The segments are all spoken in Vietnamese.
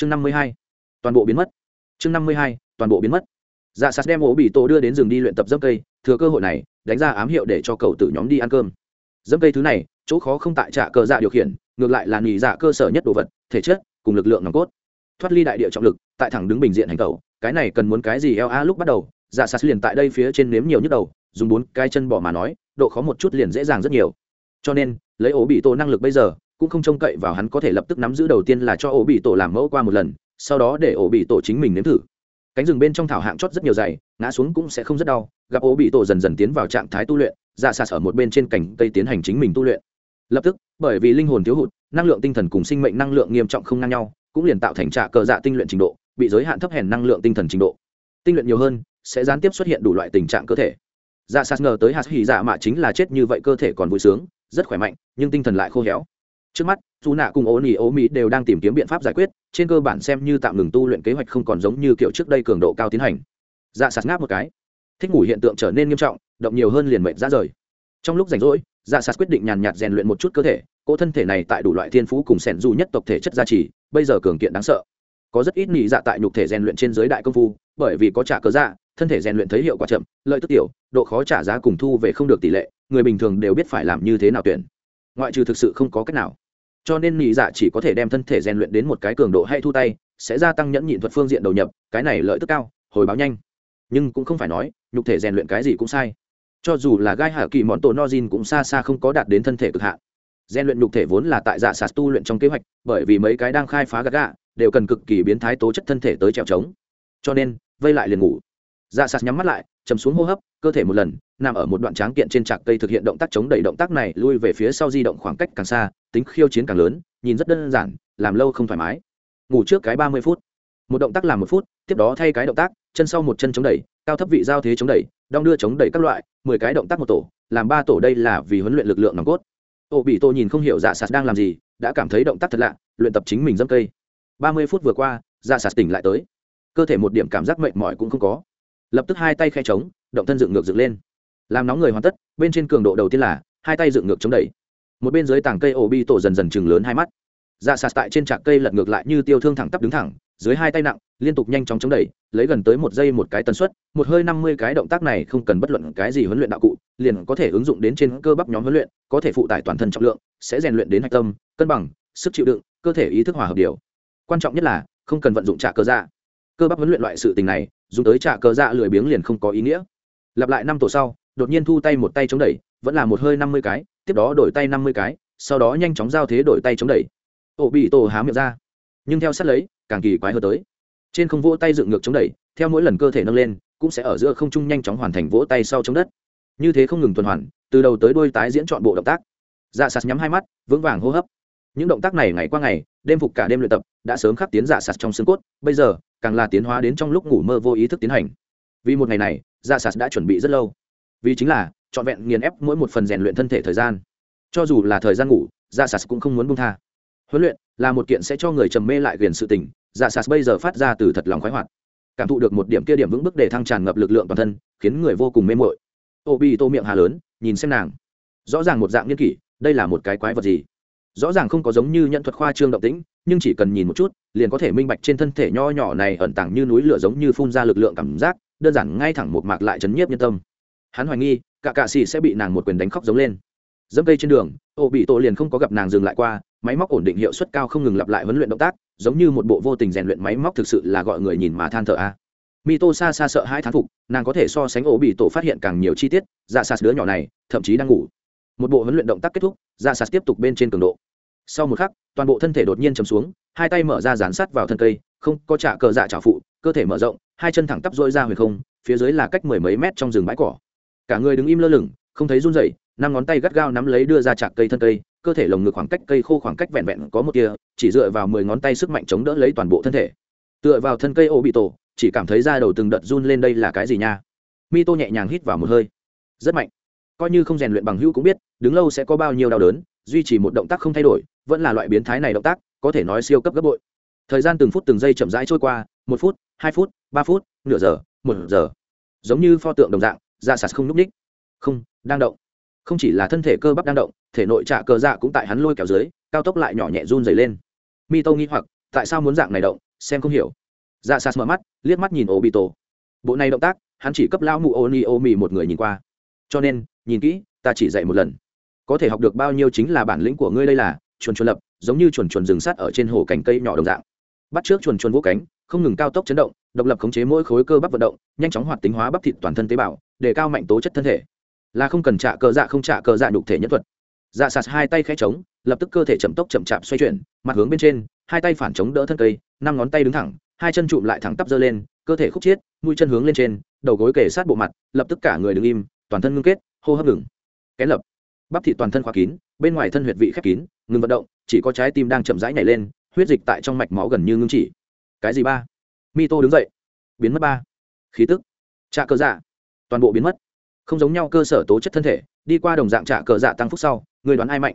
chương năm mươi hai, toàn bộ biến mất. Chương năm mươi hai, toàn bộ biến mất. Dạ sạt đem ổ bị tổ đưa đến rừng đi luyện tập dâm cây, thừa cơ hội này, đánh ra ám hiệu để cho cậu tử nhóm đi ăn cơm. Dâm cây thứ này, chỗ khó không tại trạ cờ dạ điều khiển, ngược lại là nghỉ dạ cơ sở nhất đồ vật, thể chất, cùng lực lượng nòng cốt. Thoát ly đại địa trọng lực, tại thẳng đứng bình diện hành tẩu, cái này cần muốn cái gì eo a lúc bắt đầu dạ sạt liền tại đây phía trên nếm nhiều nhức đầu, dùng bốn cái chân bỏ mà nói, độ khó một chút liền dễ dàng rất nhiều. Cho nên, lấy ổ bị tổ năng lực bây giờ cũng không trông cậy vào hắn có thể lập tức nắm giữ đầu tiên là cho ổ bị tổ làm mẫu qua một lần, sau đó để ổ bị tổ chính mình nếm thử. Cánh rừng bên trong thảo hạng chót rất nhiều dày, ngã xuống cũng sẽ không rất đau, gặp ổ bị tổ dần dần tiến vào trạng thái tu luyện dạ ra xa ở một bên trên cành cây tiến hành chính mình tu luyện. Lập tức, bởi vì linh hồn thiếu hụt, năng lượng tinh thần cùng sinh mệnh năng lượng nghiêm trọng không ngang nhau, cũng liền tạo thành trạ cờ dạ tinh luyện trình độ, bị giới hạn thấp hèn năng lượng tinh thần trình độ. Tinh luyện nhiều hơn, sẽ gián tiếp xuất hiện đủ loại tình trạng cơ thể. Dạ sạt ngờ tới hạt hỉ dạ mạ chính là chết như vậy cơ thể còn vui sướng, rất khỏe mạnh, nhưng tinh thần lại khô héo trước mắt, dù nạ cùng ố nỉ ố mỹ đều đang tìm kiếm biện pháp giải quyết, trên cơ bản xem như tạm ngừng tu luyện kế hoạch không còn giống như kiểu trước đây cường độ cao tiến hành. Dạ sạt ngáp một cái. Thích ngủ hiện tượng trở nên nghiêm trọng, động nhiều hơn liền mệnh ra rời. Trong lúc rảnh rỗi dạ sạt quyết định nhàn nhạt rèn luyện một chút cơ thể, cỗ thân thể này tại đủ loại thiên phú cùng sẻn dù nhất tộc thể chất gia trì, bây giờ cường kiện đáng sợ. Có rất ít nhị dạ tại nhục thể rèn luyện trên giới đại công phu, bởi vì có trả cớ dạ thân thể rèn luyện thấy hiệu quả chậm, lợi tức tiểu, độ khó trả giá cùng thu về không được tỷ lệ, người bình thường đều biết phải làm như thế nào tuyển. Ngoại trừ thực sự không có cách nào cho nên nhị dạ chỉ có thể đem thân thể rèn luyện đến một cái cường độ hay thu tay, sẽ gia tăng nhẫn nhịn thuật phương diện đầu nhập, cái này lợi tức cao, hồi báo nhanh. Nhưng cũng không phải nói, nhục thể rèn luyện cái gì cũng sai. Cho dù là gai hạ kỳ món tổ nozin cũng xa xa không có đạt đến thân thể cực hạn. Rèn luyện nhục thể vốn là tại dạ sạt tu luyện trong kế hoạch, bởi vì mấy cái đang khai phá gạt gạ đều cần cực kỳ biến thái tố chất thân thể tới trèo trống. Cho nên, vây lại liền ngủ. Dạ sạt nhắm mắt lại, chầm xuống hô hấp, cơ thể một lần, nằm ở một đoạn tráng kiện trên trạc cây thực hiện động tác chống đẩy động tác này, lui về phía sau di động khoảng cách càng xa tính khiêu chiến càng lớn, nhìn rất đơn giản, làm lâu không thoải mái. Ngủ trước cái ba mươi phút. Một động tác làm một phút, tiếp đó thay cái động tác, chân sau một chân chống đẩy, cao thấp vị giao thế chống đẩy, đong đưa chống đẩy các loại, mười cái động tác một tổ, làm ba tổ đây là vì huấn luyện lực lượng nòng cốt. Ô bị tô nhìn không hiểu dạ sạt đang làm gì, đã cảm thấy động tác thật lạ, luyện tập chính mình dâm cây. Ba mươi phút vừa qua dạ sạt tỉnh lại tới. Cơ thể một điểm cảm giác mệt mỏi cũng không có. Lập tức hai tay khe trống, động thân dựng ngược dựng lên. Làm nóng người hoàn tất, bên trên cường độ đầu tiên là, hai tay dựng ngược chống đẩy một bên dưới tảng cây ổ bi tổ dần dần chừng lớn hai mắt. Dạ sạt tại trên trạc cây lật ngược lại như tiêu thương thẳng tắp đứng thẳng, dưới hai tay nặng, liên tục nhanh chóng chống đẩy, lấy gần tới một giây một cái tần suất, một hơi năm mươi cái động tác này không cần bất luận cái gì huấn luyện đạo cụ, liền có thể ứng dụng đến trên cơ bắp nhóm huấn luyện, có thể phụ tải toàn thân trọng lượng, sẽ rèn luyện đến hạch tâm, cân bằng, sức chịu đựng, cơ thể ý thức hòa hợp điều. Quan trọng nhất là, không cần vận dụng trả cơ dạ. Cơ bắp huấn luyện loại sự tình này, dùng tới trả cơ dạ lười biếng liền không có ý nghĩa. Lặp lại năm tổ sau đột nhiên thu tay một tay chống đẩy, vẫn là một hơi năm mươi cái, tiếp đó đổi tay năm mươi cái, sau đó nhanh chóng giao thế đổi tay chống đẩy. Ổ bị tổ há miệng ra. Nhưng theo sát lấy, càng kỳ quái hơn tới. Trên không vỗ tay dựng ngược chống đẩy, theo mỗi lần cơ thể nâng lên, cũng sẽ ở giữa không trung nhanh chóng hoàn thành vỗ tay sau chống đất. Như thế không ngừng tuần hoàn, từ đầu tới đuôi tái diễn chọn bộ động tác. Dạ sạt nhắm hai mắt, vững vàng hô hấp. Những động tác này ngày qua ngày, đêm phục cả đêm luyện tập, đã sớm khắc tiến dạ sạt trong xương cốt, bây giờ, càng là tiến hóa đến trong lúc ngủ mơ vô ý thức tiến hành. Vì một ngày này dạ sạt đã chuẩn bị rất lâu vì chính là trọn vẹn nghiền ép mỗi một phần rèn luyện thân thể thời gian. Cho dù là thời gian ngủ dạ sạt cũng không muốn buông tha. Huấn luyện là một kiện sẽ cho người trầm mê lại gần sự tình dạ sạt bây giờ phát ra từ thật lòng khoái hoạt. Cảm thụ được một điểm kia điểm vững bước để thăng tràn ngập lực lượng toàn thân, khiến người vô cùng mê mội ô bi tô miệng hà lớn, nhìn xem nàng. Rõ ràng một dạng nghiên kỷ, đây là một cái quái vật gì? Rõ ràng không có giống như nhận thuật khoa trương động tĩnh, nhưng chỉ cần nhìn một chút, liền có thể minh bạch trên thân thể nho nhỏ này ẩn tàng như núi lửa giống như phun ra lực lượng cảm giác, đơn giản ngay thẳng một mạc lại chấn nhiếp nhân tâm hắn hoài nghi, cả cạ xì sẽ bị nàng một quyền đánh khóc giống lên. Dẫm cây trên đường, ô bị tổ liền không có gặp nàng dừng lại qua, máy móc ổn định hiệu suất cao không ngừng lặp lại huấn luyện động tác, giống như một bộ vô tình rèn luyện máy móc thực sự là gọi người nhìn mà than thở a. Mi tô xa xa sợ hai thán phục, nàng có thể so sánh ô bị tổ phát hiện càng nhiều chi tiết dạ sạt đứa nhỏ này, thậm chí đang ngủ. Một bộ huấn luyện động tác kết thúc dạ sạt tiếp tục bên trên cường độ. Sau một khắc, toàn bộ thân thể đột nhiên chầm xuống, hai tay mở ra dán sát vào thân cây, không có trả cờ dạ trả phụ, cơ thể mở rộng, hai chân thẳng tắp dỗi ra huyền không, phía dưới là cách mười mấy mét trong rừng bãi cỏ cả người đứng im lơ lửng, không thấy run rẩy, năm ngón tay gắt gao nắm lấy đưa ra chạc cây thân cây, cơ thể lồng ngực khoảng cách cây khô khoảng cách vẹn vẹn có một kia chỉ dựa vào mười ngón tay sức mạnh chống đỡ lấy toàn bộ thân thể. Tựa vào thân cây ô bị tổ chỉ cảm thấy da đầu từng đợt run lên đây là cái gì nha. Mi tô nhẹ nhàng hít vào một hơi. Rất mạnh. Coi như không rèn luyện bằng hữu cũng biết, đứng lâu sẽ có bao nhiêu đau đớn, duy trì một động tác không thay đổi, vẫn là loại biến thái này động tác, có thể nói siêu cấp gấp bội. Thời gian từng phút từng giây chậm rãi trôi qua, một phút, hai phút, ba phút, nửa giờ, một giờ. Giống như pho tượng đồng dạng dạ sạt không n ních không, đang động. Không chỉ là thân thể cơ bắp đang động, thể nội trạ cơ dạ cũng tại hắn lôi kéo dưới, cao tốc lại nhỏ nhẹ run dày lên. Mi tô nghĩ hoặc, tại sao muốn dạng này động, xem không hiểu. Dạ sạt mở mắt, liếc mắt nhìn ô bị tổ bộ này động tác, hắn chỉ cấp lão mụ ô ni ô mì một người nhìn qua. Cho nên, nhìn kỹ, ta chỉ dạy một lần. Có thể học được bao nhiêu chính là bản lĩnh của ngươi đây là, chuồn chuồn lập, giống như chuồn chuồn rừng sắt ở trên hồ cành cây nhỏ đồng dạng bắt trước chuồn chuồn vô cánh, không ngừng cao tốc chấn động, độc lập khống chế mỗi khối cơ bắp vận động, nhanh chóng hoạt tính hóa bắp thịt toàn thân tế bào, để cao mạnh tố chất thân thể. Là không cần trả cờ dạ không trả cờ dạ nhục thể nhất thuật. Dạ sạt hai tay khẽ trống lập tức cơ thể chậm tốc chậm chạp xoay chuyển, mặt hướng bên trên, hai tay phản chống đỡ thân cây, năm ngón tay đứng thẳng, hai chân chụm lại thẳng tắp giơ lên, cơ thể khúc chiết, mũi chân hướng lên trên, đầu gối kề sát bộ mặt, lập tức cả người đứng im, toàn thân ngưng kết, hô hấp ngừng. Kén lập. Bắp thịt toàn thân khóa kín, bên ngoài thân huyệt vị khép kín, ngừng vận động, chỉ có trái tim đang chậm rãi nhảy lên huyết dịch tại trong mạch máu gần như ngưng chỉ. Cái gì ba? Mi tô đứng dậy. Biến mất ba. Khí tức. Trạ cơ dạ. Toàn bộ biến mất. Không giống nhau cơ sở tố chất thân thể, đi qua đồng dạng trạ cờ dạ tăng phúc sau, người đoán ai mạnh?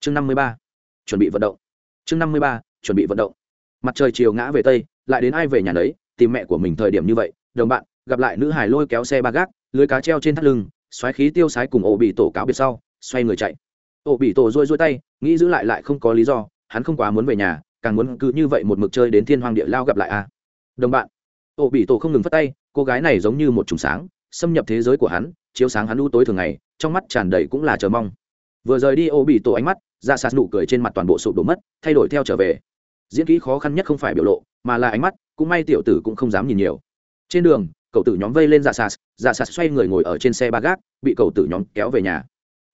Chương năm mươi ba. Chuẩn bị vận động. Chương năm mươi ba, chuẩn bị vận động. Mặt trời chiều ngã về tây, lại đến ai về nhà đấy tìm mẹ của mình thời điểm như vậy, đồng bạn, gặp lại nữ hải lôi kéo xe ba gác, lưới cá treo trên thắt lưng, xoáy khí tiêu sái cùng ổ bị tổ cáo biệt sau, xoay người chạy. Ổ bị tổ rôi rôi tay, nghĩ giữ lại lại không có lý do, hắn không quá muốn về nhà càng muốn cứ như vậy một mực chơi đến thiên hoàng địa lao gặp lại a đồng bạn ổ bị tổ không ngừng phát tay, cô gái này giống như một trùng sáng, xâm nhập thế giới của hắn, chiếu sáng hắn u tối thường ngày, trong mắt tràn đầy cũng là chờ mong. Vừa rời đi ổ bị tổ ánh mắt, ra sạt nụ cười trên mặt toàn bộ sụp đổ mất, thay đổi theo trở về. Diễn kỹ khó khăn nhất không phải biểu lộ, mà là ánh mắt, cũng may tiểu tử cũng không dám nhìn nhiều. Trên đường, cậu tử nhóm vây lên dạ sạt dạ sạt xoay người ngồi ở trên xe ba gác, bị cậu tử nhóm kéo về nhà.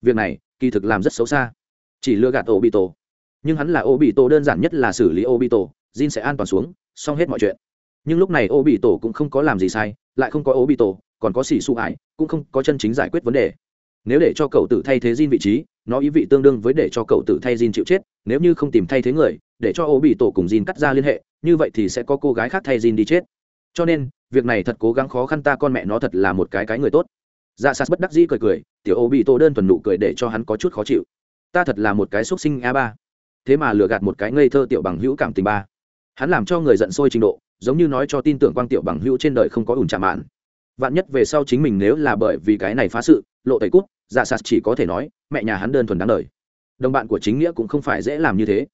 Việc này, kỳ thực làm rất xấu xa. Chỉ lừa gạt ô bị tổ nhưng hắn là ô bị tổ đơn giản nhất là xử lý ô bị tổ jin sẽ an toàn xuống, xong hết mọi chuyện. Nhưng lúc này ô bị tổ cũng không có làm gì sai, lại không có ô bị tổ còn có xỉ su ải cũng không có chân chính giải quyết vấn đề. Nếu để cho cậu tử thay thế Jin vị trí, nó ý vị tương đương với để cho cậu tử thay Jin chịu chết, nếu như không tìm thay thế người, để cho ô bị tổ cùng Jin cắt ra liên hệ, như vậy thì sẽ có cô gái khác thay Jin đi chết. Cho nên, việc này thật cố gắng khó khăn ta con mẹ nó thật là một cái cái người tốt. Dạ sas bất đắc dĩ cười cười, tiểu ô bị tổ đơn thuần nụ cười để cho hắn có chút khó chịu. Ta thật là một cái xúc sinh a ba thế mà lừa gạt một cái ngây thơ tiểu bằng hữu cảm tình ba. Hắn làm cho người giận sôi trình độ, giống như nói cho tin tưởng quang tiểu bằng hữu trên đời không có ủn trả mạn. Vạn nhất về sau chính mình nếu là bởi vì cái này phá sự, lộ tẩy cút dạ sạt chỉ có thể nói, mẹ nhà hắn đơn thuần đáng đời. Đồng bạn của chính nghĩa cũng không phải dễ làm như thế.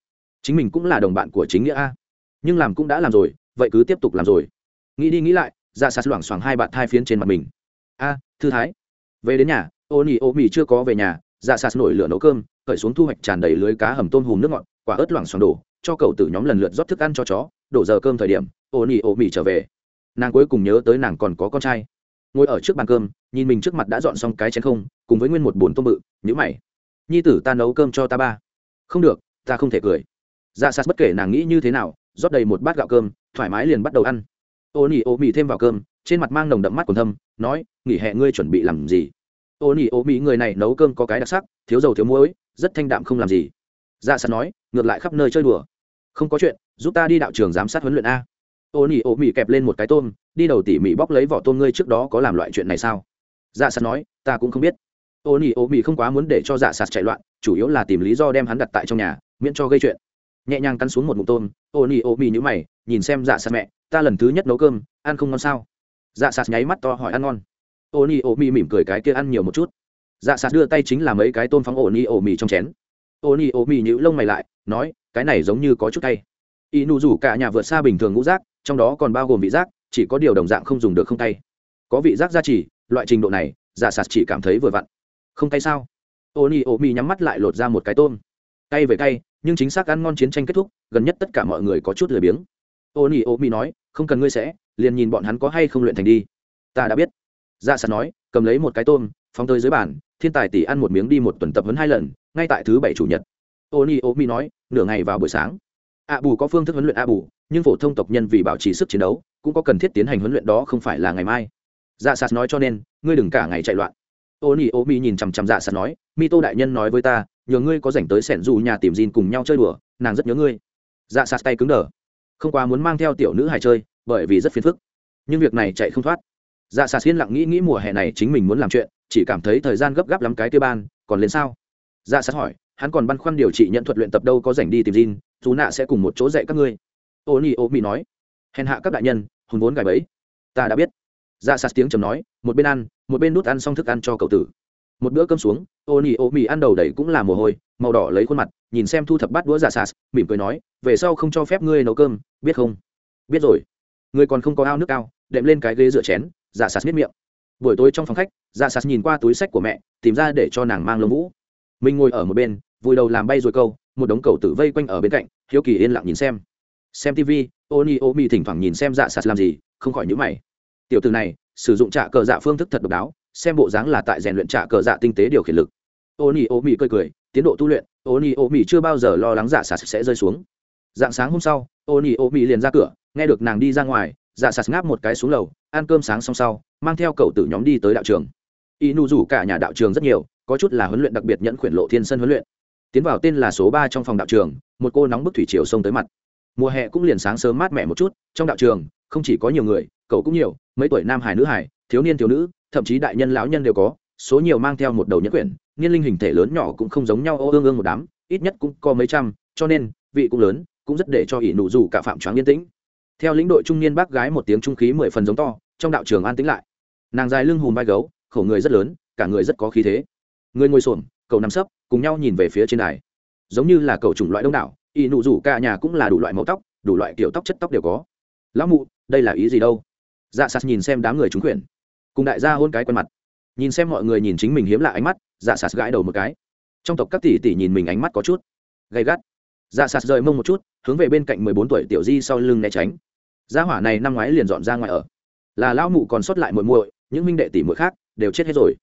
Chính mình cũng là đồng bạn của chính nghĩa a. Nhưng làm cũng đã làm rồi, vậy cứ tiếp tục làm rồi. Nghĩ đi nghĩ lại dạ sạt loảng xoảng hai bạn thai phiến trên mặt mình. A, thư thái. Về đến nhà ô nỉ ô mì chưa có về nhà dạ sạt nổi lửa nấu cơm khởi xuống thu hoạch tràn đầy lưới cá hầm tôm hùm nước ngọt, quả ớt loảng xoảng đổ, cho cậu tử nhóm lần lượt rót thức ăn cho chó, đổ giờ cơm thời điểm, ô nỉ ô mỉ trở về. Nàng cuối cùng nhớ tới nàng còn có con trai. Ngồi ở trước bàn cơm, nhìn mình trước mặt đã dọn xong cái chén không, cùng với nguyên một bồn tôm bự nhữ mày. Nhi tử ta nấu cơm cho ta ba. Không được, ta không thể cười. Dạ sạt bất kể nàng nghĩ như thế nào, rót đầy một bát gạo cơm, thoải mái liền bắt đầu ăn. Ô nỉ ô mỉ thêm vào cơm, trên mặt mang nồng đậm mắt còn thâm, nói, nghỉ hè ngươi chuẩn bị làm gì? Ô nỉ ô mỹ người này nấu cơm có cái đặc sắc, thiếu dầu thiếu muối, rất thanh đạm không làm gì. Dạ sạt nói, ngược lại khắp nơi chơi đùa. Không có chuyện, giúp ta đi đạo trường giám sát huấn luyện a. Ô nỉ ô mỹ kẹp lên một cái tôm, đi đầu tỉ mỉ bóc lấy vỏ tôm ngươi trước đó có làm loại chuyện này sao? Dạ sạt nói, ta cũng không biết. Ô nỉ ô mỹ không quá muốn để cho dạ sạt chạy loạn, chủ yếu là tìm lý do đem hắn đặt tại trong nhà, miễn cho gây chuyện. Nhẹ nhàng cắn xuống một mụn tôm ô nỉ ô mỹ nhữ mày, nhìn xem dạ sạt mẹ, ta lần thứ nhất nấu cơm, ăn không ngon sao? Dạ sạt nháy mắt to hỏi ăn ngon ô ni ô mi mỉm cười cái kia ăn nhiều một chút. Dạ sạt đưa tay chính là mấy cái tôm phóng ô ni ô mi trong chén. Ô ni ô mi nhữ lông mày lại, nói, cái này giống như có chút tay y nụ rủ cả nhà vượt xa bình thường ngũ rác trong đó còn bao gồm vị giác, chỉ có điều đồng dạng không dùng được không tay có vị giác gia trì, loại trình độ này Dạ sạt chỉ cảm thấy vừa vặn. Không tay sao? Ô ni ô mi nhắm mắt lại lột ra một cái tôm. Tay về tay nhưng chính xác ăn ngon chiến tranh kết thúc, gần nhất tất cả mọi người có chút lười biếng. Ô ni ô mi nói, không cần ngươi sẽ, liền nhìn bọn hắn có hay không luyện thành đi. Ta đã biết dạ sạt nói, cầm lấy một cái tôm, phóng tới dưới bàn, thiên tài tỷ ăn một miếng đi một tuần tập huấn hai lần, ngay tại thứ bảy chủ nhật. Oni nhi ô mi nói, nửa ngày vào buổi sáng. A bù có phương thức huấn luyện a bù, nhưng phổ thông tộc nhân vì bảo trì sức chiến đấu, cũng có cần thiết tiến hành huấn luyện đó không phải là ngày mai. Dạ sạt nói cho nên, ngươi đừng cả ngày chạy loạn. Oni nỉ ô mi nhìn chằm chằm dạ sạt nói mi tô đại nhân nói với ta, nhờ ngươi có dành tới sẻn dù nhà tìm Jin cùng nhau chơi đùa, nàng rất nhớ ngươi. Dạ sạt tay cứng đờ. Không quá muốn mang theo tiểu nữ hài chơi, bởi vì rất phiền phức. Nhưng việc này chạy không thoát dạ xà xiên lặng nghĩ nghĩ mùa hè này chính mình muốn làm chuyện, chỉ cảm thấy thời gian gấp gáp lắm cái tiêu ban, còn lên sao? Dạ xà hỏi, hắn còn băn khoăn điều trị nhận thuật luyện tập đâu có rảnh đi tìm Jin, dù nạ sẽ cùng một chỗ dạy các ngươi. Ô nhi ô mi nói, hèn hạ các đại nhân hùng vốn gài bẫy. Ta đã biết. Dạ sạt tiếng chầm nói, một bên ăn, một bên nút ăn xong thức ăn cho cậu tử. Một bữa cơm xuống ô nhi ô mi ăn đầu đầy cũng là mồ hôi, màu đỏ lấy khuôn mặt, nhìn xem thu thập bát đũa dạ sạt mỉm cười nói, về sau không cho phép ngươi nấu cơm, biết không? Biết rồi. Ngươi còn không có ao nước cao, đệm lên cái ghế dựa chén dạ sạt miết miệng. Buổi tối trong phòng khách dạ sạt nhìn qua túi sách của mẹ, tìm ra để cho nàng mang lông vũ. Mình ngồi ở một bên, vùi đầu làm bay rồi câu, một đống cầu tử vây quanh ở bên cạnh, hiếu kỳ yên lặng nhìn xem. Xem tv ô ni ô mi thỉnh thoảng nhìn xem dạ sạt làm gì, không khỏi nhữ mày. Tiểu từ này, sử dụng trạ cờ dạ phương thức thật độc đáo, xem bộ dáng là tại rèn luyện trạ cờ dạ tinh tế điều khiển lực. Ô ni ô mi cười cười, tiến độ tu luyện ô ni ô mi chưa bao giờ lo lắng dạ sạt sẽ rơi xuống. Dạng sáng hôm sau ô ni ô mi liền ra cửa, nghe được nàng đi ra ngoài dạ sạt ngáp một cái xuống lầu, ăn cơm sáng xong sau, mang theo cậu tử nhóm đi tới đạo trường. Y nu rủ cả nhà đạo trường rất nhiều, có chút là huấn luyện đặc biệt nhẫn khuyển lộ thiên sân huấn luyện. Tiến vào tên là số ba trong phòng đạo trường, một cô nóng bức thủy chiều xông tới mặt. Mùa hè cũng liền sáng sớm mát mẻ một chút, trong đạo trường, không chỉ có nhiều người, cậu cũng nhiều, mấy tuổi nam hải nữ hải, thiếu niên thiếu nữ, thậm chí đại nhân lão nhân đều có, số nhiều mang theo một đầu nhẫn quyển, niên linh hình thể lớn nhỏ cũng không giống nhau, ô ương ương một đám, ít nhất cũng có mấy trăm, cho nên, vị cũng lớn, cũng rất để cho ỷ nụ rủ cả phạm choáng yên tĩnh theo lĩnh đội trung niên bác gái một tiếng trung khí mười phần giống to, trong đạo trường an tĩnh lại. Nàng dài lưng hùm vai gấu, khổ người rất lớn, cả người rất có khí thế. Người ngồi xổm, cậu nằm sấp, cùng nhau nhìn về phía trên đài. Giống như là cậu chủng loại đông đảo, y nụ rủ cả nhà cũng là đủ loại màu tóc, đủ loại kiểu tóc chất tóc đều có. Lão mụ, đây là ý gì đâu? Dạ sạt nhìn xem đám người trúng quyển cùng đại gia hôn cái quen mặt. Nhìn xem mọi người nhìn chính mình hiếm lạ ánh mắt dạ sạt gãi đầu một cái. Trong tộc các tỷ tỷ nhìn mình ánh mắt có chút gay gắt dạ sạt rời mông một chút, hướng về bên cạnh mười bốn tuổi tiểu di sau lưng né tránh. Gia hỏa này năm ngoái liền dọn ra ngoài ở. Là lão mụ còn sót lại muội muội, những minh đệ tỷ muội khác đều chết hết rồi.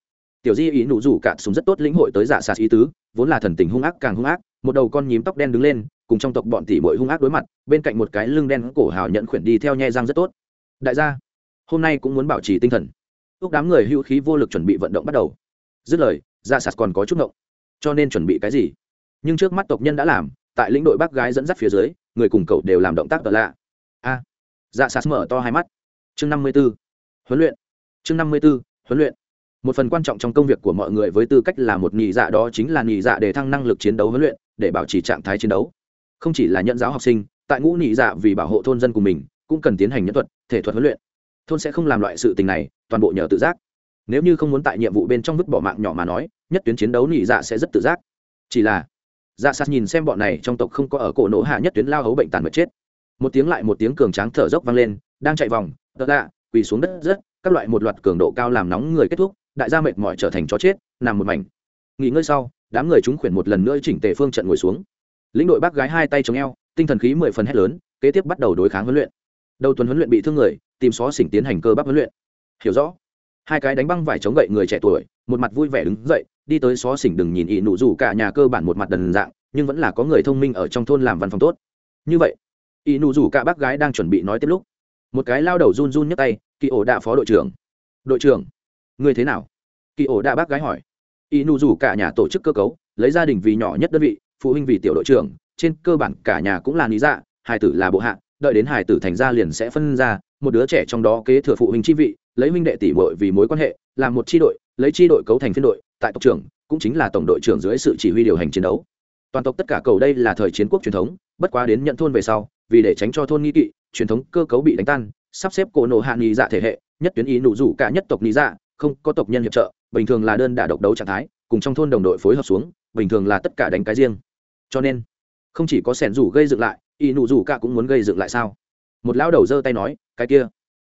Tiểu di ý nụ rủ cạn súng rất tốt lĩnh hội tới dạ sạt ý tứ, vốn là thần tình hung ác càng hung ác, một đầu con nhím tóc đen đứng lên, cùng trong tộc bọn tỷ muội hung ác đối mặt, bên cạnh một cái lưng đen cổ hào nhận khuyển đi theo nhe răng rất tốt. Đại gia, hôm nay cũng muốn bảo trì tinh thần. Lúc đám người hữu khí vô lực chuẩn bị vận động bắt đầu. Dứt lời dạ sạt còn có chút ngộng. Cho nên chuẩn bị cái gì? Nhưng trước mắt tộc nhân đã làm tại lĩnh đội bác gái dẫn dắt phía dưới, người cùng cậu đều làm động tác tờ lạ. A. Dạ sạt mở to hai mắt. Chương năm mươi b ố huấn luyện. Chương năm mươi b ố huấn luyện. Một phần quan trọng trong công việc của mọi người với tư cách là một nhị dạ đó chính là nhị dạ để thăng năng lực chiến đấu huấn luyện, để bảo trì trạng thái chiến đấu. Không chỉ là nhận giáo học sinh, tại ngũ nhị dạ vì bảo hộ thôn dân của mình, cũng cần tiến hành nhân thuật, thể thuật huấn luyện. Thôn sẽ không làm loại sự tình này, toàn bộ nhờ tự giác. Nếu như không muốn tại nhiệm vụ bên trong vứt bỏ mạng nhỏ mà nói, nhất tuyến chiến đấu nhị dạ sẽ rất tự giác. Chỉ là dạ sạt nhìn xem bọn này trong tộc không có ở cổ nổ hạ nhất tuyến lao hấu bệnh tàn mật chết. Một tiếng lại một tiếng cường tráng thở dốc vang lên, đang chạy vòng đợt lạ, quỳ xuống đất rất, các loại một loạt cường độ cao làm nóng người kết thúc, đại gia mệt mỏi trở thành chó chết, nằm một mảnh. Nghỉ ngơi sau, đám người chúng khuyển một lần nữa chỉnh tề phương trận ngồi xuống. Lĩnh đội bác gái hai tay chống eo, tinh thần khí mười phần hét lớn, kế tiếp bắt đầu đối kháng huấn luyện. Đầu tuần huấn luyện bị thương người, tìm xó xỉnh tiến hành cơ bắp huấn luyện. Hiểu rõ hai cái đánh băng vải chống gậy người trẻ tuổi, một mặt vui vẻ đứng dậy, đi tới xó xỉnh đừng nhìn ỵ nụ rủ cả nhà cơ bản một mặt đần dạng, nhưng vẫn là có người thông minh ở trong thôn làm văn phòng tốt. Như vậy ỵ nụ rủ cả bác gái đang chuẩn bị nói tiếp lúc, một cái lao đầu run run nhấc tay, kỳ ổ đạ phó đội trưởng. Đội trưởng người thế nào? Kỳ ổ đạ bác gái hỏi. Ỵ nụ rủ cả nhà tổ chức cơ cấu, lấy gia đình vì nhỏ nhất đơn vị, phụ huynh vì tiểu đội trưởng, trên cơ bản cả nhà cũng là lý dạ hải tử là bộ hạ, đợi đến hải tử thành ra liền sẽ phân ra một đứa trẻ trong đó kế thừa phụ huynh chi vị, lấy huynh đệ tỷ muội vì mối quan hệ, làm một chi đội, lấy chi đội cấu thành phiên đội, tại tộc trưởng, cũng chính là tổng đội trưởng dưới sự chỉ huy điều hành chiến đấu. Toàn tộc tất cả cầu đây là thời chiến quốc truyền thống, bất quá đến nhận thôn về sau, vì để tránh cho thôn nghi kỵ, truyền thống cơ cấu bị đánh tan, sắp xếp cổ nổ hạ nghi dạ thể hệ, nhất tuyến ý nụ rủ cả nhất tộc nghi dạ không có tộc nhân hiệp trợ, bình thường là đơn đả độc đấu trạng thái, cùng trong thôn đồng đội phối hợp xuống, bình thường là tất cả đánh cái riêng. Cho nên, không chỉ có sẻn rủ gây dựng lại, ý nụ rủ cả cũng muốn gây dựng lại sao? Một lão đầu giơ tay nói cái kia.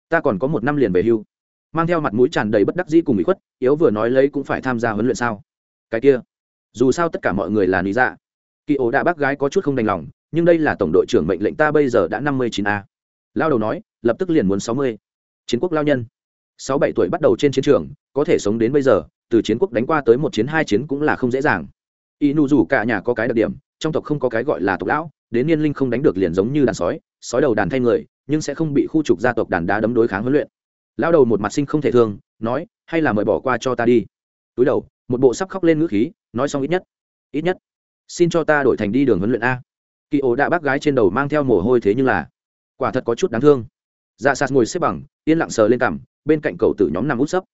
Ta còn có một năm liền về hưu. Mang theo mặt mũi tràn đầy bất đắc dĩ cùng bị khuất, yếu vừa nói lấy cũng phải tham gia huấn luyện sao? Cái kia. Dù sao tất cả mọi người là lý dạ. Kỳ ổ đạ bác gái có chút không đành lòng, nhưng đây là tổng đội trưởng mệnh lệnh ta bây giờ đã năm mươi chín a. Lao đầu nói, lập tức liền muốn sáu mươi. Chiến quốc lao nhân. sáu bảy tuổi bắt đầu trên chiến trường, có thể sống đến bây giờ, từ chiến quốc đánh qua tới một chiến hai chiến cũng là không dễ dàng. Y nu dù cả nhà có cái đặc điểm, trong tộc không có cái gọi là tộc lão, đến niên linh không đánh được liền giống như đàn sói sói đầu đàn thay người nhưng sẽ không bị khu trục gia tộc đàn đá đấm đối kháng huấn luyện. Lao đầu một mặt sinh không thể thương, nói, hay là mời bỏ qua cho ta đi. Túi đầu, một bộ sắp khóc lên ngữ khí, nói xong ít nhất ít nhất, xin cho ta đổi thành đi đường huấn luyện a. Kỳ ổ đạ bác gái trên đầu mang theo mồ hôi thế nhưng là, quả thật có chút đáng thương. Dạ sạt ngồi xếp bằng, yên lặng sờ lên cằm, bên cạnh cầu tử nhóm nằm út sấp.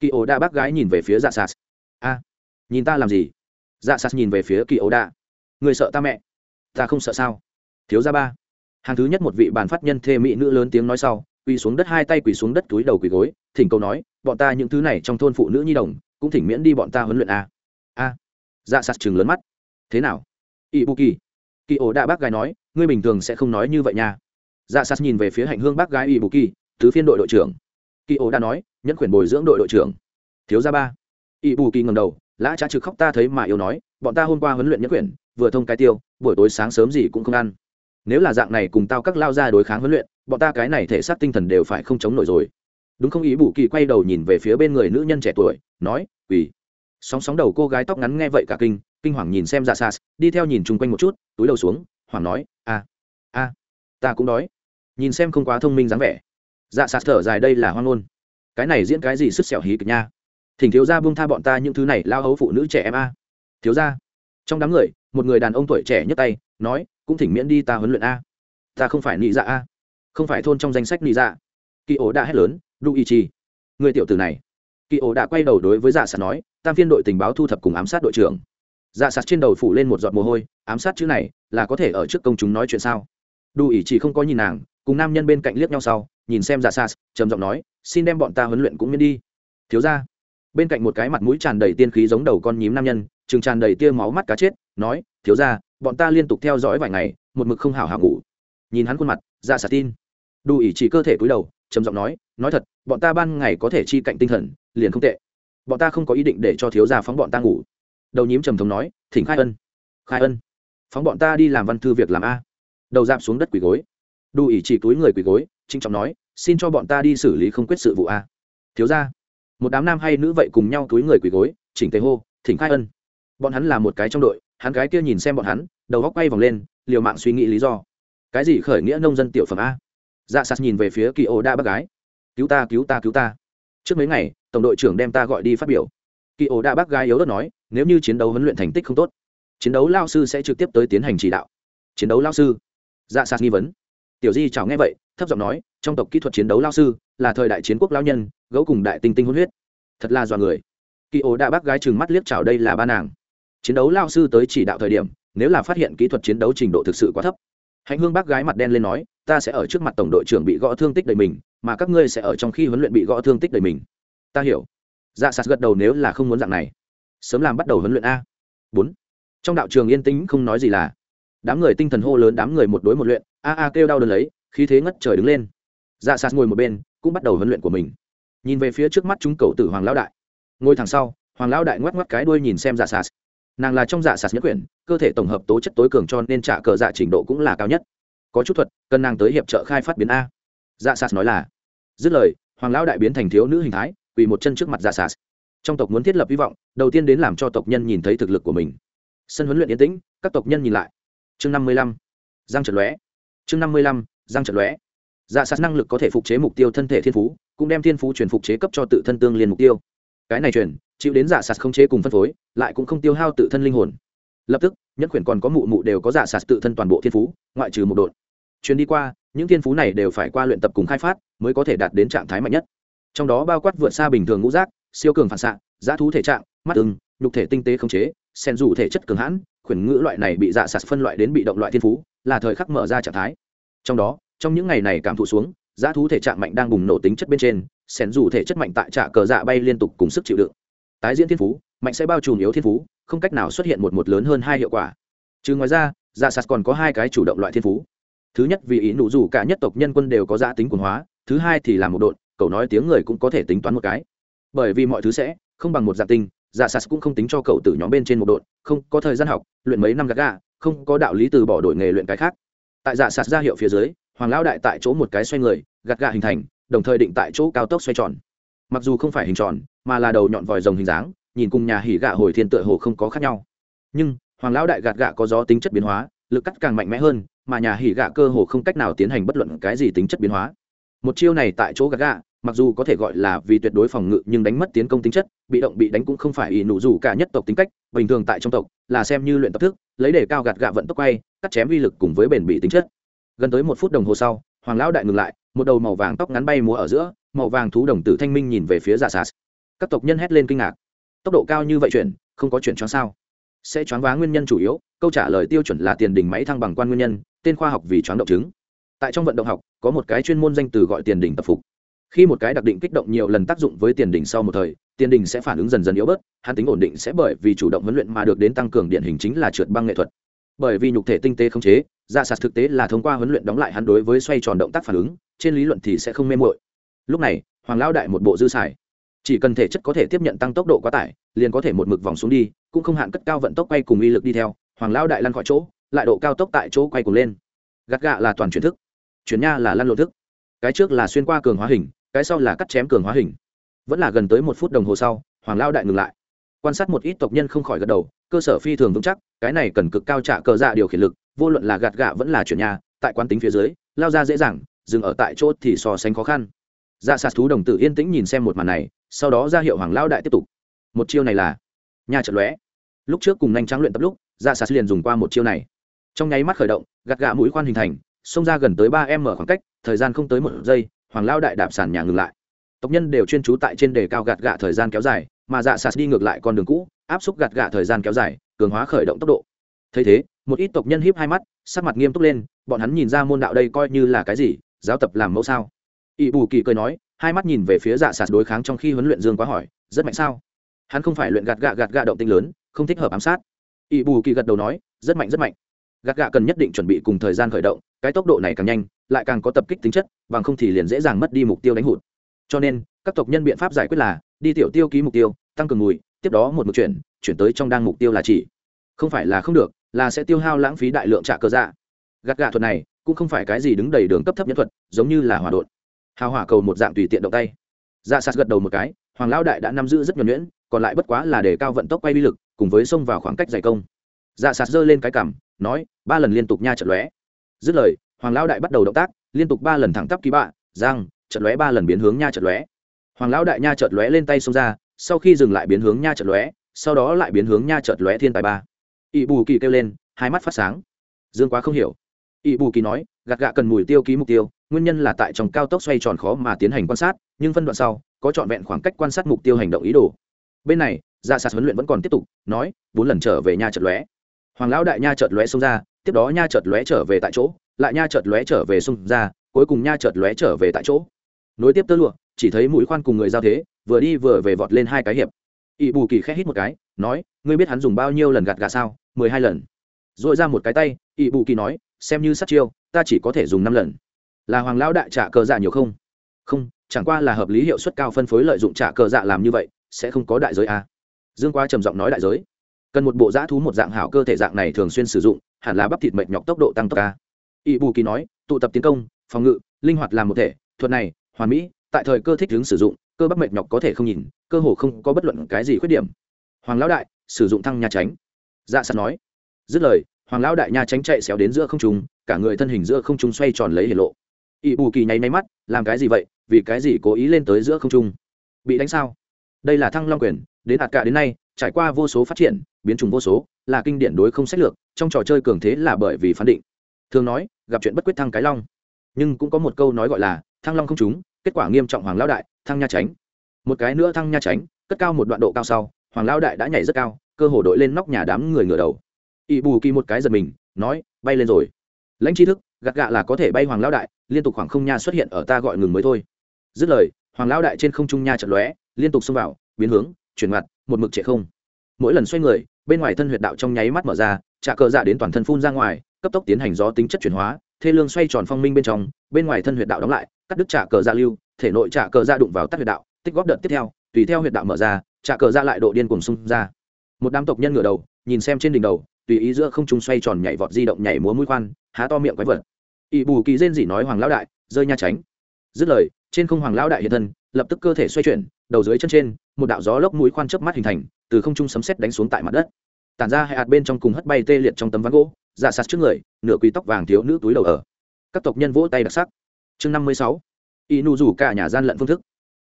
Kỳ ổ đạ bác gái nhìn về phía dạ sạt. A, nhìn ta làm gì? Dạ sạt nhìn về phía kỳ ổ đạ. Người sợ ta mẹ, ta không sợ sao? Thiếu ra ba hàng thứ nhất một vị bàn phát nhân thê mỹ nữ lớn tiếng nói sau, quỳ xuống đất hai tay quỳ xuống đất túi đầu quỳ gối, thỉnh cầu nói, bọn ta những thứ này trong thôn phụ nữ nhi đồng, cũng thỉnh miễn đi bọn ta huấn luyện a. A? Dạ sạt chừng lớn mắt. Thế nào? Ỵ bù kỳ kỳ ổ đạ bác gái nói, ngươi bình thường sẽ không nói như vậy nha. Dạ sạt nhìn về phía hạnh hương bác gái y bù kỳ thứ phiên đội đội trưởng. Kỳ ổ đã nói, nhẫn quyền bồi dưỡng đội đội trưởng. Thiếu gia ba. Y bù kỳ ngầm đầu, lã trá trực khóc ta thấy mà yêu nói, bọn ta hôm qua huấn luyện nhẫn quyền vừa thông cái tiêu, buổi tối sáng sớm gì cũng không ăn nếu là dạng này cùng tao các lao ra đối kháng huấn luyện, bọn ta cái này thể xác tinh thần đều phải không chống nổi rồi. Đúng không? Ý bù kỳ quay đầu nhìn về phía bên người nữ nhân trẻ tuổi, nói ủy sóng sóng đầu cô gái tóc ngắn nghe vậy cả kinh kinh hoàng nhìn xem dạ ra xa đi theo nhìn chung quanh một chút, túi đầu xuống hoàng nói, a a, ta cũng đói. Nhìn xem không quá thông minh dáng vẻ. Dạ sạt thở dài, đây là hoang ngôn. Cái này diễn cái gì sức xẻo hí kịch nha? Thỉnh thiếu gia buông tha bọn ta những thứ này, lao hấu phụ nữ trẻ em a. Thiếu gia, trong đám người, một người đàn ông tuổi trẻ nhấc tay, nói cũng thỉnh miễn đi ta huấn luyện a. Ta không phải nị dạ a. Không phải thôn trong danh sách nị dạ. Kỳ ổ đã hét lớn, đu ý chi người tiểu tử này. Kỳ ổ đã quay đầu đối với dạ sạt nói, tam phiên đội tình báo thu thập cùng ám sát đội trưởng. Dạ sạt trên đầu phủ lên một giọt mồ hôi, ám sát chữ này là có thể ở trước công chúng nói chuyện sao? Đu ý chỉ không có nhìn nàng, cùng nam nhân bên cạnh liếc nhau sau, nhìn xem dạ sạt, trầm giọng nói, xin đem bọn ta huấn luyện cũng miễn đi. Thiếu ra bên cạnh một cái mặt mũi tràn đầy tiên khí giống đầu con nhím nam nhân chừng tràn đầy tia máu mắt cá chết, nói, thiếu ra bọn ta liên tục theo dõi vài ngày, một mực không hảo hào ngủ. Nhìn hắn khuôn mặt ra sạt tin. Đủ ỉ chỉ cơ thể cúi đầu, trầm giọng nói nói thật, bọn ta ban ngày có thể chi cạnh tinh thần, liền không tệ. Bọn ta không có ý định để cho thiếu gia phóng bọn ta ngủ. Đầu nhím trầm thống nói, thỉnh khai ân. Khai ân. Phóng bọn ta đi làm văn thư việc làm a. Đầu dạp xuống đất quỳ gối. Đủ ỉ chỉ túi người quỳ gối trinh trọng nói, xin cho bọn ta đi xử lý không quyết sự vụ a. Thiếu gia. Một đám nam hay nữ vậy cùng nhau túi người quỳ gối, chỉnh tề hô, thỉnh khai ân. Bọn hắn là một cái trong đội hắn cái kia nhìn xem bọn hắn, đầu góc quay vòng lên, liều mạng suy nghĩ lý do. Cái gì khởi nghĩa nông dân tiểu phẩm a? Dạ sạt nhìn về phía kỳ ô đa bác gái. Cứu ta cứu ta cứu ta. Trước mấy ngày, tổng đội trưởng đem ta gọi đi phát biểu. Kỳ ô đa bác gái yếu đất nói, nếu như chiến đấu huấn luyện thành tích không tốt, chiến đấu lao sư sẽ trực tiếp tới tiến hành chỉ đạo. Chiến đấu lao sư? Dạ sạt nghi vấn. Tiểu di chào nghe vậy, thấp giọng nói, trong tộc kỹ thuật chiến đấu lao sư là thời đại chiến quốc lao nhân, gấu cùng đại tinh tinh hôn huyết. Thật là dọa người. Kỳ ổ đa bác gái chừng mắt liếc chào đây là ba nàng chiến đấu lao sư tới chỉ đạo thời điểm, nếu là phát hiện kỹ thuật chiến đấu trình độ thực sự quá thấp. Hạnh hương bác gái mặt đen lên nói, ta sẽ ở trước mặt tổng đội trưởng bị gõ thương tích đầy mình, mà các ngươi sẽ ở trong khi huấn luyện bị gõ thương tích đầy mình. Ta hiểu. Dạ sạt gật đầu nếu là không muốn dạng này. Sớm làm bắt đầu huấn luyện a. Bốn. Trong đạo trường yên tĩnh không nói gì là, đám người tinh thần hô lớn đám người một đối một luyện, a a kêu đau đớn lấy, khí thế ngất trời đứng lên. Dạ sạt ngồi một bên, cũng bắt đầu huấn luyện của mình. Nhìn về phía trước mắt chúng cầu tử hoàng lão đại. Ngồi thẳng sau, hoàng lão đại ngoắc ngoắc cái đuôi nhìn xem dạ sạt nàng là trong dạ sạt nhất quyển, cơ thể tổng hợp tố chất tối cường cho nên trả cờ dạ trình độ cũng là cao nhất. Có chút thuật, cần nàng tới hiệp trợ khai phát biến a. Dạ sạt nói là, dứt lời, hoàng lão đại biến thành thiếu nữ hình thái, quỳ một chân trước mặt dạ sạt. Trong tộc muốn thiết lập hy vọng, đầu tiên đến làm cho tộc nhân nhìn thấy thực lực của mình. Sân huấn luyện yên tĩnh, các tộc nhân nhìn lại. Chương năm mươi lăm, giang trật lóe. Chương năm mươi lăm, giang trật lóe. Dạ sạt năng lực có thể phục chế mục tiêu thân thể thiên phú, cũng đem thiên phú truyền phục chế cấp cho tự thân tương liên mục tiêu. Cái này truyền chịu đến giả sạt không chế cùng phân phối, lại cũng không tiêu hao tự thân linh hồn. Lập tức nhất quyển còn có mụ mụ đều có giả sạt tự thân toàn bộ thiên phú, ngoại trừ một đội chuyến đi qua, những thiên phú này đều phải qua luyện tập cùng khai phát, mới có thể đạt đến trạng thái mạnh nhất. Trong đó bao quát vượt xa bình thường ngũ rác siêu cường phản xạ giá thú thể trạng, mắt ưng, nhục thể tinh tế không chế, sen dù thể chất cường hãn, khuyển ngữ loại này bị dạ sạt phân loại đến bị động loại thiên phú, là thời khắc mở ra trạng thái. Trong đó, trong những ngày này cảm thụ xuống giá thú thể trạng mạnh đang bùng nổ tính chất bên trên, sen dù thể chất mạnh tại trạ cờ dạ bay liên tục cùng sức chịu đựng tái diễn thiên phú mạnh sẽ bao trùm yếu thiên phú không cách nào xuất hiện một một lớn hơn hai hiệu quả. Chứ ngoài ra dạ sạt còn có hai cái chủ động loại thiên phú. Thứ nhất vì ý nụ dù cả nhất tộc nhân quân đều có giá tính quần hóa thứ hai thì là một đội, cậu nói tiếng người cũng có thể tính toán một cái. Bởi vì mọi thứ sẽ không bằng một dạng tinh dạ sạt cũng không tính cho cậu từ nhóm bên trên một đội, không có thời gian học luyện mấy năm gạt gà không có đạo lý từ bỏ đổi nghề luyện cái khác. Tại dạ sạt ra hiệu phía dưới hoàng lão đại tại chỗ một cái xoay người gạt gà hình thành đồng thời định tại chỗ cao tốc xoay tròn mặc dù không phải hình tròn, mà là đầu nhọn vòi rồng hình dáng, nhìn cùng nhà hỉ gạ hồi thiên tựa hồ không có khác nhau. Nhưng, hoàng lão đại gạt gạ có gió tính chất biến hóa, lực cắt càng mạnh mẽ hơn, mà nhà hỉ gạ cơ hồ không cách nào tiến hành bất luận cái gì tính chất biến hóa. Một chiêu này tại chỗ gạt gạ, mặc dù có thể gọi là vì tuyệt đối phòng ngự nhưng đánh mất tiến công tính chất, bị động bị đánh cũng không phải ỷ nụ dù cả nhất tộc tính cách, bình thường tại trong tộc là xem như luyện tập thức, lấy để cao gạt gạ vận tốc quay, cắt chém uy lực cùng với bền bị tính chất. Gần tới một phút đồng hồ sau, hoàng lão đại ngừng lại, một đầu màu vàng tóc ngắn bay múa ở giữa màu vàng thú đồng tử thanh minh nhìn về phía dạ giả sạt các tộc nhân hét lên kinh ngạc. Tốc độ cao như vậy chuyển, không có chuyển choáng sao? Sẽ choáng váng nguyên nhân chủ yếu, câu trả lời tiêu chuẩn là tiền đỉnh máy thăng bằng quan nguyên nhân, tên khoa học vì choáng động chứng. Tại trong vận động học, có một cái chuyên môn danh từ gọi tiền đỉnh tập phục. Khi một cái đặc định kích động nhiều lần tác dụng với tiền đỉnh sau một thời, tiền đỉnh sẽ phản ứng dần dần yếu bớt, hắn tính ổn định sẽ bởi vì chủ động huấn luyện mà được đến tăng cường điển hình chính là trượt băng nghệ thuật. Bởi vì nhục thể tinh tế không chế dạ ra sạt thực tế là thông qua huấn luyện đóng lại hắn đối với xoay tròn động tác phản ứng, trên lý luận thì sẽ không mê mội lúc này, hoàng lão đại một bộ dư xài. Chỉ cần thể chất có thể tiếp nhận tăng tốc độ quá tải, liền có thể một mực vòng xuống đi, cũng không hạn cất cao vận tốc quay cùng uy lực đi theo. Hoàng lão đại lăn khỏi chỗ, lại độ cao tốc tại chỗ quay cùng lên. Gạt gạ là toàn chuyển thức, chuyển nha là lăn lộ thức. Cái trước là xuyên qua cường hóa hình, cái sau là cắt chém cường hóa hình. Vẫn là gần tới một phút đồng hồ sau, hoàng lao đại ngừng lại. Quan sát một ít tộc nhân không khỏi gật đầu, cơ sở phi thường vững chắc, cái này cần cực cao trả cờ dạ điều khiển lực, vô luận là gạt gạ vẫn là chuyển nhà tại quán tính phía dưới, lao ra dễ dàng, dừng ở tại chỗ thì so sánh khó khăn dạ sạt thú đồng tử yên tĩnh nhìn xem một màn này, sau đó ra hiệu hoàng lao đại tiếp tục. Một chiêu này là nhà trận lóe. Lúc trước cùng nhanh trắng luyện tập lúc dạ sạt liền dùng qua một chiêu này. Trong nháy mắt khởi động, gạt gạ mũi khoan hình thành, xông ra gần tới ba m khoảng cách, thời gian không tới một giây, hoàng lao đại đạp sàn nhà ngừng lại. Tộc nhân đều chuyên trú tại trên đề cao gạt gạ thời gian kéo dài, mà dạ sạt đi ngược lại con đường cũ, áp xúc gạt gạ thời gian kéo dài, cường hóa khởi động tốc độ. Thấy thế, một ít tộc nhân híp hai mắt, sắc mặt nghiêm túc lên, bọn hắn nhìn ra môn đạo đây coi như là cái gì, giáo tập làm mẫu sao? Ỵ bù kỳ cười nói, hai mắt nhìn về phía dạ sạt đối kháng trong khi huấn luyện dương quá hỏi, rất mạnh sao? Hắn không phải luyện gạt gạ gạt gạ động tinh lớn, không thích hợp ám sát. Ỵ bù kỳ gật đầu nói, rất mạnh rất mạnh. Gạt gạ cần nhất định chuẩn bị cùng thời gian khởi động, cái tốc độ này càng nhanh, lại càng có tập kích tính chất, bằng không thì liền dễ dàng mất đi mục tiêu đánh hụt. Cho nên, các tộc nhân biện pháp giải quyết là, đi tiểu tiêu ký mục tiêu, tăng cường mùi, tiếp đó một mục chuyển chuyển tới trong đang mục tiêu là chỉ. Không phải là không được, là sẽ tiêu hao lãng phí đại lượng trả cơ dạ. Gạt gạ thuật này, cũng không phải cái gì đứng đầy đường cấp thấp nhân thuật, giống như là hỏa đột hào hỏa cầu một dạng tùy tiện động tay. Dạ sạt gật đầu một cái, hoàng lão đại đã nắm giữ rất nhuẩn nhuyễn, còn lại bất quá là để cao vận tốc quay bi lực, cùng với xông vào khoảng cách giải công. Dạ sạt giơ lên cái cằm, nói, ba lần liên tục nha trận lóe. Dứt lời, hoàng lão đại bắt đầu động tác, liên tục ba lần thẳng tắp ký bạ, giang, trận lóe ba lần biến hướng nha trận lóe. Hoàng lão đại nha trận lóe lên tay xông ra, sau khi dừng lại biến hướng nha trận lóe, sau đó lại biến hướng nha trận lóe thiên tài ba. Ỵ bù kỳ kêu lên, hai mắt phát sáng. Dương quá không hiểu. Ỵ bù kỳ nói, gạt gạ cần mùi tiêu ký mục tiêu nguyên nhân là tại trong cao tốc xoay tròn khó mà tiến hành quan sát, nhưng phân đoạn sau, có trọn vẹn khoảng cách quan sát mục tiêu hành động ý đồ. Bên này ra dạ sạt huấn luyện vẫn còn tiếp tục, nói, bốn lần trở về nha chợt lóe. Hoàng lão đại nha chợt lóe xông ra, tiếp đó nha chợt lóe trở về tại chỗ, lại nha chợt lóe trở về xông ra, cuối cùng nha chợt lóe trở về tại chỗ. Nối tiếp tơ lụa, chỉ thấy mũi khoan cùng người giao thế, vừa đi vừa về vọt lên hai cái hiệp. Ỵ bù kỳ khẽ hít một cái, nói, ngươi biết hắn dùng bao nhiêu lần gạt gà sao? Mười hai lần. Rồi ra một cái tay ỵ bù kỳ nói, xem như sát chiêu, ta chỉ có thể dùng năm lần là hoàng lão đại trả cờ dạ nhiều không? Không, chẳng qua là hợp lý hiệu suất cao phân phối lợi dụng trả cờ dạ làm như vậy, sẽ không có đại giới à. dương quá trầm giọng nói đại giới. Cần một bộ dã thú một dạng hảo cơ thể dạng này thường xuyên sử dụng, hẳn là bắp thịt mệt nhọc tốc độ tăng tốc ca ỵ bù kỳ nói, tụ tập tiến công, phòng ngự, linh hoạt làm một thể, thuật này, hoàn mỹ, tại thời cơ thích ứng sử dụng, cơ bắp mệt nhọc có thể không nhìn, cơ hồ không có bất luận cái gì khuyết điểm. Hoàng lão đại, sử dụng thăng nha tránh. Dạ sắt nói. Dứt lời, hoàng lão đại nha tránh chạy xéo đến giữa không trung, cả người thân hình giữa không trung xoay tròn lấy hiển lộ ỵ bù kỳ nháy máy mắt, làm cái gì vậy? Vì cái gì cố ý lên tới giữa không trung? Bị đánh sao? Đây là thăng long quyền, đến hạt cả đến nay, trải qua vô số phát triển, biến chủng vô số, là kinh điển đối không sách lược, trong trò chơi cường thế là bởi vì phán định. Thường nói, gặp chuyện bất quyết thăng cái long. Nhưng cũng có một câu nói gọi là, thăng long không trúng, kết quả nghiêm trọng hoàng lão đại, thăng nha tránh một cái nữa thăng nha tránh cất cao một đoạn độ cao sau, hoàng lão đại đã nhảy rất cao, cơ hồ đội lên nóc nhà đám người ngửa đầu. Ỵ bù kỳ một cái giật mình, nói, bay lên rồi. Lãnh tri thức gạt gạ là có thể bay hoàng lão đại, liên tục khoảng không nha xuất hiện ở ta gọi ngừng mới thôi. Dứt lời, hoàng lão đại trên không trung nha trận lóe, liên tục xông vào, biến hướng, chuyển mặt, một mực trệ không. Mỗi lần xoay người, bên ngoài thân huyệt đạo trong nháy mắt mở ra trà cờ dạ đến toàn thân phun ra ngoài, cấp tốc tiến hành gió tính chất chuyển hóa, thê lương xoay tròn phong minh bên trong, bên ngoài thân huyệt đạo đóng lại, cắt đứt trà cờ dạ lưu, thể nội trà cờ dạ đụng vào tắt huyệt đạo, tích góp đợt tiếp theo, tùy theo huyệt đạo mở ra trà cờ dạ lại độ điên cùng xung ra. Một đám tộc nhân ngửa đầu, nhìn xem trên đỉnh đầu, tùy ý giữa không trung xoay tròn nhảy vọt di động nhảy múa mũi khoan há to miệng quái vật. Ỵ bù kỳ rên dỉ nói hoàng lão đại, rơi nha tránh. Dứt lời, trên không hoàng lão đại hiện thân, lập tức cơ thể xoay chuyển, đầu dưới chân trên, một đạo gió lốc mũi khoan chớp mắt hình thành, từ không trung sấm sét đánh xuống tại mặt đất. Tản ra hai hạt bên trong cùng hất bay tê liệt trong tấm ván gỗ dạ giả sạt trước người, nửa quỳ tóc vàng thiếu nữ túi đầu ở. Các tộc nhân vỗ tay đặc sắc. Chương năm mươi sáu. Y nụ rủ cả nhà gian lận phương thức.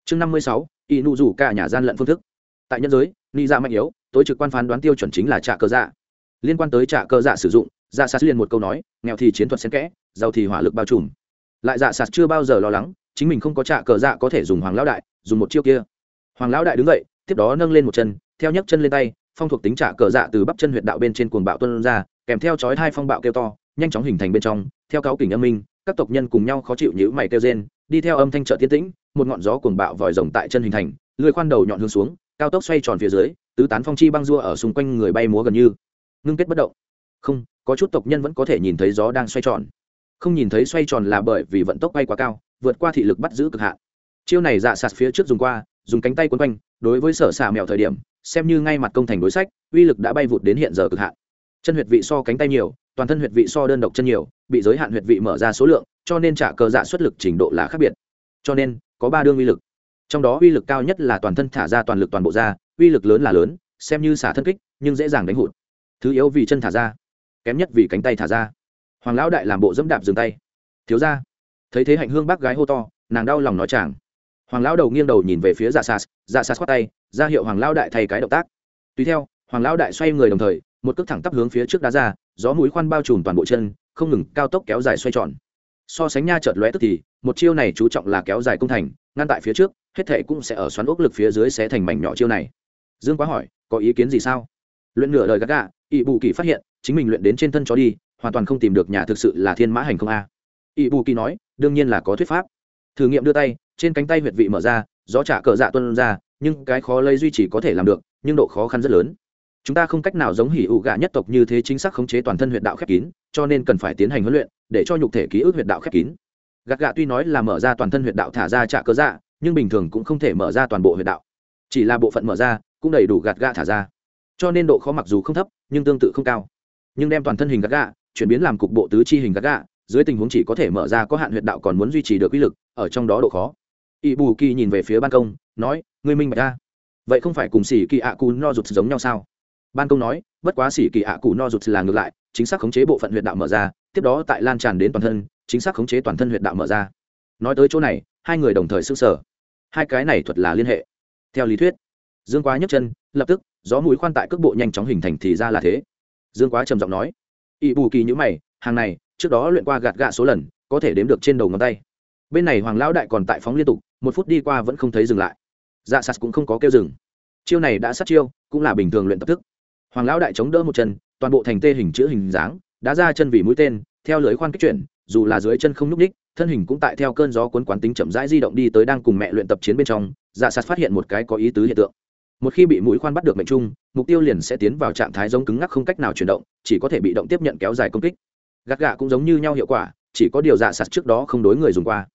Chương năm mươi sáu. Y nụ rủ cả nhà gian lận phương thức. Tại nhân giới ni ra dạ mạnh yếu, tối trực quan phán đoán tiêu chuẩn chính là trả cơ dạ. Liên quan tới trả cơ dạ sử dụng dạ sạt liền một câu nói, nghèo thì chiến thuật xen kẽ, giàu thì hỏa lực bao trùm. Lại dạ sạt chưa bao giờ lo lắng, chính mình không có trả cờ dạ có thể dùng hoàng lão đại, dùng một chiêu kia. Hoàng lão đại đứng dậy, tiếp đó nâng lên một chân, theo nhấc chân lên tay, phong thuộc tính trả cờ dạ từ bắp chân huyệt đạo bên trên cuồng bạo tuân ra, kèm theo chói hai phong bạo kêu to, nhanh chóng hình thành bên trong, theo cáo kỉnh âm minh, các tộc nhân cùng nhau khó chịu nhữ mày kêu rên, đi theo âm thanh trợ tiến tĩnh, một ngọn gió cuồng bạo vòi rồng tại chân hình thành, lưỡi khoan đầu nhọn hướng xuống, cao tốc xoay tròn phía dưới, tứ tán phong chi băng rua ở xung quanh người bay múa gần như. Ngưng kết bất động. Không có chút tộc nhân vẫn có thể nhìn thấy gió đang xoay tròn. Không nhìn thấy xoay tròn là bởi vì vận tốc bay quá cao, vượt qua thị lực bắt giữ cực hạn. Chiêu này dạ sạt phía trước dùng qua, dùng cánh tay quấn quanh, đối với sở xà mèo thời điểm, xem như ngay mặt công thành đối sách, uy lực đã bay vụt đến hiện giờ cực hạn. Chân huyệt vị so cánh tay nhiều, toàn thân huyệt vị so đơn độc chân nhiều, bị giới hạn huyệt vị mở ra số lượng, cho nên trả cờ dạ xuất lực trình độ là khác biệt. Cho nên, có ba đương uy lực. Trong đó uy lực cao nhất là toàn thân thả ra toàn lực toàn bộ ra, uy lực lớn là lớn, xem như xả thân kích, nhưng dễ dàng đánh hụt. Thứ yếu vì chân thả ra kém nhất vì cánh tay thả ra. Hoàng lão đại làm bộ dẫm đạp dừng tay. Thiếu ra thấy thế hạnh hương bác gái hô to, nàng đau lòng nói chàng. Hoàng lão đầu nghiêng đầu nhìn về phía dạ sas dạ sas khoát tay, ra hiệu hoàng lão đại thay cái động tác. Tùy theo, hoàng lão đại xoay người đồng thời, một cước thẳng tắp hướng phía trước đá ra, gió mũi khoan bao trùm toàn bộ chân, không ngừng cao tốc kéo dài xoay tròn. So sánh nha chợt lóe tức thì, một chiêu này chú trọng là kéo dài công thành, ngăn tại phía trước, hết thệ cũng sẽ ở xoắn ốc lực phía dưới sẽ thành mảnh nhỏ chiêu này. Dương quá hỏi, có ý kiến gì sao? Luyện nửa đời gắt gà ỵ bù kỳ phát hiện chính mình luyện đến trên thân chó đi, hoàn toàn không tìm được nhà thực sự là thiên mã hành không a. Ỵ bù kỳ nói, đương nhiên là có thuyết pháp. Thử nghiệm đưa tay, trên cánh tay huyệt vị mở ra, gió trả cờ dạ tuân ra, nhưng cái khó lây duy trì có thể làm được, nhưng độ khó khăn rất lớn. Chúng ta không cách nào giống hỉ ụ gạ nhất tộc như thế chính xác khống chế toàn thân huyệt đạo khép kín, cho nên cần phải tiến hành huấn luyện, để cho nhục thể ký ức huyệt đạo khép kín. Gạt gạ tuy nói là mở ra toàn thân huyệt đạo thả ra trả cớ dạ nhưng bình thường cũng không thể mở ra toàn bộ huyệt đạo. Chỉ là bộ phận mở ra, cũng đầy đủ gạt gạ thả ra. Cho nên độ khó mặc dù không thấp, nhưng tương tự không cao nhưng đem toàn thân hình gạt gạ, chuyển biến làm cục bộ tứ chi hình gạt gạ, dưới tình huống chỉ có thể mở ra có hạn huyệt đạo còn muốn duy trì được uy lực, ở trong đó độ khó. Ỵ bù kỳ nhìn về phía ban công, nói, ngươi minh bạch ra vậy không phải cùng xỉ kỳ ạ cù no rụt giống nhau sao? Ban công nói, bất quá xỉ kỳ ạ cù no rụt là ngược lại, chính xác khống chế bộ phận huyệt đạo mở ra, tiếp đó tại lan tràn đến toàn thân, chính xác khống chế toàn thân huyệt đạo mở ra. Nói tới chỗ này, hai người đồng thời s ư n g sở hai cái này thuật là liên hệ. Theo lý thuyết, dương quá nhấc chân, lập tức, gió mũi khoan tại cước bộ nhanh chóng hình thành thì ra là thế dương quá trầm giọng nói. Ỵ bù kỳ nhữ mày, hàng này, trước đó luyện qua gạt gạ số lần, có thể đếm được trên đầu ngón tay. Bên này hoàng lão đại còn tại phóng liên tục, một phút đi qua vẫn không thấy dừng lại. Dạ sạt cũng không có kêu dừng. Chiêu này đã sát chiêu, cũng là bình thường luyện tập thức. Hoàng lão đại chống đỡ một chân, toàn bộ thành tê hình chữ hình dáng, đã ra chân vì mũi tên, theo lưới khoan kích chuyển, dù là dưới chân không nhúc ních thân hình cũng tại theo cơn gió cuốn quán tính chậm rãi di động đi tới đang cùng mẹ luyện tập chiến bên trong. Dạ sạt phát hiện một cái có ý tứ hiện tượng một khi bị mũi khoan bắt được mệnh trung, mục tiêu liền sẽ tiến vào trạng thái giống cứng ngắc không cách nào chuyển động, chỉ có thể bị động tiếp nhận kéo dài công kích. Gạt gạ cũng giống như nhau hiệu quả, chỉ có điều dạ sạt trước đó không đối người dùng qua.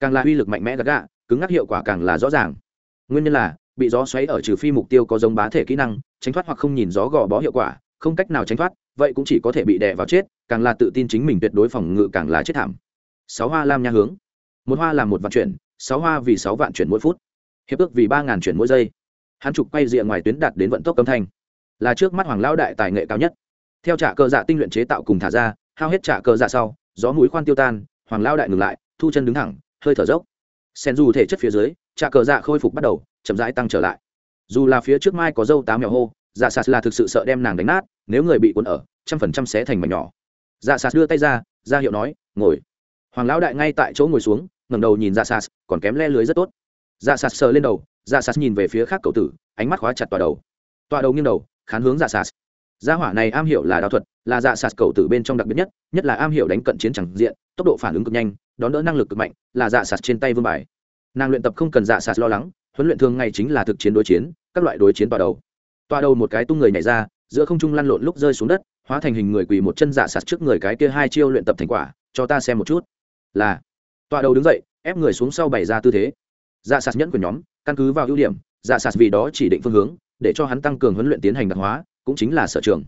Càng là uy lực mạnh mẽ gạt gạ, cứng ngắc hiệu quả càng là rõ ràng. Nguyên nhân là, bị gió xoáy ở trừ phi mục tiêu có giống bá thể kỹ năng, tránh thoát hoặc không nhìn gió gò bó hiệu quả, không cách nào tránh thoát, vậy cũng chỉ có thể bị đè vào chết, càng là tự tin chính mình tuyệt đối phòng ngự càng là chết thảm. Sáu hoa lam nha hướng. Một hoa làm một vạn chuyển, sáu hoa vì sáu vạn chuyển mỗi phút. Hiệp ước vì ba ngàn chuyển mỗi giây hắn trục quay rìa ngoài tuyến đạt đến vận tốc âm thanh. Là trước mắt hoàng lão đại tài nghệ cao nhất. Theo trả cờ dạ tinh luyện chế tạo cùng thả ra, hao hết trả cờ dạ sau, gió mũi khoan tiêu tan, hoàng lão đại ngừng lại, thu chân đứng thẳng, hơi thở dốc. Sen dù thể chất phía dưới, trả cờ dạ khôi phục bắt đầu, chậm rãi tăng trở lại. Dù là phía trước mai có dâu tám mèo hô dạ sạt là thực sự sợ đem nàng đánh nát, nếu người bị cuốn ở, trăm phần trăm sẽ thành mảnh nhỏ. Dạ sạt đưa tay ra ra hiệu nói, ngồi. Hoàng lão đại ngay tại chỗ ngồi xuống, ngẩng đầu nhìn dạ sạt, còn kém le lưới rất tốt. Dạ sạt sờ lên đầu dạ sạt nhìn về phía khác cậu tử, ánh mắt khóa chặt tòa đầu. Tòa đầu nghiêng đầu, khán hướng dạ sạt gia hỏa này am hiểu là đao thuật, là dạ sạt cậu tử bên trong đặc biệt nhất nhất là am hiểu đánh cận chiến chẳng diện, tốc độ phản ứng cực nhanh, đón đỡ năng lực cực mạnh, là dạ sạt trên tay vương bài. Nàng luyện tập không cần dạ sạt lo lắng, huấn luyện thường ngày chính là thực chiến đối chiến, các loại đối chiến tòa đầu. Tòa đầu một cái tung người nhảy ra, giữa không trung lăn lộn lúc rơi xuống đất, hóa thành hình người quỳ một chân dạ sạt trước người cái kia hai chiêu luyện tập thành quả, cho ta xem một chút. Là tòa đầu đứng dậy, ép người xuống sau bày ra tư thế dạ sạt nhẫn của nhóm, căn cứ vào ưu điểm dạ sạt vì đó chỉ định phương hướng, để cho hắn tăng cường huấn luyện tiến hành đặc hóa, cũng chính là sở trường.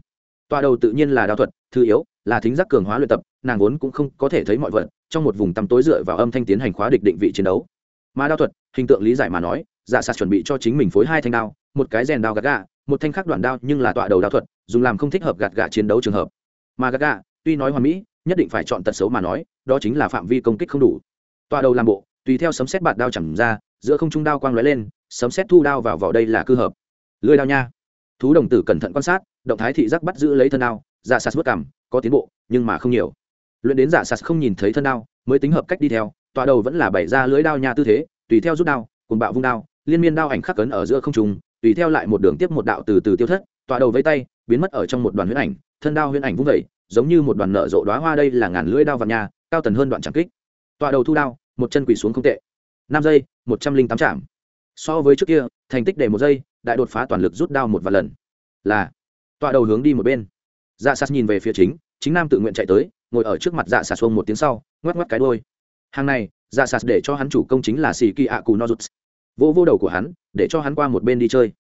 Tọa đầu tự nhiên là đao thuật, thứ yếu là thính giác cường hóa luyện tập, nàng vốn cũng không có thể thấy mọi vật, trong một vùng tăm tối dựa vào âm thanh tiến hành khóa địch định vị chiến đấu. Mà đao thuật, hình tượng lý giải mà nói dạ sạt chuẩn bị cho chính mình phối hai thanh đao, một cái rèn đao gạt gà, một thanh khác đoạn đao, nhưng là tọa đầu đao thuật, dùng làm không thích hợp gạt gà chiến đấu trường hợp. Mà gạt gà, tuy nói hoàn mỹ, nhất định phải chọn tật xấu mà nói, đó chính là phạm vi công kích không đủ. Tọa đầu làm bộ, tùy theo sấm xét bạt đao chẳng ra giữa không trung đao quang lóe lên, sấm xét thu đao vào vào đây là cư hợp. Lưới đao nha. Thú đồng tử cẩn thận quan sát, động thái thị giác bắt giữ lấy thân đao dạ sạt vất cảm, có tiến bộ, nhưng mà không nhiều. Luyện đến dạ sạt không nhìn thấy thân đao, mới tính hợp cách đi theo, tọa đầu vẫn là bày ra lưới đao nha tư thế, tùy theo rút đao cùng bạo vung đao, liên miên đao ảnh khắc cấn ở giữa không trung, tùy theo lại một đường tiếp một đạo từ từ tiêu thất, tọa đầu vẫy tay, biến mất ở trong một đoàn huyễn ảnh, thân đao huyễn ảnh vung vẩy, giống như một đoàn nợ rộ đoá hoa đây là ngàn lưỡi đao vào nhà cao tần hơn đoạn tràng kích. Tọa đầu thu đao, một chân quỳ xuống không tệ năm giây, một trăm linh tám trạm so với trước kia, thành tích để một giây, đại đột phá toàn lực rút đao một vài lần. Là, tọa đầu hướng đi một bên. Dạ sát nhìn về phía chính chính nam tự nguyện chạy tới, ngồi ở trước mặt dạ sạt xuông một tiếng sau, ngoắc ngoắc cái đôi hàng này dạ sạt để cho hắn chủ công chính là xì kỳ ạ cù no rụt vô vô đầu của hắn, để cho hắn qua một bên đi chơi.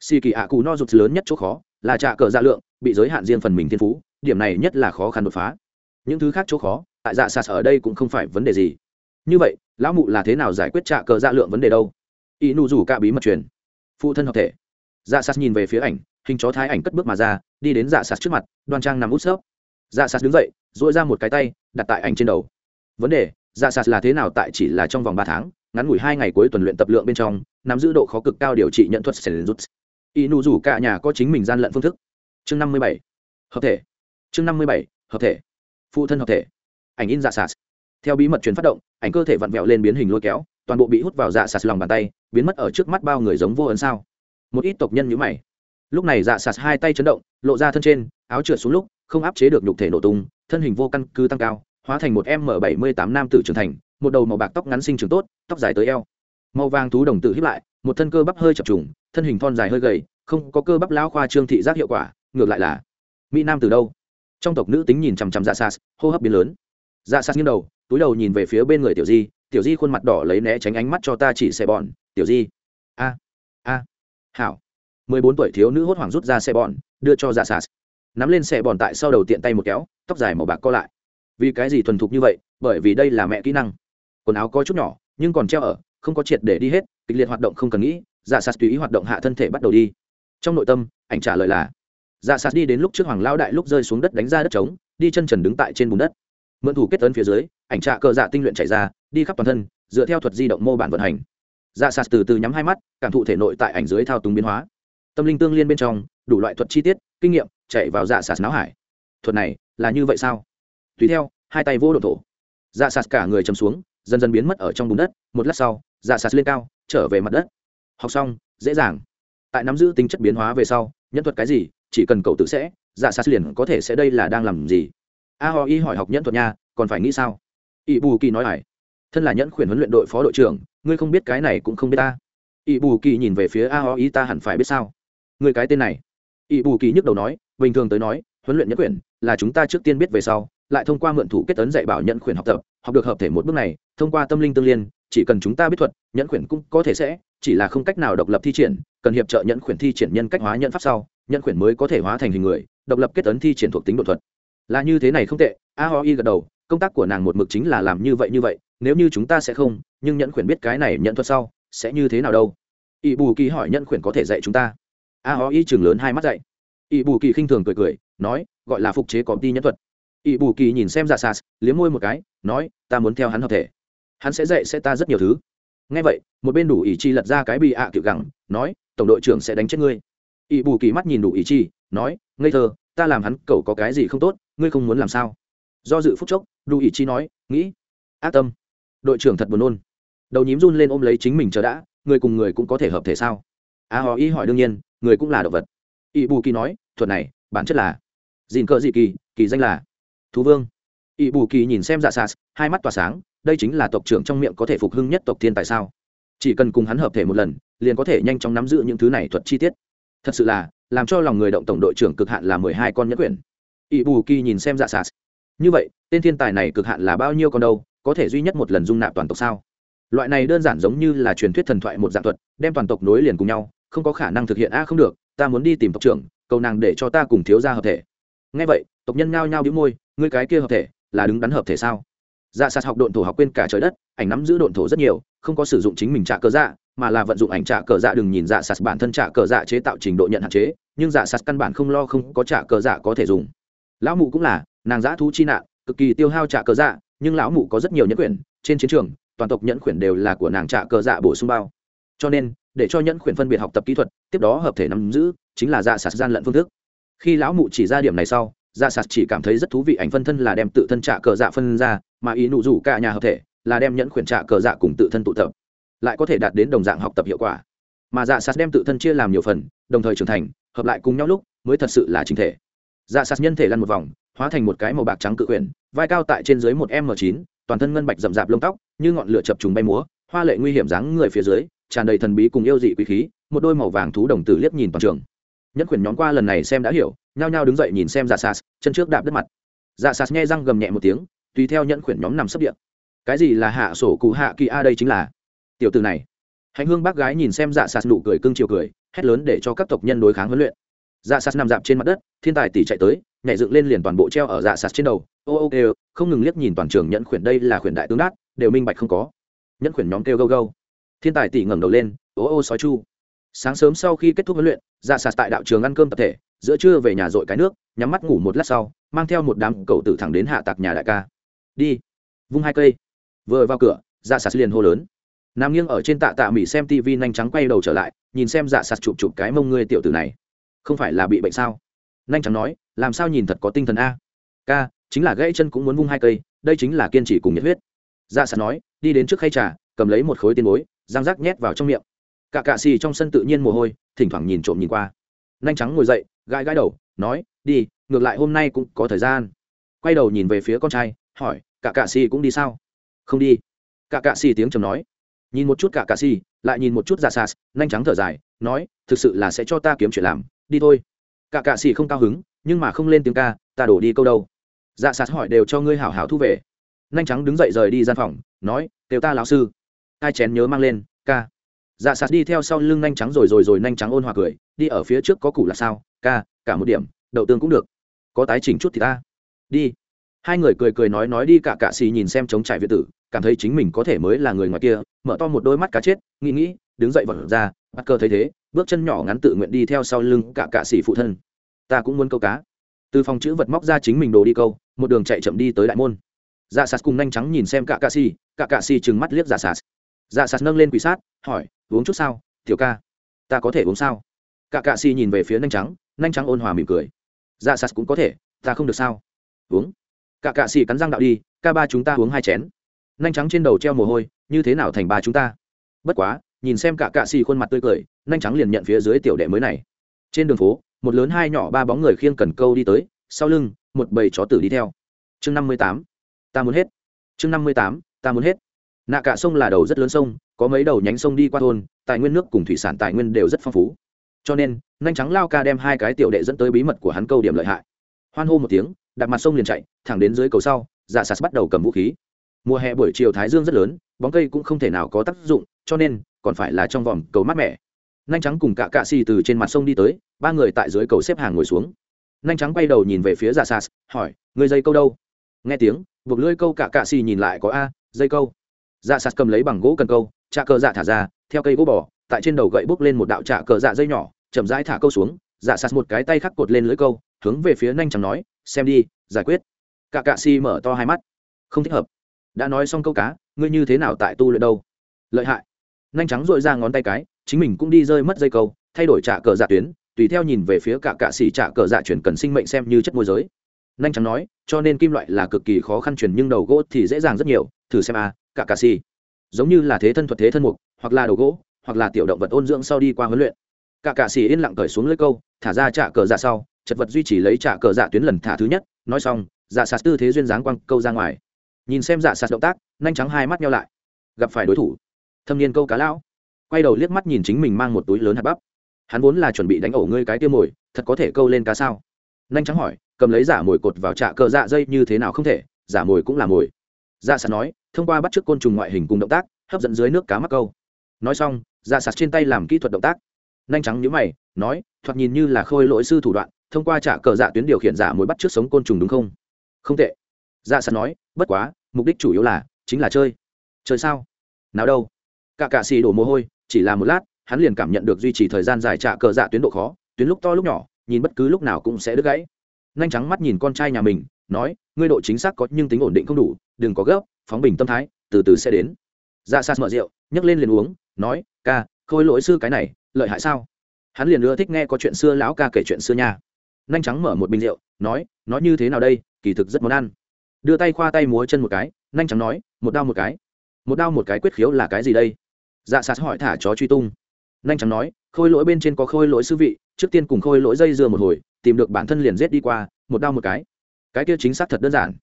Xì kỳ ạ cù no rụt lớn nhất chỗ khó, là trạ cờ dạ lượng, bị giới hạn riêng phần mình thiên phú, điểm này nhất là khó khăn đột phá. Những thứ khác chỗ khó, tại dạ sạt ở đây cũng không phải vấn đề gì. Như vậy lão mụ là thế nào giải quyết trạ cờ dạ lượng vấn đề đâu? Y nụ rủ cả bí mật truyền. Phụ thân hợp thể. Dạ sạt nhìn về phía ảnh, hình chó thái ảnh cất bước mà ra, đi đến dạ sạt trước mặt, đoan trang nằm út xớp dạ sạt đứng dậy dội ra một cái tay, đặt tại ảnh trên đầu. Vấn đề dạ sạt là thế nào tại chỉ là trong vòng ba tháng, ngắn ngủi hai ngày cuối tuần luyện tập lượng bên trong, nắm giữ độ khó cực cao điều trị nhận thuật sển rút y nụ rủ cả nhà có chính mình gian lận phương thức. Chương năm mươi bảy. Hợp thể. Chương năm mươi bảy. Hợp thể. Phụ thân hợp thể. Ảnh in dạ sạt theo bí mật truyền phát động, ảnh cơ thể vặn vẹo lên biến hình lôi kéo, toàn bộ bị hút vào dạ sạt lòng bàn tay, biến mất ở trước mắt bao người giống vô ấn sao. Một ít tộc nhân nhữ mày. Lúc này dạ sạt hai tay chấn động, lộ ra thân trên, áo trượt xuống lúc, không áp chế được nhục thể nổ tung, thân hình vô căn cứ tăng cao, hóa thành một m bảy mươi tám nam tử trưởng thành, một đầu màu bạc tóc ngắn sinh trưởng tốt, tóc dài tới eo. Màu vàng thú đồng tử hiếp lại, một thân cơ bắp hơi chập trùng, thân hình thon dài hơi gầy, không có cơ bắp lão khoa trương thị giác hiệu quả, ngược lại là mỹ nam từ đâu? Trong tộc nữ tính nhìn chằm chằm dạ sas hô hấp biến lớn. Dạ sas nghiêng đầu túi đầu nhìn về phía bên người tiểu di tiểu di khuôn mặt đỏ lấy né tránh ánh mắt cho ta chỉ xe bọn, tiểu di. A a, hảo. Mười bốn tuổi thiếu nữ hốt hoảng rút ra xe bọn, đưa cho dạ xà. Nắm lên xe bọn tại sau đầu tiện tay một kéo, tóc dài màu bạc co lại. Vì cái gì thuần thục như vậy? Bởi vì đây là mẹ kỹ năng. Quần áo có chút nhỏ, nhưng còn treo ở, không có triệt để đi hết, kịch liệt hoạt động không cần nghĩ dạ sas tùy ý hoạt động hạ thân thể bắt đầu đi. Trong nội tâm, ảnh trả lời là dạ sas đi đến lúc trước hoàng lao đại lúc rơi xuống đất đánh ra đất trống, đi chân trần đứng tại trên bùn đất mượn thủ kết tấn phía dưới, ảnh trạ cờ dạ tinh luyện chạy ra, đi khắp toàn thân, dựa theo thuật di động mô bản vận hành. Dạ sạt từ từ nhắm hai mắt, cảm thụ thể nội tại ảnh dưới thao túng biến hóa. Tâm linh tương liên bên trong, đủ loại thuật chi tiết, kinh nghiệm, chạy vào dạ sạt não hải. Thuật này là như vậy sao? Tùy theo, hai tay vô độ thổ. Dạ sạt cả người chầm xuống, dần dần biến mất ở trong bùn đất. Một lát sau dạ sạt lên cao, trở về mặt đất. Học xong, dễ dàng. Tại nắm giữ tính chất biến hóa về sau nhân thuật cái gì, chỉ cần cậu tự sẽ dạ sạt liền có thể sẽ đây là đang làm gì a ho y hỏi học nhẫn thuật nha, còn phải nghĩ sao? Ỵ bù kỳ nói hải thân là nhẫn khuyển huấn luyện đội phó đội trưởng, ngươi không biết cái này cũng không biết ta. Ỵ bù kỳ nhìn về phía a ho y ta hẳn phải biết sao? Người cái tên này. Ỵ bù kỳ nhức đầu nói, bình thường tới nói, huấn luyện nhẫn khuyển là chúng ta trước tiên biết về sau, lại thông qua mượn thủ kết tấn dạy bảo nhẫn khuyển học tập, học được hợp thể một bước này, thông qua tâm linh tương liên, chỉ cần chúng ta biết thuật, nhẫn khuyển cũng có thể sẽ, chỉ là không cách nào độc lập thi triển, cần hiệp trợ nhẫn khuyển thi triển nhân cách hóa nhân pháp sau, nhẫn khuyển mới có thể hóa thành hình người, độc lập kết tấn thi triển thuộc tính đột thuật là như thế này không tệ, a ho y gật đầu, công tác của nàng một mực chính là làm như vậy như vậy, nếu như chúng ta sẽ không, nhưng nhẫn khuyển biết cái này nhận thuật sau, sẽ như thế nào đâu? Ỵ bù kỳ hỏi nhẫn khuyển có thể dạy chúng ta. A ho y chừng lớn hai mắt dạy ỵ bù kỳ khinh thường cười cười, nói, gọi là phục chế có ti nhẫn thuật. Ỵ bù kỳ nhìn xem dạ ra sas liếm môi một cái, nói, ta muốn theo hắn hợp thể. Hắn sẽ dạy sẽ ta rất nhiều thứ. Ngay vậy, một bên đủ ý chi lật ra cái bị ạ à kiểu gẳng, nói, tổng đội trưởng sẽ đánh chết ngươi. Ỵ bù kỳ mắt nhìn đủ ý chi, nói, ngây thơ, ta làm hắn cậu có cái gì không tốt? Ngươi không muốn làm sao? Do dự phúc chốc đủ ý chi nói, nghĩ, ác tâm. Đội trưởng thật buồn nôn. Đầu nhím run lên ôm lấy chính mình chờ đã, người cùng người cũng có thể hợp thể sao? A họ ý hỏi đương nhiên, người cũng là động vật. Ỵ bù kỳ nói, thuật này, bản chất là dìn cờ dị kỳ kỳ danh là, thú vương. Ỵ bù kỳ nhìn xem dạ sas hai mắt tỏa sáng, đây chính là tộc trưởng trong miệng có thể phục hưng nhất tộc thiên tại sao? Chỉ cần cùng hắn hợp thể một lần, liền có thể nhanh chóng nắm giữ những thứ này thuật chi tiết. Thật sự là, làm cho lòng người động tổng đội trưởng cực hạn là mười hai con nhất quyển ỵ bù kỳ nhìn xem dạ sas như vậy, tên thiên tài này cực hạn là bao nhiêu con đâu, có thể duy nhất một lần dung nạp toàn tộc sao? Loại này đơn giản giống như là truyền thuyết thần thoại một dạng thuật, đem toàn tộc nối liền cùng nhau, không có khả năng thực hiện. A không được, ta muốn đi tìm tộc trưởng, cầu nàng để cho ta cùng thiếu gia hợp thể. Ngay vậy, tộc nhân ngao nhao đĩu môi, ngươi cái kia hợp thể, là đứng đắn hợp thể sao? Dạ sạt học độn thổ học quên cả trời đất, ảnh nắm giữ độn thổ rất nhiều, không có sử dụng chính mình trả cờ dạ mà là vận dụng ảnh trả cờ dạ. Đừng nhìn dạ sạt bản thân trả cờ dạ chế tạo trình độ nhận hạn chế, nhưng dạ sạt căn bản không lo, không có trả cờ dạ có thể dùng lão mụ cũng là, nàng giã thú chi nạn, cực kỳ tiêu hao trả cờ dạ nhưng lão mụ có rất nhiều nhẫn quyển, trên chiến trường, toàn tộc nhẫn quyển đều là của nàng trả cờ dạ bổ sung bao. Cho nên, để cho nhẫn quyển phân biệt học tập kỹ thuật, tiếp đó hợp thể nắm giữ, chính là dạ sạt gian lận phương thức. Khi lão mụ chỉ ra điểm này sau dạ sạt chỉ cảm thấy rất thú vị ảnh phân thân là đem tự thân trả cờ dạ phân ra, mà ý nụ rủ cả nhà hợp thể là đem nhẫn quyển trả cờ dạ cùng tự thân tụ tập, lại có thể đạt đến đồng dạng học tập hiệu quả. Mà dạ sạt đem tự thân chia làm nhiều phần, đồng thời trưởng thành, hợp lại cùng nhau lúc, mới thật sự là chính thể dạ sạt nhân thể lăn một vòng, hóa thành một cái màu bạc trắng cự quyển, vai cao tại trên dưới một m chín, toàn thân ngân bạch rậm rạp lông tóc, như ngọn lửa chập trùng bay múa, hoa lệ nguy hiểm dáng người phía dưới, tràn đầy thần bí cùng yêu dị quý khí, một đôi màu vàng thú đồng tử liếc nhìn toàn trường. Nhẫn quyển nhóm qua lần này xem đã hiểu, nhao nhao đứng dậy nhìn xem dạ sạt, chân trước đạp đất mặt. Dạ sạt nghe răng gầm nhẹ một tiếng, tùy theo nhẫn quyển nhóm nằm sấp điện cái gì là hạ sổ cụ hạ kỳ a đây chính là? Tiểu từ này. Hành hương bác gái nhìn xem dạ sạt nụ cười cưng chiều cười, hét lớn để cho các tộc nhân đối kháng huấn luyện dạ sạt nằm dạp trên mặt đất, thiên tài tỷ chạy tới, nhảy dựng lên liền toàn bộ treo ở dạ sạt trên đầu. Ô ô, kêu, không ngừng liếc nhìn toàn trường nhẫn khuyển đây là khuyển đại tướng đát, đều minh bạch không có. Nhẫn khuyển nhóm kêu gâu gâu. Thiên tài tỷ ngẩng đầu lên, ô ô, sói chu. Sáng sớm sau khi kết thúc huấn luyện dạ sạt tại đạo trường ăn cơm tập thể, giữa trưa về nhà dội cái nước, nhắm mắt ngủ một lát sau, mang theo một đám cậu tử thẳng đến hạ tạc nhà đại ca. Đi. Vung hai cây. Vừa vào cửa dạ sạt liền hô lớn. Nằm nghiêng ở trên tạ tạ mỹ xem tv nhanh trắng quay đầu trở lại, nhìn xem dạ sạt chụp chụp cái mông ngươi tiểu tử này không phải là bị bệnh sao? Nhanh trắng nói, làm sao nhìn thật có tinh thần a? Ca, chính là gãy chân cũng muốn vung hai cây, đây chính là kiên trì cùng nhiệt huyết. Dạ sạt nói, đi đến trước khay trà, cầm lấy một khối tiền bối, răng rác nhét vào trong miệng. Cả cạ xì trong sân tự nhiên mồ hôi, thỉnh thoảng nhìn trộm nhìn qua. Nhanh trắng ngồi dậy, gãi gãi đầu, nói, đi, ngược lại hôm nay cũng có thời gian. Quay đầu nhìn về phía con trai, hỏi cả cạ xì cũng đi sao? Không đi. Cả cạ xì tiếng chầm nói. Nhìn một chút cả cạ xì, lại nhìn một chút dạ sas nhanh trắng thở dài, nói, thực sự là sẽ cho ta kiếm chuyện làm đi thôi. Cả cạ xì không cao hứng, nhưng mà không lên tiếng ca, ta đổ đi câu đâu. Dạ sạt hỏi đều cho ngươi hảo hảo thu về. Nhanh trắng đứng dậy rời đi gian phòng, nói, kêu ta lão sư. Hai chén nhớ mang lên, ca. Dạ sạt đi theo sau lưng nhanh trắng rồi rồi rồi nhanh trắng ôn hòa cười, đi ở phía trước có củ là sao? Ca, cả một điểm, đậu tương cũng được. Có tái chỉnh chút thì ta. Đi. Hai người cười cười nói nói đi, cả cạ xì nhìn xem chống trải việt tử, cảm thấy chính mình có thể mới là người ngoài kia, mở to một đôi mắt cá chết, nghĩ nghĩ, đứng dậy vật ra, bắt cơ thấy thế bước chân nhỏ ngắn tự nguyện đi theo sau lưng cả cạ sĩ phụ thân. Ta cũng muốn câu cá. Từ phòng chữ vật móc ra chính mình đồ đi câu, một đường chạy chậm đi tới đại môn. Dạ sạt cùng nhanh trắng nhìn xem cả cạ sĩ, cả cạ sĩ trừng mắt liếc dạ sạt. Dạ sạt nâng lên quỷ sát, hỏi, uống chút sao, tiểu ca? Ta có thể uống sao? Cả cạ sĩ nhìn về phía nhanh trắng nhanh trắng ôn hòa mỉm cười. Dạ sạt cũng có thể, ta không được sao? Uống. Cả cạ sĩ cắn răng đạo đi, ca ba chúng ta uống hai chén. Nhanh trắng trên đầu treo mồ hôi, như thế nào thành ba chúng ta? Bất quá nhìn xem cả cạ xì khuôn mặt tươi cười nhanh trắng liền nhận phía dưới tiểu đệ mới này. Trên đường phố, một lớn hai nhỏ ba bóng người khiêng cần câu đi tới, sau lưng, một bầy chó tử đi theo. Chương năm mươi tám, ta muốn hết. Chương năm mươi tám, ta muốn hết. Nạ cả sông là đầu rất lớn sông, có mấy đầu nhánh sông đi qua thôn, tài nguyên nước cùng thủy sản tài nguyên đều rất phong phú. Cho nên nhanh trắng lao ca đem hai cái tiểu đệ dẫn tới bí mật của hắn câu điểm lợi hại. Hoan hô một tiếng đặt mặt sông liền chạy, thẳng đến dưới cầu sau dạ sạt bắt đầu cầm vũ khí. Mùa hè buổi chiều thái dương rất lớn, bóng cây cũng không thể nào có tác dụng, cho nên còn phải là trong vòng cầu mát mẻ. Nhanh trắng cùng cả cạ xì từ trên mặt sông đi tới, ba người tại dưới cầu xếp hàng ngồi xuống. Nhanh trắng quay đầu nhìn về phía dạ sạt hỏi người dây câu đâu? Nghe tiếng, buộc lưỡi câu cả cạ xì nhìn lại có a, dây câu. Dạ sạt cầm lấy bằng gỗ cần câu trà cờ dạ thả ra, theo cây gỗ bỏ tại trên đầu gậy bốc lên một đạo trà cờ dạ dây nhỏ, chậm rãi thả câu xuống. Dạ sạt một cái tay khắc cột lên lưỡi câu, hướng về phía nhanh trắng nói, xem đi, giải quyết. Cả cạ xì mở to hai mắt. Không thích hợp. Đã nói xong câu cá, ngươi như thế nào tại tu luyện đâu? Lợi hại nhanh trắng dội ra ngón tay cái chính mình cũng đi rơi mất dây câu thay đổi trả cờ dạ tuyến tùy theo nhìn về phía cả cạ xỉ trả cờ dạ chuyển cần sinh mệnh xem như chất môi giới. Nhanh trắng nói cho nên kim loại là cực kỳ khó khăn chuyển nhưng đầu gỗ thì dễ dàng rất nhiều thử xem a à, cả cạ xỉ giống như là thế thân thuật thế thân mục hoặc là đầu gỗ hoặc là tiểu động vật ôn dưỡng sau đi qua huấn luyện. Cả cạ xỉ yên lặng cởi xuống lưỡi câu thả ra trả cờ dạ sau chật vật duy trì lấy trả cờ dạ tuyến lần thả thứ nhất nói xong dạ sạt tư thế duyên dáng quăng câu ra ngoài. Nhìn xem dạ sạt động tác nhanh trắng hai mắt nhau lại. Gặp phải đối thủ thâm niên câu cá lão. Quay đầu liếc mắt nhìn chính mình mang một túi lớn hạt bắp. Hắn vốn là chuẩn bị đánh ổ ngươi cái tiêu mồi, thật có thể câu lên cá sao? Nhanh trắng hỏi, cầm lấy giả mồi cột vào trạ cờ dạ dây như thế nào không thể, giả mồi cũng là mồi. Dạ sạt nói, thông qua bắt t r ư ớ c côn trùng ngoại hình cùng động tác, hấp dẫn dưới nước cá mắc câu. Nói xong dạ sạt trên tay làm kỹ thuật động tác. Nhanh trắng nhữ mày, nói, thoạt nhìn như là khôi lỗi sư thủ đoạn, thông qua trả cờ dạ tuyến điều khiển giả mồi bắt t r ư ớ c sống côn trùng đúng không? Không tệ. Dạ sạt nói, bất quá, mục đích chủ yếu là, chính là chơi. Chơi sao? Nào đâu? Cả cạ xì đổ mồ hôi, chỉ là một lát, hắn liền cảm nhận được duy trì thời gian dài trạ cờ dạ tuyến độ khó, tuyến lúc to lúc nhỏ, nhìn bất cứ lúc nào cũng sẽ đứt gãy. Nhanh trắng mắt nhìn con trai nhà mình, nói, ngươi độ chính xác có nhưng tính ổn định không đủ, đừng có gấp, phóng bình tâm thái, từ từ sẽ đến. Ra dạ mở rượu, nhấc lên liền uống, nói, ca, khôi lỗi sư cái này, lợi hại sao? Hắn liền ưa thích nghe có chuyện xưa lão ca kể chuyện xưa nha. Nhanh trắng mở một bình rượu, nói nói như thế nào đây, kỳ thực rất món ăn. Đưa tay khoa tay múa chân một cái, nhanh trắng nói, một đau một cái. Một đau một cái quyết khiếu là cái gì đây? Dạ sạt hỏi thả chó truy tung. Nhanh chóng nói, khôi lỗi bên trên có khôi lỗi sư vị, trước tiên cùng khôi lỗi dây dưa một hồi, tìm được bản thân liền rết đi qua, một đau một cái. Cái kia chính xác thật đơn giản.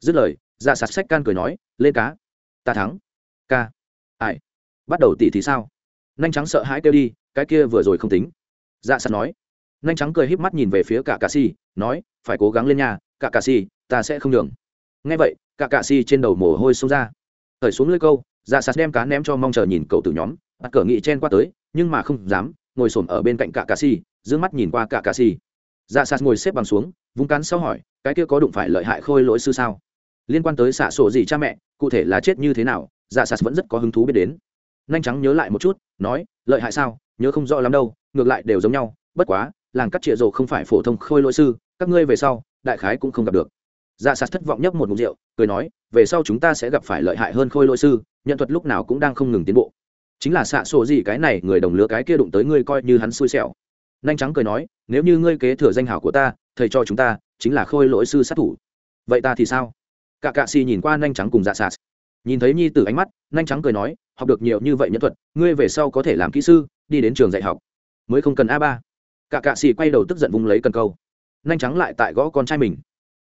Dứt lời dạ sạt sách can cười nói, lên cá. Ta thắng. Ca. Ai? Bắt đầu tỉ thì sao? Nhanh trắng sợ hãi kêu đi, cái kia vừa rồi không tính. Dạ sạt nói. Nhanh trắng cười híp mắt nhìn về phía cả cà si, nói, phải cố gắng lên nhà cả cà si, ta sẽ không đường nghe vậy cả cạ si trên đầu mồ hôi xông ra khởi xuống lưới câu dạ sạt đem cá ném cho mong chờ nhìn cậu từ nhóm. Bắt cờ nghị chen qua tới nhưng mà không dám ngồi xổm ở bên cạnh cả cà si, giữ mắt nhìn qua cả cà si, dạ sạt ngồi xếp bằng xuống vung cắn sau hỏi cái kia có đụng phải lợi hại khôi lỗi sư sao? Liên quan tới xạ sổ gì cha mẹ cụ thể là chết như thế nào dạ sạt vẫn rất có hứng thú biết đến. Nhanh trắng nhớ lại một chút nói lợi hại sao? Nhớ không rõ lắm đâu ngược lại đều giống nhau bất quá làng cắt trịa rồ không phải phổ thông khôi lỗi sư các ngươi về sau đại khái cũng không gặp được dạ sạt thất vọng nhấp một mục rượu, cười nói, về sau chúng ta sẽ gặp phải lợi hại hơn khôi lỗi sư nhận thuật lúc nào cũng đang không ngừng tiến bộ. Chính là xạ sổ gì cái này, người đồng lứa cái kia đụng tới ngươi coi như hắn xui xẻo. Nhanh trắng cười nói, nếu như ngươi kế thừa danh hảo của ta, thầy cho chúng ta chính là khôi lỗi sư sát thủ. Vậy ta thì sao? Cả cạ xì nhìn qua nhanh trắng cùng dạ sạt. Nhìn thấy nhi tử ánh mắt nhanh trắng cười nói, học được nhiều như vậy nhân thuật, ngươi về sau có thể làm kỹ sư, đi đến trường dạy học. Mới không cần a ba. Cả cạ xì quay đầu tức giận vung lấy cần câu. Nhanh trắng lại tại gõ con trai mình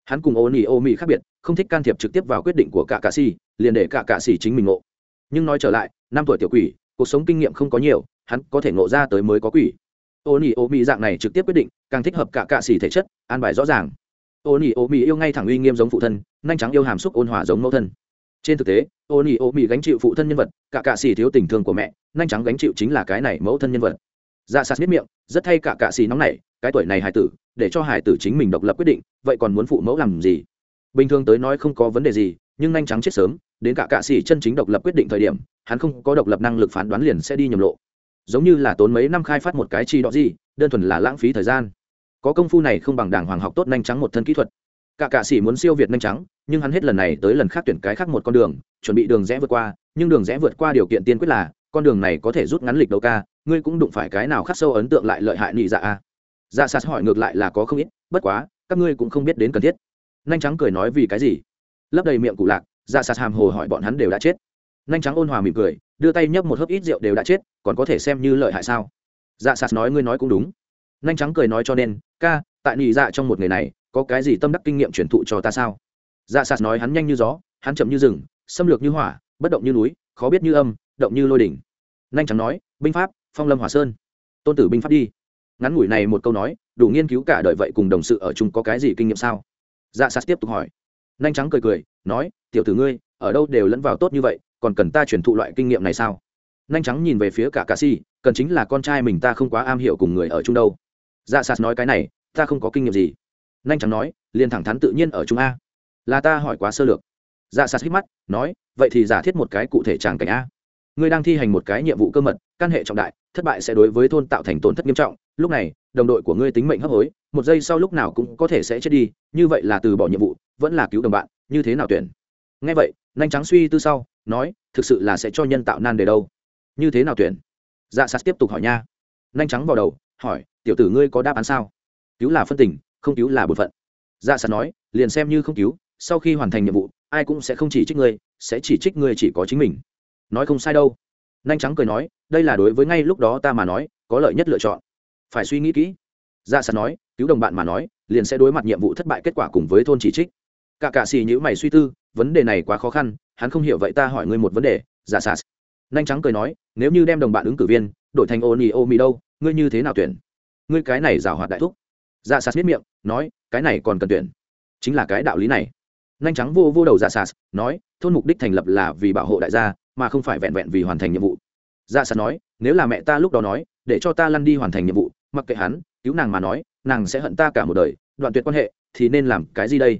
hắn cùng ô nỉ ô mỹ khác biệt, không thích can thiệp trực tiếp vào quyết định của cả cạ xì liền để cả cạ xì chính mình ngộ. Nhưng nói trở lại, năm tuổi tiểu quỷ, cuộc sống kinh nghiệm không có nhiều, hắn có thể ngộ ra tới mới có quỷ. Ô nỉ ô mỹ dạng này trực tiếp quyết định, càng thích hợp cả cạ xì thể chất, an bài rõ ràng. Ô nỉ ô mỹ yêu ngay thẳng uy nghiêm giống phụ thân, nhanh trắng yêu hàm xúc ôn hòa giống mẫu thân. Trên thực tế ô nỉ ô mỹ gánh chịu phụ thân nhân vật cả cạ xì thiếu tình thương của mẹ, nhanh trắng gánh chịu chính là cái này mẫu thân nhân vật. Dạ sạt biết miệng, rất thay cả cạ xì nóng này cái tuổi này Hải tử, để cho Hải tử chính mình độc lập quyết định, vậy còn muốn phụ mẫu làm gì? Bình thường tới nói không có vấn đề gì, nhưng nhanh trắng chết sớm, đến cả cạ xì chân chính độc lập quyết định thời điểm, hắn không có độc lập năng lực phán đoán liền sẽ đi nhầm lộ. Giống như là tốn mấy năm khai phát một cái chi đó gì, đơn thuần là lãng phí thời gian. Có công phu này không bằng đảng hoàng học tốt nhanh trắng một thân kỹ thuật. Cả cạ sĩ muốn siêu việt nhanh trắng nhưng hắn hết lần này tới lần khác tuyển cái khác một con đường, chuẩn bị đường rẽ vượt qua, nhưng đường rẽ vượt qua điều kiện tiên quyết là, con đường này có thể rút ngắn lịch đầu ca, ngươi cũng đụng phải cái nào khắc sâu ấn tượng lại lợi hại nhị dạ a dạ sạt hỏi ngược lại là có không ít, bất quá, các ngươi cũng không biết đến cần thiết. Nhanh trắng cười nói vì cái gì? Lấp đầy miệng cụ lạc dạ sạt hàm hồ hỏi bọn hắn đều đã chết. Nhanh trắng ôn hòa mỉm cười, đưa tay nhấp một hớp ít rượu đều đã chết, còn có thể xem như lợi hại sao? Dạ sạt nói ngươi nói cũng đúng. Nhanh trắng cười nói cho nên, ca, tại nhị dạ trong một ngày này, có cái gì tâm đắc kinh nghiệm truyền thụ cho ta sao? Dạ sạt nói hắn nhanh như gió, hắn chậm như rừng, xâm lược như hỏa, bất động như núi, khó biết như âm, động như lôi đỉnh. Nhanh trắng nói, binh pháp, phong lâm hỏa sơn. Tôn tử binh pháp đi ngắn ngủi này một câu nói, đủ nghiên cứu cả đời vậy cùng đồng sự ở chung có cái gì kinh nghiệm sao? Dạ sạt tiếp tục hỏi. Nhanh trắng cười cười, nói, tiểu tử ngươi, ở đâu đều lẫn vào tốt như vậy, còn cần ta truyền thụ loại kinh nghiệm này sao? Nhanh trắng nhìn về phía cả cà si cần chính là con trai mình ta không quá am hiểu cùng người ở chung đâu. Dạ sạt nói cái này, ta không có kinh nghiệm gì. Nhanh trắng nói liền thẳng thắn tự nhiên ở chung a. Là ta hỏi quá sơ lược. Dạ sạt hít mắt, nói, vậy thì giả thiết một cái cụ thể tràng cảnh a ngươi đang thi hành một cái nhiệm vụ cơ mật, căn hệ trọng đại, thất bại sẽ đối với thôn tạo thành tổn thất nghiêm trọng. Lúc này, đồng đội của ngươi tính mệnh hấp hối, một giây sau lúc nào cũng có thể sẽ chết đi, như vậy là từ bỏ nhiệm vụ, vẫn là cứu đồng bạn, như thế nào tuyển? Ngay vậy nhanh trắng suy tư sau, nói, thực sự là sẽ cho nhân tạo nan đề đâu? Như thế nào tuyển? Dạ sạt tiếp tục hỏi nha. Nhanh trắng vào đầu, hỏi, tiểu tử ngươi có đáp án sao? Cứu là phân tình, không cứu là bổn phận. Dạ sạt nói, liền xem như không cứu, sau khi hoàn thành nhiệm vụ, ai cũng sẽ không chỉ trích ngươi, sẽ chỉ trích ngươi chỉ có chính mình nói không sai đâu. Nhanh trắng cười nói, đây là đối với ngay lúc đó ta mà nói, có lợi nhất lựa chọn. Phải suy nghĩ kỹ. Dạ sạt nói, cứu đồng bạn mà nói, liền sẽ đối mặt nhiệm vụ thất bại kết quả cùng với thôn chỉ trích. Cả cạ xì nhữ mày suy tư, vấn đề này quá khó khăn, hắn không hiểu vậy ta hỏi ngươi một vấn đề dạ sạt. Nhanh trắng cười nói, nếu như đem đồng bạn ứng cử viên, đổi thành ô nì ô mì đâu, ngươi như thế nào tuyển? Ngươi cái này giảo hoạt đại thúc. Dạ sạt biết miệng, nói, cái này còn cần tuyển. Chính là cái đạo lý này. Nhanh trắng vô vô đầu dạ sạt, nói, thôn mục đích thành lập là vì bảo hộ đại gia mà không phải vẹn vẹn vì hoàn thành nhiệm vụ. Dạ sạt nói, nếu là mẹ ta lúc đó nói, để cho ta lăn đi hoàn thành nhiệm vụ, mặc kệ hắn, cứu nàng mà nói, nàng sẽ hận ta cả một đời, đoạn tuyệt quan hệ, thì nên làm cái gì đây?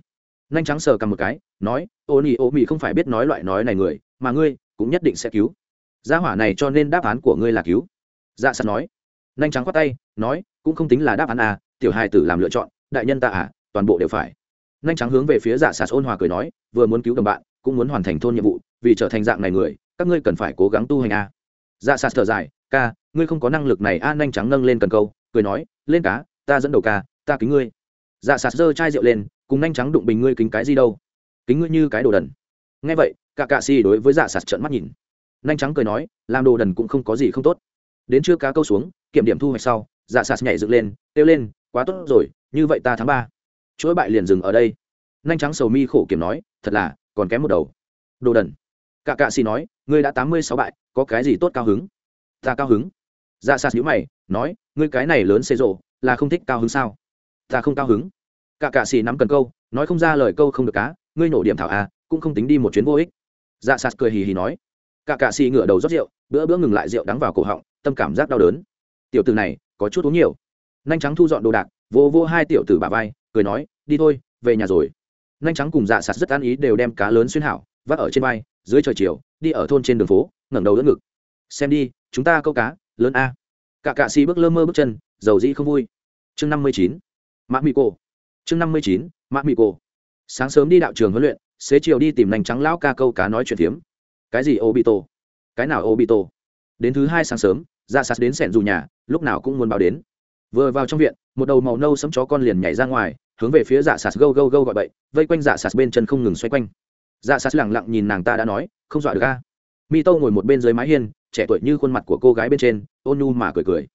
Nhanh trắng sờ cầm một cái, nói, ô nhi ô mị không phải biết nói loại nói này người, mà ngươi cũng nhất định sẽ cứu. Gia hỏa này cho nên đáp án của ngươi là cứu. Dạ sạt nói. Nhanh trắng khoát tay, nói, cũng không tính là đáp án à tiểu hài tử làm lựa chọn, đại nhân ta à toàn bộ đều phải. Nhanh trắng hướng về phía dạ sạt ôn hòa cười nói, vừa muốn cứu đồng bạn, cũng muốn hoàn thành thôn nhiệm vụ, vì trở thành dạng này người các ngươi cần phải cố gắng tu hành a dạ sạt thở dài, ca, ngươi không có năng lực này. A nhanh trắng nâng lên cần câu, cười nói, lên cá, ta dẫn đầu ca, ta kính ngươi. Dạ sạt giơ chai rượu lên, cùng nhanh trắng đụng bình ngươi kính cái gì đâu. Kính ngươi như cái đồ đần. Nghe vậy, cả cạ si đối với dạ sạt trợn mắt nhìn. Nhanh trắng cười nói, làm đồ đần cũng không có gì không tốt. Đến chưa cá câu xuống, kiểm điểm thu hoạch sau dạ sạt nhảy dựng lên, kêu lên, quá tốt rồi, như vậy ta tháng ba. Chuỗi bại liền dừng ở đây. Nhanh trắng sầu mi khổ kiểm nói, thật là, còn kém một đầu. Đồ đần cả cạ xì nói, ngươi đã tám mươi sáu bại, có cái gì tốt cao hứng? Ta cao hứng? Dạ sạt nhữ mày, nói, ngươi cái này lớn xê rộ, là không thích cao hứng sao? Ta không cao hứng. Cả cạ xì nắm cần câu, nói không ra lời câu không được cá ngươi nổ điểm thảo à cũng không tính đi một chuyến vô ích. Dạ sạt cười hì hì nói. Cả cạ xì ngửa đầu rót rượu, bữa bữa ngừng lại rượu đắng vào cổ họng, tâm cảm giác đau đớn. Tiểu tử này, có chút uống nhiều. Nhanh trắng thu dọn đồ đạc vô vô hai tiểu tử bà vai, cười nói, đi thôi, về nhà rồi. Nhanh trắng cùng dạ sạt rất an ý đều đem cá lớn xuyên hảo, vác ở trên vai dưới trời chiều, đi ở thôn trên đường phố, ngẩng đầu đỡ ngực. Xem đi, chúng ta câu cá, lớn a. Cả cạ xì bước lơ mơ bước chân dầu dĩ không vui. Chương năm mươi chín, mã mỹ cô chương năm mươi chín, mã mỹ cô sáng sớm đi đạo trường huấn luyện, xế chiều đi tìm lành trắng lão ca câu cá nói chuyện phiếm. Cái gì ô bị tổ cái nào ô bị tổ đến thứ hai sáng sớm, ra sạt đến sẻn dù nhà, lúc nào cũng muốn báo đến. Vừa vào trong viện, một đầu màu nâu sẫm chó con liền nhảy ra ngoài, hướng về phía dạ sạt gâu gâu gâu gọi bậy, vây quanh dạ sạt bên chân không ngừng xoay quanh dạ sạt lẳng lặng nhìn nàng ta đã nói, không dọa được a. Mi tô ngồi một bên dưới mái hiên, trẻ tuổi như khuôn mặt của cô gái bên trên, ôn nhu mà cười cười.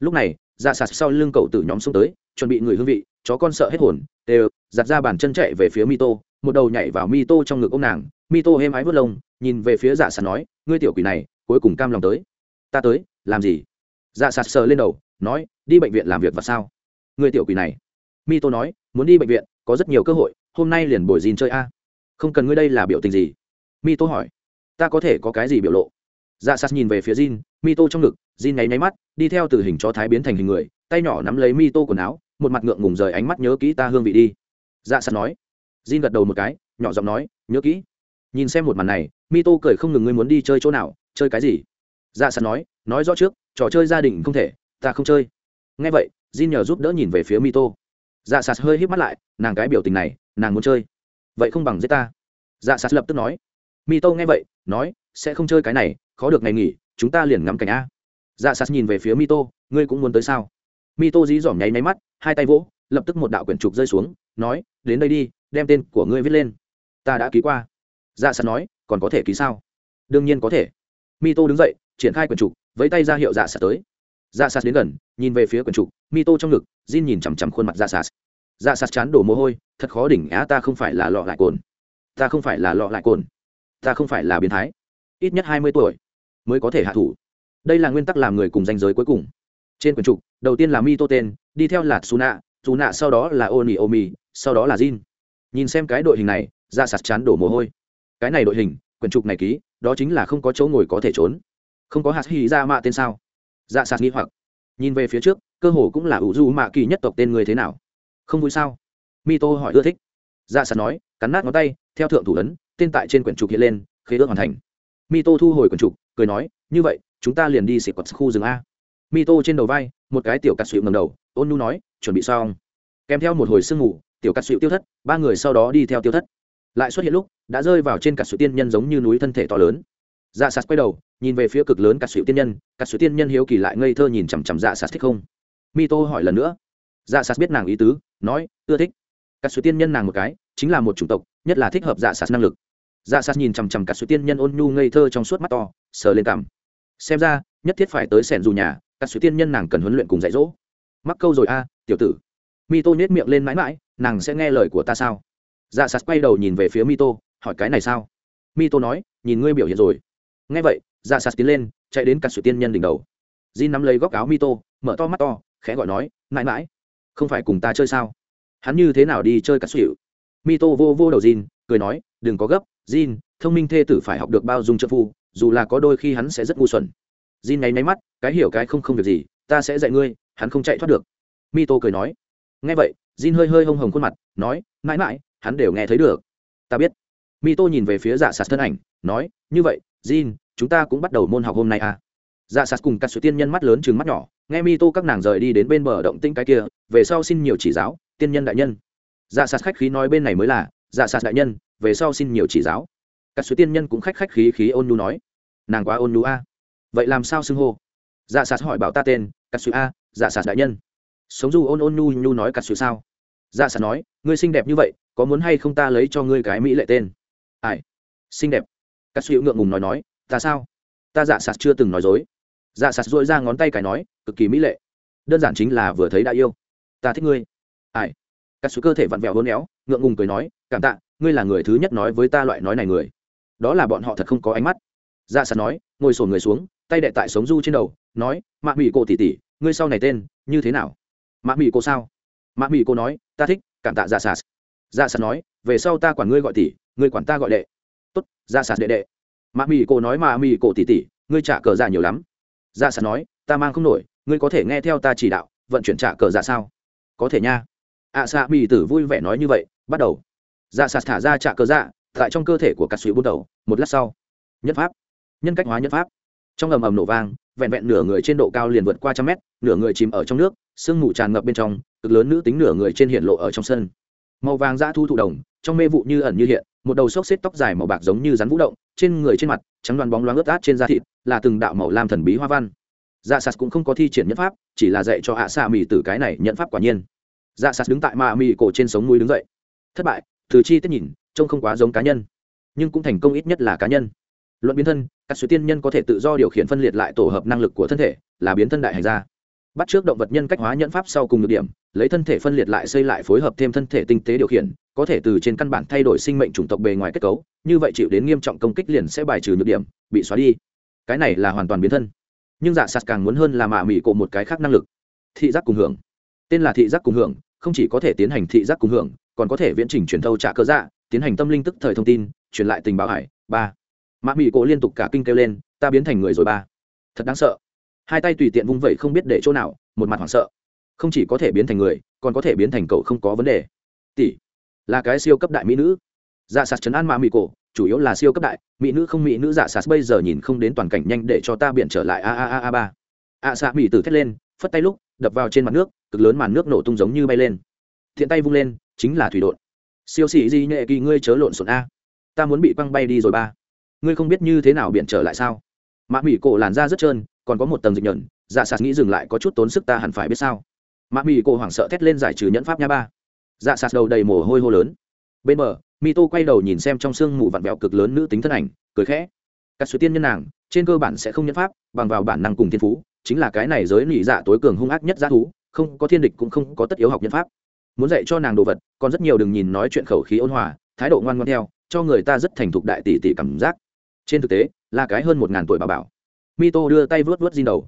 Lúc này dạ sạt sau lưng cậu từ nhóm xuống tới, chuẩn bị người hương vị, chó con sợ hết hồn. Đều giặt ra bàn chân chạy về phía mi tô một đầu nhảy vào mi tô trong ngực ông nàng. Mi tô êm ái vớt lông, nhìn về phía dạ sạt nói, ngươi tiểu quỷ này, cuối cùng cam lòng tới. Ta tới, làm gì? Dạ sạt sờ lên đầu, nói, đi bệnh viện làm việc và sao? Ngươi tiểu quỷ này. Mi tô nói, muốn đi bệnh viện, có rất nhiều cơ hội, hôm nay liền bồi dìn chơi a không cần ngươi đây là biểu tình gì? Mi tô hỏi. Ta có thể có cái gì biểu lộ? Dạ sạt nhìn về phía jin mi tô trong ngực, jin nháy nháy mắt, đi theo từ hình chó thái biến thành hình người, tay nhỏ nắm lấy mi tô quần áo, một mặt ngượng ngùng rời ánh mắt nhớ kỹ ta hương vị đi. Dạ sạt nói. Jin gật đầu một cái, nhỏ giọng nói, nhớ kỹ. Nhìn xem một màn này mi tô cười không ngừng ngươi muốn đi chơi chỗ nào, chơi cái gì? Dạ sạt nói nói rõ trước, trò chơi gia đình không thể, ta không chơi. Nghe vậy, jin nhờ giúp đỡ nhìn về phía mi tô dạ sạt hơi hít mắt lại, nàng cái biểu tình này, nàng muốn chơi vậy không bằng giết ta dạ sạt lập tức nói mi tô nghe vậy nói sẽ không chơi cái này khó được ngày nghỉ chúng ta liền ngắm cảnh a dạ sạt nhìn về phía mi tô ngươi cũng muốn tới sao mi tô dí dỏm nháy máy mắt hai tay vỗ lập tức một đạo quyển trục rơi xuống nói đến đây đi đem tên của ngươi viết lên ta đã ký qua dạ sạt nói còn có thể ký sao đương nhiên có thể mi tô đứng dậy triển khai quyển trục vẫy tay ra hiệu dạ sạt tới dạ sạt đến gần nhìn về phía quyển trục mi tô trong ngực Jin nhìn chằm chằm khuôn mặt dạ sạt dạ sạt chán đổ mồ hôi, thật khó đỉnh, á, ta không phải là lọ lại cồn. Ta không phải là lọ lại cồn. Ta không phải là biến thái. Ít nhất hai mươi tuổi mới có thể hạ thủ. Đây là nguyên tắc làm người cùng danh giới cuối cùng. Trên quyển trục, đầu tiên là mi tô tên, đi theo là suna Suna nạ sau đó là oni omi sau đó là jin. Nhìn xem cái đội hình này ra sạt chán đổ mồ hôi. Cái này đội hình, quyển trục này ký, đó chính là không có chỗ ngồi có thể trốn. Không có hạt hy ra mạ tên sao? Dạ sạt nghĩ hoặc. Nhìn về phía trước, cơ hồ cũng là ủ du mạ kỳ nhất tộc tên người thế nào? Không vui sao? Mi tô hỏi ưa thích. Dạ sạt nói, cắn nát ngón tay, theo thượng thủ ấn, tên tại trên quyển trục hiện lên, khế ước hoàn thành. Mi tô thu hồi quyển trục, cười nói, như vậy, chúng ta liền đi xịt quật khu rừng a. Mi tô trên đầu vai, một cái tiểu cắt xịu ngầm đầu, ôn nu nói, chuẩn bị xong. Kèm theo một hồi sương ngủ, tiểu cắt xịu tiêu thất, ba người sau đó đi theo tiêu thất. Lại xuất hiện lúc, đã rơi vào trên cắt xịu tiên nhân giống như núi thân thể to lớn. Dạ sạt quay đầu, nhìn về phía cực lớn cắt xịu tiên nhân, cắt xịu tiên nhân hiếu kỳ lại ngây thơ nhìn chằm chằm dạ sạt thích không? Mi tô hỏi lần nữa dạ sạt biết nàng ý tứ, nói, ưa thích. Cắt xịu tiên nhân nàng một cái, chính là một chủng tộc, nhất là thích hợp dạ sạt năng lực. Dạ sạt nhìn chằm chằm cắt xịu tiên nhân ôn nhu ngây thơ trong suốt mắt to, sờ lên cằm. Xem ra, nhất thiết phải tới sẻn dù nhà cắt xịu tiên nhân nàng cần huấn luyện cùng dạy dỗ. Mắc câu rồi a, tiểu tử. Mi tô nhét miệng lên mãi mãi, nàng sẽ nghe lời của ta sao? Dạ sạt quay đầu nhìn về phía mi tô hỏi cái này sao? Mi tô nói, nhìn ngươi biểu hiện rồi. Nghe vậy dạ sạt tiến lên, chạy đến cắt sự tiên nhân đỉnh đầu. Di nắm lấy góc áo mi tô mở to mắt to, khẽ gọi nói, mãi mãi không phải cùng ta chơi sao? Hắn như thế nào đi chơi cắt xỉu? Mi tô vô vô đầu Jin, cười nói đừng có gấp Jin, thông minh thê tử phải học được bao dung trợ phu dù là có đôi khi hắn sẽ rất ngu xuẩn. Jin nháy máy mắt cái hiểu cái không không việc gì ta sẽ dạy ngươi hắn không chạy thoát được. Mi tô cười nói. Nghe vậy Jin hơi hơi hông hồng khuôn mặt nói mãi mãi hắn đều nghe thấy được. Ta biết. Mi tô nhìn về phía dạ sạt thân ảnh nói như vậy jin chúng ta cũng bắt đầu môn học hôm nay à? Dạ sạt cùng cắt sự tiên nhân mắt lớn chừng mắt nhỏ nghe mi tô các nàng rời đi đến bên bờ động tĩnh cái kia, về sau xin nhiều chỉ giáo, tiên nhân đại nhân. Dạ sạt khách khí nói bên này mới là dạ sạt đại nhân, về sau xin nhiều chỉ giáo. Các suối tiên nhân cũng khách khách khí khí ôn nhu nói. Nàng quá ôn nhu a. Vậy làm sao xưng hô? Dạ sạt hỏi bảo ta tên các suối a dạ sạt đại nhân. Sống du ôn ôn nhu nhu nói các suối sao? Dạ sạt nói, ngươi xinh đẹp như vậy, có muốn hay không ta lấy cho ngươi cái mỹ lệ tên? Ai? Xinh đẹp. Các suy ngượng ngùng nói nói, ta sao? Ta dạ sạt chưa từng nói dối dạ sạt dội ra ngón tay cái nói, cực kỳ mỹ lệ. Đơn giản chính là vừa thấy đã yêu. Ta thích ngươi. Ai? Cắt suy cơ thể vặn vẹo hôn éo, ngượng ngùng cười nói, cảm tạ, ngươi là người thứ nhất nói với ta loại nói này người. Đó là bọn họ thật không có ánh mắt. Dạ sạt nói, ngồi sổn người xuống, tay đệ tại sống du trên đầu, nói, mạ mỹ cô tỉ tỉ ngươi sau này tên, như thế nào? Mạ mỹ cô sao? Mạ mỹ cô nói, ta thích, cảm tạ dạ sạt. Dạ sạt nói, về sau ta quản ngươi gọi tỷ, ngươi quản ta gọi đệ. Tốt dạ sạt đệ đệ. Mạ mỹ cổ nói mà mỹ cổ tỷ tỷ, ngươi trả cờ dạ nhiều lắm dạ sạt nói ta mang không nổi ngươi có thể nghe theo ta chỉ đạo vận chuyển trả cờ dạ sao? Có thể nha. Ạ à, xạ mỹ tử vui vẻ nói như vậy bắt đầu. Dạ sạt thả ra trả cờ dạ tại trong cơ thể của cắt suy bút đầu một lát sau. Nhất pháp. Nhân cách hóa nhất pháp. Trong ầm ầm nổ vang vẹn vẹn nửa người trên độ cao liền vượt qua trăm mét nửa người chìm ở trong nước sương mù tràn ngập bên trong cực lớn nữ tính nửa người trên hiện lộ ở trong sân. Màu vàng dã thu thụ đồng trong mê vụ như ẩn như hiện, một đầu xốc xếp tóc dài màu bạc giống như rắn vũ động, trên người trên mặt, trắng đoàn bóng loáng ướt át trên da thịt, là từng đạo màu lam thần bí hoa văn. Dạ sạt cũng không có thi triển nhất pháp, chỉ là dạy cho hạ xạ mỹ từ cái này nhận pháp quả nhiên. Dạ sạt đứng tại mạ mỹ cổ trên sống mũi đứng dậy. Thất bại, từ chi tiết nhìn, trông không quá giống cá nhân. Nhưng cũng thành công ít nhất là cá nhân. Luận biến thân, các suy tiên nhân có thể tự do điều khiển phân liệt lại tổ hợp năng lực của thân thể, là biến thân đại hành gia. Bắt trước động vật nhân cách hóa nhẫn pháp sau cùng được điểm lấy thân thể phân liệt lại xây lại phối hợp thêm thân thể tinh tế điều khiển, có thể từ trên căn bản thay đổi sinh mệnh chủng tộc bề ngoài kết cấu, như vậy chịu đến nghiêm trọng công kích liền sẽ bài trừ nhược điểm, bị xóa đi. Cái này là hoàn toàn biến thân. Nhưng dạ sạt càng muốn hơn là mạ mỹ cộ một cái khác năng lực. Thị giác cùng hưởng. Tên là thị giác cùng hưởng, không chỉ có thể tiến hành thị giác cùng hưởng, còn có thể viễn trình truyền thâu trả cơ dạ tiến hành tâm linh tức thời thông tin, truyền lại tình báo hải. Ba. Mạ mỹ cộ liên tục cả kinh kêu lên, ta biến thành người rồi ba. Thật đáng sợ. Hai tay tùy tiện vung vẩy không biết để chỗ nào, một mặt hoảng sợ không chỉ có thể biến thành người, còn có thể biến thành cậu không có vấn đề. Tỷ, là cái siêu cấp đại mỹ nữ. Dạ sạt chấn an mạ mỹ cổ, chủ yếu là siêu cấp đại, mỹ nữ không mỹ nữ dạ sạt bây giờ nhìn không đến toàn cảnh nhanh để cho ta biện trở lại. A a a a, ba. A xạ mỹ tử thét lên, phất tay lúc, đập vào trên mặt nước, cực lớn màn nước nổ tung giống như bay lên. Thiện tay vung lên, chính là thủy đột siêu sĩ di nhệ kỳ, ngươi chớ lộn xộn a. Ta muốn bị quăng bay đi rồi ba. Ngươi không biết như thế nào biện trở lại sao? Mạ mỹ cổ làn da rất trơn, còn có một tầng dịch nhẫn. Dạ sạt nghĩ dừng lại có chút tốn sức ta hẳn phải biết sao mạ mì cô hoảng sợ thét lên giải trừ nhẫn pháp nha ba. Dạ sạt đầu đầy mồ hôi hô lớn. Bên bờ, mi tô quay đầu nhìn xem trong sương mù vặn vẹo cực lớn nữ tính thân ảnh, cười khẽ. Các suy tiên nhân nàng, trên cơ bản sẽ không nhẫn pháp, bằng vào bản năng cùng thiên phú, chính là cái này giới nỉ dạ tối cường hung ác nhất giá thú, không có thiên địch cũng không có tất yếu học nhẫn pháp. Muốn dạy cho nàng đồ vật, còn rất nhiều đừng nhìn nói chuyện khẩu khí ôn hòa, thái độ ngoan ngoan theo, cho người ta rất thành thục đại tỷ tỷ cảm giác. Trên thực tế, là cái hơn một ngàn tuổi bà bảo. Mi tô đưa tay vớt vớt Jin đầu.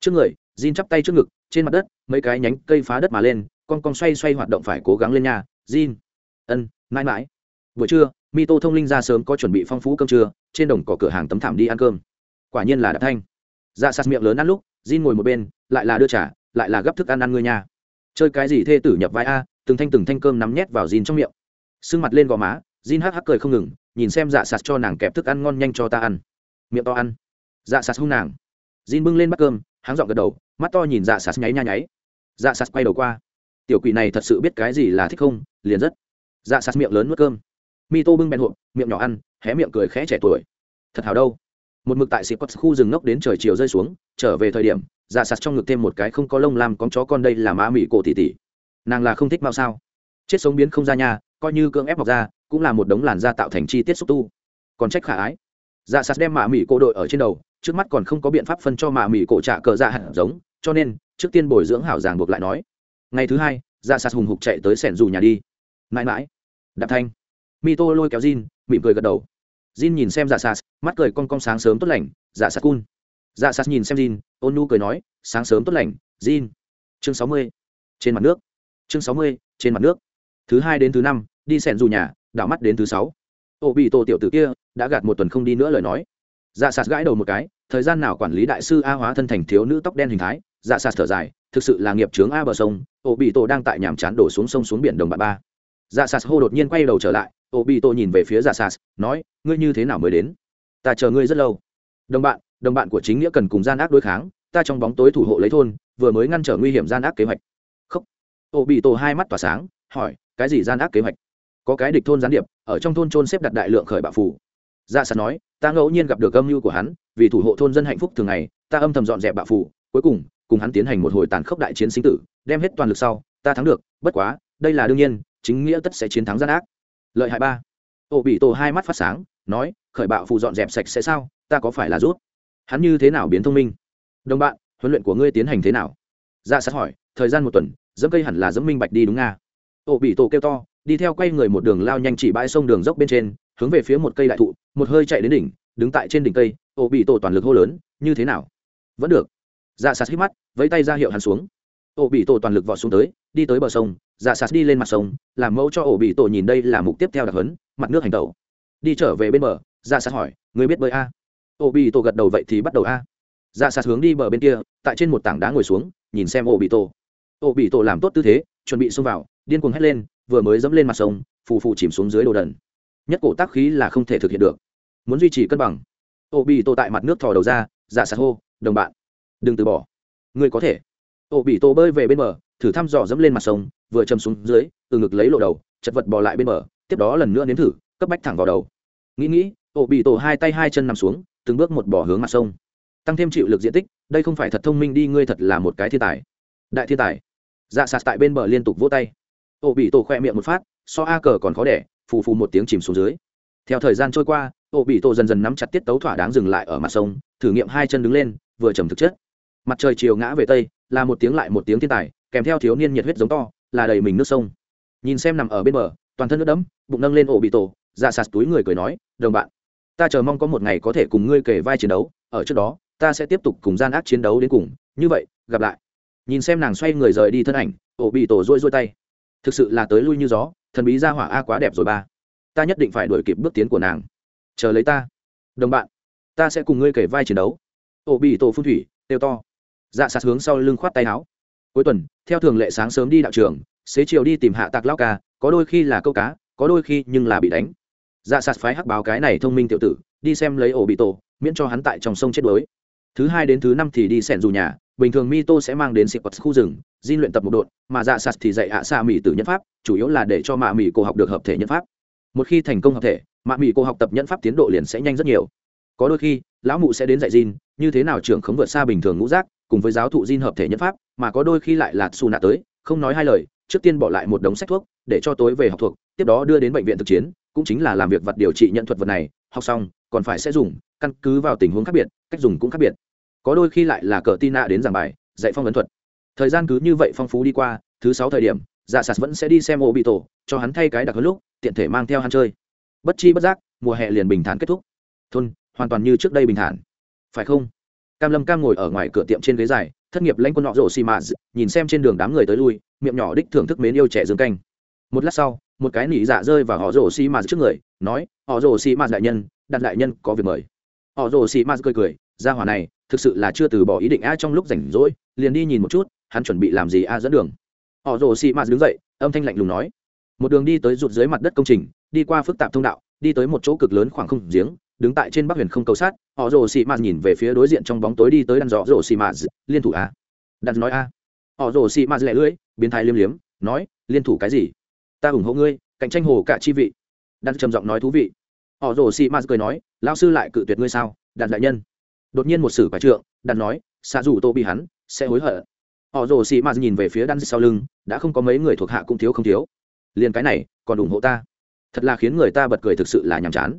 Trước người, Jin chắp tay trước ngực trên mặt đất, mấy cái nhánh cây phá đất mà lên, con con xoay xoay hoạt động phải cố gắng lên nhà Jin. Ân, mãi mãi. Buổi trưa, mito thông linh ra sớm có chuẩn bị phong phú cơm trưa, trên đồng cỏ cửa hàng tấm thảm đi ăn cơm. Quả nhiên là đạp thanh. Dạ sạt miệng lớn ăn lúc, Jin ngồi một bên, lại là đưa trả lại là gấp thức ăn ăn ngươi nhà chơi cái gì thê tử nhập vai a, từng thanh từng thanh cơm nắm nhét vào Jin trong miệng. Sưng mặt lên gò má, Jin hắc hắc cười không ngừng, nhìn xem dạ sạt cho nàng kẹp thức ăn ngon nhanh cho ta ăn. Miệng to ăn. Dạ sạt hung nàng. Jin bưng lên bát cơm háng dọn gật đầu, mắt to nhìn dạ sạt nháy nha nháy. Dạ sạt quay đầu qua. Tiểu quỷ này thật sự biết cái gì là thích không? Liền rất. Dạ sạt miệng lớn nuốt cơm. Mi tô bưng bèn hộp, miệng nhỏ ăn, hé miệng cười khẽ trẻ tuổi. Thật hào đâu. Một mực tại xịp khu rừng ngốc đến trời chiều rơi xuống, trở về thời điểm dạ sạt trong ngực thêm một cái không có lông làm con chó con đây là má mỹ cổ tỉ tỉ nàng là không thích mau sao. Chết sống biến không ra nhà coi như cưỡng ép mọc ra, cũng là một đống làn da tạo thành chi tiết xúc tu. Còn trách khả ái. Dạ sạt đem mạ mỹ cổ đội ở trên đầu trước mắt còn không có biện pháp phân cho mạ mỹ cổ trả cờ dạ hạt giống cho nên trước tiên bồi dưỡng hảo giảng buộc lại nói. Ngày thứ hai dạ sạt hùng hục chạy tới sẻn dù nhà đi. Mãi mãi. Đạp thanh. Mi tô lôi kéo Jin, mỉm cười gật đầu. Jin nhìn xem dạ sạt mắt cười cong cong sáng sớm tốt lành dạ sạt cun. Dạ sạt nhìn xem Jin, ôn nu cười nói sáng sớm tốt lành Jin. chương sáu mươi. Trên mặt nước. Chương sáu mươi trên mặt nước. Thứ hai đến thứ năm đi sẻn dù nhà đảo mắt đến thứ sáu. Ô bị tổ tiểu tử kia đã gạt một tuần không đi nữa lời nói dạ sạt gãi đầu một cái, thời gian nào quản lý đại sư a hóa thân thành thiếu nữ tóc đen hình thái? Dạ sạt thở dài, thực sự là nghiệp trướng a bờ sông, ô bị tổ đang tại nhàm chán đổ xuống sông xuống biển đồng bạn ba. Dạ sạt hô đột nhiên quay đầu trở lại, ô bị tổ nhìn về phía dạ sạt, nói, ngươi như thế nào mới đến? Ta chờ ngươi rất lâu. Đồng bạn đồng bạn của chính nghĩa cần cùng gian ác đối kháng, ta trong bóng tối thủ hộ lấy thôn, vừa mới ngăn trở nguy hiểm gian ác kế hoạch. Khóc ô bị tổ hai mắt tỏa sáng, hỏi, cái gì gian ác kế hoạch? Có cái địch thôn gián điệp, ở trong thôn trôn xếp đặt đại lượng khởi bạo phủ dạ sạt nói, ta ngẫu nhiên gặp được âm mưu của hắn, vì thủ hộ thôn dân hạnh phúc thường ngày, ta âm thầm dọn dẹp bạo phủ, cuối cùng cùng hắn tiến hành một hồi tàn khốc đại chiến sinh tử, đem hết toàn lực sau, ta thắng được, bất quá, đây là đương nhiên, chính nghĩa tất sẽ chiến thắng gian ác. Lợi hại ba. Ô bị tổ hai mắt phát sáng, nói, khởi bạo phụ dọn dẹp sạch sẽ sao, ta có phải là rút? Hắn như thế nào biến thông minh? Đồng bạn, huấn luyện của ngươi tiến hành thế nào? Dạ sát hỏi, thời gian một tuần, dẫm cây hẳn là dẫm minh bạch đi đúng nga. Ô bị tổ kêu to, đi theo quay người một đường lao nhanh chỉ bãi sông đường dốc bên trên hướng về phía một cây đại thụ, một hơi chạy đến đỉnh, đứng tại trên đỉnh cây, ô bị tổ toàn lực hô lớn, như thế nào? Vẫn được. Dạ sạt hít mắt, vẫy tay ra hiệu hắn xuống. Ô bị tổ toàn lực vọt xuống tới, đi tới bờ sông dạ sạt đi lên mặt sông, làm mẫu cho ổ bị tổ nhìn đây là mục tiếp theo đặc hấn mặt nước hành tẩu. Đi trở về bên bờ dạ sạt hỏi, người biết bơi a? Ổ bị tổ gật đầu vậy thì bắt đầu a. Dạ sạt hướng đi bờ bên kia, tại trên một tảng đá ngồi xuống, nhìn xem ổ bị tổ. Ổ bị tổ làm tốt tư thế, chuẩn bị xông vào, điên cuồng hét lên, vừa mới dẫm lên mặt sông, phù phù chìm xuống dưới đồ đần nhất cổ tác khí là không thể thực hiện được. Muốn duy trì cân bằng. Ô bị tổ tại mặt nước thò đầu ra dạ sạt hô, đồng bạn, đừng từ bỏ. Ngươi có thể. Ô bị tổ bơi về bên bờ, thử thăm dò dẫm lên mặt sông, vừa chầm xuống dưới, từ ngực lấy lộ đầu, chật vật bò lại bên bờ, tiếp đó lần nữa nếm thử, cấp bách thẳng vào đầu. Nghĩ nghĩ ô bị tổ hai tay hai chân nằm xuống, từng bước một bỏ hướng mặt sông. Tăng thêm chịu lực diện tích, đây không phải thật thông minh đi, ngươi thật là một cái thiên tài. Đại thiên tài. Dạ sạt tại bên bờ liên tục vỗ tay. Ô bị tổ khoe miệng một phát, so a cờ còn khó đẻ phù phù một tiếng chìm xuống dưới. Theo thời gian trôi qua, Ô bị tổ dần dần nắm chặt tiết tấu thỏa đáng dừng lại ở mặt sông, thử nghiệm hai chân đứng lên, vừa trầm thực chất. Mặt trời chiều ngã về tây, là một tiếng lại một tiếng thiên tài, kèm theo thiếu niên nhiệt huyết giống to, là đầy mình nước sông. Nhìn xem nằm ở bên bờ, toàn thân nước đẫm, bụng nâng lên ổ bị tổ, ra sạt túi người cười nói, đồng bạn, ta chờ mong có một ngày có thể cùng ngươi kể vai chiến đấu, ở trước đó, ta sẽ tiếp tục cùng gian ác chiến đấu đến cùng, như vậy, gặp lại. Nhìn xem nàng xoay người rời đi thân ảnh ổ bị tổ rôi rôi tay. Thực sự là tới lui như gió thần bí ra hỏa a quá đẹp rồi ba. Ta nhất định phải đuổi kịp bước tiến của nàng. Chờ lấy ta. Đồng bạn, ta sẽ cùng ngươi kể vai chiến đấu. Ổ bị tổ phun thủy têu to. Dạ sạt hướng sau lưng khoát tay áo. Cuối tuần, theo thường lệ sáng sớm đi đạo trường, xế chiều đi tìm hạ tạc lao ca, có đôi khi là câu cá, có đôi khi nhưng là bị đánh. Dạ sạt phái hắc báo cái này thông minh tiểu tử, đi xem lấy ổ bị tổ, miễn cho hắn tại trong sông chết đuối thứ hai đến thứ năm thì đi sẻn dù nhà, bình thường mito sẽ mang đến sĩ quật khu rừng, di luyện tập một đội mà dạ sạt thì dạy hạ xa mỹ tử nhân pháp, chủ yếu là để cho mạ mỹ cô học được hợp thể nhân pháp. Một khi thành công hợp thể, mạ mỹ cô học tập nhân pháp tiến độ liền sẽ nhanh rất nhiều. Có đôi khi, lão mụ sẽ đến dạy Jin như thế nào trưởng khống vượt xa bình thường ngũ giác, cùng với giáo thụ Jin hợp thể nhân pháp, mà có đôi khi lại là xù nạ tới, không nói hai lời, trước tiên bỏ lại một đống sách thuốc, để cho tối về học thuộc, tiếp đó đưa đến bệnh viện thực chiến, cũng chính là làm việc vật điều trị nhận thuật vật này, học xong, còn phải sẽ dùng căn cứ vào tình huống khác biệt, cách dùng cũng khác biệt. Có đôi khi lại là cờ tin nạ đến giảng bài, dạy phong ấn thuật. Thời gian cứ như vậy phong phú đi qua, thứ sáu thời điểm dạ sạt vẫn sẽ đi xem ô bị tổ, cho hắn thay cái đặc hơn lúc, tiện thể mang theo hắn chơi. Bất chi bất giác, mùa hè liền bình thản kết thúc. Thôn, hoàn toàn như trước đây bình thản. Phải không? Cam lâm cam ngồi ở ngoài cửa tiệm trên ghế dài, thất nghiệp lãnh quân nọ rổ xì mạt nhìn xem trên đường đám người tới lui, miệng nhỏ đích thưởng thức mến yêu trẻ dương canh. Một lát sau, một cái nỉ dạ rơi vào họ rổ xì mạt trước người, nói, họ rổ xì mạt đại nhân, đặt đại nhân có việc mời họ rổ xì mạt cười cười ra hỏa này, thực sự là chưa từ bỏ ý định a trong lúc rảnh rỗi, liền đi nhìn một chút, hắn chuẩn bị làm gì a dẫn đường. Họ rồ xì mạt đứng dậy, âm thanh lạnh lùng nói, một đường đi tới rụt dưới mặt đất công trình, đi qua phức tạp thông đạo, đi tới một chỗ cực lớn khoảng không giếng, đứng tại trên bắc huyền không cầu sát, họ rồ xì mạt nhìn về phía đối diện trong bóng tối đi tới đàn dọ rồ xì mạt liên thủ a. Đàn nói a. Họ rồ xì mạt lẻ lưỡi, biến thái liêm liếm, nói, liên thủ cái gì? Ta ủng hộ ngươi, cạnh tranh hồ cả chi vị. Đàn trầm giọng nói thú vị họ rồ xì mạt cười nói lao sư lại cự tuyệt ngươi sao, đàn đại nhân? Đột nhiên một sử quả trượng, đàn nói xa dù tô bị hắn, sẽ hối hận. Họ rồ xì mạt nhìn về phía đan sau lưng, đã không có mấy người thuộc hạ cũng thiếu không thiếu. Liền cái này, còn ủng hộ ta. Thật là khiến người ta bật cười thực sự là nhàm chán.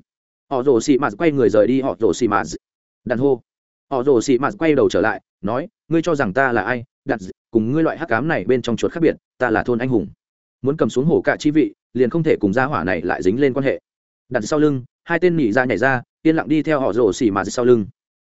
Họ rồ xì mạt quay người rời đi, họ rồ xì mạt đàn hô. Họ rồ xì mạt quay đầu trở lại, nói, ngươi cho rằng ta là ai? Đặt cùng ngươi loại hắc cám này bên trong chuột khác biệt, ta là thôn anh hùng. Muốn cầm xuống hổ cả chi vị, liền không thể cùng gia hỏa này lại dính lên quan hệ đặt sau lưng, hai tên nỉ ra nhảy ra, yên lặng đi theo họ rồ xì mà sau lưng.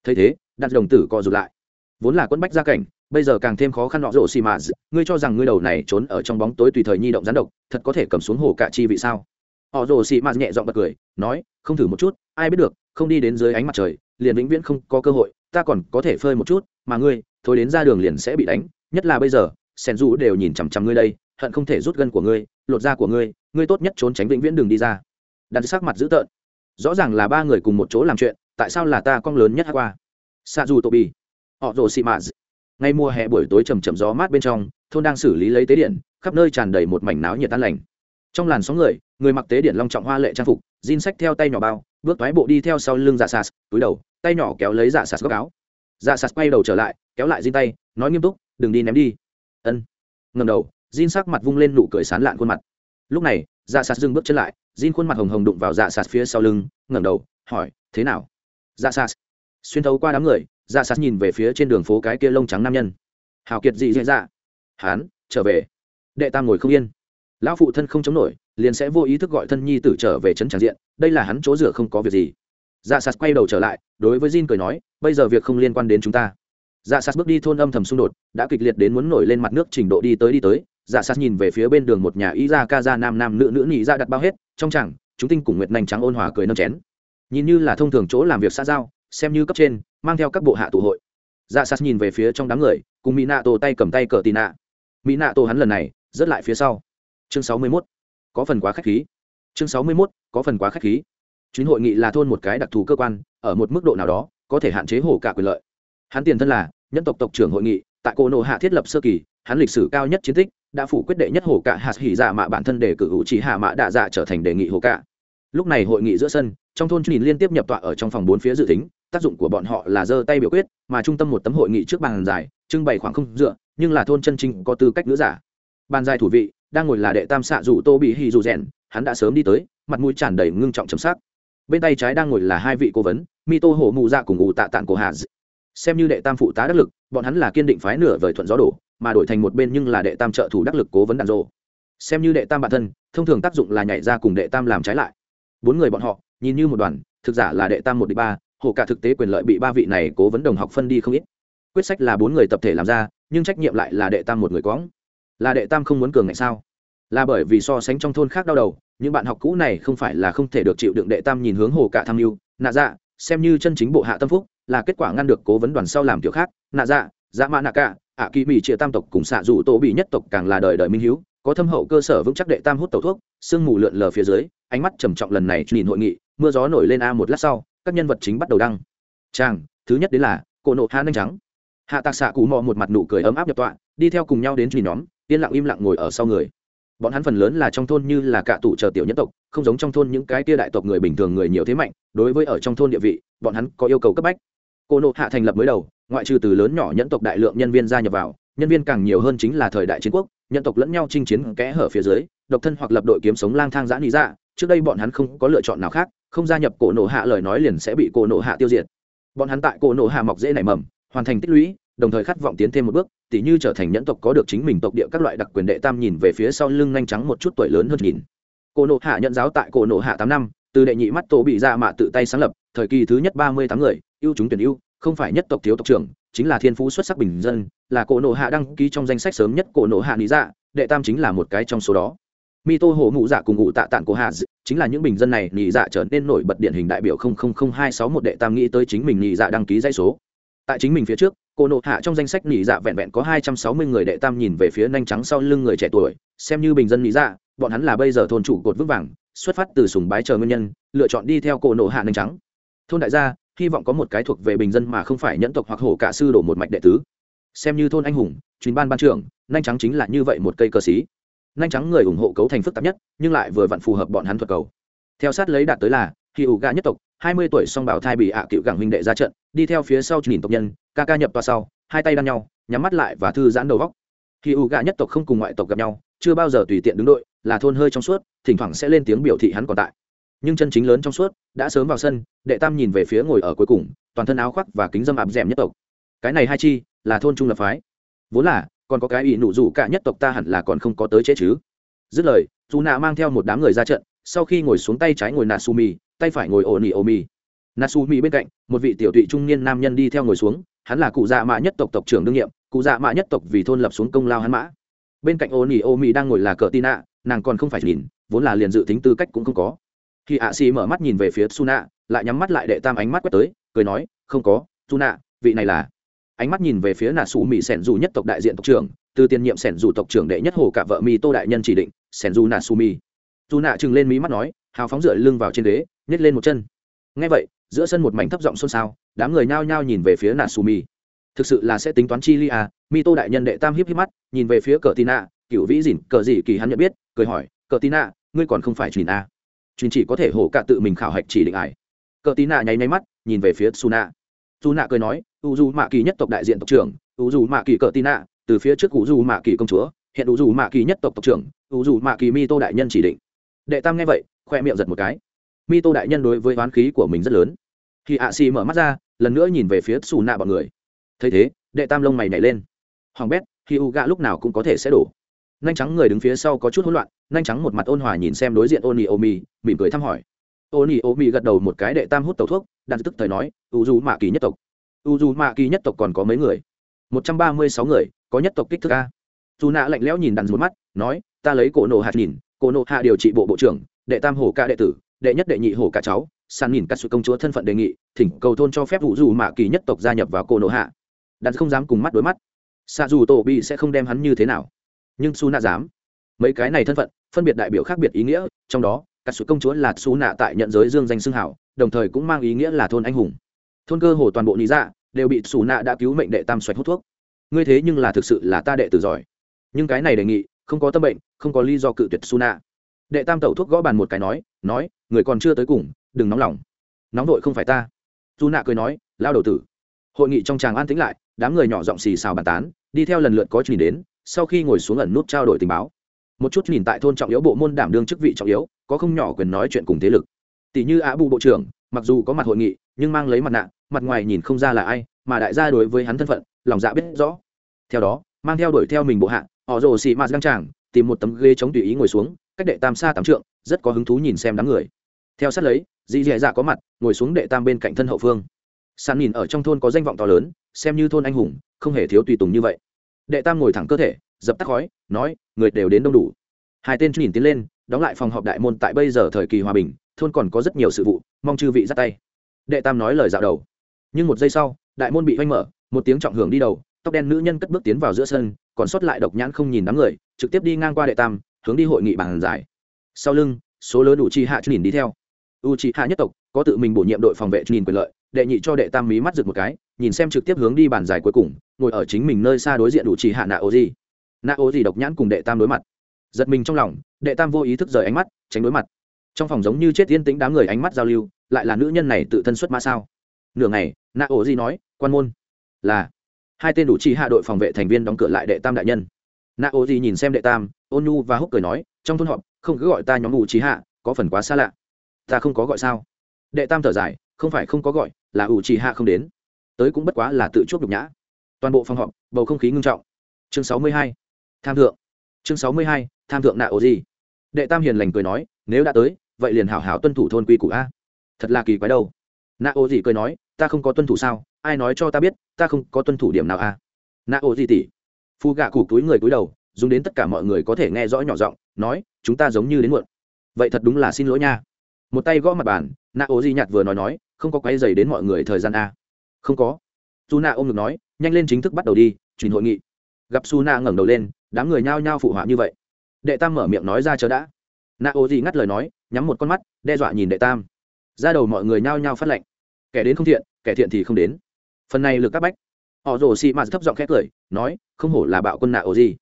Thấy thế, đặt đồng tử co rụt lại. Vốn là quân bách gia cảnh, bây giờ càng thêm khó khăn họ rổ xì mà. Ngươi cho rằng ngươi đầu này trốn ở trong bóng tối tùy thời nhi động gián độc, thật có thể cầm xuống hồ cạ chi vì sao? Họ rổ xì mà nhẹ giọng bật cười, nói, không thử một chút, ai biết được, không đi đến dưới ánh mặt trời, liền vĩnh viễn không có cơ hội, ta còn có thể phơi một chút, mà ngươi, thôi đến ra đường liền sẽ bị đánh, nhất là bây giờ, sen du đều nhìn chằm chằm ngươi đây, hận không thể rút gân của ngươi, lột da của ngươi ngươi tốt nhất trốn tránh vĩnh viễn đường đi ra đàn sắc mặt dữ tợn. Rõ ràng là ba người cùng một chỗ làm chuyện, tại sao là ta con lớn nhất qua? Sa dù tô bi họ rồ xị mạ ngay mùa hè buổi tối trầm trầm gió mát bên trong, thôn đang xử lý lấy tế điện, khắp nơi tràn đầy một mảnh náo nhiệt tan lành. Trong làn sóng người người mặc tế điện long trọng hoa lệ trang phục, jean sách theo tay nhỏ bao, bước thoái bộ đi theo sau lưng dạ sạt, túi đầu, tay nhỏ kéo lấy dạ sạt góc áo. Dạ sạt quay đầu trở lại, kéo lại jean tay, nói nghiêm túc, đừng đi ném đi. Ân. Ngầm đầu, jean sắc mặt vung lên nụ cười sán lạn khuôn mặt. Lúc này dạ sạt dừng bước chân lại, Jin khuôn mặt hồng hồng đụng vào dạ sạt phía sau lưng, ngẩng đầu, hỏi, thế nào? Dạ sạt. Xuyên thấu qua đám người dạ sạt nhìn về phía trên đường phố cái kia lông trắng nam nhân. Hào kiệt dị dạ dạ. Hán, trở về. Đệ tam ngồi không yên. Lão phụ thân không chống nổi, liền sẽ vô ý thức gọi thân nhi tử trở về trấn tràng diện, đây là hắn chỗ rửa không có việc gì. Dạ sạt quay đầu trở lại, đối với jin cười nói, bây giờ việc không liên quan đến chúng ta. Dạ sạt bước đi thôn âm thầm xung đột, đã kịch liệt đến muốn nổi lên mặt nước trình độ đi tới đi tới dạ sát nhìn về phía bên đường một nhà y ra ca ra nam nam nữ nữ nhị ra đặt bao hết, trong chẳng chúng tinh cùng nguyệt nành trắng ôn hòa cười nâng chén. Nhìn như là thông thường chỗ làm việc xã giao, xem như cấp trên, mang theo các bộ hạ tụ hội. Dạ sát nhìn về phía trong đám người, cùng mỹ nạ tổ tay cầm tay cờ tì nạ. Mỹ nạ tổ hắn lần này, rớt lại phía sau. Chương sáu mươi 61. có phần quá khách khí. Chương sáu mươi 61. có phần quá khách khí. Chuyến hội nghị là thôn một cái đặc thù cơ quan, ở một mức độ nào đó, có thể hạn chế hổ cả quyền lợi. Hắn tiền thân là, nhân tộc tộc trưởng hội nghị, tại cô nộ hạ thiết lập sơ kỳ, hắn lịch sử cao nhất chiến tích đã phủ quyết đệ nhất hồ cả hạt hỉ dạ mạ bản thân để cử hữu chỉ hạ mạ đạ dạ trở thành đề nghị hồ cả lúc này hội nghị giữa sân, trong thôn nhìn liên tiếp nhập tọa ở trong phòng bốn phía dự tính, tác dụng của bọn họ là giơ tay biểu quyết, mà trung tâm một tấm hội nghị trước bàn dài, trưng bày khoảng không dựa, nhưng là thôn chân chính có tư cách nữa giả. Bàn dài thủ vị, đang ngồi là đệ tam xạ dù tô bị hì dù rèn, hắn đã sớm đi tới, mặt mũi tràn đầy ngưng trọng chấm sắc. Bên tay trái đang ngồi là hai vị cố vấn mi tô hổ mù dạ cùng ủ tạ tạng của hà xem như đệ tam phụ tá đắc lực, bọn hắn là kiên định phái nửa vời thuận gió đổ mà đổi thành một bên nhưng là đệ tam trợ thủ đắc lực cố vấn đàn rộ. Xem như đệ tam bản thân, thông thường tác dụng là nhảy ra cùng đệ tam làm trái lại. Bốn người bọn họ, nhìn như một đoàn, thực giả là đệ tam một đi ba, hồ cả thực tế quyền lợi bị ba vị này cố vấn đồng học phân đi không ít. Quyết sách là bốn người tập thể làm ra, nhưng trách nhiệm lại là đệ tam một người quõng. Là đệ tam không muốn cường ngày sao? Là bởi vì so sánh trong thôn khác đau đầu, những bạn học cũ này không phải là không thể được chịu đựng đệ tam nhìn hướng hồ cả tham mưu. Nạ dạ xem như chân chính bộ hạ tâm phúc, là kết quả ngăn được cố vấn đoàn sau làm kiểu khác. Nạ dạ dạ mã nạ cả ạ kỳ mỹ chia tam tộc cùng xạ dù tổ bị nhất tộc càng là đời đời minh hiếu, có thâm hậu cơ sở vững chắc đệ tam hút tàu thuốc, sương mù lượn lờ phía dưới, ánh mắt trầm trọng lần này nhìn hội nghị, mưa gió nổi lên a một lát sau, các nhân vật chính bắt đầu đăng. Trang thứ nhất đến là, cổ nộ hạ nanh trắng. Hạ tạc xạ cụ mò một mặt nụ cười ấm áp nhập tọa, đi theo cùng nhau đến nhìn nhóm, yên lặng im lặng ngồi ở sau người. Bọn hắn phần lớn là trong thôn như là cạ tụ chờ tiểu nhất tộc, không giống trong thôn những cái tia đại tộc người bình thường người nhiều thế mạnh, đối với ở trong thôn địa vị, bọn hắn có yêu cầu cấp bách. Cô nộ hạ thành lập mới đầu ngoại trừ từ lớn nhỏ nhẫn tộc đại lượng nhân viên gia nhập vào, nhân viên càng nhiều hơn chính là thời đại chiến quốc, nhân tộc lẫn nhau chinh chiến kẽ hở phía dưới, độc thân hoặc lập đội kiếm sống lang thang giã lý dạ trước đây bọn hắn không có lựa chọn nào khác, không gia nhập cổ nộ hạ lời nói liền sẽ bị cổ nộ hạ tiêu diệt. Bọn hắn tại cổ nộ hạ mọc dễ nảy mầm, hoàn thành tích lũy, đồng thời khát vọng tiến thêm một bước, tỉ như trở thành nhẫn tộc có được chính mình tộc địa các loại đặc quyền đệ tam nhìn về phía sau lưng nhanh trắng một chút tuổi lớn hơn nhìn. Cổ nộ hạ nhận giáo tại cổ nộ hạ tám năm, từ đệ nhị mắt tổ bị ra mạ tự tay sáng lập, thời kỳ thứ nhất ba mươi tám người, ưu chúng tuyển ưu không phải nhất tộc thiếu tộc trưởng, chính là thiên phú xuất sắc bình dân, là cổ nộ hạ đăng ký trong danh sách sớm nhất cổ nộ hạ lý dạ đệ tam chính là một cái trong số đó. Mi tô hồ mụ dạ cùng ngụ tạ tạng của hạ chính là những bình dân này nhị dạ trở nên nổi bật điển hình đại biểu hai sáu một đệ tam nghĩ tới chính mình nhị dạ đăng ký dãy số. Tại chính mình phía trước cô nộ hạ trong danh sách nhị dạ vẹn vẹn có hai trăm sáu mươi người đệ tam nhìn về phía nhanh trắng sau lưng người trẻ tuổi, xem như bình dân nhị dạ bọn hắn là bây giờ thôn chủ cột vững vàng, xuất phát từ sùng bái chờ nguyên nhân, lựa chọn đi theo cô nộ hạ nhanh trắng. Thôn đại gia hy vọng có một cái thuộc về bình dân mà không phải nhẫn tộc hoặc hổ cả sư đổ một mạch đệ tứ. Xem như thôn anh hùng chuyến ban ban trưởng, nhanh trắng chính là như vậy một cây cờ xí. Nhanh trắng người ủng hộ cấu thành phức tạp nhất, nhưng lại vừa vặn phù hợp bọn hắn thuật cầu. Theo sát lấy đạt tới là khi ủ gà nhất tộc, hai mươi tuổi song bảo thai bị ạ cựu gẳng huynh đệ ra trận, đi theo phía sau nhìn tộc nhân, ca ca nhập toa sau, hai tay đan nhau, nhắm mắt lại và thư giãn đầu góc. Khi ủ gà nhất tộc không cùng ngoại tộc gặp nhau, chưa bao giờ tùy tiện đứng đội, là thôn hơi trong suốt, thỉnh thoảng sẽ lên tiếng biểu thị hắn còn tại nhưng chân chính lớn trong suốt, đã sớm vào sân, đệ tam nhìn về phía ngồi ở cuối cùng, toàn thân áo khoác và kính dâm áp d nhất tộc. Cái này hai chi, là thôn trung lập phái. Vốn là, còn có cái ỷ nụ rủ cả nhất tộc ta hẳn là còn không có tới chế chứ. Dứt lời dù nạ mang theo một đám người ra trận, sau khi ngồi xuống tay trái ngồi nà sumi tay phải ngồi ổ nỉ ổ mì natsumi bên cạnh, một vị tiểu tụy trung niên nam nhân đi theo ngồi xuống, hắn là cụ dạ mạ nhất tộc tộc trưởng đương nhiệm, cụ dạ mạ nhất tộc vì thôn lập xuống công lao hắn mã. Bên cạnh ô nỉ ô mi đang ngồi là cờ tina, nàng còn không phải nhìn, vốn là liền dự tính tư cách cũng không có khi ạ xì mở mắt nhìn về phía suna lại nhắm mắt lại đệ tam ánh mắt quét tới, cười nói, không có suna vị này là. Ánh mắt nhìn về phía nà sủ mỹ sẻn dù nhất tộc đại diện tộc trưởng, từ tiền nhiệm sẻn dù tộc trưởng đệ nhất hồ cả vợ mi tô đại nhân chỉ định, sẻn dù nà su mi dù nạ chừng lên mí mắt nói, hào phóng dựa lưng vào trên đế, nhét lên một chân. Ngay vậy, giữa sân một mảnh thấp giọng xôn xao, đám người nhao nhao nhìn về phía nà su mi thực sự là sẽ tính toán chi li à mi tô đại nhân đệ tam hiếp hiếp mắt, nhìn về phía cờ tina cựu vĩ dìn, cờ gì kỳ hắn nhận biết, cười hỏi, cờ tina ngươi còn không phải chỉ a à? Chuyên chỉ có thể hổ cả tự mình khảo hạch chỉ định ải. Cờ tina nháy nháy mắt, nhìn về phía suna. Su nạ cười nói u du mạ kỳ nhất tộc đại diện tộc trưởng u du mạ kỳ cờ tina từ phía trước u du mạ kỳ công chúa, hiện u du mạ kỳ nhất tộc tộc trưởng u du mạ kỳ mi tô đại nhân chỉ định. Đệ tam nghe vậy, khoe miệng giật một cái. Mi tô đại nhân đối với oán khí của mình rất lớn. Khi ạ xì mở mắt ra, lần nữa nhìn về phía xù nạ bọn người. Thấy thế, đệ tam lông mày nhảy lên. Hoàng bét, khi u gạ lúc nào cũng có thể sẽ đổ nhanh trắng người đứng phía sau có chút hỗn loạn, nhanh trắng một mặt ôn hòa nhìn xem đối diện ôn ô mi mỉm cười thăm hỏi. Ôn ô mi gật đầu một cái đệ tam hút tẩu thuốc đan tức thời nói u du mạ kỳ nhất tộc u du mạ kỳ nhất tộc còn có mấy người? Một trăm ba mươi sáu người, có nhất tộc kích thước a. Dù nạ lạnh lẽo nhìn đàn một mắt, nói, ta lấy cổ nộ hạt nhìn, cổ nộ hạ điều trị bộ bộ trưởng, đệ tam hổ ca đệ tử, đệ nhất đệ nhị hổ ca cháu san nhìn các sự công chúa thân phận đề nghị, thỉnh cầu thôn cho phép vụ dù mạ kỳ nhất tộc gia nhập vào cổ nộ hạ. Đàn không dám cùng mắt đối mắt. Xa dù tổ bị sẽ không đem hắn như thế nào nhưng su nạ dám. Mấy cái này thân phận, phân biệt đại biểu khác biệt ý nghĩa, trong đó các sự công chúa là su nạ tại nhận giới dương danh xưng hảo, đồng thời cũng mang ý nghĩa là thôn anh hùng. Thôn cơ hồ toàn bộ lý dạ đều bị su nạ đã cứu mệnh đệ tam xoạch hút thuốc. Ngươi thế nhưng là thực sự là ta đệ tử giỏi. Nhưng cái này đề nghị, không có tâm bệnh, không có lý do cự tuyệt su nạ đệ tam tẩu thuốc gõ bàn một cái nói nói, người còn chưa tới cùng, đừng nóng lòng. Nóng vội không phải ta. Su nạ cười nói, lao đầu tử. Hội nghị trong tràng an tĩnh lại, đám người nhỏ giọng xì xào bàn tán, đi theo lần lượt có chỉ đến sau khi ngồi xuống ẩn nút trao đổi tình báo. Một chút nhìn tại thôn trọng yếu bộ môn đảm đương chức vị trọng yếu, có không nhỏ quyền nói chuyện cùng thế lực. Tỷ như á bù bộ trưởng, mặc dù có mặt hội nghị, nhưng mang lấy mặt nạ, mặt ngoài nhìn không ra là ai, mà đại gia đối với hắn thân phận, lòng dạ biết rõ. Theo đó, mang theo đuổi theo mình bộ hạ, họ rồ xì mạt găng tràng, tìm một tấm ghế chống tùy ý ngồi xuống, cách đệ tam xa tám trượng, rất có hứng thú nhìn xem đám người. Theo sát lấy, dì dì dạ có mặt, ngồi xuống đệ tam bên cạnh thân hậu phương. Sàn nhìn ở trong thôn có danh vọng to lớn, xem như thôn anh hùng, không hề thiếu tùy tùng như vậy đệ tam ngồi thẳng cơ thể, dập tắt khói, nói, người đều đến đông đủ. Hai tên nhìn tiến lên, đóng lại phòng họp đại môn tại bây giờ thời kỳ hòa bình, thôn còn có rất nhiều sự vụ, mong chư vị dắt tay. Đệ tam nói lời dạo đầu. Nhưng một giây sau, đại môn bị hoanh mở, một tiếng trọng hưởng đi đầu, tóc đen nữ nhân cất bước tiến vào giữa sân, còn sót lại độc nhãn không nhìn đám người, trực tiếp đi ngang qua đệ tam, hướng đi hội nghị bàn giải. Sau lưng, số lớn đủ chi hạ nhìn đi theo. U chi hạ nhất tộc, có tự mình bổ nhiệm đội phòng vệ nhìn quyền lợi, đệ nhị cho đệ tam mí mắt rực một cái nhìn xem trực tiếp hướng đi bàn giải cuối cùng, ngồi ở chính mình nơi xa đối diện đủ chỉ hạ nạ ô gì nạ ô gì độc nhãn cùng đệ tam đối mặt. Giật mình trong lòng, đệ tam vô ý thức rời ánh mắt, tránh đối mặt. Trong phòng giống như chết yên tĩnh đám người ánh mắt giao lưu, lại là nữ nhân này tự thân xuất mã sao? Nửa ngày, nạ ô gì nói, quan môn. Là. Hai tên đủ chi hạ đội phòng vệ thành viên đóng cửa lại đệ tam đại nhân. Nạ ô gì nhìn xem đệ tam, ôn nhu và húc cười nói, trong thôn họp, không cứ gọi ta nhóm đủ chi hạ, có phần quá xa lạ. Ta không có gọi sao? Đệ tam thở dài, không phải không có gọi, là ủ chi hạ không đến tới cũng bất quá là tự chuốc nhục nhã. Toàn bộ phòng họp, bầu không khí ngưng trọng. Chương sáu mươi hai, tham thượng. Chương sáu mươi hai, tham thượng nạ ổ gì? Đệ tam hiền lành cười nói, nếu đã tới, vậy liền hảo hảo tuân thủ thôn quy củ a. Thật là kỳ quái đâu. Nạ ổ gì cười nói, ta không có tuân thủ sao? Ai nói cho ta biết, ta không có tuân thủ điểm nào a? Nạ ổ gì tỉ? Phu gạ củ túi người cúi đầu, dùng đến tất cả mọi người có thể nghe rõ nhỏ giọng, nói, chúng ta giống như đến muộn. Vậy thật đúng là xin lỗi nha. Một tay gõ mặt bàn, nạ ổ gì nhạt vừa nói nói, không có quấy dày đến mọi người thời gian a không có. Su nạ ôm ngực nói, nhanh lên chính thức bắt đầu đi truyền hội nghị. Gặp su nạ ngẩng đầu lên, đám người nhao nhao phụ họa như vậy. Đệ tam mở miệng nói ra chờ đã. Nạ ô gì ngắt lời nói, nhắm một con mắt, đe dọa nhìn đệ tam. Ra đầu mọi người nhao nhao phát lệnh. Kẻ đến không thiện, kẻ thiện thì không đến. Phần này lực các bách. Họ rồ xị mạt thấp giọng khét cười, nói, không hổ là bạo quân nạ ô gì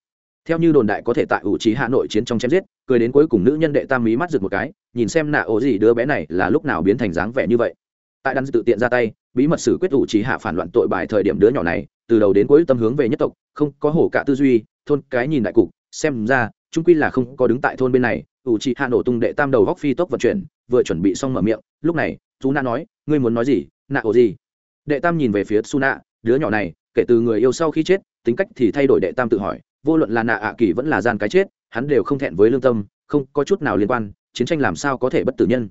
theo như đồn đại có thể tại ủ trí hà nội chiến trong chém giết, cười đến cuối cùng nữ nhân đệ tam mí mắt rực một cái, nhìn xem nạ ô gì đứa bé này là lúc nào biến thành dáng vẻ như vậy tại đắn tự tiện ra tay, bí mật xử quyết ủ trí hạ phản loạn tội bài thời điểm đứa nhỏ này, từ đầu đến cuối tâm hướng về nhất tộc, không có hổ cả tư duy, thôn cái nhìn đại cục, xem ra trung quy là không có đứng tại thôn bên này. Ủ trí hạ nổ tung đệ tam đầu góc phi tốc vận chuyển, vừa chuẩn bị xong mở miệng, lúc này chú nạ nói, ngươi muốn nói gì? Nạ ổ gì? Đệ tam nhìn về phía su nạ đứa nhỏ này, kể từ người yêu sau khi chết, tính cách thì thay đổi đệ tam tự hỏi, vô luận là nạ ạ kỳ vẫn là gian cái chết, hắn đều không thẹn với lương tâm, không có chút nào liên quan, chiến tranh làm sao có thể bất tử nhân.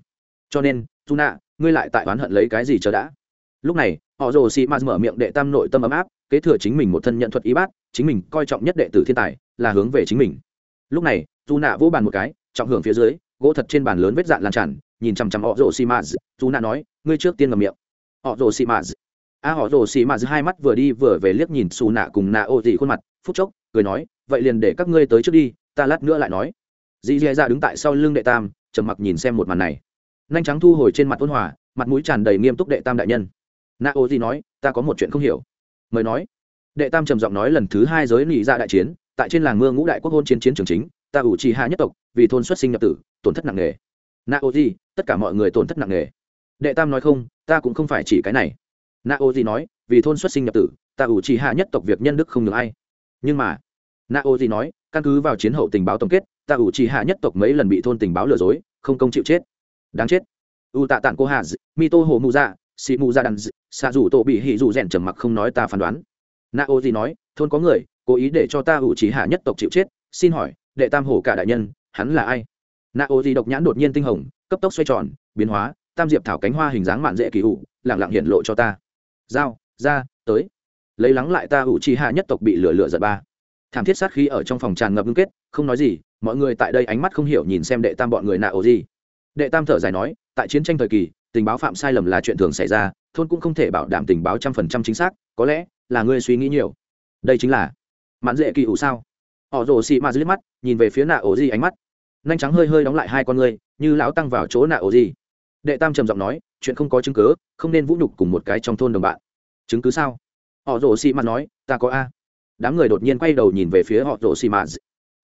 Cho nên su nạ ngươi lại tại oán hận lấy cái gì chờ đã? Lúc này, họ rồ sĩ m mở miệng đệ tam nội tâm ấm áp, kế thừa chính mình một thân nhận thuật y bát, chính mình coi trọng nhất đệ tử thiên tài, là hướng về chính mình. Lúc này dù nạ vỗ bàn một cái, trọng hưởng phía dưới, gỗ thật trên bàn lớn vết dạn lan tràn, nhìn chằm chằm họ rồ xì maz dù nạ nói, ngươi trước tiên ngầm miệng. Họ rồ xì m a, họ rồ xì maz hai mắt vừa đi vừa về liếc nhìn xù nạ cùng nạ ô dị khuôn mặt, phút chốc, cười nói, vậy liền để các ngươi tới trước đi, ta lát nữa lại nói. Dì dì ra đứng tại sau lưng đệ tam, trầm mặc nhìn xem một màn này nhanh trắng thu hồi trên mặt ôn hòa, mặt mũi tràn đầy nghiêm túc đệ tam đại nhân. Na ô di nói, ta có một chuyện không hiểu. Mời nói. Đệ tam trầm giọng nói lần thứ hai giới nị ra đại chiến, tại trên làng mưa ngũ đại quốc hôn chiến chiến trường chính, ta ủ trì hạ nhất tộc, vì thôn xuất sinh nhập tử, tổn thất nặng nề. Na ô di tất cả mọi người tổn thất nặng nề. Đệ tam nói không, ta cũng không phải chỉ cái này. Na ô di nói, vì thôn xuất sinh nhập tử, ta ủ trì hạ nhất tộc việc nhân đức không được ai. Nhưng mà na ô di nói, căn cứ vào chiến hậu tình báo tổng kết, ta ủ trì hạ nhất tộc mấy lần bị thôn tình báo lừa dối, không công chịu chết đáng chết. U tạ tạng cô hà mi tô hồ mù dạ xị mù dạ đàn xạ rủ tổ bị hỉ rủ rèn trầm mặc không nói ta phán đoán. Na ô gì nói, thôn có người, cố ý để cho ta ủ trí hạ nhất tộc chịu chết, xin hỏi, đệ tam hổ cả đại nhân, hắn là ai? Na ô gì độc nhãn đột nhiên tinh hồng, cấp tốc xoay tròn, biến hóa, tam diệp thảo cánh hoa hình dáng mạn dễ kỳ ủ lẳng lặng hiện lộ cho ta. Giao, ra, tới. Lấy lắng lại ta ủ trí hạ nhất tộc bị lửa lửa giật ba. Thảm thiết sát khí ở trong phòng tràn ngập ngưng kết, không nói gì, mọi người tại đây ánh mắt không hiểu nhìn xem đệ tam bọn người nạ ổ gì đệ tam thở dài nói, tại chiến tranh thời kỳ, tình báo phạm sai lầm là chuyện thường xảy ra, thôn cũng không thể bảo đảm tình báo trăm phần trăm chính xác, có lẽ là ngươi suy nghĩ nhiều. Đây chính là mãn dễ kỳ ủ sao? Họ rồ xị ma dưới mắt, nhìn về phía nạ ổ gì ánh mắt. Nhanh trắng hơi hơi đóng lại hai con ngươi, như lão tăng vào chỗ nạ ổ gì đệ tam trầm giọng nói, chuyện không có chứng cứ, không nên vũ nhục cùng một cái trong thôn đồng bạn. Chứng cứ sao? Họ rồ xị ma nói, ta có a. Đám người đột nhiên quay đầu nhìn về phía họ rồ xị ma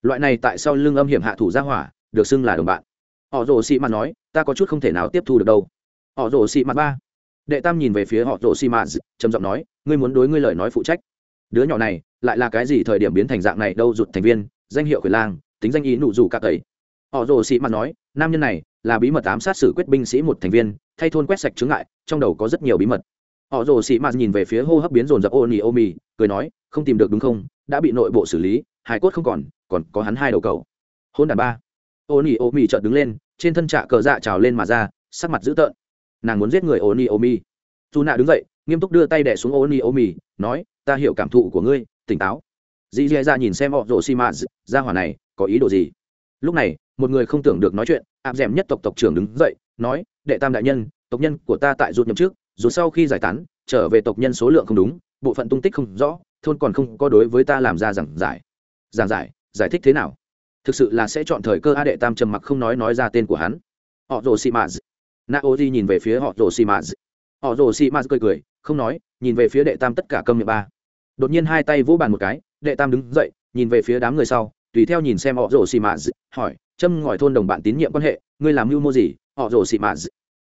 loại này tại sao lưng âm hiểm hạ thủ ra hỏa, được xưng là đồng bạn họ rồ xị ma nói, ta có chút không thể nào tiếp thu được đâu. Họ rồ xị ma ba. Đệ tam nhìn về phía họ rồ xị ma trầm giọng nói, ngươi muốn đối ngươi lời nói phụ trách. Đứa nhỏ này, lại là cái gì thời điểm biến thành dạng này đâu rụt thành viên, danh hiệu khởi lang, tính danh ý nụ rủ cả tẩy. Họ rồ xị mặt nói, nam nhân này, là bí mật ám sát xử quyết binh sĩ một thành viên, thay thôn quét sạch chướng ngại, trong đầu có rất nhiều bí mật. Họ rồ xị mặt nhìn về phía hô hấp biến rồn rập ô nỉ ô mì cười nói, không tìm được đúng không? Đã bị nội bộ xử lý hải cốt không còn còn có hắn hai đầu cầu. Hôn đàn ba ô nì ô mi chợt đứng lên, trên thân trạ cờ dạ trào lên mà ra, sắc mặt dữ tợn. Nàng muốn giết người ô nì ô mi dù nạ đứng dậy, nghiêm túc đưa tay đẻ xuống ô nì ô mi nói, ta hiểu cảm thụ của ngươi, tỉnh táo. Dì dè ra dạ nhìn xem họ rồ xi mã ra hỏa này, có ý đồ gì? Lúc này, một người không tưởng được nói chuyện áp d nhất tộc tộc trưởng đứng dậy, nói, đệ tam đại nhân, tộc nhân của ta tại rụt nhậm trước dù sau khi giải tán, trở về tộc nhân số lượng không đúng, bộ phận tung tích không rõ, thôn còn không có đối với ta làm ra giảng giải. Giảng giải? Giải thích thế nào? Thực sự là sẽ chọn thời cơ a đệ tam trầm mặc không nói nói ra tên của hắn. Họ rồ xì mã na ô di nhìn về phía họ rồ xì mã họ rồ xì mã cười cười, không nói, nhìn về phía đệ tam tất cả cơm miệng ba. Đột nhiên hai tay vỗ bàn một cái, đệ tam đứng dậy, nhìn về phía đám người sau, tùy theo nhìn xem họ rồ xì mã hỏi, châm ngòi thôn đồng bạn tín nhiệm quan hệ, ngươi làm mưu mô gì? Họ rồ xì mã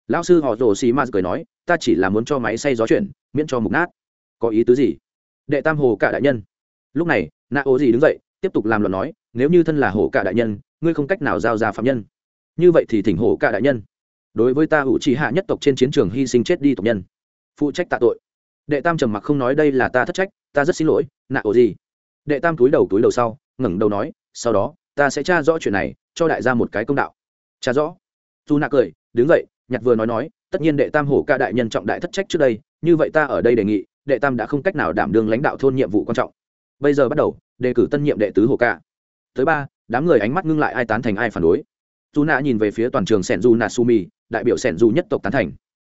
lão sư họ rồ xì mã cười nói, ta chỉ là muốn cho máy xay gió chuyển, miễn cho mục nát. Có ý tứ gì? Đệ tam hồ cả đại nhân. Lúc này na ô di đứng dậy, tiếp tục làm luận nói nếu như thân là hổ cả đại nhân, ngươi không cách nào giao ra phạm nhân. Như vậy thì thỉnh hổ cả đại nhân. Đối với ta hữu trí hạ nhất tộc trên chiến trường hy sinh chết đi tộc nhân. Phụ trách tạ tội. Đệ tam trầm mặc không nói đây là ta thất trách, ta rất xin lỗi, nạ ổ gì? Đệ tam túi đầu túi đầu sau, ngẩng đầu nói, sau đó, ta sẽ tra rõ chuyện này, cho đại gia một cái công đạo. Tra rõ. Dù nạ cười, đứng dậy, nhặt vừa nói nói, tất nhiên đệ tam hổ ca đại nhân trọng đại thất trách trước đây, như vậy ta ở đây đề nghị, đệ tam đã không cách nào đảm đương lãnh đạo thôn nhiệm vụ quan trọng. Bây giờ bắt đầu, đề cử tân nhiệm đệ tứ hổ ca tới ba, đám người ánh mắt ngưng lại ai tán thành ai phản đối. Dù nạ nhìn về phía toàn trường sẻn dù natsumi, đại biểu sẻn dù nhất tộc tán thành.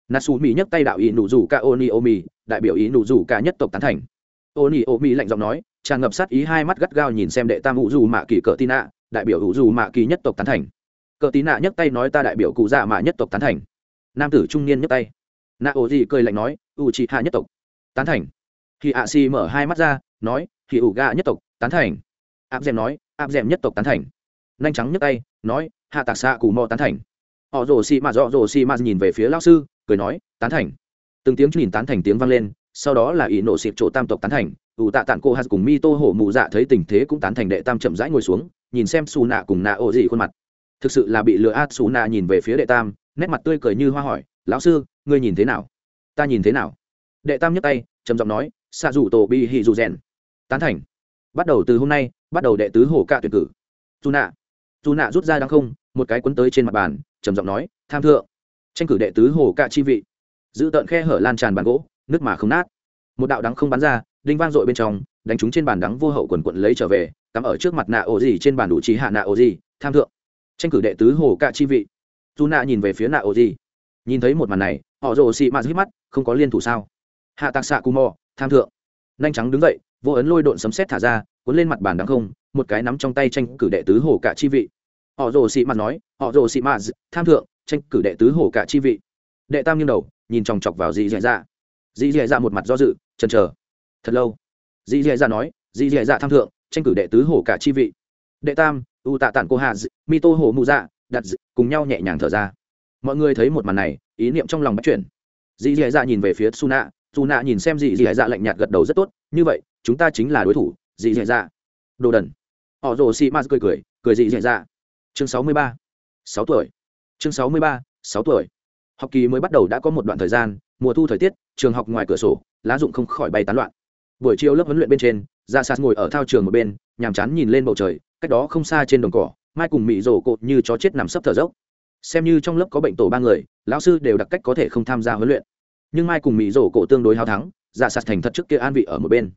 Natsumi nhấc tay đạo ý nụ dù ca oni omi đại biểu ý nụ dù ca nhất tộc tán thành. Oni omi lạnh giọng nói, tràn ngập sát ý hai mắt gắt gao nhìn xem đệ tam ủ dù mạ kỳ cờ tin nạ đại biểu ủ dù mạ kỳ nhất tộc tán thành. Cờ tín nạ nhấc tay nói ta đại biểu cụ dạ mạ nhất tộc tán thành. Nam tử trung niên nhấc tay. Nạ ổ gì cười lạnh nói u chị hạ nhất tộc tán thành. Khi ạ xì mở hai mắt ra, nói khi ủ gà nhất tộc tán thành áp dèm nói, áp dèm nhất tộc tán thành. Nhanh trắng nhấc tay, nói, hạ tạc xạ cù mò tán thành. Họ rồ xì mà dọ rồ xì mà nhìn về phía lao sư, cười nói, tán thành. Từng tiếng nhìn tán thành tiếng vang lên, sau đó là ý nổ xịp chỗ tam tộc tán thành, ủ tạ tản cô hạt cùng mi tô hổ mụ dạ thấy tình thế cũng tán thành đệ tam chậm rãi ngồi xuống, nhìn xem xù nạ cùng nạ ô dị khuôn mặt. Thực sự là bị lừa át xù nạ nhìn về phía đệ tam, nét mặt tươi cười như hoa hỏi, lão sư, ngươi nhìn thế nào? Ta nhìn thế nào? Đệ tam nhấc tay, trầm giọng nói, xạ dù tổ bi hì dù rèn. Tán thành. Bắt đầu từ hôm nay bắt đầu đệ tứ hổ cạ tuyển cử. Dù nạ. Dù nạ rút ra đăng không, một cái quấn tới trên mặt bàn, trầm giọng nói, tham thượng. Tranh cử đệ tứ hổ cạ chi vị. Giữ tợn khe hở lan tràn bàn gỗ, nước mà không nát. Một đạo đắng không bắn ra, đinh vang dội bên trong, đánh chúng trên bàn đắng vô hậu quần quận lấy trở về, cắm ở trước mặt nạ ổ gì trên bàn đủ trí hạ nạ ổ gì tham thượng. Tranh cử đệ tứ hồ cạ chi vị. Dù nạ nhìn về phía nạ ổ gì nhìn thấy một màn này, họ rồ xị mạt hít mắt, không có liên thủ sao? Hạ tạc xạ cù mò, tham thượng. Nhanh trắng đứng dậy vô ấn lôi độn sấm xét thả ra, cuốn lên mặt bàn đắng không, một cái nắm trong tay tranh cử đệ tứ hồ cả chi vị. Họ rồ xị mạt nói, họ rồ xị mạt, tham thượng, tranh cử đệ tứ hồ cả chi vị. Đệ tam nghiêng đầu, nhìn chòng chọc vào dì dẹ dạ. Dì dẹ dạ một mặt do dự, chần chờ. Thật lâu. Dì dẹ dạ nói dì dẹ dạ tham thượng, tranh cử đệ tứ hổ cả chi vị. Đệ tam, u tạ tản cô hà mi tô hổ mụ dạ đặt cùng nhau nhẹ nhàng thở ra. Mọi người thấy một màn này, ý niệm trong lòng bắt chuyển. Dì dẹ dạ nhìn về phía suna dù nạ nhìn xem dì dì dạ lạnh nhạt gật đầu rất tốt, như vậy, chúng ta chính là đối thủ, dì dì dạ. Đồ đần. Họ rồ xì ma cười cười cười dì dì dạ. Chương sáu mươi ba. Sáu tuổi. Chương sáu mươi ba, sáu tuổi. Học kỳ mới bắt đầu đã có một đoạn thời gian, mùa thu thời tiết, trường học ngoài cửa sổ, lá dụng không khỏi bay tán loạn. Buổi chiều lớp huấn luyện bên trên ra sạt ngồi ở thao trường một bên, nhàm chán nhìn lên bầu trời, cách đó không xa trên đồng cỏ, mai cùng mị rổ cột như chó chết nằm sấp thở dốc. Xem như trong lớp có bệnh tổ ba người, lão sư đều đặc cách có thể không tham gia huấn luyện nhưng mai cùng mỹ rổ cổ tương đối hao thắng dạ sạt thành thật trước kia an vị ở một bên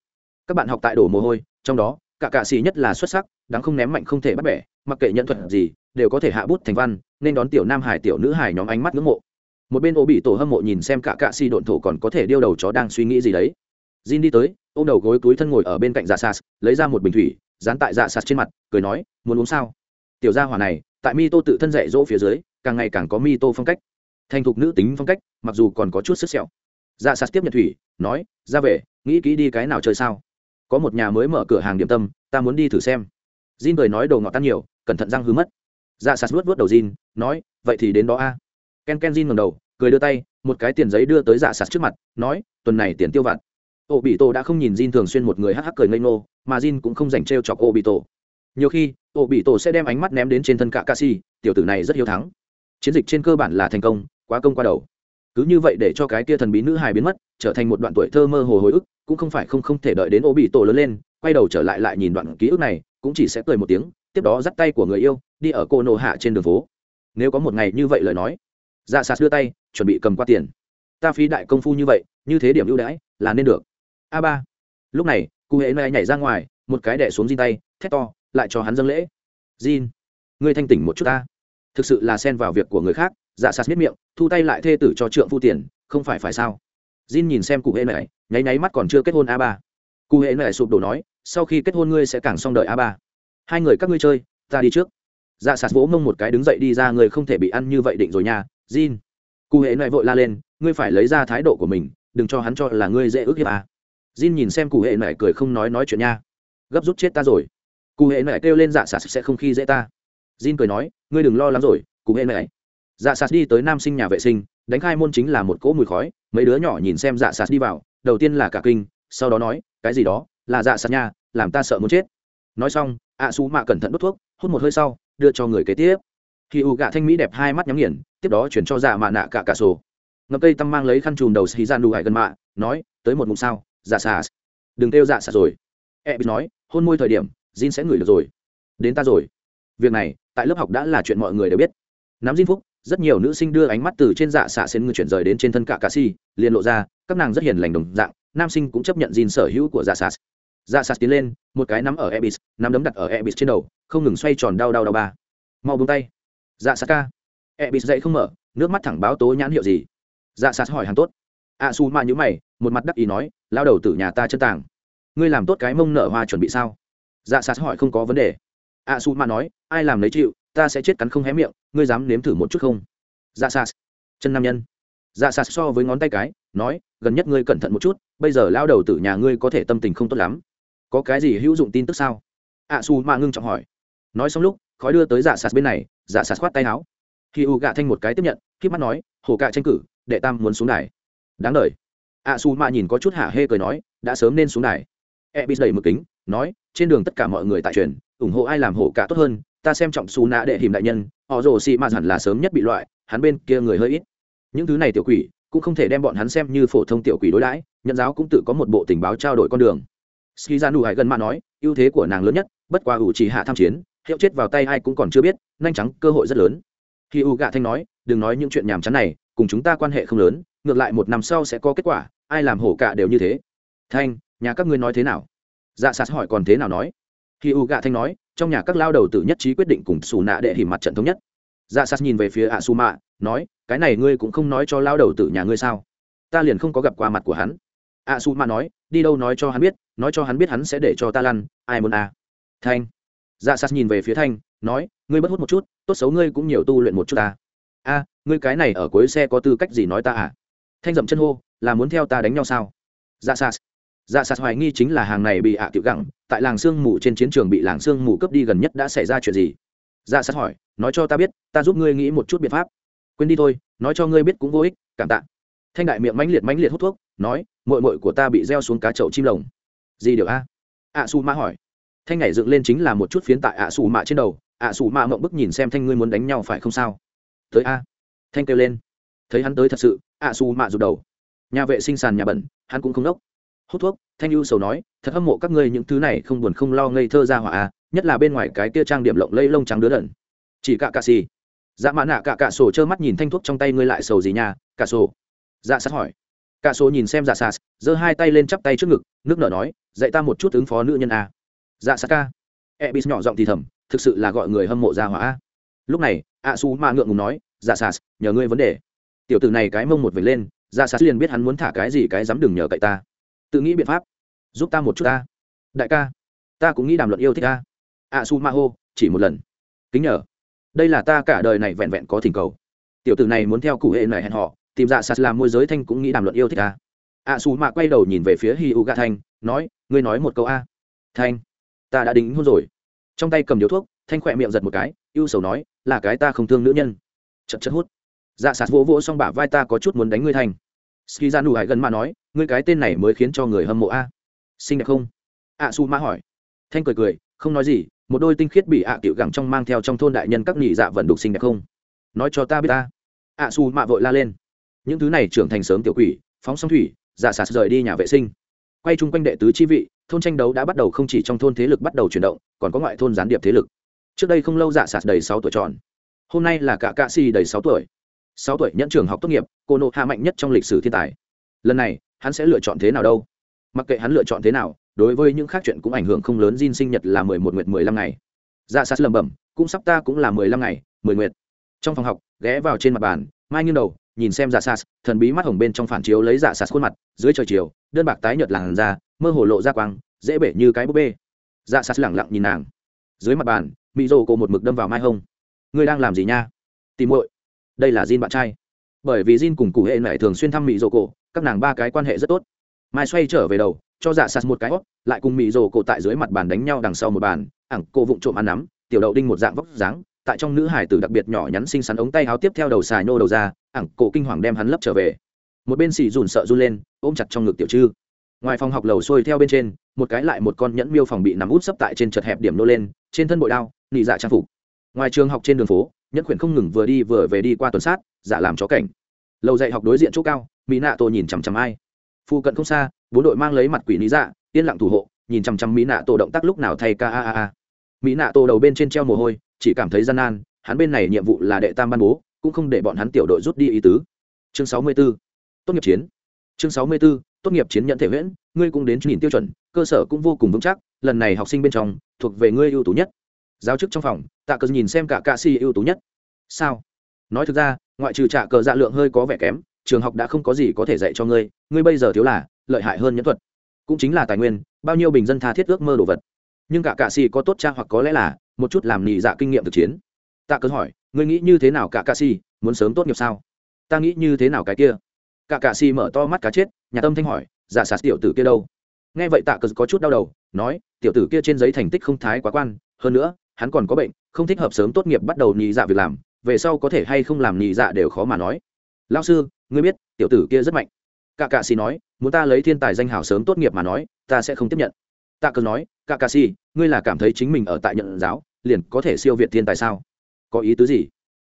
các bạn học tại đổ mồ hôi trong đó cả cạ xì nhất là xuất sắc đáng không ném mạnh không thể bắt bẻ mặc kệ nhận thuật gì đều có thể hạ bút thành văn nên đón tiểu nam hải tiểu nữ hải nhóm ánh mắt ngưỡng mộ một bên ô bị tổ hâm mộ nhìn xem cả cạ xì độn thổ còn có thể điêu đầu chó đang suy nghĩ gì đấy jin đi tới ô m đầu gối túi thân ngồi ở bên cạnh dạ sạt, lấy ra một bình thủy dán tại dạ sạt trên mặt cười nói muốn uống sao tiểu gia hỏa này tại mi tô tự thân dạy dỗ phía dưới càng ngày càng có mi tô phong cách thành thục nữ tính phong cách mặc dù còn có chút sức sẹo. Dạ sạt tiếp nhận thủy, nói, ra về, nghĩ kỹ đi cái nào chơi sao? Có một nhà mới mở cửa hàng điểm tâm, ta muốn đi thử xem. Jin cười nói, đồ ngọt tan nhiều, cẩn thận răng hư mất. Dạ sạt vuốt vuốt đầu jin, nói, vậy thì đến đó a. Ken ken jin ngầm đầu, cười đưa tay, một cái tiền giấy đưa tới dạ sạt trước mặt, nói, tuần này tiền tiêu vặt. Ô bị tổ đã không nhìn jin thường xuyên một người hắc hắc cười ngây ngô, mà jin cũng không dành t chọc ô bị tổ nhiều khi ô bị tổ sẽ đem ánh mắt ném đến trên thân cả ca si tiểu tử này rất hiếu thắng. Chiến dịch trên cơ bản là thành công, quá công qua đầu cứ như vậy để cho cái kia thần bí nữ hài biến mất, trở thành một đoạn tuổi thơ mơ hồ hồi ức, cũng không phải không không thể đợi đến ô bị tổ lớn lên, quay đầu trở lại lại nhìn đoạn ký ức này, cũng chỉ sẽ cười một tiếng, tiếp đó dắt tay của người yêu, đi ở cô nô hạ trên đường phố. Nếu có một ngày như vậy lời nói dạ sạt đưa tay, chuẩn bị cầm qua tiền. Ta phí đại công phu như vậy, như thế điểm ưu đãi, là nên được. A ba. Lúc này, cụ hệ mẹ nhảy ra ngoài, một cái đẻ xuống di tay, thét to, lại cho hắn dâng lễ. Jin, ngươi thanh tỉnh một chút ta. Thực sự là xen vào việc của người khác dạ sạt biết miệng, thu tay lại thê tử cho trượng phu tiền, không phải phải sao? Jin nhìn xem cụ hệ này nháy nháy mắt còn chưa kết hôn a ba. Cụ hệ này sụp đổ nói, sau khi kết hôn ngươi sẽ càng xong đợi a ba. Hai người các ngươi chơi, ta đi trước. Dạ sạt vỗ mông một cái đứng dậy đi ra, người không thể bị ăn như vậy định rồi nha, Jin. Cụ hệ này vội la lên, ngươi phải lấy ra thái độ của mình, đừng cho hắn cho là ngươi dễ ước hiếp a. Jin nhìn xem cụ hệ này cười không nói nói chuyện nha. Gấp rút chết ta rồi. Cụ hệ này kêu lên dạ sạt sẽ không khi dễ ta. Jin cười nói, ngươi đừng lo lắng rồi, cụ hệ này dạ sạt đi tới nam sinh nhà vệ sinh đánh khai môn chính là một cỗ mùi khói mấy đứa nhỏ nhìn xem dạ sạt đi vào đầu tiên là cả kinh sau đó nói cái gì đó? Là dạ sạt nha làm ta sợ muốn chết. Nói xong ạ xú mạ cẩn thận đốt thuốc hút một hơi sau đưa cho người kế tiếp. Khi u gạ thanh mỹ đẹp hai mắt nhắm nghiền tiếp đó chuyển cho dạ mạ nạ cả cả sổ. Ngập cây tăm mang lấy khăn chùm đầu xì ra dạ nụ hải gần mạ nói tới một mùng sao dạ sạt, đừng kêu dạ sạt rồi. E bị nói hôn môi thời điểm jin sẽ ngửi được rồi. Đến ta rồi. Việc này tại lớp học đã là chuyện mọi người đều biết. Nắm jin phúc rất nhiều nữ sinh đưa ánh mắt từ trên dạ xạ xến người chuyển rời đến trên thân cả cà si, liền lộ ra, các nàng rất hiền lành đồng dạng, nam sinh cũng chấp nhận gìn sở hữu của dạ xạ. Dạ xạ tiến lên, một cái nắm ở ebis, nắm đấm đặt ở ebis trên đầu, không ngừng xoay tròn đau đau đau ba. Mau bông tay. Dạ xạ ca. Ebis dậy không mở, nước mắt thẳng báo tố nhãn hiệu gì? Dạ xạ hỏi hàng tốt. A su ma nhữ mày, một mặt đắc ý nói, lao đầu từ nhà ta chân tàng. Ngươi làm tốt cái mông nở hoa chuẩn bị sao? Dạ xạ hỏi không có vấn đề. A su ma nói, ai làm lấy chịu? Ta sẽ chết cắn không hé miệng, ngươi dám nếm thử một chút không? Dạ sas chân nam nhân. Dạ sas so với ngón tay cái, nói, gần nhất ngươi cẩn thận một chút, bây giờ lao đầu từ nhà ngươi có thể tâm tình không tốt lắm. Có cái gì hữu dụng tin tức sao? A su ma ngưng trọng hỏi. Nói xong lúc, khói đưa tới dạ sạt bên này dạ sạt khoát tay áo. Khi u gạ thanh một cái tiếp nhận khi mắt nói hồ cạ tranh cử, đệ tam muốn xuống đài. Đáng đ a su mạ nhìn có chút hả hê cười nói, đã sớm nên xuống đài. E bị đẩy mực kính, nói, trên đường tất cả mọi người tại truyền, ủng hộ ai làm hổ cạ tốt hơn ta xem trọng xù nạ đệ hiểm đại nhân, họ rồ xì mà hẳn là sớm nhất bị loại, hắn bên kia người hơi ít. Những thứ này tiểu quỷ, cũng không thể đem bọn hắn xem như phổ thông tiểu quỷ đối đãi nhận giáo cũng tự có một bộ tình báo trao đổi con đường. Ski ra nụ hải gần mạ nói, ưu thế của nàng lớn nhất, bất qua ủ chỉ hạ tham chiến, hiệu chết vào tay ai cũng còn chưa biết, nhanh trắng cơ hội rất lớn. Khi u gạ thanh nói, đừng nói những chuyện nhàm chán này, cùng chúng ta quan hệ không lớn, ngược lại một năm sau sẽ có kết quả, ai làm hổ cả đều như thế. Thanh, nhà các ngươi nói thế nào? Dạ sạt hỏi còn thế nào nói khi u gạ thanh nói, trong nhà các lao đầu tử nhất trí quyết định cùng xù nạ đệ hỉ mặt trận thống nhất. Dạ sas nhìn về phía ạ su mạ nói, cái này ngươi cũng không nói cho lao đầu tử nhà ngươi sao? Ta liền không có gặp qua mặt của hắn. Ạ su mạ nói, đi đâu nói cho hắn biết, nói cho hắn biết hắn sẽ để cho ta lăn, ai muốn à. thanh. Dạ sas nhìn về phía thanh, nói, ngươi bất hút một chút, tốt xấu ngươi cũng nhiều tu luyện một chút ta. A, ngươi cái này ở cuối xe có tư cách gì nói ta à? Thanh dậm chân hô, là muốn theo ta đánh nhau sao? Dạ sas dạ sạt hoài nghi chính là hàng này bị ạ à tiểu gẳng tại làng sương mù trên chiến trường bị làng sương mù cướp đi gần nhất đã xảy ra chuyện gì? Dạ sạt hỏi, nói cho ta biết, ta giúp ngươi nghĩ một chút biện pháp. Quên đi thôi, nói cho ngươi biết cũng vô ích, cảm tạ. Thanh đại miệng mãnh liệt mãnh liệt hút thuốc, nói mội mội của ta bị gieo xuống cá chậu chim lồng. Gì điều a? Ạ su mã hỏi. Thanh nhảy dựng lên chính là một chút phiến tại ạ su mạ trên đầu, ạ su mạ mộng bức nhìn xem thanh ngươi muốn đánh nhau phải không sao? Tới a. Thanh kêu lên. Thấy hắn tới thật sự, ạ su mạ rụt đầu. Nhà vệ sinh sàn nhà bẩn, hắn cũng không đốc hút thuốc, thanh ưu sầu nói, thật hâm mộ các ngươi những thứ này không buồn không lo ngây thơ ra hỏa nhất là bên ngoài cái kia trang điểm lộng lây lông trắng đứa đẩn chỉ cả cà xì. Dạ mã nạ cả cà sổ trơ mắt nhìn thanh thuốc trong tay ngươi lại sầu gì nhà cà sổ. Dạ sát hỏi. Cà sổ nhìn xem dạ sas giơ hai tay lên chắp tay trước ngực, nước nở nói, dạy ta một chút ứng phó nữ nhân à. dạ sát ca. Ebis nhỏ giọng thì thầm, thực sự là gọi người hâm mộ ra hỏa lúc này, a su ma ngượng ngùng nói dạ sas nhờ ngươi vấn đề. Tiểu tử này cái mông một vệt lên dạ sas liền biết hắn muốn thả cái gì cái dám đừng nhờ cậy ta tự nghĩ biện pháp. Giúp ta một chút ta. Đại ca, ta cũng nghĩ đàm luận yêu thích ta. A su ma hô, chỉ một lần. Kính nhờ. Đây là ta cả đời này vẹn vẹn có thỉnh cầu. Tiểu tử này muốn theo cụ hệ này hẹn họ tìm dạ sạt làm môi giới thanh cũng nghĩ đàm luận yêu thích ta. A su ma quay đầu nhìn về phía hi u gà thanh, nói, ngươi nói một câu a. Thanh, ta đã đính hôn rồi. Trong tay cầm điếu thuốc, thanh khỏe miệng giật một cái, ưu sầu nói, là cái ta không thương nữ nhân. Chật chật hút. Dạ sạt vỗ vỗ xong bả vai ta có chút muốn đánh ngươi thành ski ra nụ hải gần mà nói, ngươi cái tên này mới khiến cho người hâm mộ a. Xinh đẹp không? Ạ su ma hỏi. Thanh cười cười, không nói gì, một đôi tinh khiết bị ạ tiểu gẳng trong mang theo trong thôn đại nhân các nhị dạ vận đục xinh đẹp không? Nói cho ta biết ta. Ạ su mạ vội la lên. Những thứ này trưởng thành sớm tiểu quỷ, phóng song thủy dạ sạt rời đi nhà vệ sinh. Quay chung quanh đệ tứ chi vị, thôn tranh đấu đã bắt đầu không chỉ trong thôn thế lực bắt đầu chuyển động, còn có ngoại thôn gián điệp thế lực. Trước đây không lâu dạ sạt đầy sáu tuổi tròn. Hôm nay là cả cạ xì đầy sáu tuổi sáu tuổi nhẫn trường học tốt nghiệp, cô nộ hạ mạnh nhất trong lịch sử thiên tài. Lần này, hắn sẽ lựa chọn thế nào đâu? Mặc kệ hắn lựa chọn thế nào, đối với những khác chuyện cũng ảnh hưởng không lớn, Jin sinh nhật là mười một nguyệt mười lăm ngày. Dạ sát lẩm bẩm, cũng sắp ta cũng là mười lăm ngày, mười nguyệt. Trong phòng học, ghé vào trên mặt bàn, mai nghiêng đầu, nhìn xem dạ sát, thần bí mắt hồng bên trong phản chiếu lấy dạ sát khuôn mặt, dưới trời chiều, đơn bạc tái nhợt làn da, mơ hồ lộ ra quang, dễ bể như cái búp bê. Dạ sát lẳng lặng nhìn nàng. Dưới mặt bàn mỹ rồ cô một mực đâm vào mai hông ngươi đang làm gì nha? Tìm muội đây là Jin bạn trai. Bởi vì Jin cùng cụ hệ này thường xuyên thăm Mị rồ cổ, các nàng ba cái quan hệ rất tốt. Mai xoay trở về đầu, cho dạ sạt một cái hót lại cùng Mị rồ cổ tại dưới mặt bàn đánh nhau đằng sau một bàn ẳng cô vụng trộm ăn nắm, tiểu đậu đinh một dạng vóc dáng, tại trong nữ hải tử đặc biệt nhỏ nhắn xinh xắn ống tay áo tiếp theo đầu xài nô đầu ra ẳng cổ kinh hoàng đem hắn lấp trở về. Một bên xì rủn sợ run lên, ôm chặt trong ngực tiểu trư ngoài phòng học lầu xuôi theo bên trên, một cái lại một con nhẫn miêu phòng bị nằm út sấp tại trên chật hẹp điểm nô lên, trên thân bội đao nị dạ trang phục. Ngoài trường học trên đường phố nhẫn khuyển không ngừng vừa đi vừa về đi qua tuần sát, giả làm chó cảnh lầu dạy học đối diện chỗ cao, mỹ nạ tổ nhìn chằm chằm ai phụ cận không xa, bốn đội mang lấy mặt quỷ lý dạ yên lặng thủ hộ, nhìn chằm chằm mỹ nạ tổ động tác lúc nào thay ca a a a mỹ nạ tổ đầu bên trên treo mồ hôi, chỉ cảm thấy gian nan, hắn bên này nhiệm vụ là đệ tam ban bố, cũng không để bọn hắn tiểu đội rút đi ý tứ chương sáu mươi 64. tốt nghiệp chiến chương sáu mươi 64. tốt nghiệp chiến nhận thể huyễn, ngươi cũng đến nhìn tiêu chuẩn, cơ sở cũng vô cùng vững chắc, lần này học sinh bên trong, thuộc về ngươi ưu tú nhất giáo chức trong phòng, tạ cờ nhìn xem cả ca si ưu tú nhất. Sao? Nói thực ra, ngoại trừ trả cờ dạ lượng hơi có vẻ kém, trường học đã không có gì có thể dạy cho ngươi ngươi bây giờ thiếu là lợi hại hơn nhẫn thuật. Cũng chính là tài nguyên, bao nhiêu bình dân tha thiết ước mơ đồ vật. Nhưng cả cạ xì có tốt cha hoặc có lẽ là một chút làm nhị dạ kinh nghiệm thực chiến. Tạ cớ hỏi, ngươi nghĩ như thế nào cả cạ xì muốn sớm tốt nghiệp sao? Ta nghĩ như thế nào cái kia? Cả cạ xì mở to mắt cá chết, nhà tâm thanh hỏi dạ sạt tiểu tử kia đâu? Nghe vậy tạ cớ có chút đau đầu, nói, tiểu tử kia trên giấy thành tích không thái quá quan, hơn nữa hắn còn có bệnh, không thích hợp sớm tốt nghiệp bắt đầu nhị dạ việc làm, về sau có thể hay không làm nhị dạ đều khó mà nói. Lao sư, ngươi biết, tiểu tử kia rất mạnh. Cả cạ xì nói, muốn ta lấy thiên tài danh hào sớm tốt nghiệp mà nói, ta sẽ không tiếp nhận. Tạ cờ nói cả cạ xì, ngươi là cảm thấy chính mình ở tại nhận giáo, liền có thể siêu việt thiên tài sao? Có ý tứ gì?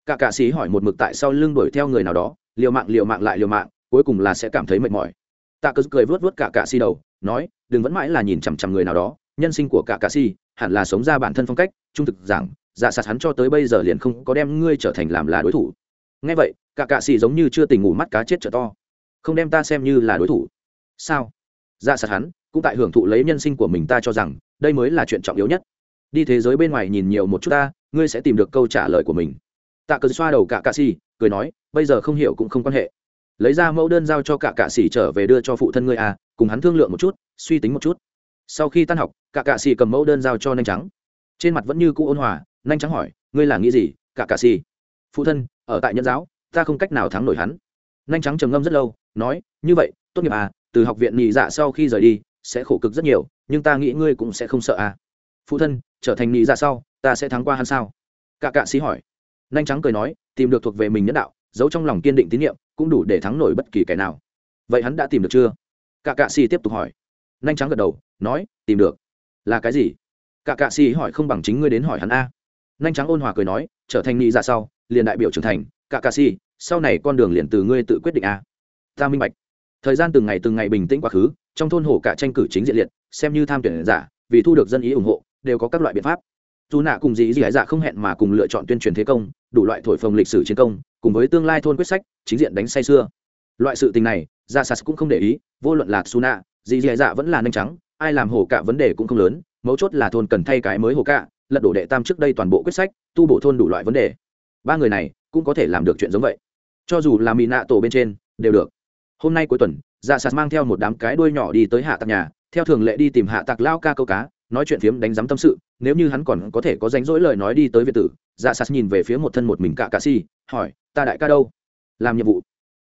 Cả cạ xì hỏi một mực tại sau lưng đuổi theo người nào đó, liều mạng liều mạng lại liều mạng, cuối cùng là sẽ cảm thấy mệt mỏi. Tạ cờ cười vớt vớt cả cạ xì đầu, nói, đừng vẫn mãi là nhìn chằm chằm người nào đó nhân sinh của cả cà si, hẳn là sống ra bản thân phong cách, trung thực rằng dạ sạt hắn cho tới bây giờ liền không có đem ngươi trở thành làm là đối thủ. Ngay vậy, cả cà si giống như chưa tình ngủ mắt cá chết trở to. Không đem ta xem như là đối thủ. Sao? Dạ sạt hắn cũng tại hưởng thụ lấy nhân sinh của mình ta cho rằng, đây mới là chuyện trọng yếu nhất. Đi thế giới bên ngoài nhìn nhiều một chút ta, ngươi sẽ tìm được câu trả lời của mình. Tạ cờ xoa đầu cả cà si, cười nói, bây giờ không hiểu cũng không quan hệ. Lấy ra mẫu đơn giao cho cả cạ xì trở về đưa cho phụ thân ngươi à cùng hắn thương lượng một chút, suy tính một chút sau khi tan học, cả cạ xì cầm mẫu đơn giao cho nanh trắng. Trên mặt vẫn như cũ ôn hòa, nanh trắng hỏi, ngươi là nghĩ gì, cả cạ xì? Phụ thân, ở tại nhân giáo, ta không cách nào thắng nổi hắn. Nanh trắng trầm ngâm rất lâu, nói, như vậy, tốt nghiệp à từ học viện nhị dạ sau khi rời đi, sẽ khổ cực rất nhiều, nhưng ta nghĩ ngươi cũng sẽ không sợ à. Phụ thân, trở thành nhị dạ sau, ta sẽ thắng qua hắn sao? Cả cạ xì hỏi. Nanh trắng cười nói, tìm được thuộc về mình nhân đạo, giấu trong lòng kiên định tín nhiệm, cũng đủ để thắng nổi bất kỳ kẻ nào. Vậy hắn đã tìm được chưa? Cả cạ xì tiếp tục hỏi nanh trắng gật đầu, nói, tìm được. Là cái gì? Cả cạ xì hỏi không bằng chính ngươi đến hỏi hắn a. Nanh trắng ôn hòa cười nói, trở thành nghị ra dạ sau, liền đại biểu trưởng thành. Cả cạ xì, sau này con đường liền từ ngươi tự quyết định a. Ta minh bạch. Thời gian từng ngày từng ngày bình tĩnh quá khứ, trong thôn hồ cả tranh cử chính diện liệt, xem như tham tuyển giả, vì thu được dân ý ủng hộ, đều có các loại biện pháp. Dù nạ cùng dĩ dĩ dạ không hẹn mà cùng lựa chọn tuyên truyền thế công, đủ loại thổi phồng lịch sử chiến công, cùng với tương lai thôn quyết sách, chính diện đánh say xưa loại sự tình này ra sas cũng không để ý, vô luận là su nạ dì dì dạ vẫn là nhanh trắng, ai làm hổ cạ vấn đề cũng không lớn, mấu chốt là thôn cần thay cái mới hồ cạ, lật đổ đệ tam trước đây toàn bộ quyết sách, tu bổ thôn đủ loại vấn đề. Ba người này cũng có thể làm được chuyện giống vậy. Cho dù là mỹ nạ tổ bên trên, đều được. Hôm nay cuối tuần dạ sạt mang theo một đám cái đuôi nhỏ đi tới hạ tạc nhà, theo thường lệ đi tìm hạ tạc lao ca câu cá, nói chuyện phiếm đánh giám tâm sự, nếu như hắn còn có thể có ránh rỗi lời nói đi tới việt tử dạ sạt nhìn về phía một thân một mình cạ cạ si, hỏi, ta đại ca đâu? Làm nhiệm vụ.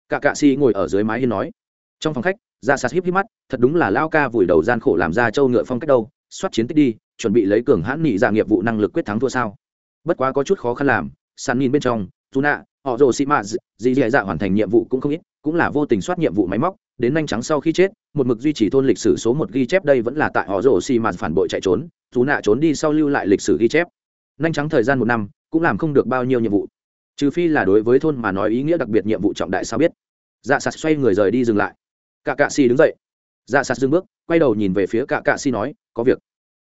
Cạ cạ si ngồi ở dưới mái hiên nói. Trong phòng khách dạ sạt híp híp mắt, thật đúng là lao ca vùi đầu gian khổ làm ra châu ngựa phong cách đâu, soát chiến tích đi, chuẩn bị lấy cường hãn nghị dạ nghiệp vụ năng lực quyết thắng thua sao. Bất quá có chút khó khăn làm, sàn nhìn bên trong, dù nạ, họ rồ xị mạ dì dì dạ hoàn thành nhiệm vụ cũng không ít, cũng là vô tình soát nhiệm vụ máy móc, đến nhanh trắng sau khi chết, một mực duy trì thôn lịch sử số một ghi chép đây vẫn là tại họ rồ xị mạ phản bội chạy trốn, dù nạ trốn đi sau lưu lại lịch sử ghi chép. Nhanh trắng thời gian một năm, cũng làm không được bao nhiêu nhiệm vụ. Trừ phi là đối với thôn mà nói ý nghĩa đặc biệt nhiệm vụ trọng đại sao biết. Dạ sạt xoay người rời đi dừng lại cả cạ xì đứng dậy. Dạ sạt dừng bước, quay đầu nhìn về phía cả cạ xì nói, có việc.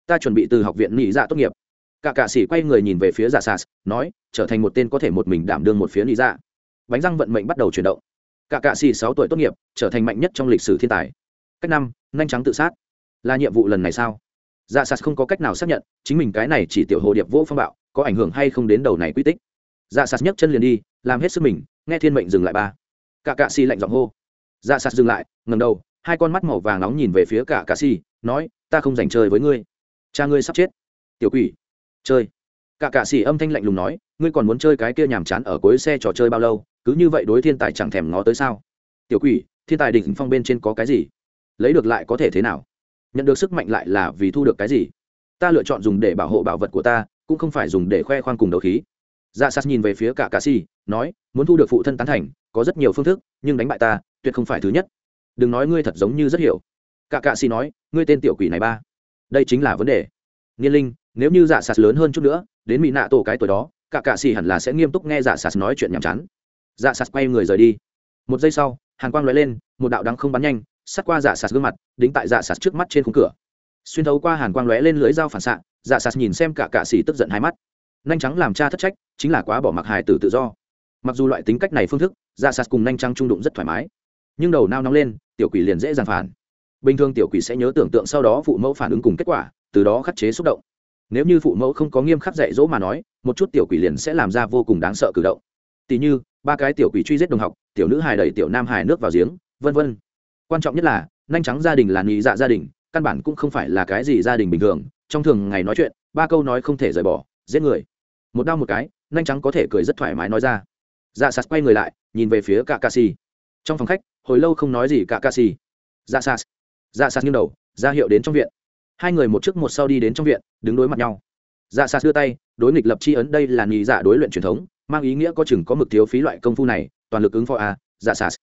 Ta chuẩn bị từ học viện nghỉ dạ tốt nghiệp. Cả cạ xì quay người nhìn về phía dạ sạt, nói, trở thành một tên có thể một mình đảm đương một phía nghỉ dạ. Bánh răng vận mệnh bắt đầu chuyển động. Cả cạ xì sáu tuổi tốt nghiệp, trở thành mạnh nhất trong lịch sử thiên tài. Cách năm, nhanh trắng tự sát. Là nhiệm vụ lần này sao? Dạ sạt không có cách nào xác nhận, chính mình cái này chỉ tiểu hồ điệp vô phong bạo, có ảnh hưởng hay không đến đầu này quy tích. Dạ sạt nhấc chân liền đi, làm hết sức mình, nghe thiên mệnh dừng lại ba. Cả cạ xì lạnh giọng hô dạ sạt dừng lại ngầm đầu, hai con mắt màu vàng nóng nhìn về phía cả cà xì nói, ta không dành chơi với ngươi. Cha ngươi sắp chết. Tiểu quỷ, chơi. Cả cà xì âm thanh lạnh lùng nói, ngươi còn muốn chơi cái kia nhàm chán ở cuối xe trò chơi bao lâu, cứ như vậy đối thiên tài chẳng thèm ngó tới sao? Tiểu quỷ, thiên tài đỉnh phong bên trên có cái gì? Lấy được lại có thể thế nào? Nhận được sức mạnh lại là vì thu được cái gì? Ta lựa chọn dùng để bảo hộ bảo vật của ta, cũng không phải dùng để khoe khoang cùng đấu khí. Dạ sas nhìn về phía cả cà si, nói, muốn thu được phụ thân tán thành, có rất nhiều phương thức, nhưng đánh bại ta tuyệt không phải thứ nhất. Đừng nói ngươi thật giống như rất hiểu. Cả cạ xì nói, ngươi tên tiểu quỷ này ba. Đây chính là vấn đề. Nghiên linh, nếu như giả sạt lớn hơn chút nữa, đến mỹ nạ tổ cái tuổi đó, cả cạ xì hẳn là sẽ nghiêm túc nghe giả sạt nói chuyện nhàm chán. Giả sạt quay người rời đi. Một giây sau hàn quang lóe lên, một đạo đắng không bắn nhanh sát qua giả sạt gương mặt, đính tại giả sạt trước mắt trên khung cửa. Xuyên thấu qua hàn quang lóe lên lưới dao phản xạ dạ sạt nhìn xem cả cạ xỉ tức giận hai mắt. Nhanh trắng làm cha thất trách, chính là quá bỏ mặc hài tử tự do. Mặc dù loại tính cách này phương thức dạ sạt cùng nhanh trắng trung đụng rất thoải mái nhưng đầu nao nóng lên, tiểu quỷ liền dễ dàng phản. Bình thường tiểu quỷ sẽ nhớ tưởng tượng sau đó phụ mẫu phản ứng cùng kết quả, từ đó khắc chế xúc động. Nếu như phụ mẫu không có nghiêm khắc dạy dỗ mà nói, một chút tiểu quỷ liền sẽ làm ra vô cùng đáng sợ cử động. Tỉ như, ba cái tiểu quỷ truy giết đồng học, tiểu nữ hài đẩy tiểu nam hài nước vào giếng, vân vân. Quan trọng nhất là, nhanh trắng gia đình là nhị dạ gia đình, căn bản cũng không phải là cái gì gia đình bình thường, trong thường ngày nói chuyện, ba câu nói không thể rời bỏ, giết người. Một đau một cái, nhanh trắng có thể cười rất thoải mái nói ra. Dạ sạt quay người lại, nhìn về phía cả ca si trong phòng khách hồi lâu không nói gì cả ca xì. Dạ sas dạ sas nghiêng đầu, ra hiệu đến trong viện. Hai người một trước một sau đi đến trong viện, đứng đối mặt nhau. Dạ sas đưa tay, đối nghịch lập chi ấn, đây là nghỉ dạ đối luyện truyền thống, mang ý nghĩa có chừng có mực thiếu phí loại công phu này, toàn lực ứng phó a dạ sas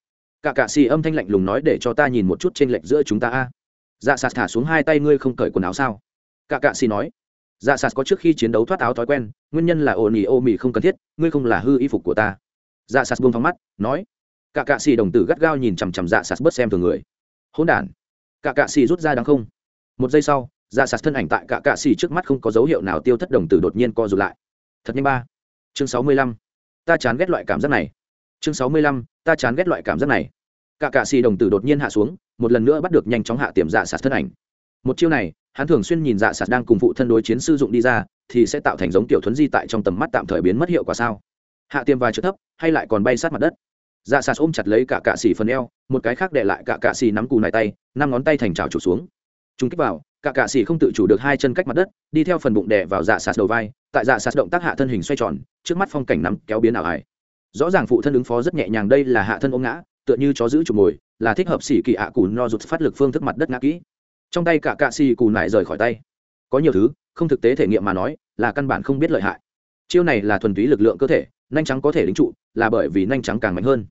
cả cạ xì âm thanh lạnh lùng nói để cho ta nhìn một chút trên lệch giữa chúng ta a. Dạ sas thả xuống hai tay, ngươi không cởi quần áo sao? Cả cạ xì nói. Dạ sas có trước khi chiến đấu thoát áo thói quen, nguyên nhân là ồn ì, ô mì không cần thiết, ngươi không là hư y phục của ta. Dạ sas buông thóng mắt, nói cả cạ xì đồng tử gắt gao nhìn chằm chằm dạ sạt bớt xem thường người. Hỗn đản. Cả cạ xì rút ra đáng không. Một giây sau dạ sạt thân ảnh tại cả cạ xì trước mắt không có dấu hiệu nào tiêu thất đồng tử đột nhiên co rụt lại. Thật nhanh ba. Chương sáu mươi lăm. Ta chán ghét loại cảm giác này. Chương sáu mươi lăm. Ta chán ghét loại cảm giác này. Cả cạ xì đồng tử đột nhiên hạ xuống, một lần nữa bắt được nhanh chóng hạ tiềm dạ sạt thân ảnh. Một chiêu này, hắn thường xuyên nhìn dạ sạt đang cùng phụ thân đối chiến sư dụng đi ra, thì sẽ tạo thành giống tiểu thuấn di tại trong tầm mắt tạm thời biến mất hiệu quả sao? Hạ tiêm vai chữ thấp, hay lại còn bay sát mặt đất? Dạ sạt ôm chặt lấy cả cạ xỉ phần eo, một cái khác để lại cả cạ xỉ nắm cù này tay, năm ngón tay thành trào trục xuống. Chúng kích vào, cả cạ xỉ không tự chủ được hai chân cách mặt đất, đi theo phần bụng đè vào dạ sạt đầu vai, tại dạ sạt động tác hạ thân hình xoay tròn, trước mắt phong cảnh nắm kéo biến ảo ải. Rõ ràng phụ thân ứng phó rất nhẹ nhàng đây là hạ thân ôm ngã, tựa như chó giữ chủ mồi, là thích hợp xỉ kỳ ạ cù no rụt phát lực phương thức mặt đất ngã kỹ. Trong tay cả cạ xỉ cù nải rời khỏi tay. Có nhiều thứ, không thực tế thể nghiệm mà nói, là căn bản không biết lợi hại. Chiêu này là thuần túy lực lượng cơ thể nhanh trắng có thể lính trụ, là bởi vì nhanh trắng càng mạnh hơn.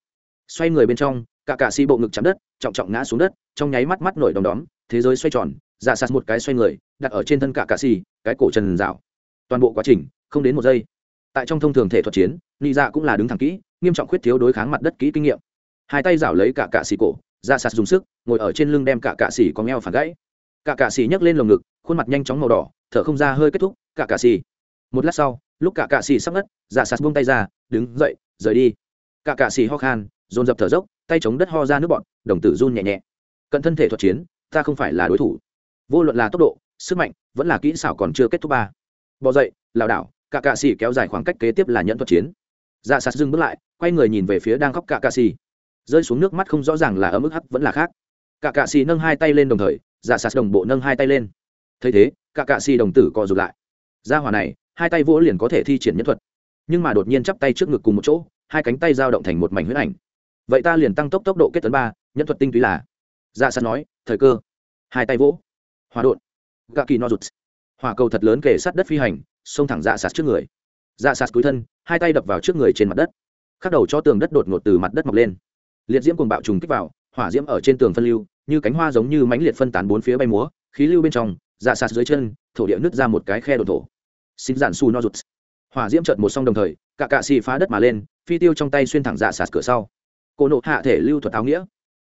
Xoay người bên trong, cả cạ xì bộ ngực chạm đất, trọng trọng ngã xuống đất, trong nháy mắt mắt nổi đom đóm, thế giới xoay tròn dạ sạt một cái xoay người, đặt ở trên thân cả cạ xì, cái cổ trần rào. Toàn bộ quá trình, không đến một giây. Tại trong thông thường thể thuật chiến, nị dạ cũng là đứng thẳng kỹ, nghiêm trọng khuyết thiếu đối kháng mặt đất kỹ kinh nghiệm. Hai tay rảo lấy cả cạ xì cổ ra sạt dùng sức, ngồi ở trên lưng đem cả cạ xì có ngheo phản gãy. Cả cạ xì nhấc lên lồng ngực, khuôn mặt nhanh chóng màu đỏ, thở không ra hơi kết thúc, cả cạ xì một lát sau, lúc cả cạ xì sắp ngất dạ sạt buông tay ra, đứng dậy, rời đi. Cả cạ xì ho khan, dồn dập thở dốc, tay chống đất ho ra nước bọn đồng tử run nhẹ nhẹ. Cận thân thể thuật chiến, ta không phải là đối thủ. Vô luận là tốc độ, sức mạnh, vẫn là kỹ xảo còn chưa kết thúc ba. Bỏ dậy, lảo đảo, cả cạ xì kéo dài khoảng cách kế tiếp là nhẫn thuật chiến. Dạ sạt dừng bước lại, quay người nhìn về phía đang khóc cả cạ xì. Rơi xuống nước mắt không rõ ràng là ở mức hắc vẫn là khác. Cả cạ xì nâng hai tay lên đồng thời dạ sạt đồng bộ nâng hai tay lên. Thấy thế, cả cạ xì đồng tử co rụt lại. Ra hỏa này hai tay vỗ liền có thể thi triển nhân thuật. Nhưng mà đột nhiên chắp tay trước ngực cùng một chỗ, hai cánh tay giao động thành một mảnh huyết ảnh. Vậy ta liền tăng tốc tốc độ kết tấn ba nhân thuật tinh túy là. Dạ sắt nói, thời cơ. Hai tay vỗ. Hòa đột gạ kỳ no rụt. Hỏa cầu thật lớn kề sát đất phi hành, xông thẳng dạ sạt trước người. Dạ sạt cúi thân, hai tay đập vào trước người trên mặt đất. Khắc đầu cho tường đất đột ngột từ mặt đất mọc lên. Liệt diễm cùng bạo trùng kích vào, hỏa diễm ở trên tường phân lưu, như cánh hoa giống như mánh liệt phân tán bốn phía bay múa, khí lưu bên trong dạ sạt dưới chân, thổ địa nứt ra một cái khe đột thổ xin giản su no rụt. Hỏa diễm trợt một song đồng thời, cả cạ xì phá đất mà lên, phi tiêu trong tay xuyên thẳng dạ sạt cửa sau. Cô nộ hạ thể lưu thuật áo nghĩa.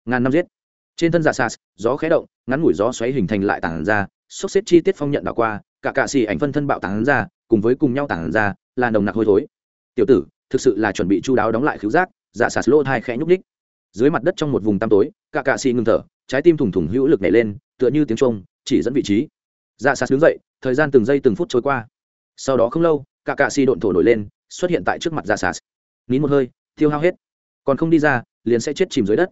Ngàn năm giết. Trên thân dạ sạt gió khé động, ngắn ngủi gió xoáy hình thành lại tảng ra xốc xếp chi tiết phong nhận đảo qua, cả cạ xì ảnh phân thân bạo tảng ra, cùng với cùng nhau tảng ra, là nồng nặc hôi thối. Tiểu tử, thực sự là chuẩn bị chu đáo đóng lại khứu giác dạ sạt lỗ hai khẽ nhúc ních dưới mặt đất trong một vùng tăm tối, cả cạ xì ngừng thở, trái tim thủng thủng hữu lực nảy lên, tựa như tiếng trung chỉ dẫn vị trí. Dạ sạt đứng dậy, thời gian từng giây từng phút trôi qua sau đó không lâu, cả cạ xì độn thổ nổi lên, xuất hiện tại trước mặt ra xà nín một hơi thiêu hao hết. Còn không đi ra, liền sẽ chết chìm dưới đất.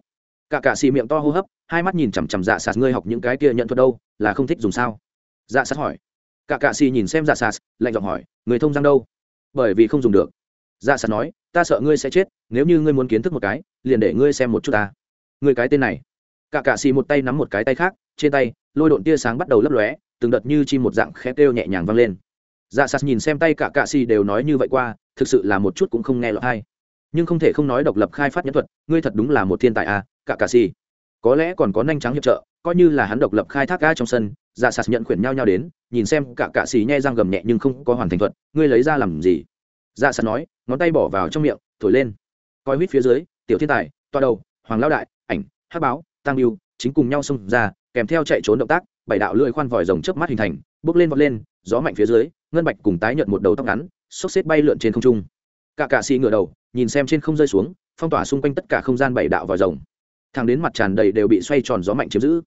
Cả cạ xì miệng to hô hấp, hai mắt nhìn chằm chằm dạ sạt ngươi học những cái kia nhận thuật đâu, là không thích dùng sao? Dạ sạt hỏi. Cả cạ xì nhìn xem dạ sạt lạnh giọng hỏi người thông giang đâu? Bởi vì không dùng được. Dạ sạt nói, ta sợ ngươi sẽ chết, nếu như ngươi muốn kiến thức một cái, liền để ngươi xem một chút ta. Người cái tên này. Cả cạ xì một tay nắm một cái tay khác, trên tay, lôi độn tia sáng bắt đầu lấp lóe, từng đợt như chim một dạng khét kêu nhẹ nhàng vang lên dạ sạt nhìn xem tay cả cạ xì đều nói như vậy qua, thực sự là một chút cũng không nghe lọt hay. Nhưng không thể không nói độc lập khai phát nhân thuật, ngươi thật đúng là một thiên tài à cả cạ xì có lẽ còn có nhanh trắng hiệp trợ, coi như là hắn độc lập khai thác ga trong sân dạ sạt nhận khuyển nhau nhau đến, nhìn xem cả cạ xì nhai răng gầm nhẹ nhưng không có hoàn thành thuật, ngươi lấy ra làm gì? Dạ sạt nói, ngón tay bỏ vào trong miệng, thổi lên. Coi huýt phía dưới, tiểu thiên tài, toa đầu, hoàng lao đại, ảnh hát báo, tăng biêu chính cùng nhau xông ra, kèm theo chạy trốn động tác, bảy đạo lưỡi khoan vòi rồng trước mắt hình thành, bước lên vọt lên gió mạnh phía dưới, ngân bạch cùng tái nhợt một đầu tóc ngắn, xốc xếp bay lượn trên không trung. Cả cạ xì ngửa đầu, nhìn xem trên không rơi xuống, phong tỏa xung quanh tất cả không gian bảy đạo vòi rồng. Thẳng đến mặt tràn đầy đều bị xoay tròn gió mạnh chiếm giữ.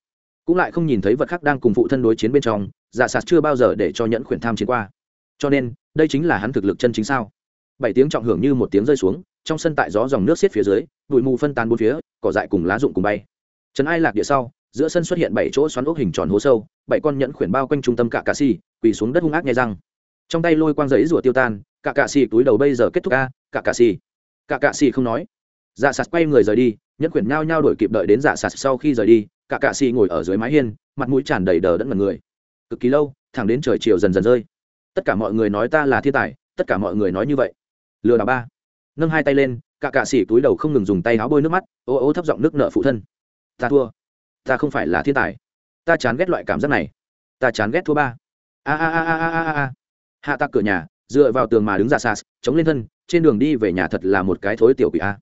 Cũng lại không nhìn thấy vật khác đang cùng phụ thân đối chiến bên trong, giả sạt chưa bao giờ để cho nhẫn khuyển tham chiến qua. Cho nên, đây chính là hắn thực lực chân chính sao? Bảy tiếng trọng hưởng như một tiếng rơi xuống, trong sân tại gió dòng nước xiết phía dưới, bụi mù phân tán bốn phía, cỏ dại cùng lá rụng cùng bay. Trần ai lạc địa sau, giữa sân xuất hiện bảy chỗ xoắn ốc hình tròn hố sâu, bảy con nhẫn khuyển bao quanh trung tâm cả cà si quỳ xuống đất hung ác nghe răng. Trong tay lôi quang giấy rủa tiêu tan, cả cạ xì túi đầu bây giờ kết thúc ca cả cạ xì. Cả cạ xì không nói. Dạ sạt quay người rời đi, nhẫn quyển nhao nhao đổi kịp đợi đến dạ sạt sau khi rời đi, cả cạ xì ngồi ở dưới mái hiên, mặt mũi tràn đầy đờ đẫn mật người. Cực kỳ lâu, thẳng đến trời chiều dần dần rơi. Tất cả mọi người nói ta là thiên tài, tất cả mọi người nói như vậy. Lừa đảo ba. Nâng hai tay lên, cả cạ xỉ túi đầu không ngừng dùng tay áo bôi nước mắt, ô ô thấp giọng nước nợ phụ thân. Ta thua. Ta không phải là thiên tài. Ta chán ghét loại cảm giác này. Ta chán ghét thua ba a a a a a a hạ tặc cửa nhà, dựa vào tường mà đứng ra xa chống lên thân, trên đường đi về nhà thật là một cái thối tiểu quỷ a.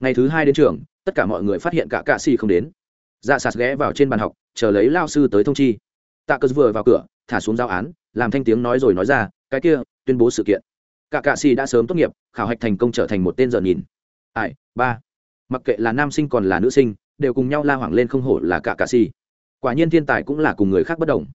Ngày thứ hai đến trường, tất cả mọi người phát hiện cả cạ xì không đến. Ra sạt ghé vào trên bàn học, chờ lấy lao sư tới thông chi. Tạ cờ vừa vào cửa, thả xuống giao án, làm thanh tiếng nói rồi nói ra, cái kia, tuyên bố sự kiện. Cả cạ xì đã sớm tốt nghiệp, khảo hạch thành công trở thành một tên giờ nhìn. Ai, ba. Mặc kệ là nam sinh còn là nữ sinh, đều cùng nhau la hoảng lên không hổ là cả cạ xì. Quả nhiên thiên tài cũng là cùng người khác bất đồng.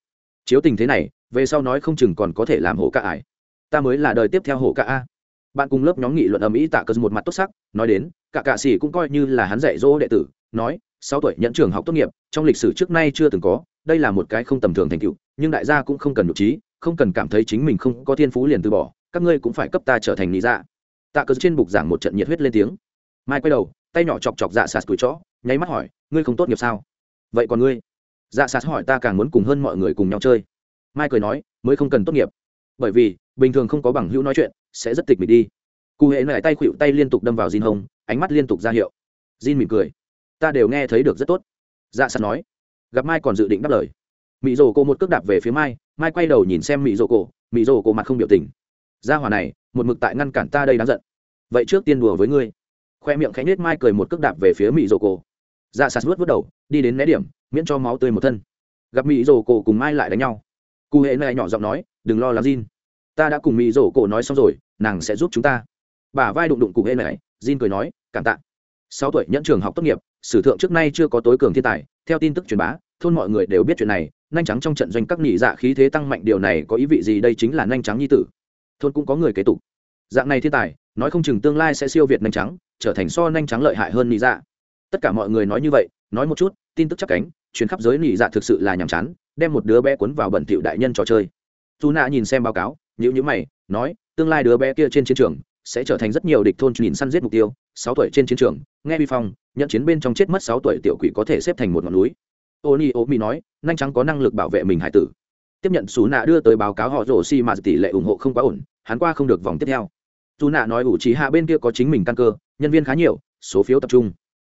Chiếu tình thế này về sau nói không chừng còn có thể làm hổ cả ải ta mới là đời tiếp theo hổ cả a. Bạn cùng lớp nhóm nghị luận ầm ĩ tạ cờ một mặt tốt sắc, nói đến, cả cạ sĩ cũng coi như là hắn dạy dỗ đệ tử, nói, sáu tuổi nhận trường học tốt nghiệp, trong lịch sử trước nay chưa từng có, đây là một cái không tầm thường thành tựu, nhưng đại gia cũng không cần nhục trí, không cần cảm thấy chính mình không có thiên phú liền từ bỏ, các ngươi cũng phải cấp ta trở thành lý dạ. Tạ cờ trên bục giảng một trận nhiệt huyết lên tiếng. Mai quay đầu, tay nhỏ chọc chọc dạ sạt tuổi chó, nháy mắt hỏi, ngươi không tốt nghiệp sao? Vậy còn ngươi? Dạ sạt hỏi, ta càng muốn cùng hơn mọi người cùng nhau chơi mai cười nói, mới không cần tốt nghiệp. Bởi vì, bình thường không có bằng hữu nói chuyện, sẽ rất tịch mịch đi. Cụ hệ lại tay khuỵu tay liên tục đâm vào Jin hông ánh mắt liên tục ra hiệu. Jin mỉm cười. Ta đều nghe thấy được rất tốt. Dạ sạt nói. Gặp mai còn dự định đáp lời. Mỹ rồ cô một cước đạp về phía mai mai quay đầu nhìn xem mỹ rồ cổ mỹ rồ cổ mặt không biểu tình. Ra hòa này, một mực tại ngăn cản ta đây đáng giận. Vậy trước tiên đùa với ngươi. Khoe miệng khẽ nết mai cười một cước đạp về phía mỹ rồ cổ. Dạ sạt vớt vớt đầu, đi đến né điểm, miễn cho máu tươi một thân. Gặp mỹ rồ cổ cùng mai lại đánh nhau cụ hệ này nhỏ giọng nói, đừng lo lắng, Jin. Ta đã cùng mỹ rổ cổ nói xong rồi, nàng sẽ giúp chúng ta. Bà vai đụng đụng cụ hệ này Jin cười nói, cảm tạ. Sáu tuổi nhẫn trường học tốt nghiệp, sử thượng trước nay chưa có tối cường thiên tài, theo tin tức truyền bá, thôn mọi người đều biết chuyện này, nhanh trắng trong trận doanh các nhị dạ khí thế tăng mạnh, điều này có ý vị gì đây chính là nhanh trắng nhi tử. Thôn cũng có người kế tục. Dạng này thiên tài, nói không chừng tương lai sẽ siêu việt nhanh trắng trở thành so nhanh trắng lợi hại hơn nhị dạ. Tất cả mọi người nói như vậy, nói một chút, tin tức chắc cánh chuyến khắp giới nhị dạ thực sự là nhàm chán đem một đứa bé cuốn vào bẩn thỉu đại nhân trò chơi. Dù nạ nhìn xem báo cáo nhữ nhữ mày, nói, tương lai đứa bé kia trên chiến trường sẽ trở thành rất nhiều địch thôn nhìn săn giết mục tiêu, sáu tuổi trên chiến trường, nghe vi phong, nhận chiến bên trong chết mất sáu tuổi tiểu quỷ có thể xếp thành một ngọn núi. Ô ni ô mi nói, nhanh trắng có năng lực bảo vệ mình hải tử. Tiếp nhận xú nạ đưa tới báo cáo họ rổ xi mà tỷ lệ ủng hộ không quá ổn, hắn qua không được vòng tiếp theo. Dù nạ nói ủ trí hạ bên kia có chính mình căn cơ, nhân viên khá nhiều, số phiếu tập trung.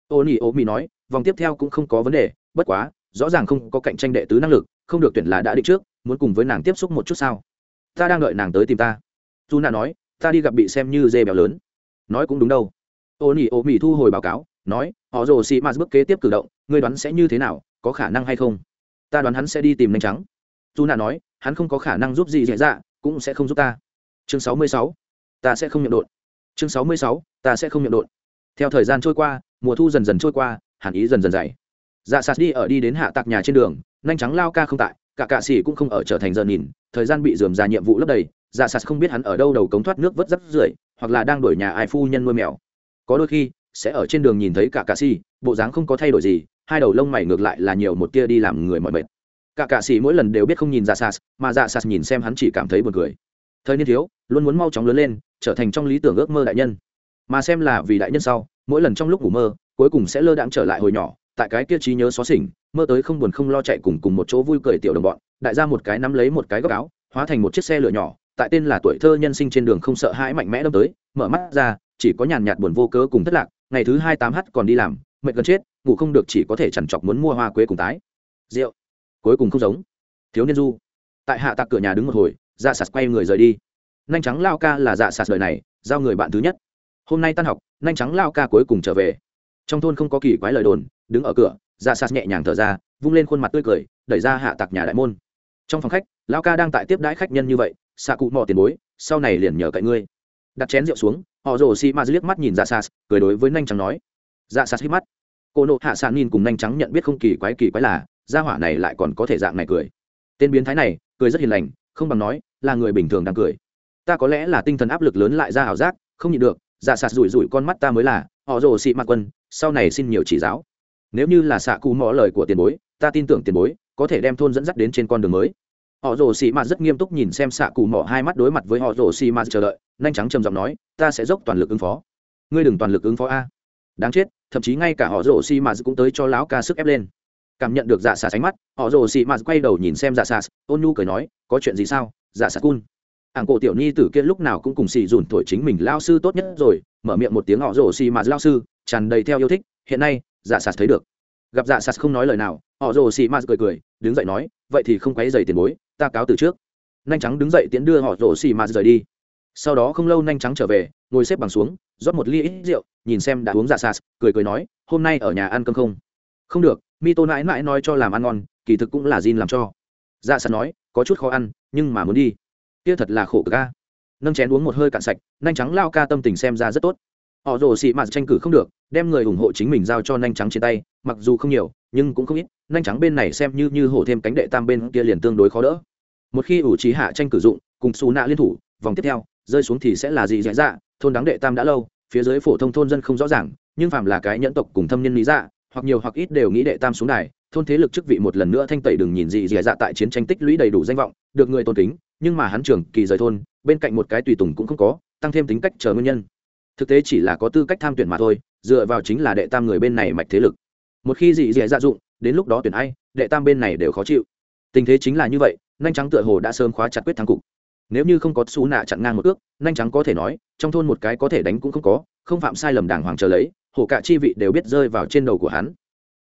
Ô ni ô mi nói, vòng tiếp theo cũng không có vấn đề, bất quá rõ ràng không có cạnh tranh đệ tứ năng lực, không được tuyển là đã định trước, muốn cùng với nàng tiếp xúc một chút sao? Ta đang đợi nàng tới tìm ta. Dù nạ nói, ta đi gặp bị xem như dê béo lớn. Nói cũng đúng đâu. Ô nỉ ô mỹ thu hồi báo cáo, nói, họ rồ xị m bước kế tiếp cử động, ngươi đoán sẽ như thế nào, có khả năng hay không? Ta đoán hắn sẽ đi tìm nhanh trắng dù nạ nói, hắn không có khả năng giúp gì dễ dạ cũng sẽ không giúp ta. Chương sáu mươi sáu, ta sẽ không nhậm đột chương sáu mươi sáu, ta sẽ không nhậm đột theo thời gian trôi qua, mùa thu dần dần trôi qua, hàn ý dần dần dày dạ sạt đi ở đi đến hạ tạc nhà trên đường, nhanh trắng lao ca không tại, cả cạ xỉ cũng không ở trở thành giờ nhìn, thời gian bị dườm ra nhiệm vụ lấp đầy dạ sạt không biết hắn ở đâu đầu cống thoát nước vớt rắc rưởi, hoặc là đang đổi nhà ai phu nhân nuôi mèo. Có đôi khi, sẽ ở trên đường nhìn thấy cả cạ xỉ bộ dáng không có thay đổi gì, hai đầu lông mày ngược lại là nhiều một tia đi làm người mọi mệt. Cả cạ xỉ mỗi lần đều biết không nhìn dạ sạt, mà dạ sạt nhìn xem hắn chỉ cảm thấy buồn cười. Thời niên thiếu, luôn muốn mau chóng lớn lên, trở thành trong lý tưởng ước mơ đại nhân. Mà xem là vì đại nhân sau, mỗi lần trong lúc ngủ mơ, cuối cùng sẽ lơ đãng trở lại hồi nhỏ tại cái kia trí nhớ xóa xỉnh, mơ tới không buồn không lo chạy cùng cùng một chỗ vui cười tiểu đồng bọn, đại ra một cái nắm lấy một cái góc áo, hóa thành một chiếc xe lửa nhỏ, tại tên là tuổi thơ nhân sinh trên đường không sợ hãi mạnh mẽ đâm tới, mở mắt ra, chỉ có nhàn nhạt buồn vô cớ cùng thất lạc, ngày thứ hai tám h còn đi làm, mệt gần chết, ngủ không được chỉ có thể chằn chọc muốn mua hoa quế cùng tái. Rượu. Cuối cùng không giống. Thiếu niên du. Tại hạ tạc cửa nhà đứng một hồi dạ sạt quay người rời đi. Nhanh trắng lao ca là dạ sạt đời này, giao người bạn thứ nhất. Hôm nay tan học, nhanh trắng lao ca cuối cùng trở về trong thôn không có kỳ quái lời đồn, đứng ở cửa ra sạt nhẹ nhàng thở ra, vung lên khuôn mặt tươi cười, đẩy ra hạ tạc nhà đại môn. Trong phòng khách, lão ca đang tại tiếp đãi khách nhân như vậy xạ cụ mò tiền bối, sau này liền nhờ cậy ngươi. Đặt chén rượu xuống, họ rồ xì ma liếc mắt nhìn ra sạt, cười đối với nhanh trắng nói. Ra sạt hít mắt. Cô nộ hạ sàn nhìn cùng nhanh trắng nhận biết không kỳ quái kỳ quái là, gia hỏa này lại còn có thể dạng này cười. Tên biến thái này, cười rất hiền lành, không bằng nói, là người bình thường đang cười. Ta có lẽ là tinh thần áp lực lớn lại ra ảo giác, không nhịn được dạ sạt rủi rủi con mắt ta mới là, họ rồ xị ma quân sau này xin nhiều chỉ giáo. Nếu như là xạ cụ mò lời của tiền bối, ta tin tưởng tiền bối, có thể đem thôn dẫn dắt đến trên con đường mới. Họ rồ xì mạt rất nghiêm túc nhìn xem xạ cụ mò hai mắt đối mặt với họ rồ xì mạt chờ đợi, nhanh trắng trầm giọng nói, ta sẽ dốc toàn lực ứng phó. Ngươi đừng toàn lực ứng phó a. Đáng chết, thậm chí ngay cả họ rồ xì mạt cũng tới cho lão ca sức ép lên. Cảm nhận được dạ xà sánh mắt, họ rồ xì mạt quay đầu nhìn xem dạ xà, ôn nhu cười nói, có chuyện gì sao dạ xà cun? Ảng cổ tiểu nhi tử kia lúc nào cũng cùng xì dùn thổi chính mình lao sư tốt nhất rồi, mở miệng một tiếng họ rồ xì mạt lao sư tràn đầy theo yêu thích, hiện nay dạ sạt thấy được. Gặp dạ sạt không nói lời nào, họ rồ xì mạt cười cười, đứng dậy nói, vậy thì không quấy dày tiền bối, ta cáo từ trước. Nhanh trắng đứng dậy tiến đưa họ rồ xì mạt rời đi. Sau đó không lâu nhanh trắng trở về, ngồi xếp bằng xuống, rót một ly ít rượu, nhìn xem đã uống dạ sạt, cười cười nói, hôm nay ở nhà ăn cơm không? Không được, mi tô mãi mãi nói cho làm ăn ngon, kỳ thực cũng là gin làm cho. Dạ sạt nói, có chút khó ăn, nhưng mà muốn đi. Kia thật là khổ ca nâng chén uống một hơi cạn sạch, nhanh trắng lao ca tâm tình xem ra rất tốt họ rồ xị mạt tranh cử không được, đem người ủng hộ chính mình giao cho nhanh trắng trên tay, mặc dù không nhiều, nhưng cũng không ít. Nhanh trắng bên này xem như như hổ thêm cánh đệ tam bên kia liền tương đối khó đỡ. Một khi ủ trí hạ tranh cử dụng, cùng xù nạ liên thủ, vòng tiếp theo, rơi xuống thì sẽ là gì dễ dạ, dạ thôn đáng đệ tam đã lâu, phía dưới phổ thông thôn dân không rõ ràng, nhưng phạm là cái nhẫn tộc cùng thâm nhân lý dạ hoặc nhiều hoặc ít đều nghĩ đệ tam xuống đài, thôn thế lực chức vị một lần nữa thanh tẩy đừng nhìn gì dễ dạ, dạ tại chiến tranh tích lũy đầy đủ danh vọng, được người tôn kính, nhưng mà hắn trưởng kỳ rời thôn, bên cạnh một cái tùy tùng cũng không có, tăng thêm tính cách chờ nguyên nhân thực tế chỉ là có tư cách tham tuyển mà thôi, dựa vào chính là đệ tam người bên này mạch thế lực. Một khi dị dị dạ dụng, đến lúc đó tuyển ai, đệ tam bên này đều khó chịu. Tình thế chính là như vậy nhanh trắng tựa hồ đã sớm khóa chặt quyết thắng cục. Nếu như không có xú nạ chặn ngang một ước nhanh trắng có thể nói, trong thôn một cái có thể đánh cũng không có, không phạm sai lầm đàng hoàng chờ lấy, hổ cả chi vị đều biết rơi vào trên đầu của hắn.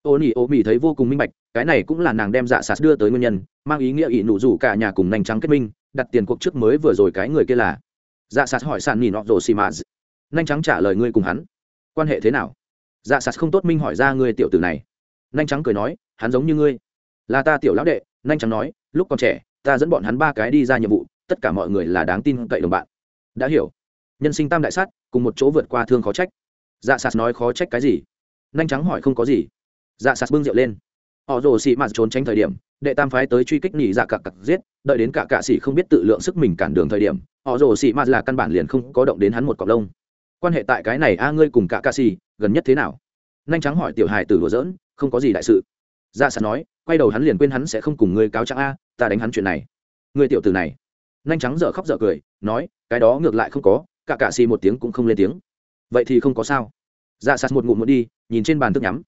Ô nỉ ô mỉ thấy vô cùng minh bạch, cái này cũng là nàng đem dạ sạt đưa tới nguyên nhân, mang ý nghĩa ỷ nụ rủ cả nhà cùng nhanh trắng kết minh, đặt tiền cuộc trước mới vừa rồi cái người kia là. Dạ sạt hỏi sàn nỉ nọ rồ xì mà nhanh trắng trả lời ngươi cùng hắn. Quan hệ thế nào? Dạ sạt không tốt minh hỏi ra ngươi tiểu tử này. Nhanh trắng cười nói, hắn giống như ngươi. Là ta tiểu lão đệ, nhanh trắng nói, lúc còn trẻ, ta dẫn bọn hắn ba cái đi ra nhiệm vụ, tất cả mọi người là đáng tin cậy đồng bạn. Đã hiểu. Nhân sinh tam đại sát, cùng một chỗ vượt qua thương khó trách. Dạ sạt nói khó trách cái gì? Nhanh trắng hỏi không có gì. Dạ sạt bưng rượu lên. Họ rồ xị mạt trốn tránh thời điểm, đệ tam phái tới truy kích nhị dạ cặc cặc giết, đợi đến cả cạ sĩ không biết tự lượng sức mình cản đường thời điểm, họ rồ xị mạt là căn bản liền không có động đến hắn một cọc lông quan hệ tại cái này a ngươi cùng cả ca xì gần nhất thế nào? Nhanh trắng hỏi tiểu hài từ đùa dỡn không có gì đại sự. Dạ sẵn nói, quay đầu hắn liền quên hắn sẽ không cùng ngươi cáo trạng a, ta đánh hắn chuyện này. Ngươi tiểu tử này. Nhanh trắng dở khóc dở cười, nói, cái đó ngược lại không có, cả cạ xì một tiếng cũng không lên tiếng. Vậy thì không có sao. Dạ sạt một ngụm một đi, nhìn trên bàn thức nhắm.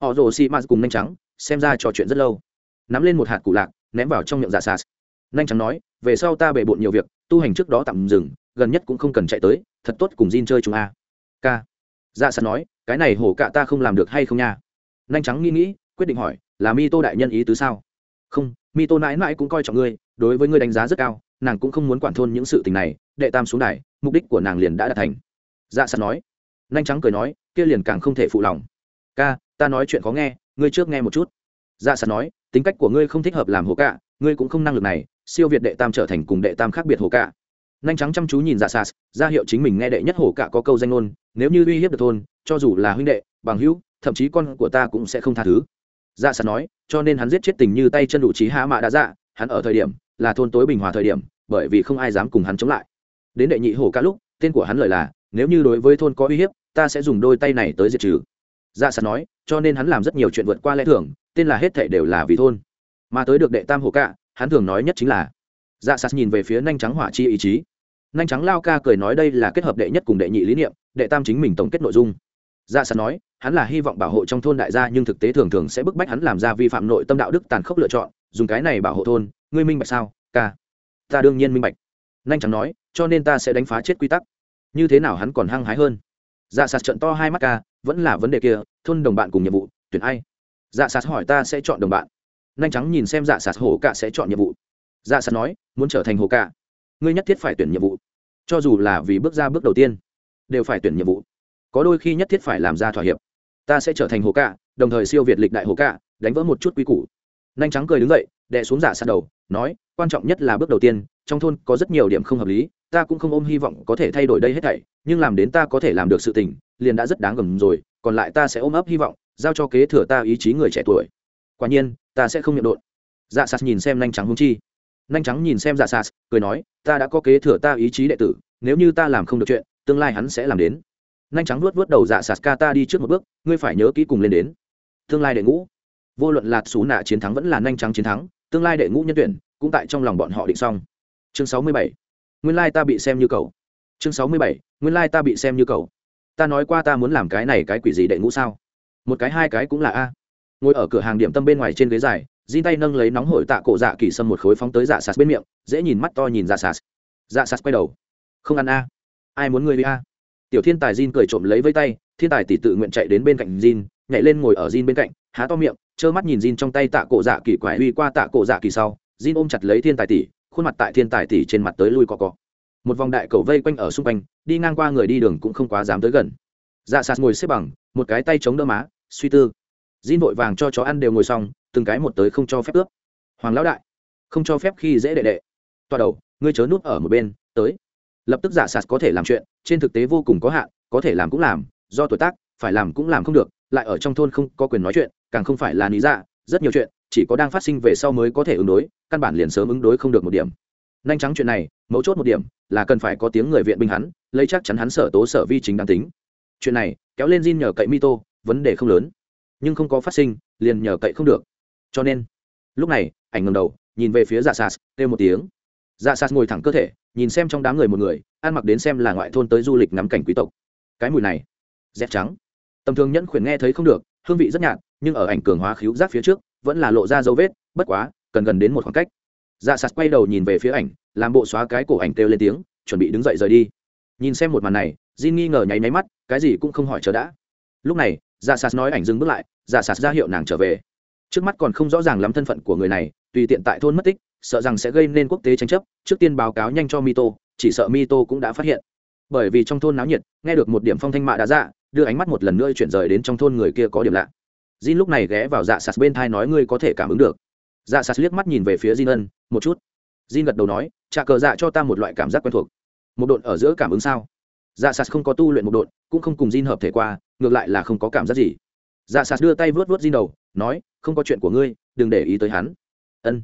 Họ rồ xì m cùng nhanh trắng xem ra trò chuyện rất lâu. Nắm lên một hạt cụ lạc, ném vào trong miệng dạ sạt nhanh trắng nói, về sau ta bề bộn nhiều việc, tu hành trước đó tạm dừng, gần nhất cũng không cần chạy tới thật tốt cùng Jin chơi chúng a. K. Dạ sạt nói, cái này hổ cạ ta không làm được hay không nha? Nhanh trắng nghĩ nghĩ, quyết định hỏi, là mi tô đại nhân ý tứ sao? Không mi tô mãi mãi cũng coi trọng ngươi, đối với ngươi đánh giá rất cao, nàng cũng không muốn quản thôn những sự tình này, đệ tam xuống đài, mục đích của nàng liền đã đạt thành. Dạ sạt nói, nhanh trắng cười nói, kia liền càng không thể phụ lòng. Ca ta nói chuyện khó nghe, ngươi trước nghe một chút. Dạ sạt nói, tính cách của ngươi không thích hợp làm hồ cạ ngươi cũng không năng lực này, siêu việt đệ tam trở thành cùng đệ tam khác biệt hồ cạ nhanh trắng chăm chú nhìn dạ sas ra hiệu chính mình nghe đệ nhất Hổ Cả có câu danh ngôn nếu như uy hiếp được thôn cho dù là huynh đệ bằng hữu thậm chí con của ta cũng sẽ không tha thứ. Dạ sas nói cho nên hắn giết chết tình như tay chân đủ trí hạ mạ đã dạ hắn ở thời điểm là thôn tối bình hòa thời điểm bởi vì không ai dám cùng hắn chống lại. Đến đệ nhị hổ Cả lúc tên của hắn lời là nếu như đối với thôn có uy hiếp ta sẽ dùng đôi tay này tới diệt trừ. Dạ sas nói cho nên hắn làm rất nhiều chuyện vượt qua lẽ thường tên là hết thảy đều là vì thôn. Mà tới được đệ tam hổ Cả, hắn thường nói nhất chính là dạ sas nhìn về phía nhanh trắng hỏa chi ý chí nhanh trắng lao ca cười nói đây là kết hợp đệ nhất cùng đệ nhị lý niệm, đệ tam chính mình tổng kết nội dung. Dạ sạt nói, hắn là hy vọng bảo hộ trong thôn đại gia, nhưng thực tế thường thường sẽ bức bách hắn làm ra vi phạm nội tâm đạo đức tàn khốc lựa chọn, dùng cái này bảo hộ thôn, ngươi minh bạch sao, ca? Ta đương nhiên minh bạch. Nhanh trắng nói, cho nên ta sẽ đánh phá chết quy tắc. Như thế nào hắn còn hăng hái hơn? Dạ sạt trận to hai mắt ca, vẫn là vấn đề kia, thôn đồng bạn cùng nhiệm vụ, tuyển ai? Dạ sạt hỏi ta sẽ chọn đồng bạn. Nhanh trắng nhìn xem dạ sạt hổ cả sẽ chọn nhiệm vụ. Dạ sạt nói, muốn trở thành hổ cả ngươi nhất thiết phải tuyển nhiệm vụ. Cho dù là vì bước ra bước đầu tiên, đều phải tuyển nhiệm vụ. Có đôi khi nhất thiết phải làm ra thỏa hiệp. Ta sẽ trở thành hồ cạ đồng thời siêu việt lịch đại hồ cạ đánh vỡ một chút quy củ. Nhanh trắng cười đứng dậy, đè xuống giả sát đầu, nói, quan trọng nhất là bước đầu tiên, trong thôn có rất nhiều điểm không hợp lý, ta cũng không ôm hy vọng có thể thay đổi đây hết thảy, nhưng làm đến ta có thể làm được sự tình, liền đã rất đáng gầm rồi, còn lại ta sẽ ôm ấp hy vọng, giao cho kế thừa ta ý chí người trẻ tuổi. Quả nhiên, ta sẽ không nhượng đột dạ sát nhìn xem nhanh trắng hung chi nhanh trắng nhìn xem dạ sas, cười nói, ta đã có kế thừa ta ý chí đệ tử, nếu như ta làm không được chuyện, tương lai hắn sẽ làm đến. Nhanh trắng luốt vớt đầu dạ sas, ca ta đi trước một bước, ngươi phải nhớ kỹ cùng lên đến. Tương lai đệ ngũ. Vô luận lạt xú nạ chiến thắng vẫn là nhanh trắng chiến thắng, tương lai đệ ngũ nhân tuyển, cũng tại trong lòng bọn họ định xong. Chương sáu mươi bảy. Nguyên lai ta bị xem như cầu chương sáu mươi bảy. Nguyên lai ta bị xem như cầu ta nói qua ta muốn làm cái này cái quỷ gì đệ ngũ sao? Một cái, hai cái cũng là a. Ngồi ở cửa hàng điểm tâm bên ngoài trên ghế dài di tay nâng lấy nóng hổi tạ cổ dạ kỳ sâm một khối phóng tới dạ sạt bên miệng dễ nhìn mắt to nhìn dạ sạt. Dạ sạt quay đầu. Không ăn a. Ai muốn ngươi đi a? Tiểu thiên tài Jin cười trộm lấy với tay thiên tài tỷ tự nguyện chạy đến bên cạnh Jin, nhảy lên ngồi ở Jin bên cạnh há to miệng trơ mắt nhìn Jin trong tay tạ cổ dạ kỳ quải uy qua tạ cổ dạ kỳ sau Jin ôm chặt lấy thiên tài tỷ khuôn mặt tại thiên tài tỷ trên mặt tới lui cọ cọ. Một vòng đại cầu vây quanh ở xung quanh đi ngang qua người đi đường cũng không quá dám tới gần. Dạ sạt ngồi xếp bằng một cái tay chống đỡ má suy tư. Jin vội vàng cho chó ăn đều ngồi xong từng cái một tới không cho phép ướp. Hoàng lão đại, không cho phép khi dễ đệ đệ. Toa đầu, ngươi chớ núp ở một bên, tới. Lập tức giả sạt có thể làm chuyện, trên thực tế vô cùng có hạn, có thể làm cũng làm, do tuổi tác, phải làm cũng làm không được, lại ở trong thôn không có quyền nói chuyện, càng không phải là lý dạ rất nhiều chuyện, chỉ có đang phát sinh về sau mới có thể ứng đối, căn bản liền sớm ứng đối không được một điểm. Nhanh trắng chuyện này, mấu chốt một điểm, là cần phải có tiếng người viện binh hắn, lấy chắc chắn hắn sở tố sở vi chính đáng tính. Chuyện này, kéo lên Jin nhờ cậy mito, vấn đề không lớn. Nhưng không có phát sinh, liền nhờ cậy không được cho nên lúc này ảnh ngầm đầu nhìn về phía dạ sas kêu một tiếng dạ sas ngồi thẳng cơ thể nhìn xem trong đám người một người ăn mặc đến xem là ngoại thôn tới du lịch ngắm cảnh quý tộc cái mùi này dép trắng tầm thường nhẫn khuyển nghe thấy không được hương vị rất nhạt nhưng ở ảnh cường hóa khíu giác phía trước vẫn là lộ ra dấu vết bất quá cần gần đến một khoảng cách dạ sạt quay đầu nhìn về phía ảnh làm bộ xóa cái cổ ảnh kêu lên tiếng chuẩn bị đứng dậy rời đi nhìn xem một màn này Jin nghi ngờ nháy máy mắt cái gì cũng không hỏi chờ đã lúc này dạ sạt nói ảnh dừng bước lại dạ sạt ra hiệu nàng trở về trước mắt còn không rõ ràng lắm thân phận của người này, tùy tiện tại thôn mất tích, sợ rằng sẽ gây nên quốc tế tranh chấp, trước tiên báo cáo nhanh cho mito, chỉ sợ mito cũng đã phát hiện. Bởi vì trong thôn náo nhiệt, nghe được một điểm phong thanh mạ đã dạ đưa ánh mắt một lần nữa chuyển rời đến trong thôn người kia có điểm lạ. Jin lúc này ghé vào dạ sạt bên thai nói ngươi có thể cảm ứng được. Dạ sạt liếc mắt nhìn về phía Jin ân, một chút. Jin gật đầu nói trả cờ dạ cho ta một loại cảm giác quen thuộc. Một độn ở giữa cảm ứng sao? Dạ sạt không có tu luyện một độn, cũng không cùng Jin hợp thể qua, ngược lại là không có cảm giác gì. Dạ sạt đưa tay vớt vớt Jin đầu nói, không có chuyện của ngươi, đừng để ý tới hắn. Ân.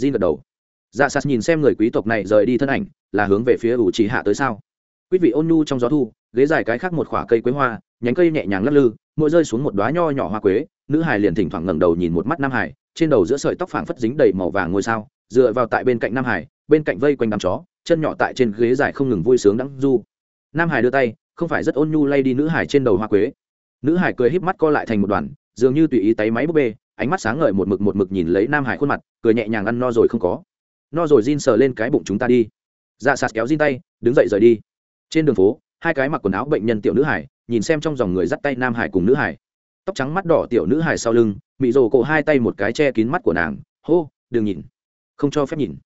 Jin gật đầu. Dạ sas nhìn xem người quý tộc này rời đi thân ảnh, là hướng về phía ủ trì hạ tới sao? Quý vị ôn nhu trong gió thu, ghế dài cái khác một khoả cây quế hoa, nhánh cây nhẹ nhàng lắc lư, mỗi rơi xuống một đoá nho nhỏ hoa quế, nữ hải liền thỉnh thoảng ngẩng đầu nhìn một mắt nam hải trên đầu giữa sợi tóc phảng phất dính đầy màu vàng ngôi sao, dựa vào tại bên cạnh nam hải bên cạnh vây quanh đám chó, chân nhỏ tại trên ghế dài không ngừng vui sướng đắng du. Nam hải đưa tay, không phải rất ôn nhu lay đi nữ hải trên đầu hoa quế. Nữ hải cười híp mắt co lại thành một đoàn dường như tùy ý tay máy búp bê, ánh mắt sáng ngời một mực một mực nhìn lấy nam hải khuôn mặt, cười nhẹ nhàng ăn no rồi không có. No rồi Jin sờ lên cái bụng chúng ta đi. Dạ sạt kéo Jin tay, đứng dậy rời đi. Trên đường phố, hai cái mặc quần áo bệnh nhân tiểu nữ hải, nhìn xem trong dòng người dắt tay nam hải cùng nữ hải. Tóc trắng mắt đỏ tiểu nữ hải sau lưng, mị rồ cổ hai tay một cái che kín mắt của nàng, hô, đừng nhìn. Không cho phép nhìn.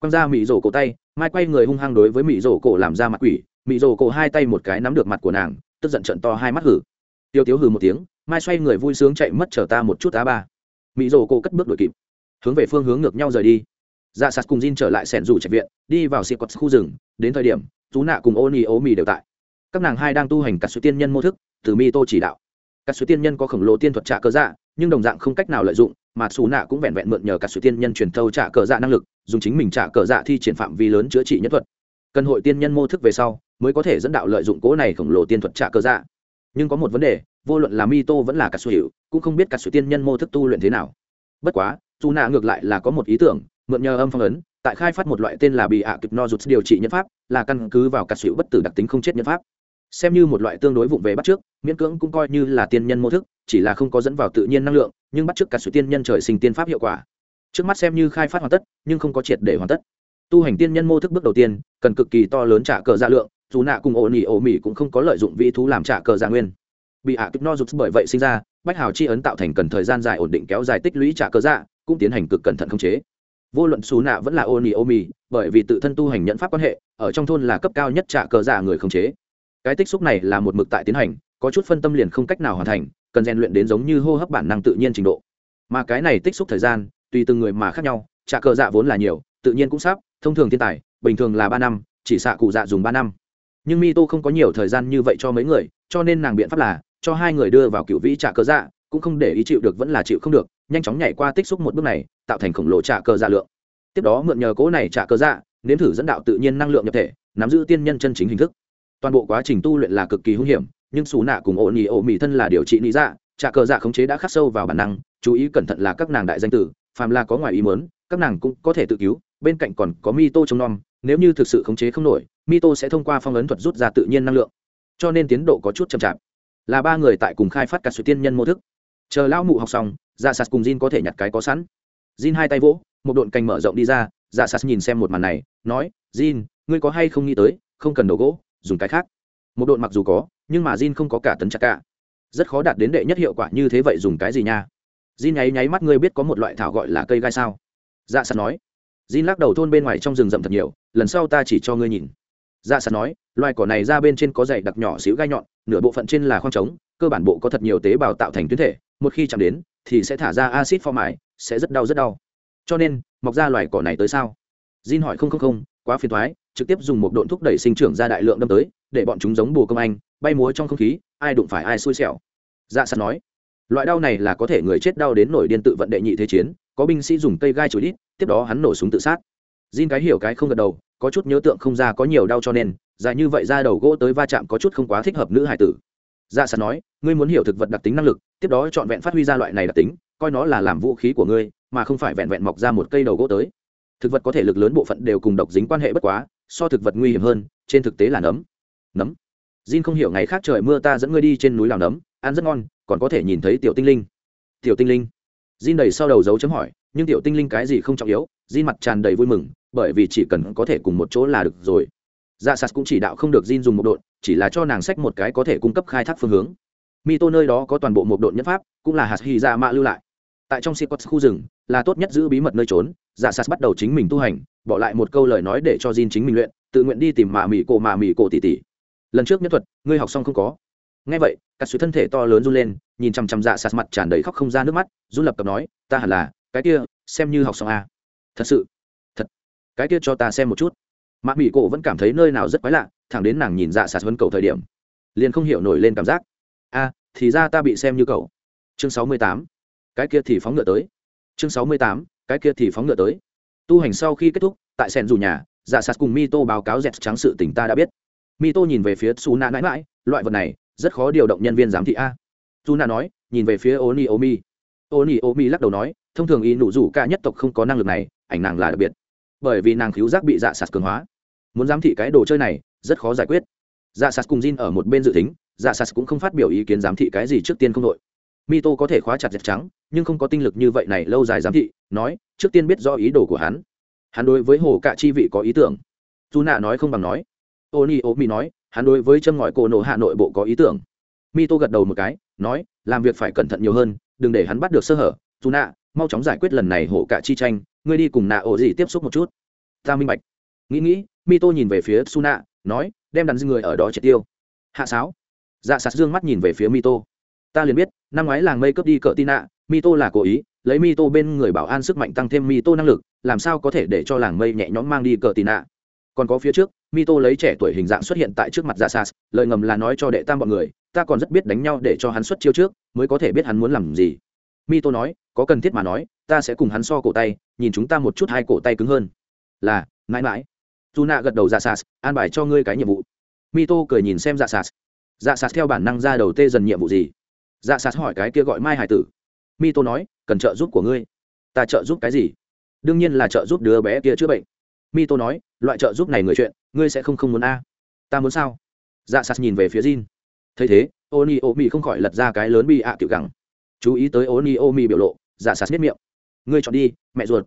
Quăng ra mị rồ cổ tay, mai quay người hung hăng đối với mị rồ cổ làm ra mặt quỷ, mị rồ cổ hai tay một cái nắm được mặt của nàng, tức giận trận to hai mắt hử. Tiêu tiếu hừ một tiếng mai xoay người vui sướng chạy mất chở ta một chút á ba. Mỹ rồ cô cất bước đuổi kịp. Hướng về phương hướng ngược nhau rời đi. Dạ sạt cùng Jin trở lại sẻn rủ trạch viện, đi vào xịt quật khu rừng, đến thời điểm chú nạ cùng ô nhi ố mì đều tại. Các nàng hai đang tu hành cả suy tiên nhân mô thức, từ mi tô chỉ đạo. Các suy tiên nhân có khổng lồ tiên thuật trả cờ dạ nhưng đồng dạng không cách nào lợi dụng, mà xù nạ cũng vẹn vẹn mượn nhờ cả suy tiên nhân truyền thâu trả cờ dạ năng lực, dùng chính mình trả cờ dạ thi triển phạm vi lớn chữa trị nhất thuật. Cần hội tiên nhân mô thức về sau, mới có thể dẫn đạo lợi dụng cố này khổng lồ tiên thuật trả cờ dạ nhưng có một vấn đề, vô luận là mi tô vẫn là cả sự hiệu cũng không biết cả sự tiên nhân mô thức tu luyện thế nào. Bất quá, dù nạ ngược lại là có một ý tưởng, mượn nhờ âm phong ấn, tại khai phát một loại tên là bị ạ kịp no rụt điều trị nhân pháp, là căn cứ vào cả sự bất tử đặc tính không chết nhân pháp. Xem như một loại tương đối vụng về bắt trước, miễn cưỡng cũng coi như là tiên nhân mô thức, chỉ là không có dẫn vào tự nhiên năng lượng, nhưng bắt trước cả sự tiên nhân trời sinh tiên pháp hiệu quả. Trước mắt xem như khai phát hoàn tất, nhưng không có triệt để hoàn tất. Tu hành tiên nhân mô thức bước đầu tiên, cần cực kỳ to lớn trả cờ dạ lượng dù nạ cùng ổ nỉ ổ mỉ cũng không có lợi dụng vị thú làm trả cờ dạ nguyên. Bị hạ kích no rụt bởi vậy sinh ra, bách hào chi ấn tạo thành cần thời gian dài ổn định kéo dài tích lũy trả cờ dạ cũng tiến hành cực cẩn thận khống chế. Vô luận xù nạ vẫn là ô nỉ ô mì bởi vì tự thân tu hành nhận pháp quan hệ, ở trong thôn là cấp cao nhất trả cờ dạ người khống chế. Cái tích xúc này là một mực tại tiến hành, có chút phân tâm liền không cách nào hoàn thành, cần rèn luyện đến giống như hô hấp bản năng tự nhiên trình độ. Mà cái này tích xúc thời gian, tùy từng người mà khác nhau, trả cờ dạ vốn là nhiều, tự nhiên cũng sắp, thông thường thiên tài, bình thường là ba năm, chỉ xạ cụ dạ dùng ba năm nhưng mi tô không có nhiều thời gian như vậy cho mấy người, cho nên nàng biện pháp là cho hai người đưa vào cựu vĩ trả cơ dạ cũng không để ý chịu được vẫn là chịu không được, nhanh chóng nhảy qua tích xúc một bước này, tạo thành khổng lồ trả cơ dạ lượng. Tiếp đó mượn nhờ cố này trả cơ dạ nếm thử dẫn đạo tự nhiên năng lượng nhập thể, nắm giữ tiên nhân chân chính hình thức. Toàn bộ quá trình tu luyện là cực kỳ hung hiểm, nhưng xù nạ cùng ổ nhì ổ mì thân là điều trị lý dạ trả cờ dạ khống chế đã khắc sâu vào bản năng, chú ý cẩn thận là các nàng đại danh tử, phàm là có ngoài ý mớn các nàng cũng có thể tự cứu, bên cạnh còn có mi tô trông nom nếu như thực sự khống chế không nổi, mito sẽ thông qua phong ấn thuật rút ra tự nhiên năng lượng. Cho nên tiến độ có chút chậm chạp. Là ba người tại cùng khai phát cả sự tiên nhân mô thức. Chờ lão mụ học xong dạ sạt cùng Jin có thể nhặt cái có sẵn. Jin hai tay vỗ, một độn cành mở rộng đi ra. Dạ sạt nhìn xem một màn này, nói, Jin, ngươi có hay không nghĩ tới, không cần đồ gỗ, dùng cái khác. Một độn mặc dù có, nhưng mà Jin không có cả tấn chặt cả. Rất khó đạt đến đệ nhất hiệu quả như thế vậy dùng cái gì nha. Jin nháy nháy mắt, ngươi biết có một loại thảo gọi là cây gai sao? Dạ sạt nói Jin lắc đầu thôn bên ngoài trong rừng rậm thật nhiều lần sau ta chỉ cho ngươi nhìn. Dạ sạt nói loài cỏ này ra bên trên có dày đặc nhỏ xíu gai nhọn nửa bộ phận trên là khoang trống cơ bản bộ có thật nhiều tế bào tạo thành tuyến thể một khi chạm đến thì sẽ thả ra axit pho mại sẽ rất đau rất đau. Cho nên mọc ra loài cỏ này tới sao? Jin hỏi không không không quá phiền toái, trực tiếp dùng một độn thúc đẩy sinh trưởng ra đại lượng đâm tới để bọn chúng giống bồ công anh bay múa trong không khí ai đụng phải ai xui xẻo. Dạ sạt nói loại đau này là có thể người chết đau đến nổi điên tự vận đệ nhị thế chiến có binh sĩ dùng cây gai chổi đít tiếp đó hắn nổ súng tự sát. Jin cái hiểu cái không gật đầu, có chút nhớ tượng không ra có nhiều đau cho nên, dài như vậy ra đầu gỗ tới va chạm có chút không quá thích hợp nữ hải tử. Dạ sạt nói, ngươi muốn hiểu thực vật đặc tính năng lực, tiếp đó chọn vẹn phát huy ra loại này đặc tính, coi nó là làm vũ khí của ngươi, mà không phải vẹn vẹn mọc ra một cây đầu gỗ tới. Thực vật có thể lực lớn bộ phận đều cùng độc dính quan hệ bất quá, so thực vật nguy hiểm hơn, trên thực tế là nấm. Nấm? Jin không hiểu ngày khác trời mưa ta dẫn ngươi đi trên núi làm nấm, ăn rất ngon, còn có thể nhìn thấy tiểu tinh linh. Tiểu tinh linh? Jin đầy sau đầu dấu chấm hỏi nhưng tiểu tinh linh cái gì không trọng yếu di mặt tràn đầy vui mừng, bởi vì chỉ cần có thể cùng một chỗ là được rồi. Dạ sạt cũng chỉ đạo không được Jin dùng một độn, chỉ là cho nàng sách một cái có thể cung cấp khai thác phương hướng. Mi tô nơi đó có toàn bộ một độn nhân pháp, cũng là hạt hy ra mạ lưu lại. Tại trong sikot khu rừng, là tốt nhất giữ bí mật nơi trốn dạ sạt bắt đầu chính mình tu hành, bỏ lại một câu lời nói để cho Jin chính mình luyện, tự nguyện đi tìm mạ mỉ cổ mạ mỉ cổ tỷ tỷ. lần trước nhất thuật, ngươi học xong không có? Ngay vậy cát suy thân thể to lớn run lên, nhìn chằm chằm dạ sạt mặt tràn đầy khóc không ra nước mắt, run lập cập nói, ta hẳn là cái kia, xem như học xong à. thật sự. Thật. Cái kia cho ta xem một chút. Mạ mỹ cổ vẫn cảm thấy nơi nào rất quái lạ, thẳng đến nàng nhìn dạ sạt vân cầu thời điểm, liền không hiểu nổi lên cảm giác. A thì ra ta bị xem như cậu. Chương sáu mươi tám. Cái kia thì phóng ngựa tới. Chương sáu mươi tám. Cái kia thì phóng ngựa tới. Tu hành sau khi kết thúc, tại sẻn dù nhà dạ sạt cùng mi tô báo cáo dẹt trắng sự tình ta đã biết. Mi tô nhìn về phía su nạ mãi mãi loại vật này, rất khó điều động nhân viên giám thị a. Su nạ nói, nhìn về phía ô ni ô mi ô nhi ô mi lắc đầu nói, thông thường y nụ rủ cả nhất tộc không có năng lực này, ảnh nàng là đặc biệt. Bởi vì nàng khiếu giác bị dạ sạt cường hóa. Muốn giám thị cái đồ chơi này, rất khó giải quyết. Dạ sạt cùng Jin ở một bên dự tính dạ sạt cũng không phát biểu ý kiến giám thị cái gì trước tiên không đội. Mito có thể khóa chặt dẹp trắng, nhưng không có tinh lực như vậy này lâu dài giám thị, nói, trước tiên biết rõ ý đồ của hắn. Hắn đối với hồ cạ chi vị có ý tưởng. Dù nạ nói không bằng nói. Ô ni ô mi nói, hắn đối với châm ngòi cổ nổ hạ nội bộ có ý tưởng. Mito gật đầu một cái, nói, làm việc phải cẩn thận nhiều hơn đừng để hắn bắt được sơ hở. Dù nạ, mau chóng giải quyết lần này hổ cả chi tranh, ngươi đi cùng nạ ổ gì tiếp xúc một chút. Ta minh bạch. Nghĩ nghĩ, mito nhìn về phía suna, nói, đem đàn người ở đó triệt tiêu. Hạ sáo. Dạ sạt dương mắt nhìn về phía mito. Ta liền biết, năm ngoái làng mây cướp đi cỡ tin nạ mito là cố ý, lấy mito bên người bảo an sức mạnh tăng thêm mito năng lực, làm sao có thể để cho làng mây nhẹ nhõm mang đi cỡ tin nạ còn có phía trước mito lấy trẻ tuổi hình dạng xuất hiện tại trước mặt dạ sạt lời ngầm là nói cho đệ tam bọn người, ta còn rất biết đánh nhau để cho hắn xuất chiêu trước, mới có thể biết hắn muốn làm gì. Mito nói, có cần thiết mà nói, ta sẽ cùng hắn so cổ tay, nhìn chúng ta một chút hai cổ tay cứng hơn. Là, mãi mãi. Dù nạ gật đầu dạ an bài cho ngươi cái nhiệm vụ. Mito cười nhìn xem dạ sạt dạ sạt theo bản năng ra đầu tê dần nhiệm vụ gì? Dạ sạt hỏi cái kia gọi mai hải tử. Mito nói, cần trợ giúp của ngươi. Ta trợ giúp cái gì? Đương nhiên là trợ giúp đứa bé kia chữa bệnh. Mito nói, loại trợ giúp này người chuyện ngươi sẽ không không muốn a? Ta muốn sao? Dạ sạt nhìn về phía jin. Thấy thế oni ô mi không khỏi lật ra cái lớn bị ạ à tiểu gẳng. Chú ý tới oni ô mi biểu lộ dạ sạt biết miệng. Ngươi chọn đi, mẹ ruột.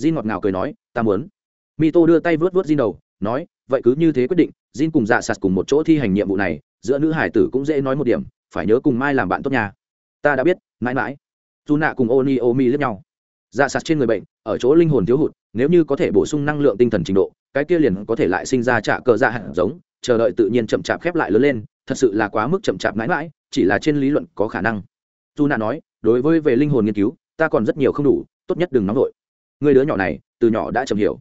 Jin ngọt ngào cười nói, ta muốn. Mito đưa tay vớt vớt jin đầu, nói, vậy cứ như thế quyết định, jin cùng dạ sạt cùng một chỗ thi hành nhiệm vụ này, giữa nữ hải tử cũng dễ nói một điểm, phải nhớ cùng mai làm bạn tốt nhà. Ta đã biết, mãi mãi. Dù nạ cùng oni omi lẫn nhau. Dạ sạt trên người bệnh, ở chỗ linh hồn thiếu hụt, nếu như có thể bổ sung năng lượng tinh thần trình độ cái kia liền có thể lại sinh ra trả cờ dạ hạt giống, chờ đợi tự nhiên chậm chạp khép lại lớn lên, thật sự là quá mức chậm chạp mãi mãi, chỉ là trên lý luận có khả năng. Dù nạ nói, đối với về linh hồn nghiên cứu, ta còn rất nhiều không đủ, tốt nhất đừng nóng vội. Người đứa nhỏ này, từ nhỏ đã chậm hiểu.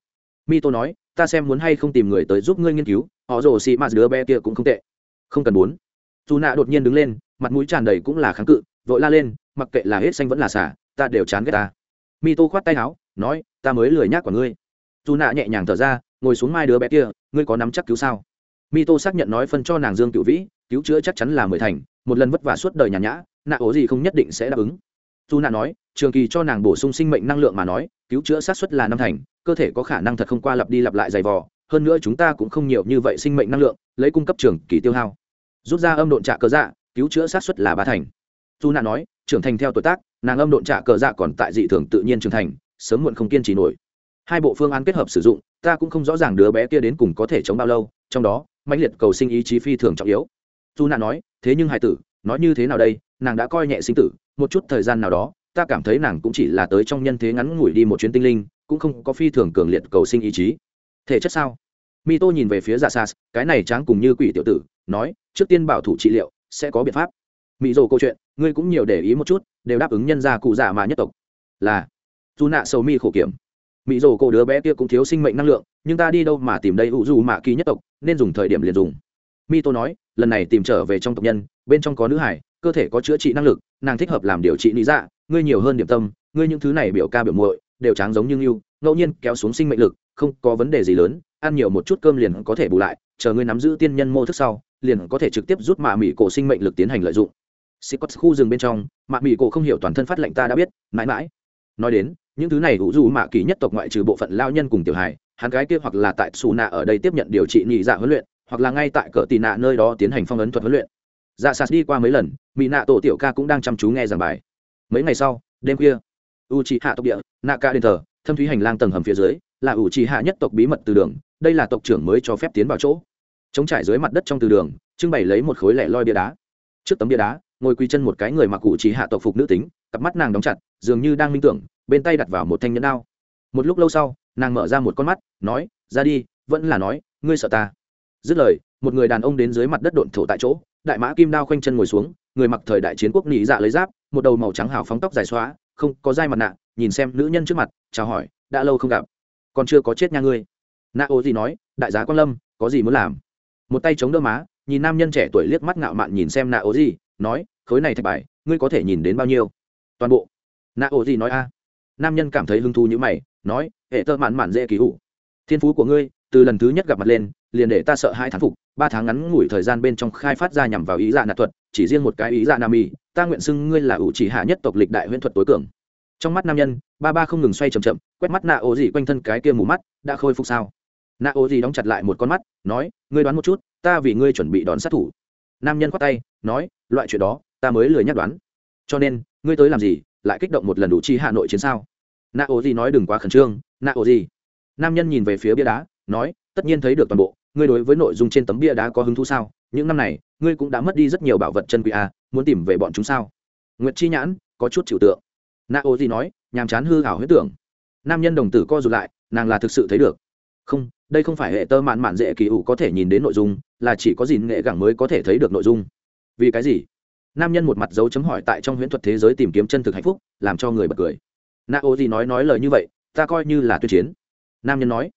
Mi tô nói, ta xem muốn hay không tìm người tới giúp ngươi nghiên cứu, họ rồ xì mạt đứa bé kia cũng không tệ. Không cần muốn. Dù nạ đột nhiên đứng lên, mặt mũi tràn đầy cũng là kháng cự, vội la lên, mặc kệ là hết xanh vẫn là xả, ta đều chán ghét ta. Mi tô khoát tay áo, nói, ta mới lười nhác của ngươi. Dù nạ nhẹ nhàng thở ra ngồi xuống mai đứa bé kia, ngươi có nắm chắc cứu sao? Mi tô xác nhận nói phân cho nàng dương cựu vĩ, cứu chữa chắc chắn là mười thành, một lần vất vả suốt đời nhàn nhã, nạ ố gì không nhất định sẽ đáp ứng. Dù nạ nói, trường kỳ cho nàng bổ sung sinh mệnh năng lượng mà nói, cứu chữa sát xuất là năm thành, cơ thể có khả năng thật không qua lặp đi lặp lại dày vò, hơn nữa chúng ta cũng không nhiều như vậy sinh mệnh năng lượng, lấy cung cấp trường kỳ tiêu hao. Rút ra âm độn trạ cờ dạ cứu chữa sát xuất là ba thành. Dù nạ nói, trưởng thành theo tuổi tác, nàng âm độn trạ cờ dạ còn tại dị thường tự nhiên trưởng thành, sớm muộn không kiên trì nổi. Hai bộ phương án kết hợp sử dụng ta cũng không rõ ràng đứa bé kia đến cùng có thể chống bao lâu, trong đó, mãnh liệt cầu sinh ý chí phi thường trọng yếu. Dù nạ nói, thế nhưng hải tử, nói như thế nào đây? Nàng đã coi nhẹ sinh tử, một chút thời gian nào đó, ta cảm thấy nàng cũng chỉ là tới trong nhân thế ngắn ngủi đi một chuyến tinh linh, cũng không có phi thường cường liệt cầu sinh ý chí. Thể chất sao? Mi tô nhìn về phía giả sas cái này tráng cùng như quỷ tiểu tử, nói, trước tiên bảo thủ trị liệu, sẽ có biện pháp. Mỹ dồ câu chuyện, ngươi cũng nhiều để ý một chút, đều đáp ứng nhân gia cụ dạ mà nhất tộc. Là. Dù nạ sầu mi khổ kiểm mỹ dồ cô đứa bé kia cũng thiếu sinh mệnh năng lượng nhưng ta đi đâu mà tìm đây ủ dù mạ kỳ nhất tộc nên dùng thời điểm liền dùng mi tô nói lần này tìm trở về trong tộc nhân bên trong có nữ hải cơ thể có chữa trị năng lực nàng thích hợp làm điều trị lý dạ ngươi nhiều hơn điểm tâm ngươi những thứ này biểu ca biểu muội đều tráng giống như ngưu ngẫu nhiên kéo xuống sinh mệnh lực không có vấn đề gì lớn ăn nhiều một chút cơm liền có thể bù lại chờ ngươi nắm giữ tiên nhân mô thức sau liền có thể trực tiếp rút mạ mỹ cổ sinh mệnh lực tiến hành lợi dụng Scott khu rừng bên trong, Mạ mỹ Cổ không hiểu toàn thân phát lệnh ta đã biết, mãi mãi. Nói đến, những thứ này ủ dù Mạ Kỳ nhất tộc ngoại trừ bộ phận lao nhân cùng tiểu hài, hắn gái kia hoặc là tại xù Nạ ở đây tiếp nhận điều trị nhị dạ huấn luyện, hoặc là ngay tại cỡ tị nạ nơi đó tiến hành phong ấn thuật huấn luyện. Dạ Sạt đi qua mấy lần, mỹ Nạ tổ tiểu ca cũng đang chăm chú nghe giảng bài. Mấy ngày sau, đêm khuya, u c hạ tộc địa nạ ca đền thờ thâm thúy hành lang tầng hầm phía dưới là u c hạ nhất tộc bí mật từ đường đây là tộc trưởng mới cho phép tiến vào chỗ chống trải dưới mặt đất trong từ đường trưng bày lấy một khối lẻ loi bia đá trước tấm bia đá ngồi quy chân một cái người mặc cụ trí hạ tộc phục nữ tính cặp mắt nàng đóng chặt dường như đang minh tưởng, bên tay đặt vào một thanh nhẫn đao. Một lúc lâu sau, nàng mở ra một con mắt, nói, ra đi, vẫn là nói, ngươi sợ ta. Dứt lời, một người đàn ông đến dưới mặt đất độn thổ tại chỗ, đại mã kim đao khoanh chân ngồi xuống, người mặc thời đại chiến quốc nị dạ lấy giáp, một đầu màu trắng hào phóng tóc dài xóa, không có dai mặt nạ, nhìn xem nữ nhân trước mặt, chào hỏi, đã lâu không gặp, còn chưa có chết nha ngươi. Nạ ô gì nói, đại giá quan lâm, có gì muốn làm? Một tay chống đỡ má, nhìn nam nhân trẻ tuổi liếc mắt ngạo mạn nhìn xem nạ ô gì, nói, khối này thạch bài, ngươi có thể nhìn đến bao nhiêu? Toàn bộ nạ ổ gì nói a? Nam nhân cảm thấy hứng thú như mày, nói, hệ tơ mạn mạn dễ kỳ hụ thiên phú của ngươi, từ lần thứ nhất gặp mặt lên, liền để ta sợ hai thán phục. Ba tháng ngắn ngủi thời gian bên trong khai phát ra nhằm vào ý dạ nạt thuật, chỉ riêng một cái ý dạ nam y ta nguyện xưng ngươi là ủ chỉ hạ nhất tộc lịch đại huyễn thuật tối cường. Trong mắt nam nhân, ba ba không ngừng xoay chậm chậm, quét mắt nạ ô gì quanh thân cái kia mù mắt, đã khôi phục sao? Nạ ô gì đóng chặt lại một con mắt, nói, ngươi đoán một chút, ta vì ngươi chuẩn bị đón sát thủ. Nam nhân khoát tay, nói, loại chuyện đó, ta mới lười nhắc đoán. Cho nên, ngươi tới làm gì lại kích động một lần đủ chi hà nội chiến sao? Nạ ô gì nói đừng quá khẩn trương nạ ô gì nam nhân nhìn về phía bia đá, nói, tất nhiên thấy được toàn bộ, ngươi đối với nội dung trên tấm bia đá có hứng thú sao? Những năm này, ngươi cũng đã mất đi rất nhiều bảo vật chân quý a muốn tìm về bọn chúng sao? Nguyệt chi nhãn, có chút chịu tượng. Nạ ô gì nói, nhàm chán hư hảo huyết tưởng. Nam nhân đồng tử co rụt lại, nàng là thực sự thấy được. Không, đây không phải hệ tơ mạn mạn dễ kỳ ủ có thể nhìn đến nội dung, là chỉ có gìn nghệ gẳng mới có thể thấy được nội dung. Vì cái gì? Nam nhân một mặt dấu chấm hỏi tại trong huyễn thuật thế giới tìm kiếm chân thực hạnh phúc, làm cho người bật cười. Nạ ô gì nói nói lời như vậy, ta coi như là tuyên chiến. Nam nhân nói.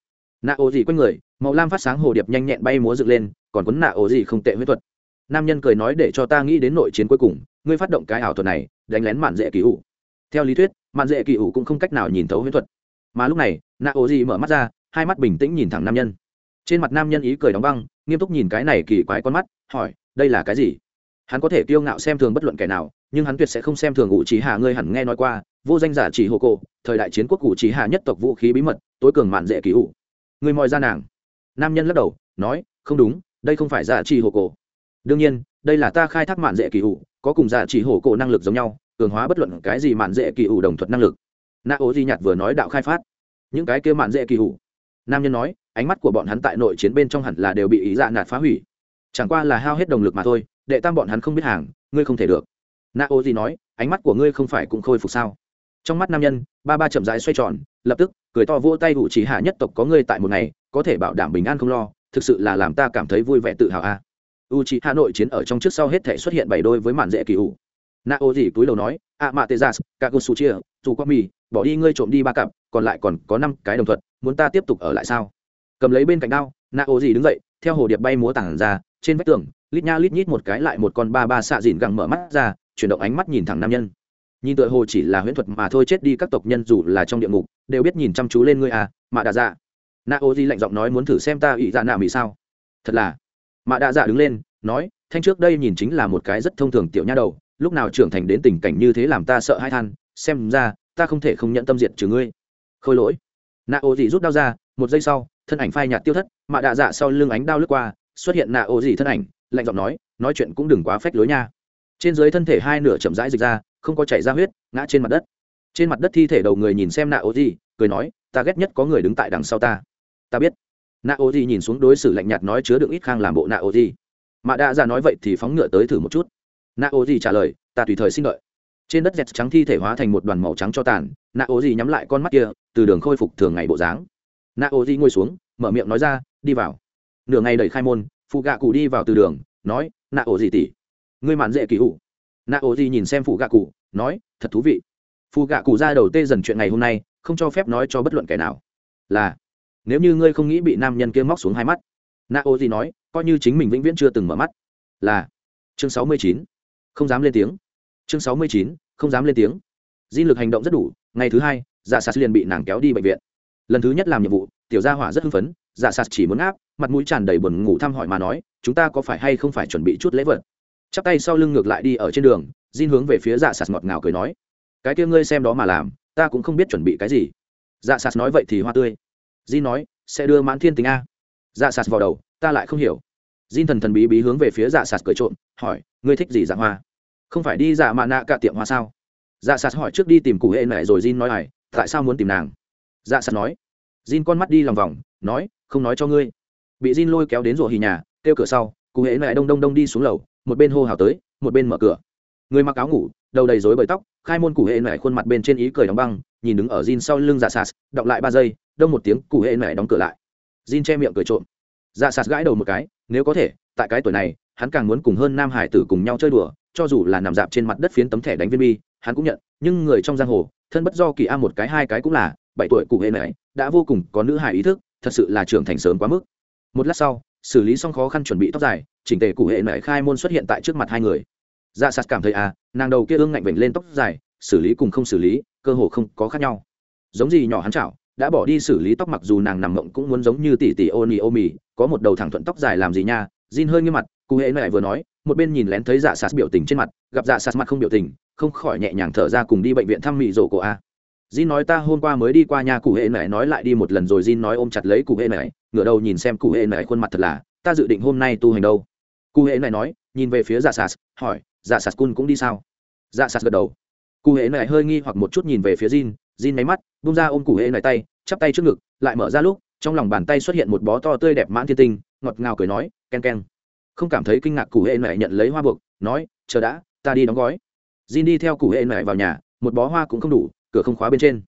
Nạ ô gì quanh người, màu lam phát sáng hồ điệp nhanh nhẹn bay múa dựng lên, còn quấn nạ ô gì không tệ huyễn thuật. Nam nhân cười nói để cho ta nghĩ đến nội chiến cuối cùng, ngươi phát động cái ảo thuật này, đánh lén mạn dễ kỳ ủ. Theo lý thuyết, mạn dễ kỳ ủ cũng không cách nào nhìn thấu huyễn thuật. Mà lúc này nạ ô gì mở mắt ra, hai mắt bình tĩnh nhìn thẳng nam nhân. Trên mặt nam nhân ý cười đóng băng, nghiêm túc nhìn cái này kỳ quái con mắt, hỏi, đây là cái gì? Hắn có thể kiêu ngạo xem thường bất luận kẻ nào, nhưng hắn tuyệt sẽ không xem thường ủ trí hạ ngươi hẳn nghe nói qua, vô danh giả chỉ hồ cổ, thời đại chiến quốc ủ trí hạ nhất tộc vũ khí bí mật, tối cường mạn dễ kỳ ủ. Người mọi ra nàng. Nam nhân lắc đầu, nói, không đúng, đây không phải giả chỉ hồ cổ. Đương nhiên, đây là ta khai thác mạn dễ kỳ ủ, có cùng giả chỉ hồ cổ năng lực giống nhau, cường hóa bất luận cái gì mạn dễ kỳ ủ đồng thuật năng lực. Na ố di nhạt vừa nói đạo khai phát. Những cái kia mạn dễ kỳ ủ. Nam nhân nói, ánh mắt của bọn hắn tại nội chiến bên trong hẳn là đều bị ý dạ nạt phá hủy. Chẳng qua là hao hết động lực mà thôi đệ tam bọn hắn không biết hàng, ngươi không thể được. Na ô gì nói, ánh mắt của ngươi không phải cũng khôi phục sao? Trong mắt nam nhân, ba ba chậm rãi xoay tròn, lập tức, cười to vỗ tay hụ trí hạ nhất tộc có ngươi tại một ngày, có thể bảo đảm bình an không lo, thực sự là làm ta cảm thấy vui vẻ tự hào a. U trí hà nội chiến ở trong trước sau hết thể xuất hiện bảy đôi với màn dễ kỳ ủ. Na ô gì túi đầu nói a mạ tê gia cả cô su chia dù qua mì bỏ đi ngươi trộm đi ba cặp, còn lại còn có năm cái đồng thuận, muốn ta tiếp tục ở lại sao? Cầm lấy bên cạnh đao na ô gì đứng dậy, theo hồ điệp bay múa tảng ra, trên vách tường lít nha lít nhít một cái lại một con ba ba xạ dìn gẳng mở mắt ra, chuyển động ánh mắt nhìn thẳng nam nhân. Nhìn tựa hồ chỉ là huyễn thuật mà thôi chết đi các tộc nhân dù là trong địa ngục, đều biết nhìn chăm chú lên ngươi à mạ đạ dạ. Na ô di lạnh giọng nói muốn thử xem ta ỵ dạ nạ mỹ sao. Thật là. Mạ đạ dạ đứng lên, nói, thanh trước đây nhìn chính là một cái rất thông thường tiểu nha đầu, lúc nào trưởng thành đến tình cảnh như thế làm ta sợ hai than, xem ra, ta không thể không nhận tâm diệt trừ ngươi. Khôi lỗi. Na ô di rút đao ra, một giây sau, thân ảnh phai nhạt tiêu thất, mạ đạ dạ sau lưng ánh đao lướt qua, xuất hiện nạ ô di thân ảnh lạnh giọng nói nói chuyện cũng đừng quá phách lối nha. Trên dưới thân thể hai nửa chậm rãi dịch ra, không có chảy ra huyết, ngã trên mặt đất. Trên mặt đất thi thể đầu người nhìn xem nạ ô di, cười nói, ta ghét nhất có người đứng tại đằng sau ta. Ta biết. Nạ ô di nhìn xuống đối xử lạnh nhạt nói chứa đựng ít khang làm bộ nạ ô di. Mạ đạ dạ ra nói vậy thì phóng ngựa tới thử một chút. Nạ ô di trả lời, ta tùy thời xin đợi. Trên đất dẹt trắng thi thể hóa thành một đoàn màu trắng cho tàn, nạ ô di nhắm lại con mắt kia, từ đường khôi phục thường ngày bộ dáng. Nạ ô di ngồi xuống, mở miệng nói ra, đi vào. Nửa ngày đẩy khai môn phụ gạ cụ đi vào từ đường, nói, nạ ổ gì tỉ ngươi mạn dễ kỳ hụ nạ ổ gì nhìn xem phụ gạ cụ, nói, thật thú vị. Phụ gạ cụ ra đầu tê dần chuyện ngày hôm nay, không cho phép nói cho bất luận kẻ nào. Là, nếu như ngươi không nghĩ bị nam nhân kia móc xuống hai mắt. Nạ ổ gì nói, coi như chính mình vĩnh viễn chưa từng mở mắt. Là, chương sáu mươi chín, không dám lên tiếng. Chương sáu mươi chín, không dám lên tiếng. Di lực hành động rất đủ, ngày thứ hai dạ sạt liền bị nàng kéo đi bệnh viện. Lần thứ nhất làm nhiệm vụ tiểu gia hỏa rất hưng phấn dạ sạt chỉ muốn áp mặt mũi tràn đầy buồn ngủ thăm hỏi mà nói, chúng ta có phải hay không phải chuẩn bị chút lễ vật? Chắp tay sau lưng ngược lại đi ở trên đường, Jin hướng về phía dạ sạt ngọt ngào cười nói, cái kia ngươi xem đó mà làm, ta cũng không biết chuẩn bị cái gì. Dạ sạt nói, vậy thì hoa tươi. Jin nói, sẽ đưa mãn thiên tính a. Dạ sạt vào đầu, ta lại không hiểu. Jin thần thần bí bí hướng về phía dạ sạt cười trộm, hỏi, ngươi thích gì dạ hoa? Không phải đi dạ mạ nạ cả tiệm hoa sao? Dạ sạt hỏi trước đi tìm cụ hệ mẹ rồi Jin nói này tại sao muốn tìm nàng? Dạ sạt nói Jin con mắt đi lòng vòng, nói, không nói cho ngươi. Bị Jin lôi kéo đến rùa hì nhà, kêu cửa sau, cụ hễ lại đông đông đông đi xuống lầu, một bên hô hào tới, một bên mở cửa. Người mặc áo ngủ, đầu đầy rối bời tóc, khai môn cụ hệ mẹ khuôn mặt bên trên ý cười đóng băng, nhìn đứng ở Jin sau lưng dạ sạt, đọc lại ba giây, đông một tiếng, cụ hệ mẹ đóng cửa lại. Jin che miệng cười trộm. Dạ sạt gãi đầu một cái, nếu có thể, tại cái tuổi này, hắn càng muốn cùng hơn nam hải tử cùng nhau chơi đùa, cho dù là nằm dạp trên mặt đất phiến tấm thẻ đánh viên bi, hắn cũng nhận, nhưng người trong giang hồ, thân bất do kỳ a một cái hai cái cũng là, bảy tuổi cụ hệ mẹ đã vô cùng có nữ hải ý thức, thật sự là trưởng thành sớm quá mức. Một lát sau, xử lý xong khó khăn chuẩn bị tóc dài, chỉnh tề cụ hệ mẹ khai môn xuất hiện tại trước mặt hai người. Dạ sạt cảm thấy à nàng đầu kia ương ngạnh vểnh lên tóc dài, xử lý cùng không xử lý, cơ hồ không có khác nhau. Giống gì nhỏ hắn chảo, đã bỏ đi xử lý tóc mặc dù nàng nằm mộng cũng muốn giống như tỷ tỷ ô nì ô mì có một đầu thẳng thuận tóc dài làm gì nha, Jin hơi nghiêm mặt, cụ hệ mẹ vừa nói, một bên nhìn lén thấy dạ sạt biểu tình trên mặt, gặp dạ sạt mặt không biểu tình, không khỏi nhẹ nhàng thở ra cùng đi bệnh viện thăm mị rổ của a. Jin nói ta hôm qua mới đi qua nhà cụ hệ nãy nói lại đi một lần rồi Jin nói ôm chặt lấy cụ hệ nãy, ngửa đầu nhìn xem cụ hệ nãy khuôn mặt thật là ta dự định hôm nay tu hành đâu. Cụ hệ nãy nói nhìn về phía dạ sạt hỏi dạ sạt cun cũng đi sao? Dạ sạt gật đầu. Cụ hệ nãy hơi nghi hoặc một chút nhìn về phía Jin Jin máy mắt buông ra ôm cụ hệ nãy tay chắp tay trước ngực lại mở ra lúc trong lòng bàn tay xuất hiện một bó to tươi đẹp mãn thiên tinh ngọt ngào cười nói ken ken. Không cảm thấy kinh ngạc cụ hệ nãy nhận lấy hoa buộc nói chờ đã ta đi đóng gói. Jin đi theo cụ hệ nãy vào nhà một bó hoa cũng không đủ cửa không khóa bên trên.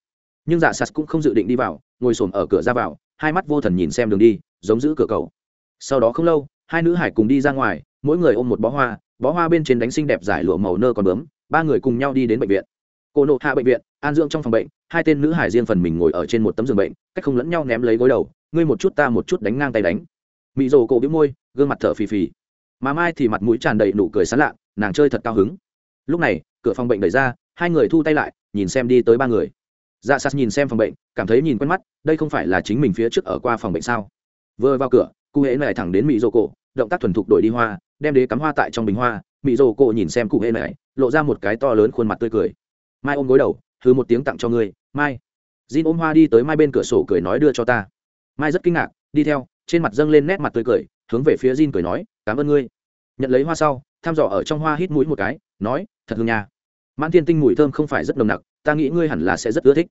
Nhưng dạ sạt cũng không dự định đi vào, ngồi xổm ở cửa ra vào, hai mắt vô thần nhìn xem đường đi, giống giữ cửa cầu. Sau đó không lâu, hai nữ hải cùng đi ra ngoài, mỗi người ôm một bó hoa bó hoa bên trên đánh xinh đẹp giải lụa màu nơ còn bướm, ba người cùng nhau đi đến bệnh viện. Cô nộ hạ bệnh viện, an dưỡng trong phòng bệnh, hai tên nữ hải riêng phần mình ngồi ở trên một tấm giường bệnh, cách không lẫn nhau ném lấy gối đầu, ngươi một chút ta một chút đánh ngang tay đánh. Mị rồ cổ biếu môi, gương mặt thở phì phì. Mà mai thì mặt mũi tràn đầy nụ cười sán lạ, nàng chơi thật cao hứng. Lúc này, cửa phòng bệnh đẩy ra hai người thu tay lại, nhìn xem đi tới ba người. Dạ sạt nhìn xem phòng bệnh, cảm thấy nhìn quen mắt, đây không phải là chính mình phía trước ở qua phòng bệnh sao? Vừa vào cửa, cụ hễ này thẳng đến mỹ rồ cổ, động tác thuần thục đổi đi hoa, đem đế cắm hoa tại trong bình hoa. Mỹ rồ cổ nhìn xem cụ hễ này lộ ra một cái to lớn khuôn mặt tươi cười. Mai ôm gối đầu, thứ một tiếng tặng cho ngươi, mai. Jin ôm hoa đi tới mai bên cửa sổ cười nói đưa cho ta. Mai rất kinh ngạc, đi theo, trên mặt dâng lên nét mặt tươi cười, hướng về phía Jin cười nói, cảm ơn ngươi. Nhận lấy hoa sau, thăm dò ở trong hoa hít mũi một cái, nói, thật hương nha mãn thiên tinh mùi thơm không phải rất nồng nặc, ta nghĩ ngươi hẳn là sẽ rất ưa thích.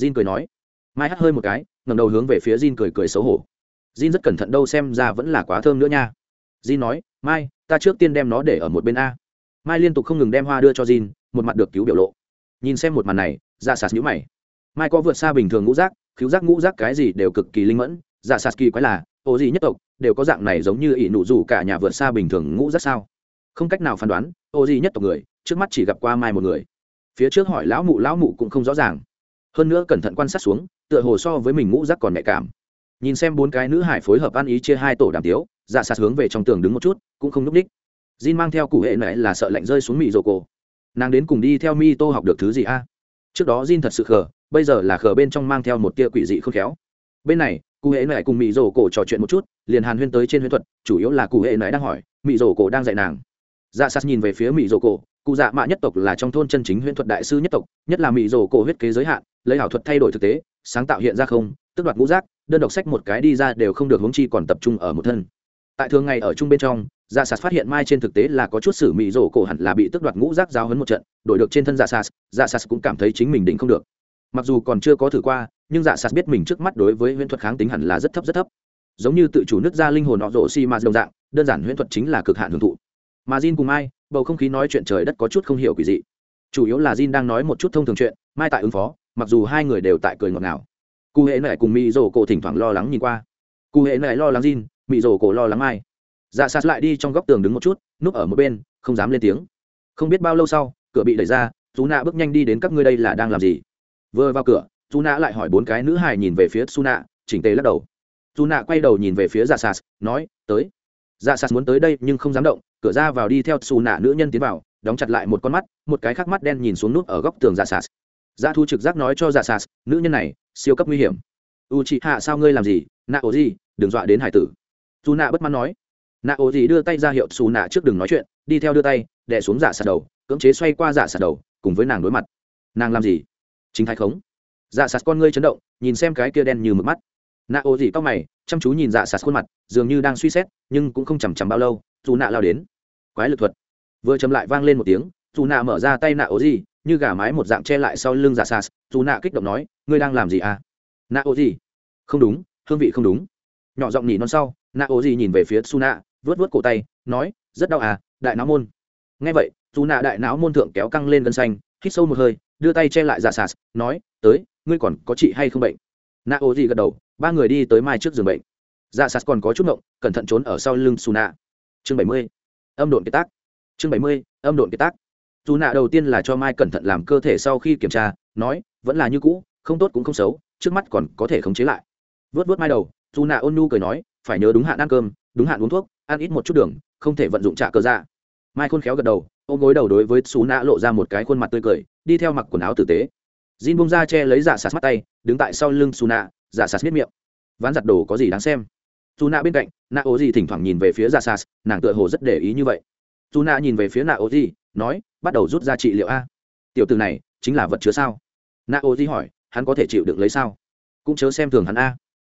Jin cười nói. Mai hắt hơi một cái ngầm đầu hướng về phía Jin cười cười xấu hổ. Jin rất cẩn thận đâu xem ra vẫn là quá thơm nữa nha. Jin nói, mai, ta trước tiên đem nó để ở một bên a. Mai liên tục không ngừng đem hoa đưa cho Jin, một mặt được cứu biểu lộ. Nhìn xem một màn này ra dạ sạt nhũ mày. Mai có vượt xa bình thường ngũ giác cứu giác ngũ giác cái gì đều cực kỳ linh mẫn. Ra dạ sạt kỳ quái là, ô gì nhất tộc đều có dạng này giống như ỷ nụ rủ cả nhà vượt xa bình thường ngũ giác sao? Không cách nào phán đoán, ô gì nhất tộc người, trước mắt chỉ gặp qua mai một người. Phía trước hỏi lão mụ lão mụ cũng không rõ ràng. Hơn nữa cẩn thận quan sát xuống, tựa hồ so với mình ngũ giác còn nhạy cảm. Nhìn xem bốn cái nữ hải phối hợp ăn ý chia hai tổ đàm tiếu dạ sạt hướng về trong tường đứng một chút, cũng không núp đích Jin mang theo cụ hệ này là sợ lạnh rơi xuống mị rồ cổ. Nàng đến cùng đi theo mi tô học được thứ gì a? Trước đó Jin thật sự khờ, bây giờ là khờ bên trong mang theo một tia quỷ dị không khéo. Bên này, cụ hệ này cùng mỹ rồ cổ trò chuyện một chút, liền hàn huyên tới trên huyễn thuật, chủ yếu là cụ hệ này đang hỏi mỹ rồ cổ đang dạy nàng dạ sas nhìn về phía mỹ rổ cổ, cụ dạ mạ nhất tộc là trong thôn chân chính huyễn thuật đại sư nhất tộc, nhất là mỹ rổ cổ huyết kế giới hạn, lấy ảo thuật thay đổi thực tế, sáng tạo hiện ra không tức đoạt ngũ giác, đơn độc sách một cái đi ra đều không được hướng chi còn tập trung ở một thân. Tại thường ngày ở chung bên trong dạ sas phát hiện mai trên thực tế là có chút sử mỹ rổ cổ hẳn là bị tức đoạt ngũ giác giáo hấn một trận, đổi được trên thân dạ sas dạ sas cũng cảm thấy chính mình định không được. Mặc dù còn chưa có thử qua, nhưng dạ sas biết mình trước mắt đối với huyễn thuật kháng tính hẳn là rất thấp rất thấp. Giống như tự chủ nước ra linh hồn họ rổ xi mà đồng dạng, đơn giản huyễn thuật chính là cực hạn hưởng thụ mà Jin cùng mai, bầu không khí nói chuyện trời đất có chút không hiểu quỷ dị. Chủ yếu là Jin đang nói một chút thông thường chuyện, mai tại ứng phó, mặc dù hai người đều tại cười ngọt ngào. Cụ hệ nệ cùng mỹ rổ cổ thỉnh thoảng lo lắng nhìn qua. Cụ hệ nệ lo lắng Jin mỹ rổ cổ lo lắng mai. Dạ sạt lại đi trong góc tường đứng một chút, núp ở một bên, không dám lên tiếng. Không biết bao lâu sau, cửa bị đẩy ra chú nạ bước nhanh đi đến các ngươi đây là đang làm gì? Vừa vào cửa chú nạ lại hỏi bốn cái nữ hài nhìn về phía su nạ chỉnh tề lắc đầu. Chú nạ quay đầu nhìn về phía dạ sạt nói, tới dạ sạt muốn tới đây nhưng không dám động, cửa ra vào đi theo xù nạ nữ nhân tiến vào, đóng chặt lại một con mắt, một cái khác mắt đen nhìn xuống nút ở góc tường dạ sạt. Dạ thu trực giác nói cho dạ sạt, nữ nhân này, siêu cấp nguy hiểm. U chị hạ sao ngươi làm gì? Nạ ổ gì đừng dọa đến hải tử. Dù nạ bất mãn nói. Nạ ổ gì đưa tay ra hiệu xù nạ trước đừng nói chuyện, đi theo đưa tay, đè xuống dạ sạt đầu, cưỡng chế xoay qua dạ sạt đầu, cùng với nàng đối mặt. Nàng làm gì? Chính thái khống. Dạ sạt con ngươi chấn động, nhìn xem cái kia đen như mực mắt nạ ô gì tóc mày, chăm chú nhìn dạ sạt khuôn mặt, dường như đang suy xét, nhưng cũng không chằm chằm bao lâu, dù nạ lao đến. Quái lực thuật. Vừa chấm lại vang lên một tiếng, dù nạ mở ra tay nạ ô gì như gà mái một dạng che lại sau lưng dạ sạt, dù nạ kích động nói, ngươi đang làm gì à? Nạ ô gì không đúng, hương vị không đúng. Nhỏ giọng nhỉ non sau, nạ ô gì nhìn về phía su nạ vớt vớt cổ tay, nói, rất đau à đại não môn. Nghe vậy dù nạ đại não môn thượng kéo căng lên gân xanh, hít sâu một hơi, đưa tay che lại dạ sạt, nói, tới, ngươi còn có chị hay không bệnh? Nạ ô gì gật đầu, ba người đi tới mai trước giường bệnh. Dạ sạt còn có chút ngộng, cẩn thận trốn ở sau lưng su nạ chương bảy mươi, âm độn kế tác. Chương bảy mươi, âm độn kế tác. Dù nạ đầu tiên là cho mai cẩn thận làm cơ thể sau khi kiểm tra, nói, vẫn là như cũ, không tốt cũng không xấu, trước mắt còn có thể khống chế lại. Vớt vớt mai đầu dù nạ ôn nu cười nói, phải nhớ đúng hạn ăn cơm, đúng hạn uống thuốc, ăn ít một chút đường, không thể vận dụng trả cơ ra dạ. mai khôn khéo gật đầu, ôm gối đầu đối với xú nạ lộ ra một cái khuôn mặt tươi cười, đi theo mặc quần áo tử tế jin bung ra che lấy dạ sạt mắt tay đứng tại sau lưng Suna, giả dạ sạt biết miệng. Ván giặt đồ có gì đáng xem? Suna bên cạnh Na Oji thỉnh thoảng nhìn về phía dạ sạt nàng tựa hồ rất để ý như vậy. Suna nhìn về phía Na Oji, nói bắt đầu rút ra trị liệu a. Tiểu tử này chính là vật chứa sao? Na Oji hỏi hắn có thể chịu đựng lấy sao? Cũng chớ xem thường hắn a.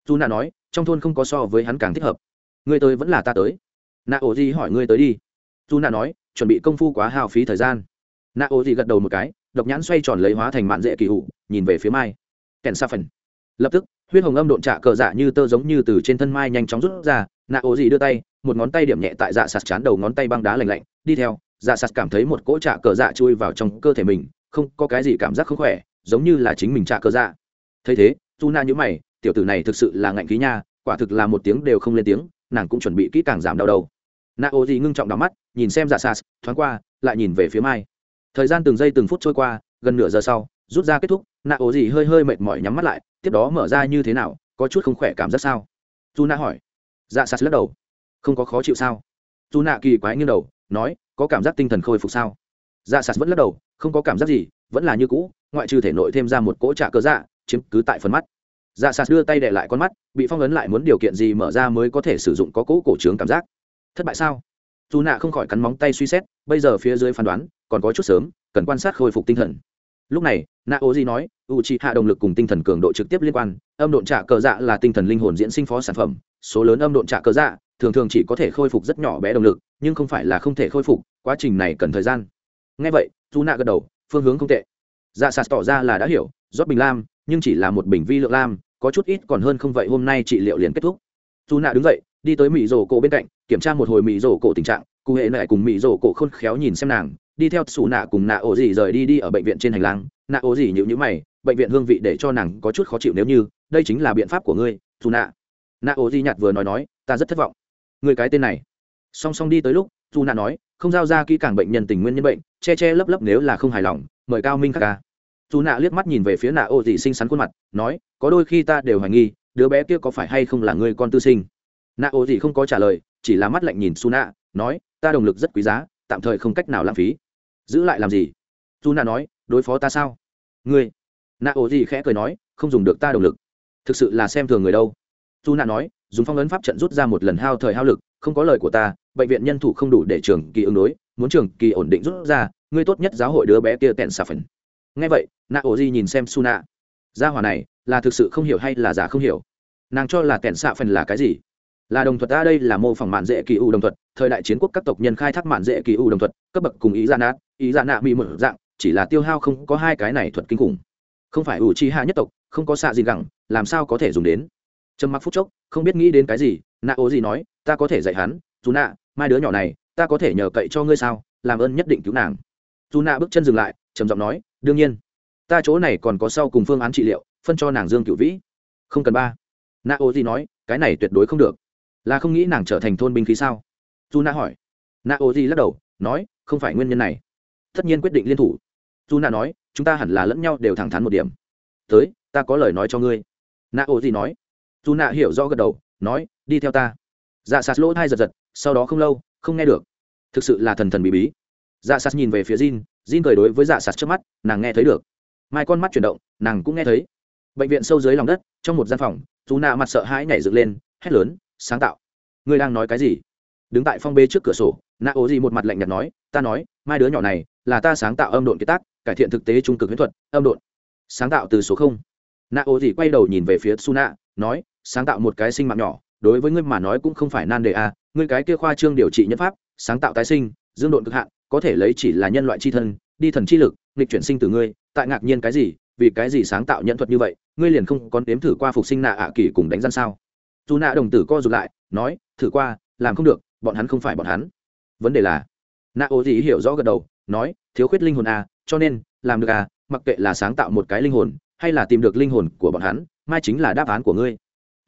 Suna nói trong thôn không có so với hắn càng thích hợp. Ngươi tới vẫn là ta tới. Na Oji hỏi ngươi tới đi. Suna nói chuẩn bị công phu quá hao phí thời gian. Na Oji gật đầu một cái độc nhãn xoay tròn lấy hóa thành mạn dễ kỳ hụ nhìn về phía mai. Kèn sa phần lập tức, huyết hồng âm độn trả cờ dạ như tơ giống như từ trên thân mai nhanh chóng rút ra nạ ô gì đưa tay, một ngón tay điểm nhẹ tại dạ sạt chán đầu ngón tay băng đá lạnh lạnh, đi theo dạ sạt cảm thấy một cỗ trả cờ dạ chui vào trong cơ thể mình, không có cái gì cảm giác không khỏe, giống như là chính mình trả cờ dạ. Thấy thế, tu na nhữ mày, tiểu tử này thực sự là ngạnh khí nha, quả thực là một tiếng đều không lên tiếng, nàng cũng chuẩn bị kỹ càng giảm đau đầu. Nạ ô gì ngưng trọng đỏ mắt, nhìn xem dạ sạt, thoáng qua, lại nhìn về phía mai thời gian từng giây từng phút trôi qua, gần nửa giờ sau, rút ra kết thúc nạ ổ gì hơi hơi mệt mỏi nhắm mắt lại, tiếp đó mở ra như thế nào, có chút không khỏe cảm giác sao? Dù nạ hỏi. Dạ sạt lắc đầu. Không có khó chịu sao? Dù nạ kỳ quái nghiêng đầu, nói, có cảm giác tinh thần khôi phục sao? Dạ sạt vẫn lắc đầu, không có cảm giác gì, vẫn là như cũ, ngoại trừ thể nội thêm ra một cỗ trạ cơ dạ chiếm cứ tại phần mắt. Dạ sạt đưa tay để lại con mắt, bị phong ấn lại muốn điều kiện gì mở ra mới có thể sử dụng có cỗ cổ trướng cảm giác. Thất bại sao? Dù nạ không khỏi cắn móng tay suy xét, bây giờ phía dưới phán đoán, còn có chút sớm, cần quan sát khôi phục tinh thần. Lúc này nạ ô di nói u c hạ động lực cùng tinh thần cường độ trực tiếp liên quan, âm độn trả cờ dạ là tinh thần linh hồn diễn sinh phó sản phẩm, số lớn âm độn trả cờ dạ thường thường chỉ có thể khôi phục rất nhỏ bé động lực, nhưng không phải là không thể khôi phục, quá trình này cần thời gian. Ngay vậy dù nạ gật đầu, phương hướng không tệ. Dạ sạt tỏ ra là đã hiểu, rót bình lam, nhưng chỉ là một bình vi lượng lam, có chút ít còn hơn không vậy hôm nay trị liệu liền kết thúc. Dù nạ đứng dậy đi tới mỹ rổ cổ bên cạnh, kiểm tra một hồi mỹ rổ cổ tình trạng, cụ hệ lại cùng mỹ rổ cổ khôn khéo nhìn xem nàng, đi theo xù nạ cùng nạ ổ gì rời đi đi ở bệnh viện trên hành lang. Nạ ổ gì nhịu nhữ mày, bệnh viện hương vị để cho nàng có chút khó chịu nếu như, đây chính là biện pháp của ngươi, xù nạ. Nạ ổ gì nhạt vừa nói nói, ta rất thất vọng. Người cái tên này. Song song đi tới lúc dù nạ nói, không giao ra kỹ càng bệnh nhân tình nguyên nhân bệnh, che che lấp lấp nếu là không hài lòng, mời cao minh khắc ca. Dù nạ liếc mắt nhìn về phía nạ ô dị xinh xắn khuôn mặt, nói, có đôi khi ta đều hoài nghi, đứa bé kia có phải hay không là người con tư sinh nạ ô gì không có trả lời, chỉ là mắt lạnh nhìn su nạ nói, ta đồng lực rất quý giá, tạm thời không cách nào lãng phí. Giữ lại làm gì? Su nạ nói, đối phó ta sao? Ngươi. Nạ ô gì khẽ cười nói, không dùng được ta đồng lực. Thực sự là xem thường người đâu. Su nạ nói, dùng phong ấn pháp trận rút ra một lần hao thời hao lực, không có lời của ta, bệnh viện nhân thủ không đủ để trường kỳ ứng đối, muốn trường kỳ ổn định rút ra, ngươi tốt nhất giáo hội đứa bé kia tẹn xà phần. Ngay vậy nạ ổ di nhìn xem su nạ gia hỏa này, là thực sự không hiểu hay là giả không hiểu? Nàng cho là tẹn xạ phần là cái gì? Là đồng thuật ta, đây là mô phỏng mạn dễ kỳ u đồng thuật, thời đại chiến quốc các tộc nhân khai thác mạn dễ kỳ u đồng thuật, cấp bậc cùng ý ra nát, ý ra nạ bị một dạng, chỉ là tiêu hao không có hai cái này thuật kinh khủng. Không phải ủ chi hạ nhất tộc, không có xạ gì gẳng, làm sao có thể dùng đến? Trầm mặc phút chốc, không biết nghĩ đến cái gì, nạ ố gì nói, ta có thể dạy hắn, dù nạ, mai đứa nhỏ này, ta có thể nhờ cậy cho ngươi sao, làm ơn nhất định cứu nàng. Dù nạ bước chân dừng lại, trầm giọng nói, đương nhiên. Ta chỗ này còn có sau cùng phương án trị liệu, phân cho nàng dương cựu vĩ. Không cần ba. Nạ ô gì nói, cái này tuyệt đối không được là không nghĩ nàng trở thành thôn binh khí sao? Dù nạ hỏi. Nạ ô di lắc đầu, nói, không phải nguyên nhân này. Tất nhiên quyết định liên thủ. Dù nạ nói, chúng ta hẳn là lẫn nhau đều thẳng thắn một điểm. Tới, ta có lời nói cho ngươi. Nạ ô di nói. Dù nạ hiểu rõ gật đầu, nói, đi theo ta. Dạ sạt lỗ thai giật giật, sau đó không lâu, không nghe được. Thực sự là thần thần bí bí. Dạ sạt nhìn về phía jin jin cười đối với dạ sạt trước mắt, nàng nghe thấy được. Mai con mắt chuyển động, nàng cũng nghe thấy. Bệnh viện sâu dưới lòng đất, trong một gian phòng dù nạ mặt sợ hãi nhảy dựng lên, hét lớn sáng tạo. Ngươi đang nói cái gì? Đứng tại phong bê trước cửa sổ nạ ố gì một mặt lạnh nhạt nói ta nói mai đứa nhỏ này là ta sáng tạo âm độn kế tác cải thiện thực tế trung cực huyễn thuật âm độn. Sáng tạo từ số không. Nạ ố gì quay đầu nhìn về phía Suna, nói sáng tạo một cái sinh mạng nhỏ đối với ngươi mà nói cũng không phải nan đề a à. ngươi cái kia khoa trương điều trị nhân pháp sáng tạo tái sinh dương độn cực hạn có thể lấy chỉ là nhân loại c h i thân đi thần chi lực nghịch chuyển sinh từ ngươi tại ngạc nhiên cái gì vì cái gì sáng tạo nhận thuật như vậy ngươi liền không còn đếm thử qua phục sinh nạ ạ kỳ cùng đánh gian sao? Dù nạ đồng tử co rụt lại, nói, thử qua, làm không được, bọn hắn không phải bọn hắn. Vấn đề là, nạ ô Dĩ hiểu rõ gật đầu, nói, thiếu khuyết linh hồn à cho nên, làm được à mặc kệ là sáng tạo một cái linh hồn, hay là tìm được linh hồn của bọn hắn, mai chính là đáp án của ngươi.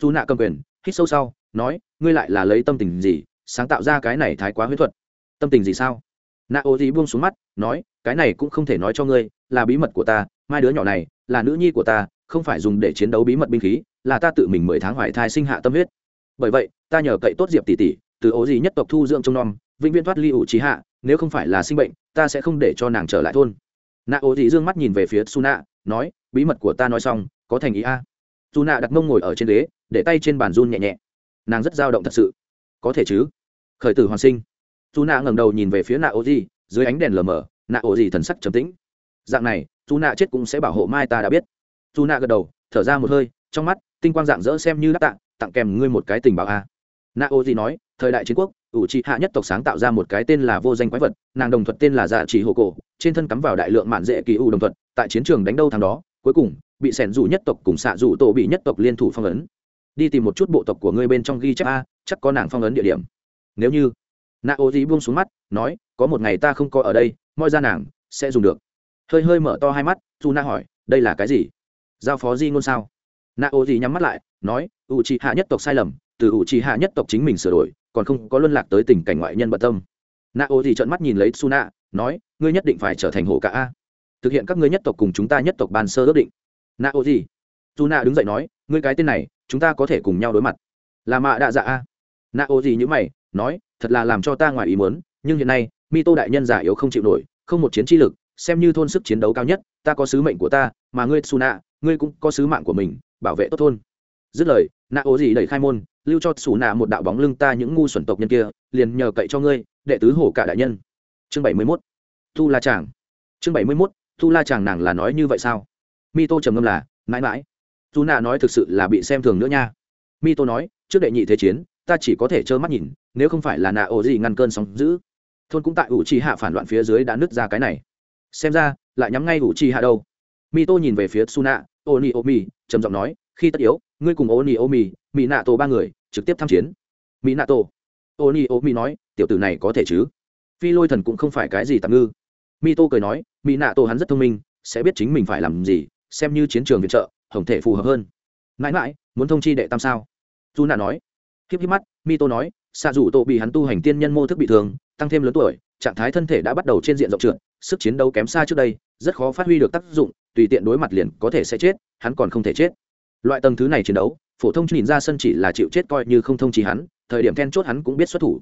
Dù nạ cầm quyền, hít sâu sau, nói, ngươi lại là lấy tâm tình gì, sáng tạo ra cái này thái quá huyết thuật? Tâm tình gì sao? Nạ ô Dĩ buông xuống mắt, nói, cái này cũng không thể nói cho ngươi, là bí mật của ta, mai đứa nhỏ này là nữ nhi của ta, không phải dùng để chiến đấu bí mật binh khí là ta tự mình mười tháng hoài thai sinh hạ tâm huyết. Bởi vậy, ta nhờ cậy tốt diệp tỷ tỷ, từ ố gì nhất tộc thu dưỡng trong non vĩnh viễn thoát ly ủ trí hạ, nếu không phải là sinh bệnh, ta sẽ không để cho nàng trở lại thôn. Nạ ố gì d ư ơ n g mắt nhìn về phía su nạ nói, bí mật của ta nói xong, có thành ý a. Dù nạ đặt mông ngồi ở trên ghế, để tay trên bàn run nhẹ nhẹ. Nàng rất dao động thật sự. Có thể chứ. Khởi tử hoàn sinh. Dù nạ ngẩng đầu nhìn về phía nạ ố gì, dưới ánh đèn lờ mờ, nạ ố gì thần sắc trầm tĩnh. Dạng này dù nạ chết cũng sẽ bảo hộ mai ta đã biết. Dù nạ gật đầu, thở ra một hơi, trong mắt tinh quang dạng dỡ xem như đáp tặng tặng kèm ngươi một cái tình báo a. Na ô gì nói, thời đại chiến quốc, ủ trị hạ nhất tộc sáng tạo ra một cái tên là vô danh quái vật, nàng đồng thuật tên là dạ chỉ hồ cổ, trên thân cắm vào đại lượng mạn dễ kỳ u đồng thuật, tại chiến trường đánh đâu thằng đó, cuối cùng, bị sẻn rủ nhất tộc cùng xạ rủ tổ bị nhất tộc liên thủ phong ấn. Đi tìm một chút bộ tộc của ngươi bên trong ghi chép a, chắc có nàng phong ấn địa điểm. Nếu như Na ô dĩ buông xuống mắt, nói, có một ngày ta không có ở đây moi ra nàng sẽ dùng được. Hơi hơi mở to hai mắt dù na hỏi, đây là cái gì? Giao phó di ngôn sao? Nạ ô gì nhắm mắt lại, nói u c hạ nhất tộc sai lầm, từ u c hạ nhất tộc chính mình sửa đổi, còn không có luân lạc tới tình cảnh ngoại nhân bận tâm. Nạ ô gì trợn mắt nhìn lấy su nạ nói, ngươi nhất định phải trở thành hổ cả a. Thực hiện các ngươi nhất tộc cùng chúng ta nhất tộc ban sơ ước định. Nạ ô gì dù nạ đứng dậy nói, ngươi cái tên này, chúng ta có thể cùng nhau đối mặt. Là mạ đạ dạ a. Nạ ô gì như mày, nói, thật là làm cho ta ngoài ý muốn, nhưng hiện nay mi tô đại nhân giả yếu không chịu nổi, không một chiến tri lực, xem như thôn sức chiến đấu cao nhất, ta có sứ mệnh của ta, mà ngươi su nạ ngươi cũng có sứ mạng của mình bảo vệ tốt thôn. Dứt lời nạ ô gì đẩy khai môn, lưu cho xù nạ một đạo bóng lưng ta những ngu xuẩn tộc nhân kia, liền nhờ cậy cho ngươi, đệ tứ hổ cả đại nhân. Chương bảy mươi mốt tu la chàng. Chương bảy mươi mốt tu la chàng nàng là nói như vậy sao? Mi tô trầm ngâm là, mãi mãi. Dù nạ nói thực sự là bị xem thường nữa nha. Mi tô nói, trước đệ nhị thế chiến, ta chỉ có thể trơ mắt nhìn, nếu không phải là nạ ổ gì ngăn cơn sóng giữ thôn cũng tại ủ trì hạ phản loạn phía dưới đã nứt ra cái này. Xem ra, lại nhắm ngay ủ trì hạ đâu. Mi tô nhìn về phía su nạ ô ni ô mi trầm giọng nói, khi tất yếu, ngươi cùng ô ni ô mi mỹ nạ tổ ba người, trực tiếp tham chiến. Mỹ nạ tổ ô ni ô mi nói, tiểu tử này có thể chứ? Phi lôi thần cũng không phải cái gì tạm ngư. Mi tô cười nói mỹ nạ tổ hắn rất thông minh, sẽ biết chính mình phải làm gì, xem như chiến trường viện trợ hồng thể phù hợp hơn. Mãi mãi, muốn thông chi đệ tam sao? Dù nạ nói. Híp híp mắt mi tô nói xạ dù tổ bị hắn tu hành tiên nhân mô thức bị thương, tăng thêm lớn tuổi, trạng thái thân thể đã bắt đầu trên diện rộng trượt sức chiến đấu kém xa trước đây, rất khó phát huy được tác dụng, tùy tiện đối mặt liền có thể sẽ chết, hắn còn không thể chết. Loại tầng thứ này chiến đấu, phổ thông nhìn ra sân chỉ là chịu chết coi như không thông trí hắn, thời điểm then chốt hắn cũng biết xuất thủ.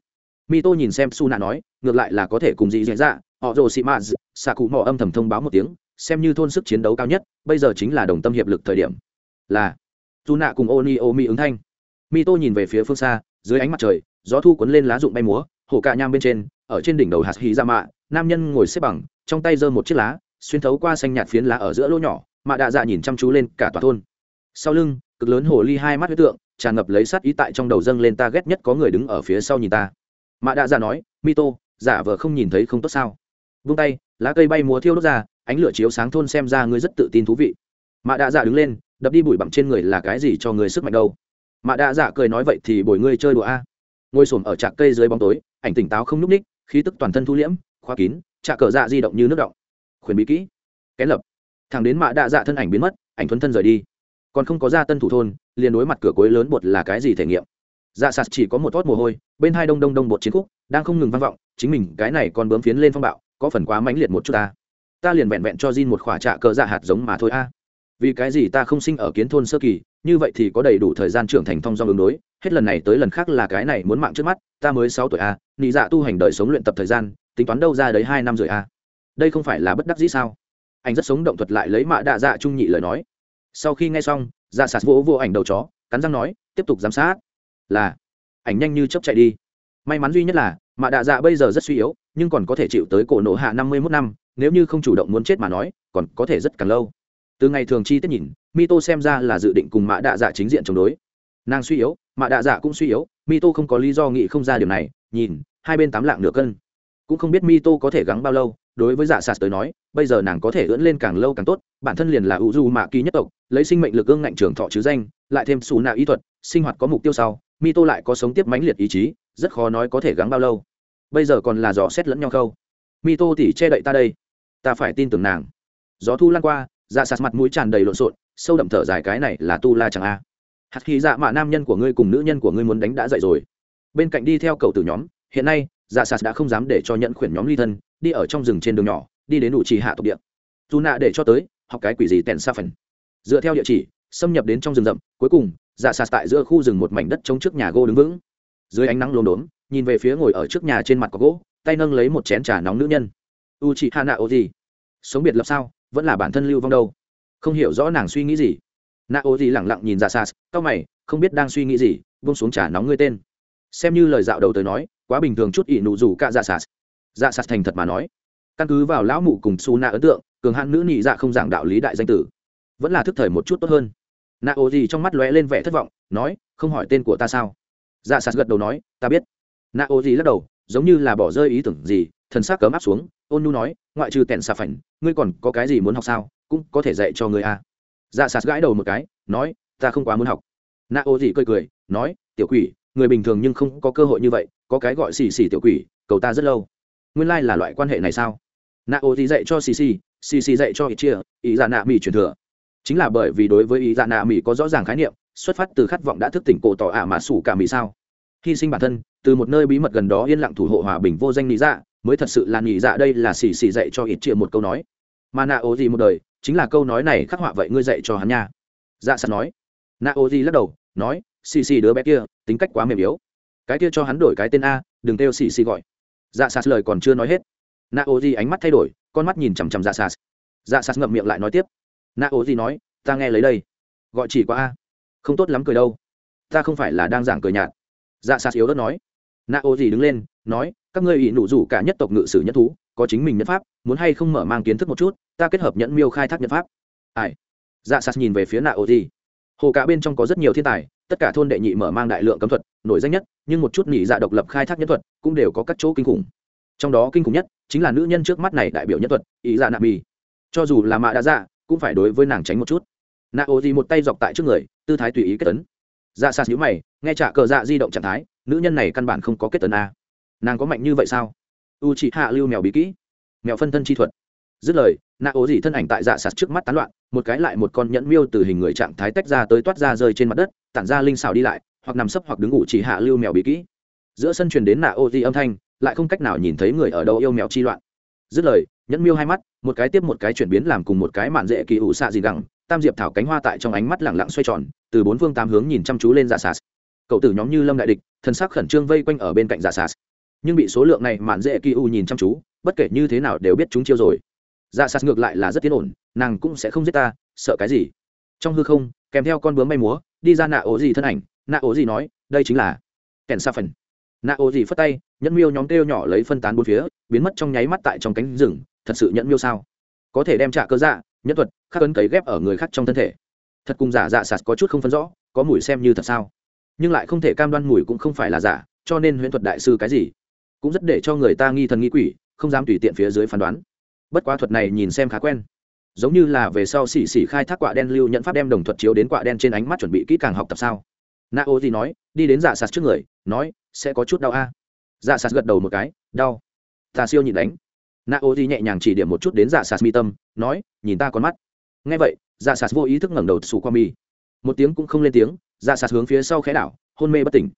Mi tô nhìn xem su nạ nói, ngược lại là có thể cùng dị diễn ra dạ, họ rồ xị maz xạ cụ mò âm thầm thông báo một tiếng, xem như thôn sức chiến đấu cao nhất, bây giờ chính là đồng tâm hiệp lực thời điểm. Là dù nạ cùng ô ni ô mi ứng thanh. Mi tô nhìn về phía phương xa, dưới ánh mặt trời, gió thu cuốn lên lá rụng bay múa, hổ cạ nham bên trên ở trên đỉnh đầu hạt hì ra mạ, nam nhân ngồi xếp bằng, trong tay giơ một chiếc lá, xuyên thấu qua xanh nhạt phiến lá ở giữa lỗ nhỏ, mạ đạ dạ nhìn chăm chú lên cả tòa thôn. Sau lưng, cực lớn hồ ly hai mắt huyết tượng, tràn ngập lấy sát ý tại trong đầu dâng lên ta ghét nhất có người đứng ở phía sau nhìn ta. Mạ đạ dạ nói, mito, giả vờ không nhìn thấy không tốt sao? Vung tay, lá cây bay múa thiêu đốt ra, ánh lửa chiếu sáng thôn xem ra ngươi rất tự tin thú vị. Mạ đạ dạ đứng lên, đập đi bụi bặm trên người là cái gì cho người sức mạnh đâu? Mạ đạ dạ cười nói, vậy thì bồi ngươi chơi đùa a. Ngồi s ở trạc cây dưới bóng tối, ảnh tỉnh táo không n ú c ních khí tức toàn thân thu liễm, khóa kín trà cờ dạ di động như nước động. Khuyển bí kỹ. Kén lập. Thằng đến mạ đạ dạ thân ảnh biến mất, ảnh thuấn thân rời đi. Còn không có ra tân thủ thôn, liền đối mặt cửa cuối lớn bột là cái gì thể nghiệm? Dạ sạt chỉ có một tót mồ hôi, bên hai đông đông đông bột chiến khúc, đang không ngừng vang vọng, chính mình, cái này còn bướm phiến lên phong bạo, có phần quá mãnh liệt một chút ta. Ta liền vẹn vẹn cho Jin một khỏa trạ cờ dạ hạt giống mà thôi a. Vì cái gì ta không sinh ở kiến thôn sơ kỳ, như vậy thì có đầy đủ thời gian trưởng thành thông do ứng đối, hết lần này tới lần khác là cái này muốn mạng trước mắt, ta mới sáu tuổi a, nị dạ tu hành đời sống luyện tập thời gian, tính toán đâu ra đấy hai năm rồi a. Đây không phải là bất đắc dĩ sao? Anh rất sống động thuật lại lấy mạ đạ dạ trung nhị lời nói. Sau khi nghe xong, dạ sạt vỗ vô ảnh đầu chó, cắn răng nói, tiếp tục giám sát. Là, ảnh nhanh như chớp chạy đi. May mắn duy nhất là, mạ đạ dạ bây giờ rất suy yếu, nhưng còn có thể chịu tới cổ nổ hạ năm mươi mốt năm, nếu như không chủ động muốn chết mà nói còn có thể rất càng lâu từ ngày thường chi tiết nhìn, mito xem ra là dự định cùng mạ đạ dạ chính diện chống đối. Nàng suy yếu mạ đạ dạ cũng suy yếu, mito không có lý do nghĩ không ra điều này, nhìn, hai bên tám lạng nửa cân. Cũng không biết mito có thể gắng bao lâu, đối với dạ sạt tới nói, bây giờ nàng có thể ưỡn lên càng lâu càng tốt, bản thân liền là ủ du mạ kỳ nhất tộc, lấy sinh mệnh lực ương ngạnh trường thọ chứ danh, lại thêm xù nạ ý thuật, sinh hoạt có mục tiêu sau, mito lại có sống tiếp mãnh liệt ý chí, rất khó nói có thể gắng bao lâu. Bây giờ còn là dò xét lẫn nhau khâu. Mito tỉ che đậy ta đây. Ta phải tin tưởng nàng. Gió thu lan qua dạ sạt mặt mũi tràn đầy lộn xộn, sâu đậm thở dài, cái này là tu la chẳng a. Hạt khi dạ mạ nam nhân của ngươi cùng nữ nhân của ngươi muốn đánh đã dậy rồi. Bên cạnh đi theo cậu tử nhóm, hiện nay dạ sạt đã không dám để cho nhận khuyển nhóm ly thân, đi ở trong rừng trên đường nhỏ, đi đến đủ trì hạ tộc địa. Dù nạ để cho tới, học cái quỷ gì tèn sa phần. Dựa theo địa chỉ, xâm nhập đến trong rừng rậm, cuối cùng dạ sạt tại giữa khu rừng một mảnh đất trống trước nhà gỗ đứng vững. Dưới ánh nắng lốm đốm, nhìn về phía ngồi ở trước nhà trên mặt có gỗ, tay nâng lấy một chén trà nóng nữ nhân. U chị hạ nạ ô gì sống biệt lập sao? Vẫn là bản thân lưu vong đâu. Không hiểu rõ nàng suy nghĩ gì. Nạ ô gì lẳng lặng nhìn ra xa, cau mày, không biết đang suy nghĩ gì vung xuống trả nóng ngươi tên. Xem như lời dạo đầu tới nói, quá bình thường chút ỷ nụ rủ cả dạ sas dạ sas thành thật mà nói. Căn cứ vào lão mụ cùng su na ấn tượng, cường hạn nữ nhị dạ không giảng đạo lý đại danh tử. Vẫn là thức thời một chút tốt hơn. Nạ ô gì trong mắt lóe lên vẻ thất vọng, nói, không hỏi tên của ta sao? Dạ sas gật đầu nói, ta biết. Nạ ô gì lắc đầu, giống như là bỏ rơi ý tưởng gì, thần s ắ c cấm áp xuống ôn nu nói, ngoại trừ tèn xà phảnh, ngươi còn có cái gì muốn học sao? Cũng có thể dạy cho ngươi à. dạ sạt gãi đầu một cái, nói, ta không quá muốn học. Nạ ô gì cười cười, nói, tiểu quỷ, người bình thường nhưng không có cơ hội như vậy, có cái gọi xì xì tiểu quỷ, cầu ta rất lâu. Nguyên lai là loại quan hệ này sao? Nạ ô gì dạy cho xì xì xì xì dạy cho ít chia, ý dạ nạ mỹ truyền thừa. Chính là bởi vì đối với ý dạ nạ mỹ có rõ ràng khái niệm, xuất phát từ khát vọng đã thức tỉnh cổ tỏ ả mà sủ cả mỹ sao. Hy sinh bản thân, từ một nơi bí mật gần đó yên lặng thủ hộ hòa bình vô danh lý dạ mới thật sự là nhị dạ đây là xì xì dạy cho ít chia một câu nói. Mà nạ ô gì một đời, chính là câu nói này khắc họa vậy ngươi dạy cho hắn nha. Dạ sẵn nói. Nạ ô gì lắc đầu, nói, xì xì đứa bé kia, tính cách quá mềm yếu. Cái kia cho hắn đổi cái tên a, đừng kêu xì xì gọi. Dạ sạt lời còn chưa nói hết. Nạ ô gì ánh mắt thay đổi, con mắt nhìn chằm chằm dạ sạt. Dạ sạt ngậm miệng lại nói tiếp. Nạ ô gì nói, ta nghe lấy đây. Gọi chỉ qua a. Không tốt lắm cười đâu. Ta không phải là đang giảng cười nhạt. Dạ sạt yếu đất nói. Nạ ô gì đứng lên, nói các ngươi ỷ nụ rủ cả nhất tộc ngự sử nhất thú, có chính mình nhân pháp, muốn hay không mở mang kiến thức một chút, ta kết hợp nhẫn miêu khai thác nhân pháp. Ai? Dạ sạt nhìn về phía nạ ô gì hồ cả bên trong có rất nhiều thiên tài, tất cả thôn đệ nhị mở mang đại lượng cấm thuật, nổi danh nhất, nhưng một chút nhị dạ độc lập khai thác nhân thuật, cũng đều có các chỗ kinh khủng. Trong đó kinh khủng nhất, chính là nữ nhân trước mắt này đại biểu nhân thuật, ý dạ nạ mì. Cho dù là mạ đã dạ cũng phải đối với nàng tránh một chút. Nạ ô gì một tay dọc tại trước người, tư thái tùy ý kết tấn dạ sạt nhíu mày, nghe trả cờ dạ di động trạng thái, nữ nhân này căn bản không có kết tấn a nàng có mạnh như vậy sao? U chị hạ lưu mèo bí kỹ, mèo phân thân chi thuật. Dứt lời nạ ố gì thân ảnh tại dạ sạt trước mắt tán loạn, một cái lại một con nhẫn miêu từ hình người trạng thái tách ra tới toát ra rơi trên mặt đất, tản ra linh xào đi lại, hoặc nằm sấp hoặc đứng ngủ chỉ hạ lưu mèo bí kỹ. Giữa sân truyền đến nạ ô di âm thanh, lại không cách nào nhìn thấy người ở đâu yêu mèo chi loạn. Dứt lời, nhẫn miêu hai mắt, một cái tiếp một cái chuyển biến làm cùng một cái mạn dễ kỳ ủ xạ gì gẳng, tam diệp thảo cánh hoa tại trong ánh mắt lẳng lặng xoay tròn, từ bốn phương tám hướng nhìn chăm chú lên dạ sạt. Cậu tử nhóm như lâm đại địch thân sắc khẩn trương vây quanh ở bên cạnh dạ sạt nhưng bị số lượng này mạn dễ kỳ u nhìn chăm chú, bất kể như thế nào đều biết chúng chiêu rồi. Dạ sạt ngược lại là rất tiến ổn, nàng cũng sẽ không giết ta, sợ cái gì? Trong hư không, kèm theo con bướm bay múa, đi ra nạ ố gì thân ảnh, nạ ố gì nói, đây chính là kèn sa phần. Nạ ố gì phất tay, nhẫn miêu nhóm kêu nhỏ lấy phân tán bốn phía, biến mất trong nháy mắt tại trong cánh rừng, thật sự nhẫn miêu sao? Có thể đem trả cơ dạ nhẫn thuật, khắc ấn cấy ghép ở người khác trong thân thể. Thật cùng giả dạ sạt có chút không phân rõ, có mùi xem như thật sao? Nhưng lại không thể cam đoan mùi cũng không phải là giả, cho nên huyễn thuật đại sư cái gì? Cũng rất để cho người ta nghi thần nghi quỷ, không dám tùy tiện phía dưới phán đoán. Bất quá thuật này nhìn xem khá quen. Giống như là về sau xỉ xỉ khai thác quả đen lưu nhận pháp đem đồng thuật chiếu đến quả đen trên ánh mắt chuẩn bị kỹ càng học tập sao. Na ô thì nói, đi đến dạ sạt trước người, nói, sẽ có chút đau a. Dạ sạt gật đầu một cái, đau. Ta siêu nhịn đánh. Na ô thì nhẹ nhàng chỉ điểm một chút đến dạ sạt mi tâm, nói, nhìn ta con mắt. Nghe vậy dạ sạt vô ý thức ngẩng đầu xù qua mi. Một tiếng cũng không lên tiếng dạ sạt hướng phía sau khẽ đảo, hôn mê bất tỉnh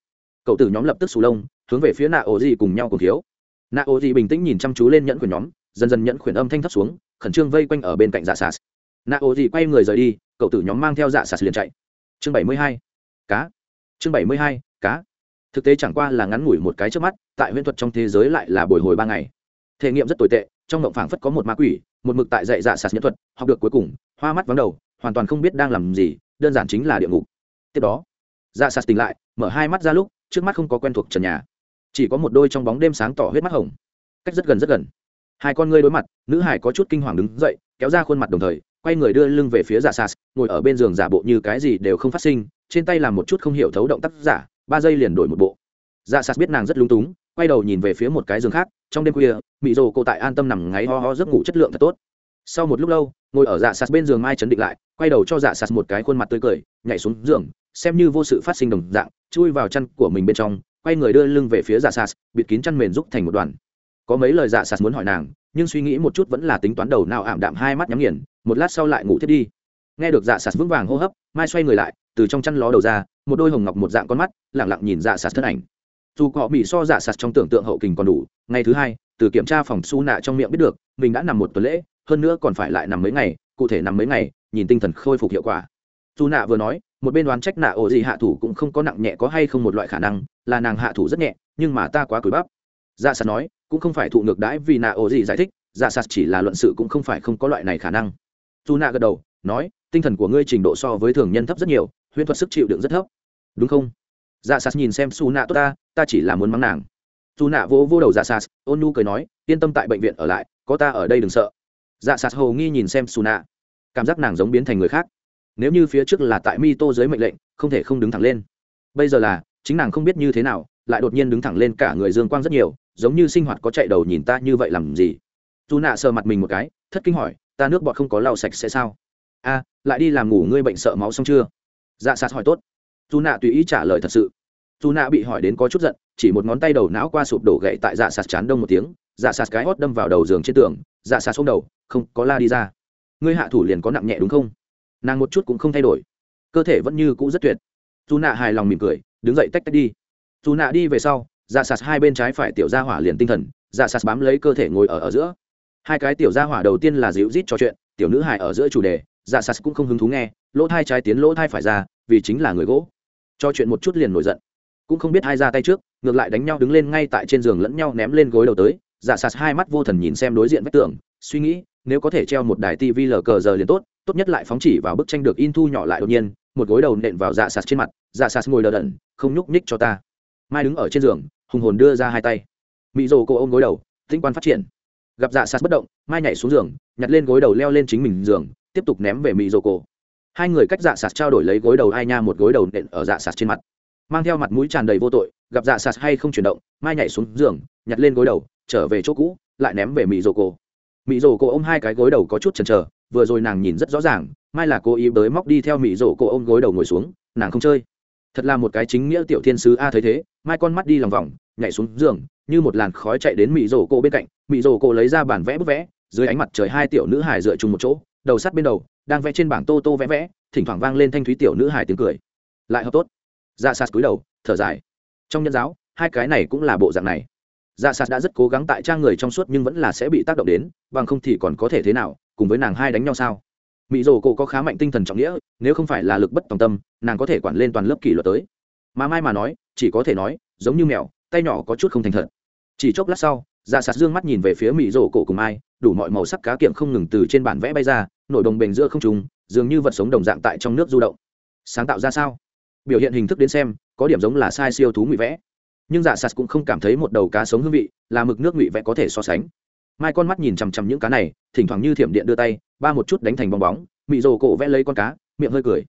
cậu tử nhóm lập tức sù lông, hướng về phía nạ ổ gì cùng nhau cùng thiếu. Nạ ổ gì bình tĩnh nhìn chăm chú lên nhẫn khuyển nhóm, dần dần nhẫn khuyển âm thanh thấp xuống, khẩn trương vây quanh ở bên cạnh dạ sạt. Nạ ổ gì quay người rời đi, cậu tử nhóm mang theo dạ sạt liền chạy. Chương bảy mươi hai, cá. Chương bảy mươi hai, cá. Thực tế chẳng qua là ngắn ngủi một cái trước mắt, tại huyễn thuật trong thế giới lại là bồi hồi ba ngày. Thể nghiệm rất tồi tệ, trong mộng phảng phất có một ma quỷ, một mực tại dạy dạ sạt nhẫn thuật, học được cuối cùng, hoa mắt vắng đầu, hoàn toàn không biết đang làm gì, đơn giản chính là địa ngục. Tiếp đó dạ sạt tỉnh lại, mở hai mắt ra lúc trước mắt không có quen thuộc trần nhà. Chỉ có một đôi trong bóng đêm sáng tỏ huyết mắt hồng. Cách rất gần rất gần. Hai con ngươi đối mặt, nữ hải có chút kinh hoàng đứng dậy, kéo ra khuôn mặt đồng thời, quay người đưa lưng về phía giả sas, ngồi ở bên giường giả bộ như cái gì đều không phát sinh, trên tay làm một chút không hiểu thấu động tác giả, ba giây liền đổi một bộ. Giả sas biết nàng rất lung túng, quay đầu nhìn về phía một cái giường khác, trong đêm khuya, mị rồ cô tại an tâm nằm ngáy ho ho giấc ngủ chất lượng thật tốt. Sau một lúc lâu, ngồi ở dạ sas bên giường mai chấn định lại, quay đầu cho dạ sas một cái khuôn mặt tươi cười, nhảy xuống giường, xem như vô sự phát sinh đồng dạng chui vào chăn của mình bên trong, quay người đưa lưng về phía dạ sas, bịt kín chăn mền rúc thành một đoàn. Có mấy lời dạ sas muốn hỏi nàng, nhưng suy nghĩ một chút vẫn là tính toán đầu nào ảm đạm hai mắt nhắm nghiền, một lát sau lại ngủ thiết đi. Nghe được dạ sas vững vàng hô hấp, mai xoay người lại, từ trong chăn ló đầu ra, một đôi hồng ngọc một dạng con mắt lẳng lặng nhìn dạ sas thân ảnh. Dù họ bị so dạ sas trong tưởng tượng hậu kình còn đủ, ngày thứ hai, từ kiểm tra phòng su nạ trong miệng biết được, mình đã nằm một tuần lễ, hơn nữa còn phải lại nằm mấy ngày, cụ thể nằm mấy ngày, nhìn tinh thần khôi phục hiệu quả. Su nạ vừa nói một bên đoán trách nạ ổ gì hạ thủ cũng không có nặng nhẹ có hay không một loại khả năng, là nàng hạ thủ rất nhẹ, nhưng mà ta quá cúi bắp. Dạ sạt nói, cũng không phải thụ ngược đãi vì nạ ổ gì giải thích dạ sạt chỉ là luận sự cũng không phải không có loại này khả năng. Dù nạ gật đầu, nói, tinh thần của ngươi trình độ so với thường nhân thấp rất nhiều, huyễn thuật sức chịu đựng rất thấp. Đúng không? Dạ sạt nhìn xem su nạ tốt ta ta chỉ là muốn mắng nàng. Dù nạ vỗ vô đầu dạ sạt, ôn nu cười nói, yên tâm tại bệnh viện ở lại, có ta ở đây đừng sợ. Dạ sạt hầu nghi nhìn xem su nạ. Cảm giác nàng giống biến thành người khác nếu như phía trước là tại mi tô dưới mệnh lệnh, không thể không đứng thẳng lên. Bây giờ là, chính nàng không biết như thế nào, lại đột nhiên đứng thẳng lên cả người dương quang rất nhiều, giống như sinh hoạt có chạy đầu nhìn ta như vậy làm gì? Dù nạ sờ mặt mình một cái, thất kinh hỏi, ta nước bọt không có lau sạch sẽ sao? A, lại đi làm ngủ, ngươi bệnh sợ máu xong chưa? Dạ sạt hỏi, tốt. Dù nạ tùy ý trả lời thật sự. Dù nạ bị hỏi đến có chút giận, chỉ một ngón tay đầu não qua sụp đổ gậy tại dạ sạt chán đông một tiếng dạ sạt cái hót đâm vào đầu giường trên tường dạ sạt xuống đầu, không, có la đi ra. Ngươi hạ thủ liền có nặng nhẹ đúng không? Nàng một chút cũng không thay đổi. Cơ thể vẫn như cũ rất tuyệt. Dù nạ hài lòng mỉm cười, đứng dậy tách tách đi. Dù nạ đi về sau dạ sạt hai bên trái phải tiểu ra hỏa liền tinh thần dạ sạt bám lấy cơ thể ngồi ở ở giữa. Hai cái tiểu ra hỏa đầu tiên là dịu rít trò chuyện, tiểu nữ hài ở giữa chủ đề dạ sạt cũng không hứng thú nghe, lỗ thai trái tiến lỗ thai phải ra, vì chính là người gỗ. Cho chuyện một chút liền nổi giận. Cũng không biết hai ra tay trước, ngược lại đánh nhau đứng lên ngay tại trên giường lẫn nhau ném lên gối đầu tới dạ sạt hai mắt vô thần nhìn xem đối diện vách tường, suy nghĩ, nếu có thể treo một đài tv lờ cờ giờ liền tốt tốt nhất lại phóng chỉ vào bức tranh được in thu nhỏ lại đột nhiên, một gối đầu nện vào dạ sạt trên mặt dạ sạt ngồi đờ đẫn, không nhúc nhích cho ta. Mai đứng ở trên giường, hùng hồn đưa ra hai tay. Mỹ rồ cô ôm gối đầu tinh quan phát triển. Gặp dạ sạt bất động, mai nhảy xuống giường, nhặt lên gối đầu leo lên chính mình giường, tiếp tục ném về mỹ rồ cô. Hai người cách dạ sạt trao đổi lấy gối đầu ai nha một gối đầu nện ở dạ sạt trên mặt. Mang theo mặt mũi tràn đầy vô tội, gặp dạ sạt hay không chuyển động, mai nhảy xuống giường, nhặt lên gối đầu, trở về chỗ cũ, lại ném về mỹ rồ cô. Mỹ rồ cô ôm hai cái gối đầu có chút chần chờ vừa rồi nàng nhìn rất rõ ràng, mai là cô ý bới móc đi theo mỹ rồ cô ôm gối đầu ngồi xuống, nàng không chơi. Thật là một cái chính nghĩa tiểu thiên sứ a thấy thế, mai con mắt đi lòng vòng, nhảy xuống giường, như một làn khói chạy đến mỹ rồ cô bên cạnh. Mỹ rồ cô lấy ra bản vẽ bức vẽ, dưới ánh mặt trời hai tiểu nữ hải dựa chung một chỗ, đầu sắt bên đầu, đang vẽ trên bảng tô tô vẽ vẽ, thỉnh thoảng vang lên thanh thúy tiểu nữ hải tiếng cười. Lại hợp tốt. Dạ sạt cúi đầu, thở dài. Trong nhân giáo, hai cái này cũng là bộ dạng này. Dạ sạt đã rất cố gắng tại trang người trong suốt nhưng vẫn là sẽ bị tác động đến, bằng không thì còn có thể thế nào cùng với nàng hai đánh nhau sao? Mỹ rồ cổ có khá mạnh tinh thần trọng nghĩa nếu không phải là lực bất tòng tâm nàng có thể quản lên toàn lớp kỷ luật tới. Mà mai mà nói chỉ có thể nói giống như mèo tay nhỏ có chút không thành thật. Chỉ chốc lát sau dạ sạt dương mắt nhìn về phía mỹ rổ cổ cùng ai, đủ mọi màu sắc cá kiệm không ngừng từ trên bản vẽ bay ra nổi đồng bền giữa không trùng dường như vật sống đồng dạng tại trong nước du động. Sáng tạo ra sao? Biểu hiện hình thức đến xem có điểm giống là sai siêu thú ngụy vẽ. Nhưng dạ sạt cũng không cảm thấy một đầu cá sống hương vị là mực nước ngụy vẽ có thể so sánh mai con mắt nhìn chằm chằm những cá này, thỉnh thoảng như thiểm điện đưa tay, ba một chút đánh thành bong bóng, mị rồ cổ vẽ lấy con cá, miệng hơi cười.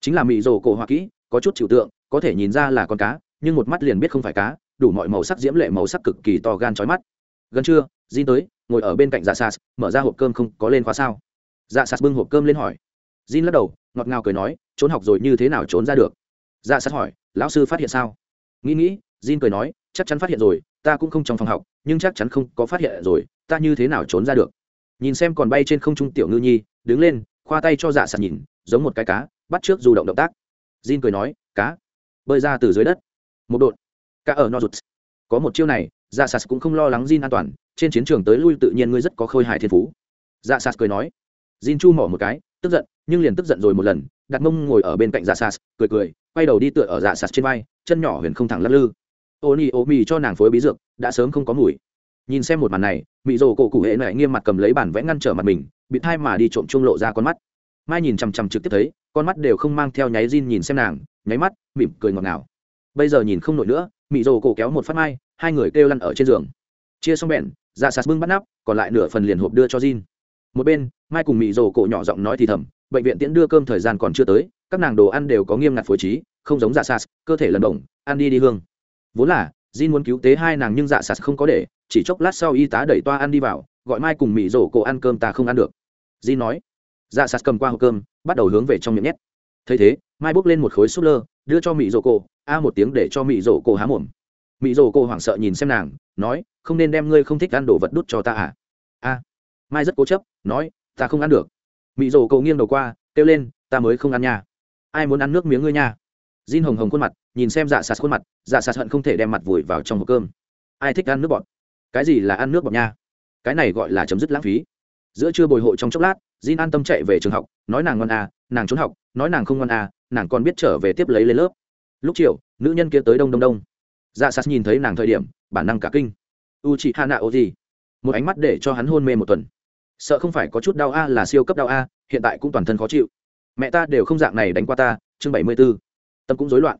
Chính là mị rồ cổ hoa kỹ, có chút chịu tượng, có thể nhìn ra là con cá, nhưng một mắt liền biết không phải cá, đủ mọi màu sắc diễm lệ màu sắc cực kỳ to gan trói mắt. Gần trưa di tới, ngồi ở bên cạnh dạ sas, mở ra hộp cơm không có lên khóa sao. Dạ sas bưng hộp cơm lên hỏi. Jin lắc đầu, ngọt ngào cười nói, trốn học rồi như thế nào trốn ra được? Dạ sas hỏi, lão sư phát hiện sao? Nghĩ nghĩ, Jin cười nói, chắc chắn phát hiện rồi, ta cũng không trong phòng học, nhưng chắc chắn không có phát hiện rồi ta như thế nào trốn ra được? Nhìn xem còn bay trên không trung tiểu ngư nhi, đứng lên, khoa tay cho dạ sạt nhìn, giống một cái cá, bắt trước dù động động tác. Jin cười nói, cá, bơi ra từ dưới đất. Một đột, cá ở no rụt. Có một chiêu này dạ sạt cũng không lo lắng Jin an toàn, trên chiến trường tới lui tự nhiên ngươi rất có khôi hài thiên phú. Dạ sạt cười nói. Jin chu mỏ một cái, tức giận, nhưng liền tức giận rồi một lần, đặt mông ngồi ở bên cạnh dạ sạt, cười cười, quay đầu đi tựa ở dạ sạt trên vai, chân nhỏ huyền không thẳng lắc lư. Ô ni ô mì cho nàng phối bí dược, đã sớm không có mùi nhìn xem một màn này, mị rồ cổ cụ hệ lại nghiêm mặt cầm lấy bản vẽ ngăn trở mặt mình, bị thai mà đi trộm chuông lộ ra con mắt. Mai nhìn chằm chằm trực tiếp thấy, con mắt đều không mang theo nháy rin nhìn xem nàng, nháy mắt, mỉm cười ngọt ngào. Bây giờ nhìn không nổi nữa, mị rồ cổ kéo một phát mai, hai người kêu lăn ở trên giường. Chia xong bẹn dạ sạt bưng bắt nắp, còn lại nửa phần liền hộp đưa cho rin một bên, mai cùng mị rồ cổ nhỏ giọng nói thì thầm, bệnh viện tiễn đưa cơm thời gian còn chưa tới, các nàng đồ ăn đều có nghiêm ngặt phối trí, không giống dạ sạt, cơ thể lần động ăn đi đi hương. Vốn là Jin muốn cứu tế hai nàng nhưng dạ sạt không có để, chỉ chốc lát sau y tá đẩy toa ăn đi vào, gọi mai cùng Mị rổ cổ ăn cơm ta không ăn được. Jin nói. Dạ sạt cầm qua hộp cơm, bắt đầu hướng về trong miệng nhét. Thấy thế, mai bốc lên một khối súp lơ, đưa cho Mị rổ cổ, a một tiếng để cho Mị rổ cổ há mồm. Mị rổ cổ hoảng sợ nhìn xem nàng, nói, không nên đem ngươi không thích ăn đồ vật đút cho ta à? A. Mai rất cố chấp, nói, ta không ăn được. Mị Dỗ cô nghiêng đầu qua, kêu lên, ta mới không ăn nha. Ai muốn ăn nước miếng ngươi nha? Jin hồng hồng khuôn mặt nhìn xem dạ sạt khuôn mặt dạ sạt hận không thể đem mặt vùi vào trong hộp cơm. Ai thích ăn nước bọt? Cái gì là ăn nước bọt nha? Cái này gọi là chấm dứt lãng phí. Giữa trưa bồi hội trong chốc lát, Jin an tâm chạy về trường học, nói nàng ngon à nàng trốn học, nói nàng không ngon à nàng còn biết trở về tiếp lấy lên lớp. Lúc chiều, nữ nhân kia tới đông đông đông. Dạ sạt nhìn thấy nàng thời điểm, bản năng cả kinh. U chị hà nạ ô gì một ánh mắt để cho hắn hôn mê một tuần. Sợ không phải có chút đau a là siêu cấp đau a, hiện tại cũng toàn thân khó chịu. Mẹ ta đều không dạng này đánh qua ta, chương bảy mươi b ố tâm cũng rối loạn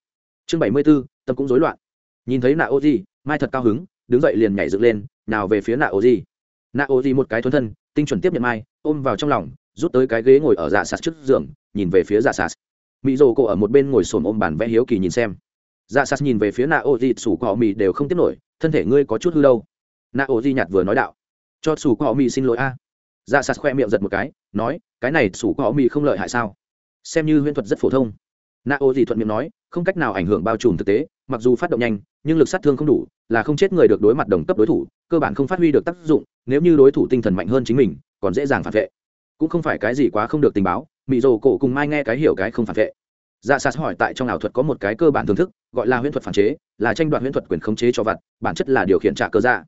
chương bảy mươi b ố tâm cũng rối loạn. Nhìn thấy nạ ô di mai thật cao hứng, đứng dậy liền nhảy dựng lên, nào về phía nạ ô di nạ ô di một cái thuần thân, tinh chuẩn tiếp nhận mai, ôm vào trong lòng, rút tới cái ghế ngồi ở dạ sạt trước giường, nhìn về phía dạ sạt. Mỹ rồ cổ ở một bên ngồi xổm ôm bàn vẽ hiếu kỳ nhìn xem. Dạ sạt nhìn về phía nạ ô di sủ cọ mì đều không tiếp nổi, thân thể ngươi có chút hư đâu. Nạ ô di nhạt vừa nói đạo. Cho sủ cọ mì xin lỗi a. Dạ sạt khoe miệng giật một cái, nói, cái này sủ cọ mì không lợi hại sao? Xem như huyễn thuật rất phổ thông. Nạ ô di thuận miệng nói không cách nào ảnh hưởng bao trùm thực tế, mặc dù phát động nhanh, nhưng lực sát thương không đủ, là không chết người được đối mặt đồng cấp đối thủ, cơ bản không phát huy được tác dụng, nếu như đối thủ tinh thần mạnh hơn chính mình, còn dễ dàng phản vệ. Cũng không phải cái gì quá không được tình báo Mị rồ cổ cùng mai nghe cái hiểu cái không phản vệ. Dạ sạt hỏi tại trong ảo thuật có một cái cơ bản thưởng thức, gọi là huyễn thuật phản chế, là tranh đoạt huyễn thuật quyền khống chế cho vặt, bản chất là điều khiển trả cơ dạ.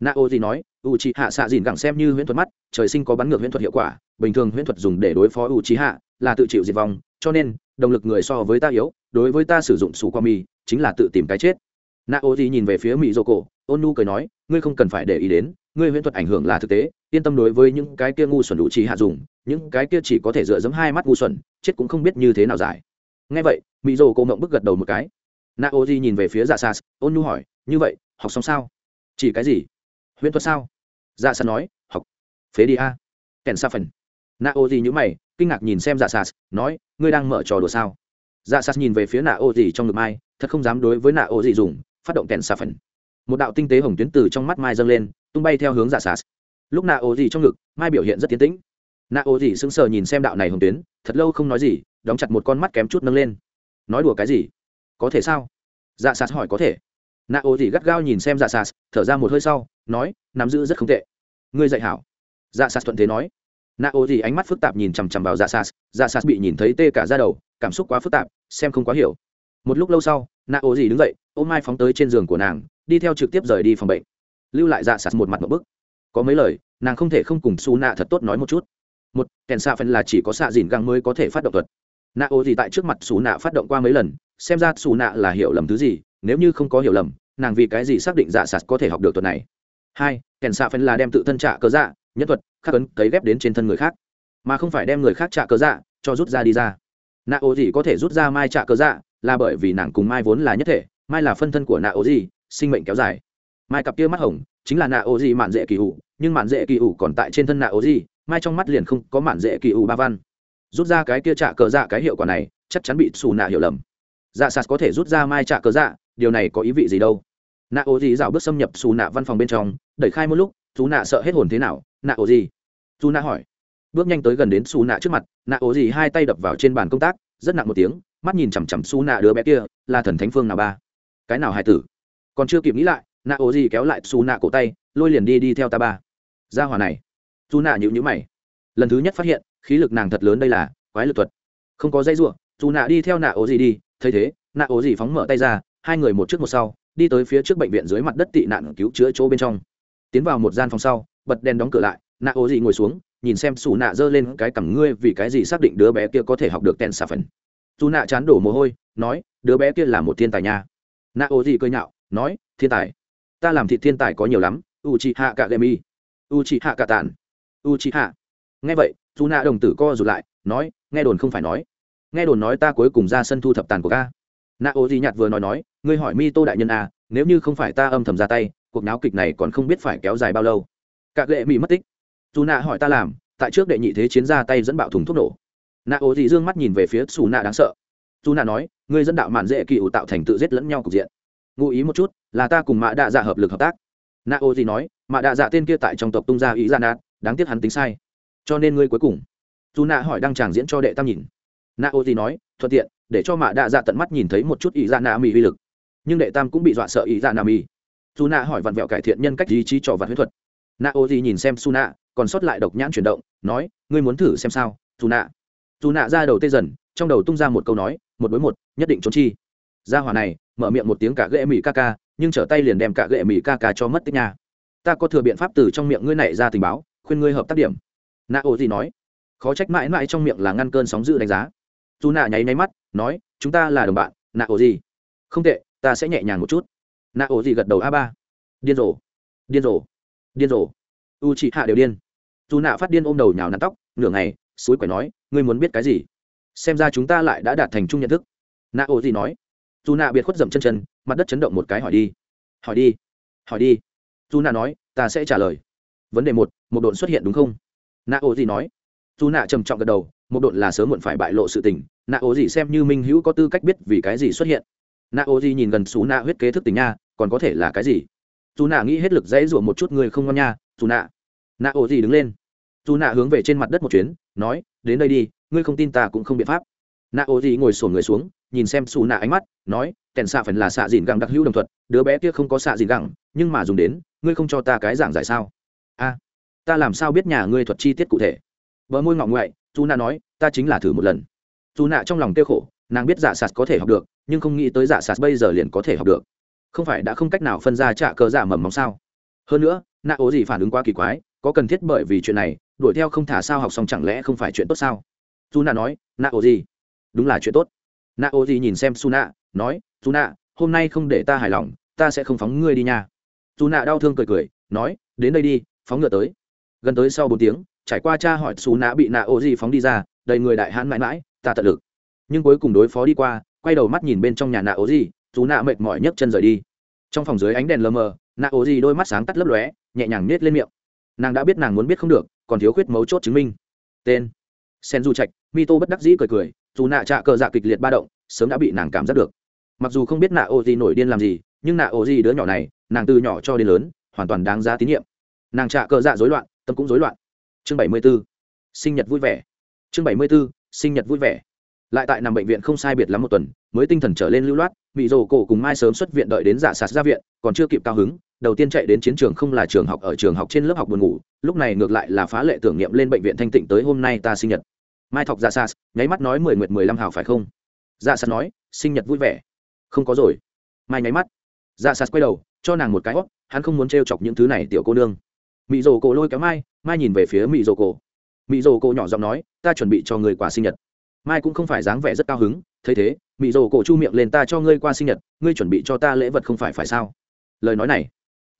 Na ô gì nói u c hạ xạ dìn gẳng xem như huyễn thuật mắt, trời sinh có bắn ngược huyễn thuật hiệu quả, bình thường huyễn thuật dùng để đối phó u c hạ là tự chịu diệt vong, cho nên động lực người so với ta yếu, đối với ta sử dụng sủ qua mi chính là tự tìm cái chết. Na ô gì nhìn về phía mỹ dô cổ ôn nu cười nói, ngươi không cần phải để ý đến, ngươi huyễn thuật ảnh hưởng là thực tế, yên tâm đối với những cái kia ngu xuẩn đủ trí hạ dùng, những cái kia chỉ có thể dựa dẫm hai mắt ngu xuẩn, chết cũng không biết như thế nào giải. Ngay vậy mỹ dô cổ mộng bức gật đầu một cái. Na ô gì nhìn về phía dạ sas ôn nu hỏi, như vậy, học xong sao? Chỉ cái gì? Huyễn thuật sao? Dạ sas nói, học. Phế đi a. Kèn sa phần. Na ô gì nhữ mày kinh ngạc nhìn xem dạ sas, nói, ngươi đang mở trò đùa sao? Dạ sas nhìn về phía nạ ô gì trong ngực mai, thật không dám đối với nạ ô gì dùng, phát động kèn xà phần một đạo tinh tế hồng tuyến từ trong mắt mai dâng lên, tung bay theo hướng dạ sas. Lúc nạ ô gì trong ngực, mai biểu hiện rất tiến tĩnh. Nạ ô gì sững sờ nhìn xem đạo này hồng tuyến, thật lâu không nói gì, đóng chặt một con mắt kém chút nâng lên. Nói đùa cái gì? Có thể sao? Dạ sas hỏi, có thể. Nạ ô gì gắt gao nhìn xem dạ sas, thở ra một hơi sau, nói, nắm giữ rất không tệ. Ngươi dạy hảo. Dạ sas thuận thế nói nạ ô gì ánh mắt phức tạp nhìn chằm chằm vào dạ sas. Dạ sas bị nhìn thấy tê cả ra đầu, cảm xúc quá phức tạp, xem không quá hiểu. Một lúc lâu sau nạ ô gì đứng dậy, ôm mai phóng tới trên giường của nàng, đi theo trực tiếp rời đi phòng bệnh. Lưu lại dạ sas một mặt một bức. Có mấy lời, nàng không thể không cùng su nạ thật tốt nói một chút. Một, kèn xạ phần là chỉ có xạ dìn găng mới có thể phát động thuật. Nạ ô gì tại trước mặt xù nạ phát động qua mấy lần, xem ra xù nạ là hiểu lầm thứ gì, nếu như không có hiểu lầm, nàng vì cái gì xác định dạ sạt có thể học được thuật này? Hai, kèn xạ phần là đem tự thân trạ cơ dạ nhất thuật khắc ấn cấy ghép đến trên thân người khác, mà không phải đem người khác trả cờ dạ cho rút ra đi ra. Nạ ô gì có thể rút ra mai trả cờ dạ là bởi vì nàng cùng mai vốn là nhất thể, mai là phân thân của nạ ô gì sinh mệnh kéo dài. Mai cặp kia mắt hồng chính là nạ ô gì mạn dễ kỳ ủ, nhưng mạn dễ kỳ ủ còn tại trên thân nạ ô gì mai trong mắt liền không có mạn dễ kỳ ủ ba văn. Rút ra cái kia trả cờ dạ cái hiệu quả này, chắc chắn bị xù nạ hiểu lầm. Dạ sạt có thể rút ra mai trả cờ dạ điều này có ý vị gì đâu? Nạ ô gì dạo bước xâm nhập xù nạ văn phòng bên trong, đẩy khai một lúc, xù nạ sợ hết hồn thế nào? Nạ ô gì? Xù nạ hỏi. Bước nhanh tới gần đến xù nạ trước mặt, nạ ô gì hai tay đập vào trên bàn công tác, rất nặng một tiếng, mắt nhìn chằm chằm xù nạ đứa bé kia, là thần thánh phương nào ba? Cái nào hài tử? Còn chưa kịp nghĩ lại, nạ ô gì kéo lại xù nạ cổ tay, lôi liền đi đi theo ta ba. Ra hòa này. Xù nạ nhịu nhữ mày. Lần thứ nhất phát hiện, khí lực nàng thật lớn đây là, quái lực thuật. Không có dây ruộng dù nạ đi theo nạ ố gì đi, thấy thế, nạ ố gì phóng mở tay ra, hai người một trước một sau đi tới phía trước bệnh viện dưới mặt đất tị nạn cứu chữa chỗ bên trong. Tiến vào một gian phòng sau, bật đèn đóng cửa lại, nạ ô gì ngồi xuống, nhìn xem xù nạ giơ lên cái cằm ngươi vì cái gì xác định đứa bé kia có thể học được tên xà phần. Dù nạ chán đổ mồ hôi, nói, đứa bé kia là một thiên tài nha. Nạ ô gì cười nhạo, nói, thiên tài? Ta làm thị thiên tài có nhiều lắm u chị hạ cả gemi u chị hạ cả tàn u chị hạ nghe vậy dù nạ đồng tử co rụt lại, nói, nghe đồn không phải nói. Nghe đồn nói ta cuối cùng ra sân thu thập tàn của ca. Nạ ô dị nhạt vừa nói nói ngươi hỏi mi tô đại nhân à nếu như không phải ta âm thầm ra tay, cuộc náo kịch này còn không biết phải kéo dài bao lâu. Cả lệ mỹ mất tích. Dù nạ hỏi ta làm, tại trước đệ nhị thế chiến ra tay dẫn bạo thùng thuốc nổ. Nạ ô dị dương mắt nhìn về phía xù nạ đáng sợ. Dù nạ nói, ngươi dẫn đạo mạn dễ kỳ ủ tạo thành tự giết lẫn nhau cục diện. Ngụ ý một chút, là ta cùng mạ đạ dạ hợp lực hợp tác. Nạ ô di nói, mạ đạ dạ tên kia tại trong tộc tung ra ý ra nạt đáng tiếc hắn tính sai. Cho nên ngươi cuối cùng. Dù nạ hỏi đăng tràng diễn cho đệ tam nhìn. Nạ ô gì nói, thuận tiện, để cho mạ đạ dạ tận mắt nhìn thấy một chút ý ra nạ mỹ uy lực nhưng đệ tam cũng bị dọa sợ ý dạ nam y, dù nạ hỏi vặn vẹo cải thiện nhân cách ý chí trò vặt huyết thuật. Nạ ô gì nhìn xem su nạ còn sót lại độc nhãn chuyển động nói ngươi muốn thử xem sao dù nạ dù nạ ra đầu tê dần trong đầu tung ra một câu nói một đối một nhất định trốn chi. Ra hỏa này mở miệng một tiếng cả ghệ mỹ ca ca nhưng trở tay liền đem cả ghệ mỹ ca ca cho mất tích nhà ta có thừa biện pháp từ trong miệng ngươi này ra tình báo khuyên ngươi hợp tác điểm. Nạ ô gì nói khó trách mãi mãi trong miệng là ngăn cơn sóng dữ đánh giá. Dù nạ nháy nháy mắt nói chúng ta là đồng bạn nạ ô gì không tệ ta sẽ nhẹ nhàng một chút. Nạ ổ gì gật đầu a ba. Điên rồ. Điên rồ. Điên rồ. U chị hạ đều điên. Dù nạ phát điên ôm đầu nhào nắn tóc, nửa ngày, suối quẻ nói, ngươi muốn biết cái gì? Xem ra chúng ta lại đã đạt thành chung nhận thức. Nạ ổ gì nói. Dù nạ biệt khuất dậm chân chân, mặt đất chấn động một cái hỏi đi. Hỏi đi hỏi đi. Dù nạ nói, ta sẽ trả lời. Vấn đề một một độn xuất hiện đúng không? Nạ ổ gì nói. Dù nạ trầm trọng gật đầu, một độn là sớm muộn phải bại lộ sự tình. Nạ ổ gì xem như minh hữu có tư cách biết vì cái gì xuất hiện nạ ô nhìn gần xú nạ huyết kế thức tình nha, còn có thể là cái gì? Dù nạ nghĩ hết lực dãy rủa một chút người không ngon nha dù nạ nạ ô đứng lên. Dù nạ hướng về trên mặt đất một chuyến, nói, đến đây đi, ngươi không tin ta cũng không biện pháp. Nạ ô ngồi xổm người xuống, nhìn xem xù nạ ánh mắt, nói kèn xạ phần là xạ dìn gẳng đặc hữu đồng thuật, đứa bé kia không có xạ dìn gẳng, nhưng mà dùng đến, ngươi không cho ta cái giảng giải sao? A, ta làm sao biết nhà ngươi thuật chi tiết cụ thể? Vợ môi ngọng ngoại dù nạ nói, ta chính là thử một lần. Dù nạ trong lòng tiêu khổ, nàng biết giả sạt có thể học được nhưng không nghĩ tới giả sạt bây giờ liền có thể học được. Không phải đã không cách nào phân ra trả cờ giả dạ mầm móng sao? Hơn nữa, nạ ố gì phản ứng quá kỳ quái, có cần thiết bởi vì chuyện này, đuổi theo không thả sao học xong chẳng lẽ không phải chuyện tốt sao? Dù nạ nói, nạ ố gì? Đúng là chuyện tốt. Nạ ố gì nhìn xem su nạ nói dù nạ hôm nay không để ta hài lòng, ta sẽ không phóng ngươi đi nha. Dù nạ đau thương cười cười, nói, đến đây đi, phóng ngựa tới. Gần tới sau bốn tiếng, trải qua cha hỏi xù nạ bị nạ ô gì phóng đi ra, đầy người đại hãn mãi mãi, ta tận lực. Nhưng cuối cùng đối phó đi qua quay đầu mắt nhìn bên trong nhà nạ ố gì dù nạ mệt mỏi nhấc chân rời đi. Trong phòng dưới ánh đèn lờ mờ, nạ ố gì đôi mắt sáng tắt lấp lóe, nhẹ nhàng nết lên miệng. Nàng đã biết nàng muốn biết không được, còn thiếu khuyết mấu chốt chứng minh. Tên. Sen du trạch mi tô bất đắc dĩ cười cười dù nạ trạ cờ dạ kịch liệt ba động, sớm đã bị nàng cảm giác được. Mặc dù không biết nạ ô gì nổi điên làm gì, nhưng nạ ô gì đứa nhỏ này, nàng từ nhỏ cho đến lớn, hoàn toàn đáng giá tín nhiệm. Nàng trạ cờ dạ rối loạn, tâm cũng rối loạn. Chương bảy mươi b ố sinh nhật vui vẻ. Chương bảy mươi b ố sinh nhật vui vẻ lại tại nằm bệnh viện không sai biệt lắm một tuần, mới tinh thần trở lên lưu loát Mỹ rồ cổ cùng mai sớm xuất viện đợi đến giả sạt ra viện, còn chưa kịp cao hứng, đầu tiên chạy đến chiến trường không là trường học, ở trường học trên lớp học buồn ngủ, lúc này ngược lại là phá lệ tưởng niệm lên bệnh viện thanh tịnh tới hôm nay ta sinh nhật. Mai thọc giả sạt, nháy mắt nói mười nguyệt mười lăm hào phải không? Giả sạt nói, sinh nhật vui vẻ. Không có rồi. Mai nháy mắt. Giả sạt quay đầu, cho nàng một cái hót hắn không muốn t chọc những thứ này tiểu cô nương. Mị rồ cổ lôi kéo mai mai nhìn về phía mị rồ cổ. Mị rồ cổ nhỏ giọng nói, ta chuẩn bị cho người quà sinh nhật mai cũng không phải dáng vẻ rất cao hứng, thấy thế, mị rồ cổ chu miệng lên, ta cho ngươi qua sinh nhật, ngươi chuẩn bị cho ta lễ vật không phải phải sao? Lời nói này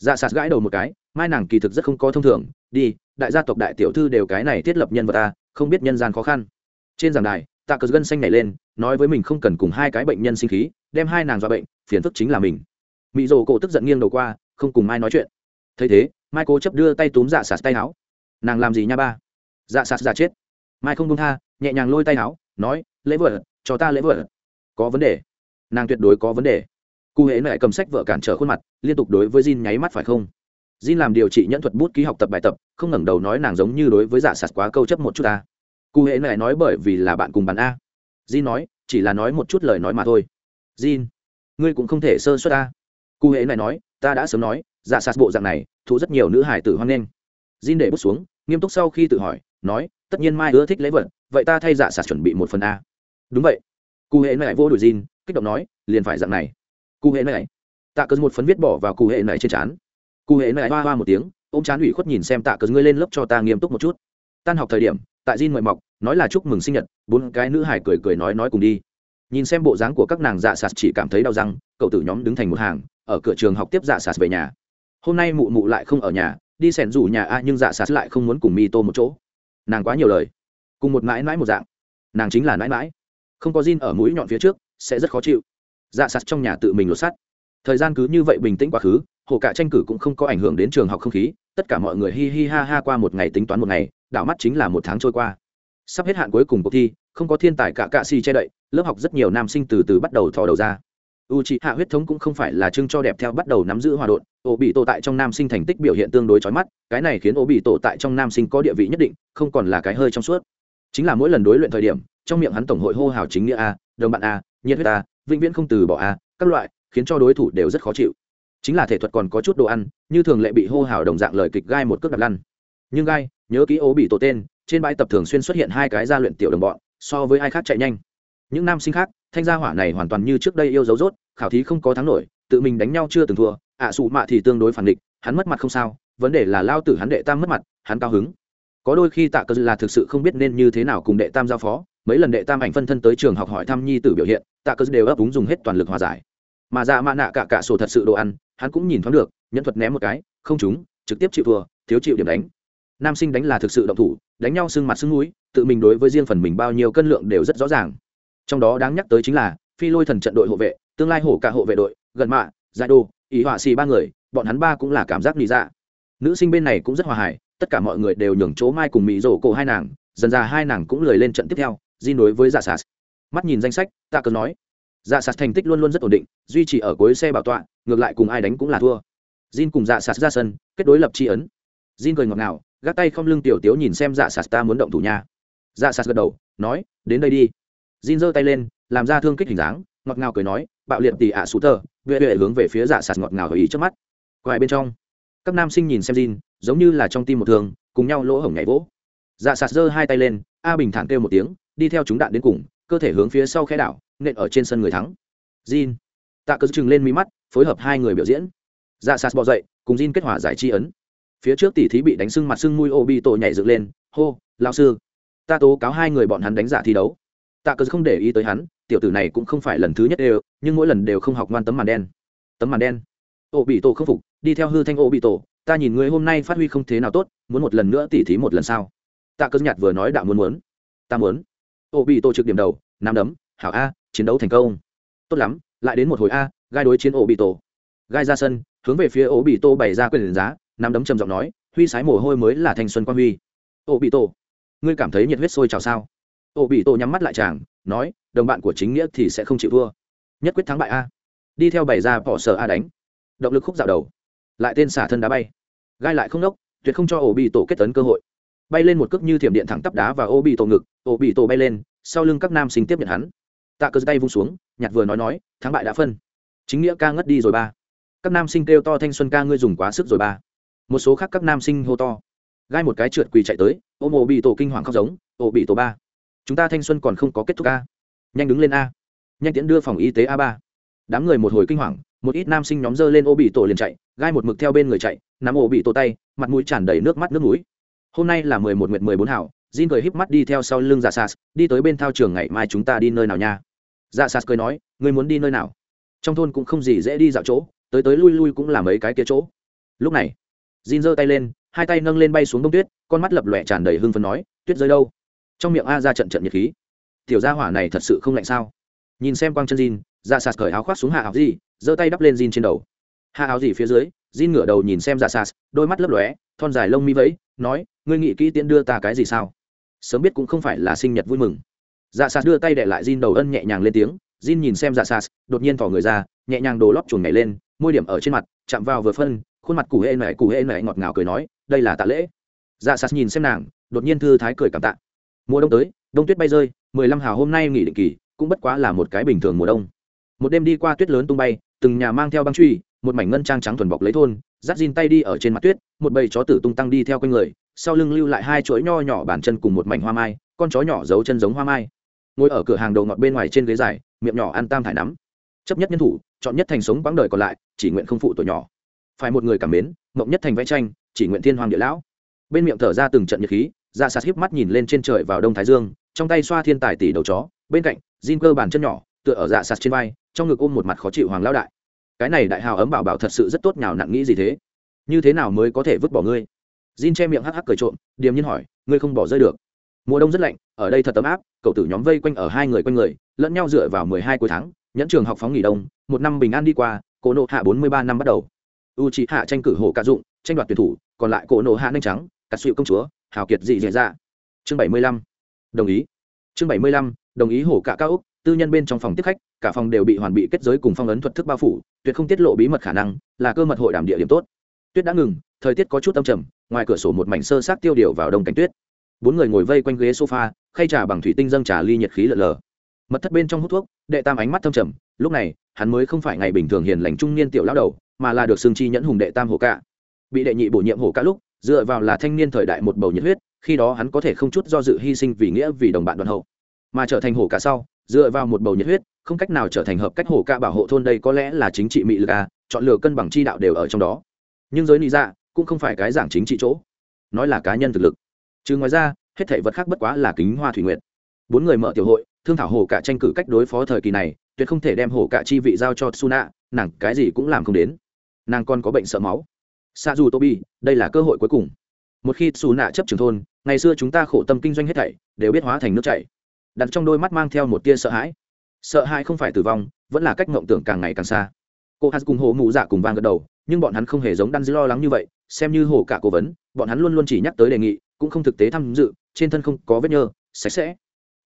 dạ sạt gãi đầu một cái, mai nàng kỳ thực rất không có thông thường, đi, đại gia tộc đại tiểu thư đều cái này thiết lập nhân vật ta, không biết nhân gian khó khăn. Trên giảng đài, tạ cờ gân xanh nhảy lên, nói với mình không cần cùng hai cái bệnh nhân sinh khí, đem hai nàng dọa bệnh, phiền phức chính là mình. Mị rồ cổ tức giận nghiêng đầu qua, không cùng mai nói chuyện. Thấy thế, mai cố chấp đưa tay túm dạ sạt tay áo. Nàng làm gì nha ba? Dạ sạt giả chết. Mai không đông tha, nhẹ nhàng lôi tay áo nói, lễ vợ cho ta lễ vợ có vấn đề? Nàng tuyệt đối có vấn đề. Cụ hễ lại cầm sách vợ cản trở khuôn mặt, liên tục đối với Jin nháy mắt phải không? Jin làm điều trị nhẫn thuật bút ký học tập bài tập, không ngẩng đầu nói nàng giống như đối với giả sạt quá câu chấp một chút ta. Cụ hễ lại nói bởi vì là bạn cùng bàn a. Jin nói, chỉ là nói một chút lời nói mà thôi. Jin, ngươi cũng không thể sơ suất ta. Cụ hễ lại nói, ta đã sớm nói giả sạt bộ dạng này thu rất nhiều nữ hải tử hoan nghênh. Jin để bút xuống, nghiêm túc sau khi tự hỏi, nói, tất nhiên mai ưa thích lễ vật vậy ta thay dạ sạt chuẩn bị một phần a. Đúng vậy. Cụ hệ này vô đuổi Jin kích động nói, liền phải dạng này. Cụ hệ này. Tạ cớ một phấn viết bỏ vào cụ hệ này trên trán. Cụ hệ này hoa hoa một tiếng ô m chán ủy khuất nhìn xem tạ cớ ngươi lên lớp cho ta nghiêm túc một chút. Tan học thời điểm, tại Jin mời mọc, nói là chúc mừng sinh nhật, bốn cái nữ hải cười cười nói nói cùng đi. Nhìn xem bộ dáng của các nàng dạ sạt chỉ cảm thấy đau răng, cậu tử nhóm đứng thành một hàng, ở cửa trường học tiếp dạ sạt về nhà. Hôm nay mụ mụ lại không ở nhà, đi sẻn rủ nhà a nhưng dạ sạt lại không muốn cùng mi tô một chỗ. Nàng quá nhiều lời cùng một mãi mãi một dạng. Nàng chính là mãi mãi. Không có gin ở mũi nhọn phía trước, sẽ rất khó chịu. Dạ sạt trong nhà tự mình lột sắt. Thời gian cứ như vậy bình tĩnh quá khứ, hồ cả tranh cử cũng không có ảnh hưởng đến trường học không khí, tất cả mọi người hi hi ha ha qua một ngày tính toán một ngày, đảo mắt chính là một tháng trôi qua. Sắp hết hạn cuối cùng cuộc thi, không có thiên tài cả cạ si che đậy, lớp học rất nhiều nam sinh từ từ bắt đầu thò đầu ra. U c hạ huyết thống cũng không phải là trưng cho đẹp theo bắt đầu nắm giữ hòa đột ổ bị tổ tại trong nam sinh thành tích biểu hiện tương đối trói mắt, cái này khiến ổ bị tổ tại trong nam sinh có địa vị nhất định, không còn là cái hơi trong suốt chính là mỗi lần đối luyện thời điểm trong miệng hắn tổng hội hô hào chính nghĩa a đồng bạn a nhiệt huyết a vĩnh viễn không từ bỏ a các loại khiến cho đối thủ đều rất khó chịu. Chính là thể thuật còn có chút đồ ăn như thường lệ bị hô hào đồng dạng lời kịch gai một cước đặt lăn. Nhưng gai nhớ kỹ ố bị tổ tên trên bãi tập thường xuyên xuất hiện hai cái gia luyện tiểu đồng bọn so với ai khác chạy nhanh. Những nam sinh khác thanh gia hỏa này hoàn toàn như trước đây yêu dấu rốt khảo thí không có thắng nổi tự mình đánh nhau chưa từng thua ạ à, sụ mạ thì tương đối phản địch hắn mất mặt không sao vấn đề là lao tử hắn đệ tam mất mặt hắn cao hứng có đôi khi tạ cơ là thực sự không biết nên như thế nào cùng đệ tam giao phó. Mấy lần đệ tam ảnh phân thân tới trường học hỏi thăm nhi tử biểu hiện, tạ cơ đều ấp úng dùng hết toàn lực hòa giải. Mà dạ mạ nạ cả cả sổ thật sự đồ ăn, hắn cũng nhìn thoáng được, nhân thuật ném một cái, không chúng trực tiếp chịu thua, thiếu chịu điểm đánh. Nam sinh đánh là thực sự động thủ, đánh nhau sưng mặt sưng núi, tự mình đối với riêng phần mình bao nhiêu cân lượng đều rất rõ ràng. Trong đó đáng nhắc tới chính là, phi lôi thần trận đội hộ vệ, tương lai hổ cả hộ vệ đội, gần mạ giải đô, ý họa xì ba người, bọn hắn ba cũng là cảm giác lý dạ. Nữ sinh bên này cũng rất hòa hài tất cả mọi người đều nhường chỗ mai cùng mỹ rổ cổ hai nàng, dần ra hai nàng cũng lười lên trận tiếp theo Jin đối với dạ sạt. Mắt nhìn danh sách ta cứ nói dạ sạt thành tích luôn luôn rất ổn định, duy trì ở cuối xe bảo tọa, ngược lại cùng ai đánh cũng là thua. Jin cùng dạ sạt ra sân, kết đối lập tri ấn. Jin cười ngọt ngào, gác tay không lưng tiểu tiếu nhìn xem dạ sạt ta muốn động thủ nha. Dạ sạt gật đầu, nói, đến đây đi. Jin giơ tay lên, làm ra thương kích hình dáng, ngọt ngào cười nói, bạo liệt tỉ ạ à sú tờ, vệ vệ hướng về phía dạ sạt ngọt ngào ở ý trước mắt. Quại bên trong, các nam sinh nhìn xem Jin giống như là trong tim một thường cùng nhau lỗ hổng nhảy vỗ. Dạ sạt giơ hai tay lên, a bình thản kêu một tiếng, đi theo chúng đạn đến cùng, cơ thể hướng phía sau khe đảo, nện ở trên sân người thắng. Jin. Tạ cơ chừng lên mí mắt, phối hợp hai người biểu diễn. Dạ sạt bỏ dậy, cùng Jin kết hỏa giải chi ấn. Phía trước tỷ thí bị đánh sưng mặt sưng mui ô bi tổ nhảy dựng lên, hô lao sư, ta tố cáo hai người bọn hắn đánh giả thi đấu. Tạ cơ không để ý tới hắn, tiểu tử này cũng không phải lần thứ nhất đều, nhưng mỗi lần đều không học ngoan tấm màn đen. Tấm màn đen. Ô bị tổ không phục, đi theo hư thanh ô bị tổ ta nhìn người hôm nay phát huy không thế nào tốt, muốn một lần nữa tỉ thí một lần sau tạ cơn nhạt vừa nói đạo muốn muốn. Ta muốn. Ô bị tổ trực điểm đầu, nắm đấm, hảo a, chiến đấu thành công. Tốt lắm, lại đến một hồi a, gai đối chiến ô bị tổ. Gai ra sân, hướng về phía ô bị tổ bày ra quyền giá, nắm đấm trầm giọng nói, huy sái mồ hôi mới là thanh xuân quan huy. Ô bị tổ, ngươi cảm thấy nhiệt huyết sôi trào sao? Ô bị tổ nhắm mắt lại chàng, nói, đồng bạn của chính nghĩa thì sẽ không chịu thua. Nhất quyết thắng bại a. Đi theo bày ra bỏ sở a đánh. Động lực khúc dạo đầu lại tên xả thân đá bay. Gai lại không đốc, tuyệt không cho ổ bị tổ kết tấn cơ hội. Bay lên một cước như thiểm điện thẳng tắp đá và ô bị tổ ngực ổ bị tổ bay lên, sau lưng các nam sinh tiếp nhận hắn. Tạ cơ tay vung xuống nhặt vừa nói nói, thắng bại đã phân. Chính nghĩa ca ngất đi rồi ba. Các nam sinh kêu to thanh xuân ca ngươi dùng quá sức rồi ba. Một số khác các nam sinh hô to. Gai một cái trượt quỳ chạy tới, ôm ổ bị tổ kinh hoàng khóc giống ổ bị tổ ba, chúng ta thanh xuân còn không có kết thúc a nhanh đứng lên a. Nhanh tiễn đưa phòng y tế a ba. Đám người một hồi kinh hoàng một ít nam sinh nhóm dơ lên ô bị tổ liền chạy, gai một mực theo bên người chạy, nắm ô bị tổ tay, mặt mũi tràn đầy nước mắt nước mũi. Hôm nay là mười một nguyệt mười bốn hảo, Jin cười híp mắt đi theo sau lưng dạ sas, đi tới bên thao trường ngày mai chúng ta đi nơi nào nha? Dạ sas cười nói, ngươi muốn đi nơi nào? Trong thôn cũng không gì dễ đi dạo chỗ, tới tới lui lui cũng là mấy cái kia chỗ. Lúc này, Jin giơ tay lên, hai tay nâng lên bay xuống bông tuyết, con mắt lập lòe tràn đầy hưng phấn nói, tuyết rơi đâu? Trong miệng a ra trận trận nhiệt khí. Tiểu gia hỏa này thật sự không lạnh sao? Nhìn xem quang chân Jin dạ sas cởi áo khoác xuống hạ học gì giơ tay đắp lên Jin trên đầu. Hạ áo gì phía dưới, Jin ngửa đầu nhìn xem dạ sas đôi mắt lấp lóe, thon dài lông mi vẫy, nói, ngươi nghĩ kỹ tiễn đưa ta cái gì sao? Sớm biết cũng không phải là sinh nhật vui mừng. Dạ sas đưa tay để lại Jin đầu ân nhẹ nhàng lên tiếng. Jin nhìn xem dạ sas đột nhiên thỏ người ra, nhẹ nhàng đồ lót chuồng nhảy lên, môi điểm ở trên mặt, chạm vào vừa phân, khuôn mặt cụ hễ mẹ cụ hễ mẹ ngọt ngào cười nói, đây là tạ lễ. Dạ sas nhìn xem nàng, đột nhiên thư thái cười cảm tạ. Mùa đông tới, đông tuyết bay rơi, mười lăm hào hôm nay nghỉ định kỳ, cũng bất quá là một cái bình thường mùa đông. Một đêm đi qua tuyết lớn tung bay từng nhà mang theo băng truy, một mảnh ngân trang trắng thuần bọc lấy thôn, dắt dìn tay đi ở trên mặt tuyết, một bầy chó tử tung tăng đi theo quanh người, sau lưng lưu lại hai chuỗi nho nhỏ bàn chân cùng một mảnh hoa mai, con chó nhỏ giấu chân giống hoa mai. Ngồi ở cửa hàng đầu ngọt bên ngoài trên ghế dài, miệng nhỏ ăn tam thải nắm. Chấp nhất nhân thủ, chọn nhất thành sống quãng đời còn lại, chỉ nguyện không phụ tuổi nhỏ. Phải một người cảm mến, mộng nhất thành vẽ tranh, chỉ nguyện thiên hoàng địa lão. Bên miệng thở ra từng trận nhiệt khí, ra sạt híp mắt nhìn lên trên trời vào đông thái dương, trong tay xoa thiên tài tỷ đầu chó, bên cạnh Jin cơ bàn chân nhỏ, tựa ở dạ sạt trên vai trong ngực ôm một mặt khó chịu hoàng lao đại. Cái này đại hào ấm bảo bảo thật sự rất tốt nhào nặng nghĩ gì thế? Như thế nào mới có thể vứt bỏ ngươi? Jin che miệng hắc hắc cười trộm, điềm nhiên hỏi, ngươi không bỏ rơi được. Mùa đông rất lạnh, ở đây thật ấm áp, cậu tử nhóm vây quanh ở hai người quanh người, lẫn nhau dựa vào mười hai cuối tháng, nhẫn trường học phóng nghỉ đông, một năm bình an đi qua, cổ nộ hạ bốn mươi ba năm bắt đầu. U trị hạ tranh cử hồ ca dụng, tranh đoạt tuyển thủ, còn lại cổ nộ hạ nhanh trắng cắt sụy công chúa, hào kiệt dị dễ ra dạ. chương bảy mươi lăm. Đồng ý. Chương bảy mươi lăm, đồng ý hổ cả cao úc tư nhân bên trong phòng tiếp khách, cả phòng đều bị hoàn bị kết giới cùng phong ấn thuật thức bao phủ, tuyệt không tiết lộ bí mật khả năng, là cơ mật hội đảm địa điểm tốt. Tuyết đã ngừng, thời tiết có chút âm trầm, ngoài cửa sổ một mảnh sơ sát tiêu điều vào đông cánh tuyết. Bốn người ngồi vây quanh ghế sofa, khay trà bằng thủy tinh dâng trà ly nhiệt khí lợn lờ. Mật thất bên trong hút thuốc, đệ tam ánh mắt thâm trầm, lúc này, hắn mới không phải ngày bình thường hiền lành trung niên tiểu lão đầu, mà là được xương chi nhẫn hùng đệ tam hổ cả. Bị đệ nhị bổ nhiệm hổ cả lúc, dựa vào là thanh niên thời đại một bầu nhiệt huyết, khi đó hắn có thể không chút do dự hy sinh vì nghĩa vì đồng bạn đoàn hậu. Mà trở thành hổ cả sau dựa vào một bầu nhiệt huyết, không cách nào trở thành hợp cách hồ ca bảo hộ thôn đây có lẽ là chính trị mỹ lực à chọn lựa cân bằng chi đạo đều ở trong đó. Nhưng giới lý dạ cũng không phải cái giảng chính trị chỗ. Nói là cá nhân thực lực. Chứ ngoài ra, hết thảy vật khác bất quá là kính hoa thủy nguyện bốn người mở tiểu hội, thương thảo hồ cả tranh cử cách đối phó thời kỳ này, tuyệt không thể đem hồ cả chi vị giao cho suna nàng cái gì cũng làm không đến. Nàng còn có bệnh sợ máu. Sa dù tobi, đây là cơ hội cuối cùng. Một khi Suna chấp trường thôn, ngày xưa chúng ta khổ tâm kinh doanh hết thảy, đều biết hóa thành nước chảy đặt trong đôi mắt mang theo một tia sợ hãi. Sợ hãi không phải tử vong, vẫn là cách mộng tưởng càng ngày càng xa. Cô hát cùng hồ mụ dạ cùng vang gật đầu, nhưng bọn hắn không hề giống đan dư lo lắng như vậy, xem như hồ cả cố vấn, bọn hắn luôn luôn chỉ nhắc tới đề nghị, cũng không thực tế tham dự, trên thân không có vết nhơ, sạch sẽ.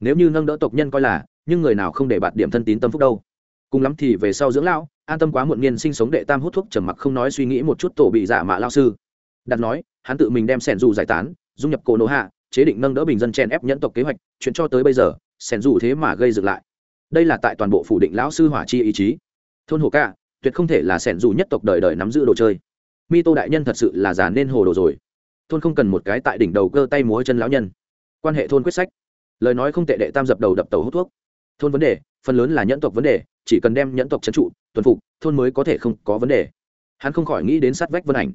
Nếu như nâng đỡ tộc nhân coi là, nhưng người nào không để bạt điểm thân tín tâm phúc đâu. Cùng lắm thì về sau dưỡng lão, an tâm quá muộn niên sinh sống đệ tam hút thuốc trầm mặc không nói suy nghĩ một chút tổ bị giả mạ lao sư. Đặt nói, hắn tự mình đem sẻn dù giải tán, dung nhập cổ nổ hạ chế định nâng đỡ bình dân chen ép nhẫn tộc kế hoạch, chuyện cho tới bây giờ, sẻn dù thế mà gây dựng lại. Đây là tại toàn bộ phủ định lão sư hỏa chi ý chí. Thôn hồ ca, tuyệt không thể là sẻn dù nhất tộc đời đời nắm giữ đồ chơi. Mi tô đại nhân thật sự là già nên hồ đồ rồi. Thôn không cần một cái tại đỉnh đầu cơ tay múa chân lão nhân. Quan hệ thôn quyết sách. Lời nói không tệ đệ tam dập đầu đập tàu hút thuốc. Thôn vấn đề, phần lớn là nhẫn tộc vấn đề, chỉ cần đem nhẫn tộc trấn trụ, tuần phục, thôn mới có thể không có vấn đề. Hắn không khỏi nghĩ đến sát vách vân ảnh.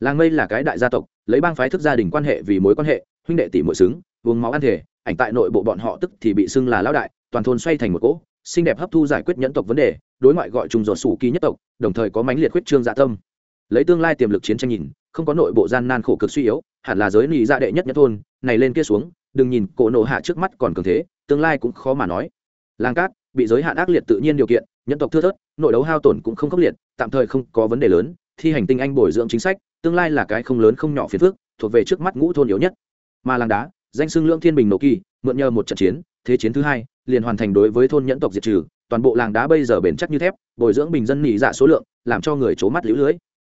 Làng mây là cái đại gia tộc, lấy bang phái thức gia đình quan hệ vì mối quan hệ huynh đệ tỷ muội xứng, uống máu ăn thể ảnh tại nội bộ bọn họ tức thì bị xưng là lão đại, toàn thôn xoay thành một cỗ, xinh đẹp hấp thu giải quyết nhẫn tộc vấn đề, đối ngoại gọi trùng ruột sủ ký nhất tộc, đồng thời có mãnh liệt khuyết trương dạ tâm. Lấy tương lai tiềm lực chiến tranh nhìn, không có nội bộ gian nan khổ cực suy yếu, hẳn là giới nị dạ đệ nhất nhất thôn, này lên kia xuống, đừng nhìn cổ nổ hạ trước mắt còn cường thế, tương lai cũng khó mà nói. Làng cát, bị giới hạn ác liệt tự nhiên điều kiện nhân tộc thưa thớt, nội đấu hao tổn cũng không khốc liệt, tạm thời không có vấn đề lớn, thi hành tinh anh bồi dưỡng chính sách, tương lai là cái không lớn không nhỏ phiền phức, thuộc về trước mắt ngũ thôn yếu nhất mà làng đá, danh xưng lưỡng thiên bình nổ kỳ, mượn nhờ một trận chiến, thế chiến thứ hai, liền hoàn thành đối với thôn nhẫn tộc diệt trừ, toàn bộ làng đá bây giờ bền chắc như thép, bồi dưỡng bình dân nhị dạ số lượng, làm cho người c mắt lũ lưới.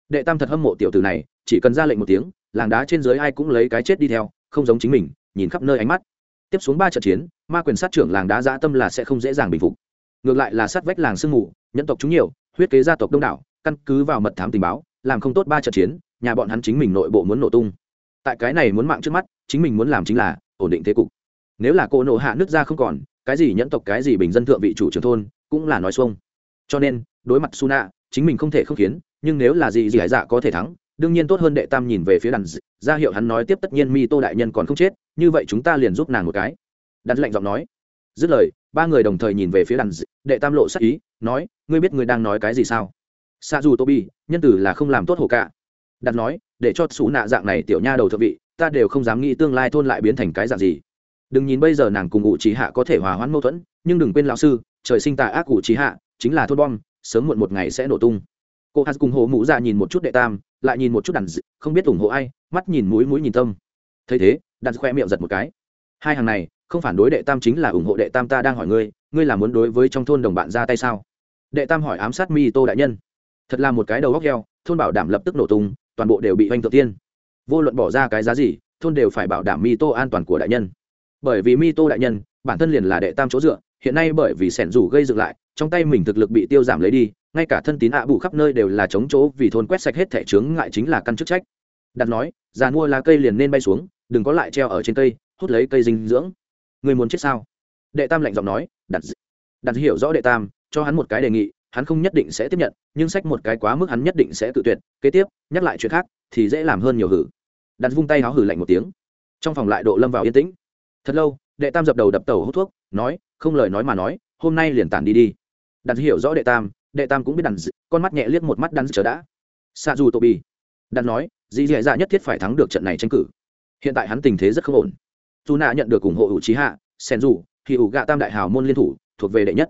Đệ tam thật hâm mộ tiểu tử này, chỉ cần ra lệnh một tiếng, làng đá trên dưới ai cũng lấy cái chết đi theo, không giống chính mình, nhìn khắp nơi ánh mắt. Tiếp xuống ba trận chiến, ma quyền sát trưởng làng đá dã tâm là sẽ không dễ dàng bình phục. Ngược lại là sát vách làng sương mù nhân tộc chúng nhiều, huyết kế gia tộc đông đảo, căn cứ vào mật thám tình báo, làm không tốt ba trận chiến, nhà bọn hắn chính mình nội bộ muốn nổ tung tại cái này muốn mạng trước mắt, chính mình muốn làm chính là ổn định thế cục. Nếu là cô nổ hạ nước ra không còn, cái gì nhẫn tộc, cái gì bình dân thượng vị chủ trưởng thôn, cũng là nói xuông. Cho nên, đối mặt suna chính mình không thể không khiến, nhưng nếu là gì gì hải dạ có thể thắng, đương nhiên tốt hơn đệ tam nhìn về phía đàn ra hiệu hắn nói tiếp tất nhiên mi tô đại nhân còn không chết, như vậy chúng ta liền giúp nàng một cái. Đàn lạnh giọng nói. Dứt lời, ba người đồng thời nhìn về phía đàn đệ tam lộ sắc ý, nói, ngươi biết ngươi đang nói cái gì sao? Xa dù tô bi nhân tử là không làm tốt hồ cả. Đặt nói để cho xú nạ dạng này tiểu nha đầu thượng vị, ta đều không dám nghĩ tương lai thôn lại biến thành cái dạng gì. Đừng nhìn bây giờ nàng cùng ngụ trí hạ có thể hòa hoãn mâu thuẫn, nhưng đừng quên lão sư, trời sinh tà ác ngụ trí hạ chính là thôn bom, sớm muộn một ngày sẽ nổ tung. Cô hát cùng hồ mũ ra dạ nhìn một chút đệ tam, lại nhìn một chút đàn không biết ủng hộ ai, mắt nhìn mũi mũi nhìn tâm. Thấy thế, đàn khoe miệng giật một cái. Hai hàng này, không phản đối đệ tam chính là ủng hộ đệ tam ta đang hỏi ngươi ngươi là muốn đối với trong thôn đồng bạn ra tay sao? Đệ tam hỏi ám sát mi tô đại nhân. Thật là một cái đầu góc heo, thôn bảo đảm lập tức nổ tung toàn bộ đều bị oanh tự tiên. Vô luận bỏ ra cái giá gì, thôn đều phải bảo đảm mi tô an toàn của đại nhân. Bởi vì mi tô đại nhân, bản thân liền là đệ tam chỗ dựa, hiện nay bởi vì sẻn rủ gây dựng lại, trong tay mình thực lực bị tiêu giảm lấy đi, ngay cả thân tín ạ bù khắp nơi đều là chống chỗ vì thôn quét sạch hết thẻ chướng ngại chính là căn chức trách. Đặt nói, già mua lá cây liền nên bay xuống, đừng có lại treo ở trên cây, hút lấy cây dinh dưỡng. Người muốn chết sao? Đệ tam lạnh giọng nói đặt đặt hiểu rõ đệ tam, cho hắn một cái đề nghị hắn không nhất định sẽ tiếp nhận, nhưng sách một cái quá mức hắn nhất định sẽ tự tuyệt. Kế tiếp, nhắc lại chuyện khác, thì dễ làm hơn nhiều hử. Đặt vung tay háo hử lạnh một tiếng. Trong phòng lại độ lâm vào yên tĩnh. Thật lâu, đệ tam dập đầu đập tàu hút thuốc, nói, không lời nói mà nói, hôm nay liền tản đi đi. Đặt hiểu rõ đệ tam đệ tam cũng biết đặt con mắt nhẹ liếc một mắt đắn chờ đã. Xa dù tô bi đặt nói, dì dì dạ nhất thiết phải thắng được trận này tranh cử. Hiện tại hắn tình thế rất không ổn. Dù nạ nhận được ủng hộ hữu trí hạ sen dù thì ủ gạ tam đại hào môn liên thủ, thuộc về đệ nhất.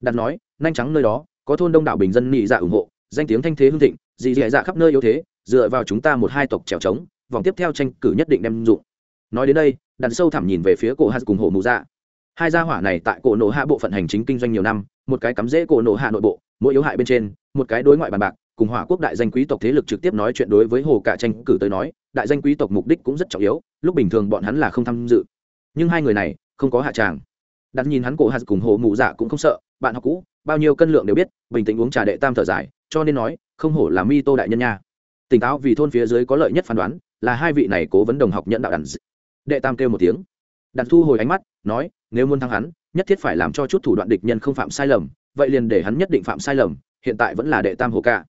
Đặt nói, nhanh trắng nơi đó có thôn đông đảo bình dân nghị dạ ủng hộ, danh tiếng thanh thế hương thịnh, dị dạ dạ khắp nơi yếu thế, dựa vào chúng ta một hai tộc trèo trống, vòng tiếp theo tranh cử nhất định đem dụng. Nói đến đây đặt sâu thẳm nhìn về phía cổ hạt cùng hộ mù dạ. Hai gia hỏa này tại cổ nổ hạ bộ phận hành chính kinh doanh nhiều năm, một cái cắm rễ cổ nổ hạ nội bộ, mỗi yếu hại bên trên, một cái đối ngoại bàn bạc, cùng hỏa quốc đại danh quý tộc thế lực trực tiếp nói chuyện đối với hồ cả tranh cử tới nói, đại danh quý tộc mục đích cũng rất trọng yếu, lúc bình thường bọn hắn là không tham dự. Nhưng hai người này, không có hạ tràng. Đặt nhìn hắn cổ hạt cùng hồ mụ dạ cũng không sợ bạn học cũ, bao nhiêu cân lượng đều biết, bình tĩnh uống trà đệ tam thở dài, cho nên nói, không hổ là mi tô đại nhân nha. Tỉnh táo vì thôn phía dưới có lợi nhất phán đoán, là hai vị này cố vấn đồng học nhận đạo đàn đệ tam kêu một tiếng. Đặt thu hồi ánh mắt, nói, nếu muốn thắng hắn, nhất thiết phải làm cho chút thủ đoạn địch nhân không phạm sai lầm, vậy liền để hắn nhất định phạm sai lầm, hiện tại vẫn là đệ tam hồ ca.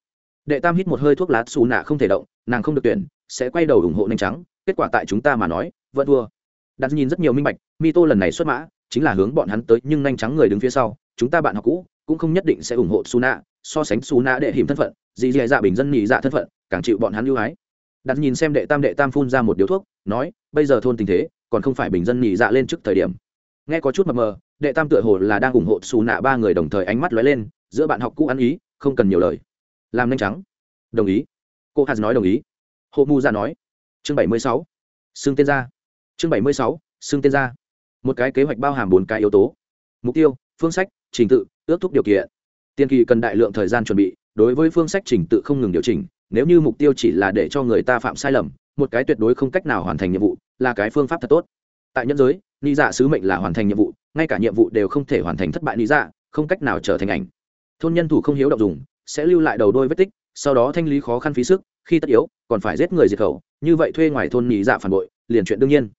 Đệ tam hít một hơi thuốc lá, xù nạ không thể động, nàng không được tuyển, sẽ quay đầu ủng hộ nhanh trắng kết quả tại chúng ta mà nói, vẫn thua. Đặt nhìn rất nhiều minh bạch, mi tô lần này xuất mã, chính là hướng bọn hắn tới, nhưng nhanh trắng người đứng phía sau chúng ta bạn học cũ cũng không nhất định sẽ ủng hộ su nạ so sánh su nạ đệ hiểm thân phận, dì dì dạ bình dân nhị dạ thân phận, càng chịu bọn hắn ưu ái. Đặt nhìn xem đệ tam đệ tam phun ra một điếu thuốc, nói, bây giờ thôn tình thế, còn không phải bình dân nhị dạ lên trước thời điểm. Nghe có chút mập mờ, đệ tam tựa hồ là đang ủng hộ xù nạ ba người đồng thời ánh mắt lóe lên, giữa bạn học cũ ăn ý, không cần nhiều lời. Làm nhanh trắng đồng ý. Cô hạt nói đồng ý. Hộ mu ra nói. Chương bảy mươi sáu. Xưng tên gia. Chương bảy mươi sáu. Xưng tên gia. Một cái kế hoạch bao hàm bốn cái yếu tố. Mục tiêu, phương sách trình tự, ước thúc điều kiện. Tiên kỳ cần đại lượng thời gian chuẩn bị, đối với phương sách trình tự không ngừng điều chỉnh, nếu như mục tiêu chỉ là để cho người ta phạm sai lầm, một cái tuyệt đối không cách nào hoàn thành nhiệm vụ là cái phương pháp thật tốt. Tại nhân giới lý dạ sứ mệnh là hoàn thành nhiệm vụ, ngay cả nhiệm vụ đều không thể hoàn thành thất bại lý dạ không cách nào trở thành ảnh. Thôn nhân thủ không hiếu động dùng, sẽ lưu lại đầu đôi vết tích, sau đó thanh lý khó khăn phí sức, khi tất yếu, còn phải giết người diệt khẩu, như vậy thuê ngoài thôn nhị dạ phản bội, liền chuyện đương nhiên.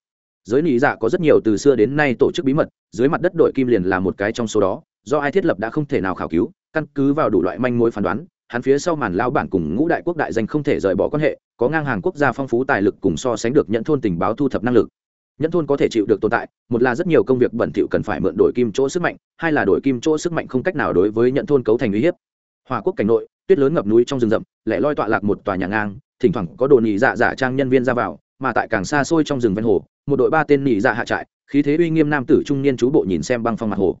Giới nhị dạ có rất nhiều từ xưa đến nay tổ chức bí mật, dưới mặt đất đội kim liền là một cái trong số đó do ai thiết lập đã không thể nào khảo cứu, căn cứ vào đủ loại manh mối phán đoán, hắn phía sau màn lao bản cùng ngũ đại quốc đại danh không thể rời bỏ quan hệ, có ngang hàng quốc gia phong phú tài lực cùng so sánh được nhận thôn tình báo thu thập năng lực. Nhẫn thôn có thể chịu được tồn tại, một là rất nhiều công việc bẩn thỉu cần phải mượn đổi kim chỗ sức mạnh, hai là đổi kim chỗ sức mạnh không cách nào đối với nhận thôn cấu thành uy hiếp. Hòa quốc cảnh nội, tuyết lớn ngập núi trong rừng rậm, lẻ loi tọa lạc một tòa nhà ngang, thỉnh thoảng có đồ nỉ dạ dạ trang nhân viên ra vào, mà tại càng xa xôi trong rừng ven hồ, một đội ba tên nỉ dạ hạ trại, khí thế uy nghiêm nam tử trung niên chú bộ nhìn xem băng phong mặt hồ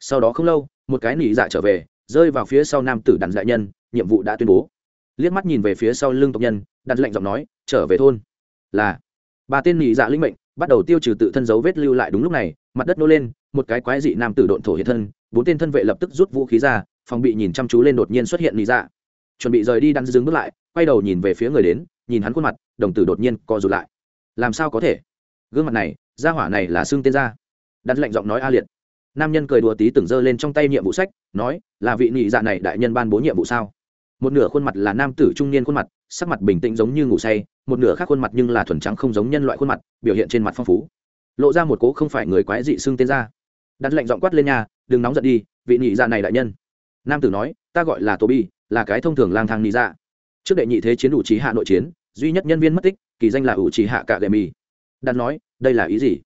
sau đó không lâu, một cái nỉ dạ trở về, rơi vào phía sau nam tử đàn đại nhân, nhiệm vụ đã tuyên bố. Liếc mắt nhìn về phía sau lưng tộc nhân đặt lệnh giọng nói, trở về thôn. Là bà tên nỉ dạ linh mệnh, bắt đầu tiêu trừ tự thân dấu vết lưu lại đúng lúc này, mặt đất nô lên, một cái quái dị nam tử độn thổ hiện thân, bốn tên thân vệ lập tức rút vũ khí ra, phòng bị nhìn chăm chú lên đột nhiên xuất hiện nỉ dạ. Chuẩn bị rời đi đắn dừng bước lại, quay đầu nhìn về phía người đến, nhìn hắn khuôn mặt, đồng tử đột nhiên co rụt lại. Làm sao có thể? Gương mặt này, gia hỏa này là xương tên gia. Đặt lệnh giọng nói a liệt nam nhân cười đùa tí từng giơ lên trong tay nhiệm vụ sách, nói, là vị nhị dạ này đại nhân ban bố nhiệm vụ sao? Một nửa khuôn mặt là nam tử trung niên khuôn mặt, sắc mặt bình tĩnh giống như ngủ say, một nửa khác khuôn mặt nhưng là thuần trắng không giống nhân loại khuôn mặt, biểu hiện trên mặt phong phú. Lộ ra một cố không phải người quái dị xưng tên ra. Đặt lệnh giọng quát lên nhà đừng nóng giận đi, vị nhị dạ này đại nhân. Nam tử nói, ta gọi là tô bi là cái thông thường lang thang nhị dạ. Trước đệ nhị thế chiến đủ trí hạ nội chiến, duy nhất nhân viên mất tích, kỳ danh là ủ trí hạ cạ gệ mì đặt nói, đây là ý gì?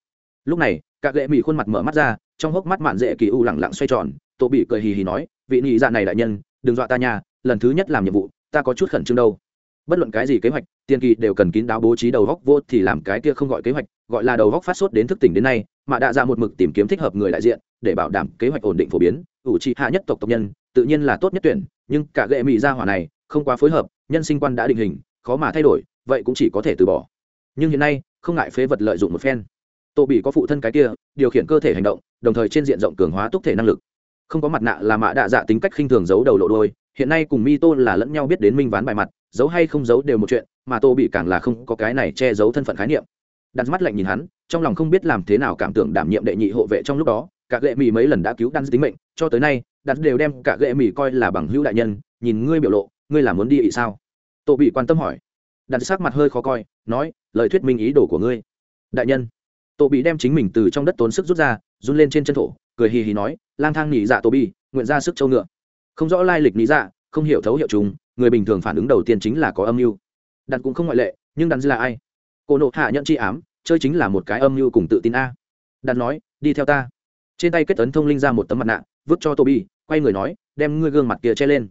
Lúc này cạ gệ mì khuôn mặt mở mắt ra trong hốc mắt mạn dễ kỳ u lẳng lặng xoay tròn, tô bị cười hì hì nói, vị nhị dạ này đại nhân, đừng dọa ta nhà lần thứ nhất làm nhiệm vụ, ta có chút khẩn trương đâu. Bất luận cái gì kế hoạch tiên kỳ đều cần kín đáo bố trí đầu góc vô thì làm cái kia không gọi kế hoạch, gọi là đầu góc phát sốt đến thức tỉnh đến nay, mà đã ra một mực tìm kiếm thích hợp người đại diện, để bảo đảm kế hoạch ổn định phổ biến, ủ trị hạ nhất tộc tộc nhân, tự nhiên là tốt nhất tuyển, nhưng cả gệ mỹ gia hỏa này, không quá phối hợp, nhân sinh quan đã định hình, khó mà thay đổi, vậy cũng chỉ có thể từ bỏ. Nhưng hiện nay, không ngại phế vật lợi dụng một phen tô bị có phụ thân cái kia, điều khiển cơ thể hành động, đồng thời trên diện rộng cường hóa túc thể năng lực. Không có mặt nạ là mạ đạ dạ tính cách khinh thường giấu đầu lộ đôi hiện nay cùng mi tô là lẫn nhau biết đến minh ván bài mặt, giấu hay không giấu đều một chuyện, mà tô bị càng là không có cái này che giấu thân phận khái niệm. Đặt mắt lạnh nhìn hắn, trong lòng không biết làm thế nào cảm tưởng đảm nhiệm đệ nhị hộ vệ trong lúc đó, cả gệ mỹ mấy lần đã cứu đan tính mệnh, cho tới nay đặt đều đem cả gệ mỹ coi là bằng hữu đại nhân, nhìn ngươi biểu lộ, ngươi là muốn đi ý sao? Tô bị quan tâm hỏi. Đặt sắc mặt hơi khó coi, nói, lời thuyết minh ý đồ của ngươi. Đại nhân tô bị đem chính mình từ trong đất tốn sức rút ra, run lên trên chân thổ, cười hì hì nói, lang thang nhị dạ tô bị nguyện ra sức châu ngựa. Không rõ lai lịch lý dạ không hiểu thấu hiệu chúng, người bình thường phản ứng đầu tiên chính là có âm mưu. Đặt cũng không ngoại lệ, nhưng đặt là ai? Cô nộ hạ nhận chi ám, chơi chính là một cái âm mưu cùng tự tin a. Đặt nói, đi theo ta. Trên tay kết tấn thông linh ra một tấm mặt nạ, vứt cho tô bi quay người nói, đem ngươi gương mặt kia che lên.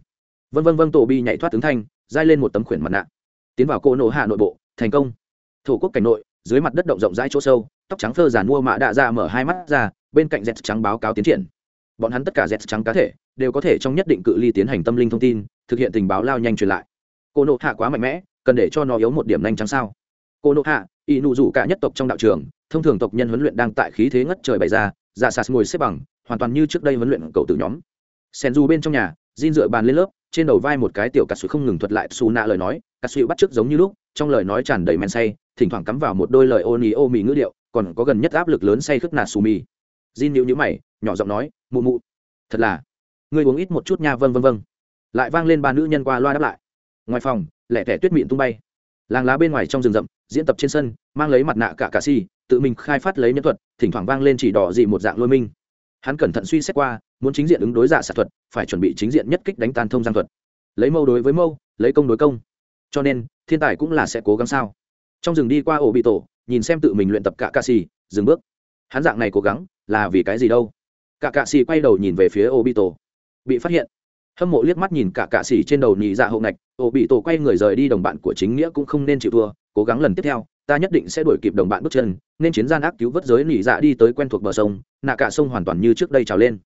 Vân vân vân tô bi nhảy thoát tướng thanh dai lên một tấm khuyển mặt nạ. Tiến vào cô nộ hạ nội bộ, thành công. Thổ quốc cảnh nội dưới mặt đất động rộng rãi chỗ sâu, tóc trắng phơ giàn mua mạ đạ ra mở hai mắt ra, bên cạnh dẹt trắng báo cáo tiến triển. Bọn hắn tất cả dẹt trắng cá thể đều có thể trong nhất định cự ly tiến hành tâm linh thông tin, thực hiện tình báo lao nhanh truyền lại. Cô nộ hạ quá mạnh mẽ, cần để cho nó yếu một điểm nhanh trắng sao? Cô nộ hạ y nụ rủ cả nhất tộc trong đạo trường, thông thường tộc nhân huấn luyện đang tại khí thế ngất trời bày ra dạ sạt ngồi xếp bằng, hoàn toàn như trước đây huấn luyện cầu tử nhóm. Sen du bên trong nhà, Jin dựa bàn lên lớp, trên đầu vai một cái tiểu cà suy không ngừng thuật lại xù nạ lời nói cà suy bắt chước giống như lúc, trong lời nói tràn đầy men say, thỉnh thoảng cắm vào một đôi lời ô ní ô mì ngữ điệu, còn có gần nhất áp lực lớn say khức nạt xù mì Jin nhịu nhíu mày, nhỏ giọng nói, mụ mụ, thật là, ngươi uống ít một chút nha vân vân vân lại vang lên ba nữ nhân qua loa đáp lại. Ngoài phòng, lẻ tẻ tuyết mịn tung bay. Làng lá bên ngoài trong rừng rậm, diễn tập trên sân, mang lấy mặt nạ cả cà si, tự mình khai phát lấy nhân thuật, thỉnh thoảng vang lên chỉ đỏ dị một dạng lôi minh. Hắn cẩn thận suy xét qua, muốn chính diện ứng đối giả xạ thuật, phải chuẩn bị chính diện nhất kích đánh tan thông giang thuật. Lấy mâu đối với mâu, lấy công đối công cho nên, thiên tài cũng là sẽ cố gắng sao? Trong rừng đi qua ổ bị tổ, nhìn xem tự mình luyện tập cả cạ xì dừng bước. Hắn dạng này cố gắng, là vì cái gì đâu? Cả cạ xì quay đầu nhìn về phía ổ bị tổ. Bị phát hiện. Hâm mộ liếc mắt nhìn cả cạ xì trên đầu nhị dạ hậu ngạch, ổ bị tổ quay người rời đi đồng bạn của chính nghĩa cũng không nên chịu thua, cố gắng lần tiếp theo, ta nhất định sẽ đuổi kịp đồng bạn bước chân, nên chiến gian ác cứu vớt giới nhị dạ đi tới quen thuộc bờ sông, nạ cả sông hoàn toàn như trước đây trào lên.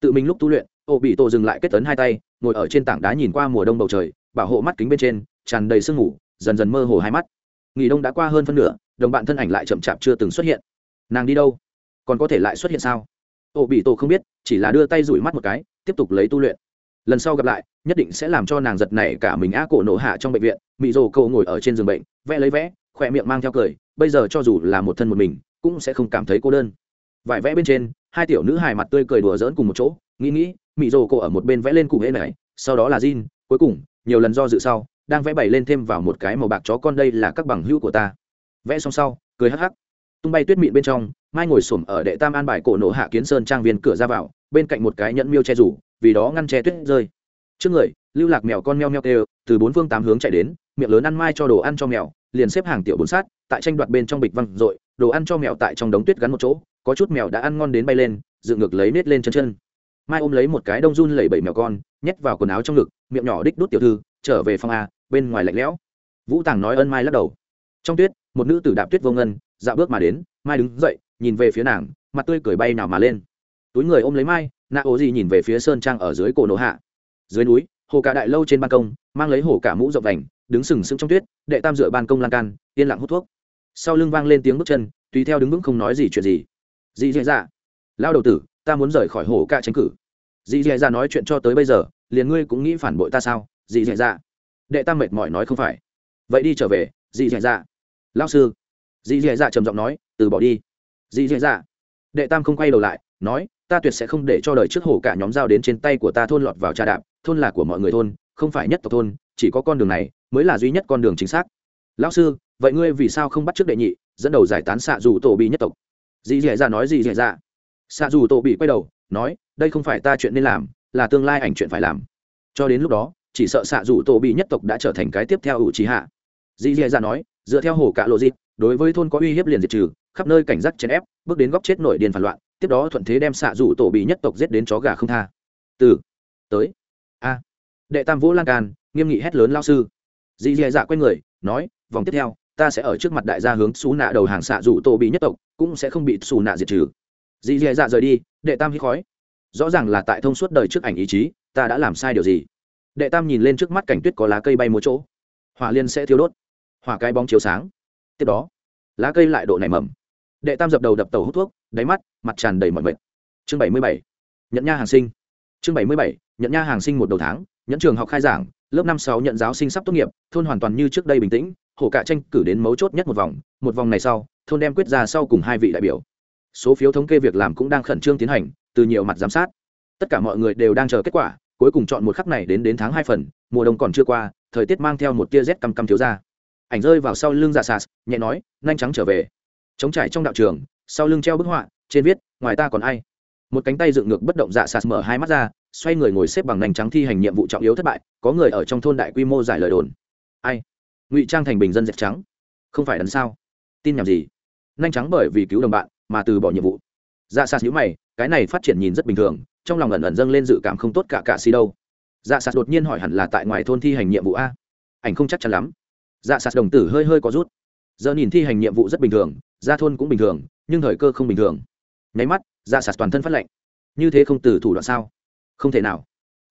Tự mình lúc tu luyện, ổ bị tổ dừng lại kết tấn hai tay, ngồi ở trên tảng đá nhìn qua mùa đông bầu trời, bảo hộ mắt kính bên trên tràn đầy sương ngủ, dần dần mơ hồ hai mắt. Nghỉ đông đã qua hơn phân nửa đồng bạn thân ảnh lại chậm chạp chưa từng xuất hiện. Nàng đi đâu? Còn có thể lại xuất hiện sao? Ô bị tổ không biết chỉ là đưa tay rủi mắt một cái tiếp tục lấy tu luyện. Lần sau gặp lại nhất định sẽ làm cho nàng giật này cả mình á cổ nổ hạ trong bệnh viện mị rồ cậu ngồi ở trên giường bệnh vẽ lấy vẽ khỏe miệng mang theo cười bây giờ cho dù là một thân một mình cũng sẽ không cảm thấy cô đơn. Vải vẽ bên trên hai tiểu nữ hài mặt tươi cười đùa giỡn cùng một chỗ nghĩ nghĩ mị rồ cậu ở một bên vẽ lên cụ hễ này sau đó là Jin, cuối cùng nhiều lần do dự sau đang vẽ bày lên thêm vào một cái màu bạc chó con, đây là các bằng hữu của ta. Vẽ xong sau, cười hắc hắc. Tung bay tuyết mịn bên trong, mai ngồi xổm ở đệ tam an bài cổ nổ hạ kiến sơn trang viên cửa ra vào, bên cạnh một cái nhẫn miêu che rủ, vì đó ngăn che tuyết rơi. Trước người, lưu lạc mèo con meo meo kêu, từ bốn phương tám hướng chạy đến, miệng lớn ăn mai cho đồ ăn cho mèo, liền xếp hàng tiểu bốn sát, tại tranh đoạt bên trong bịch văng r đồ ăn cho mèo tại trong đống tuyết gắn một chỗ, có chút mèo đã ăn ngon đến bay lên, dựng ngược lấy nết lên chân chân. Mai ôm lấy một cái đông run lẩy bẩy mèo con, nhét vào quần áo trong ngực, miệng nhỏ đích đút tiểu thư, trở về phòng a bên ngoài lạnh lẽo. Vũ tàng nói ân mai lắc đầu. Trong tuyết, một nữ tử đạp tuyết vô ngân, dạo bước mà đến, mai đứng dậy, nhìn về phía nàng, mặt tươi cười bay nào mà lên. Túi người ôm lấy mai nạ ố gì nhìn về phía sơn trang ở dưới cổ nổ hạ. Dưới núi, hồ cả đại lâu trên ban công, mang lấy hồ cả mũ rộng vành, đứng sừng sững trong tuyết, đệ tam dựa ban công lan can, yên lặng hút thuốc. Sau lưng vang lên tiếng bước chân, tùy theo đứng vững không nói gì chuyện gì. Dì dì dạ. Lao đầu tử, ta muốn rời khỏi hồ cả tranh cử. Dì dì dạ nói chuyện cho tới bây giờ, liền ngươi cũng nghĩ phản bội ta sao? Dì dì dạ đệ tam mệt mỏi nói không phải. Vậy đi trở về, dì dì dạ. Lao sư. Dì dì dạ trầm giọng nói, từ bỏ đi. Dì dì dạ. Đệ tam không quay đầu lại, nói, ta tuyệt sẽ không để cho đời trước hổ cả nhóm dao đến trên tay của ta thôn lọt vào trà đạp, thôn là của mọi người thôn, không phải nhất tộc thôn, chỉ có con đường này mới là duy nhất con đường chính xác. Lão sư, vậy ngươi vì sao không bắt trước đệ nhị, dẫn đầu giải tán xạ dù tổ bị nhất tộc? Dì dì dạ nói, dì dì dạ. Xạ dù tổ bị quay đầu, nói, đây không phải ta chuyện nên làm, là tương lai ảnh chuyện phải làm. Cho đến lúc đó chỉ sợ xạ rủ tổ bị nhất tộc đã trở thành cái tiếp theo ủ trí hạ. Dì dì dạ nói, dựa theo hồ cả lộ dịp đối với thôn có uy hiếp liền diệt trừ, khắp nơi cảnh giác chèn ép, bước đến góc chết nổi điền phản loạn, tiếp đó thuận thế đem xạ rủ tổ bị nhất tộc giết đến chó gà không tha. Từ, tới, a, đệ tam vũ lan can, nghiêm nghị hét lớn lao sư. Dì dì dạ q người, nói, vòng tiếp theo, ta sẽ ở trước mặt đại gia hướng xú nạ đầu hàng xạ rủ tổ bị nhất tộc, cũng sẽ không bị xù nạ diệt trừ. Dì dì dạ rời đi, đệ tam hít khói. Rõ ràng là tại thông suốt đời trước ảnh ý chí, ta đã làm sai điều gì? Đệ tam nhìn lên trước mắt cảnh tuyết có lá cây bay một chỗ. Hỏa liên sẽ thiêu đốt. Hỏa cái bóng chiếu sáng. Tiếp đó, lá cây lại độ nảy mầm. Đệ tam dập đầu đập tàu hút thuốc, đáy mắt, mặt tràn đầy mọi mệt. Chương bảy mươi bảy nhận nha hàng sinh. Chương bảy mươi bảy nhận nha hàng sinh một đầu tháng, nhẫn trường học khai giảng, lớp năm sáu nhận giáo sinh sắp tốt nghiệp, thôn hoàn toàn như trước đây bình tĩnh, hổ cạ tranh cử đến mấu chốt nhất một vòng một vòng này sau, thôn đem quyết ra sau cùng hai vị đại biểu. Số phiếu thống kê việc làm cũng đang khẩn trương tiến hành, từ nhiều mặt giám sát. Tất cả mọi người đều đang chờ kết quả cuối cùng chọn một khắc này đến đến tháng hai phần, mùa đông còn chưa qua, thời tiết mang theo một tia rét căm căm thiếu ra. Ảnh rơi vào sau lưng dạ sạt, nhẹ nói, nhanh trắng trở về. Chống trải trong đạo trường, sau lưng treo bức họa, trên viết, ngoài ta còn ai? Một cánh tay dựng ngược bất động dạ sạt mở hai mắt ra, xoay người ngồi xếp bằng nành trắng thi hành nhiệm vụ trọng yếu thất bại, có người ở trong thôn đại quy mô giải lời đồn. Ai? Ngụy trang thành bình dân dẹp trắng. Không phải đắn sao? Tin nhầm gì? Nhanh trắng bởi vì cứu đồng bạn mà từ bỏ nhiệm vụ dạ sạt nhíu mày, cái này phát triển nhìn rất bình thường, trong lòng ẩn ẩn dâng lên dự cảm không tốt cả cạ xì đâu. Dạ sạt đột nhiên hỏi hẳn là tại ngoài thôn thi hành nhiệm vụ a? Ảnh không chắc chắn lắm. Dạ sạt đồng tử hơi hơi có rút. Giờ nhìn thi hành nhiệm vụ rất bình thường, ra thôn cũng bình thường, nhưng thời cơ không bình thường. Nháy mắt dạ sạt toàn thân phát lệnh như thế không từ thủ đoạn sao? Không thể nào.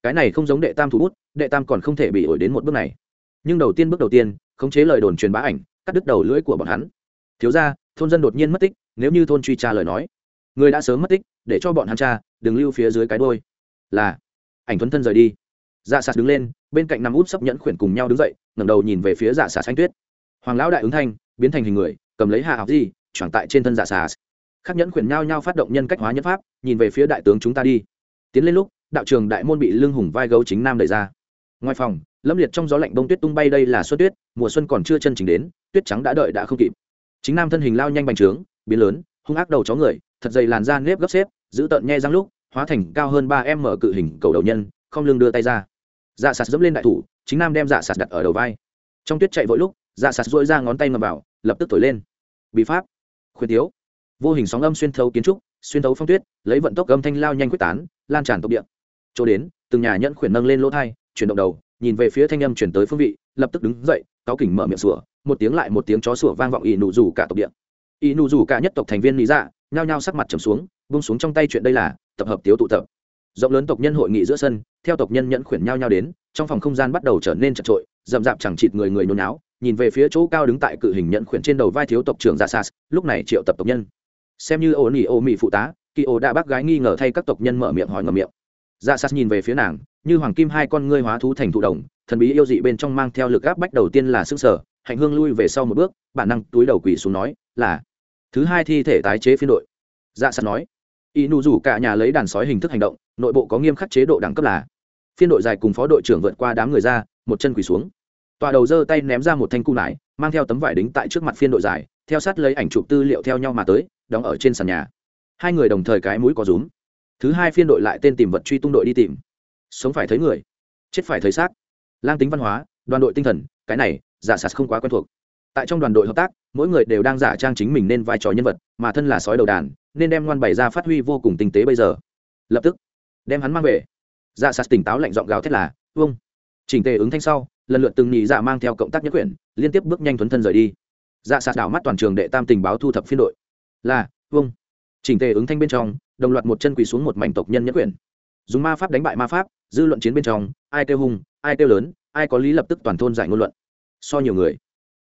Cái này không giống đệ tam thủ bút, đệ tam còn không thể bị ổi đến một bước này. Nhưng đầu tiên bước đầu tiên, khống chế lời đồn truyền bá ảnh, cắt đứt đầu lưỡi của bọn hắn. Thiếu ra thôn dân đột nhiên mất tích, nếu như thôn truy tra lời nói người đã sớm mất tích, để cho bọn hắn cha đừng lưu phía dưới cái đôi là. Ảnh thuấn thân rời đi. Dạ sạt đứng lên, bên cạnh nằm út sấp nhẫn khuyển cùng nhau đứng dậy, ngẩng đầu nhìn về phía dạ sạt xanh tuyết. Hoàng lão đại ứng thanh, biến thành hình người, cầm lấy hạ học gì, choàng tại trên thân dạ sạt. Khắc nhẫn khuyển nhau nhau phát động nhân cách hóa nhân pháp, nhìn về phía đại tướng chúng ta đi. Tiến lên lúc, đạo trường đại môn bị lưng hùng vai gấu chính nam đẩy ra. Ngoài phòng, lâm liệt trong gió lạnh bông tuyết tung bay đây là xuân tuyết, mùa xuân còn chưa chân chính đến, tuyết trắng đã đợi đã không kịp. Chính nam thân hình lao nhanh bành trướng, biến lớn, hung ác đầu chó người thật dày làn da nếp gấp xếp, giữ tợn nhe răng lúc, hóa thành cao hơn ba em mở cự hình cầu đầu nhân, không lưng đưa tay ra. Dạ sạt dẫm lên đại thủ, chính nam đem dạ sạt đặt ở đầu vai. Trong tuyết chạy vội lúc dạ sạt dội ra ngón tay ngầm vào, lập tức thổi lên. Bị pháp. Khuyên tiếu. Vô hình sóng âm xuyên thấu kiến trúc, xuyên thấu phong tuyết, lấy vận tốc âm thanh lao nhanh quyết tán, lan tràn tốc địa. Chỗ đến, từng nhà nhẫn khuyển nâng lên lỗ thai, chuyển động đầu, nhìn về phía thanh âm chuyển tới phương vị, lập tức đứng dậy cáo kỉnh mở miệng sủa, một tiếng lại một tiếng chó sủa vang vọng ỷ nụ rủ cả tộc địa. Ỷ nụ rủ cả nhất tộc thành viên lý dạ nhao nhao sắc mặt trầm xuống bung xuống trong tay chuyện đây là tập hợp tiếu tụ tập. Rộng lớn tộc nhân hội nghị giữa sân, theo tộc nhân nhẫn khuyển nhao nhau đến, trong phòng không gian bắt đầu trở nên chật trội, rậm rạp chẳng chịt người người nôn áo nhìn về phía chỗ cao đứng tại cự hình nhẫn khuyển trên đầu vai thiếu tộc trưởng ra sas, lúc này triệu tập tộc nhân. Xem như ô nỉ ô mỹ phụ tá, kỳ ô đã bác gái nghi ngờ thay các tộc nhân mở miệng hỏi ngầm miệng. Ra sas nhìn về phía nàng, như hoàng kim hai con ngươi hóa thú thành thụ đồng, thần bí yêu dị bên trong mang theo lực áp bách đầu tiên là xương sở hạnh hương lui về sau một bước, bản năng túi đầu quỳ xuống nói, là thứ hai thi thể tái chế phiên đội. Dạ sắt nói. Y nụ rủ cả nhà lấy đàn sói hình thức hành động, nội bộ có nghiêm khắc chế độ đẳng cấp là phiên đội dài cùng phó đội trưởng vượt qua đám người ra, một chân quỳ xuống. Tòa đầu giơ tay ném ra một thanh cung nải, mang theo tấm vải đính tại trước mặt phiên đội dài, theo sát lấy ảnh chụp tư liệu theo nhau mà tới, đóng ở trên sàn nhà. Hai người đồng thời cái mũi có rúm. Thứ hai phiên đội lại tên tìm vật truy tung đội đi tìm. Sống phải thấy người, chết phải thấy xác. Lang tính văn hóa, đoàn đội tinh thần, cái này dạ giả sạt không quá quen thuộc tại trong đoàn đội hợp tác, mỗi người đều đang giả trang chính mình nên vai trò nhân vật, mà thân là sói đầu đàn, nên đem ngoan bày ra phát huy vô cùng tinh tế bây giờ. Lập tức, đem hắn mang về. Dạ sạt tỉnh táo lạnh giọng gào thét là vâng. Chỉnh tề ứng thanh sau, lần lượt từng nhị dạ mang theo cộng tác nhất quyển, liên tiếp bước nhanh thuấn thân rời đi. Dạ sạt đảo mắt toàn trường đệ tam tình báo thu thập phiên đội. Là vâng. Chỉnh tề ứng thanh bên trong, đồng loạt một chân quỳ xuống một mảnh tộc nhân nhất quyển. Dùng ma pháp đánh bại ma pháp, dư luận chiến bên trong, ai kêu hung, ai kêu lớn, ai có lý lập tức toàn thôn giải ngôn luận. So nhiều người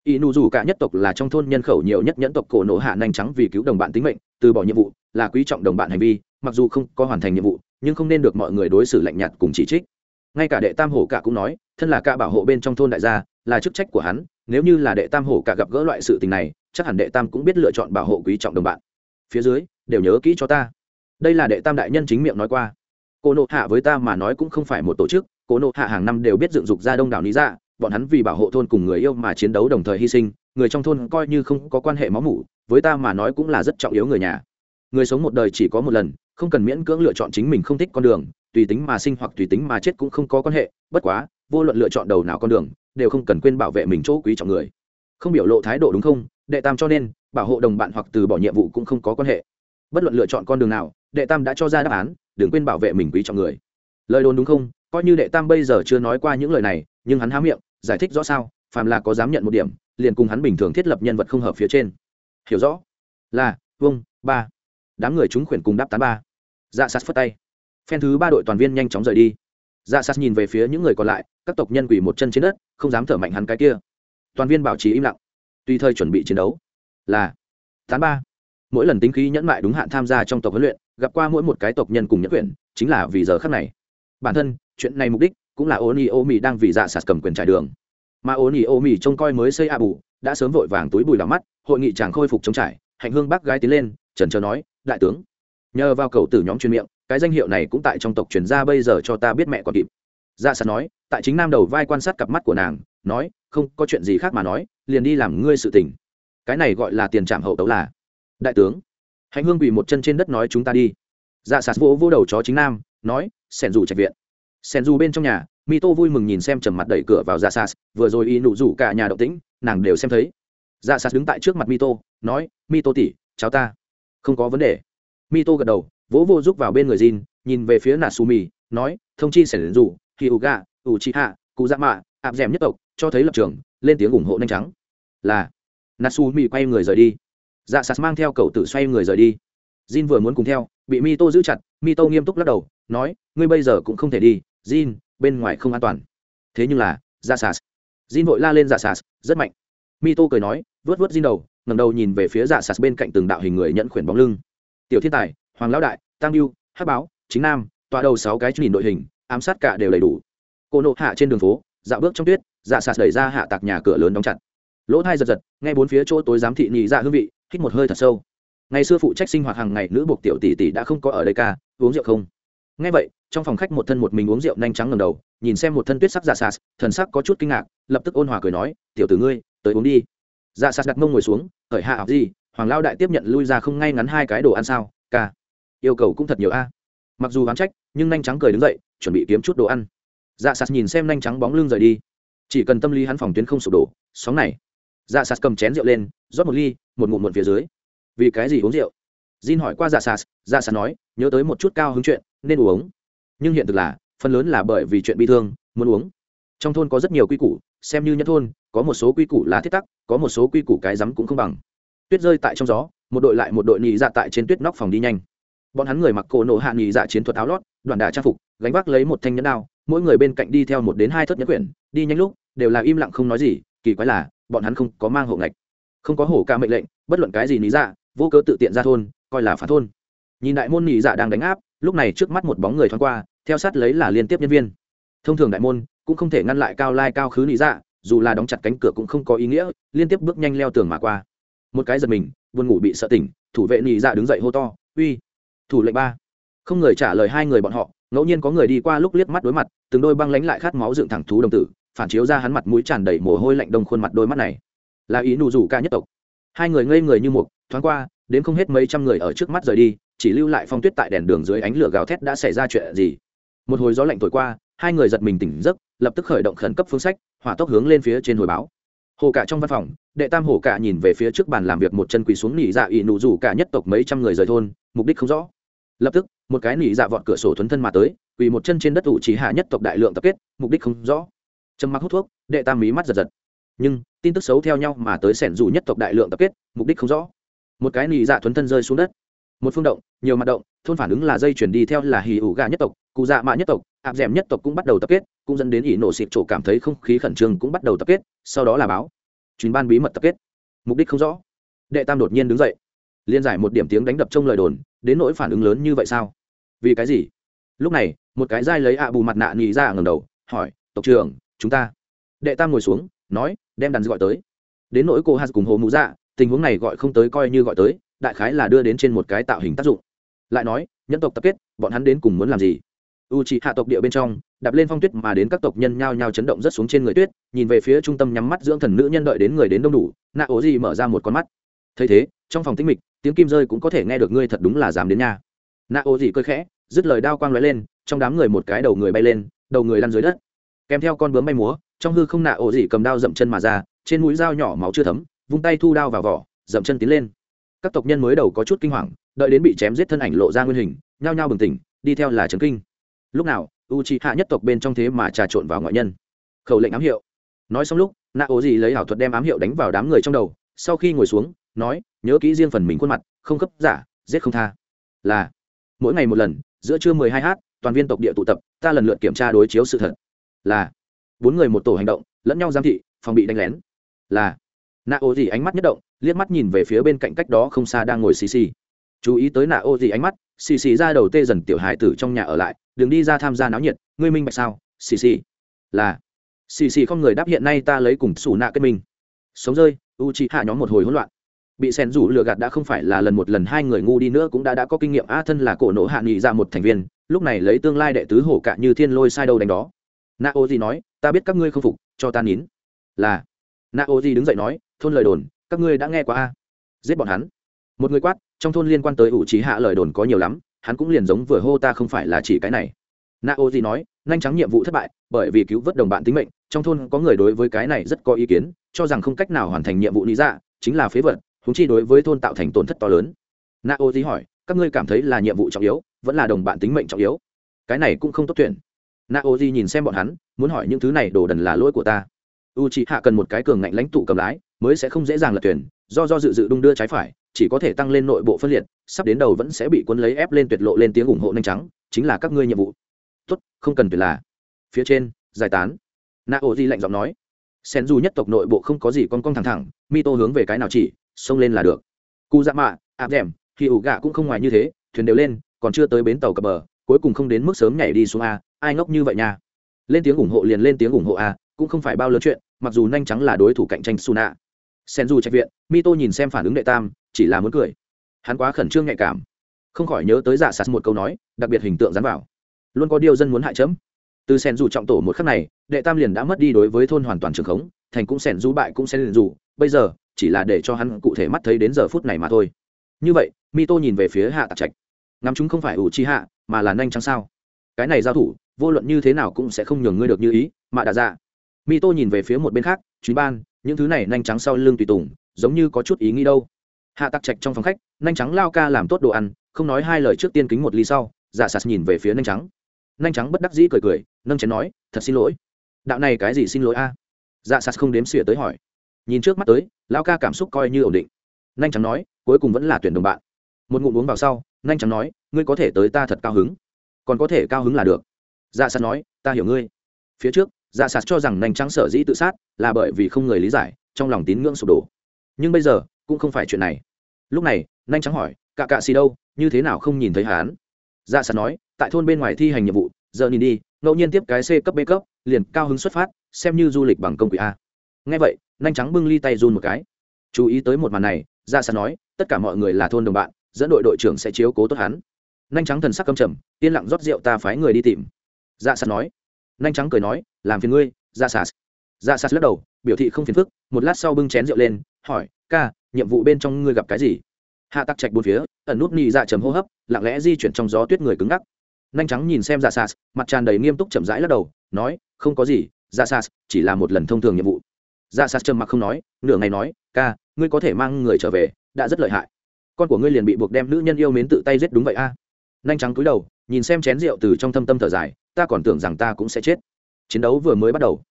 y nụ dù cả nhất tộc là trong thôn nhân khẩu nhiều nhất nhẫn tộc cổ nổ hạ nành trắng vì cứu đồng bạn tính mệnh, từ bỏ nhiệm vụ, là quý trọng đồng bạn hành vi, mặc dù không có hoàn thành nhiệm vụ, nhưng không nên được mọi người đối xử lạnh nhạt cùng chỉ trích. Ngay cả đệ tam hổ cả cũng nói, thân là cả bảo hộ bên trong thôn đại gia, là chức trách của hắn, nếu như là đệ tam hổ cả gặp gỡ loại sự tình này, chắc hẳn đệ tam cũng biết lựa chọn bảo hộ quý trọng đồng bạn. Phía dưới, đều nhớ kỹ cho ta. Đây là đệ tam đại nhân chính miệng nói qua. Cô nộ hạ với ta mà nói cũng không phải một tổ chức cô nộ hạ hàng năm đều biết dựng dục ra đông đảo lý ra bọn hắn vì bảo hộ thôn cùng người yêu mà chiến đấu đồng thời hy sinh, người trong thôn coi như không có quan hệ máu mủ, với ta mà nói cũng là rất trọng yếu người nhà. Người sống một đời chỉ có một lần, không cần miễn cưỡng lựa chọn chính mình không thích con đường, tùy tính mà sinh hoặc tùy tính mà chết cũng không có quan hệ, bất quá, vô luận lựa chọn đầu nào con đường, đều không cần quên bảo vệ mình chỗ quý trọng người. Không biểu lộ thái độ đúng không? Đệ tam cho nên, bảo hộ đồng bạn hoặc từ bỏ nhiệm vụ cũng không có quan hệ. Bất luận lựa chọn con đường nào, đệ tam đã cho ra đáp án, đừng quên bảo vệ mình quý trọng người. Lời đồn đúng không? Coi như đệ tam bây giờ chưa nói qua những lời này, nhưng hắn há miệng giải thích rõ sao, phàm là có dám nhận một điểm, liền cùng hắn bình thường thiết lập nhân vật không hợp phía trên. Hiểu rõ? Là vông ba. Đám người chúng khuyển cùng đáp tán ba. Dạ sạt phất tay. Phen thứ ba đội toàn viên nhanh chóng rời đi. Dạ sạt nhìn về phía những người còn lại, các tộc nhân quỳ một chân trên đất, không dám thở mạnh hắn cái kia. Toàn viên bảo trì im lặng. Tùy thời chuẩn bị chiến đấu. Là, tán ba. Mỗi lần tính khí nhẫn mại đúng hạn tham gia trong tộc huấn luyện, gặp qua mỗi một cái tộc nhân cùng nhẫn quyển, chính là vì giờ khắc này. Bản thân, chuyện này mục đích cũng là oni ni ô mì đang vì dạ sạt cầm quyền trải đường. Mà oni ni ô mì trông coi mới xây a bù đã sớm vội vàng túi bùi đỏ mắt, hội nghị chàng khôi phục chống trải, hạnh hương bác gái tiến lên, trần trờ nói, đại tướng, nhờ vào cầu tử nhóm chuyên miệng, cái danh hiệu này cũng tại trong tộc truyền ra bây giờ cho ta biết mẹ còn kịp. Dạ sạt nói, tại chính nam đầu vai quan sát cặp mắt của nàng, nói, không có chuyện gì khác mà nói, liền đi làm ngươi sự tình. Cái này gọi là tiền trạm hậu tấu là, đại tướng, hạnh hương bị một chân trên đất nói chúng ta đi. Dạ sạt vỗ vô đầu chó chính nam, nói sẻn rủ trạch viện sen du bên trong nhà mi tô vui mừng nhìn xem trầm mặt đẩy cửa vào dạ sas vừa rồi y nụ rủ cả nhà động tĩnh nàng đều xem thấy. Dạ sas đứng tại trước mặt mi tô nói mi tô tỉ cháu ta. Không có vấn đề. Mi tô gật đầu vỗ vô giúp vào bên người Jin, nhìn về phía nà su nói thông chi sẻn rủ khi u ga u chi hạ cụ dạ mạ áp d nhất tộc cho thấy lập trường lên tiếng ủng hộ nhanh trắng là natsu mi quay người rời đi. Dạ sas mang theo cậu tử xoay người rời đi. Jin vừa muốn cùng theo bị mi tô giữ chặt mi tô nghiêm túc lắc đầu nói ngươi bây giờ cũng không thể đi jin, bên ngoài không an toàn. Thế nhưng là dạ sạt jin vội la lên dạ sạt rất mạnh. Mi cười nói vớt vớt jin đầu, ngẩng đầu nhìn về phía dạ sạt bên cạnh từng đạo hình người nhẫn khuyển bóng lưng. Tiểu thiên tài, hoàng lão đại, tăng lưu Hắc báo, chính nam, tọa đầu sáu cái nhìn đội hình, ám sát cả đều đầy đủ. Cô nộ hạ trên đường phố, dạo bước trong tuyết dạ sạt đẩy ra hạ tạc nhà cửa lớn đóng chặt. Lỗ thai giật giật ngay bốn phía chỗ tối giám thị nhị dạ hương vị, hít một hơi thật sâu. Ngày xưa phụ trách sinh hoạt hàng ngày nữ buộc tiểu tỷ tỷ đã không có ở đây ca, uống rượu không? Ngay vậy, trong phòng khách một thân một mình uống rượu nhanh trắng ngầm đầu, nhìn xem một thân tuyết sắc dạ sạt thần sắc có chút kinh ngạc, lập tức ôn hòa cười nói, tiểu tử ngươi, tới uống đi. Dạ sạt đặt mông ngồi xuống, khởi hạ học gì, hoàng lao đại tiếp nhận lui ra không ngay ngắn hai cái đồ ăn sao, ca. Yêu cầu cũng thật nhiều a. Mặc dù oán trách, nhưng nhanh trắng cười đứng dậy, chuẩn bị kiếm chút đồ ăn. Dạ sạt nhìn xem nhanh trắng bóng lưng rời đi. Chỉ cần tâm lý hắn phòng tuyến không sụp đổ, sóng này. Dạ sạt cầm chén rượu lên, rót một ly, một ngụm muộn phía dưới. Vì cái gì uống rượu? Jin hỏi qua dạ sạt dạ sạt nói, nhớ tới một chút cao hứng chuyện, nên uống. Nhưng hiện thực là, phần lớn là bởi vì chuyện bi thương, muốn uống. Trong thôn có rất nhiều quy củ, xem như nhân thôn, có một số quy củ là thiết tắc, có một số quy củ cái rắm cũng không bằng. Tuyết rơi tại trong gió, một đội lại một đội nhị dạ tại trên tuyết nóc phòng đi nhanh. Bọn hắn người mặc cổ nổ hạ nhị dạ chiến thuật áo lót, đoàn đà trang phục, gánh vác lấy một thanh nhẫn đao, mỗi người bên cạnh đi theo một đến hai thất nhẫn quyển, đi nhanh lúc, đều là im lặng không nói gì, kỳ quái là, bọn hắn không có mang hộ ngạch, không có hổ ca mệnh lệnh, bất luận cái gì lý dạ vô cớ tự tiện ra thôn coi là phản thôn. Nhìn đại môn nhị dạ đang đánh áp, lúc này trước mắt một bóng người thoáng qua, theo sát lấy là liên tiếp nhân viên. Thông thường đại môn cũng không thể ngăn lại cao lai cao khứ nhị dạ dù là đóng chặt cánh cửa cũng không có ý nghĩa, liên tiếp bước nhanh leo tường mà qua. Một cái giật mình, buồn ngủ bị sợ tỉnh, thủ vệ nhị dạ đứng dậy hô to, uy! Thủ lệnh ba. Không người trả lời hai người bọn họ, ngẫu nhiên có người đi qua lúc liếc mắt đối mặt, từng đôi băng lánh lại khát máu dựng thẳng thú đồng tử, phản chiếu ra hắn mặt mũi tràn đầy mồ hôi lạnh đông khuôn mặt đôi mắt này. Là ý nụ rủ ca nhất tộc. Hai người ngây người như một, thoáng qua đến không hết mấy trăm người ở trước mắt rời đi, chỉ lưu lại phong tuyết tại đèn đường dưới ánh lửa gào thét đã xảy ra chuyện gì. Một hồi gió lạnh thổi qua, hai người giật mình tỉnh giấc, lập tức khởi động khẩn cấp phương sách, hỏa tốc hướng lên phía trên hồi báo. Hồ cả trong văn phòng, đệ tam hồ cả nhìn về phía trước bàn làm việc một chân quỳ xuống nỉ dạ ỵ nụ rủ cả nhất tộc mấy trăm người rời thôn, mục đích không rõ. Lập tức, một cái nỉ dạ vọt cửa sổ thuấn thân mà tới, quỳ một chân trên đất ủ chỉ hạ nhất tộc đại lượng tập kết, mục đích không rõ. Trầm mặc hút thuốc, đệ tam mí mắt giật giật. Nhưng, tin tức xấu theo nhau mà tới sẻn dù nhất tộc đại lượng tập kết, mục đích không rõ một cái nị dạ thuấn thân rơi xuống đất. Một phương động, nhiều mặt động, thôn phản ứng là dây chuyển đi theo là hì ủ gà nhất tộc, cụ dạ mạ nhất tộc áp d nhất tộc cũng bắt đầu tập kết, cũng dẫn đến ỷ nổ xịt chỗ cảm thấy không khí khẩn trương cũng bắt đầu tập kết, sau đó là báo. Chuyến ban bí mật tập kết. Mục đích không rõ. Đệ tam đột nhiên đứng dậy. Liên giải một điểm tiếng đánh đập trong lời đồn, đến nỗi phản ứng lớn như vậy sao? Vì cái gì? Lúc này, một cái dai lấy ạ bù mặt nạ nhì ra dạ ngầm đầu, hỏi, tộc trưởng, chúng ta. Đệ tam ngồi xuống, nói, đem đàn gọi tới. Đến nỗi cô hạt cùng hồ mụ dạ tình huống này gọi không tới coi như gọi tới, đại khái là đưa đến trên một cái tạo hình tác dụng. Lại nói, nhân tộc tập kết, bọn hắn đến cùng muốn làm gì? U c hạ tộc địa bên trong, đạp lên phong tuyết mà đến các tộc nhân nhao nhao chấn động rất xuống trên người tuyết, nhìn về phía trung tâm nhắm mắt dưỡng thần nữ nhân đợi đến người đến đông đủ nạ ố gì mở ra một con mắt. Thấy thế, trong phòng tinh mịch, tiếng kim rơi cũng có thể nghe được ngươi thật đúng là dám đến nhà nạ ố gì cơi khẽ, dứt lời đao quang lóe lên, trong đám người một cái đầu người bay lên, đầu người lăn dưới đất. Kèm theo con bướm bay múa, trong hư không nạ ổ gì cầm đao dậm chân mà ra, trên mũi dao nhỏ máu chưa thấm vung tay thu đao vào vỏ, dậm chân tiến lên. Các tộc nhân mới đầu có chút kinh hoàng, đợi đến bị chém giết thân ảnh lộ ra nguyên hình, nhao nhao bừng tỉnh, đi theo là trấn kinh. Lúc nào u c hạ nhất tộc bên trong thế mà trà trộn vào ngoại nhân. Khẩu lệnh ám hiệu. Nói xong lúc nạ ố gì lấy ảo thuật đem ám hiệu đánh vào đám người trong đầu, sau khi ngồi xuống, nói, nhớ kỹ riêng phần mình khuôn mặt, không cấp giả, giết không tha. Là, mỗi ngày một lần, giữa trưa mười hai h toàn viên tộc địa tụ tập, ta lần lượt kiểm tra đối chiếu sự thật. Là, bốn người một tổ hành động, lẫn nhau giám thị, phòng bị đánh lén. Là nạ ô gì ánh mắt nhất động, liếc mắt nhìn về phía bên cạnh cách đó không xa đang ngồi xì xì chú ý tới nạ ô gì ánh mắt xì xì ra đầu tê dần tiểu hài tử trong nhà ở lại, đừng đi ra tham gia náo nhiệt, ngươi minh bạch sao? Xì xì là. Xì xì không người đáp hiện nay ta lấy cùng xù nạ kết minh. Sống rơi u chi hạ nhóm một hồi hỗn loạn. Bị sen rủ lừa gạt đã không phải là lần một lần hai người ngu đi nữa cũng đã đã có kinh nghiệm a thân là cổ nổ hạ nghị ra một thành viên, lúc này lấy tương lai đệ tứ hổ cạn như thiên lôi sai đâu đánh đó. Nạ ô gì nói, ta biết các ngươi không phục, cho ta nín. Là. Nạ ô gì đứng dậy nói thôn lời đồn, các ngươi đã nghe qua a? Giết bọn hắn. Một người quát, trong thôn liên quan tới ủ trí hạ lời đồn có nhiều lắm, hắn cũng liền giống vừa hô ta không phải là chỉ cái này. Na ô gì nói, nhanh trắng nhiệm vụ thất bại, bởi vì cứu vớt đồng bạn tính mệnh, trong thôn có người đối với cái này rất có ý kiến, cho rằng không cách nào hoàn thành nhiệm vụ lý dạ chính là phế vật húng chi đối với thôn tạo thành tổn thất to lớn. Na ô gì hỏi, các ngươi cảm thấy là nhiệm vụ trọng yếu, vẫn là đồng bạn tính mệnh trọng yếu? Cái này cũng không tốt tuyển. Na ô gì nhìn xem bọn hắn, muốn hỏi những thứ này đồ đần là lỗi của ta. U c hạ cần một cái cường ngạnh lãnh tụ cầm lái mới sẽ không dễ dàng lật tuyển do do dự dự đung đưa trái phải chỉ có thể tăng lên nội bộ phân liệt sắp đến đầu vẫn sẽ bị cuốn lấy ép lên tuyệt lộ lên tiếng ủng hộ nhanh trắng chính là các ngươi nhiệm vụ. Tốt không cần tuyệt là. Phía trên giải tán. Na ô di lạnh giọng nói. Sen dù nhất tộc nội bộ không có gì con con thẳng thẳng mi tô hướng về cái nào chỉ xông lên là được. Cu dạ mạ áp rèm, khi ủ gạ cũng không ngoài như thế thuyền đều lên còn chưa tới bến tàu cập bờ cuối cùng không đến mức sớm nhảy đi xuống a ai ngốc như vậy nha. Lên tiếng ủng hộ liền lên tiếng ủng hộ a cũng không phải bao lớn chuyện mặc dù nhanh trắng là đối thủ cạnh tranh Suna sen du trạch viện mi tô nhìn xem phản ứng đệ tam, chỉ là muốn cười. Hắn quá khẩn trương nhạy cảm. Không khỏi nhớ tới giả sạt một câu nói, đặc biệt hình tượng dán vào. Luôn có điều dân muốn hại chấm. Từ sen du trọng tổ một khắc này, đệ tam liền đã mất đi đối với thôn hoàn toàn trường khống, thành cũng sen du bại cũng sen dù bây giờ, chỉ là để cho hắn cụ thể mắt thấy đến giờ phút này mà thôi. Như vậy mi tô nhìn về phía hạ tạc trạch. Ngắm chúng không phải ủ chi hạ, mà là nhanh trắng sao? Cái này giao thủ, vô luận như thế nào cũng sẽ không nhường ngươi được như ý, mà đã ra mi tô nhìn về phía một bên khác, chuyến ban những thứ này nhanh trắng sau lưng tùy tùng, giống như có chút ý nghĩ đâu. Hạ tặc trạch trong phòng khách nhanh trắng lao ca làm tốt đồ ăn, không nói hai lời trước tiên kính một ly sau dạ sạt nhìn về phía nhanh trắng. Nhanh trắng bất đắc dĩ cười cười, nâng chén nói, thật xin lỗi. Đạo này cái gì xin lỗi a? Dạ sạt không đếm xỉa tới hỏi. Nhìn trước mắt tới, lao ca cảm xúc coi như ổn định. Nhanh trắng nói, cuối cùng vẫn là tuyển đồng bạn. Một ngụm uống vào sau nhanh trắng nói, ngươi có thể tới ta thật cao hứng. Còn có thể cao hứng là được. Dạ sạt nói, ta hiểu ngươi. Phía trước dạ sạt cho rằng nành trắng sở dĩ tự sát là bởi vì không người lý giải, trong lòng tín ngưỡng sụp đổ. Nhưng bây giờ, cũng không phải chuyện này. Lúc này, nành trắng hỏi, cạ cạ xì đâu? Như thế nào không nhìn thấy hắn? Dạ sạt nói, tại thôn bên ngoài thi hành nhiệm vụ, giờ nhìn đi, ngẫu nhiên tiếp cái c cấp b cấp, liền cao hứng xuất phát, xem như du lịch bằng công quỷ a. Ngay vậy nhanh trắng bưng ly tay run một cái. Chú ý tới một màn này dạ ra sàn nói, tất cả mọi người là thôn đồng bạn, dẫn đội đội trưởng sẽ chiếu cố tốt hắn. Nhanh trắng thần sắc căm trầm, yên lặng rót rượu ta phái người đi tìm. Dạ sạt nói. Nhanh trắng cười nói làm phiền ngươi, ra sas ra sas lắc đầu, biểu thị không phiền phức, một lát sau bưng chén rượu lên, hỏi, ca, nhiệm vụ bên trong ngươi gặp cái gì? Hạ tắc trạch bốn phía, ẩn nút nhị dạ trầm hô hấp, lặng lẽ di chuyển trong gió tuyết người cứng ngắc. Nhanh trắng nhìn xem ra sas mặt tràn đầy nghiêm túc chậm rãi lắc đầu, nói, không có gì, ra sas chỉ là một lần thông thường nhiệm vụ. Ra sas trầm mặc không nói, nửa ngày nói, ca, ngươi có thể mang người trở về, đã rất lợi hại. Con của ngươi liền bị buộc đem nữ nhân yêu mến tự tay giết đúng vậy a. À? nhanh trắng cúi đầu, nhìn xem chén rượu từ trong thâm tâm thở dài, ta còn tưởng rằng ta cũng sẽ chết chiến đấu vừa mới bắt đầu.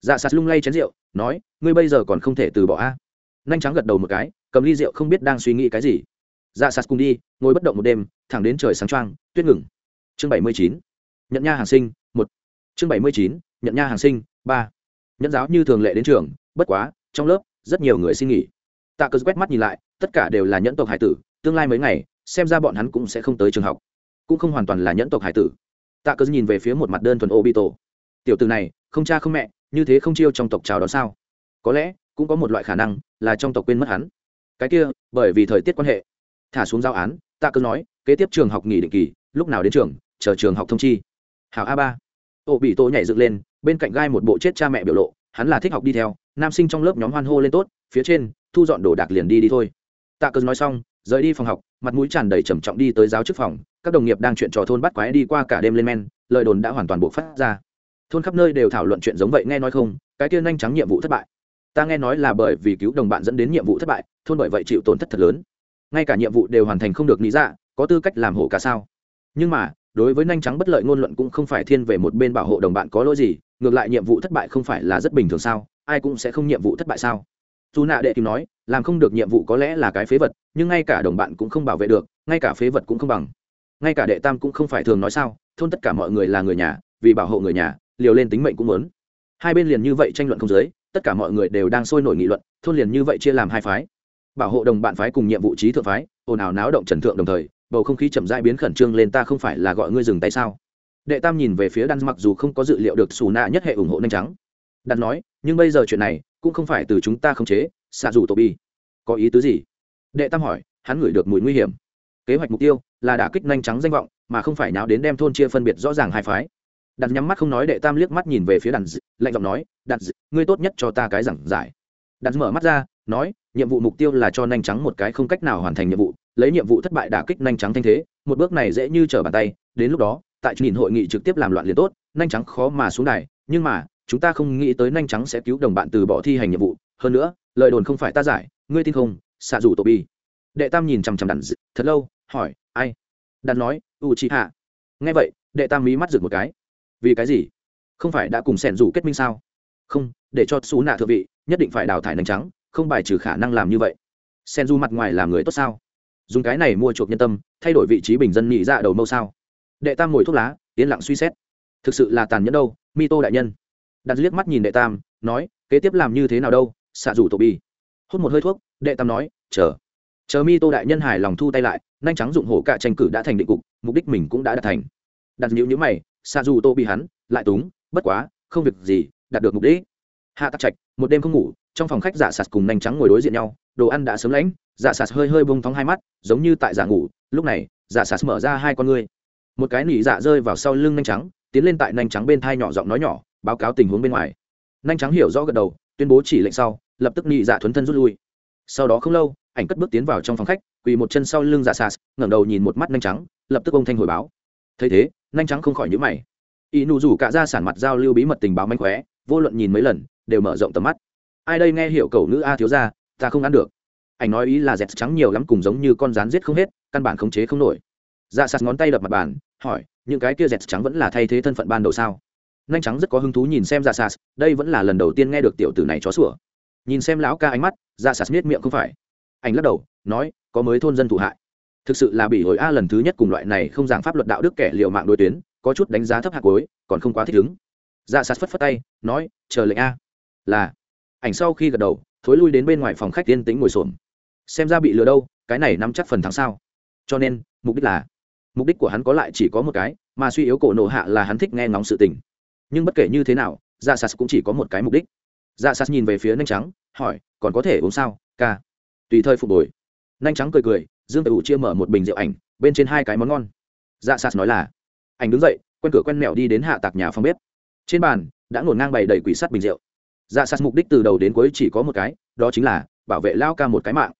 Dạ sạt lung lay chén rượu, nói, ngươi bây giờ còn không thể từ bỏ a? À? nhanh trắng gật đầu một cái, cầm ly rượu không biết đang suy nghĩ cái gì. Dạ sạt cùng đi, ngồi bất động một đêm, thẳng đến trời sáng trăng tuyết ngừng. Chương bảy mươi chín, nhận nha hàng sinh, một. Chương bảy mươi chín, nhận nha hàng sinh, ba. Nhẫn giáo như thường lệ đến trường, bất quá, trong lớp, rất nhiều người xin nghỉ. Tạ cơ quét mắt nhìn lại, tất cả đều là nhẫn tộc hải tử, tương lai mấy ngày, xem ra bọn hắn cũng sẽ không tới trường học. Cũng không hoàn toàn là nhẫn tộc hải tử. Tạ cơ nhìn về phía một mặt đơn thuần ô bi tổ tiểu từ này, không cha không mẹ, như thế không chiêu trong tộc chào đón sao? Có lẽ, cũng có một loại khả năng là trong tộc quên mất hắn. Cái kia, bởi vì thời tiết quan hệ. Thả xuống giao án tạ cơ nói, kế tiếp trường học nghỉ định kỳ, lúc nào đến trường, chờ trường học thông chi. Hảo a ba. Ô bị tổ nhảy dựng lên, bên cạnh gai một bộ chết cha mẹ biểu lộ, hắn là thích học đi theo, nam sinh trong lớp nhóm hoan hô lên tốt, phía trên, thu dọn đồ đạc liền đi đi thôi. Tạ cờ nói xong, rời đi phòng học, mặt mũi tràn đầy trầm trọng đi tới giáo chức phòng, các đồng nghiệp đang chuyện trò thôn bắt quái đi qua cả đêm lên men, lời đồn đã hoàn toàn buộc phát ra thôn khắp nơi đều thảo luận chuyện giống vậy nghe nói không, cái kia nhanh trắng nhiệm vụ thất bại. Ta nghe nói là bởi vì cứu đồng bạn dẫn đến nhiệm vụ thất bại, thôn bởi vậy chịu tổn thất thật lớn. Ngay cả nhiệm vụ đều hoàn thành không được lý ra, có tư cách làm hộ cả sao? Nhưng mà, đối với nhanh trắng bất lợi ngôn luận cũng không phải thiên về một bên bảo hộ đồng bạn có lỗi gì, ngược lại nhiệm vụ thất bại không phải là rất bình thường sao? Ai cũng sẽ không nhiệm vụ thất bại sao? Dù nạ đệ tìm nói, làm không được nhiệm vụ có lẽ là cái phế vật, nhưng ngay cả đồng bạn cũng không bảo vệ được, ngay cả phế vật cũng không bằng. Ngay cả đệ tam cũng không phải thường nói sao, thôn tất cả mọi người là người nhà, vì bảo hộ người nhà liều lên tính mệnh cũng muốn. Hai bên liền như vậy tranh luận không giới, tất cả mọi người đều đang sôi nổi nghị luận, thôn liền như vậy chia làm hai phái. Bảo hộ đồng bạn phái cùng nhiệm vụ trí thượng phái, ồn ào náo động trần thượng đồng thời, bầu không khí chậm rãi biến khẩn trương lên ta không phải là gọi ngươi dừng tay sao? Đệ tam nhìn về phía đan mặc dù không có dự liệu được xù nạ nhất hệ ủng hộ nhanh trắng đan nói, nhưng bây giờ chuyện này cũng không phải từ chúng ta khống chế, xạ dù tổ bi. Có ý tứ gì? Đệ tam hỏi, hắn ngửi được mùi nguy hiểm. Kế hoạch mục tiêu là đả kích nhanh trắng danh vọng, mà không phải náo đến đem thôn chia phân biệt rõ ràng hai phái đặt nhắm mắt không nói đệ tam liếc mắt nhìn về phía đàn lạnh giọng nói đặt ngươi tốt nhất cho ta cái giảng giải. Đặt mở mắt ra nói nhiệm vụ mục tiêu là cho nhanh trắng một cái không cách nào hoàn thành nhiệm vụ lấy nhiệm vụ thất bại đả kích nhanh trắng thanh thế một bước này dễ như trở bàn tay đến lúc đó tại nhìn hội nghị trực tiếp làm loạn liền tốt nhanh trắng khó mà xuống này, nhưng mà chúng ta không nghĩ tới nhanh trắng sẽ cứu đồng bạn từ bỏ thi hành nhiệm vụ hơn nữa lời đồn không phải ta giải ngươi tin không xạ rủ tổ bi. Đệ tam nhìn chằm chằm đàn thật lâu hỏi ai? Đàn nói u chị hạ nghe vậy đệ tam mí mắt rực một cái vì cái gì? Không phải đã cùng sẻn rủ kết minh sao? Không, để cho xú nạ thượng vị, nhất định phải đào thải nành trắng, không bài trừ khả năng làm như vậy. Sen du mặt ngoài làm người tốt sao? Dùng cái này mua chuộc nhân tâm, thay đổi vị trí bình dân nhị ra dạ đầu mâu sao? Đệ tam ngồi thuốc lá, yên lặng suy xét. Thực sự là tàn nhẫn đâu mi tô đại nhân. Đặt liếc mắt nhìn đệ tam, nói, kế tiếp làm như thế nào đâu, xạ rủ tổ bi. Hút một hơi thuốc, đệ tam nói, chờ. Chờ mi tô đại nhân hài lòng thu tay lại nhanh trắng dụng hổ cạ tranh cử đã thành định cục, mục đích mình cũng đã đạt thành. Đặt nhữ nhữ mày xa dù tô bị hắn, lại túng, bất quá, không việc gì, đạt được mục đích. Hạ tắc trạch, một đêm không ngủ, trong phòng khách giả sạt cùng nhanh trắng ngồi đối diện nhau, đồ ăn đã sớm lãnh, giả sạt hơi hơi bông thóng hai mắt, giống như tại giả ngủ, lúc này, giả sạt mở ra hai con ngươi. Một cái nỉ dạ rơi vào sau lưng nhanh trắng, tiến lên tại nhanh trắng bên thai nhỏ giọng nói nhỏ, báo cáo tình huống bên ngoài. Nhanh trắng hiểu rõ gật đầu, tuyên bố chỉ lệnh sau, lập tức nỉ dạ thuấn thân rút lui. Sau đó không lâu, ảnh cất bước tiến vào trong phòng khách, quỳ một chân sau lưng giả sạt, ngẩng đầu nhìn một mắt nhanh trắng, lập tức ông thanh hồi báo thấy thế nhanh trắng không khỏi nhữ mày. Y nụ rủ cả ra sản mặt giao lưu bí mật tình báo manh khóe vô luận nhìn mấy lần đều mở rộng tầm mắt. Ai đây nghe hiểu cầu nữ a thiếu ra ta không ăn được. Ảnh nói ý là dẹt trắng nhiều lắm cùng giống như con rán giết không hết căn bản khống chế không nổi. Dạ sạt ngón tay đập mặt bàn hỏi những cái kia dẹt trắng vẫn là thay thế thân phận ban đầu sao? Nhanh trắng rất có hứng thú nhìn xem ra sạt, đây vẫn là lần đầu tiên nghe được tiểu tử này chó sủa. Nhìn xem lão ca ánh mắt ra sạt miết miệng không phải. Anh lắc đầu nói có mới thôn dân thụ hại thực sự là bị hồi a lần thứ nhất cùng loại này không giảng pháp luật đạo đức kẻ liệu mạng đối tuyến, có chút đánh giá thấp hạt cối, còn không quá thích ứng. Dạ sạt phất phất tay, nói, chờ lệnh a. Là. Ảnh sau khi gật đầu, thối lui đến bên ngoài phòng khách tiên tĩnh ngồi xổm. Xem ra bị lừa đâu, cái này nắm chắc phần thắng sao? Cho nên, mục đích là, mục đích của hắn có lại chỉ có một cái, mà suy yếu cổ nộ hạ là hắn thích nghe ngóng sự tình. Nhưng bất kể như thế nào dạ sạt cũng chỉ có một cái mục đích. Dạ sạt nhìn về phía nhanh trắng, hỏi, còn có thể uống sao, ca? Tùy thời phục hồi. Nhanh trắng cười cười dương tẩu chia mở một bình rượu ảnh, bên trên hai cái món ngon. Dạ sạt nói là, ảnh đứng dậy, quen cửa quen mẹo đi đến hạ tạc nhà phòng bếp. Trên bàn, đã ngổn ngang bày đầy quỷ sắt bình rượu. Dạ sạt mục đích từ đầu đến cuối chỉ có một cái, đó chính là bảo vệ lao ca một cái mạng.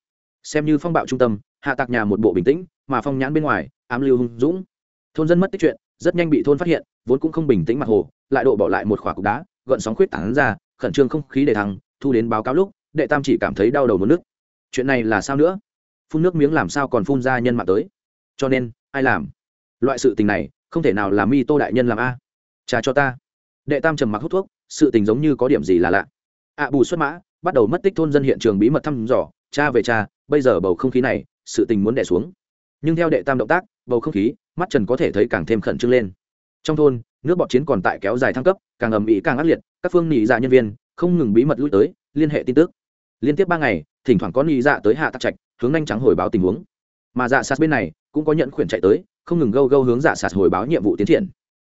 Xem như phong bạo trung tâm, hạ tạc nhà một bộ bình tĩnh, mà phong nhãn bên ngoài, ám lưu hung dũng. Thôn dân mất tích chuyện, rất nhanh bị thôn phát hiện, vốn cũng không bình tĩnh mặt hồ, lại độ bỏ lại một khỏa cục đá, gợn sóng khuyết tảng ra, khẩn trương không khí để thăng, thu đến báo cáo lúc, đệ tam chỉ cảm thấy đau đầu mất nước. Chuyện này là sao nữa? Phun nước miếng làm sao còn phun ra nhân mạng tới? Cho nên, ai làm? Loại sự tình này, không thể nào làm mi tô đại nhân làm a. Trà cho ta. Đệ tam trầm mặc hút thuốc, sự tình giống như có điểm gì là lạ. Ạ bù xuất mã, bắt đầu mất tích thôn dân hiện trường bí mật thăm dò. Cha về cha, bây giờ bầu không khí này, sự tình muốn đẻ xuống. Nhưng theo đệ tam động tác, bầu không khí, mắt trần có thể thấy càng thêm khẩn trương lên. Trong thôn, nước bọt chiến còn tại kéo dài thăng cấp, càng ầm ĩ càng ác liệt, các phương nị dạ nhân viên không ngừng bí mật lui tới, liên hệ tin tức. Liên tiếp ba ngày, thỉnh thoảng có nị dạ tới hạ tắc trạch hướng nhanh trắng hồi báo tình huống. Mà dạ sạt bên này cũng có nhận khuyển chạy tới, không ngừng gâu gâu hướng dạ sạt hồi báo nhiệm vụ tiến triển.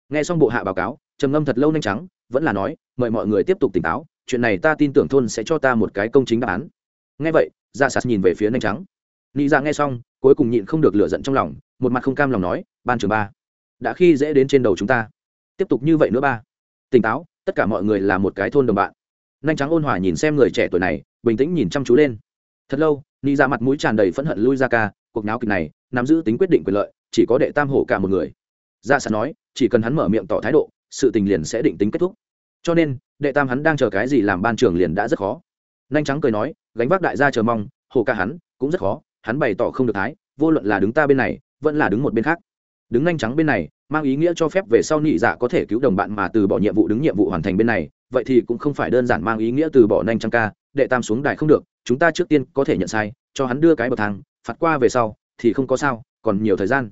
Nghe xong bộ hạ báo cáo, trầm ngâm thật lâu nhanh trắng vẫn là nói, mời mọi người tiếp tục tỉnh táo, chuyện này ta tin tưởng thôn sẽ cho ta một cái công chính đáp án. Nghe vậy dạ sạt nhìn về phía nhanh trắng nị dạ nghe xong, cuối cùng nhịn không được lựa giận trong lòng, một mặt không cam lòng nói, ban trưởng ba, đã khi dễ đến trên đầu chúng ta. Tiếp tục như vậy nữa ba. Tỉnh táo, tất cả mọi người là một cái thôn đồng bạn. Nhanh trắng ôn hòa nhìn xem người trẻ tuổi này, bình tĩnh nhìn chăm chú lên thật lâu, ni ra mặt mũi tràn đầy phẫn hận lui ra ca, cuộc náo kịch này, nắm giữ tính quyết định quyền lợi, chỉ có đệ tam hổ cả một người. Dạ ra sẵn nói, chỉ cần hắn mở miệng tỏ thái độ, sự tình liền sẽ định tính kết thúc. Cho nên, đệ tam hắn đang chờ cái gì làm ban trưởng liền đã rất khó. Nhanh trắng cười nói, gánh vác đại gia chờ mong, hổ ca hắn cũng rất khó, hắn bày tỏ không được thái, vô luận là đứng ta bên này, vẫn là đứng một bên khác. Đứng nhanh trắng bên này, mang ý nghĩa cho phép về sau nhị dạ có thể cứu đồng bạn mà từ bỏ nhiệm vụ đứng nhiệm vụ hoàn thành bên này, vậy thì cũng không phải đơn giản mang ý nghĩa từ bỏ nhanh trắng ca, đệ tam xuống đài không được chúng ta trước tiên có thể nhận sai, cho hắn đưa cái bậc thang, phạt qua về sau, thì không có sao, còn nhiều thời gian.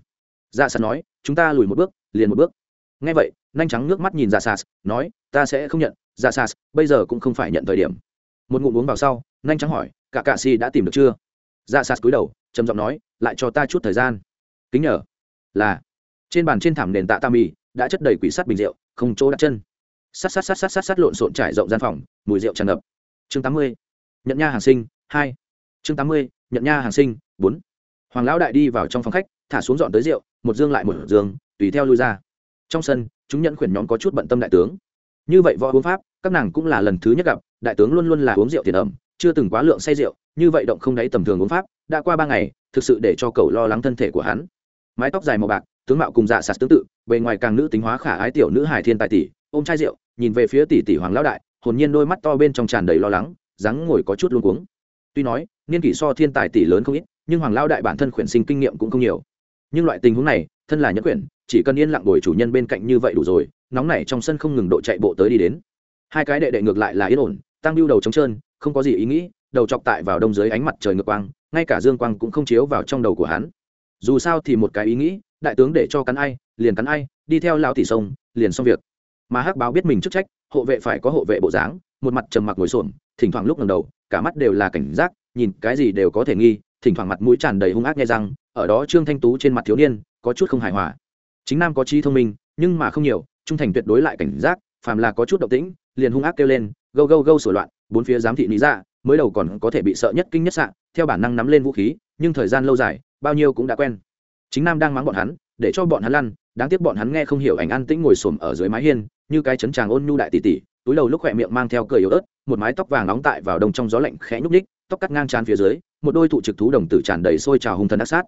Dạ sạt nói, chúng ta lùi một bước, liền một bước. Ngay vậy, nhanh trắng nước mắt nhìn dạ sạt, nói, ta sẽ không nhận. Dạ sạt, bây giờ cũng không phải nhận thời điểm. Một ngụm uống vào sau, nhanh trắng hỏi, cả cạ si đã tìm được chưa? Dạ sạt cúi đầu, trầm giọng nói, lại cho ta chút thời gian. Kính nhờ. Là. Trên bàn trên thảm nền tạ tam mì đã chất đầy quỷ sắt bình rượu, không chỗ đặt chân. Sắt sắt sắt sắt sắt sắt lộn xộn trải rộng gian phòng, mùi rượu tràn ngập. Chương tám mươi nhận nha hàng sinh, hai. Chương tám mươi, nhận nha hàng sinh, bốn. Hoàng lão đại đi vào trong phòng khách, thả xuống dọn tới rượu, một dương lại một dương, tùy theo lui ra. Trong sân, chúng nhận khuyển nhóm có chút bận tâm đại tướng. Như vậy võ uống pháp, các nàng cũng là lần thứ nhất gặp, đại tướng luôn luôn là uống rượu tiền ẩm, chưa từng quá lượng say rượu, như vậy động không đáy tầm thường uống pháp, đã qua ba ngày, thực sự để cho cậu lo lắng thân thể của hắn. Mái tóc dài màu bạc, tướng mạo cùng dạ sạt tương tự, bề ngoài càng nữ tính hóa khả ái tiểu nữ hải thiên tài tỷ, ôm chai rượu, nhìn về phía tỷ tỷ hoàng lão đại, hồn nhiên đôi mắt to bên trong tràn đầy lo lắng dáng ngồi có chút luống cuống. Tuy nói, niên kỷ so thiên tài tỷ lớn không ít, nhưng hoàng lão đại bản thân khuyển sinh kinh nghiệm cũng không nhiều. Nhưng loại tình huống này, thân là nhất quyển chỉ cần yên lặng ngồi chủ nhân bên cạnh như vậy đủ rồi, nóng nảy trong sân không ngừng độ chạy bộ tới đi đến. Hai cái đệ đệ ngược lại là yên ổn, tăng lưu đầu trống trơn, không có gì ý nghĩ, đầu chọc tại vào đông dưới ánh mặt trời ngược quang, ngay cả dương quang cũng không chiếu vào trong đầu của hắn. Dù sao thì một cái ý nghĩ, đại tướng để cho cắn ai, liền cắn ai, đi theo lao tỷ sông, liền xong việc. Mà hắc báo biết mình chức trách, hộ vệ phải có hộ vệ bộ dáng, một mặt trầm mặc ngồi xổm thỉnh thoảng lúc ngầm đầu cả mắt đều là cảnh giác nhìn cái gì đều có thể nghi thỉnh thoảng mặt mũi tràn đầy hung ác nghe rằng, ở đó trương thanh tú trên mặt thiếu niên có chút không hài hòa. Chính nam có trí thông minh nhưng mà không nhiều trung thành tuyệt đối lại cảnh giác phàm là có chút động tĩnh liền hung ác kêu lên gâu gâu gâu sửa loạn bốn phía giám thị lý ra mới đầu còn có thể bị sợ nhất kinh nhất sạn theo bản năng nắm lên vũ khí nhưng thời gian lâu dài bao nhiêu cũng đã quen. Chính nam đang mắng bọn hắn để cho bọn hắn lăn đáng tiếc bọn hắn nghe không hiểu ảnh an tĩnh ngồi xổm ở dưới mái hiên như cái chấn tràng ôn nhu đại tỷ tỷ túi đầu lúc khỏe miệng mang theo cười yếu ớt một mái tóc vàng nóng tại vào đông trong gió lạnh khẽ nhúc ních tóc cắt ngang tràn phía dưới, một đôi thụ trực thú đồng tử tràn đầy sôi trào hung thần ác sát.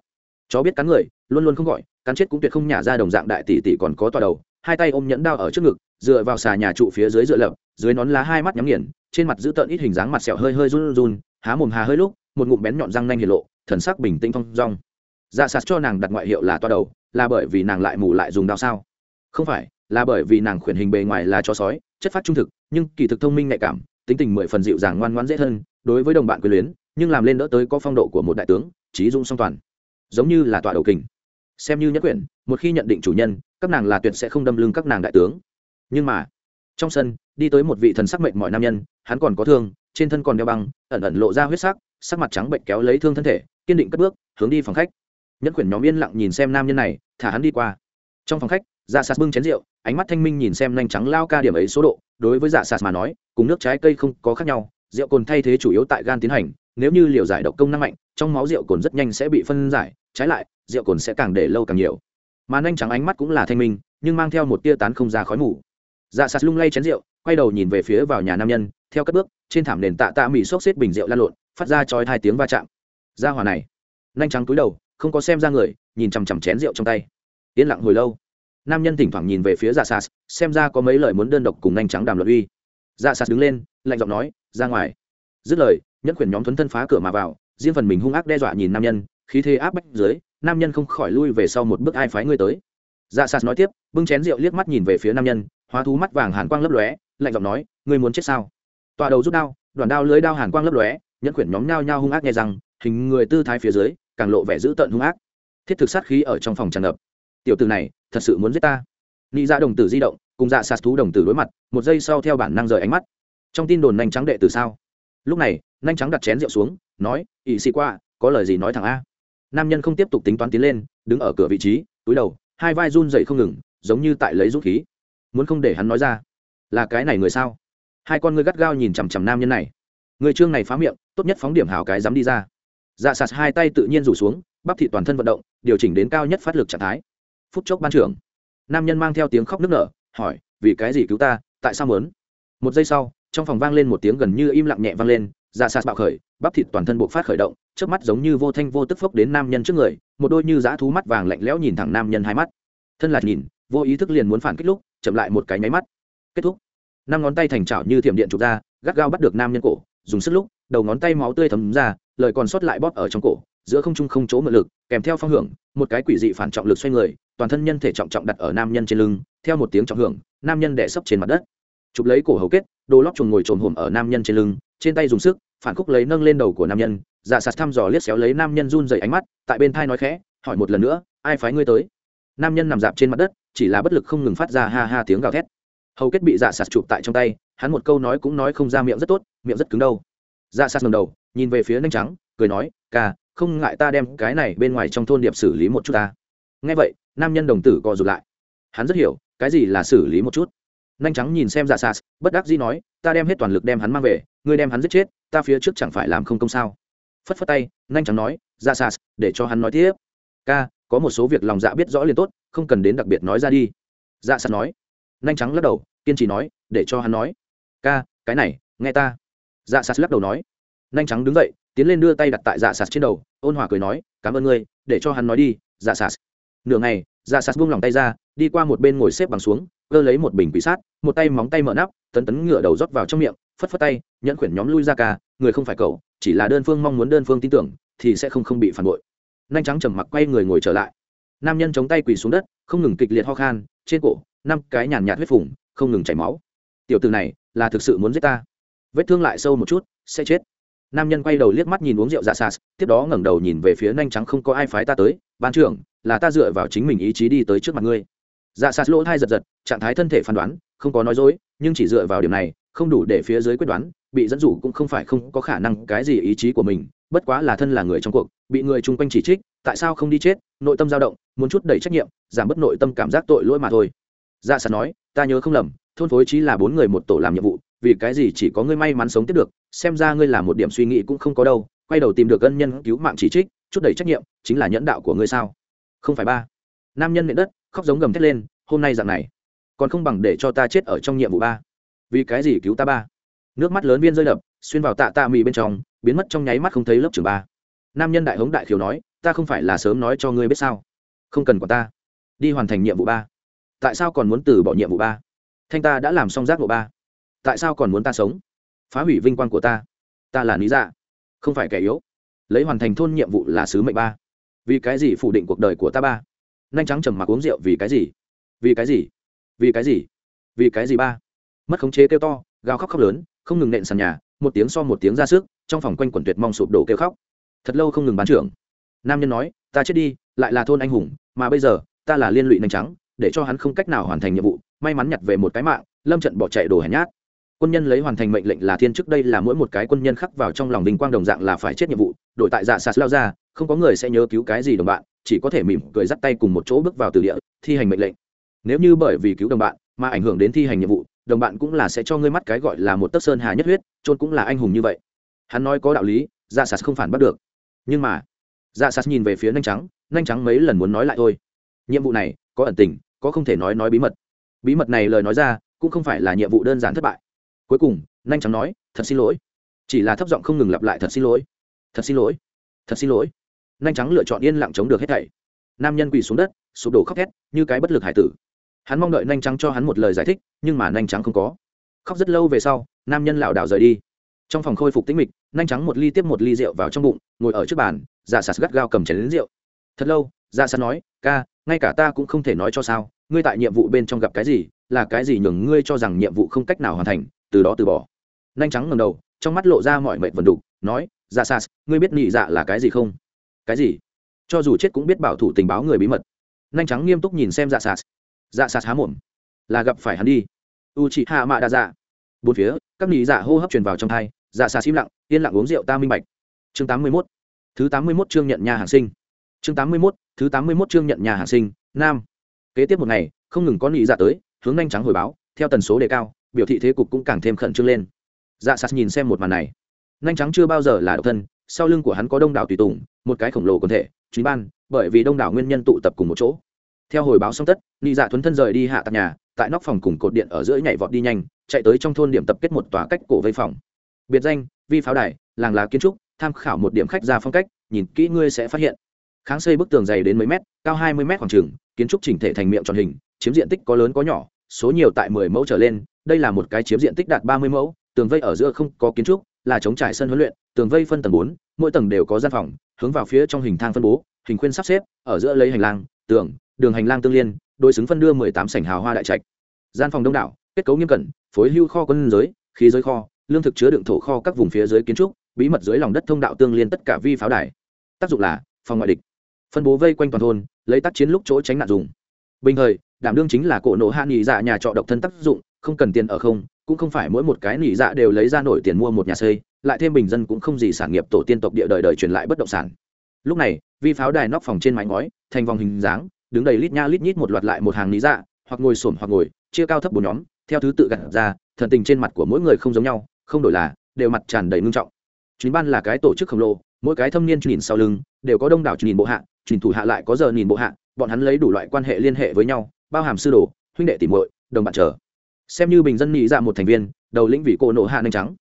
Chó biết cắn người, luôn luôn không gọi, cắn chết cũng tuyệt không nhả ra đồng dạng đại tỷ tỷ còn có tòa đầu, hai tay ôm nhẫn đao ở trước ngực, dựa vào xà nhà trụ phía dưới dựa lập, dưới nón lá hai mắt nhắm nghiền, trên mặt giữ tợn ít hình dáng mặt sẹo hơi hơi run run, há mồm hà hơi lúc, một ngụm bén nhọn răng nanh hiện lộ, thần sắc bình tĩnh thong dong. Dạ sạt cho nàng đặt ngoại hiệu là toa đầu, là bởi vì nàng lại mù lại dùng đao sao? Không phải, là bởi vì nàng khuyển hình bề ngoài là chó sói, chất phát trung thực, nhưng kỳ thực thông minh nhạy cảm tính tình mười phần dịu dàng ngoan ngoãn dễ thân, đối với đồng bạn quyền luyến, nhưng làm lên đỡ tới có phong độ của một đại tướng, trí dung song toàn. Giống như là tọa đầu kình. Xem như nhất quyển, một khi nhận định chủ nhân, các nàng là tuyệt sẽ không đâm lưng các nàng đại tướng. Nhưng mà, trong sân, đi tới một vị thần sắc mệnh mọi nam nhân, hắn còn có thương, trên thân còn đeo băng, ẩn ẩn lộ ra huyết sắc sắc mặt trắng bệnh kéo lấy thương thân thể, kiên định cất bước, hướng đi phòng khách. Nhất quyển nhóm yên lặng nhìn xem nam nhân này, thả hắn đi qua. Trong phòng khách dạ sạt bưng chén rượu, ánh mắt thanh minh nhìn xem nhanh trắng lao ca điểm ấy số độ. Đối với dạ sạt mà nói, cùng nước trái cây không có khác nhau, rượu cồn thay thế chủ yếu tại gan tiến hành, nếu như liều giải độc công năng mạnh, trong máu rượu cồn rất nhanh sẽ bị phân giải, trái lại, rượu cồn sẽ càng để lâu càng nhiều. Mà nhanh trắng ánh mắt cũng là thanh minh, nhưng mang theo một tia tán không ra khói mù. Dạ sạt lung lay chén rượu, quay đầu nhìn về phía vào nhà nam nhân, theo cất bước, trên thảm nền tạ tạ mì xốc xếp bình rượu lan lộn, phát ra chói hai tiếng va chạm. Ra hòa này, nhanh trắng túi đầu, không có xem ra người, nhìn chằm chằm chén rượu trong tay. Yên lặng hồi lâu nam nhân thỉnh thoảng nhìn về phía dạ sas xem ra có mấy lời muốn đơn độc cùng nhanh trắng đàm luật uy. Dạ sas đứng lên, lạnh giọng nói, ra ngoài. Dứt lời, nhẫn quyển nhóm thuấn thân phá cửa mà vào, riêng phần mình hung ác đe dọa nhìn nam nhân, khí thế áp bách dưới, nam nhân không khỏi lui về sau một bước ai phái ngươi tới. Dạ sas nói tiếp, bưng chén rượu liếc mắt nhìn về phía nam nhân, hóa thú mắt vàng hàn quang lấp lóe, lạnh giọng nói, ngươi muốn chết sao? Tọa đầu rút đao đoàn đao lưới đao hàn quang lấp lóe, nhẫn quyển nhóm nhao nhao hung ác nghe rằng, hình người tư thái phía dưới, càng lộ vẻ dữ tợn hung ác. Thiết thực sát khí ở trong phòng tràn ngập. Tiểu tử này thật sự muốn giết ta. Nghĩ ra dạ đồng tử di động, cùng dạ sạt thú đồng tử đối mặt, một giây sau theo bản năng rời ánh mắt. Trong tin đồn nhanh trắng đệ từ sao? Lúc này, nhanh trắng đặt chén rượu xuống, nói ỵ sĩ qua, có lời gì nói thẳng a? Nam nhân không tiếp tục tính toán tiến lên, đứng ở cửa vị trí, túi đầu, hai vai run dậy không ngừng, giống như tại lấy rút khí. Muốn không để hắn nói ra, là cái này người sao? Hai con ngươi gắt gao nhìn chằm chằm nam nhân này. Người trương này phá miệng, tốt nhất phóng điểm hào cái dám đi ra. Dạ sạt hai tay tự nhiên rủ xuống, bắp thị toàn thân vận động, điều chỉnh đến cao nhất phát lực trạng thái phút chốc ban trưởng. Nam nhân mang theo tiếng khóc nức nở, hỏi, vì cái gì cứu ta? Tại sao mớn một giây sau, trong phòng vang lên một tiếng gần như im lặng nhẹ vang lên dạ sạt bạo khởi, bắp thịt toàn thân bộ phát khởi động trước mắt giống như vô thanh vô tức phốc đến nam nhân trước người, một đôi như dã thú mắt vàng lạnh lẽo nhìn thẳng nam nhân hai mắt. Thân là nhìn, vô ý thức liền muốn phản kích lúc, chậm lại một cái nháy mắt. Kết thúc. Năm ngón tay thành chảo như thiểm điện trục ra, gắt gao bắt được nam nhân cổ, dùng sức lúc, đầu ngón tay máu tươi thấm ra, lời còn sót lại bóp ở trong cổ, giữa không trung không chỗ mượn lực, kèm theo phong hưởng, một cái quỷ dị phản trọng lực xoay người toàn thân nhân thể trọng trọng đặt ở nam nhân trên lưng, theo một tiếng trọng hưởng, nam nhân đẻ sấp trên mặt đất. Chụp lấy cổ hầu kết, đồ lóc chuồng ngồi trồm hồm ở nam nhân trên lưng, trên tay dùng sức, phản khúc lấy nâng lên đầu của nam nhân, giả sạt thăm dò liếc xéo lấy nam nhân run dày ánh mắt, tại bên thai nói khẽ, hỏi một lần nữa, ai phái ngươi tới? Nam nhân nằm dạp trên mặt đất, chỉ là bất lực không ngừng phát ra ha ha tiếng gào thét. Hầu kết bị dạ sạt chụp tại trong tay, hắn một câu nói cũng nói không ra miệng rất tốt, miệng rất cứng đâu. Dạ sạt ngầm đầu, nhìn về phía nhanh trắng, cười nói ca không ngại ta đem cái này bên ngoài trong thôn điệp xử lý một chút ta nghe vậy, nam nhân đồng tử co rụt lại. Hắn rất hiểu, cái gì là xử lý một chút. Nhanh trắng nhìn xem dạ sạt bất đắc dĩ nói, ta đem hết toàn lực đem hắn mang về, ngươi đem hắn giết chết, ta phía trước chẳng phải làm không công sao? Phất phất tay, nhanh trắng nói dạ sạt để cho hắn nói tiếp. Ca, có một số việc lòng dạ biết rõ liền tốt, không cần đến đặc biệt nói ra đi. Dạ sạt nói. Nhanh trắng lắc đầu, kiên trì nói, để cho hắn nói. Ca, cái này, nghe ta. Dạ sạt lắc đầu nói. Nhanh trắng đứng dậy, tiến lên đưa tay đặt tại dạ sạt trên đầu, ôn hòa cười nói, cảm ơn ngươi, để cho hắn nói đi dạ sạt nửa ngày dạ sạt buông lòng tay ra, đi qua một bên ngồi xếp bằng xuống, cơ lấy một bình quỷ sát, một tay móng tay mở nắp, tấn tấn ngựa đầu rót vào trong miệng, phất phất tay, nhẫn khuyển nhóm lui ra ca, người không phải cậu, chỉ là đơn phương mong muốn đơn phương tin tưởng, thì sẽ không không bị phản bội. Nhanh trắng trầm mặc quay người ngồi trở lại. Nam nhân chống tay quỳ xuống đất, không ngừng kịch liệt ho khan, trên cổ, năm cái nhàn nhạt huyết phủng không ngừng chảy máu. Tiểu từ này là thực sự muốn giết ta. Vết thương lại sâu một chút, sẽ chết nam nhân quay đầu liếc mắt nhìn uống rượu dạ sas tiếp đó ngẩng đầu nhìn về phía nhanh trắng không có ai phái ta tới, ban trưởng, là ta dựa vào chính mình ý chí đi tới trước mặt ngươi. Dạ sas lỗ thai giật giật, trạng thái thân thể phán đoán, không có nói dối, nhưng chỉ dựa vào điểm này, không đủ để phía dưới quyết đoán, bị dẫn dụ cũng không phải không có khả năng cái gì ý chí của mình, bất quá là thân là người trong cuộc, bị người chung quanh chỉ trích, tại sao không đi chết, nội tâm dao động, muốn chút đẩy trách nhiệm, giảm bớt nội tâm cảm giác tội lỗi mà thôi. Dạ sạt nói, ta nhớ không lầm, thôn phối trí là bốn người một tổ làm nhiệm vụ vì cái gì chỉ có ngươi may mắn sống tiếp được, xem ra ngươi là một điểm suy nghĩ cũng không có đâu, quay đầu tìm được ân nhân cứu mạng chỉ trích, chút đầy trách nhiệm, chính là nhẫn đạo của ngươi sao? Không phải ba. Nam nhân miệng đất, khóc giống gầm thét lên, hôm nay dạng này, còn không bằng để cho ta chết ở trong nhiệm vụ ba. Vì cái gì cứu ta ba? Nước mắt lớn viên rơi đập, xuyên vào tạ tạ mì bên trong, biến mất trong nháy mắt không thấy lớp trưởng ba. Nam nhân đại hống đại khiếu nói, ta không phải là sớm nói cho ngươi biết sao? Không cần của ta. Đi hoàn thành nhiệm vụ ba. Tại sao còn muốn từ bỏ nhiệm vụ ba? Thanh ta đã làm xong giác ngộ ba tại sao còn muốn ta sống? Phá hủy vinh quang của ta. Ta là lý dạ. Không phải kẻ yếu. Lấy hoàn thành thôn nhiệm vụ là sứ mệnh ba. Vì cái gì phủ định cuộc đời của ta ba? Nhanh trắng trầm mặc uống rượu vì cái gì? Vì cái gì? Vì cái gì? Vì cái gì ba? Mất khống chế kêu to, gào khóc khóc lớn, không ngừng nện sàn nhà, một tiếng so một tiếng ra sức, trong phòng quanh quẩn tuyệt mong sụp đổ kêu khóc. Thật lâu không ngừng bán trưởng. Nam nhân nói, ta chết đi, lại là thôn anh hùng, mà bây giờ, ta là liên lụy nhanh trắng, để cho hắn không cách nào hoàn thành nhiệm vụ, may mắn nhặt về một cái mạng. Lâm trận bỏ chạy đồ hèn nhát quân nhân lấy hoàn thành mệnh lệnh là thiên chức, đây là mỗi một cái quân nhân khắc vào trong lòng vinh quang đồng dạng là phải chết nhiệm vụ. Đội tại dạ sạt lao ra, không có người sẽ nhớ cứu cái gì đồng bạn, chỉ có thể mỉm cười dắt tay cùng một chỗ bước vào từ địa, thi hành mệnh lệnh. Nếu như bởi vì cứu đồng bạn mà ảnh hưởng đến thi hành nhiệm vụ, đồng bạn cũng là sẽ cho ngươi mắt cái gọi là một tấc sơn hà nhất huyết trôn cũng là anh hùng như vậy. Hắn nói có đạo lý dạ sạt không phản bắt được. Nhưng mà dạ sạt nhìn về phía nhanh trắng nhanh trắng mấy lần muốn nói lại thôi. Nhiệm vụ này có ẩn tình, có không thể nói nói bí mật. Bí mật này lời nói ra, cũng không phải là nhiệm vụ đơn giản thất bại cuối cùng, nhanh chóng nói, thật xin lỗi. Chỉ là thấp giọng không ngừng lặp lại, thật xin lỗi, thật xin lỗi, thật xin lỗi. Nhanh trắng lựa chọn yên lặng chống được hết thảy. Nam nhân quỳ xuống đất, sụp đổ khóc thét, như cái bất lực hải tử. Hắn mong đợi nhanh trắng cho hắn một lời giải thích, nhưng mà nhanh trắng không có. Khóc rất lâu về sau, nam nhân lảo đảo rời đi. Trong phòng khôi phục tĩnh mịch, nhanh trắng một ly tiếp một ly rượu vào trong bụng, ngồi ở trước bàn dạ sạt gắt gao cầm chén đến rượu. Thật lâu dạ sạt nói, ca, ngay cả ta cũng không thể nói cho sao, ngươi tại nhiệm vụ bên trong gặp cái gì, là cái gì nhường ngươi cho rằng nhiệm vụ không cách nào hoàn thành từ đó từ bỏ. Nhanh trắng ngầm đầu, trong mắt lộ ra mọi mệnh vần đục, nói dạ sas, ngươi biết nhị dạ là cái gì không? Cái gì? Cho dù chết cũng biết bảo thủ tình báo người bí mật. Nhanh trắng nghiêm túc nhìn xem dạ sas. Dạ sas há mồm, là gặp phải hắn đi. U chị hạ mạ đa dạ bốn phía, các nhị dạ hô hấp truyền vào trong thai dạ sas im lặng, yên lặng uống rượu ta minh bạch. Chương tám mươi mốt, thứ tám mươi mốt chương nhận nhà hàng sinh. Chương tám mươi mốt, thứ tám mươi mốt chương nhận nhà hàng sinh, nam. Kế tiếp một ngày, không ngừng có nhị dạ tới, hướng nhanh trắng hồi báo, theo tần số đề cao biểu thị thế cục cũng càng thêm khẩn trương lên. Dạ sát nhìn xem một màn này. Nhanh trắng chưa bao giờ là độc thân, sau lưng của hắn có đông đảo tùy tùng, một cái khổng lồ quần thể chuyến ban, bởi vì đông đảo nguyên nhân tụ tập cùng một chỗ. Theo hồi báo xong tất, nị dạ thuấn thân rời đi hạ tạc nhà, tại nóc phòng cùng cột điện ở giữa nhảy vọt đi nhanh, chạy tới trong thôn điểm tập kết một tòa cách cổ vây phòng. Biệt danh, vi pháo đài, làng lá kiến trúc, tham khảo một điểm khách ra phong cách, nhìn kỹ ngươi sẽ phát hiện. Kháng xây bức tường dày đến mấy mét, cao hai mươi mét khoảng trường kiến trúc chỉnh thể thành miệng tròn hình, chiếm diện tích có lớn có nhỏ số nhiều tại mười mẫu trở lên, đây là một cái chiếm diện tích đạt ba mươi mẫu, tường vây ở giữa không có kiến trúc, là chống trải sân huấn luyện, tường vây phân tầng bốn, mỗi tầng đều có gian phòng, hướng vào phía trong hình thang phân bố, hình khuyên sắp xếp, ở giữa lấy hành lang, tường, đường hành lang tương liên, đối xứng phân đưa mười tám sảnh hào hoa đại trạch. Gian phòng đông đảo, kết cấu nghiêm cẩn, phối hưu kho quân giới, khí giới kho, lương thực chứa đựng thổ kho các vùng phía dưới kiến trúc, bí mật dưới lòng đất thông đạo tương liên tất cả vi pháo đài. Tác dụng là phòng ngoại địch. Phân bố vây quanh toàn thôn, lấy tác chiến lúc chỗ tránh nạn dùng. Bình thời đảm đương chính là cổ nộ hạ nghỉ dạ nhà trọ độc thân tác dụng, không cần tiền ở không, cũng không phải mỗi một cái nghỉ dạ đều lấy ra nổi tiền mua một nhà xây, lại thêm bình dân cũng không gì sản nghiệp tổ tiên tộc địa đời đời truyền lại bất động sản. Lúc này, vi pháo đài nóc phòng trên mái ngói, thành vòng hình dáng, đứng đầy lít nha lít nhít một loạt lại một hàng lý dạ hoặc ngồi sổm hoặc ngồi, chia cao thấp bốn nhóm, theo thứ tự gặt ra, thần tình trên mặt của mỗi người không giống nhau, không đổi là, đều mặt tràn đầy ngưng trọng. Chuyến ban là cái tổ chức khổng lồ, mỗi cái thâm niên nhìn sau lưng, đều có đông đảo nhìn bộ hạ, nhìn thủ hạ lại có giờ nhìn bộ hạ, bọn hắn lấy đủ loại quan hệ liên hệ với nhau bao hàm sư đồ, huynh đệ tỉ muội, đồng bạn chờ. Xem như bình dân nhị dạ một thành viên, đầu lĩnh vị cổ nộ hạ nhanh trắng.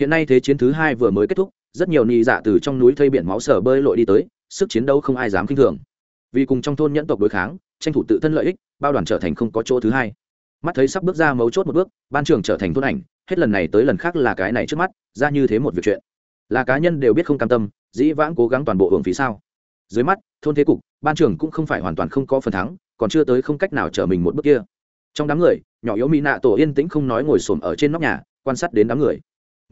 Hiện nay thế chiến thứ hai vừa mới kết thúc, rất nhiều nhị dạ từ trong núi thây biển máu sở bơi lội đi tới, sức chiến đấu không ai dám kinh thường. Vì cùng trong thôn nhẫn tộc đối kháng, tranh thủ tự thân lợi ích, bao đoàn trở thành không có chỗ thứ hai. Mắt thấy sắp bước ra mấu chốt một bước, ban trưởng trở thành thôn ảnh, hết lần này tới lần khác là cái này trước mắt, ra như thế một việc chuyện. Là cá nhân đều biết không cam tâm, dĩ vãng cố gắng toàn bộ hưởng phí sao. Dưới mắt, thôn thế cục, ban trưởng cũng không phải hoàn toàn không có phần thắng còn chưa tới không cách nào trở mình một bước kia. Trong đám người, nhỏ yếu mỹ nạ tổ yên tĩnh không nói ngồi xổm ở trên nóc nhà, quan sát đến đám người.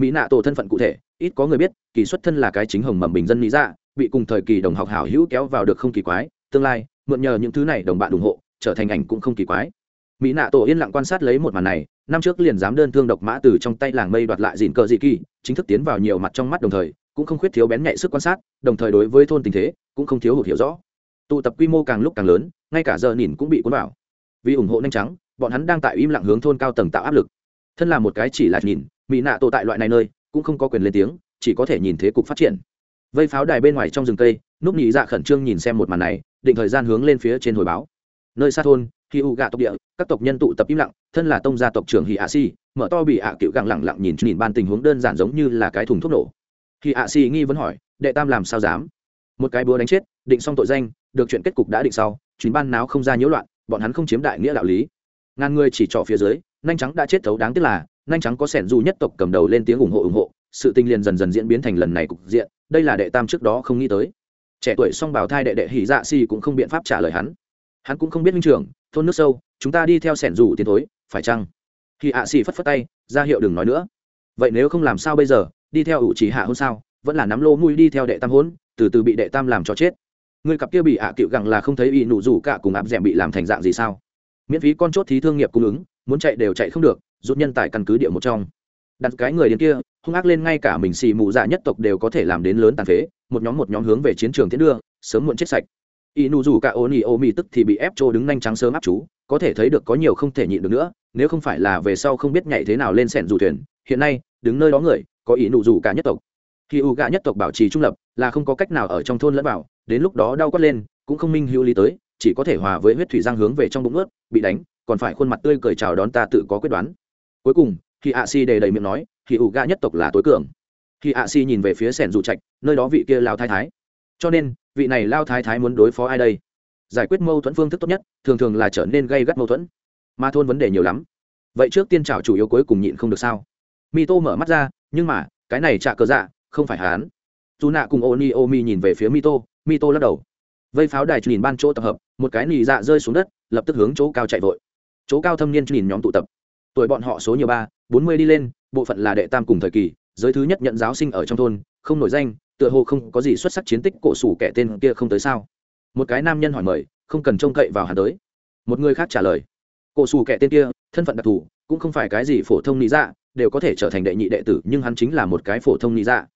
Mỹ nạ tổ thân phận cụ thể, ít có người biết, kỳ xuất thân là cái chính hồng mầm bình dân lý dạ bị cùng thời kỳ đồng học hảo hữu kéo vào được không kỳ quái, tương lai, mượn nhờ những thứ này đồng bạn ủng hộ, trở thành ảnh cũng không kỳ quái. Mỹ nạ tổ yên lặng quan sát lấy một màn này, năm trước liền dám đơn thương độc mã từ trong tay làng mây đoạt lại dìn cờ dị kỳ, chính thức tiến vào nhiều mặt trong mắt đồng thời, cũng không khuyết thiếu bén nhạy sức quan sát, đồng thời đối với thôn tình thế, cũng không thiếu hụt hiểu rõ. Tụ tập quy mô càng lúc càng lớn ngay cả giờ nhìn cũng bị cuốn vào. Vì ủng hộ nhanh trắng bọn hắn đang tại im lặng hướng thôn cao tầng tạo áp lực. Thân là một cái chỉ là nhìn, mỹ nạ tổ tại loại này nơi, cũng không có quyền lên tiếng, chỉ có thể nhìn thế cục phát triển. Vây pháo đài bên ngoài trong rừng cây, núp nhị dạ khẩn trương nhìn xem một màn này, định thời gian hướng lên phía trên hồi báo. Nơi xa thôn khi u gạ tộc địa, các tộc nhân tụ tập im lặng, thân là tông gia tộc trưởng hì ạ si, mở to bị ạ cựu gặng lặng lặng nhìn nhìn ban tình huống đơn giản giống như là cái thùng thuốc nổ. Hì ạ si nghi vấn hỏi, đệ tam làm sao dám? Một cái búa đánh chết, định xong tội danh, được chuyện kết cục đã định sau chuyến ban náo không ra nhiễu loạn, bọn hắn không chiếm đại nghĩa đạo lý. Ngàn người chỉ trỏ phía dưới, nhanh trắng đã chết thấu đáng tiếc là, nhanh trắng có sẻn dù nhất tộc cầm đầu lên tiếng ủng hộ ủng hộ, sự tình liền dần dần diễn biến thành lần này cục diện, đây là đệ tam trước đó không nghĩ tới. Trẻ tuổi song bảo thai đệ đệ hỉ dạ si cũng không biện pháp trả lời hắn. Hắn cũng không biết minh trưởng thôn nước sâu, chúng ta đi theo sẻn rủ tiến thối, phải chăng? Hỉ ạ si phất phất tay, ra hiệu đừng nói nữa. Vậy nếu không làm sao bây giờ, đi theo ủ chỉ hạ hôn sao, vẫn là nắm lô mùi đi theo đệ tam hôn, từ từ bị đệ tam làm cho chết người cặp kia bị ạ cựu gẳng là không thấy y nụ rủ cả cùng áp d bị làm thành dạng gì sao? Miễn phí con chốt thí thương nghiệp cung ứng, muốn chạy đều chạy không được, rút nhân tài căn cứ địa một trong. Đặt cái người đến kia, hung ác lên ngay cả mình xì mù dạ nhất tộc đều có thể làm đến lớn tàn phế, một nhóm một nhóm hướng về chiến trường tiến đưa, sớm muộn chết sạch. Y nụ rủ cả ô nỉ ô mì tức thì bị ép trô đứng nhanh trắng sớm áp chú, có thể thấy được có nhiều không thể nhịn được nữa, nếu không phải là về sau không biết nhảy thế nào lên sẻn dù thuyền, hiện nay, đứng nơi đó người, có ý nụ rủ cả nhất tộc khi u gạ nhất tộc bảo trì trung lập, là không có cách nào ở trong thôn lẫn vào, đến lúc đó đau quát lên, cũng không minh hữu lý tới, chỉ có thể hòa với huyết thủy giang hướng về trong bụng ướt, bị đánh, còn phải khuôn mặt tươi cười chào đón ta tự có quyết đoán. Cuối cùng, khi ạ si đề đầy miệng nói, khi U gạ nhất tộc là tối cường. Khi ạ si nhìn về phía sẻn dù trạch, nơi đó vị kia lao thái thái. Cho nên, vị này lao thái thái muốn đối phó ai đây? Giải quyết mâu thuẫn phương thức tốt nhất, thường thường là trở nên gây gắt mâu thuẫn. Mà thôn vấn đề nhiều lắm. Vậy trước tiên trào chủ yếu cuối cùng nhịn không được sao? Mi tô mở mắt ra, nhưng mà, cái này trả cờ dạ không phải hắn dù nạ cùng ô ni ô mi nhìn về phía Mito. Mito lắc đầu. Vây pháo đài nhìn ban chỗ tập hợp, một cái nỉ dạ rơi xuống đất, lập tức hướng chỗ cao chạy vội. Chỗ cao thâm niên nhìn nhóm tụ tập. Tuổi bọn họ số nhiều ba, bốn mươi đi lên, bộ phận là đệ tam cùng thời kỳ, giới thứ nhất nhận giáo sinh ở trong thôn, không nổi danh, tựa hồ không có gì xuất sắc chiến tích cổ sủ kẻ tên kia không tới sao. Một cái nam nhân hỏi mời, không cần trông cậy vào hắn tới. Một người khác trả lời, cổ sủ kẻ tên kia, thân phận đặc thù, cũng không phải cái gì phổ thông lý dạ đều có thể trở thành đệ nhị đệ tử, nhưng hắn chính là một cái phổ thông lý dạ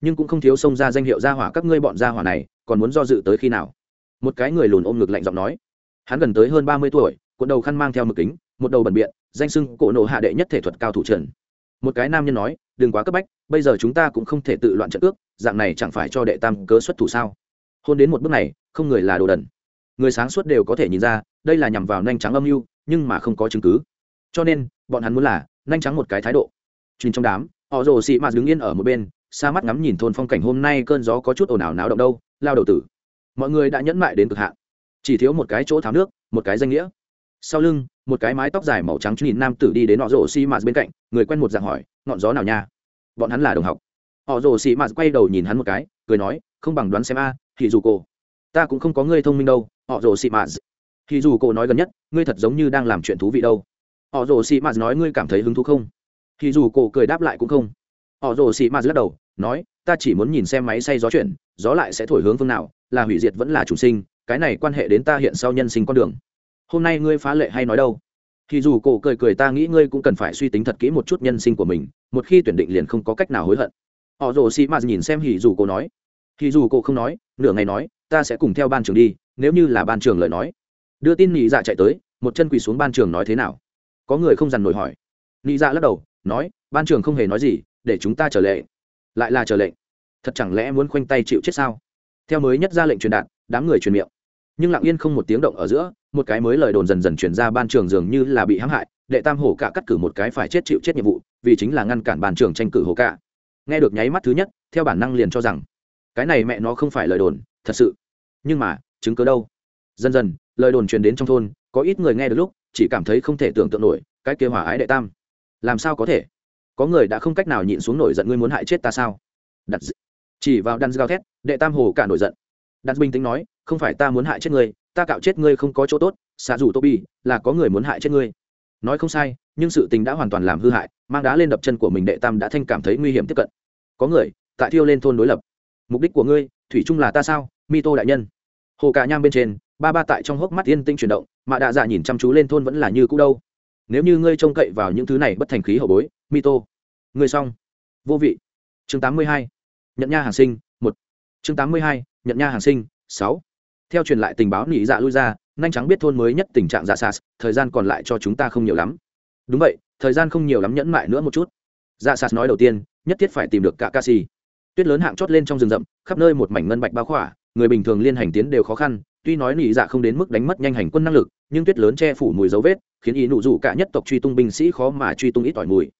nhưng cũng không thiếu xông ra danh hiệu gia hỏa các ngươi bọn gia hỏa này, còn muốn do dự tới khi nào? Một cái người lùn ôm ngực lạnh giọng nói. Hắn gần tới hơn ba mươi tuổi, cuộn đầu khăn mang theo mực kính, một đầu bẩn biện, danh sưng cổ nộ hạ đệ nhất thể thuật cao thủ trần một cái nam nhân nói, đừng quá cấp bách, bây giờ chúng ta cũng không thể tự loạn trận ước dạng này chẳng phải cho đệ tam cớ xuất thủ sao? Hôn đến một bước này, không người là đồ đần. Người sáng suốt đều có thể nhìn ra, đây là nhằm vào nhanh trắng âm mưu, nhưng mà không có chứng cứ. Cho nên, bọn hắn muốn là nhanh trắng một cái thái độ. Truyền trong đám, họ rồ xị mạt đứng yên ở một bên xa mắt ngắm nhìn thôn phong cảnh hôm nay cơn gió có chút ồn ào náo động đâu, lao đầu tử. Mọi người đã nhẫn mại đến cực hạn. Chỉ thiếu một cái chỗ tháo nước, một cái danh nghĩa. Sau lưng, một cái mái tóc dài màu trắng nhìn nam tử đi đến họ rồ xi mạt bên cạnh, người quen một dạng hỏi, ngọn gió nào nha? Bọn hắn là đồng học. Họ rồ xi mạt quay đầu nhìn hắn một cái, cười nói, không bằng đoán xem a thì dù cô ta cũng không có ngươi thông minh đâu, họ rồ xi mạt. Thì dù cô nói gần nhất, ngươi thật giống như đang làm chuyện thú vị đâu. Họ rồ xi mạt nói, ngươi cảm thấy hứng thú không? Thì dù cô cười đáp lại cũng không họ rồ xì ma lắc đầu, nói, ta chỉ muốn nhìn xem máy xay gió chuyển, gió lại sẽ thổi hướng phương nào, là hủy diệt vẫn là chủ sinh, cái này quan hệ đến ta hiện sau nhân sinh con đường. Hôm nay ngươi phá lệ hay nói đâu? Thì dù cổ cười cười ta nghĩ ngươi cũng cần phải suy tính thật kỹ một chút nhân sinh của mình, một khi tuyển định liền không có cách nào hối hận. Họ rồ xì ma nhìn xem hỉ dù cổ nói. Thì dù cổ không nói, nửa ngày nói, ta sẽ cùng theo ban trường đi, nếu như là ban trường lời nói. Đưa tin nhị dạ chạy tới, một chân quỳ xuống ban trường nói thế nào? Có người không dằn nổi hỏi. Nhị dạ lắc đầu, nói, ban trường không hề nói gì để chúng ta trở lệ. Lại là trở lệnh thật chẳng lẽ muốn khoanh tay chịu chết sao? Theo mới nhất ra lệnh truyền đạt, đám người truyền miệng. Nhưng lặng yên không một tiếng động ở giữa, một cái mới lời đồn dần dần truyền ra ban trường dường như là bị hãm hại, đệ tam hổ cả cắt cử một cái phải chết chịu chết nhiệm vụ, vì chính là ngăn cản ban trường tranh cử hổ cả. Nghe được nháy mắt thứ nhất, theo bản năng liền cho rằng, cái này mẹ nó không phải lời đồn, thật sự. Nhưng mà, chứng cứ đâu? Dần dần, lời đồn truyền đến trong thôn, có ít người nghe được lúc, chỉ cảm thấy không thể tưởng tượng nổi, cái kia hỏa ái đệ tam. Làm sao có thể? Có người đã không cách nào nhịn xuống nổi giận ngươi muốn hại chết ta sao? Đặt chỉ vào đan gào thét, đệ tam hồ cả nổi giận. Đặt bình tĩnh nói, không phải ta muốn hại chết ngươi, ta cạo chết ngươi không có chỗ tốt, xạ rủ tô bi là có người muốn hại chết ngươi. Nói không sai, nhưng sự tình đã hoàn toàn làm hư hại, mang đá lên đập chân của mình đệ tam đã thanh cảm thấy nguy hiểm tiếp cận. Có người, tại thiêu lên thôn đối lập. Mục đích của ngươi, thủy chung là ta sao? Mi tô đại nhân. Hồ cả nham bên trên, ba ba tại trong hốc mắt yên tĩnh chuyển động, mà đạ dạ nhìn chăm chú lên thôn vẫn là như cũ đâu nếu như ngươi trông cậy vào những thứ này bất thành khí hậu bối, mito. Ngươi xong. Vô vị. Chương tám mươi hai. Nhận nha hàng sinh, một. Chương tám mươi hai. Nhận nha hàng sinh, sáu. Theo truyền lại tình báo nỉ dạ lui ra, nhanh trắng biết thôn mới nhất tình trạng dạ sas thời gian còn lại cho chúng ta không nhiều lắm. Đúng vậy, thời gian không nhiều lắm nhẫn mại nữa một chút. Dạ sas nói đầu tiên, nhất thiết phải tìm được cả ca si tuyết lớn hạng chót lên trong rừng rậm, khắp nơi một mảnh ngân bạch bao khỏa, người bình thường liên hành tiến đều khó khăn tuy nói nỉ dạ không đến mức đánh mất nhanh hành quân năng lực, nhưng tuyết lớn che phủ mùi dấu vết, khiến ý nụ rủ cả nhất tộc truy tung binh sĩ khó mà truy tung ít ỏi mùi.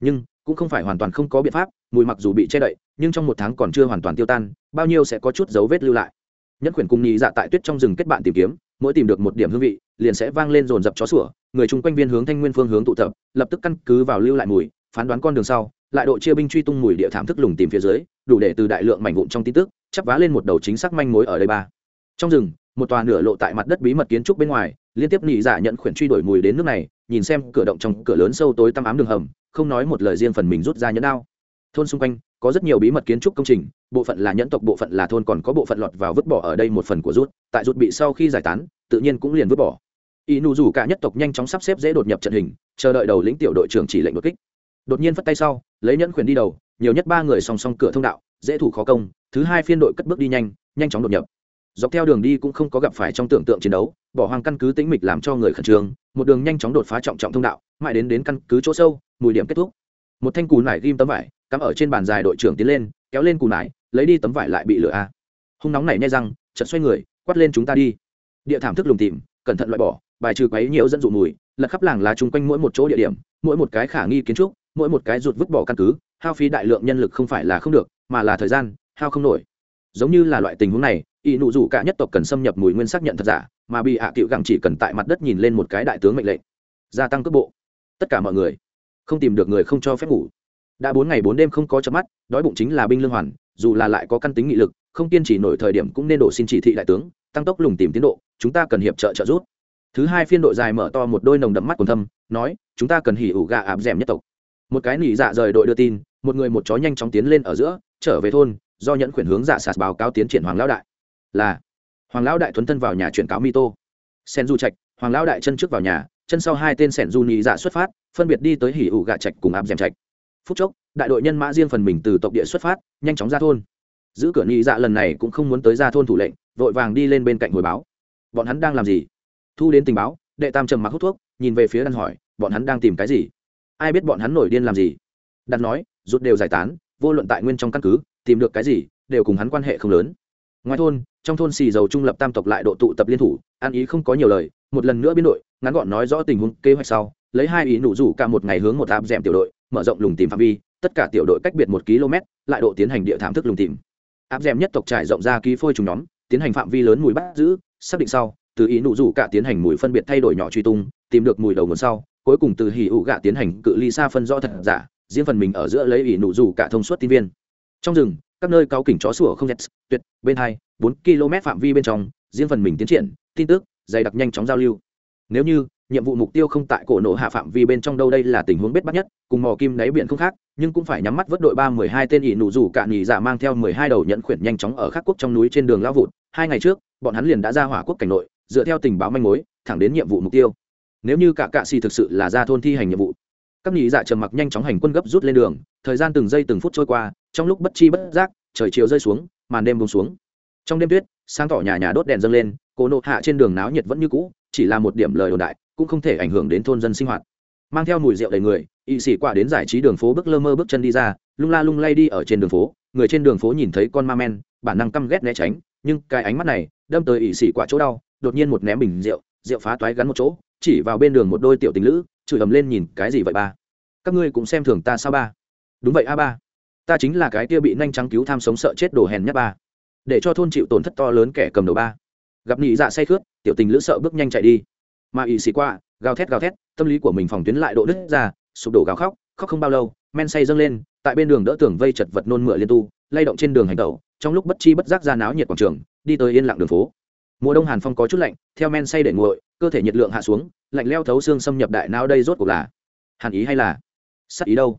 Nhưng, cũng không phải hoàn toàn không có biện pháp, mùi mặc dù bị che đậy, nhưng trong một tháng còn chưa hoàn toàn tiêu tan, bao nhiêu sẽ có chút dấu vết lưu lại. Nhẫn quyển cùng nhị dạ tại tuyết trong rừng kết bạn tìm kiếm, mỗi tìm được một điểm hương vị, liền sẽ vang lên dồn dập chó sủa, người chung quanh viên hướng thanh nguyên phương hướng tụ tập, lập tức căn cứ vào lưu lại mùi, phán đoán con đường sau, lại độ chia binh truy tung mùi địa thảm thức lùng tìm phía dưới, đủ để từ đại lượng mảnh vụn trong tin tức, chắp vá lên một đầu chính xác manh mối ở đây ba. Trong rừng một tòa nửa lộ tại mặt đất bí mật kiến trúc bên ngoài, liên tiếp nhị giả nhận khuyển truy đuổi mùi đến nước này, nhìn xem cửa động trong cửa lớn sâu tối tăm ám đường hầm, không nói một lời riêng phần mình rút ra nhẫn đao. Thôn xung quanh, có rất nhiều bí mật kiến trúc công trình, bộ phận là nhẫn tộc, bộ phận là thôn, còn có bộ phận lọt vào vứt bỏ ở đây một phần của rút, tại rút bị sau khi giải tán, tự nhiên cũng liền vứt bỏ. Y nụ rủ cả nhất tộc nhanh chóng sắp xếp dễ đột nhập trận hình, chờ đợi đầu lĩnh tiểu đội trưởng chỉ lệnh đột kích. Đột nhiên phất tay sau, lấy nhẫn khuyển đi đầu, nhiều nhất ba người song song cửa thông đạo, dễ thủ khó công, thứ hai phiên đội cất bước đi nhanh nhanh chóng đột nhập dọc theo đường đi cũng không có gặp phải trong tưởng tượng chiến đấu, bỏ hoang căn cứ tĩnh mịch làm cho người khẩn trương, một đường nhanh chóng đột phá trọng trọng thông đạo, mãi đến đến căn cứ chỗ sâu, mùi điểm kết thúc. Một thanh cù nải ghim tấm vải, cắm ở trên bàn dài đội trưởng tiến lên, kéo lên cù nải, lấy đi tấm vải lại bị lửa a. Hung nóng này nhai răng chật xoay người, quát lên chúng ta đi. Địa thảm thức lùng tìm cẩn thận loại bỏ, bài trừ quấy nhiễu dẫn dụ mùi, lật khắp làng lá chung quanh mỗi một chỗ địa điểm, mỗi một cái khả nghi kiến trúc, mỗi một cái rụt vứt bỏ căn cứ, hao phí đại lượng nhân lực không phải là không được, mà là thời gian, hao không nổi giống như là loại tình huống này y nụ rủ cả nhất tộc cần xâm nhập mùi nguyên xác nhận thật giả, mà bị hạ à cựu gẳng chỉ cần tại mặt đất nhìn lên một cái đại tướng mệnh lệnh. Gia tăng cước bộ. Tất cả mọi người không tìm được người không cho phép ngủ. Đã bốn ngày bốn đêm không có chớp mắt, đói bụng chính là binh lương hoàn, dù là lại có căn tính nghị lực, không kiên trì nổi thời điểm cũng nên đổ xin chỉ thị đại tướng, tăng tốc lùng tìm tiến độ, chúng ta cần hiệp trợ trợ giúp. Thứ hai phiên đội dài mở to một đôi nồng đậm mắt còn thâm, nói, chúng ta cần hỉ ủ gà áp dẻm nhất tộc. Một cái nỉ dạ rời đội đưa tin, một người một chó nhanh chóng tiến lên ở giữa, trở về thôn do nhẫn khuyển hướng giả sạt báo cáo tiến triển hoàng lão đại. Là, hoàng lão đại thuấn thân vào nhà chuyển cáo mi tô sen du trạch, hoàng lão đại chân trước vào nhà, chân sau hai tên sẻn du nhị dạ xuất phát, phân biệt đi tới hỉ ủ gạ trạch cùng áp dèm trạch. Phút chốc, đại đội nhân mã riêng phần mình từ tộc địa xuất phát, nhanh chóng ra thôn. Giữ cửa nhị dạ lần này cũng không muốn tới ra thôn thủ lệnh, vội vàng đi lên bên cạnh hồi báo. Bọn hắn đang làm gì? Thu đến tình báo, đệ tam trầm mặc hút thuốc, nhìn về phía đan hỏi, bọn hắn đang tìm cái gì? Ai biết bọn hắn nổi điên làm gì? Đan nói, rút đều giải tán, vô luận tại nguyên trong căn cứ tìm được cái gì, đều cùng hắn quan hệ không lớn. Ngoài thôn, trong thôn xì dầu trung lập tam tộc lại độ tụ tập liên thủ, ăn ý không có nhiều lời, một lần nữa biến đội ngắn gọn nói rõ tình huống, kế hoạch sau, lấy hai ý nụ rủ cả một ngày hướng một áp d tiểu đội, mở rộng lùng tìm phạm vi, tất cả tiểu đội cách biệt một km, lại độ tiến hành địa thảm thức lùng tìm. Áp d nhất tộc trải rộng ra ký phôi trùng nhóm, tiến hành phạm vi lớn mùi bắt giữ, xác định sau, từ ý nụ rủ cả tiến hành mùi phân biệt thay đổi nhỏ truy tung, tìm được mùi đầu nguồn sau, cuối cùng từ hỉ ụ gạ tiến hành cự ly xa phân rõ thật giả, riêng phần mình ở giữa lấy ý nụ rủ cả thông suốt tin viên trong rừng, các nơi cao kỉnh chó sủa không dẹt, tuyệt, bên hai, bốn km phạm vi bên trong, riêng phần mình tiến triển, tin tức, dày đặc nhanh chóng giao lưu. Nếu như, nhiệm vụ mục tiêu không tại cổ nổ hạ phạm vi bên trong đâu đây là tình huống bết bắt nhất, cùng mò kim đáy biển không khác, nhưng cũng phải nhắm mắt vớt đội ba mười hai tên ỷ nụ rủ cạn nhì giả dạ mang theo mười hai đầu nhận khuyển nhanh chóng ở khắc quốc trong núi trên đường lao vụt. Hai ngày trước, bọn hắn liền đã ra hỏa quốc cảnh nội, dựa theo tình báo manh mối, thẳng đến nhiệm vụ mục tiêu. Nếu như cả cạ xì thực sự là ra thôn thi hành nhiệm vụ, các nhị dạ trầm mặc nhanh chóng hành quân gấp rút lên đường thời gian từng giây từng phút trôi qua, trong lúc bất chi bất giác, trời chiều rơi xuống, màn đêm bông xuống. Trong đêm tuyết, sáng tỏ nhà nhà đốt đèn dâng lên Cô nộ hạ trên đường náo nhiệt vẫn như cũ, chỉ là một điểm lời đồn đại, cũng không thể ảnh hưởng đến thôn dân sinh hoạt. Mang theo mùi rượu đầy người, y sĩ quả đến giải trí đường phố bước lơ mơ bước chân đi ra, lung la lung lay đi ở trên đường phố, người trên đường phố nhìn thấy con ma men, bản năng căm ghét né tránh, nhưng cái ánh mắt này, đâm tới ỵ sĩ quả chỗ đau, đột nhiên một ném bình rượu rượu phá toái gắn một chỗ, chỉ vào bên đường một đôi tiểu tình lữ, chửi ầm lên nhìn, cái gì vậy ba? Các ngươi cũng xem thường ta sao ba? Đúng vậy, a ba. Ta chính là cái kia bị nhanh trắng cứu tham sống sợ chết đồ hèn nhất ba. Để cho thôn chịu tổn thất to lớn kẻ cầm đầu ba. Gặp nhị dạ say khướt, tiểu tình lữ sợ bước nhanh chạy đi. Mà ỵ sĩ qua, gào thét gào thét, tâm lý của mình phòng tuyến lại độ đứt ra, sụp đổ gào khóc khóc không bao lâu, men say dâng lên, tại bên đường đỡ tường vây chật vật nôn mửa liên tu, lay động trên đường hành tẩu, trong lúc bất chi bất giác ra náo nhiệt quảng trường, đi tới yên lặng đường phố. Mùa đông hàn phong có chút lạnh, theo men say để nguội, cơ thể nhiệt lượng hạ xuống, lạnh leo thấu xương xâm nhập đại não đây rốt cuộc là hàn ý hay là sắc ý đâu?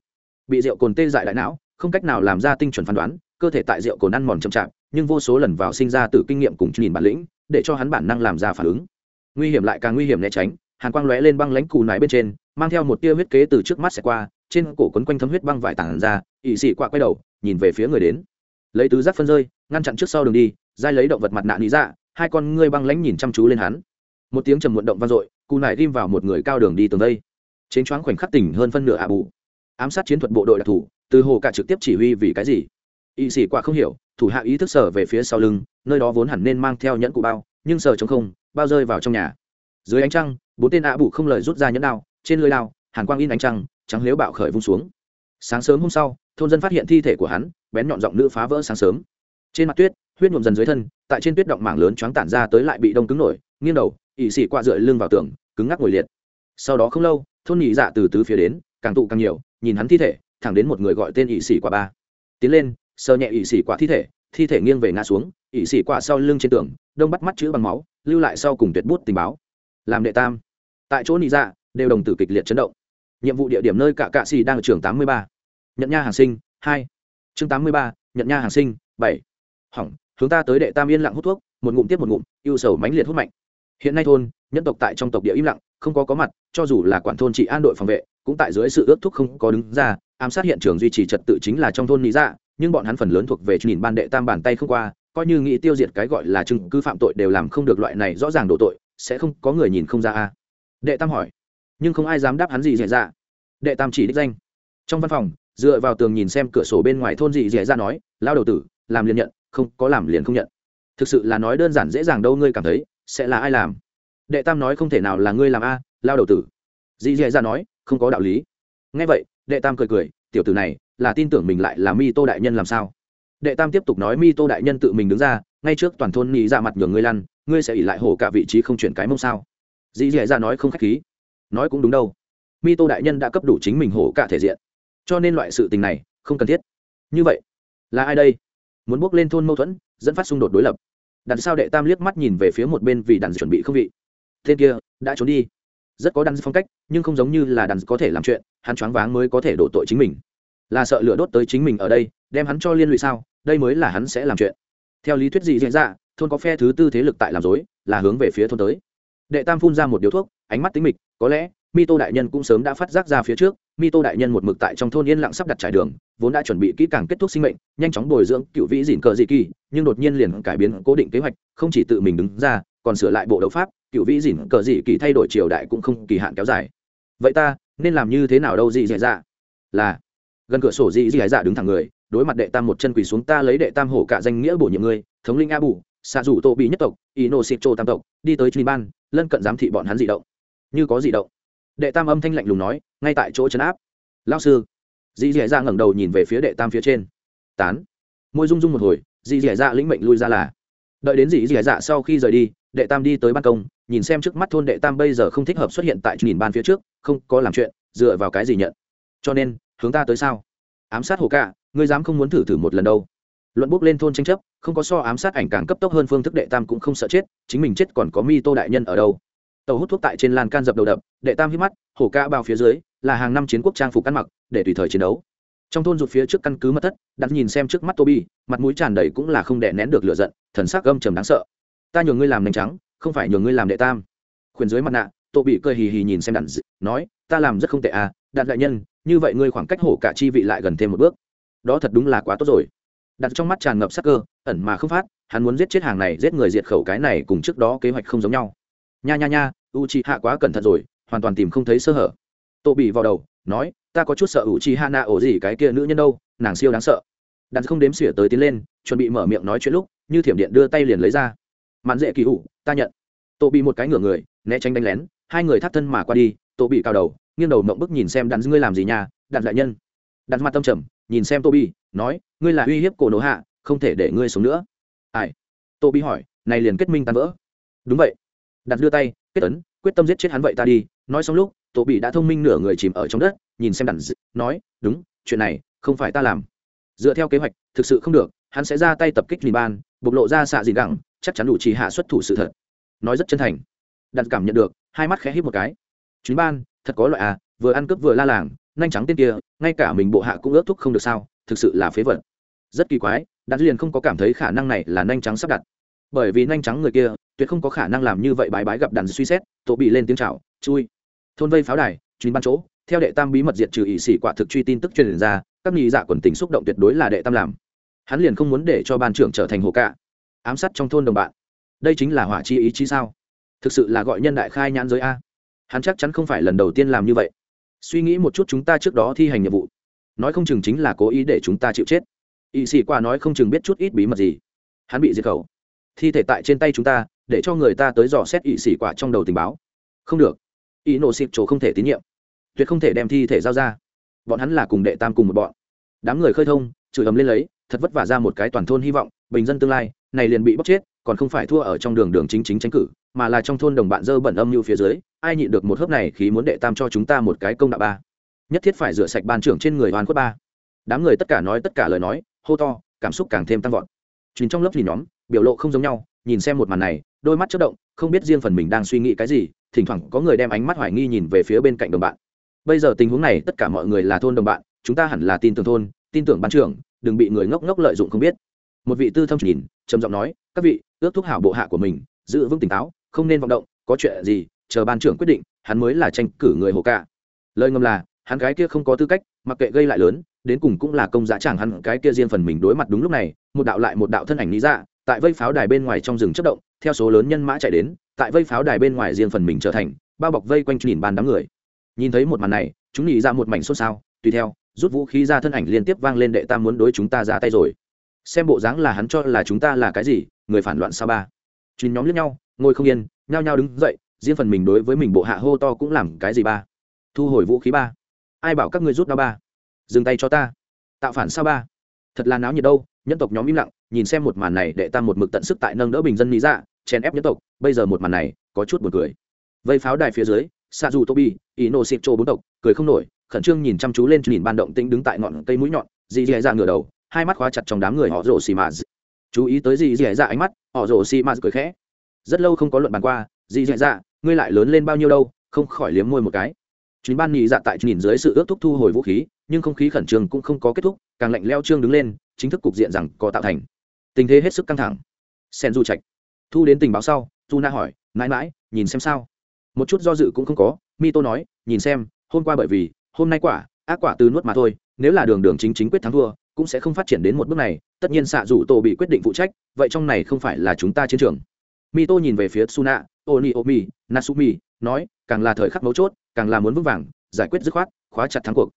Bị rượu cồn tê dại đại não, không cách nào làm ra tinh chuẩn phán đoán, cơ thể tại rượu cồn ăn mòn chậm chạp, nhưng vô số lần vào sinh ra từ kinh nghiệm cùng nhìn bản lĩnh, để cho hắn bản năng làm ra phản ứng. Nguy hiểm lại càng nguy hiểm né tránh, hàn quang lóe lên băng lãnh cù nái bên trên, mang theo một tia huyết kế từ trước mắt xẻ qua, trên cổ quấn quanh thấm huyết băng vải tản ra ỵ xị quạ quay đầu, nhìn về phía người đến. Lấy tứ giác phân rơi, ngăn chặn trước sau đường đi dai lấy động vật mặt nạ lý ra dạ, hai con ngươi băng lãnh nhìn chăm chú lên hắn. Một tiếng trầm muộn động vang dội, cù nải ghim vào một người cao đường đi tường đây. Chiến choáng khoảnh khắc tỉnh hơn phân nửa ạ bù ám sát chiến thuật bộ đội đặc thù, từ hồ cả trực tiếp chỉ huy vì cái gì? Y sĩ quả không hiểu, thủ hạ ý thức sở về phía sau lưng, nơi đó vốn hẳn nên mang theo nhẫn cụ bao, nhưng sở chống không, bao rơi vào trong nhà. Dưới ánh trăng, bốn tên ạ bụ không lời rút ra nhẫn đao, trên lưới lao hàn quang in ánh trăng, trắng liếu bạo khởi vung xuống. Sáng sớm hôm sau, thôn dân phát hiện thi thể của hắn, bén nhọn giọng nữ phá vỡ sáng sớm. Trên mặt tuyết, huyết nhuộm dần dưới thân, tại trên tuyết động mảng lớn choáng tản ra tới lại bị đông cứng nổi, nghiêng đầu ỵ sĩ qua dựa lưng vào tường, cứng ngắc ngồi liệt. Sau đó không lâu, thôn nhị dạ từ tứ phía đến, càng tụ càng nhiều nhìn hắn thi thể, thẳng đến một người gọi tên ỵ sĩ quả ba. Tiến lên, sờ nhẹ ỵ sĩ quả thi thể thi thể nghiêng về ngã xuống, ỵ sĩ quạ sau lưng trên tường, đông bắt mắt chữ bằng máu, lưu lại sau cùng tuyệt bút tình báo. Làm đệ tam. Tại chỗ nị dạ đều đồng tử kịch liệt chấn động. Nhiệm vụ địa điểm nơi cả cạ xì đang ở trường tám mươi ba. Nhận nha hàng sinh, hai. Chương tám mươi ba, nhận nha hàng sinh, bảy. Hỏng, hướng ta tới đệ tam yên lặng hút thuốc, một ngụm tiếp một ngụm yêu sầu mãnh liệt hút mạnh. Hiện nay thôn, nhân tộc tại trong tộc địa im lặng, không có có mặt, cho dù là quản thôn trị an đội phòng vệ cũng tại dưới sự ước thúc không có đứng ra, ám sát hiện trường duy trì trật tự chính là trong thôn lý dạ nhưng bọn hắn phần lớn thuộc về nhìn ban đệ tam bàn tay không qua, coi như nghĩ tiêu diệt cái gọi là chứng cứ phạm tội đều làm không được loại này rõ ràng đổ tội, sẽ không có người nhìn không ra a. Đệ tam hỏi, nhưng không ai dám đáp hắn gì dễ dạ. Đệ tam chỉ đích danh. Trong văn phòng, dựa vào tường nhìn xem cửa sổ bên ngoài thôn gì dễ ra nói lao đầu tử, làm liền nhận, không có làm liền không nhận. Thực sự là nói đơn giản dễ dàng đâu ngươi cảm thấy, sẽ là ai làm? Đệ tam nói, không thể nào là ngươi làm a lao đầu tử. Dì dì ra nói không có đạo lý. Ngay vậy, đệ tam cười cười, tiểu tử này, là tin tưởng mình lại là mi tô đại nhân làm sao? Đệ tam tiếp tục nói mi tô đại nhân tự mình đứng ra, ngay trước toàn thôn nghĩ ra dạ mặt nhường ngươi lăn, ngươi sẽ ỉ lại hổ cả vị trí không chuyển cái mông sao? Dĩ dẻ ra dạ nói không k h á c h khí. Nói cũng đúng đâu. Mi tô đại nhân đã cấp đủ chính mình hổ cả thể diện. Cho nên loại sự tình này, không cần thiết. Như vậy, là ai đây? Muốn bước lên thôn mâu thuẫn, dẫn phát xung đột đối lập. Đằng sau đệ tam liếc mắt nhìn về phía một bên vì đàn chuẩn bị không vị. Tên kia, đã trốn đi rất có đan phong cách, nhưng không giống như là đàn có thể làm chuyện, hắn choáng váng mới có thể đổ tội chính mình. Là sợ lửa đốt tới chính mình ở đây, đem hắn cho liên lụy sao? Đây mới là hắn sẽ làm chuyện. Theo lý thuyết gì diễn ra, thôn có phe thứ tư thế lực tại làm dối, là hướng về phía thôn tới. Đệ tam phun ra một điếu thuốc, ánh mắt tính mịch, có lẽ mi tô đại nhân cũng sớm đã phát giác ra phía trước mi tô đại nhân một mực tại trong thôn yên lặng sắp đặt trải đường, vốn đã chuẩn bị kỹ càng kết thúc sinh mệnh, nhanh chóng bồi dưỡng cựu vĩ dìn cờ dị kỳ, nhưng đột nhiên liền cải biến cố định kế hoạch, không chỉ tự mình đứng ra, còn sửa lại bộ đấu pháp cựu vĩ dìn cờ dị kỳ thay đổi triều đại cũng không kỳ hạn kéo dài. Vậy ta, nên làm như thế nào đâu dị dạ dạ? Là, gần cửa sổ dị dị dạ đứng thẳng người, đối mặt đệ tam một chân quỳ xuống, ta lấy đệ tam hổ cả danh nghĩa bổ nhiệm ngươi, thống linh a bù, xạ rủ tô bị nhất tộc ino xịt trô tam tộc, đi tới truy ban, lân cận giám thị bọn hắn dị động. Như có dị động. Đệ tam âm thanh lạnh lùng nói, ngay tại chỗ chấn áp. Lao sư. Dì dì dạ ngẩng đầu nhìn về phía đệ tam phía trên. Tán. Môi rung rung một hồi, dì dì dạ lĩnh mệnh lui ra là đợi đến dì dì dạ sau khi rời đi, đệ tam đi tới ban công, nhìn xem trước mắt thôn đệ tam bây giờ không thích hợp xuất hiện tại nhìn ban phía trước, không có làm chuyện, dựa vào cái gì nhận. Cho nên, hướng ta tới sao? Ám sát hồ cả ngươi dám không muốn thử thử một lần đâu. Luận bốc lên thôn tranh chấp, không có so ám sát ảnh càng cấp tốc hơn phương thức đệ tam cũng không sợ chết, chính mình chết còn có mi tô đại nhân ở đâu. Tàu hút thuốc tại trên lan can dập đầu đập, đệ tam hít mắt hổ ca bao phía dưới, là hàng năm chiến quốc trang phục ăn mặc, để tùy thời chiến đấu trong thôn rụt phía trước căn cứ mất thất, đặt nhìn xem trước mắt toby, mặt mũi tràn đầy cũng là không đè nén được lửa giận, thần sắc gâm trầm đáng sợ. Ta nhường ngươi làm nành trắng, không phải nhường ngươi làm đệ tam. Khuyên dưới mặt nạ tô bị cười hì hì nhìn xem đạn nói, ta làm rất không tệ à đạn đại nhân, như vậy ngươi khoảng cách hổ cả chi vị lại gần thêm một bước. Đó thật đúng là quá tốt rồi. Đặt trong mắt tràn ngập sắc cơ, ẩn mà không phát, hắn muốn giết chết hàng này, giết người diệt khẩu cái này cùng trước đó kế hoạch không giống nhau. Nha nha nha u chị hạ quá cẩn thận rồi, hoàn toàn tìm không thấy sơ hở. Tô bị vào đầu nói, ta có chút sợ u chi hana ổ gì cái kia nữ nhân đâu, nàng siêu đáng sợ. Đặt không đếm xỉa tới tiến lên, chuẩn bị mở miệng nói chuyện lúc, như thiểm điện đưa tay liền lấy ra. Mạn dễ kỳ ủ ta nhận. Tổ bị một cái ngửa người, né tránh đánh lén, hai người thắt thân mà qua đi tổ bị cao đầu, nghiêng đầu mộng bức nhìn xem đàn ngươi làm gì nhà đàn đại nhân. Đặt mặt tâm trầm, nhìn xem tô bị, nói, ngươi là uy hiếp cổ nổ hạ, không thể để ngươi sống nữa. Ai? Tô bị hỏi, này liền kết minh tan vỡ. Đúng vậy. Đặt đưa tay, kết ấn, quyết tâm giết chết hắn vậy ta đi. Nói xong lúc tổ bị đã thông minh nửa người chìm ở trong đất, nhìn xem đàn nói, đúng, chuyện này không phải ta làm. Dựa theo kế hoạch, thực sự không được, hắn sẽ ra tay tập kích lì ban, bộc lộ ra xạ gì gẳng, chắc chắn đủ chỉ hạ xuất thủ sự thật. Nói rất chân thành. Đặt cảm nhận được, hai mắt khẽ hít một cái. Chuyến ban, thật có loại à vừa ăn cướp vừa la làng, nhanh trắng tên kia, ngay cả mình bộ hạ cũng ước thúc không được sao, thực sự là phế vật. Rất kỳ quái đặt liền không có cảm thấy khả năng này là nhanh trắng sắp đặt. Bởi vì nhanh trắng người kia, tuyệt không có khả năng làm như vậy bái bái gặp đàn suy xét, tổ bị lên tiếng chào, chui thôn vây pháo đài, chuyến ban chỗ, theo đệ tam bí mật diệt trừ ỵ sĩ quả thực truy tin tức truyền ra, các nghị dạ quần tình xúc động tuyệt đối là đệ tam làm. Hắn liền không muốn để cho ban trưởng trở thành hồ cạ. Ám sát trong thôn đồng bạn. Đây chính là hỏa chi ý chí sao? Thực sự là gọi nhân đại khai nhãn giới a. Hắn chắc chắn không phải lần đầu tiên làm như vậy. Suy nghĩ một chút chúng ta trước đó thi hành nhiệm vụ. Nói không chừng chính là cố ý để chúng ta chịu chết. Ỵ sĩ quả nói không chừng biết chút ít bí mật gì. Hắn bị diệt khẩu. Thi thể tại trên tay chúng ta, để cho người ta tới dò xét ỵ sĩ quả trong đầu tình báo. Không được ý nổ xịp chỗ không thể tín nhiệm. Tuyệt không thể đem thi thể giao ra. Bọn hắn là cùng đệ tam cùng một bọn. Đám người khơi thông, chửi ấm lên lấy, thật vất vả ra một cái toàn thôn hy vọng, bình dân tương lai, này liền bị bóc chết, còn không phải thua ở trong đường đường chính chính tranh cử, mà là trong thôn đồng bạn dơ bẩn âm như phía dưới, ai nhịn được một hớp này khi muốn đệ tam cho chúng ta một cái công đạo ba. Nhất thiết phải rửa sạch ban trưởng trên người hoàn khuất ba. Đám người tất cả nói tất cả lời nói, hô to, cảm xúc càng thêm tăng vọt. Chính trong lớp nhìn nhóm, biểu lộ không giống nhau, nhìn xem một màn này, đôi mắt chất động, không biết riêng phần mình đang suy nghĩ cái gì thỉnh thoảng có người đem ánh mắt hoài nghi nhìn về phía bên cạnh đồng bạn. Bây giờ tình huống này, tất cả mọi người là thôn đồng bạn, chúng ta hẳn là tin tưởng thôn, tin tưởng ban trưởng, đừng bị người ngốc ngốc lợi dụng không biết. Một vị tư thông nhìn, trầm giọng nói, các vị, ước thúc hảo bộ hạ của mình, giữ vững tỉnh táo, không nên vọng động, có chuyện gì, chờ ban trưởng quyết định, hắn mới là tranh cử người hồ ca lời ngầm là, hắn gái kia không có tư cách, mặc kệ gây lại lớn, đến cùng cũng là công giá chẳng hắn, cái kia riêng phần mình đối mặt đúng lúc này, một đạo lại một đạo thân ảnh lý ra, tại vây pháo đài bên ngoài trong rừng chất động, theo số lớn nhân mã chạy đến tại vây pháo đài bên ngoài riêng phần mình trở thành, bao bọc vây quanh nhìn bàn đám người. Nhìn thấy một màn này, chúng nhị ra một mảnh xôn xao, tùy theo, rút vũ khí ra thân ảnh liên tiếp vang lên đệ tam muốn đối chúng ta ra tay rồi. Xem bộ dáng là hắn cho là chúng ta là cái gì, người phản loạn sao ba? Chín nhóm lướt nhau, ngồi không yên, nhao nhao đứng dậy, riêng phần mình đối với mình bộ hạ hô to cũng làm cái gì ba? Thu hồi vũ khí ba. Ai bảo các ngươi rút đao ba? Dừng tay cho ta. Tạo phản sao ba? Thật là náo nhiệt đâu, nhân tộc nhóm im lặng, nhìn xem một màn này, đệ tam một mực tận sức tại nâng đỡ bình dân lý dạ chèn ép nhân tộc, bây giờ một màn này, có chút buồn cười. Vây pháo đài phía dưới xa dù tobi ý nô xịp chỗ bốn tộc, cười không nổi, khẩn trương nhìn chăm chú lên nhìn ban động tĩnh đứng tại ngọn cây mũi nhọn dì dì dạ ngửa đầu, hai mắt khóa chặt trong đám người họ rồ xì mà chú ý tới dì dì dạ ánh mắt, họ rồ xì mà cười khẽ. Rất lâu không có luận bàn qua dì dì dạ ngươi lại lớn lên bao nhiêu đâu, không khỏi liếm môi một cái. Chuyến ban nhị dạ tại nhìn dưới sự ước thúc thu hồi vũ khí, nhưng không khí khẩn trương cũng không có kết thúc, càng lạnh leo trương đứng lên, chính thức cục diện rằng có tạo thành. Tình thế hết sức căng thẳng. Sen du trạch thu đến tình báo sau du na hỏi, mãi mãi, nhìn xem sao? Một chút do dự cũng không có mi tô nói, nhìn xem, hôm qua bởi vì, hôm nay quả, ác quả từ nuốt mà thôi, nếu là đường đường chính chính quyết thắng thua, cũng sẽ không phát triển đến một bước này, tất nhiên xạ rủ tổ bị quyết định phụ trách, vậy trong này không phải là chúng ta chiến trường. Mi tô nhìn về phía suna oni omi, nasumi, nói, càng là thời khắc mấu chốt, càng là muốn vững vàng, giải quyết dứt khoát, khóa chặt thắng cuộc.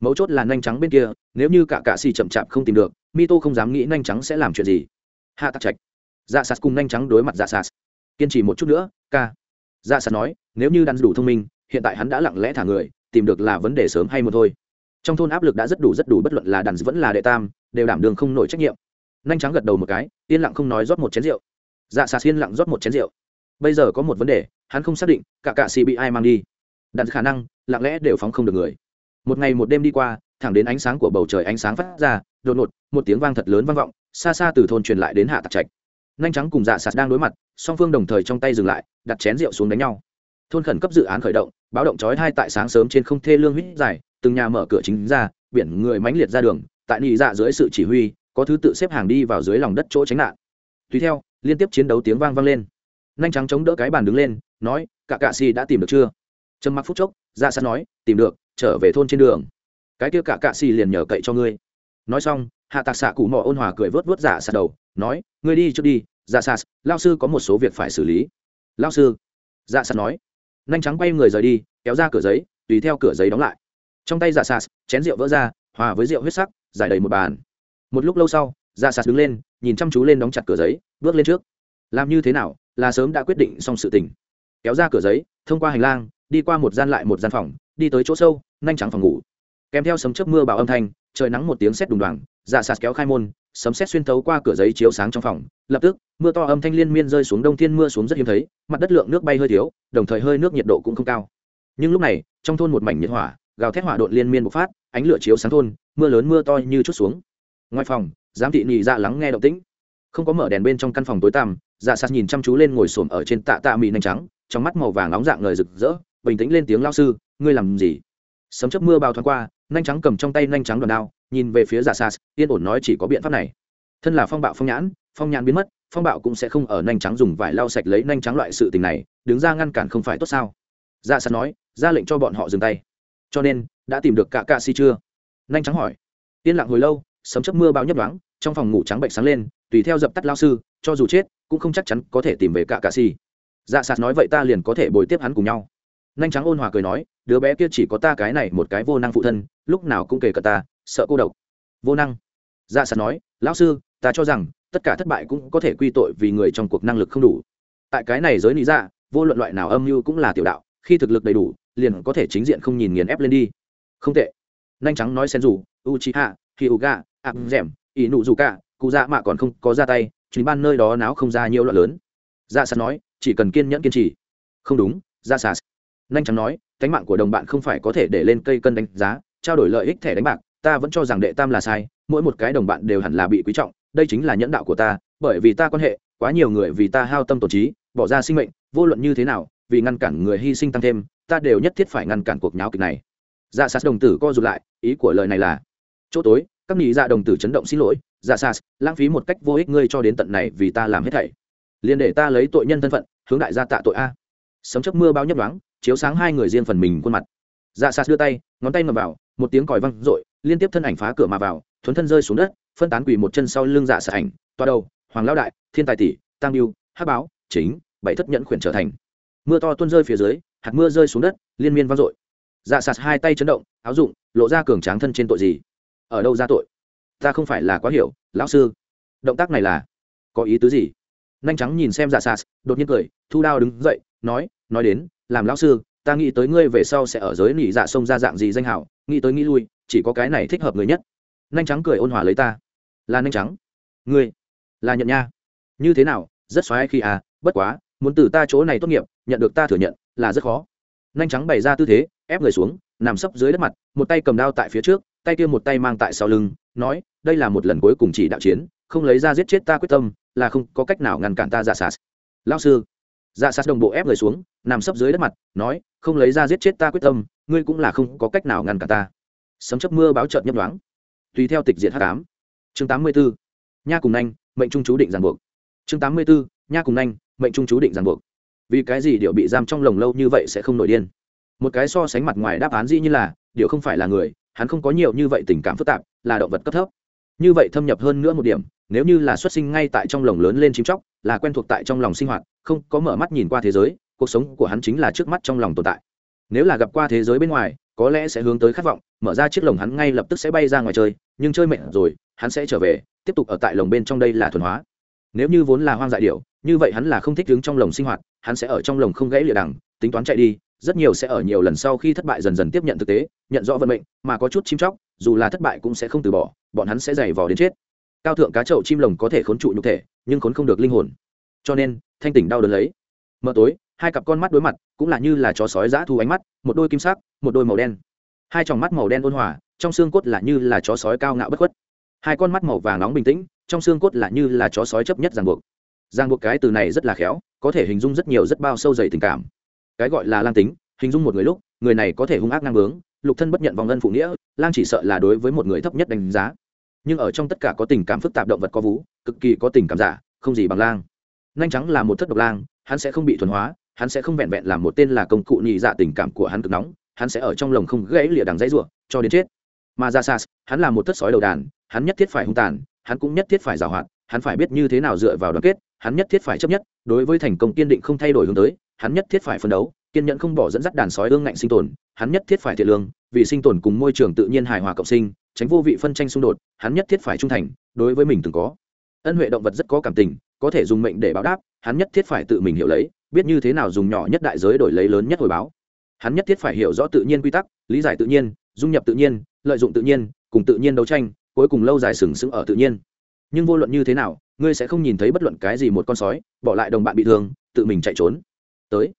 Mấu chốt là nhanh trắng bên kia, nếu như cả cạ xì chậm chạp không tìm được mi tô không dám nghĩ nhanh trắng sẽ làm chuyện gì. Hạ tắc trạch dạ sạt cùng nhanh trắng đối mặt dạ sạt. Kiên trì một chút nữa, ca. Dạ sạt nói, nếu như đàn đủ thông minh, hiện tại hắn đã lặng lẽ thả người, tìm được là vấn đề sớm hay một thôi. Trong thôn áp lực đã rất đủ rất đủ, bất luận là đàn vẫn là đệ tam, đều đảm đường không nổi trách nhiệm. Nhanh trắng gật đầu một cái, yên lặng không nói rót một chén rượu. Dạ sạt yên lặng rót một chén rượu. Bây giờ có một vấn đề, hắn không xác định, cả cạ xì bị ai mang đi. Đặt khả năng, lặng lẽ đều phóng không được người. Một ngày một đêm đi qua, thẳng đến ánh sáng của bầu trời ánh sáng phát ra, đột ngột, một tiếng vang thật lớn vang vọng, xa xa từ thôn truyền lại đến hạ tạc trạch nhanh trắng cùng dạ sạt đang đối mặt, song phương đồng thời trong tay dừng lại, đặt chén rượu xuống đánh nhau. Thôn khẩn cấp dự án khởi động, báo động chói hai tại sáng sớm trên không thê lương huyết dài, từng nhà mở cửa chính ra, biển người mãnh liệt ra đường, tại nị dạ dưới sự chỉ huy, có thứ tự xếp hàng đi vào dưới lòng đất chỗ tránh nạn. Tùy theo, liên tiếp chiến đấu tiếng vang vang lên. Nhanh trắng chống đỡ cái bàn đứng lên, nói, cả cạ Si đã tìm được chưa? Trầm mặc phút chốc dạ sạt nói, tìm được, trở về thôn trên đường. Cái kia cả cạ Si liền nhờ cậy cho ngươi. Nói xong, hạ tạc xạ cụ mò ôn hòa cười vớt vớt dạ sạt đầu, nói, ngươi đi trước đi dạ sạt lao sư có một số việc phải xử lý. Lao sư dạ sạt nói. Nhanh trắng quay người rời đi, kéo ra cửa giấy, tùy theo cửa giấy đóng lại. Trong tay dạ sạt, chén rượu vỡ ra, hòa với rượu huyết sắc, giải đầy một bàn. Một lúc lâu sau dạ sạt đứng lên, nhìn chăm chú lên đóng chặt cửa giấy, bước lên trước. Làm như thế nào, là sớm đã quyết định xong sự tình. Kéo ra cửa giấy, thông qua hành lang, đi qua một gian lại một gian phòng, đi tới chỗ sâu, nhanh trắng phòng ngủ. Kèm theo sấm chớp mưa bảo âm thanh, trời nắng một tiếng sét đùng đoàng dạ sạt kéo khai môn sấm sét xuyên thấu qua cửa giấy chiếu sáng trong phòng, lập tức, mưa to âm thanh liên miên rơi xuống đông thiên mưa xuống rất hiếm thấy, mặt đất lượng nước bay hơi thiếu, đồng thời hơi nước nhiệt độ cũng không cao. Nhưng lúc này, trong thôn một mảnh nhiệt hỏa, gào thét hỏa đột liên miên bộc phát, ánh lửa chiếu sáng thôn, mưa lớn mưa to như chút xuống. Ngoài phòng, giám thị nhị dạ lắng nghe động tĩnh. Không có mở đèn bên trong căn phòng tối tăm dạ sạt nhìn chăm chú lên ngồi xổm ở trên tạ tạ mì nanh trắng, trong mắt màu vàng nóng dạng ngời rực rỡ, bình tĩnh lên tiếng lao sư, ngươi làm gì? Sấm chớp mưa bao thoáng qua nhanh trắng cầm trong tay nhanh trắng đòn đao, nhìn về phía giả sas, yên ổn nói chỉ có biện pháp này. Thân là phong bạo phong nhãn phong nhãn biến mất, phong bạo cũng sẽ không ở nhanh trắng dùng vải lau sạch lấy nhanh trắng loại sự tình này, đứng ra ngăn cản không phải tốt sao? Giả sas nói, ra lệnh cho bọn họ dừng tay. Cho nên, đã tìm được cả cạ si chưa? Nhanh trắng hỏi. Yên lặng hồi lâu, sấm chớp mưa bao nhấp đoáng trong phòng ngủ trắng bệnh sáng lên, tùy theo dập tắt lao sư, cho dù chết, cũng không chắc chắn có thể tìm về cả cạ si. Dạ sạt nói vậy ta liền có thể bồi tiếp hắn cùng nhau. Nhanh trắng ôn hòa cười nói đứa bé kia chỉ có ta cái này một cái vô năng phụ thân, lúc nào cũng kể cả ta, sợ cô độc. Vô năng. Dạ sạt nói, lão sư, ta cho rằng, tất cả thất bại cũng có thể quy tội vì người trong cuộc năng lực không đủ. Tại cái này giới lý dạ vô luận loại nào âm mưu cũng là tiểu đạo, khi thực lực đầy đủ, liền có thể chính diện không nhìn nghiền ép lên đi. Không tệ. Nhanh trắng nói xen rủ u chi hạ khi u ga ạc dẻm ỷ nụ dù cả cụ dạ mạ còn không có ra tay, chuyến ban nơi đó náo không ra nhiều loại lớn. Dạ sạt nói, chỉ cần kiên nhẫn kiên trì. Không đúng dạ sạt nhanh chóng nói, cánh mạng của đồng bạn không phải có thể để lên cây cân đánh giá, trao đổi lợi ích thẻ đánh bạc, ta vẫn cho rằng đệ tam là sai, mỗi một cái đồng bạn đều hẳn là bị quý trọng, đây chính là nhẫn đạo của ta, bởi vì ta quan hệ, quá nhiều người vì ta hao tâm tổ trí, bỏ ra sinh mệnh, vô luận như thế nào, vì ngăn cản người hy sinh tăng thêm, ta đều nhất thiết phải ngăn cản cuộc nháo kịch này. Dạ sas đồng tử co rụt lại, ý của lời này là, chỗ tối, các nghị dạ đồng tử chấn động xin lỗi dạ sas, lãng phí một cách vô ích ngươi cho đến tận này vì ta làm hết thảy. Liền để ta lấy tội nhân thân phận, hướng đại gia tạ tội a. Sấm chấp mưa bao nhấp đoáng chiếu sáng hai người riêng phần mình khuôn mặt. Dạ sạt đưa tay, ngón tay ngầm vào, một tiếng còi văng r liên tiếp thân ảnh phá cửa mà vào, thuấn thân rơi xuống đất, phân tán quỳ một chân sau lưng dạ sạt ảnh, toa đầu, hoàng lão đại, thiên tài tỷ tăng biêu hát báo, chính, bảy thất nhẫn khuyển trở thành. Mưa to tuôn rơi phía dưới, hạt mưa rơi xuống đất, liên miên vang dội. Dạ sạt hai tay chấn động, áo dụng, lộ ra cường tráng thân trên tội gì? Ở đâu ra tội? Ta không phải là quá hiểu, lão sư. Động tác này là, có ý tứ gì? Nhanh trắng nhìn xem dạ sạt, đột nhiên cười, thu đao đứng dậy, nói nói đến làm lão sư, ta nghĩ tới ngươi về sau sẽ ở giới nỉ dạ sông ra dạng gì danh hảo, nghĩ tới nghĩ lui, chỉ có cái này thích hợp người nhất. Nhanh trắng cười ôn hòa lấy ta. Là nhanh trắng. Ngươi, là nhận nha. Như thế nào, rất xoáy khi à bất quá, muốn từ ta chỗ này tốt nghiệp, nhận được ta thừa nhận, là rất khó. Nhanh trắng bày ra tư thế, ép người xuống, nằm sấp dưới đất mặt, một tay cầm đao tại phía trước, tay kia một tay mang tại sau lưng, nói, đây là một lần cuối cùng chỉ đạo chiến, không lấy ra giết chết ta quyết tâm, là không có cách nào ngăn cản ta giả sạt. Lao sư dạ sát đồng bộ ép người xuống, nằm sấp dưới đất mặt, nói, không lấy ra giết chết ta quyết tâm, ngươi cũng là không có cách nào ngăn cản ta. Sấm chấp mưa báo trợn nhấp đoáng tùy theo tịch diện h tám chương tám mươi bốn nha cùng nhanh mệnh trung chú định ràng buộc. Chương tám mươi bốn nha cùng nhanh mệnh trung chú định ràng buộc. Vì cái gì điệu bị giam trong lồng lâu như vậy sẽ không nổi điên? Một cái so sánh mặt ngoài đáp án dĩ như là, điệu không phải là người, hắn không có nhiều như vậy tình cảm phức tạp, là động vật cấp thấp như vậy thâm nhập hơn nữa một điểm, nếu như là xuất sinh ngay tại trong lồng lớn lên chim chóc, là quen thuộc tại trong lòng sinh hoạt, không có mở mắt nhìn qua thế giới, cuộc sống của hắn chính là trước mắt trong lòng tồn tại. Nếu là gặp qua thế giới bên ngoài, có lẽ sẽ hướng tới khát vọng, mở ra chiếc lồng hắn ngay lập tức sẽ bay ra ngoài chơi, nhưng chơi mệt rồi, hắn sẽ trở về, tiếp tục ở tại lồng bên trong đây là thuần hóa. Nếu như vốn là hoang dại điệu như vậy hắn là không thích đứng trong lồng sinh hoạt, hắn sẽ ở trong lồng không gãy lịa đằng, tính toán chạy đi, rất nhiều sẽ ở nhiều lần sau khi thất bại dần dần tiếp nhận thực tế, nhận rõ vận mệnh, mà có chút chim chóc dù là thất bại cũng sẽ không từ bỏ, bọn hắn sẽ giày vò đến chết. Cao thượng cá chậu chim lồng có thể khốn trụ nhục thể, nhưng khốn không được linh hồn. Cho nên, thanh tỉnh đau đớn lấy. Mờ tối, hai cặp con mắt đối mặt, cũng là như là chó sói giã thu ánh mắt, một đôi kim sắc, một đôi màu đen. Hai tròng mắt màu đen ôn hòa, trong xương cốt là như là chó sói cao ngạo bất khuất. Hai con mắt màu vàng nóng bình tĩnh, trong xương cốt là như là chó sói chấp nhất ràng buộc. Ràng buộc cái từ này rất là khéo, có thể hình dung rất nhiều rất bao sâu dày tình cảm. Cái gọi là lang tính, hình dung một người lúc, người này có thể hung ác ngang bướng lục thân bất nhận vòng ân phụ nghĩa, lang chỉ sợ là đối với một người thấp nhất đánh giá. Nhưng ở trong tất cả có tình cảm phức tạp động vật có vú, cực kỳ có tình cảm giả, không gì bằng lang. Nhanh trắng là một thất độc lang, hắn sẽ không bị thuần hóa, hắn sẽ không vẹn vẹn làm một tên là công cụ nhị dạ tình cảm của hắn cực nóng, hắn sẽ ở trong lồng không gãy lịa đằng dãy ruộng cho đến chết. Mà ra sas hắn là một thất sói đầu đàn, hắn nhất thiết phải hung tàn, hắn cũng nhất thiết phải giảo hoạt, hắn phải biết như thế nào dựa vào đoàn kết, hắn nhất thiết phải chấp nhất, đối với thành công kiên định không thay đổi hướng tới, hắn nhất thiết phải phấn đấu kiên nhẫn không bỏ dẫn dắt đàn sói ương ngạnh sinh tồn, hắn nhất thiết phải thiện lương, vì sinh tồn cùng môi trường tự nhiên hài hòa cộng sinh, tránh vô vị phân tranh xung đột, hắn nhất thiết phải trung thành, đối với mình từng có. Ân huệ động vật rất có cảm tình, có thể dùng mệnh để báo đáp, hắn nhất thiết phải tự mình hiểu lấy, biết như thế nào dùng nhỏ nhất đại giới đổi lấy lớn nhất hồi báo. Hắn nhất thiết phải hiểu rõ tự nhiên quy tắc, lý giải tự nhiên, dung nhập tự nhiên, lợi dụng tự nhiên, cùng tự nhiên đấu tranh, cuối cùng lâu dài sừng sững ở tự nhiên. Nhưng vô luận như thế nào, ngươi sẽ không nhìn thấy bất luận cái gì một con sói, bỏ lại đồng bạn bị thương, tự mình chạy trốn. Tới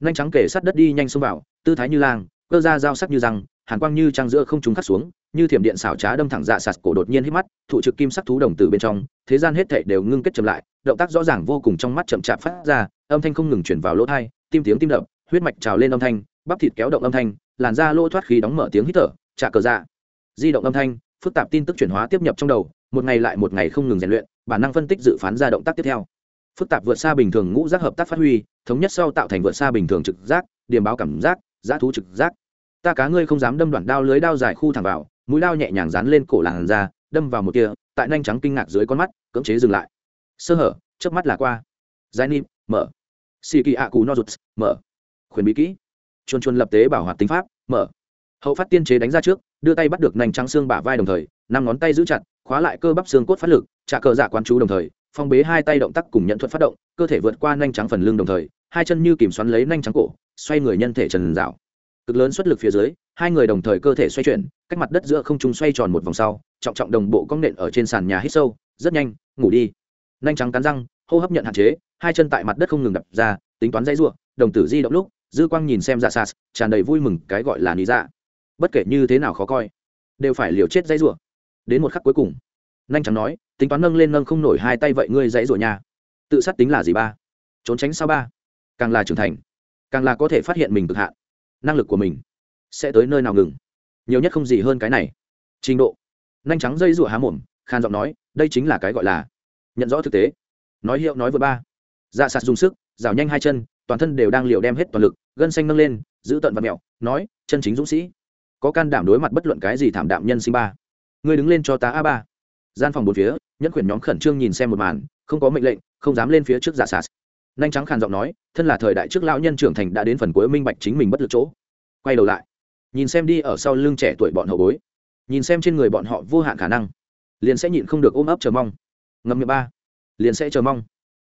nhanh trắng kể sát đất đi nhanh xông vào, tư thái như lang, cơ ra dao sắc như răng, hàn quang như trăng giữa không trúng khắc xuống, như thiểm điện xảo trá đâm thẳng dạ sạt cổ đột nhiên hít mắt, thụ trực kim sắc thú đồng từ bên trong, thế gian hết thảy đều ngưng kết chậm lại, động tác rõ ràng vô cùng trong mắt chậm chạp phát ra, âm thanh không ngừng chuyển vào lỗ thai tim tiếng tim đập, huyết mạch trào lên âm thanh, bắp thịt kéo động âm thanh, làn da lỗ thoát khí đóng mở tiếng hít thở, trả cờ dạ. Di động âm thanh, phức tạp tin tức chuyển hóa tiếp nhập trong đầu, một ngày lại một ngày không ngừng rèn luyện, bản năng phân tích dự phán ra động tác tiếp theo phức tạp vượt xa bình thường ngũ giác hợp tác phát huy, thống nhất sau tạo thành vượt xa bình thường trực giác, điểm báo cảm giác, giá thú trực giác. Ta cá ngươi không dám đâm đoạn đao lưới đao dài khu thẳng vào, mũi đao nhẹ nhàng dán lên cổ làn da, đâm vào một kia, tại nhanh trắng kinh ngạc dưới con mắt, cưỡng chế dừng lại. Sơ hở, chớp mắt là qua. Giải nim mở. Xì kỳ ạ cù no rụt, mở. Khuyển bí kỹ. Chuồn chuồn lập tế bảo hoạt tính pháp, mở. Hậu phát tiên chế đánh ra trước, đưa tay bắt được nành trắng xương bả vai đồng thời, năm ngón tay giữ chặt, khóa lại cơ bắp xương cốt phát lực, trả cờ dạ quán chú đồng thời phong bế hai tay động tác cùng nhận thuật phát động, cơ thể vượt qua nhanh trắng phần lưng đồng thời, hai chân như kìm xoắn lấy nhanh trắng cổ, xoay người nhân thể trần dạo cực lớn xuất lực phía dưới, hai người đồng thời cơ thể xoay chuyển, cách mặt đất giữa không trung xoay tròn một vòng sau, trọng trọng đồng bộ cong nện ở trên sàn nhà hít sâu, rất nhanh, ngủ đi. Nhanh trắng cắn răng, hô hấp nhận hạn chế, hai chân tại mặt đất không ngừng đập ra, tính toán dãy ruộng, đồng tử di động lúc, dư quang nhìn xem dạ sas tràn đầy vui mừng, cái gọi là lý dạ. Bất kể như thế nào khó coi, đều phải liều chết dãy ruộng. Đến một khắc cuối cùng nhanh chóng nói, tính toán nâng lên nâng không nổi hai tay vậy ngươi dãy rồi nha tự sát tính là gì ba? Trốn tránh sao ba? Càng là trưởng thành, càng là có thể phát hiện mình cực hạn. Năng lực của mình sẽ tới nơi nào ngừng? Nhiều nhất không gì hơn cái này. Trình độ. Nhanh trắng dây rủa há mồm, khan giọng nói, đây chính là cái gọi là nhận rõ thực tế. Nói hiệu nói vừa ba. Dạ sạt dùng sức, rào nhanh hai chân, toàn thân đều đang liều đem hết toàn lực, gân xanh nâng lên, giữ tận và mẹo, nói, chân chính dũng sĩ. Có can đảm đối mặt bất luận cái gì thảm đạm nhân sinh ba. Ngươi đứng lên cho tá a ba gian phòng bốn phía, nhẫn quyển nhóm khẩn trương nhìn xem một màn, không có mệnh lệnh, không dám lên phía trước giả sạt. Nhanh trắng khàn giọng nói, thân là thời đại trước lão nhân trưởng thành đã đến phần cuối minh bạch chính mình bất lực chỗ. Quay đầu lại, nhìn xem đi ở sau lưng trẻ tuổi bọn hậu bối. Nhìn xem trên người bọn họ vô hạn khả năng, liền sẽ nhịn không được ôm ấp chờ mong. Ngầm miệng ba, liền sẽ chờ mong.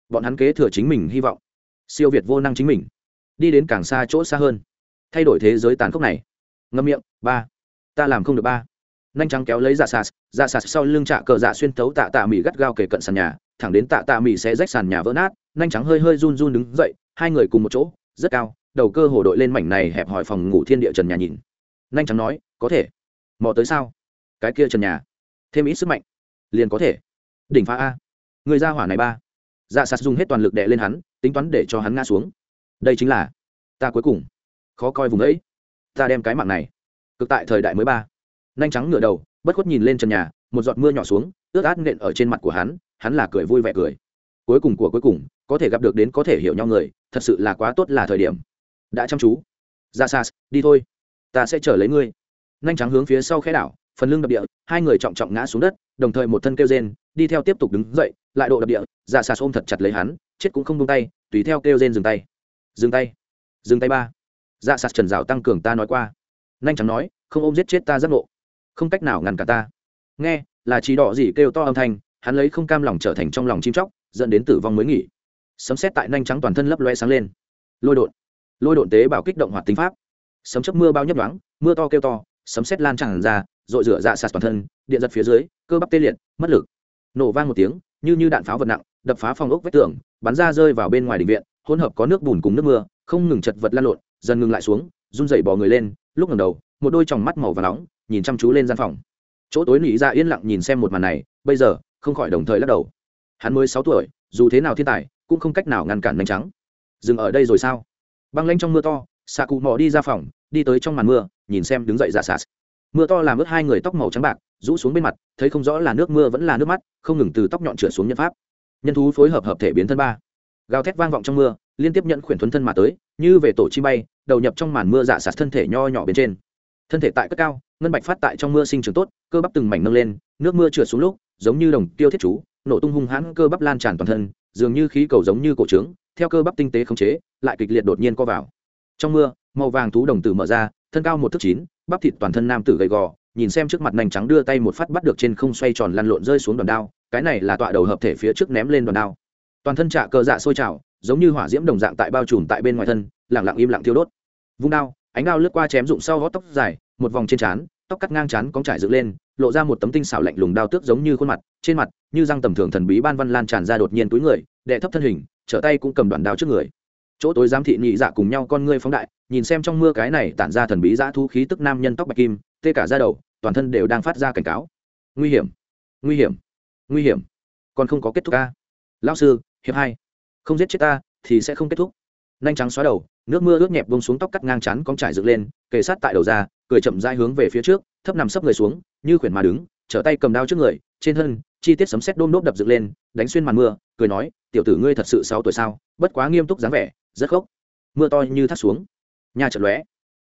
Bọn hắn kế thừa chính mình hy vọng, siêu việt vô năng chính mình, đi đến càng xa chỗ xa hơn, thay đổi thế giới tàn khốc này. Ngâm miệng, ba, ta làm không được ba nhanh trắng kéo lấy dạ sạt dạ sạt sau lưng trạ cờ dạ xuyên thấu tạ tạ mỹ gắt gao kề cận sàn nhà, thẳng đến tạ tạ mỹ sẽ rách sàn nhà vỡ nát, nhanh trắng hơi hơi run run đứng dậy, hai người cùng một chỗ, rất cao, đầu cơ hồ đội lên mảnh này hẹp hỏi phòng ngủ thiên địa trần nhà nhìn. Nhanh trắng nói, có thể. Mò tới sao? Cái kia trần nhà. Thêm ít sức mạnh. Liền có thể. Đỉnh phá a. Người ra hỏa này ba. Dạ sạt dùng hết toàn lực đệ lên hắn, tính toán để cho hắn ngã xuống. Đây chính là ta cuối cùng. Khó coi vùng ấy. Ta đem cái mạng này. Cực tại thời đại mới ba nhanh trắng ngửa đầu, bất khuất nhìn lên trần nhà, một giọt mưa nhỏ xuống, ướt át nện ở trên mặt của hắn hắn là cười vui vẻ cười. Cuối cùng của cuối cùng, có thể gặp được đến có thể hiểu nhau người, thật sự là quá tốt là thời điểm. Đã chăm chú. Dạ Ra xa đi thôi. Ta sẽ chờ lấy ngươi. Nhanh trắng hướng phía sau khẽ đảo, phần lưng đập địa, hai người trọng trọng ngã xuống đất, đồng thời một thân kêu rên, đi theo tiếp tục đứng dậy, lại độ đập địa dạ xà ôm thật chặt lấy hắn, chết cũng không tung tay, tùy theo kêu rên dừng tay. Dừng tay. Dừng tay ba. Dạ sạt trần rào tăng cường ta nói qua. Nhanh trắng nói, không ôm giết chết ta giác ngộ không cách nào ngăn cả ta. Nghe, là chỉ đỏ gì kêu to âm thanh, hắn lấy không cam lòng trở thành trong lòng chim chóc, dẫn đến tử vong mới nghỉ. Sấm xét tại nhanh trắng toàn thân lấp loe sáng lên. Lôi đột lôi đột tế bảo kích động hoạt tính pháp. Sấm chấp mưa bao nhấp đoáng mưa to kêu to, sấm xét lan tràn ra, rội rửa dạ sạt toàn thân, điện giật phía dưới, cơ bắp tê liệt, mất lực. Nổ vang một tiếng, như như đạn pháo vật nặng, đập phá phòng ốc vách tường, bắn ra rơi vào bên ngoài đình viện, hỗn hợp có nước bùn cùng nước mưa, không ngừng chật vật lan lộn, dần ngừng lại xuống, run dậy bò người lên lúc ngẩng đầu, một đôi tròng mắt màu và nóng nhìn chăm chú lên gian phòng. Chỗ tối nỉ ra yên lặng nhìn xem một màn này, bây giờ, không khỏi đồng thời lắc đầu. Hắn mới sáu tuổi, dù thế nào thiên tài, cũng không cách nào ngăn cản đánh trắng. Dừng ở đây rồi sao? Băng lanh trong mưa to xạ cụ mò đi ra phòng, đi tới trong màn mưa, nhìn xem đứng dậy dạ sạt. Mưa to làm ướt hai người tóc màu trắng bạc, rũ xuống bên mặt, thấy không rõ là nước mưa vẫn là nước mắt, không ngừng từ tóc nhọn trượt xuống nhân pháp. Nhân thú phối hợp hợp thể biến thân ba. Gào thét vang vọng trong mưa liên tiếp nhận khuyển thuấn thân mà tới, như về tổ chi bay, đầu nhập trong màn mưa giả sạt thân thể nho nhỏ bên trên. Thân thể tại cất cao, ngân bạch phát tại trong mưa sinh trưởng tốt, cơ bắp từng mảnh nâng lên, nước mưa trượt xuống lúc, giống như đồng tiêu thiết chú, nổ tung hung hãn cơ bắp lan tràn toàn thân, dường như khí cầu giống như cổ trướng, theo cơ bắp tinh tế khống chế, lại kịch liệt đột nhiên co vào. Trong mưa, màu vàng thú đồng tử mở ra, thân cao một thước chín, bắp thịt toàn thân nam tử gầy gò, nhìn xem trước mặt nành trắng đưa tay một phát bắt được trên không xoay tròn lăn lộn rơi xuống đòn đao, cái này là tọa đầu hợp thể phía trước ném lên đòn đao toàn thân trạ cờ dạ sôi trào, giống như hỏa diễm đồng dạng tại bao trùm tại bên ngoài thân lẳng lặng im lặng thiêu đốt. Vung đao, ánh đao lướt qua chém rụng sau gót tóc dài, một vòng trên trán, tóc cắt ngang trán cóng trải dựng lên, lộ ra một tấm tinh xảo lạnh lùng đao tước giống như khuôn mặt, trên mặt, như răng tầm thường thần bí ban văn lan tràn ra đột nhiên túi người, đệ thấp thân hình, trở tay cũng cầm đoạn đao trước người. Chỗ tối giám thị nhị dạ cùng nhau con ngươi phóng đại, nhìn xem trong mưa cái này tản ra thần bí dã thu khí tức nam nhân tóc bạch kim, tê cả ra đầu, toàn thân đều đang phát ra cảnh cáo. Nguy hiểm nguy hiểm nguy hiểm. Còn không có kết thúc ca. Lão sư hiệp hai, không giết chết ta thì sẽ không kết thúc. Nhanh trắng xóa đầu, nước mưa ướt nhẹp bông xuống tóc cắt ngang chắn cong trải dựng lên, kề sát tại đầu ra, cười chậm dai hướng về phía trước, thấp nằm sấp người xuống, như khuyển mà đứng, trở tay cầm đao trước người, trên thân, chi tiết sấm sét đôm đốp đập dựng lên, đánh xuyên màn mưa, cười nói, tiểu tử ngươi thật sự sáu tuổi sao, bất quá nghiêm túc dáng vẻ, rất khốc. Mưa to như thắt xuống. Nhà chợt lóe.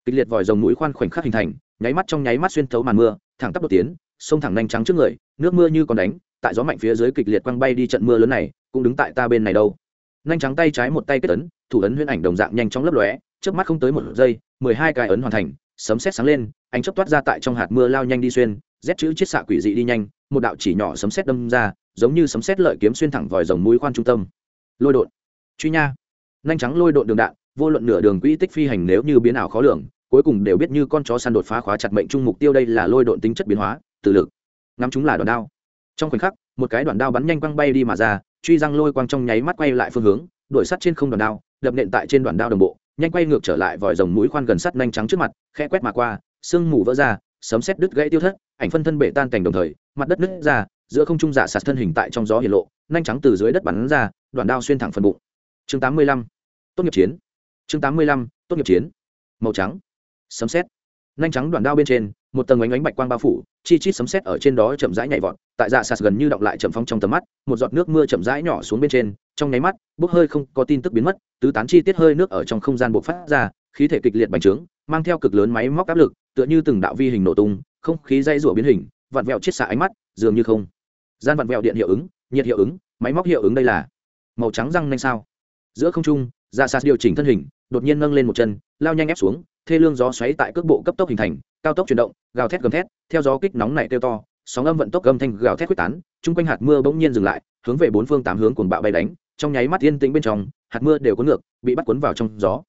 Kịch liệt vòi rồng mũi khoan khoảnh khắc hình thành, nháy mắt trong nháy mắt xuyên thấu màn mưa, thẳng tắp đột tiến sông thẳng nhanh trắng trước người, nước mưa như còn đánh, tại gió mạnh phía dưới kịch liệt quăng bay đi trận mưa lớn này cũng đứng tại ta bên này đâu. Nhanh trắng tay trái một tay kết ấn, thủ ấn huyễn ảnh đồng dạng nhanh chóng lấp lóe trước mắt không tới một giây, mười hai cái ấn hoàn thành, sấm sét sáng lên, ánh chớp toát ra tại trong hạt mưa lao nhanh đi xuyên, rét chữ chiết xạ quỷ dị đi nhanh, một đạo chỉ nhỏ sấm sét đâm ra, giống như sấm sét lợi kiếm xuyên thẳng vòi rồng mũi khoan trung tâm. Lôi đột truy nha. Nhanh trắng lôi đột đường đạn, vô luận nửa đường quỹ tích phi hành nếu như biến ảo khó lường, cuối cùng đều biết như con chó săn đột phá khóa chặt mệnh trung mục tiêu đây là lôi độn tính chất biến hóa từ lực. Ngắm chúng là đoạn đao. Trong khoảnh khắc, một cái đoạn đao bắn nhanh quăng bay đi mà ra truy răng lôi quang trong nháy mắt quay lại phương hướng, đuổi sắt trên không đoàn đao, đập nện tại trên đoàn đao đồng bộ, nhanh quay ngược trở lại vòi rồng mũi khoan gần sắt nhanh trắng trước mặt khe quét mà qua, sương mù vỡ ra, sấm sét đứt gãy tiêu thất, ảnh phân thân bể tan cảnh đồng thời, mặt đất nứt ra, giữa không trung giả sạt thân hình tại trong gió hiển lộ, nhanh trắng từ dưới đất bắn ra đoàn đao xuyên thẳng phần bụng. Chương tám mươi lăm, tốt nghiệp chiến. Chương tám mươi lăm, tốt nghiệp chiến. Màu trắng. Sấm xét nhanh trắng đoàn đao bên trên một tầng ánh ánh bạch quang bao phủ, chi chít sấm sét ở trên đó chậm rãi nhảy vọt, tại dạ sạt gần như động lại chậm phong trong tầm mắt, một giọt nước mưa chậm rãi nhỏ xuống bên trên, trong nháy mắt, bốc hơi không có tin tức biến mất, tứ tán chi tiết hơi nước ở trong không gian bộc phát ra, khí thể kịch liệt bành trướng, mang theo cực lớn máy móc áp lực, tựa như từng đạo vi hình nổ tung, không khí dây rủa biến hình, vặn vẹo chiết xạ ánh mắt, dường như không. Gian vặn vẹo điện hiệu ứng, nhiệt hiệu ứng, máy móc hiệu ứng đây là màu trắng răng nhanh sao. Giữa không trung dạ sạt điều chỉnh thân hình, đột nhiên nâng lên một chân, lao nhanh ép xuống, thê lương gió xoáy tại cước bộ cấp tốc hình thành cao tốc chuyển động, gào thét gầm thét, theo gió kích nóng này kêu to, sóng âm vận tốc gầm thanh gào thét quyết tán, chung quanh hạt mưa bỗng nhiên dừng lại, hướng về bốn phương tám hướng cuồng bạo bay đánh, trong nháy mắt yên tĩnh bên trong, hạt mưa đều có ngược, bị bắt cuốn vào trong gió.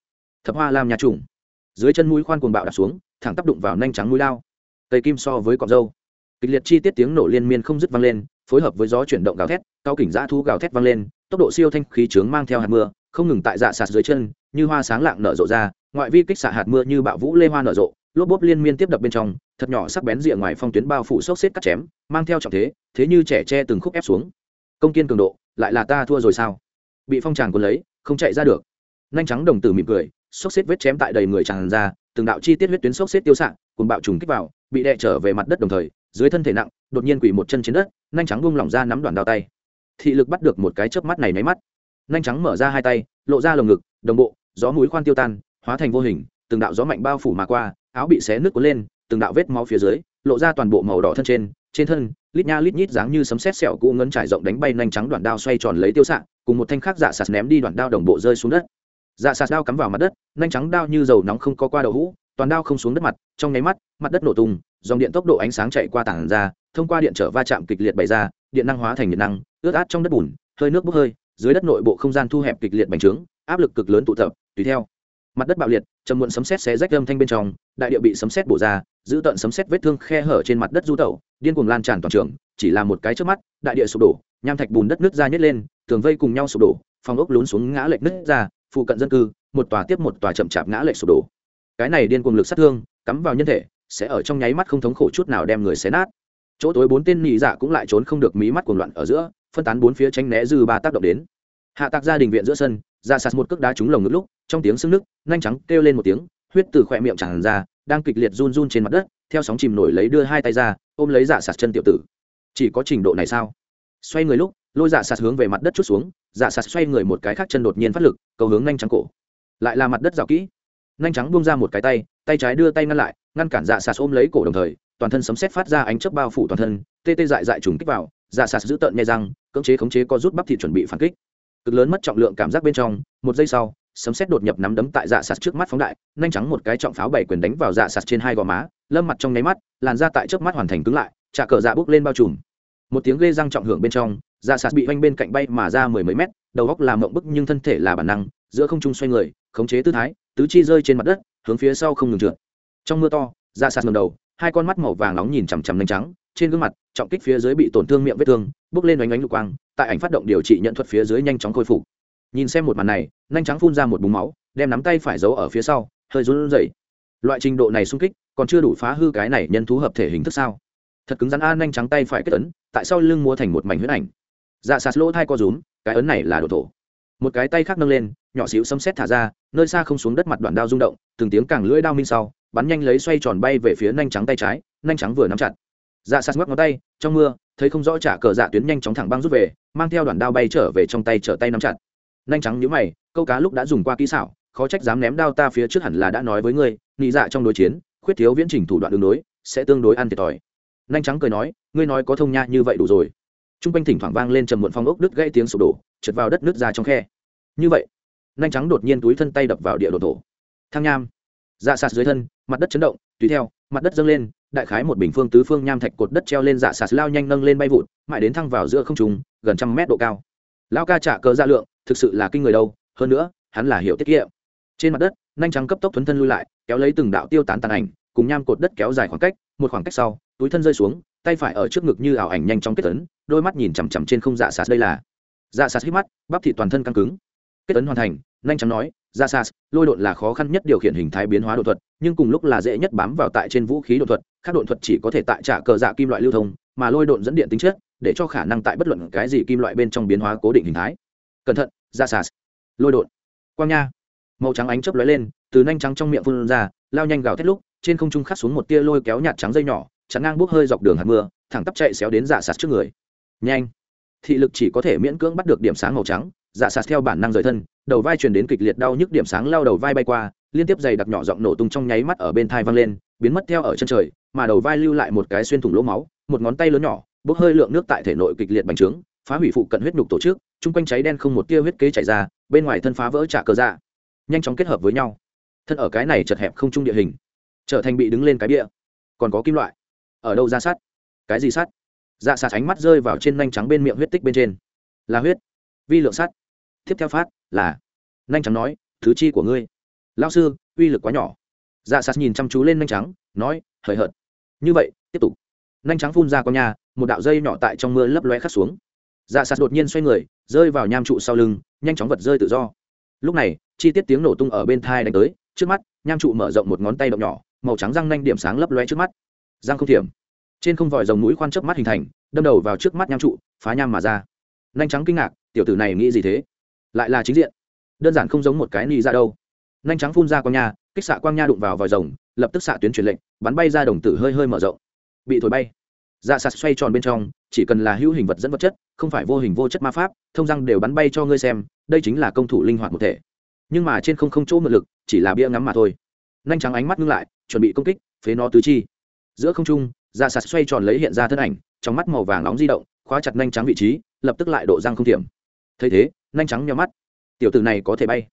Thập hoa làm nhà trùng. Dưới chân mũi khoan cuồng bạo đặt xuống, thẳng tác đụng vào nhanh trắng mũi lao. Cây kim so với cọng dâu kịch liệt chi tiết tiếng nổ liên miên không dứt vang lên, phối hợp với gió chuyển động gào thét, cao kỉnh dã thu gào thét vang lên, tốc độ siêu thanh khí trướng mang theo hạt mưa, không ngừng tại dạ sạt dưới chân, như hoa sáng lạng nở rộ ra ngoại vi kích xạ hạt mưa như bạo vũ lê hoa nở rộ, lốp bốp liên miên tiếp đập bên trong, thật nhỏ sắc bén rìa ngoài phong tuyến bao phủ xốc xếp cắt chém, mang theo trọng thế thế như trẻ tre từng khúc ép xuống. Công kiên cường độ, lại là ta thua rồi sao? Bị phong tràng cuốn lấy, không chạy ra được. Nhanh trắng đồng tử mỉm cười, xốc xếp vết chém tại đầy người tràn ra, từng đạo chi tiết huyết tuyến xốc xếp tiêu xạ cùng bạo trùng kích vào, bị đè trở về mặt đất đồng thời, dưới thân thể nặng, đột nhiên quỳ một chân trên đất, nhanh trắng buông lỏng ra nắm đoàn đao tay. Thị lực bắt được một cái chớp mắt này nháy mắt. Nhanh trắng mở ra hai tay, lộ ra lồng ngực, đồng bộ, gió mũi khoan tiêu tan hóa thành vô hình, từng đạo gió mạnh bao phủ mà qua, áo bị xé nước cuốn lên, từng đạo vết máu phía dưới, lộ ra toàn bộ màu đỏ thân trên trên thân, lít nha lít nhít dáng như sấm sét sẹo cũ ngấn trải rộng đánh bay nhanh trắng đoạn đao xoay tròn lấy tiêu xạ, cùng một thanh khác dạ sạt ném đi đoạn đao đồng bộ rơi xuống đất. Dạ sạt đao cắm vào mặt đất, nhanh trắng đao như dầu nóng không có qua đầu hũ, toàn đao không xuống đất mặt, trong nháy mắt, mặt đất nổ tung, dòng điện tốc độ ánh sáng chạy qua tảng ra, thông qua điện trở va chạm kịch liệt bày ra, điện năng hóa thành nhiệt năng, ướt át trong đất bùn, hơi nước bốc hơi, dưới đất nội bộ không gian thu hẹp kịch liệt bành trướng, áp lực cực lớn tụ tập, tùy theo mặt đất bạo liệt, trầm muộn sấm sét xé rách âm thanh bên trong, đại địa bị sấm sét bổ ra, giữ tận sấm sét vết thương khe hở trên mặt đất du tẩu, điên cuồng lan tràn toàn trường, chỉ là một cái trước mắt, đại địa sụp đổ, nham thạch bùn đất nứt ra nhét lên, tường vây cùng nhau sụp đổ, phòng ốc lún xuống ngã lệch nứt ra, phụ cận dân cư, một tòa tiếp một tòa chậm chạp ngã lệch sụp đổ. Cái này điên cuồng lực sát thương, cắm vào nhân thể, sẽ ở trong nháy mắt không thống khổ chút nào đem người xé nát. Chỗ tối bốn tên nhị dạ cũng lại trốn không được mí mắt cuồng loạn ở giữa, phân tán bốn phía tránh né dư ba tác động đến. Hạ tạc gia đình viện giữa sân ra sạt một cước đá trúng lồng ngực lúc, trong tiếng sưng nước nhanh trắng kêu lên một tiếng, huyết từ khỏe miệng tràn ra, đang kịch liệt run run trên mặt đất, theo sóng chìm nổi lấy đưa hai tay ra, ôm lấy dạ sạt chân tiểu tử. Chỉ có trình độ này sao? Xoay người lúc, lôi dạ sạt hướng về mặt đất chút xuống dạ sạt xoay người một cái khác chân đột nhiên phát lực, cầu hướng nhanh trắng cổ. Lại là mặt đất rào kỹ. Nhanh trắng buông ra một cái tay tay trái đưa tay ngăn lại, ngăn cản dạ sạt ôm lấy cổ đồng thời, toàn thân sấm sét phát ra ánh chớp bao phủ toàn thân, tê tê dại dại trùng kích vào dạ sạt giữ tợn nhẹ răng, cưỡng chế khống chế có rút bắp thịt chuẩn bị phản kích cực lớn mất trọng lượng cảm giác bên trong, một giây sau, sấm xét đột nhập nắm đấm tại dạ sạt trước mắt phóng đại, nhanh trắng một cái trọng pháo bảy quyền đánh vào dạ sạt trên hai gò má, lâm mặt trong nháy mắt, làn ra tại trước mắt hoàn thành cứng lại trả cờ dạ bốc lên bao trùm. Một tiếng ghê răng trọng hưởng bên trong dạ sạt bị oanh bên cạnh bay mà ra mười mấy mét, đầu góc làm mộng bức nhưng thân thể là bản năng, giữa không trung xoay người, khống chế tư thái, tứ chi rơi trên mặt đất, hướng phía sau không ngừng trượt. Trong mưa to dạ sạt ngầm đầu, hai con mắt màu vàng nóng nhìn chằm chằm nhanh trắng trên gương mặt, trọng kích phía dưới bị tổn thương miệng vết thương bước lên oanh oanh lục quang, tại ảnh phát động điều trị nhận thuật phía dưới nhanh chóng khôi phục. Nhìn xem một màn này, nhanh trắng phun ra một búng máu, đem nắm tay phải giấu ở phía sau, hơi run rẩy. Loại trình độ này sung kích, còn chưa đủ phá hư cái này nhân thú hợp thể hình thức sao? Thật cứng rắn a, nhanh trắng tay phải kết ấn, tại sau lưng mua thành một mảnh huyết ảnh. Dạ sạt lỗ thai co rúm, cái ấn này là đồ thổ. Một cái tay khác nâng lên, nhỏ xíu xâm xét thả ra, nơi xa không xuống đất mặt đoạn đao rung động, từng tiếng càng lưỡi đao minh sau, bắn nhanh lấy xoay tròn bay về phía nhanh trắng tay trái, nhanh trắng vừa nắm chặt dạ sạt ngoắc ngón tay, trong mưa, thấy không rõ trả cờ dạ tuyến nhanh chóng thẳng băng rút về, mang theo đoạn đao bay trở về trong tay trở tay nắm chặt. Nhanh trắng nhíu mày, câu cá lúc đã dùng qua kỹ xảo, khó trách dám ném đao ta phía trước hẳn là đã nói với ngươi, nhị dạ trong đối chiến, khuyết thiếu viễn trình thủ đoạn đường đối, sẽ tương đối ăn thiệt thòi. Nhanh trắng cười nói, ngươi nói có thông nha như vậy đủ rồi. Trung quanh thỉnh thoảng vang lên trầm muộn phong ốc đứt gãy tiếng sụp đổ, trượt vào đất nước ra trong khe. Như vậy, nhanh trắng đột nhiên túi thân tay đập vào địa đồ thổ. Thang nham. Dạ sạt dưới thân, mặt đất chấn động, tùy theo, mặt đất dâng lên đại khái một bình phương tứ phương nham thạch cột đất treo lên dạ sạt lao nhanh nâng lên bay vụt, mãi đến thăng vào giữa không trùng gần trăm mét độ cao. Lao ca trả cờ ra lượng, thực sự là kinh người đâu, hơn nữa, hắn là hiểu tiết kiệm. Trên mặt đất, nhanh trắng cấp tốc thuấn thân lui lại, kéo lấy từng đạo tiêu tán tàn ảnh, cùng nham cột đất kéo dài khoảng cách, một khoảng cách sau, túi thân rơi xuống, tay phải ở trước ngực như ảo ảnh nhanh chóng kết tấn đôi mắt nhìn chằm chằm trên không dạ sạt đây là. Dạ sạt hít mắt, bắp thị toàn thân căng cứng. Kết tấn hoàn thành, nhanh chóng nói dạ ra sạt lôi đột là khó khăn nhất điều khiển hình thái biến hóa đột thuật, nhưng cùng lúc là dễ nhất bám vào tại trên vũ khí đột thuật các độn thuật chỉ có thể tại trả cờ dạ kim loại lưu thông mà lôi độn dẫn điện tính chất để cho khả năng tại bất luận cái gì kim loại bên trong biến hóa cố định hình thái. Cẩn thận ra xà. Lôi độn, quang nha. Màu trắng ánh chớp lóe lên từ nhanh trắng trong miệng phun ra lao nhanh gào thét lúc trên không trung khắc xuống một tia lôi kéo nhạt trắng dây nhỏ chắn ngang bốc hơi dọc đường hạt mưa thẳng tắp chạy xéo đến dạ giả sạt trước người. Nhanh. Thị lực chỉ có thể miễn cưỡng bắt được điểm sáng màu trắng dạ giả sạt theo bản năng rời thân đầu vai truyền đến kịch liệt đau nhức điểm sáng lao đầu vai bay qua liên tiếp dày đặc nhỏ giọng nổ tung trong nháy mắt ở bên thai văng lên biến mất theo ở chân trời mà đầu vai lưu lại một cái xuyên thủng lỗ máu một ngón tay lớn nhỏ bốc hơi lượng nước tại thể nội kịch liệt bành trướng phá hủy phụ cận huyết nhục tổ chức chung quanh cháy đen không một tia huyết kế chảy ra bên ngoài thân phá vỡ trả cờ dạ. Nhanh chóng kết hợp với nhau. Thân ở cái này chật hẹp không chung địa hình trở thành bị đứng lên cái bia. Còn có kim loại. Ở đâu ra sát cái gì sắt, dạ sạt ánh mắt rơi vào trên nanh trắng bên miệng huyết tích bên trên. Là huyết. Vi lượng sắt. Tiếp theo phát là nanh trắng nói thứ chi của ngươi. Lao sư uy lực quá nhỏ dạ sạt nhìn chăm chú lên nhanh trắng, nói, hời hợt. Như vậy, tiếp tục. Nhanh trắng phun ra con nhà một đạo dây nhỏ tại trong mưa lấp loe khắc xuống. Dạ sạt đột nhiên xoay người, rơi vào nham trụ sau lưng, nhanh chóng vật rơi tự do. Lúc này, chi tiết tiếng nổ tung ở bên thai đánh tới, trước mắt, nham trụ mở rộng một ngón tay động nhỏ, màu trắng răng nanh điểm sáng lấp loe trước mắt. Răng không thiểm. Trên không vòi rồng mũi khoan chớp mắt hình thành, đâm đầu vào trước mắt nham trụ, phá nham mà ra. Nhanh trắng kinh ngạc, tiểu tử này nghĩ gì thế? Lại là chính diện. Đơn giản không giống một cái ni ra đâu. Nhanh trắng phun ra con nhà kích xạ quang nha đụng vào vòi rồng, lập tức xạ tuyến truyền lệnh, bắn bay ra đồng tử hơi hơi mở rộng. Bị thổi bay. Dạ sạt xoay tròn bên trong, chỉ cần là hữu hình vật dẫn vật chất, không phải vô hình vô chất ma pháp, thông răng đều bắn bay cho ngươi xem, đây chính là công thủ linh hoạt một thể. Nhưng mà trên không không chỗ mượn lực, chỉ là bia ngắm mà thôi. Nhanh trắng ánh mắt ngưng lại, chuẩn bị công kích, phế nó tứ chi. Giữa không trung dạ sạt xoay tròn lấy hiện ra thân ảnh, trong mắt màu vàng nóng di động, khóa chặt nhanh trắng vị trí, lập tức lại độ răng không thiểm. Thấy thế, nhanh trắng nhắm mắt. Tiểu tử này có thể bay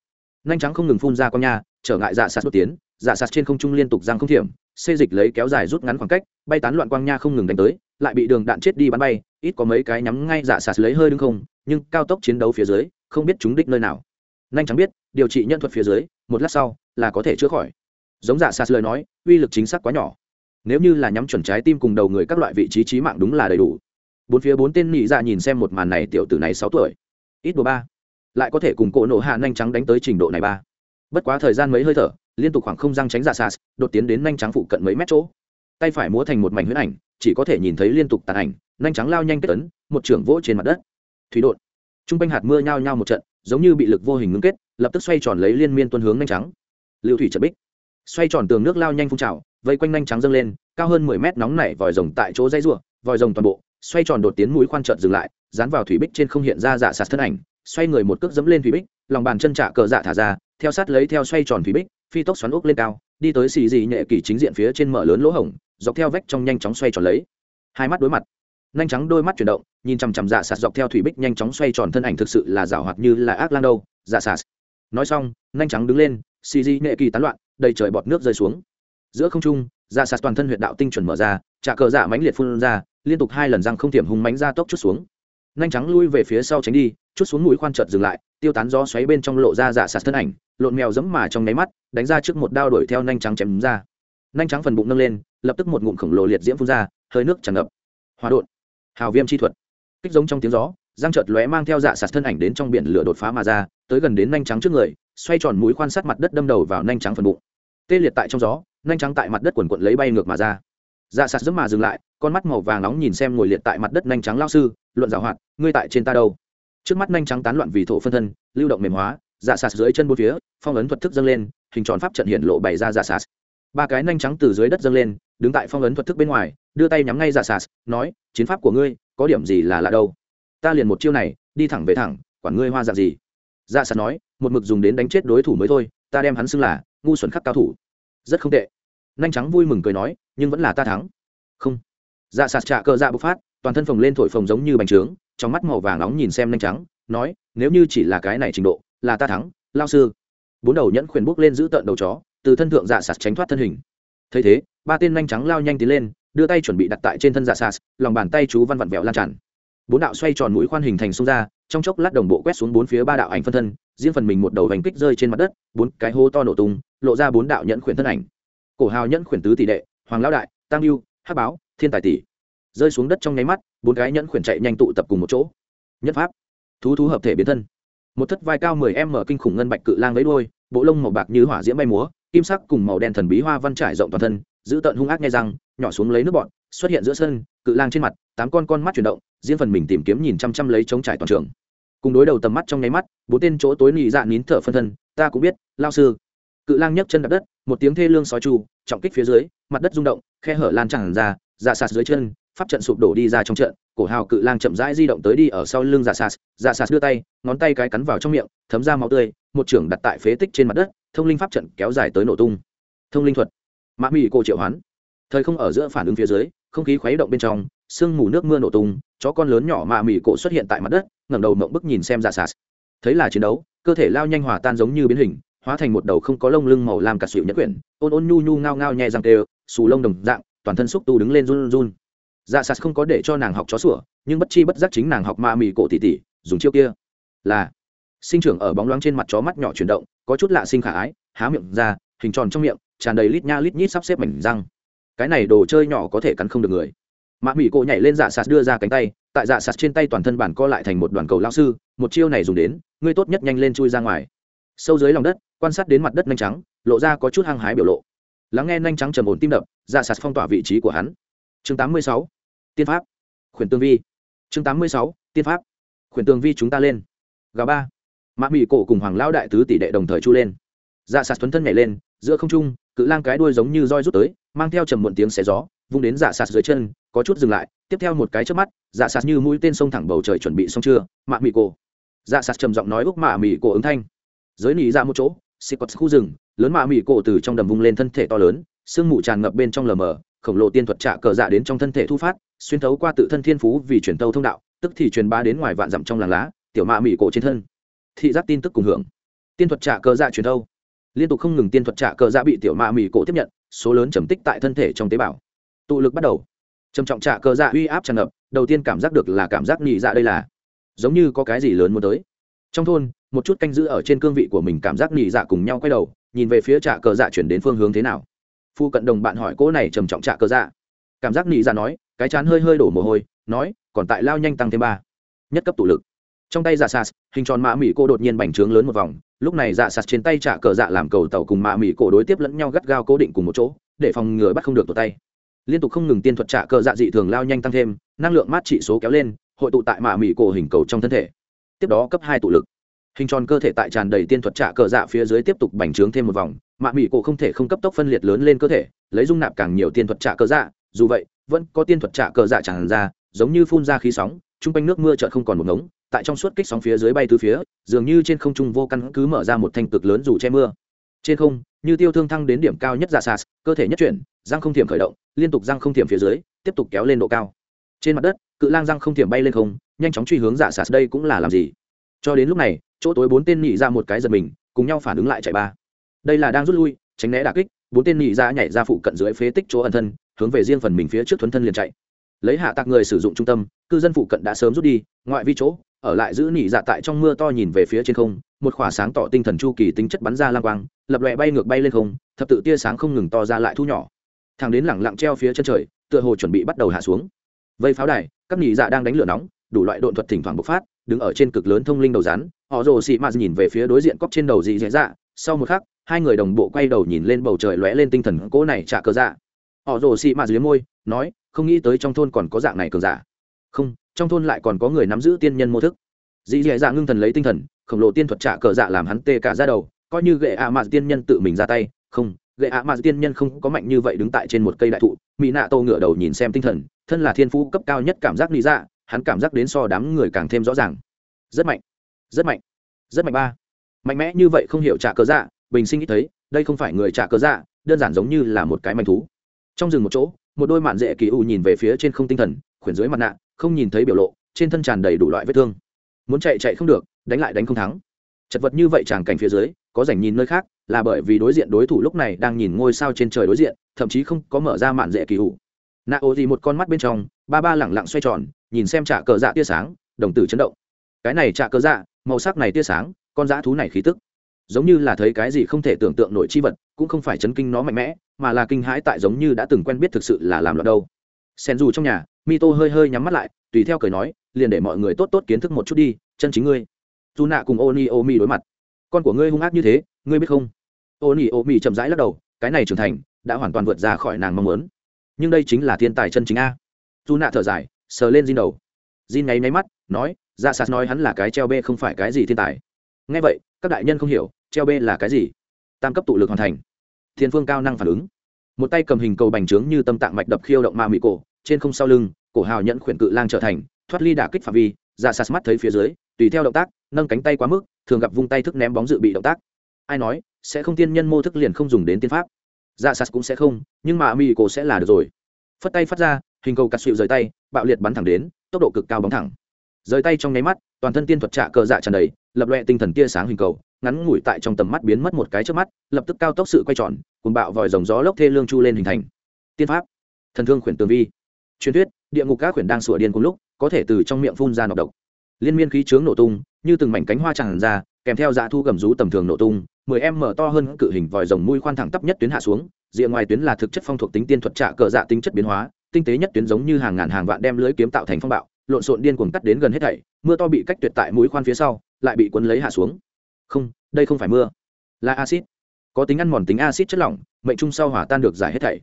nhanh trắng không ngừng phun ra con nha, trở ngại dạ sạt đột tiến dạ sạt trên không trung liên tục giang không thiểm, xê dịch lấy kéo dài rút ngắn khoảng cách, bay tán loạn quang nha không ngừng đánh tới, lại bị đường đạn chết đi bắn bay, ít có mấy cái nhắm ngay dạ sạt lấy hơi đứng không, nhưng cao tốc chiến đấu phía dưới, không biết chúng đích nơi nào. Nhanh trắng biết, điều trị nhân thuật phía dưới, một lát sau, là có thể chữa khỏi. Giống dạ sạt lời nói, uy lực chính xác quá nhỏ. Nếu như là nhắm chuẩn trái tim cùng đầu người các loại vị trí trí mạng đúng là đầy đủ. Bốn phía bốn tên nhị dạ nhìn xem một màn này tiểu tử này sáu tuổi. Ít đồ ba lại có thể cùng cỗ nổ hạ nhanh trắng đánh tới trình độ này ba. Bất quá thời gian mấy hơi thở liên tục khoảng không răng tránh ra sas đột tiến đến nhanh trắng phụ cận mấy mét chỗ. Tay phải múa thành một mảnh huyết ảnh chỉ có thể nhìn thấy liên tục tàn ảnh nhanh trắng lao nhanh kết tấn một trưởng vỗ trên mặt đất. Thủy đột. Trung quanh hạt mưa nhao nhao một trận giống như bị lực vô hình ngưng kết lập tức xoay tròn lấy liên miên tuân hướng nhanh trắng. Lưu thủy trận bích. Xoay tròn tường nước lao nhanh phun trào vây quanh nhanh trắng dâng lên cao hơn mười mét nóng nảy vòi rồng tại chỗ dây rùa, vòi rồng toàn bộ xoay tròn đột tiến mũi khoan trợt dừng lại dán vào thủy bích trên không hiện ra dạ sạt thân ảnh xoay người một cước dẫm lên thủy bích, lòng bàn chân trả cờ dạ thả ra, theo sát lấy theo xoay tròn thủy bích, phi tốc xoắn ốc lên cao, đi tới xì dị nhẹ kỳ chính diện phía trên mở lớn lỗ hổng, dọc theo vách trong nhanh chóng xoay tròn lấy. Hai mắt đối mặt, nhanh trắng đôi mắt chuyển động, nhìn chằm chằm dạ sạt dọc theo thủy bích nhanh chóng xoay tròn thân ảnh thực sự là rào hoạt như là ác lan đâu dạ sạt. Nói xong, nhanh trắng đứng lên, xì dị nhẹ kỳ tán loạn, đầy trời bọt nước rơi xuống. Giữa không trung dạ sạt toàn thân huyệt đạo tinh chuẩn mở ra, trả cờ dạ mãnh liệt phun ra, liên tục hai lần răng không thiểm hùng mánh ra tốc chút xuống. Nhanh trắng lui về phía sau tránh đi chút xuống mũi khoan chợt dừng lại, tiêu tán gió xoáy bên trong lộ ra dạ sạt thân ảnh, lộn mèo giẫm mà trong nháy mắt, đánh ra trước một đao đuổi theo nhanh trắng chém ra. Nhanh trắng phần bụng nâng lên, lập tức một ngụm khổng lồ liệt diễm phun ra, hơi nước tràn ngập. Hòa đột. Hào viêm chi thuật. Kích giống trong tiếng gió giang chợt lóe mang theo dạ sạt thân ảnh đến trong biển lửa đột phá mà ra, tới gần đến nhanh trắng trước người, xoay tròn mũi khoan sát mặt đất đâm đầu vào nhanh trắng phần bụng. Tê liệt tại trong gió nhanh trắng tại mặt đất quần quận lấy bay ngược mà ra. Dạ sạt giấm mà dừng lại, con mắt màu vàng nóng nhìn xem ngồi liệt tại mặt đất nhanh trắng lao sư, luận giảo hoạt, ngươi tại trên ta đâu? Trước mắt nhanh trắng tán loạn vì thổ phân thân, lưu động mềm hóa dạ sạt dưới chân bốn phía, phong ấn thuật thức dâng lên, hình tròn pháp trận hiện lộ bày ra dạ sạt. Ba cái nhanh trắng từ dưới đất dâng lên, đứng tại phong ấn thuật thức bên ngoài, đưa tay nhắm ngay dạ sạt, nói, chiến pháp của ngươi, có điểm gì là lạ đâu? Ta liền một chiêu này, đi thẳng về thẳng, quản ngươi hoa dạng gì. Dạ sạt nói, một mực dùng đến đánh chết đối thủ mới thôi, ta đem hắn xưng là ngu xuẩn khắc cao thủ. Rất không tệ. Nhanh trắng vui mừng cười nói, nhưng vẫn là ta thắng. Không. Dạ sạt trạ cờ dạ bộc phát, toàn thân phồng lên thổi phồng giống như bành trướng trong mắt màu vàng nóng nhìn xem nhanh trắng, nói, nếu như chỉ là cái này trình độ, là ta thắng, lao sư. Bốn đầu nhẫn khuyển bốc lên giữ tợn đầu chó, từ thân thượng dạ sạt tránh thoát thân hình. Thấy thế, ba tên nhanh trắng lao nhanh tiến lên, đưa tay chuẩn bị đặt tại trên thân dạ sạt, lòng bàn tay chú văn vặn vẹo lan tràn. Bốn đạo xoay tròn mũi khoan hình thành xung ra, trong chốc lát đồng bộ quét xuống bốn phía ba đạo ảnh phân thân, riêng phần mình một đầu hành kích rơi trên mặt đất, bốn cái hô to nổ tung, lộ ra bốn đạo nhẫn khuyển thân ảnh. Cổ hào nhẫn khuyển tứ tỷ đệ, hoàng lão đại, tăng lưu hắc báo, thiên tài tỷ, rơi xuống đất trong nháy mắt bốn cái nhẫn khuyển chạy nhanh tụ tập cùng một chỗ. Nhất pháp. Thú thú hợp thể biến thân. Một thất vai cao mười m kinh khủng ngân bạch cự lang lấy đôi, bộ lông màu bạc như hỏa diễm bay múa, kim sắc cùng màu đen thần bí hoa văn trải rộng toàn thân, giữ tợn hung ác nghe răng, nhỏ xuống lấy nước bọn xuất hiện giữa sân, cự lang trên mặt, tám con con mắt chuyển động, riêng phần mình tìm kiếm nhìn chăm chăm lấy chống trải toàn trường. Cùng đối đầu tầm mắt trong nháy mắt, bốn tên chỗ tối nị dạ nín thở phân thân, ta cũng biết, lao sư. Cự lang nhấc chân đập đất, một tiếng thê lương sói chu, trọng kích phía dưới, mặt đất rung động, khe hở lan tràn ra ra sạt dưới chân pháp trận sụp đổ đi ra trong trận cổ hào cự lang chậm rãi di động tới đi ở sau lưng giả sas, giả sas đưa tay ngón tay cái cắn vào trong miệng thấm ra máu tươi một trưởng đặt tại phế tích trên mặt đất thông linh pháp trận kéo dài tới nổ tung. Thông linh thuật. Mã mỹ cô triệu hoán. Thời không ở giữa phản ứng phía dưới không khí khuấy động bên trong sương mù nước mưa nổ tung chó con lớn nhỏ mạ mỉ cổ xuất hiện tại mặt đất ngẩng đầu mộng bức nhìn xem dạ giả sạt thấy là chiến đấu cơ thể lao nhanh hòa tan giống như biến hình hóa thành một đầu không có lông lưng màu làm cả sụi nhất quyển ôn ôn nhu nhu ngao ngao nhẹ răng đều xù lông đồng dạng toàn thân xúc tu đứng lên run run dạ sạt không có để cho nàng học chó sủa, nhưng bất chi bất giác chính nàng học ma mì cổ tỉ tỉ, dùng chiêu kia. Là, sinh trưởng ở bóng loáng trên mặt chó mắt nhỏ chuyển động, có chút lạ sinh khả ái, há miệng ra, hình tròn trong miệng, tràn đầy lít nha lít nhít sắp xếp mảnh răng. Cái này đồ chơi nhỏ có thể cắn không được người. Mạ mỹ cổ nhảy lên dạ sạt đưa ra cánh tay, tại dạ sạt trên tay toàn thân bản co lại thành một đoàn cầu lao sư, một chiêu này dùng đến, ngươi tốt nhất nhanh lên chui ra ngoài. Sâu dưới lòng đất, quan sát đến mặt đất nhanh trắng, lộ ra có chút hăng hái biểu lộ. Lắng nghe nhanh trắng trầm ổn tim đập dạ sạt phong tỏa vị trí của hắn chương 86. tiên pháp. Khuyển tương vi. Chương 86. tiên pháp. Khuyển tương vi chúng ta lên. Gà ba. Mạ mỹ cổ cùng hoàng lão đại tứ tỷ đệ đồng thời chu lên. Dạ sạt tuấn thân nhảy lên, giữa không trung, cự lang cái đuôi giống như roi rút tới, mang theo trầm muộn tiếng xé gió, vung đến dạ sạt dưới chân, có chút dừng lại, tiếp theo một cái trước mắt dạ sạt như mũi tên sông thẳng bầu trời chuẩn bị xong chưa mạ mỹ cổ. Dạ sạt trầm giọng nói úc mạ mỹ cổ ứng thanh. Giới nỉ ra một chỗ, xịt cọt khu rừng, lớn mạ mỹ cổ từ trong đầm vung lên thân thể to lớn, sương mù tràn ngập bên trong lờ mờ khổng lồ tiên thuật trả cờ dạ đến trong thân thể thu phát, xuyên thấu qua tự thân thiên phú vì truyền tâu thông đạo, tức thì truyền bá đến ngoài vạn dặm trong làng lá, tiểu mạ mỹ cổ trên thân. Thị giác tin tức cùng hưởng. Tiên thuật trả cờ dạ truyền tâu liên tục không ngừng tiên thuật trả cờ dạ bị tiểu mạ mỹ cổ tiếp nhận, số lớn trầm tích tại thân thể trong tế bào. Tụ lực bắt đầu. Trầm trọng trả cờ dạ uy áp tràn ngập, đầu tiên cảm giác được là cảm giác nhị dạ đây là. Giống như có cái gì lớn muốn tới. Trong thôn, một chút canh giữ ở trên cương vị của mình cảm giác nhị dạ cùng nhau quay đầu, nhìn về phía trả cờ dạ chuyển đến phương hướng thế nào phu cận đồng bạn hỏi cỗ này trầm trọng trạ cơ dạ. Cảm giác nị dạ nói, cái chán hơi hơi đổ mồ hôi, nói, còn tại lao nhanh tăng thêm ba. Nhất cấp tụ lực. Trong tay dạ sas hình tròn mạ mỹ cô đột nhiên bành trướng lớn một vòng, lúc này dạ sas trên tay trả cờ dạ làm cầu tàu cùng mạ mỹ cổ đối tiếp lẫn nhau gắt gao cố định cùng một chỗ, để phòng ngừa bắt không được tụt tay. Liên tục không ngừng tiên thuật trả cờ dạ dị thường lao nhanh tăng thêm, năng lượng mát trị số kéo lên, hội tụ tại mạ mỹ cổ hình cầu trong thân thể. Tiếp đó cấp hai tụ lực. Hình tròn cơ thể tại tràn đầy tiên thuật trả cờ dạ phía dưới tiếp tục bành trướng thêm một vòng mạ mỹ cổ không thể không cấp tốc phân liệt lớn lên cơ thể, lấy dung nạp càng nhiều tiên thuật trả cờ dạ dù vậy, vẫn có tiên thuật trả cờ dạ tràn ra, giống như phun ra khí sóng, chung quanh nước mưa chợt không còn một ngống, tại trong suốt kích sóng phía dưới bay từ phía, dường như trên không trung vô căn cứ mở ra một thanh cực lớn dù che mưa. Trên không, như tiêu thương thăng đến điểm cao nhất giả sạt, cơ thể nhất chuyển, răng không thiểm khởi động, liên tục răng không thiểm phía dưới, tiếp tục kéo lên độ cao. Trên mặt đất, cự lang răng không thiểm bay lên không, nhanh chóng truy hướng giả sạt đây cũng là làm gì. Cho đến lúc này, chỗ tối bốn tên nhị ra một cái giật mình, cùng nhau phản ứng lại chạy ba đây là đang rút lui, tránh né đà kích, bốn tên nhị ra nhảy ra phụ cận dưới phế tích chỗ ẩn thân, hướng về riêng phần mình phía trước thuấn thân liền chạy. Lấy hạ tạc người sử dụng trung tâm, cư dân phụ cận đã sớm rút đi, ngoại vi chỗ, ở lại giữ nị dạ tại trong mưa to nhìn về phía trên không, một khỏa sáng tỏ tinh thần chu kỳ tính chất bắn ra lang quang, lập lòe bay ngược bay lên không, thập tự tia sáng không ngừng to ra lại thu nhỏ. Thằng đến lẳng lặng treo phía chân trời, tựa hồ chuẩn bị bắt đầu hạ xuống. Vây pháo đài, các nị dạ đang đánh lửa nóng, đủ loại độn thuật thỉnh thoảng bộc phát, đứng ở trên cực lớn thông linh đầu rắn, họ rồ xị mạt nhìn về phía đối diện cóc trên đầu dị dạy dạ sau một khắc hai người đồng bộ quay đầu nhìn lên bầu trời lóe lên tinh thần cỗ này trả cờ dạ. Họ rồ xị mạt dưới môi, nói, không nghĩ tới trong thôn còn có dạng này cường giả. Không, trong thôn lại còn có người nắm giữ tiên nhân mô thức. Dị dạ dạ ngưng thần lấy tinh thần, khổng lồ tiên thuật trả cờ dạ làm hắn tê cả ra đầu, coi như gệ ạ mạt tiên nhân tự mình ra tay. Không, gệ ạ mạt tiên nhân không có mạnh như vậy đứng tại trên một cây đại thụ. Mỹ nạ tô ngửa đầu nhìn xem tinh thần, thân là thiên phú cấp cao nhất cảm giác lý dạ hắn cảm giác đến so đám người càng thêm rõ ràng. Rất mạnh rất mạnh rất mạnh ba. Mạnh mẽ như vậy không hiểu trả cờ dạ bình sinh ít thấy, đây không phải người trả cờ dạ đơn giản giống như là một cái manh thú. Trong rừng một chỗ, một đôi mạn dễ kỳ u nhìn về phía trên không tinh thần, khuyển dưới mặt nạ, không nhìn thấy biểu lộ, trên thân tràn đầy đủ loại vết thương. Muốn chạy chạy không được, đánh lại đánh không thắng. Chật vật như vậy tràn cảnh phía dưới, có rảnh nhìn nơi khác, là bởi vì đối diện đối thủ lúc này đang nhìn ngôi sao trên trời đối diện, thậm chí không có mở ra mạn dễ kỳ u. nạ ô gì một con mắt bên trong, ba ba lẳng lặng xoay tròn, nhìn xem trả cờ dạ tia sáng, đồng tử chấn động. Cái này trả cờ dạ màu sắc này tia sáng, con dã thú này khí tức giống như là thấy cái gì không thể tưởng tượng nổi chi vật, cũng không phải chấn kinh nó mạnh mẽ, mà là kinh hãi tại giống như đã từng quen biết thực sự là làm loạn đâu. Sen dù trong nhà mi tô hơi hơi nhắm mắt lại, tùy theo cười nói, liền để mọi người tốt tốt kiến thức một chút đi, chân chính ngươi. Dù nạ cùng ô ni ô mi đối mặt. Con của ngươi hung ác như thế, ngươi biết không? Ô ni ô mi chậm rãi lắc đầu, cái này trưởng thành, đã hoàn toàn vượt ra khỏi nàng mong muốn. Nhưng đây chính là thiên tài chân chính a. Dù nạ thở dài, sờ lên Jin đầu. Jin nháy nháy mắt, nói dạ sạt nói hắn là cái treo bê không phải cái gì thiên tài. Nghe vậy, các đại nhân không hiểu treo b là cái gì? Tam cấp tụ lực hoàn thành. Thiên phương cao năng phản ứng. Một tay cầm hình cầu bành trướng như tâm tạng mạch đập khiêu động ma mị cổ, trên không sau lưng, cổ hào nhận khuyển cự lang trở thành, thoát ly đả kích phạm vi, ra sạt mắt thấy phía dưới, tùy theo động tác, nâng cánh tay quá mức, thường gặp vung tay thức ném bóng dự bị động tác. Ai nói, sẽ không tiên nhân mô thức liền không dùng đến tiên pháp. Ra sạt cũng sẽ không, nhưng mà mị cổ sẽ là được rồi. Phất tay phát ra, hình cầu cắt xịu rời tay, bạo liệt bắn thẳng đến, tốc độ cực cao bóng thẳng. Rời tay trong nháy mắt, toàn thân tiên thuật trạ cờ dạ tràn đầy, lập loẹ tinh thần tia sáng hình cầu ngắn ngủi tại trong tầm mắt biến mất một cái trước mắt, lập tức cao tốc sự quay tròn cùng bạo vòi dòng gió lốc thê lương chu lên hình thành. Tiên pháp. Thần thương khuyển tường vi. Truyền thuyết, địa ngục các khuyển đang sủa điên cùng lúc, có thể từ trong miệng phun ra nọc độc. Liên miên khí chướng nổ tung, như từng mảnh cánh hoa tràn ra, kèm theo dạ thu gầm rú tầm thường nổ tung, mười em mở to hơn cự hình vòi rồng mũi khoan thẳng tắp nhất tuyến hạ xuống, rìa ngoài tuyến là thực chất phong thuộc tính tiên thuật trạ cờ dạ tính chất biến hóa, tinh tế nhất tuyến giống như hàng ngàn hàng vạn đem lưới kiếm tạo thành phong bạo, lộn xộn điên cuồng cắt đến gần hết thảy, mưa to bị cách tuyệt tại mũi khoan phía sau, lại bị cuốn lấy hạ xuống không, đây không phải mưa. Là acid có tính ăn mòn tính acid chất lỏng, mệnh trung sau hỏa tan được giải hết thảy.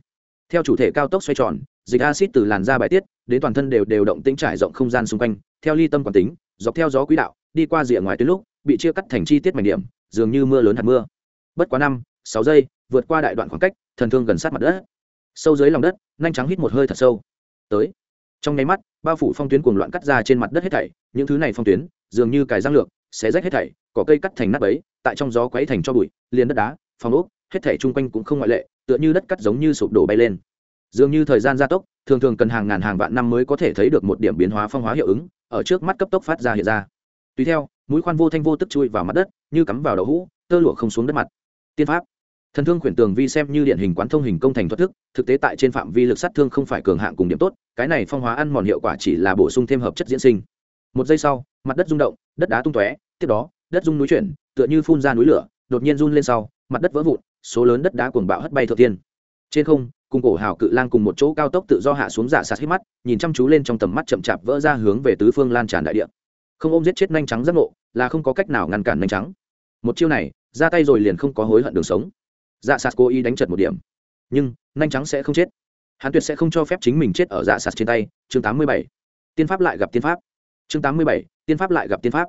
Theo chủ thể cao tốc xoay tròn, dịch acid từ làn da bài tiết đến toàn thân đều đều động tĩnh trải rộng không gian xung quanh, theo ly tâm quản tính, dọc theo gió quỹ đạo, đi qua rìa ngoài tuyến lúc, bị chia cắt thành chi tiết mảnh điểm, dường như mưa lớn hạt mưa. Bất quá năm, sáu giây, vượt qua đại đoạn khoảng cách, thần thương gần sát mặt đất. Sâu dưới lòng đất, nhanh trắng hít một hơi thật sâu. Tới. Trong nháy mắt, bao phủ phong tuyến cuồng loạn cắt ra trên mặt đất hết thảy, những thứ này phong tuyến, dường như cài răng lược xé rách hết thảy cỏ cây cắt thành nắp ấy tại trong gió quấy thành cho bụi, liền đất đá phong ốc, hết thảy chung quanh cũng không ngoại lệ, tựa như đất cắt giống như sụp đổ bay lên. Dường như thời gian gia tốc, thường thường cần hàng ngàn hàng vạn năm mới có thể thấy được một điểm biến hóa phong hóa hiệu ứng, ở trước mắt cấp tốc phát ra hiện ra. Tùy theo, mũi khoan vô thanh vô tức chui vào mặt đất, như cắm vào đậu hũ, tơ lụa không xuống đất mặt. Tiên pháp. Thần thương khuyển tường vi xem như điện hình quán thông hình công thành thoát thức, thực tế tại trên phạm vi lực sát thương không phải cường hạng cùng điểm tốt, cái này phong hóa ăn mòn hiệu quả chỉ là bổ sung thêm hợp chất diễn sinh. Một giây sau, mặt đất rung động, đất đá tung tóe, tiếp đó đất rung núi chuyển, tựa như phun ra núi lửa, đột nhiên run lên sau, mặt đất vỡ vụn, số lớn đất đá cuồng bạo hất bay thượng tiên trên không, cùng cổ hào cự lang cùng một chỗ cao tốc tự do hạ xuống giả sạt hít mắt, nhìn chăm chú lên trong tầm mắt chậm chạp vỡ ra hướng về tứ phương lan tràn đại địa. Không ôm giết chết nhanh trắng giác ngộ, là không có cách nào ngăn cản nhanh trắng. Một chiêu này, ra tay rồi liền không có hối hận đường sống. Dạ sạt cố ý đánh trật một điểm. Nhưng, nhanh trắng sẽ không chết. Hắn tuyệt sẽ không cho phép chính mình chết ở dạ sạt trên tay. Chương tám mươi bảy. Tiên pháp lại gặp tiên pháp. Chương tám mươi bảy. Tiên pháp lại gặp tiên pháp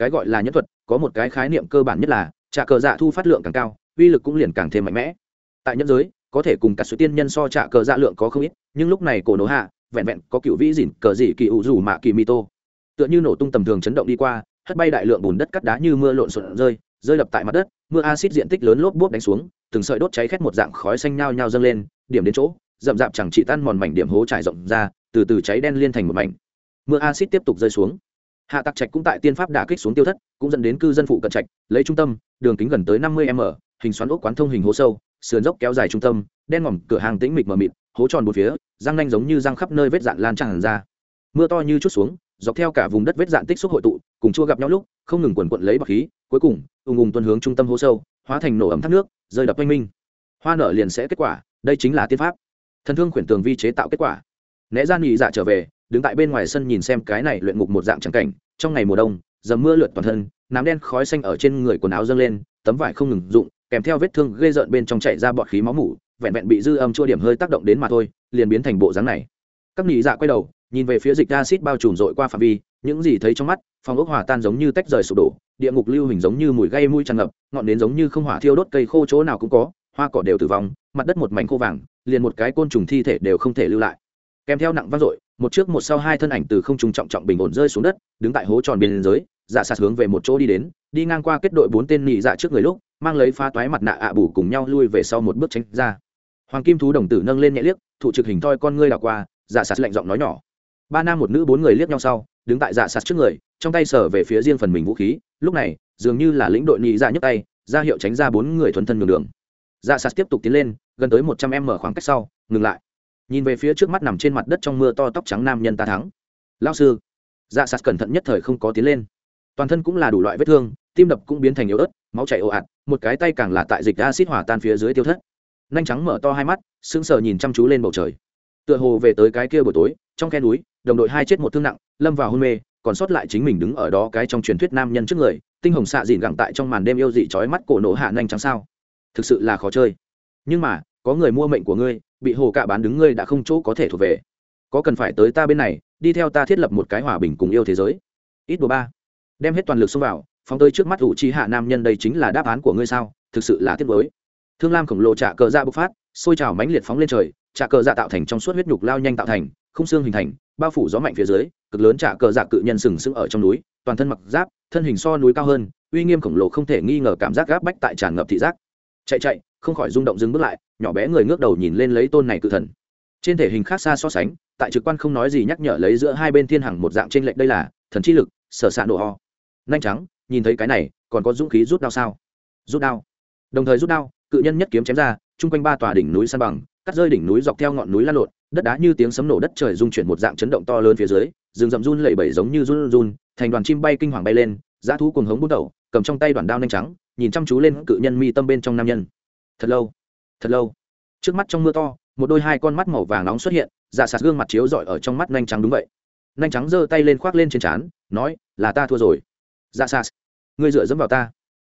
cái gọi là nhất thuật, có một cái khái niệm cơ bản nhất là, trả cờ dạ thu phát lượng càng cao, uy lực cũng liền càng thêm mạnh mẽ. Tại nhẫn giới, có thể cùng cả số tiên nhân so trả cờ dạ lượng có không ít, nhưng lúc này cổ nổ hạ, vẹn vẹn có cựu vĩ dỉn cờ dị kỳ ủ rủ mạ kỳ mi tô. Tựa như nổ tung tầm thường chấn động đi qua, hất bay đại lượng bùn đất cắt đá như mưa lộn xộn rơi rơi đập tại mặt đất, mưa acid diện tích lớn lốp bốp đánh xuống, từng sợi đốt cháy khét một dạng khói xanh nhao nhao dâng lên, điểm đến chỗ, rậm rạp chẳng chỉ tan mòn mảnh điểm hố trải rộng ra, từ từ cháy đen liên thành một mảnh. Mưa acid tiếp tục rơi xuống hạ tạc trạch cũng tại tiên pháp đả kích xuống tiêu thất, cũng dẫn đến cư dân phụ cận trạch, lấy trung tâm, đường kính gần tới năm mươi m, hình xoắn ốc quán thông hình hố sâu, sườn dốc kéo dài trung tâm, đen ngòm cửa hàng tĩnh mịch mờ mịt, hố tròn một phía, răng nanh giống như răng khắp nơi vết dạn lan tràn ra. Mưa to như chút xuống, dọc theo cả vùng đất vết dạn tích xúc hội tụ, cùng chua gặp nhau lúc, không ngừng quần quận lấy bọc khí, cuối cùng, ùng ùng tuân hướng trung tâm hố sâu, hóa thành nổ ấm thác nước, rơi đập oanh minh. Hoa nở liền sẽ kết quả, đây chính là tiên pháp. Thần thương khuyển tường vi chế tạo kết quả. Né ra nghỉ dạ trở về đứng tại bên ngoài sân nhìn xem cái này luyện ngục một dạng trắng cảnh, trong ngày mùa đông dầm mưa lượt toàn thân, nám đen khói xanh ở trên người quần áo dâng lên, tấm vải không ngừng dụng kèm theo vết thương ghê rợn bên trong chạy ra bọt khí máu mủ, vẹn vẹn bị dư âm chua điểm hơi tác động đến mà thôi, liền biến thành bộ dáng này. Các nghỉ dạ quay đầu, nhìn về phía dịch acid bao trùm rội qua phạm vi, những gì thấy trong mắt, phòng ốc hòa tan giống như tách rời sụp đổ, địa ngục lưu hình giống như mùi gây mùi tràn ngập, ngọn đến giống như không hỏa thiêu đốt cây khô chỗ nào cũng có, hoa cỏ đều tử vong, mặt đất một mảnh khô vàng, liền một cái côn trùng thi thể đều không thể lưu lại. Kèm theo nặng vang dội một trước một sau hai thân ảnh từ không trung trọng trọng bình ổn rơi xuống đất, đứng tại hố tròn biên giới dạ sạt hướng về một chỗ đi đến, đi ngang qua kết đội bốn tên nị dạ trước người lúc, mang lấy phá toái mặt nạ ạ bù cùng nhau lui về sau một bước tránh ra. Hoàng kim thú đồng tử nâng lên nhẹ liếc, thụ trực hình thoi con ngươi đảo qua dạ sạt lạnh giọng nói nhỏ. Ba nam một nữ bốn người liếc nhau sau, đứng tại dạ sạt trước người, trong tay sở về phía riêng phần mình vũ khí, lúc này, dường như là lĩnh đội nị dạ nhấc tay, ra hiệu tránh ra bốn người thuần thân đường đường. Dạ sạt tiếp tục tiến lên, gần tới một trăm em mở khoảng cách sau, ngừng lại nhìn về phía trước mắt nằm trên mặt đất trong mưa to tóc trắng nam nhân ta thắng. Lao sư. Dạ sạt cẩn thận nhất thời không có tiến lên. Toàn thân cũng là đủ loại vết thương, tim đập cũng biến thành yếu ớt, máu chảy ồ ạt, một cái tay càng là tại dịch acid hỏa tan phía dưới tiêu thất. Nhanh trắng mở to hai mắt, sững sờ nhìn chăm chú lên bầu trời. Tựa hồ về tới cái kia buổi tối, trong khe núi, đồng đội hai chết một thương nặng, lâm vào hôn mê, còn sót lại chính mình đứng ở đó cái trong truyền thuyết nam nhân trước người, tinh hồng xạ dịn gẳng tại trong màn đêm yêu dị trói mắt cổ nổ hạ nhanh trắng sao. Thực sự là khó chơi. Nhưng mà, có người mua mệnh của ngươi bị hồ cạ bán đứng ngươi đã không chỗ có thể thuộc về. Có cần phải tới ta bên này, đi theo ta thiết lập một cái hòa bình cùng yêu thế giới. Ít đồ ba. Đem hết toàn lực xông vào, phóng tới trước mắt ủ chi hạ nam nhân đây chính là đáp án của ngươi sao? Thực sự là tiếc với thương lam khổng lồ trả cờ dạ bộc phát, sôi trào mãnh liệt phóng lên trời trả cờ dạ tạo thành trong suốt huyết nhục lao nhanh tạo thành, không xương hình thành, bao phủ gió mạnh phía dưới, cực lớn trả cờ dạ cự nhân sừng sững ở trong núi, toàn thân mặc giáp, thân hình so núi cao hơn, uy nghiêm khổng lồ không thể nghi ngờ cảm giác gáp bách tại tràn ngập thị giác. Chạy chạy không khỏi rung động dừng bước lại, nhỏ bé người ngước đầu nhìn lên lấy tôn này cự thần. Trên thể hình khác xa so sánh, tại trực quan không nói gì nhắc nhở lấy giữa hai bên thiên hằng một dạng trên lệnh đây là thần chi lực, sở s ạ nổ ho nhanh trắng, nhìn thấy cái này, còn có dũng khí rút đao sao? Rút đao. Đồng thời rút đao, cự nhân nhất kiếm chém ra, chung quanh ba tòa đỉnh núi san bằng, cắt rơi đỉnh núi dọc theo ngọn núi lan lộn, đất đá như tiếng sấm nổ đất trời rung chuyển một dạng chấn động to lớn phía dưới, rừng rậm run lẩy bẩy giống như run run, thành đoàn chim bay kinh hoàng bay lên, dã thú cùng hống bút đầu, cầm trong tay đoàn đao nhanh trắng, nhìn chăm chú lên cự nhân mi tâm bên trong nam nhân thật lâu thật lâu. Trước mắt trong mưa to, một đôi hai con mắt màu vàng nóng xuất hiện, giả sạt gương mặt chiếu rọi ở trong mắt nhanh trắng đúng vậy. Nhanh trắng giơ tay lên khoác lên trên trán, nói, là ta thua rồi. Giả sạt, ngươi dựa dẫm vào ta.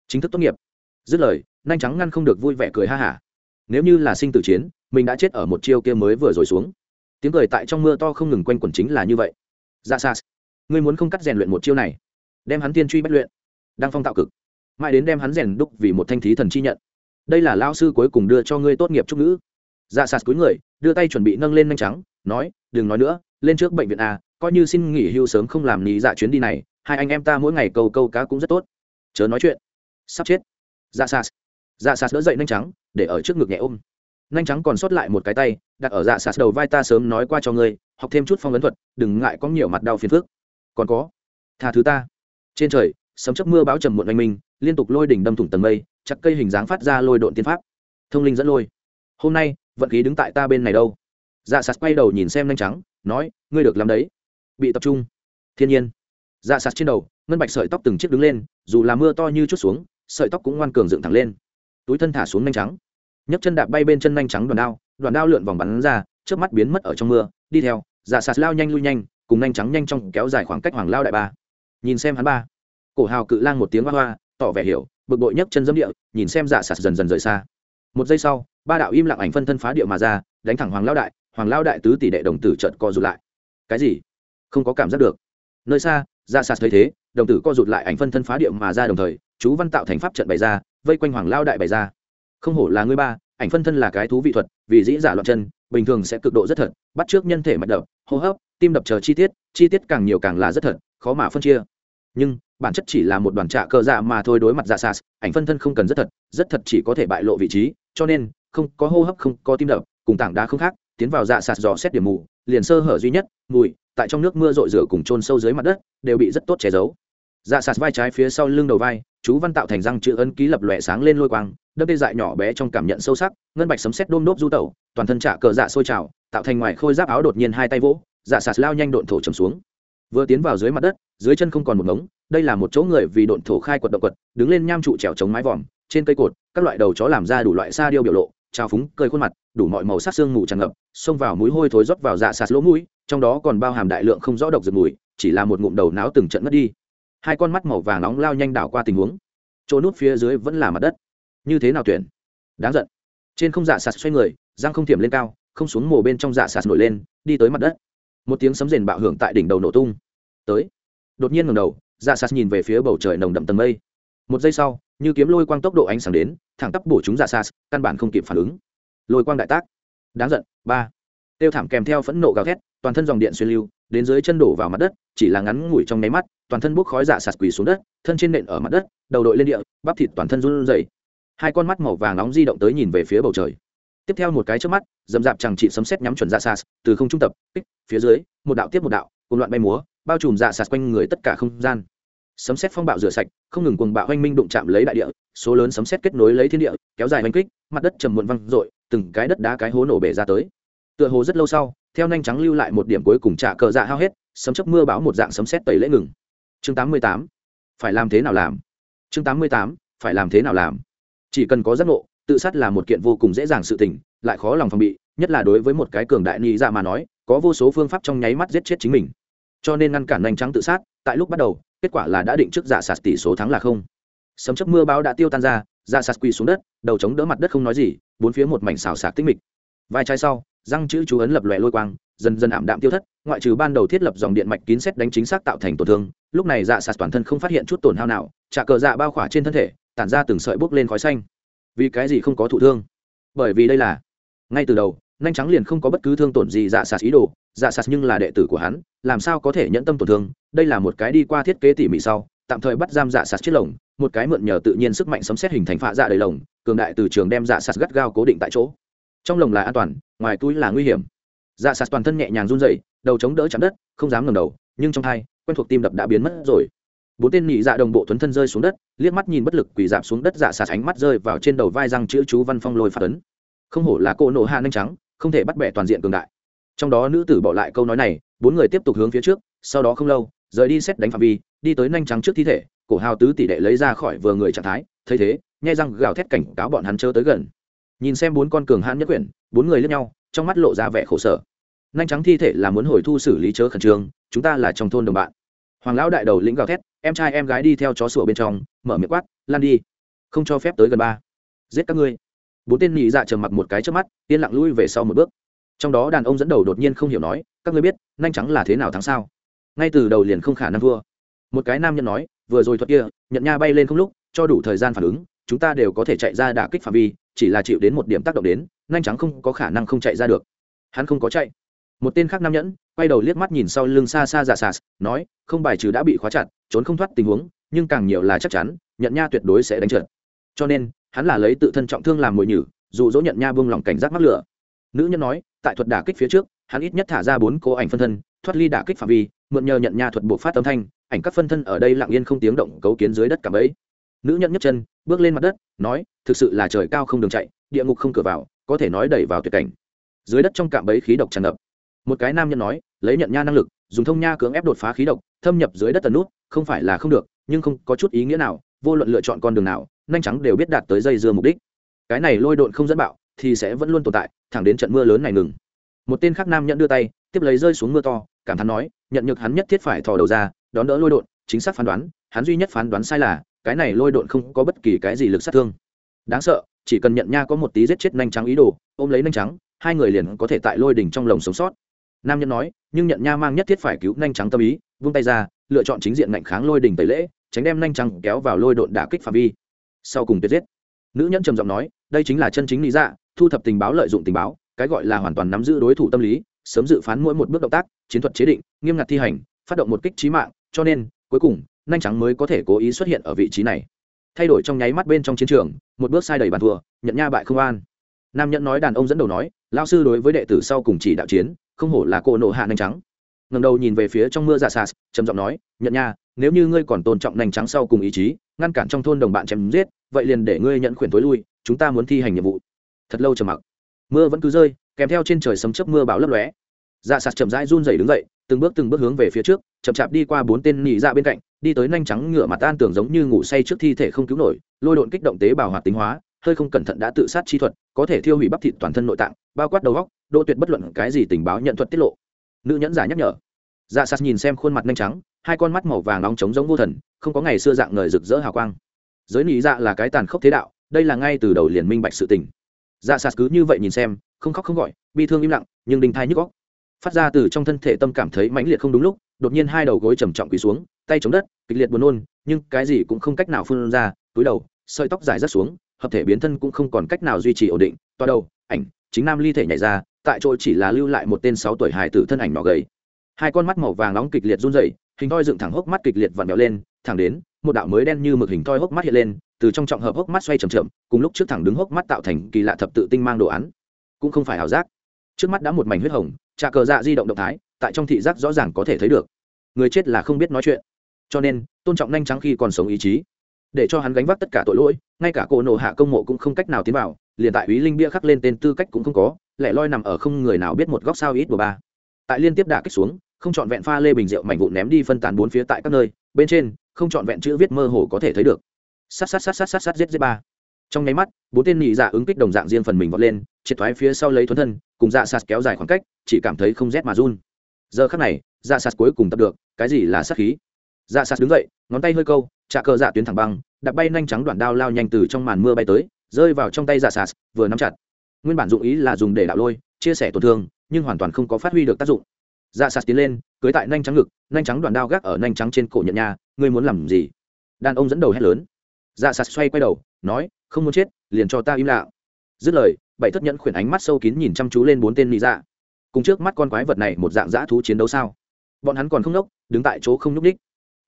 Chính thức tốt nghiệp. Dứt lời, nhanh trắng ngăn không được vui vẻ cười ha hả. Nếu như là sinh tử chiến, mình đã chết ở một chiêu kia mới vừa rồi xuống. Tiếng cười tại trong mưa to không ngừng quanh quẩn chính là như vậy. Giả sạt, ngươi muốn không cắt rèn luyện một chiêu này, đem hắn tiên truy bất luyện, đang phong tạo cực. Mãi đến đem hắn rèn đúc vì một thanh thí thần chi nhận đây là lao sư cuối cùng đưa cho ngươi tốt nghiệp trúc ngữ. Dạ sạt cuối người, đưa tay chuẩn bị nâng lên nhanh trắng, nói, đừng nói nữa, lên trước bệnh viện a, coi như xin nghỉ hưu sớm không làm ní dạ chuyến đi này, hai anh em ta mỗi ngày câu câu cá cũng rất tốt. Chớ nói chuyện. Sắp chết. Dạ sạt. Dạ sạt đỡ dậy nhanh trắng, để ở trước ngực nhẹ ôm. Nhanh trắng còn sót lại một cái tay, đặt ở dạ sạt đầu vai ta sớm nói qua cho ngươi, học thêm chút phong ấn thuật, đừng ngại có nhiều mặt đau phiền phức. Còn có, tha thứ ta. Trên trời, sấm chớp mưa báo trầm muộn anh minh liên tục lôi đỉnh đâm thủng tầng mây, chặt cây hình dáng phát ra lôi độn tiên pháp. Thông linh dẫn lôi. Hôm nay, vận khí đứng tại ta bên này đâu? Dạ sạt quay đầu nhìn xem nhanh trắng, nói, ngươi được làm đấy. Bị tập trung. Thiên nhiên. Dạ sạt trên đầu, ngân bạch sợi tóc từng chiếc đứng lên, dù là mưa to như chút xuống, sợi tóc cũng ngoan cường dựng thẳng lên. Túi thân thả xuống nhanh trắng. Nhấc chân đạp bay bên chân nhanh trắng đoàn đao đoàn đao lượn vòng bắn ra trước mắt biến mất ở trong mưa. Đi theo dạ sạt lao nhanh lui nhanh, cùng nhanh trắng nhanh trong kéo dài khoảng cách hoàng lao đại ba. Nhìn xem hắn ba. Cổ hào cự lang một tiếng hoa hoa tỏ vẻ hiểu, bực bội nhấc chân dâm địa, nhìn xem dạ sạt dần dần rời xa. Một giây sau, ba đạo im lặng ảnh phân thân phá địa mà ra, đánh thẳng hoàng lao đại, hoàng lao đại tứ tỷ đệ đồng tử trợt co rụt lại. Cái gì? Không có cảm giác được. Nơi xa dạ sạt thấy thế, đồng tử co rụt lại ảnh phân thân phá địa mà ra đồng thời, chú văn tạo thành pháp trận bày ra, vây quanh hoàng lao đại bày ra. Không hổ là ngươi ba, ảnh phân thân là cái thú vị thuật, vì dĩ giả loạn chân, bình thường sẽ cực độ rất thật, bắt trước nhân thể mạch đập, hô hấp, tim đập chờ chi tiết chi tiết càng nhiều càng là rất thật, khó mà phân chia nhưng bản chất chỉ là một đoàn trạ cơ dạ mà thôi đối mặt dạ sas ảnh phân thân không cần rất thật rất thật chỉ có thể bại lộ vị trí, cho nên không có hô hấp, không có tim đập, cùng tảng đá không khác, tiến vào dạ sas dò xét điểm mù, liền sơ hở duy nhất, mùi, tại trong nước mưa rội rửa cùng trôn sâu dưới mặt đất, đều bị rất tốt che giấu. Dạ sas vai trái phía sau lưng đầu vai, chú văn tạo thành răng chữ ấn ký lập lòe sáng lên lôi quang, đâm đê dại nhỏ bé trong cảm nhận sâu sắc, ngân bạch sấm sét đôm đốp du tẩu, toàn thân trả cờ dạ sôi trào, tạo thành ngoài khôi giáp áo đột nhiên hai tay vỗ dạ sạt lao nhanh độn thổ trầm xuống. Vừa tiến vào dưới mặt đất dưới chân không còn một ngống, đây là một chỗ người vì độn thổ khai quật động quật, đứng lên nham trụ trèo chống mái vòm, trên cây cột, các loại đầu chó làm ra đủ loại sa điêu biểu lộ trao phúng, cơi khuôn mặt, đủ mọi màu sắc xương mù tràn ngập, xông vào mũi hôi thối rót vào dạ sạt lỗ mũi, trong đó còn bao hàm đại lượng không rõ độc dược mùi, chỉ là một ngụm đầu náo từng trận mất đi. Hai con mắt màu vàng nóng lao nhanh đảo qua tình huống. Chỗ nút phía dưới vẫn là mặt đất. Như thế nào tuyển? Đáng giận. Trên không dạ sạt xoay người, răng không thiểm lên cao, không xuống mồ bên trong dạ sạt nổi lên, đi tới mặt đất. Một tiếng sấm rền bạo hưởng tại đỉnh đầu nổ tung. Tới đột nhiên ngầm đầu dạ sạt nhìn về phía bầu trời nồng đậm tầng mây. Một giây sau, như kiếm lôi quang tốc độ ánh sáng đến, thẳng tắp bổ chúng dạ sạt căn bản không kịp phản ứng. Lôi quang đại tác. Đáng giận, ba. Tiêu thảm kèm theo phẫn nộ gào thét, toàn thân dòng điện xuyên lưu, đến dưới chân đổ vào mặt đất, chỉ là ngắn ngủi trong nháy mắt, toàn thân bốc khói dạ sạt quỳ xuống đất, thân trên nện ở mặt đất, đầu đội lên địa, bắp thịt toàn thân run rẩy. Hai con mắt màu vàng nóng di động tới nhìn về phía bầu trời. Tiếp theo một cái trước mắt, dầm dạp chẳng trị sấm xét nhắm chuẩn dạ sạt từ không trung tập, kích, phía dưới, một đạo tiếp một đạo, cùng loạn bay múa bao trùm dạ sạt quanh người tất cả không gian. Sấm xét phong bạo rửa sạch, không ngừng cuồng bạo hoanh minh đụng chạm lấy đại địa, số lớn sấm xét kết nối lấy thiên địa, kéo dài oanh kích, mặt đất trầm muộn văng r từng cái đất đá cái hố nổ bể ra tới. Tựa hồ rất lâu sau, theo nhanh trắng lưu lại một điểm cuối cùng trả cờ dạ hao hết, sấm chấp mưa báo một dạng sấm xét tẩy lễ ngừng. Chương tám mươi tám, phải làm thế nào làm? Chương tám mươi tám, phải làm thế nào làm? Chỉ cần có giác ngộ, tự sát là một kiện vô cùng dễ dàng sự tình, lại khó lòng phòng bị, nhất là đối với một cái cường đại ni ra mà nói, có vô số phương pháp trong nháy mắt giết chết chính mình cho nên ngăn cản nhanh trắng tự sát, tại lúc bắt đầu, kết quả là đã định trước giả sạt tỷ số thắng là không. Sấm chấp mưa bão đã tiêu tan ra, giả sạt quỳ xuống đất, đầu chống đỡ mặt đất không nói gì, bốn phía một mảnh xào sạc tích mịch. Vai trái sau, răng chữ chú ấn lập lòe lôi quang, dần dần ảm đạm tiêu thất, ngoại trừ ban đầu thiết lập dòng điện mạch kín xét đánh chính xác tạo thành tổn thương, lúc này dạ sạt toàn thân không phát hiện chút tổn hao nào trả cờ dạ bao khỏa trên thân thể, tản ra từng sợi bốc lên khói xanh. Vì cái gì không có thụ thương? Bởi vì đây là, ngay từ đầu nhanh trắng liền không có bất cứ thương tổn gì dạ sạt ý đồ. Dạ sạt nhưng là đệ tử của hắn, làm sao có thể nhẫn tâm tổn thương? Đây là một cái đi qua thiết kế tỉ mỉ sau, tạm thời bắt giam dạ sạt chiếc lồng, một cái mượn nhờ tự nhiên sức mạnh sấm xét hình thành phạ dạ đầy lồng, cường đại từ trường đem dạ sạt gắt gao cố định tại chỗ. Trong lồng là an toàn, ngoài túi là nguy hiểm. Dạ sạt toàn thân nhẹ nhàng run rẩy, đầu chống đỡ chạm đất, không dám ngầm đầu, nhưng trong thai quen thuộc tim đập đã biến mất rồi. Bốn tên nhị dạ đồng bộ thuấn thân rơi xuống đất, liếc mắt nhìn bất lực quỳ dạp xuống đất dạ sạt ánh mắt rơi vào trên đầu vai răng chữ chú văn phong lôi phạt ấn. Không hổ là cô nộ hạ nhanh trắng không thể bắt bẻ toàn diện cường đại. Trong đó nữ tử bỏ lại câu nói này, bốn người tiếp tục hướng phía trước, sau đó không lâu, rời đi xét đánh phạm vi, đi tới nhanh trắng trước thi thể, cổ hào tứ tỷ đệ lấy ra khỏi vừa người trạng thái, thấy thế, nhai răng gào thét cảnh cáo bọn hắn chớ tới gần. Nhìn xem bốn con cường hãn nhất quyển bốn người lướt nhau, trong mắt lộ ra vẻ khổ sở. Nhanh trắng thi thể là muốn hồi thu xử lý chớ khẩn trương, chúng ta là trong thôn đồng bạn. Hoàng lão đại đầu lĩnh gào thét, em trai em gái đi theo chó sủa bên trong, mở miệng quát, lan đi, không cho phép tới gần ba. Giết các ngươi bốn tên nhị dạ trầm mặc một cái trước mắt, yên lặng lui về sau một bước. Trong đó đàn ông dẫn đầu đột nhiên không hiểu nói, các ngươi biết, nhanh trắng là thế nào thắng sao? Ngay từ đầu liền không khả năng thua. Một cái nam nhân nói, vừa rồi thuật kia, nhận nha bay lên không lúc, cho đủ thời gian phản ứng, chúng ta đều có thể chạy ra đả kích phạm vi, chỉ là chịu đến một điểm tác động đến, nhanh trắng không có khả năng không chạy ra được. Hắn không có chạy. Một tên khác nam nhẫn quay đầu liếc mắt nhìn sau lưng xa xa giả sạt, nói, không bài trừ đã bị khóa chặt, trốn không thoát tình huống, nhưng càng nhiều là chắc chắn, nhận nha tuyệt đối sẽ đánh trượt. Cho nên hắn là lấy tự thân trọng thương làm mồi nhử, dù dỗ nhận nha buông lỏng cảnh giác mắc lửa. Nữ nhân nói, tại thuật đả kích phía trước, hắn ít nhất thả ra bốn cố ảnh phân thân, thoát ly đả kích phạm vi, mượn nhờ nhận nha thuật buộc phát âm thanh, ảnh các phân thân ở đây lặng yên không tiếng động cấu kiến dưới đất cả bấy nữ nhân nhấc chân, bước lên mặt đất, nói, thực sự là trời cao không đường chạy, địa ngục không cửa vào, có thể nói đẩy vào tuyệt cảnh. Dưới đất trong cạm bẫy khí độc tràn ngập. Một cái nam nhân nói, lấy nhận nha năng lực, dùng thông nha cưỡng ép đột phá khí độc, thâm nhập dưới đất tần nút, không phải là không được, nhưng không có chút ý nghĩa nào, vô luận lựa chọn con đường nào nhanh trắng đều biết đạt tới dây dưa mục đích. Cái này lôi độn không dẫn bạo, thì sẽ vẫn luôn tồn tại, thẳng đến trận mưa lớn này ngừng. Một tên khác nam nhận đưa tay, tiếp lấy rơi xuống mưa to, cảm thán nói, nhận nhược hắn nhất thiết phải thò đầu ra, đón đỡ lôi độn, chính xác phán đoán, hắn duy nhất phán đoán sai là, cái này lôi độn không có bất kỳ cái gì lực sát thương. Đáng sợ, chỉ cần nhận nha có một tí giết chết nhanh trắng ý đồ, ôm lấy nhanh trắng hai người liền có thể tại lôi đỉnh trong lồng sống sót. Nam nhân nói, nhưng nhận nha mang nhất thiết phải cứu nhanh trắng tâm ý, vung tay ra, lựa chọn chính diện ngạnh kháng lôi đỉnh tẩy lễ, tránh đem nhanh trắng kéo vào lôi độn đả kích phạm vi sau cùng tuyệt giết. Nữ nhân trầm giọng nói, đây chính là chân chính lý dạ thu thập tình báo lợi dụng tình báo, cái gọi là hoàn toàn nắm giữ đối thủ tâm lý, sớm dự phán mỗi một bước động tác, chiến thuật chế định, nghiêm ngặt thi hành, phát động một kích trí mạng, cho nên, cuối cùng, nhanh trắng mới có thể cố ý xuất hiện ở vị trí này. Thay đổi trong nháy mắt bên trong chiến trường, một bước sai đầy bàn thua, nhận nha bại không an. Nam nhẫn nói đàn ông dẫn đầu nói lao sư đối với đệ tử sau cùng chỉ đạo chiến, không hổ là cô nộ hạ nhanh trắng. Ngầm đầu nhìn về phía trong mưa dạ giả sas trầm giọng nói, nhận nha, nếu như ngươi còn tôn trọng nhanh trắng sau cùng ý chí ngăn cản trong thôn đồng bạn chém giết, vậy liền để ngươi nhận khuyển tối lui, chúng ta muốn thi hành nhiệm vụ. Thật lâu trầm mặc. Mưa vẫn cứ rơi, kèm theo trên trời sấm chớp mưa bão lấp lóe. Dạ sạt chậm rãi run rẩy đứng dậy, từng bước từng bước hướng về phía trước, chậm chạp đi qua bốn tên nỉ dạ bên cạnh, đi tới nhanh trắng ngựa mặt tan tưởng giống như ngủ say trước thi thể không cứu nổi, lôi độn kích động tế bào hoạt tính hóa, hơi không cẩn thận đã tự sát chi thuật, có thể thiêu hủy bắp thịt toàn thân nội tạng, bao quát đầu góc độ tuyệt bất luận cái gì tình báo nhận thuật tiết lộ. Nữ nhẫn giả nhắc nhở. Dạ sạt nhìn xem khuôn mặt nhanh trắng, hai con mắt màu vàng nóng trống giống vô thần không có ngày xưa dạng ngời rực rỡ hào quang. Giới nị dạ là cái tàn khốc thế đạo, đây là ngay từ đầu liền minh bạch sự tình. Dạ sạt cứ như vậy nhìn xem, không khóc không gọi, bi thương im lặng, nhưng đinh thai nhức góc phát ra từ trong thân thể tâm cảm thấy mãnh liệt không đúng lúc, đột nhiên hai đầu gối trầm trọng quỳ xuống, tay chống đất, kịch liệt buồn nôn, nhưng cái gì cũng không cách nào phun ra, túi đầu, sợi tóc dài rất xuống, hợp thể biến thân cũng không còn cách nào duy trì ổn định, toa đầu, ảnh, chính nam ly thể nhảy ra, tại chỗ chỉ là lưu lại một tên sáu tuổi hài tử thân ảnh nhỏ gầy. Hai con mắt màu vàng nóng kịch liệt run rẩy, hình thoi dựng thẳng hốc mắt kịch liệt vặn vẹo lên thẳng đến, một đạo mới đen như mực hình thoi hốc mắt hiện lên, từ trong trọng hợp hốc mắt xoay chậm chậm, cùng lúc trước thẳng đứng hốc mắt tạo thành kỳ lạ thập tự tinh mang đồ án. Cũng không phải ảo giác. Trước mắt đã một mảnh huyết hồng, trà cờ dạ di động động thái, tại trong thị giác rõ ràng có thể thấy được. Người chết là không biết nói chuyện. Cho nên, tôn trọng nhanh trắng khi còn sống ý chí. Để cho hắn gánh vác tất cả tội lỗi, ngay cả cổ nổ hạ công mộ cũng không cách nào tiến vào, liền tại ý linh bia khắc lên tên tư cách cũng không có, lẻ loi nằm ở không người nào biết một góc sao ít của ba. Tại liên tiếp đả kích xuống, không chọn vẹn pha lê bình rượu mảnh vụn ném đi phân tán bốn phía tại các nơi, bên trên không chọn vẹn chữ viết mơ hồ có thể thấy được. Sát sát sát sát sát sát, giết giết ba. Trong nháy mắt, bốn tên nhị dạ ứng kích đồng dạng riêng phần mình vọt lên, triệt thoái phía sau lấy thuấn thân, cùng dạ sạt kéo dài khoảng cách, chỉ cảm thấy không rét mà run. Giờ khắc này dạ sạt cuối cùng tập được, cái gì là sát khí? Dạ sạt đứng dậy, ngón tay hơi câu trà cờ dạ tuyến thẳng băng, đạp bay nhanh trắng đoạn đao lao nhanh từ trong màn mưa bay tới, rơi vào trong tay dạ sạt, vừa nắm chặt. Nguyên bản dụng ý là dùng để đạo lôi, chia sẻ tổn thương, nhưng hoàn toàn không có phát huy được tác dụng dạ sạt tiến lên, cưới tại nhanh trắng ngực nhanh trắng đoàn đao gác ở nhanh trắng trên cổ nhận nha ngươi muốn làm gì? Đàn ông dẫn đầu hét lớn. Dạ sạt xoay quay đầu, nói, không muốn chết, liền cho ta im lặng. Dứt lời, bảy thất nhẫn khuyển ánh mắt sâu kín nhìn chăm chú lên bốn tên nị dạ. Cùng trước mắt con quái vật này một dạng dã thú chiến đấu sao? Bọn hắn còn không nốc, đứng tại chỗ không nhúc ních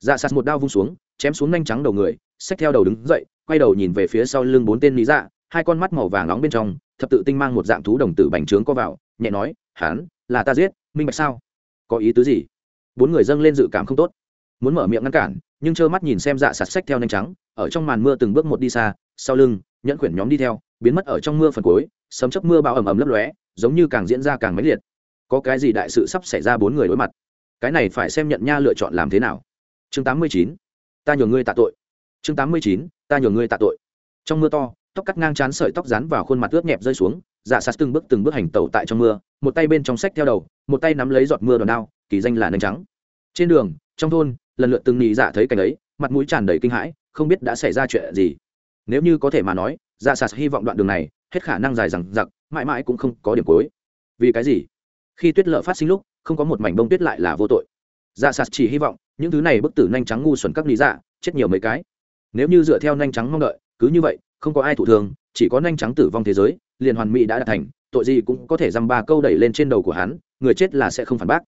dạ sạt một đao vung xuống, chém xuống nhanh trắng đầu người, xách theo đầu đứng dậy, quay đầu nhìn về phía sau lưng bốn tên lý dạ hai con mắt màu vàng nóng bên trong, thập tự tinh mang một dạng thú đồng tử bành trướng co vào, nhẹ nói, hắn, là ta giết, minh bạch sao? Có ý tứ gì? Bốn người dâng lên dự cảm không tốt. Muốn mở miệng ngăn cản, nhưng trơ mắt nhìn xem dạ sạt sách theo nhanh trắng, ở trong màn mưa từng bước một đi xa, sau lưng, nhẫn quyển nhóm đi theo, biến mất ở trong mưa phần cuối, sấm chấp mưa bão ầm ầm lấp lóe, giống như càng diễn ra càng mãnh liệt. Có cái gì đại sự sắp xảy ra bốn người đối mặt? Cái này phải xem nhận nha lựa chọn làm thế nào. Chương tám mươi chín, ta nhường ngươi tạ tội. Chương tám mươi chín, ta nhường ngươi tạ tội. Trong mưa to, tóc cắt ngang chán sợi tóc dán vào khuôn mặt ướt nhẹp rơi xuống dạ sạt từng bước từng bước hành tẩu tại trong mưa, một tay bên trong sách theo đầu, một tay nắm lấy giọt mưa đòn đao, kỳ danh là nanh trắng. Trên đường, trong thôn, lần lượt từng nhị dạ thấy cảnh ấy, mặt mũi tràn đầy kinh hãi, không biết đã xảy ra chuyện gì. Nếu như có thể mà nói dạ sạt hy vọng đoạn đường này, hết khả năng dài rằng giặc mãi mãi cũng không có điểm cuối. Vì cái gì? Khi tuyết lợ phát sinh lúc, không có một mảnh bông tuyết lại là vô tội. Dạ sạt chỉ hy vọng, những thứ này bức tử nhanh trắng ngu xuẩn các lý dạ chết nhiều mấy cái. Nếu như dựa theo nhanh trắng mong đợi, cứ như vậy, không có ai thụ thường chỉ có nhanh trắng tử vong thế giới liền hoàn mỹ đã đạt thành, tội gì cũng có thể dăm ba câu đẩy lên trên đầu của hắn, người chết là sẽ không phản bác.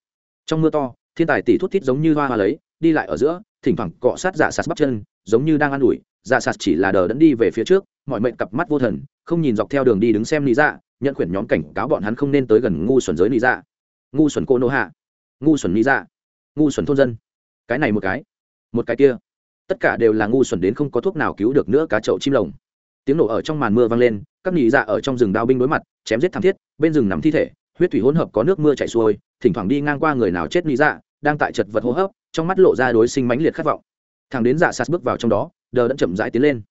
Trong mưa to, thiên tài tỷ thuốc thít giống như hoa hoa lấy, đi lại ở giữa, thỉnh thoảng cọ sát giả sạt bắp chân, giống như đang ăn ủi giả sạt chỉ là đờ đẫn đi về phía trước, mọi mệnh cặp mắt vô thần, không nhìn dọc theo đường đi đứng xem lý dạ nhận quyển nhóm cảnh cáo bọn hắn không nên tới gần ngu xuẩn giới lý dạ. Ngu xuẩn cô nô hạ. Ngu xuẩn lý dạ. Ngu xuẩn thôn dân. Cái này một cái. Một cái kia. Tất cả đều là ngu xuẩn đến không có thuốc nào cứu được nữa cá chậu chim lồng. Tiếng nổ ở trong màn mưa vang lên các nhị dạ ở trong rừng đao binh đối mặt, chém giết thảm thiết, bên rừng nằm thi thể, huyết thủy hỗn hợp có nước mưa chảy xuôi, thỉnh thoảng đi ngang qua người nào chết nhị dạ đang tại chật vật hô hấp, trong mắt lộ ra đối sinh mãnh liệt khát vọng. Thằng đến dạ sạt bước vào trong đó, đờ đẫn chậm rãi tiến lên.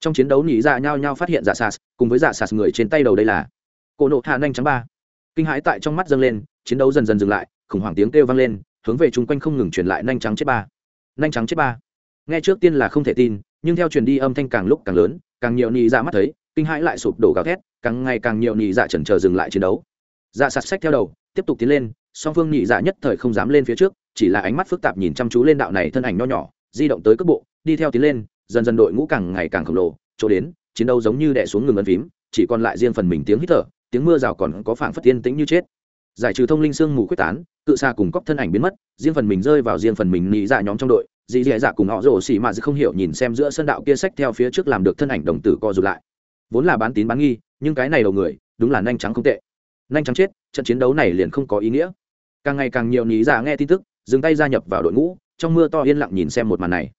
Trong chiến đấu nhị dạ nhao nhao phát hiện dạ sạt, cùng với dạ sạt người trên tay đầu đây là cổ nộ hạ nhanh trắng ba. Kinh hãi tại trong mắt dâng lên, chiến đấu dần dần dừng lại, khủng hoảng tiếng kêu vang lên, hướng về chung quanh không ngừng truyền lại nhanh trắng chết ba. Nhanh trắng chết ba. Nghe trước tiên là không thể tin, nhưng theo truyền đi âm thanh càng lúc càng lớn, càng nhiều nhị dạ mắt thấy kinh hãi lại sụp đổ gào thét, càng ngày càng nhiều nhị dạ chần chờ dừng lại chiến đấu. Dạ sạt sách theo đầu, tiếp tục tiến lên, song phương nhị dạ nhất thời không dám lên phía trước, chỉ là ánh mắt phức tạp nhìn chăm chú lên đạo này thân ảnh nho nhỏ, di động tới cước bộ, đi theo tiến lên, dần dần đội ngũ càng ngày càng khổng lồ, chỗ đến, chiến đấu giống như đè xuống ngừng ấn phím, chỉ còn lại riêng phần mình tiếng hít thở, tiếng mưa rào còn có phảng phất tiên tĩnh như chết. Giải trừ thông linh sương mù quyết tán, cự xa cùng cóc thân ảnh biến mất, riêng phần mình rơi vào riêng phần mình nhị dạ nhóm trong đội dì dì dạ cùng họ rổ xì mà không hiểu nhìn xem giữa sân đạo kia sách theo phía trước làm được thân ảnh đồng tử co rụt lại vốn là bán tín bán nghi, nhưng cái này đầu người, đúng là nhanh trắng không tệ. Nhanh trắng chết, trận chiến đấu này liền không có ý nghĩa. Càng ngày càng nhiều nhí giả nghe tin tức, dừng tay gia nhập vào đội ngũ, trong mưa to yên lặng nhìn xem một màn này.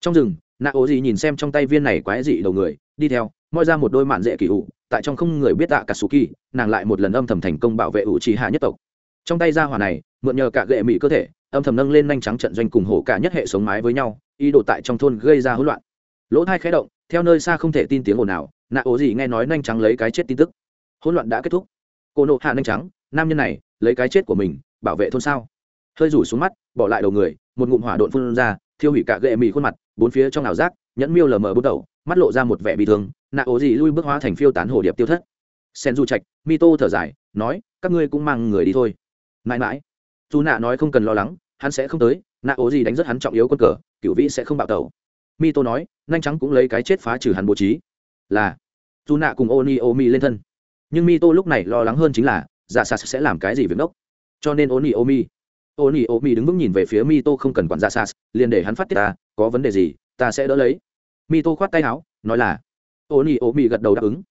Trong rừng nạ ố gì nhìn xem trong tay viên này quái dị đầu người, đi theo, moi ra một đôi mạn dễ kỳ ủ, tại trong không người biết tạ cả suki nàng lại một lần âm thầm thành công bảo vệ ủ trì hạ nhất tộc. Trong tay ra hỏa này, mượn nhờ cả gệ mỹ cơ thể, âm thầm nâng lên nhanh trắng trận doanh cùng hổ cả nhất hệ sống mái với nhau, ý đồ tại trong thôn gây ra hỗn loạn. Lỗ thai khé động theo nơi xa không thể tin tiếng ồn nào nạ ố gì nghe nói nhanh trắng lấy cái chết tin tức. Hỗn loạn đã kết thúc. Cô nộ hạ nhanh trắng nam nhân này, lấy cái chết của mình, bảo vệ thôn sao. Hơi rủ xuống mắt, bỏ lại đầu người, một ngụm hỏa độn phun ra, thiêu hủy cả gệ mì khuôn mặt, bốn phía trong ảo giác, nhẫn miêu lờ mờ bút đầu, mắt lộ ra một vẻ bị thương, nạ ố gì lui bước hóa thành phiêu tán hồ điệp tiêu thất. Sen du trạch, mi tô thở dài, nói, các ngươi cũng mang người đi thôi. Mãi mãi. Dù nạ nói không cần lo lắng, hắn sẽ không tới, nạ ố gì đánh rất hắn trọng yếu quân cờ cựu vĩ sẽ không bạo tẩu mi tô nói, nhanh trắng cũng lấy cái chết phá trừ hắn bố trí. Là dù nạ cùng ô ni ô mi lên thân. Nhưng mi tô lúc này lo lắng hơn chính là dạ giả sạt sẽ làm cái gì việc đốc? Cho nên ô ni ô mi ô ni ô mi đứng vững nhìn về phía mi tô không cần quản dạ giả sạt liền để hắn phát tiết ta, có vấn đề gì, ta sẽ đỡ lấy. Mi tô khoát tay áo, nói là ô ni ô mi gật đầu đáp ứng.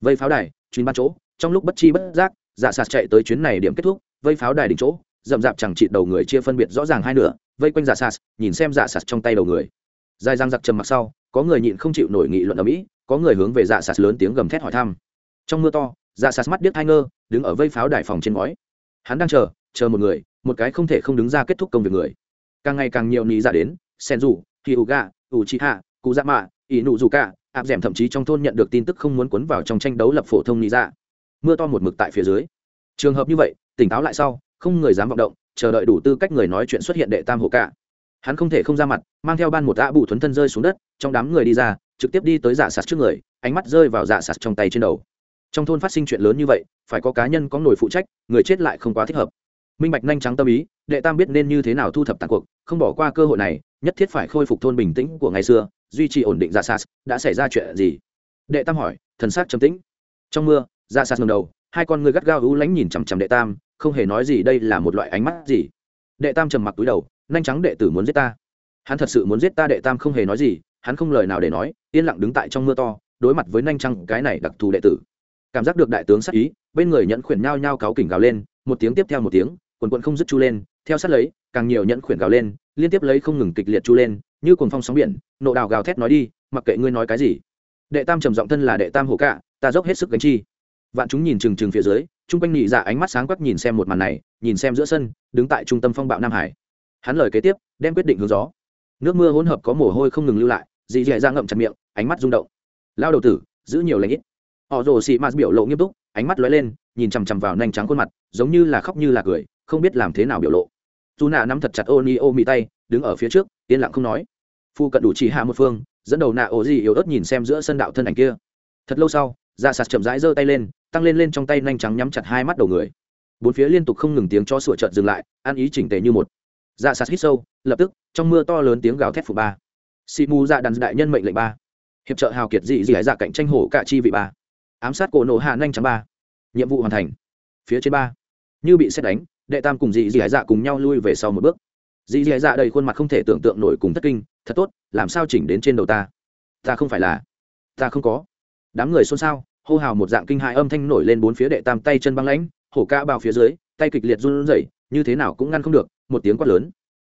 Vây pháo đài, chuyến ban chỗ, trong lúc bất chi bất giác dạ giả sạt chạy tới chuyến này điểm kết thúc, vây pháo đài đỉnh chỗ, rậm rạp chẳng trị đầu người chia phân biệt rõ ràng hai nửa, vây quanh giả sạt nhìn xem giả sạt trong tay đầu người dài răng giặc trầm mặc sau, có người nhịn không chịu nổi nghị luận ở mỹ, có người hướng về dạ sạt lớn tiếng gầm thét hỏi thăm. Trong mưa to dạ sạt mắt điếc hai ngơ, đứng ở vây pháo đài phòng trên ngói. Hắn đang chờ chờ một người, một cái không thể không đứng ra kết thúc công việc người. Càng ngày càng nhiều nị dạ đến sen dù thì u gà u chị hạ cụ dạ mạ ỷ nụ dù cả áp d thậm chí trong thôn nhận được tin tức không muốn cuốn vào trong tranh đấu lập phổ thông nị dạ. Mưa to một mực tại phía dưới. Trường hợp như vậy, tỉnh táo lại sau, không người dám vọng động, chờ đợi đủ tư cách người nói chuyện xuất hiện đệ tam hộ cả hắn không thể không ra mặt, mang theo ban một ạ bụ thuấn thân rơi xuống đất, trong đám người đi ra, trực tiếp đi tới dạ sạt trước người, ánh mắt rơi vào dạ sạt trong tay trên đầu. Trong thôn phát sinh chuyện lớn như vậy, phải có cá nhân có nổi phụ trách, người chết lại không quá thích hợp. Minh bạch nhanh trắng tâm ý, đệ tam biết nên như thế nào thu thập tàn cuộc, không bỏ qua cơ hội này, nhất thiết phải khôi phục thôn bình tĩnh của ngày xưa, duy trì ổn định giả sạt. đã xảy ra chuyện gì? Đệ tam hỏi, thần sắc trầm tĩnh. Trong mưa giả sạt ngầm đầu, hai con người gắt gao ú lánh nhìn chằm chằm đệ tam, không hề nói gì đây là một loại ánh mắt gì. Đệ tam trầm mặc túi đầu nhanh trắng đệ tử muốn giết ta. Hắn thật sự muốn giết ta đệ tam không hề nói gì, hắn không lời nào để nói, yên lặng đứng tại trong mưa to, đối mặt với nhanh trắng cái này đặc thù đệ tử. Cảm giác được đại tướng sắc ý, bên người nhẫn khuyển nhao nhao cáo kỉnh gào lên, một tiếng tiếp theo một tiếng, quần quận không dứt chu lên, theo sát lấy, càng nhiều nhẫn khuyển gào lên, liên tiếp lấy không ngừng kịch liệt chu lên, như cuồng phong sóng biển, nộ đào gào thét nói đi, mặc kệ ngươi nói cái gì. Đệ tam trầm giọng thân là đệ tam hổ cạ ta dốc hết sức gánh chi. Vạn chúng nhìn trừng trừng phía dưới, chung quanh nhị dạ ánh mắt sáng quắc nhìn xem một màn này, nhìn xem giữa sân, đứng tại trung tâm phong bạo nam hải hắn lời kế tiếp, đem quyết định hướng gió. Nước mưa hỗn hợp có mồ hôi không ngừng lưu lại, dì dì ra ngậm chặt miệng, ánh mắt rung động. Lao đầu tử, giữ nhiều lãnh ít. Họ rồ xị mạt biểu lộ nghiêm túc, ánh mắt lóe lên, nhìn chằm chằm vào nanh trắng khuôn mặt, giống như là khóc như là cười, không biết làm thế nào biểu lộ. Dù nạ nắm thật chặt ô ni ô mì tay, đứng ở phía trước, yên lặng không nói. Phu cận đủ chỉ hạ một phương, dẫn đầu nạ ổ gì yếu ớt nhìn xem giữa sân đạo thân ảnh kia. Thật lâu sau ra sạt chậm rãi giơ tay lên, tăng lên lên trong tay nhanh trắng nhắm chặt hai mắt đầu người. Bốn phía liên tục không ngừng tiếng cho sủa trợt dừng lại, ăn ý chỉnh tề như một dạ sạt hít sâu, lập tức, trong mưa to lớn tiếng gào thét phụ ba. Xị mù dạ đàn đại nhân mệnh lệnh ba. Hiệp trợ hào kiệt dị dị hải dạ cạnh tranh hổ cả chi vị ba. Ám sát cổ nổ hạ nhanh chóng ba. Nhiệm vụ hoàn thành. Phía trên ba. Như bị xét đánh, đệ tam cùng dị dị hải dạ cùng nhau lui về sau một bước. Dị dị hải dạ đầy khuôn mặt không thể tưởng tượng nổi cùng thất kinh, thật tốt, làm sao chỉnh đến trên đầu ta? Ta không phải là, ta không có. Đám người xôn xao, hô hào một dạng kinh hại âm thanh nổi lên bốn phía đệ tam tay chân băng lãnh, hổ ca bao phía dưới, tay kịch liệt run rẩy như thế nào cũng ngăn không được, một tiếng quát lớn.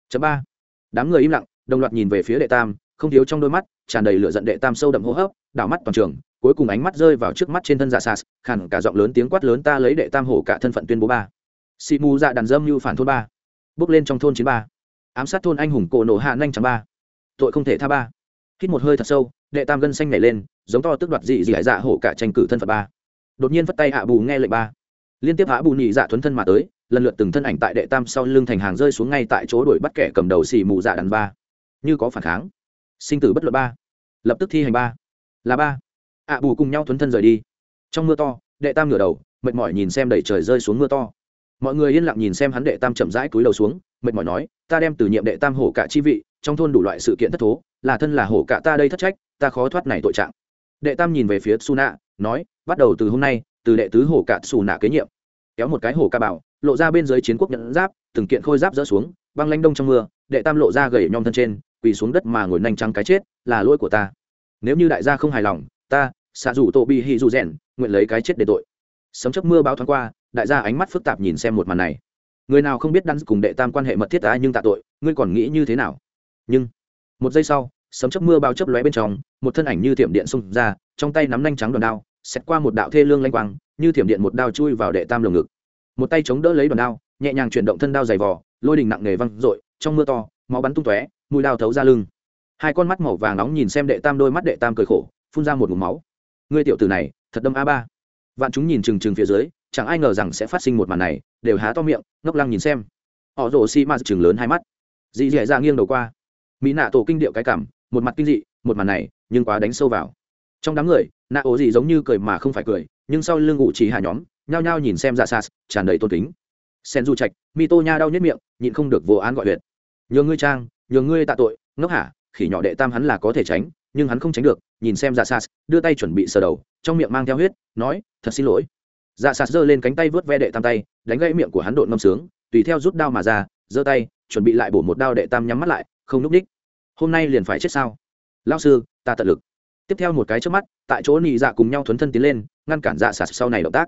Chấm ba. Đám người im lặng, đồng loạt nhìn về phía đệ tam, không thiếu trong đôi mắt, tràn đầy lửa giận đệ tam sâu đậm hô hấp, đảo mắt toàn trường, cuối cùng ánh mắt rơi vào trước mắt trên thân giả sas khẳng cả giọng lớn tiếng quát lớn ta lấy đệ tam hổ cả thân phận tuyên bố ba. Xị mù dạ đàn dâm như phản thôn ba. Bước lên trong thôn chín ba. Ám sát thôn anh hùng cổ nổ hạ nhanh chẳng ba. Tội không thể tha ba. Hít một hơi thật sâu, đệ tam gân xanh nhảy lên, giống to tức đoạt dị dị hải dạ hổ cả tranh cử thân phận ba. Đột nhiên vất tay hạ bù nghe lệnh ba. Liên tiếp hạ bù nhị dạ thuấn thân mà tới lần lượt từng thân ảnh tại đệ tam sau lưng thành hàng rơi xuống ngay tại chỗ đuổi bắt kẻ cầm đầu xì mù dạ đàn ba. Như có phản kháng. Sinh tử bất luận ba. Lập tức thi hành ba. Là ba. Ạ bù cùng nhau thuấn thân rời đi. Trong mưa to, đệ tam ngửa đầu, mệt mỏi nhìn xem đẩy trời rơi xuống mưa to. Mọi người yên lặng nhìn xem hắn đệ tam chậm rãi cúi đầu xuống, mệt mỏi nói, ta đem từ nhiệm đệ tam hổ cả chi vị, trong thôn đủ loại sự kiện thất thố, là thân là hổ cả ta đây thất trách, ta khó thoát này tội trạng. Đệ tam nhìn về phía su nạ nói, bắt đầu từ hôm nay, từ đệ tứ hổ cả su nạ kế nhiệm. Kéo một cái hổ ca bảo lộ ra bên dưới chiến quốc nhận giáp, từng kiện khôi giáp rỡ xuống, băng lanh đông trong mưa, đệ tam lộ ra gầy nhom thân trên, quỳ xuống đất mà ngồi nanh trắng cái chết, là lỗi của ta. Nếu như đại gia không hài lòng, ta, xạ rủ tô bị hì dù rèn nguyện lấy cái chết để tội. Sấm chấp mưa báo thoáng qua, đại gia ánh mắt phức tạp nhìn xem một màn này. Người nào không biết đắn cùng đệ tam quan hệ mật thiết ta nhưng tạ tội, ngươi còn nghĩ như thế nào? Nhưng, một giây sau, sấm chấp mưa bao chấp lóe bên trong, một thân ảnh như thiểm điện xông ra, trong tay nắm nanh trắng đòn đao xét qua một đạo thê lương lanh quang, như thiểm điện một đao chui vào đệ tam lồng ngực một tay chống đỡ lấy đòn đao, nhẹ nhàng chuyển động thân đao dày vò, lôi đình nặng nề văng r trong mưa to, máu bắn tung tóe, mùi đao thấu ra lưng. Hai con mắt màu vàng nóng nhìn xem đệ tam đôi mắt đệ tam cười khổ, phun ra một mùm máu. Ngươi tiểu tử này, thật đâm a ba. Vạn chúng nhìn trừng trừng phía dưới, chẳng ai ngờ rằng sẽ phát sinh một màn này, đều há to miệng, ngốc lăng nhìn xem. Họ rồ xi ma chừng lớn hai mắt. Dị dẻ ra nghiêng đầu qua. Mỹ nạ tổ kinh điệu cái cảm, một mặt kinh dị, một màn này, nhưng quá đánh sâu vào. Trong đám người, nạ ổ gì giống như cười mà không phải cười nhưng sau lưng ngụ chỉ hạ nhóm, nhao nhao nhìn xem dạ xa tràn đầy tôn kính. Sen du trạch, mi tô nha đau nhất miệng, nhịn không được vô án gọi huyệt. Nhường ngươi trang nhường ngươi tạ tội, ngốc hả? Khỉ nhỏ đệ tam hắn là có thể tránh, nhưng hắn không tránh được, nhìn xem dạ sas đưa tay chuẩn bị sờ đầu, trong miệng mang theo huyết, nói, thật xin lỗi. Dạ sas giơ lên cánh tay vớt ve đệ tam tay, đánh gãy miệng của hắn độn ngâm sướng, tùy theo rút đao mà ra, giơ tay, chuẩn bị lại bổ một đao đệ tam nhắm mắt lại, không núp đích. Hôm nay liền phải chết sao? Lao sư, ta tận lực tiếp theo một cái trước mắt, tại chỗ nị dạ cùng nhau thuấn thân tiến lên, ngăn cản dạ sạt sau này động tác.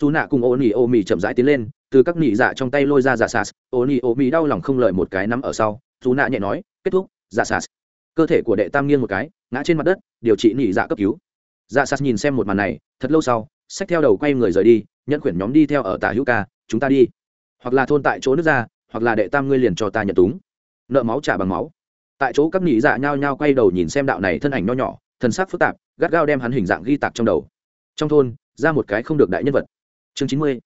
Dù nạ cùng ô nị ô mị chậm rãi tiến lên, từ các nị dạ trong tay lôi ra dạ sạt ô nị ô mị đau lòng không lời một cái nắm ở sau, dù nạ nhẹ nói, kết thúc dạ sạt. Cơ thể của đệ tam nghiêng một cái, ngã trên mặt đất, điều trị nị dạ cấp cứu. Dạ sạt nhìn xem một màn này, thật lâu sau, xách theo đầu quay người rời đi nhận quyển nhóm đi theo ở tà hữu ca, chúng ta đi. Hoặc là thôn tại chỗ nước ra, hoặc là đệ tam ngươi liền cho ta nhận túng. Nợ máu trả bằng máu. Tại chỗ các nhị dạ nhao nhao quay đầu nhìn xem đạo này thân ảnh nho nhỏ thần sắc phức tạp, gắt gao đem hắn hình dạng ghi tạc trong đầu. Trong thôn, ra một cái không được đại nhân vật. Chương chín mươi.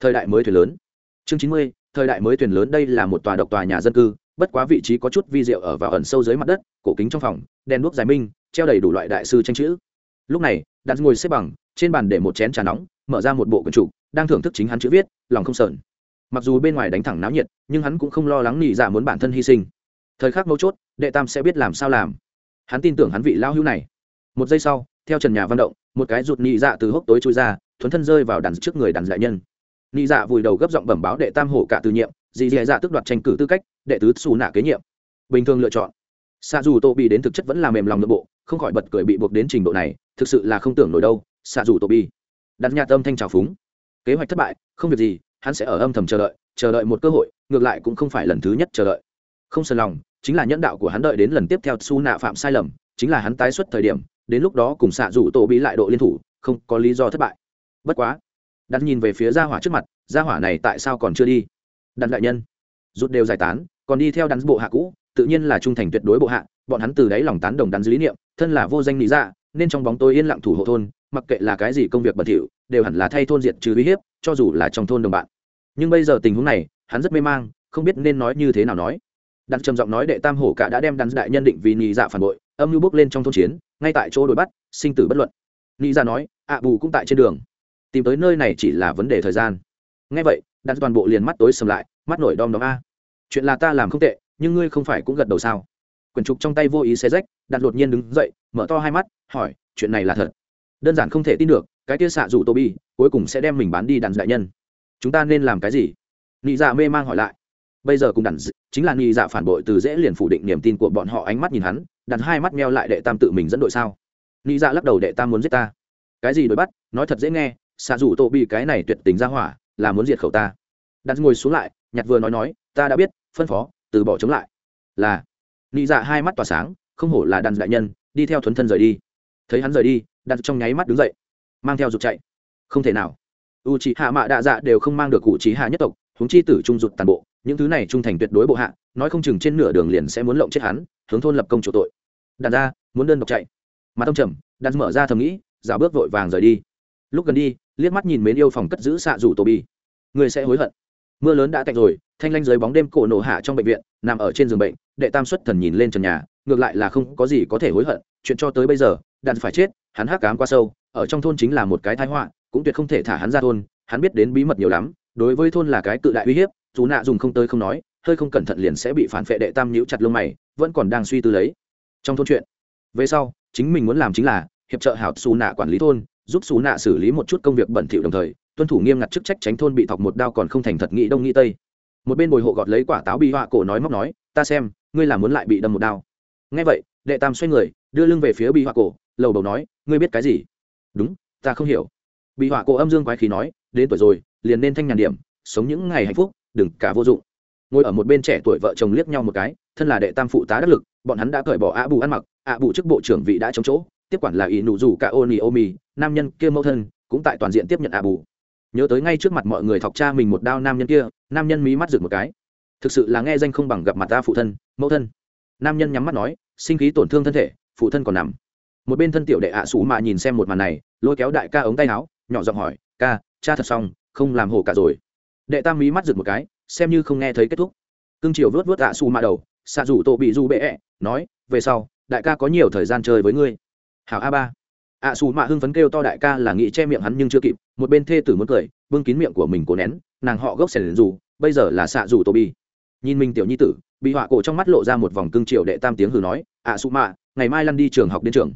Thời đại mới thuyền lớn. Chương chín mươi, thời đại mới thuyền lớn đây là một tòa độc tòa nhà dân cư, bất quá vị trí có chút vi diệu ở vào ẩn sâu dưới mặt đất, cổ kính trong phòng, đèn đuốc dài minh, treo đầy đủ loại đại sư tranh chữ. Lúc này, đặt ngồi xếp bằng, trên bàn để một chén trà nóng, mở ra một bộ quần trụ đang thưởng thức chính hắn chữ viết, lòng không sờn. Mặc dù bên ngoài đánh thẳng náo nhiệt, nhưng hắn cũng không lo lắng nị dạ muốn bản thân hy sinh. Thời khắc mấu chốt, đệ tam sẽ biết làm sao làm. Hắn tin tưởng hắn vị lao hữu này một giây sau, theo trần nhà văn động, một cái rụt nị dạ từ hốc tối trôi ra, thuấn thân rơi vào đàn trước người đàn đại nhân. Nị dạ vùi đầu gấp giọng bẩm báo đệ tam hổ cả từ nhiệm, dì dì dạ tức đoạt tranh cử tư cách, đệ tứ xù nạ kế nhiệm. Bình thường lựa chọn. Xa dù tô bị đến thực chất vẫn là mềm lòng nội bộ, không khỏi bật cười bị buộc đến trình độ này, thực sự là không tưởng nổi đâu xa dù tô bi. Đặt nhà tâm thanh trào phúng. Kế hoạch thất bại, không việc gì, hắn sẽ ở âm thầm chờ đợi chờ đợi một cơ hội, ngược lại cũng không phải lần thứ nhất chờ đợi. Không sờn lòng, chính là nhẫn đạo của hắn đợi đến lần tiếp theo su nạ phạm sai lầm, chính là hắn tái xuất thời điểm đến lúc đó cùng xạ rủ tổ bị lại độ liên thủ, không có lý do thất bại. Bất quá, đặt nhìn về phía gia hỏa trước mặt, gia hỏa này tại sao còn chưa đi? Đặt đại nhân, rút đều giải tán, còn đi theo đắn bộ hạ cũ, tự nhiên là trung thành tuyệt đối bộ hạ, bọn hắn từ đáy lòng tán đồng đắn lý niệm, thân là vô danh lý dạ nên trong bóng tôi yên lặng thủ hộ thôn, mặc kệ là cái gì công việc bẩn thỉu, đều hẳn là thay thôn diệt trừ uy hiếp, cho dù là trong thôn đồng bạn. Nhưng bây giờ tình huống này, hắn rất mê mang, không biết nên nói như thế nào nói. Đặt trầm giọng nói đệ tam hổ cả đã đem đắn đại nhân định vì nhị dạ phản bội, âm mưu bước lên trong thôn chiến ngay tại chỗ đuổi bắt, sinh tử bất luận. Nhị dạ nói, ạ bù cũng tại trên đường. Tìm tới nơi này chỉ là vấn đề thời gian. Ngay vậy đặt toàn bộ liền mắt tối sầm lại, mắt nổi đom đóm, a, chuyện là ta làm không tệ, nhưng ngươi không phải cũng gật đầu sao? Quyển trục trong tay vô ý xe rách đặt đột nhiên đứng dậy, mở to hai mắt, hỏi, chuyện này là thật? Đơn giản không thể tin được, cái kia xạ rủ tô bi cuối cùng sẽ đem mình bán đi đàn đại nhân. Chúng ta nên làm cái gì? Nị dạ mê mang hỏi lại. Bây giờ cùng đàn chính là nị dạ phản bội từ dễ liền phủ định niềm tin của bọn họ ánh mắt nhìn hắn đặt hai mắt meo lại đệ tam tự mình dẫn đội sao? Nghĩ ra dạ lắc đầu đệ tam muốn giết ta. Cái gì đuổi bắt? Nói thật dễ nghe, xạ rủ tô bị cái này tuyệt tình ra hỏa, là muốn diệt khẩu ta. Đặt ngồi xuống lại, nhặt vừa nói nói, ta đã biết, phân phó, từ bỏ chống lại. Là. Nghĩ ra dạ hai mắt tỏa sáng, không hổ là đàn đại nhân, đi theo thuấn thân rời đi. Thấy hắn rời đi, đặt trong nháy mắt đứng dậy, mang theo dục chạy. Không thể nào. U c hạ mạ đạ dạ đều không mang được cụ trí hạ nhất tộc, huống chi tử trung dục toàn bộ, những thứ này trung thành tuyệt đối bộ hạ, nói không chừng trên nửa đường liền sẽ muốn lộng chết hắn hướng thôn lập công chủ tội. Đàn ra, muốn đơn độc chạy. Mà tông trầm đàn mở ra thầm nghĩ, giả bước vội vàng rời đi. Lúc gần đi, liếc mắt nhìn mến yêu phòng cất giữ xạ rủ tổ bi. Người sẽ hối hận. Mưa lớn đã tạnh rồi, thanh lanh dưới bóng đêm cổ nổ hạ trong bệnh viện, nằm ở trên giường bệnh, đệ tam xuất thần nhìn lên trần nhà, ngược lại là không có gì có thể hối hận. Chuyện cho tới bây giờ đàn phải chết, hắn hắc cám qua sâu, ở trong thôn chính là một cái thái họa, cũng tuyệt không thể thả hắn ra thôn, hắn biết đến bí mật nhiều lắm, đối với thôn là cái cự đại uy hiếp, dù nạ dùng không tới không nói hơi không cẩn thận liền sẽ bị phản phệ đệ tam nhíu chặt lông mày, vẫn còn đang suy tư lấy. Trong thôn chuyện, về sau, chính mình muốn làm chính là hiệp trợ hảo xù nạ quản lý thôn, giúp xù nạ xử lý một chút công việc bẩn thỉu đồng thời, tuân thủ nghiêm ngặt chức trách tránh thôn bị thọc một đao còn không thành thật nghĩ đông nghĩ tây. Một bên bồi hộ gọt lấy quả táo bị họa cổ nói móc nói, ta xem, ngươi là muốn lại bị đâm một đao. Nghe vậy, đệ tam xoay người, đưa lưng về phía bị họa cổ, lầu đầu nói, ngươi biết cái gì? Đúng, ta không hiểu. Bị họa cổ âm dương quái khí nói, đến tuổi rồi, liền nên thanh nhàn điểm, sống những ngày hạnh phúc, đừng cả vô dụng ngồi ở một bên trẻ tuổi vợ chồng liếc nhau một cái, thân là đệ tam phụ tá đắc lực, bọn hắn đã cởi bỏ ạ bù ăn mặc ạ bù chức bộ trưởng vị đã chống chỗ, tiếp quản là ỷ nụ rủ cả ô nỉ ô mì nam nhân kia mẫu thân, cũng tại toàn diện tiếp nhận ạ bù nhớ tới ngay trước mặt mọi người thọc cha mình một đao nam nhân kia, nam nhân mí mắt rực một cái. Thực sự là nghe danh không bằng gặp mặt ta phụ thân, mẫu thân. Nam nhân nhắm mắt nói, sinh khí tổn thương thân thể, phụ thân còn nằm. Một bên thân tiểu đệ ạ à mà nhìn xem một màn này, lôi kéo đại ca ống tay áo, nhỏ giọng hỏi, ca, cha thật xong, không làm hổ cả rồi. Đệ tam mí mắt rực một cái xem như không nghe thấy kết thúc. Cưng chiều vớt vớt ạ xù mạ đầu, xạ rủ tổ bị du bệ ẹ, nói, về sau, đại ca có nhiều thời gian chơi với ngươi. Hảo a ba. Ạ xù mạ hưng phấn kêu to đại ca là nghĩ che miệng hắn nhưng chưa kịp, một bên thê tử muốn cười bưng kín miệng của mình cố nén, nàng họ gốc sẻn dù bây giờ là xạ dù tô bi nhìn mình tiểu nhi tử, bị họa cổ trong mắt lộ ra một vòng cưng triều đệ tam tiếng hừ nói, ạ xù mạ, ngày mai lăn đi trường học đến trường.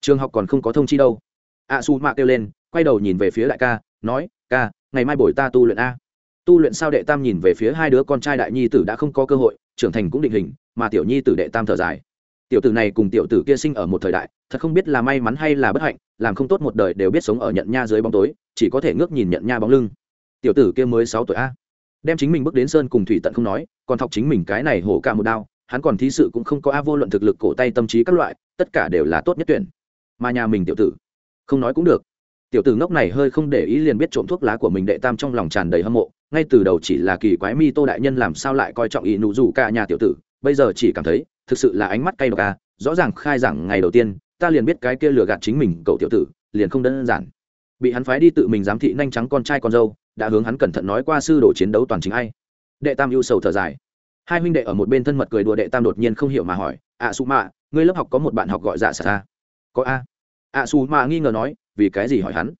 Trường học còn không có thông chi đâu. Ạ xù mạ kêu lên, quay đầu nhìn về phía đại ca, nói, ca, ngày mai buổi ta tu luyện a tu luyện sao đệ tam nhìn về phía hai đứa con trai đại nhi tử đã không có cơ hội, trưởng thành cũng định hình, mà tiểu nhi tử đệ tam thở dài. Tiểu tử này cùng tiểu tử kia sinh ở một thời đại, thật không biết là may mắn hay là bất hạnh, làm không tốt một đời đều biết sống ở nhận nha dưới bóng tối, chỉ có thể ngước nhìn nhận nha bóng lưng. Tiểu tử kia mới sáu tuổi a. Đem chính mình bước đến sơn cùng thủy tận không nói, còn thọc chính mình cái này hổ cả một đao, hắn còn thí sự cũng không có a vô luận thực lực, cổ tay tâm trí các loại, tất cả đều là tốt nhất tuyển. Mà nhà mình tiểu tử, không nói cũng được. Tiểu tử ngốc này hơi không để ý liền biết trộm thuốc lá của mình đệ tam trong lòng tràn đầy hâm mộ ngay từ đầu chỉ là kỳ quái mi tô đại nhân làm sao lại coi trọng ý nụ rủ cả nhà tiểu tử bây giờ chỉ cảm thấy thực sự là ánh mắt cay độc à rõ ràng khai giảng ngày đầu tiên ta liền biết cái kia lừa gạt chính mình cậu tiểu tử liền không đơn giản. Bị hắn phái đi tự mình giám thị nhanh trắng con trai con dâu đã hướng hắn cẩn thận nói qua sư đồ chiến đấu toàn chính ai. Đệ tam ưu sầu thở dài. Hai huynh đệ ở một bên thân mật cười đùa đệ tam đột nhiên không hiểu mà hỏi ạ à, su mạ ngươi lớp học có một bạn học gọi dạ xà ta có a. Ạ su mạ nghi ngờ nói vì cái gì hỏi hắn?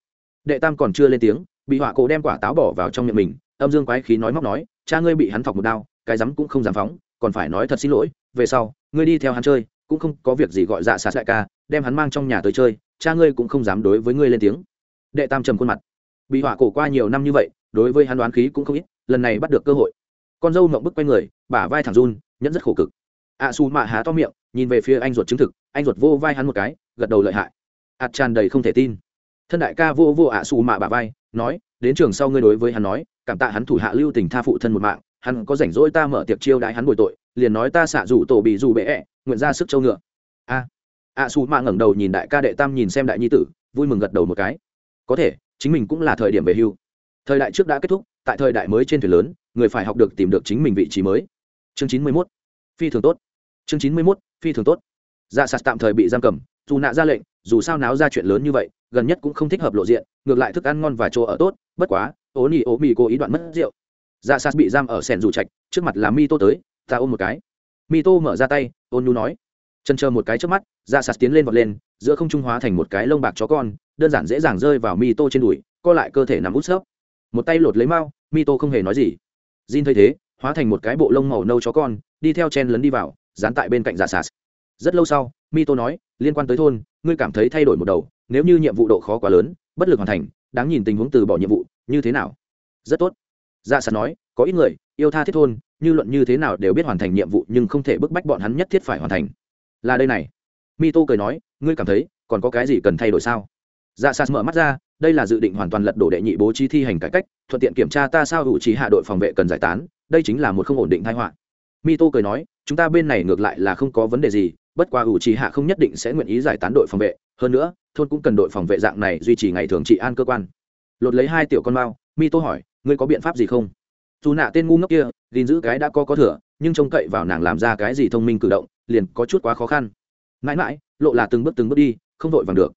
Đệ tam còn chưa lên tiếng bị họa cổ đem quả táo bỏ vào trong miệng mình âm dương quái khí nói móc nói cha ngươi bị hắn thọc một đao cái rắm cũng không dám phóng còn phải nói thật xin lỗi về sau ngươi đi theo hắn chơi cũng không có việc gì gọi dạ xạ đại ca đem hắn mang trong nhà tới chơi cha ngươi cũng không dám đối với ngươi lên tiếng. Đệ tam trầm khuôn mặt. Bị họa cổ qua nhiều năm như vậy đối với hắn đoán khí cũng không ít lần này bắt được cơ hội. Con dâu mộng bức quay người bả vai thẳng run nhẫn rất khổ cực. Ạ à, xù mạ há to miệng nhìn về phía anh ruột chứng thực anh ruột vô vai hắn một cái gật đầu lợi hại. Ạt tràn đầy không thể tin. Thân đại ca vô vô ạ à xù mạ bả vai nói đến trường sau ngươi đối với hắn nói cảm tạ hắn thủ hạ lưu tình tha phụ thân một mạng, hắn có rảnh rỗi ta mở tiệc chiêu đãi hắn bồi tội, liền nói ta xạ rủ tổ bị dù bệ ẹ, nguyện ra sức châu ngựa. A a su mạ ngẩng đầu nhìn đại ca đệ tam nhìn xem đại nhi tử, vui mừng gật đầu một cái. Có thể, chính mình cũng là thời điểm về hưu. Thời đại trước đã kết thúc, tại thời đại mới trên thuyền lớn, người phải học được tìm được chính mình vị trí mới. Chương chín mươi mốt, phi thường tốt. Chương chín mươi mốt, phi thường tốt. Dạ sạt tạm thời bị giam cầm dù nạ ra lệnh dù sao náo ra chuyện lớn như vậy gần nhất cũng không thích hợp lộ diện ngược lại thức ăn ngon và chỗ ở tốt bất quá ố nỉ ố mì cố ý đoạn mất rượu. Dạ sạt bị giam ở sẻn dù trạch trước mặt là mi tô tới ta ôm một cái. Mi tô mở ra tay ôn nhu nói. Chân chờ một cái trước mắt dạ sạt tiến lên vọt lên giữa không trung hóa thành một cái lông bạc chó con đơn giản dễ dàng rơi vào mi tô trên đùi co lại cơ thể nằm út xớp một tay lột lấy mau, mi tô không hề nói gì. Jin thấy thế hóa thành một cái bộ lông màu nâu chó con đi theo chen lấn đi vào dán tại bên cạnh dạ sạt rất lâu sau mi tô nói liên quan tới thôn, ngươi cảm thấy thay đổi một đầu, nếu như nhiệm vụ độ khó quá lớn, bất lực hoàn thành, đáng nhìn tình huống từ bỏ nhiệm vụ, như thế nào? Rất tốt. Dạ sạt nói, có ít người, yêu tha thiết thôn, như luận như thế nào đều biết hoàn thành nhiệm vụ nhưng không thể bức bách bọn hắn nhất thiết phải hoàn thành. Là đây này. Mi tô cười nói, ngươi cảm thấy, còn có cái gì cần thay đổi sao? Dạ sạt mở mắt ra, đây là dự định hoàn toàn lật đổ đệ nhị bố trí thi hành cải cách, thuận tiện kiểm tra ta sao hữu trí hạ đội phòng vệ cần giải tán, đây chính là một không ổn định thái họa. Mi tô cười nói, chúng ta bên này ngược lại là không có vấn đề gì bất qua ủ trì hạ không nhất định sẽ nguyện ý giải tán đội phòng vệ hơn nữa thôn cũng cần đội phòng vệ dạng này duy trì ngày thường trị an cơ quan. Lột lấy hai tiểu con mao mi tô hỏi ngươi có biện pháp gì không? Dù nạ tên ngu ngốc kia gìn giữ cái đã có có thừa nhưng trông cậy vào nàng làm ra cái gì thông minh cử động liền có chút quá khó khăn. Mãi mãi lộ là từng bước từng bước đi không vội vàng được.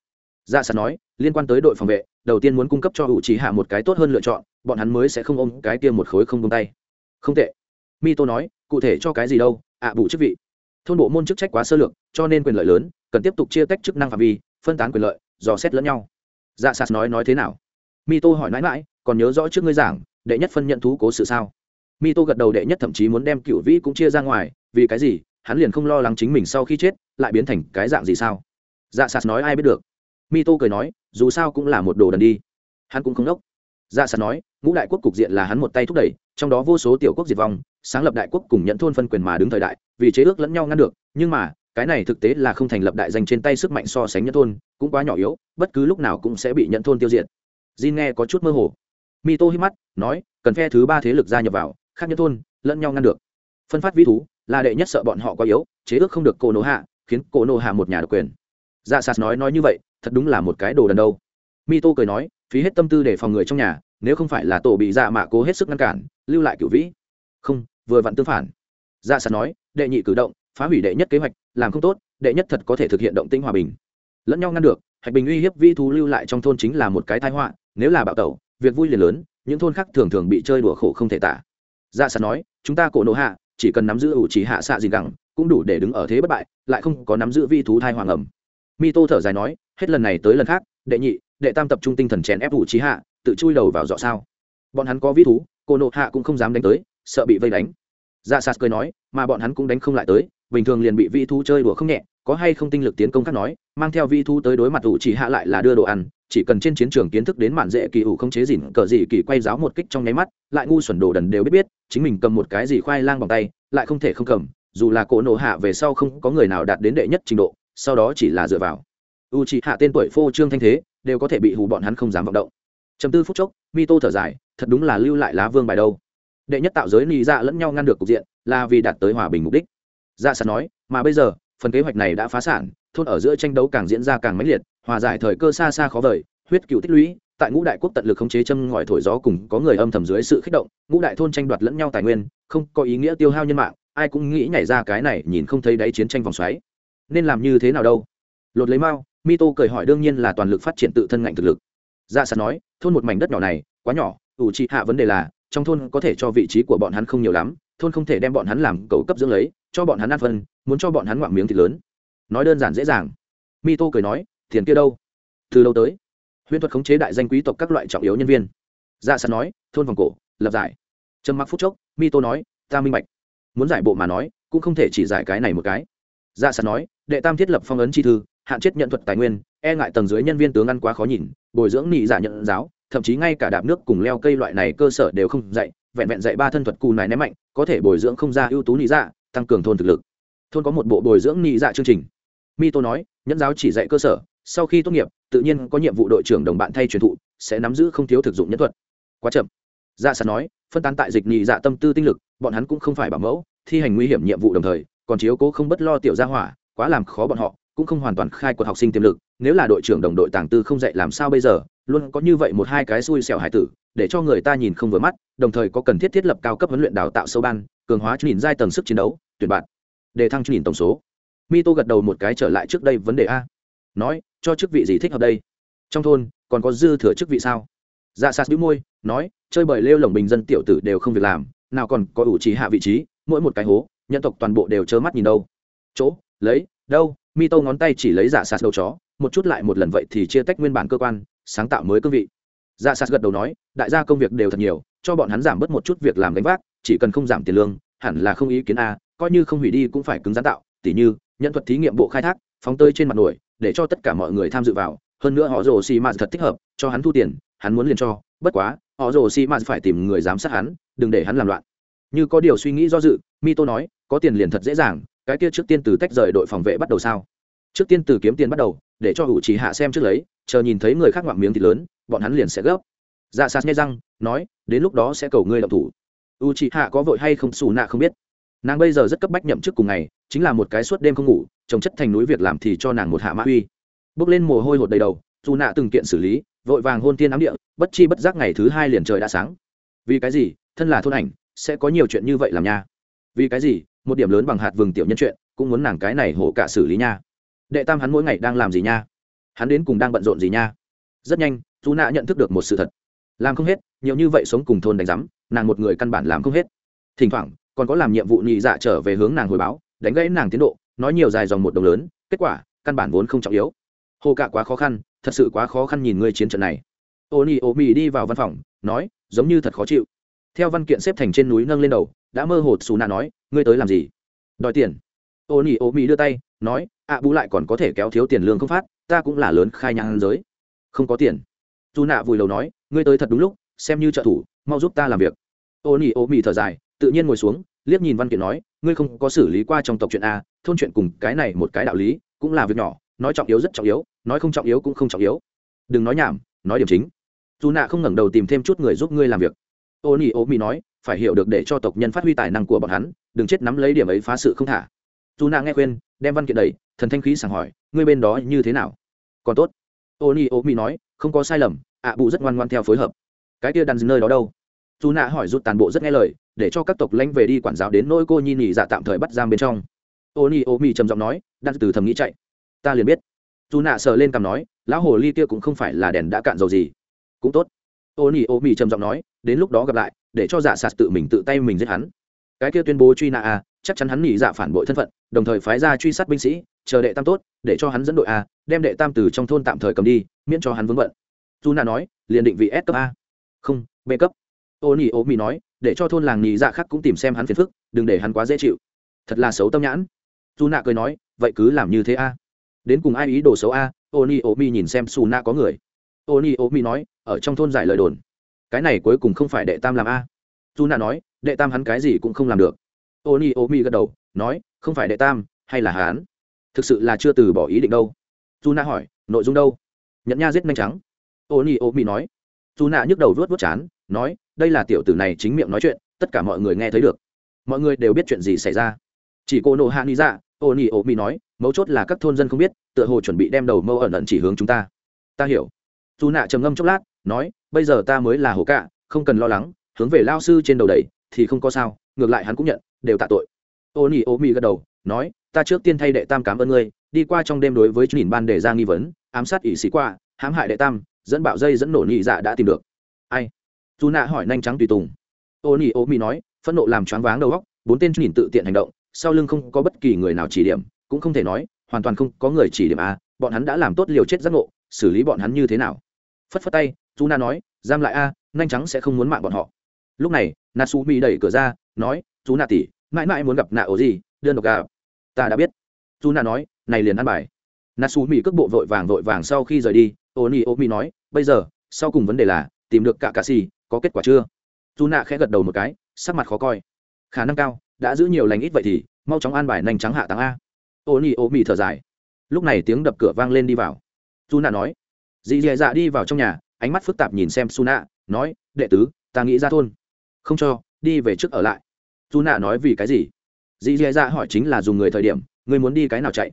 Dạ sạt nói liên quan tới đội phòng vệ đầu tiên muốn cung cấp cho hữu trí hạ một cái tốt hơn lựa chọn bọn hắn mới sẽ không ôm cái kia một khối không tung tay. Không tệ. Mi tô nói cụ thể cho cái gì đâu ạ à, bù chức vị thôn bộ môn chức trách quá sơ lược, cho nên quyền lợi lớn, cần tiếp tục chia tách chức năng phạm vi, phân tán quyền lợi, dò xét lẫn nhau. Dạ sạt nói nói thế nào? Mi tô hỏi mãi mãi, còn nhớ rõ trước ngươi giảng, đệ nhất phân nhận thú cố sự sao? Mi tô gật đầu đệ nhất thậm chí muốn đem cựu vĩ cũng chia ra ngoài, vì cái gì? Hắn liền không lo lắng chính mình sau khi chết, lại biến thành cái dạng gì sao? Dạ sạt nói ai biết được. Mi tô cười nói, dù sao cũng là một đồ đần đi. Hắn cũng không đốc. Dạ sạt nói, ngũ đại quốc cục diện là hắn một tay thúc đẩy, trong đó vô số tiểu quốc diệt vong sáng lập đại quốc cùng nhận thôn phân quyền mà đứng thời đại, vì chế ước lẫn nhau ngăn được, nhưng mà, cái này thực tế là không thành lập đại danh trên tay sức mạnh so sánh nhận thôn, cũng quá nhỏ yếu, bất cứ lúc nào cũng sẽ bị nhận thôn tiêu diệt. Jin nghe có chút mơ hồ. Mi tô hít mắt, nói, cần phe thứ ba thế lực gia nhập vào, khác nhận thôn, lẫn nhau ngăn được. Phân phát vĩ thú, là đệ nhất sợ bọn họ quá yếu, chế ước không được cô nô hạ, khiến cô nô hạ một nhà độc quyền. Dạ sạt nói nói như vậy, thật đúng là một cái đồ đần đâu. Mi tô cười nói, phí hết tâm tư để phòng người trong nhà, nếu không phải là tổ bị dạ mạ cố hết sức ngăn cản, lưu lại cựu vĩ. Không vừa vặn tương phản. Dạ sạt nói, đệ nhị cử động, phá hủy đệ nhất kế hoạch, làm không tốt, đệ nhất thật có thể thực hiện động tĩnh hòa bình. Lẫn nhau ngăn được, hạch bình uy hiếp vi thú lưu lại trong thôn chính là một cái thái họa, nếu là bạo tẩu, việc vui liền lớn, những thôn khác thường thường bị chơi đùa khổ không thể tả. Dạ sạt nói, chúng ta cổ nộ hạ, chỉ cần nắm giữ ủ trí hạ xạ gì gẳng, cũng đủ để đứng ở thế bất bại, lại không có nắm giữ vi thú thai hoàng ẩm. Mi tô thở dài nói, hết lần này tới lần khác, đệ nhị, đệ tam tập trung tinh thần chèn ép ủ trí hạ, tự chui đầu vào dọ sao. Bọn hắn có vi thú cô nộ hạ cũng không dám đánh tới sợ bị vây đánh. Dạ sạt cười nói, mà bọn hắn cũng đánh không lại tới, bình thường liền bị vi thu chơi đùa không nhẹ, có hay không tinh lực tiến công khác nói, mang theo vi thu tới đối mặt ủ chỉ hạ lại là đưa đồ ăn, chỉ cần trên chiến trường kiến thức đến mạn dễ kỳ ủ không chế dỉn cờ gì kỳ quay giáo một kích trong nháy mắt, lại ngu xuẩn đồ đần đều biết biết, chính mình cầm một cái gì khoai lang bằng tay, lại không thể không cầm, dù là cổ nổ hạ về sau không có người nào đạt đến đệ nhất trình độ, sau đó chỉ là dựa vào. U chỉ hạ tên tuổi phô trương thanh thế, đều có thể bị hù bọn hắn không dám vọng động. Chấm tư phút chốc mi tô thở dài, thật đúng là lưu lại lá vương bài đâu đệ nhất tạo giới nị dạ lẫn nhau ngăn được cục diện, là vì đạt tới hòa bình mục đích. Dạ sạt nói, mà bây giờ, phần kế hoạch này đã phá sản, thôn ở giữa tranh đấu càng diễn ra càng mãnh liệt, hòa giải thời cơ xa xa khó vời, huyết cựu tích lũy, tại ngũ đại quốc tận lực khống chế châm ngòi thổi gió cùng có người âm thầm dưới sự kích động, ngũ đại thôn tranh đoạt lẫn nhau tài nguyên, không có ý nghĩa tiêu hao nhân mạng, ai cũng nghĩ nhảy ra cái này nhìn không thấy đáy chiến tranh vòng xoáy. Nên làm như thế nào đâu? Lột lấy mao mi tô cười hỏi đương nhiên là toàn lực phát triển tự thân ngạnh thực lực. Dạ sẵn nói, thôn một mảnh đất nhỏ này, quá nhỏ, ủ trị hạ vấn đề là trong thôn có thể cho vị trí của bọn hắn không nhiều lắm, thôn không thể đem bọn hắn làm cầu cấp dưỡng lấy, cho bọn hắn ăn phân, muốn cho bọn hắn ngoạm miếng thịt lớn. Nói đơn giản dễ dàng. Mi tô cười nói, tiền kia đâu? Từ lâu tới? Huyễn thuật khống chế đại danh quý tộc các loại trọng yếu nhân viên. Dạ sẵn nói, thôn vòng cổ, lập giải. Trầm mặc phút chốc mi tô nói, ta minh bạch. Muốn giải bộ mà nói, cũng không thể chỉ giải cái này một cái. Dạ sẵn nói, đệ tam thiết lập phong ấn chi thư, hạn chế nhận thuật tài nguyên e ngại tầng dưới nhân viên tướng ăn quá khó nhìn, bồi dưỡng nhị giả nhận giáo thậm chí ngay cả đạp nước cùng leo cây loại này cơ sở đều không dạy, vẹn vẹn dạy ba thân thuật cù này ném mạnh, có thể bồi dưỡng không ra ưu tú nhị dạ tăng cường thôn thực lực. Thôn có một bộ bồi dưỡng nhị dạ chương trình. Mi tô nói, nhẫn giáo chỉ dạy cơ sở, sau khi tốt nghiệp, tự nhiên có nhiệm vụ đội trưởng đồng bạn thay truyền thụ, sẽ nắm giữ không thiếu thực dụng nhân thuật. Quá chậm. Dạ sạt nói, phân tán tại dịch nhị dạ tâm tư tinh lực, bọn hắn cũng không phải bảo mẫu, thi hành nguy hiểm nhiệm vụ đồng thời, còn chiếu cố không bất lo tiểu gia hỏa, quá làm khó bọn họ, cũng không hoàn toàn khai quật học sinh tiềm lực nếu là đội trưởng đồng đội tàng tư không dạy làm sao bây giờ, luôn có như vậy một hai cái xui xẻo hải tử, để cho người ta nhìn không vừa mắt, đồng thời có cần thiết thiết lập cao cấp huấn luyện đào tạo sâu ban, cường hóa nhìn giai tầng sức chiến đấu, tuyển bạn, để thăng nhìn tổng số. Mi tô gật đầu một cái trở lại trước đây vấn đề a. Nói, cho chức vị gì thích hợp đây? Trong thôn, còn có dư thừa chức vị sao? Dạ sạt bĩu môi, nói, chơi bời lêu lồng bình dân tiểu tử đều không việc làm, nào còn có ủ trí hạ vị trí, mỗi một cái hố, nhân tộc toàn bộ đều trơ mắt nhìn đâu. Chỗ, lấy, đâu? Mi tô ngón tay chỉ lấy giả sạt đầu chó, một chút lại một lần vậy thì chia tách nguyên bản cơ quan, sáng tạo mới cương vị. Dạ sạt gật đầu nói, đại gia công việc đều thật nhiều, cho bọn hắn giảm bớt một chút việc làm gánh vác, chỉ cần không giảm tiền lương, hẳn là không ý kiến a, coi như không hủy đi cũng phải cứng rắn tạo, tỉ như nhận thuật thí nghiệm bộ khai thác, phóng tơi trên mặt nổi, để cho tất cả mọi người tham dự vào, hơn nữa họ rồ xì mạt thật thích hợp, cho hắn thu tiền, hắn muốn liền cho, bất quá, họ rồ xì mạt phải tìm người giám sát hắn, đừng để hắn làm loạn. Như có điều suy nghĩ do dự mi tô nói, có tiền liền thật dễ dàng cái kia trước tiên từ tách rời đội phòng vệ bắt đầu sao? Trước tiên từ kiếm tiền bắt đầu, để cho hữu trí hạ xem trước lấy, chờ nhìn thấy người khác ngoạm miếng thì lớn, bọn hắn liền sẽ gấp. Dạ sạt nghe răng, nói, đến lúc đó sẽ cầu ngươi động thủ. U chị hạ có vội hay không xù nạ không biết. Nàng bây giờ rất cấp bách nhậm chức cùng ngày, chính là một cái suốt đêm không ngủ, trồng chất thành núi việc làm thì cho nàng một hạ mã uy. Bước lên mồ hôi hột đầy đầu dù nạ từng kiện xử lý, vội vàng hôn tiên ám địa, bất chi bất giác ngày thứ hai liền trời đã sáng. Vì cái gì? Thân là thôn ảnh, sẽ có nhiều chuyện như vậy làm nha. Vì cái gì? Một điểm lớn bằng hạt vừng tiểu nhân chuyện, cũng muốn nàng cái này hổ cả xử lý nha. Đệ tam hắn mỗi ngày đang làm gì nha? Hắn đến cùng đang bận rộn gì nha? Rất nhanh dù nạ nhận thức được một sự thật. Làm không hết, nhiều như vậy sống cùng thôn đánh rắm nàng một người căn bản làm không hết. Thỉnh thoảng, còn có làm nhiệm vụ nhị dạ trở về hướng nàng hồi báo, đánh gãy nàng tiến độ, nói nhiều dài dòng một đồng lớn, kết quả, căn bản vốn không trọng yếu. Hồ cạ quá khó khăn, thật sự quá khó khăn nhìn ngươi chiến trận này. Ô nhi ô mì đi vào văn phòng, nói, giống như thật khó chịu. Theo văn kiện xếp thành trên núi nâng lên đầu đã mơ hồ xù nạ nói, ngươi tới làm gì? Đòi tiền. Ô nhi ô mỹ đưa tay, nói ạ bù lại còn có thể kéo thiếu tiền lương không phát, ta cũng là lớn khai nhang giới. Không có tiền. Dù nạ vùi đầu nói, ngươi tới thật đúng lúc, xem như trợ thủ, mau giúp ta làm việc. Ô nhi ô mỹ thở dài, tự nhiên ngồi xuống, liếc nhìn văn kiện nói, ngươi không có xử lý qua trong tộc chuyện a, thôn chuyện cùng cái này một cái đạo lý, cũng là việc nhỏ, nói trọng yếu rất trọng yếu, nói không trọng yếu cũng không trọng yếu. Đừng nói nhảm, nói điểm chính. Dù nạ không ngẩng đầu tìm thêm chút người giúp ngươi làm việc. Ô nhi ô mỹ nói phải hiểu được để cho tộc nhân phát huy tài năng của bọn hắn đừng chết nắm lấy điểm ấy phá sự không thả. Dù nạ nghe khuyên đem văn kiện đầy thần thanh khí sàng hỏi ngươi bên đó như thế nào? Còn tốt. Ô ni ô mi nói không có sai lầm ạ à, bụ rất ngoan ngoan theo phối hợp. Cái kia đàn nơi đó đâu? Dù nạ hỏi rút toàn bộ rất nghe lời để cho các tộc lãnh về đi quản giáo đến nỗi cô nhi nhị dạ tạm thời bắt giam bên trong. Ô ni ô mi trầm giọng nói đang từ thầm nghĩ chạy. Ta liền biết. Dù nạ sờ lên cằm nói lão hồ ly kia cũng không phải là đèn đã cạn dầu gì. Cũng tốt. Ô ni ô mi trầm giọng nói đến lúc đó gặp lại để cho dạ sạt tự mình tự tay mình giết hắn. Cái kia tuyên bố truy nã a, chắc chắn hắn nghỉ dạ phản bội thân phận, đồng thời phái ra truy sát binh sĩ, chờ đệ tam tốt, để cho hắn dẫn đội a, đem đệ tam từ trong thôn tạm thời cầm đi, miễn cho hắn vướng bận. Dù nạ nói, liền định vị s cấp a. Không, b cấp. Ô nỉ ô mỹ nói, để cho thôn làng nhị dạ khác cũng tìm xem hắn phiền phức, đừng để hắn quá dễ chịu. Thật là xấu tâm nhãn. Dù nạ cười nói, vậy cứ làm như thế a. Đến cùng ai ý đồ xấu a? Ô nỉ ô mỹ nhìn xem xù nạ có người. Ô nỉ ô mỹ nói, ở trong thôn giải lời đồn cái này cuối cùng không phải đệ tam làm a. Dù nạ nói, đệ tam hắn cái gì cũng không làm được. Ô ni ô mi gật đầu, nói, không phải đệ tam, hay là hắn? Thực sự là chưa từ bỏ ý định đâu. Dù nạ hỏi, nội dung đâu? Nhận nha giết nhanh trắng. Ô ni ô mi nói. Dù nạ nhức đầu vớt vớt chán, nói, đây là tiểu tử này chính miệng nói chuyện, tất cả mọi người nghe thấy được. Mọi người đều biết chuyện gì xảy ra. Chỉ cô nộ hạ ni dạ ô ni ô mi nói, mấu chốt là các thôn dân không biết, tựa hồ chuẩn bị đem đầu mâu ẩn ẩn chỉ hướng chúng ta. Ta hiểu. Dù nạ trầm ngâm chốc lát nói, bây giờ ta mới là hồ cạ, không cần lo lắng, hướng về lao sư trên đầu đầy thì không có sao, ngược lại hắn cũng nhận, đều tạ tội. Ô nhi ô mi gật đầu, nói, ta trước tiên thay đệ tam cảm ơn ngươi, đi qua trong đêm đối với nhìn ban đề ra nghi vấn, ám sát ỷ sĩ qua, hãm hại đệ tam, dẫn bạo dây dẫn nổ nhị dạ đã tìm được. Ai? Dù nạ hỏi nhanh trắng tùy tùng. Ô nhi ô mi nói, phẫn nộ làm choáng váng đầu góc bốn tên nhìn tự tiện hành động, sau lưng không có bất kỳ người nào chỉ điểm, cũng không thể nói, hoàn toàn không có người chỉ điểm a bọn hắn đã làm tốt liều chết giác ngộ, xử lý bọn hắn như thế nào? Phất phất tay dù na nói, giam lại a, nhanh trắng sẽ không muốn mạng bọn họ. Lúc này nasu mi đẩy cửa ra, nói chú Na tỉ mãi mãi muốn gặp nạ ổ gì đơn độc gặp. Ta đã biết. Chú Na nói, này liền ăn bài. Nasu mi cước bộ vội vàng vội vàng sau khi rời đi ô ni ô mi nói, bây giờ, sau cùng vấn đề là, tìm được cả cà xì có kết quả chưa? Chú nạ khẽ gật đầu một cái, sắc mặt khó coi. Khả năng cao, đã giữ nhiều lành ít vậy thì, mau chóng an bài nhanh trắng hạ táng a. Ô ni ô mi thở dài. Lúc này tiếng đập cửa vang lên đi vào. Chú nạ nói, dì dì dạ đi vào trong nhà ánh mắt phức tạp nhìn xem su nạ nói, đệ tứ, ta nghĩ ra thôn. Không cho, đi về trước ở lại. Su nạ nói, vì cái gì? Dì dì dạ hỏi, chính là dùng người thời điểm, ngươi muốn đi cái nào chạy?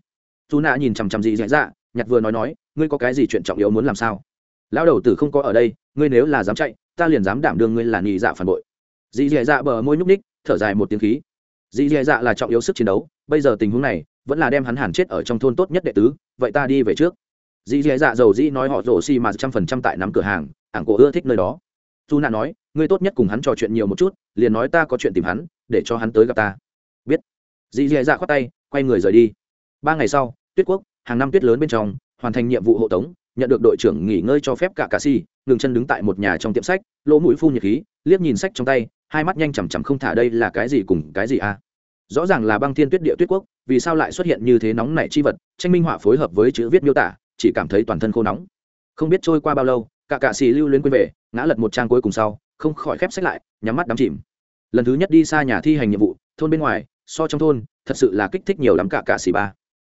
Su nạ nhìn chằm chằm dì dì dạ nhặt vừa nói nói, ngươi có cái gì chuyện trọng yếu muốn làm sao? Lão đầu tử không có ở đây, ngươi nếu là dám chạy, ta liền dám đảm đương ngươi là nhị dạ phản bội. Dì dì dạ bờ môi nhúc ních thở dài một tiếng khí. Dì dì dạ là trọng yếu sức chiến đấu, bây giờ tình huống này, vẫn là đem hắn hẳn chết ở trong thôn tốt nhất đệ tứ, vậy ta đi về trước dì dì dạ dầu dĩ nói họ rổ xi mà trăm phần trăm tại nắm cửa hàng, ảng cổ ưa thích nơi đó. Dù nạ nói, ngươi tốt nhất cùng hắn trò chuyện nhiều một chút, liền nói ta có chuyện tìm hắn, để cho hắn tới gặp ta. Biết. Dì dì dạ khoát tay, quay người rời đi. Ba ngày sau, tuyết quốc, hàng năm tuyết lớn bên trong, hoàn thành nhiệm vụ hộ tống, nhận được đội trưởng nghỉ ngơi cho phép cả cà si, ngừng chân đứng tại một nhà trong tiệm sách, lỗ mũi phun nhiệt khí, liếc nhìn sách trong tay, hai mắt nhanh chằm chằm không thả đây là cái gì cùng cái gì à? rõ ràng là băng thiên tuyết địa tuyết quốc, vì sao lại xuất hiện như thế nóng nảy chi vật, tranh minh họa phối hợp với chữ viết miêu tả chỉ cảm thấy toàn thân khô nóng. Không biết trôi qua bao lâu, cả cạ xì lưu luyến quên về, ngã lật một trang cuối cùng sau, không khỏi khép sách lại, nhắm mắt đắm chìm. Lần thứ nhất đi xa nhà thi hành nhiệm vụ, thôn bên ngoài, so trong thôn, thật sự là kích thích nhiều lắm cả cạ xì ba.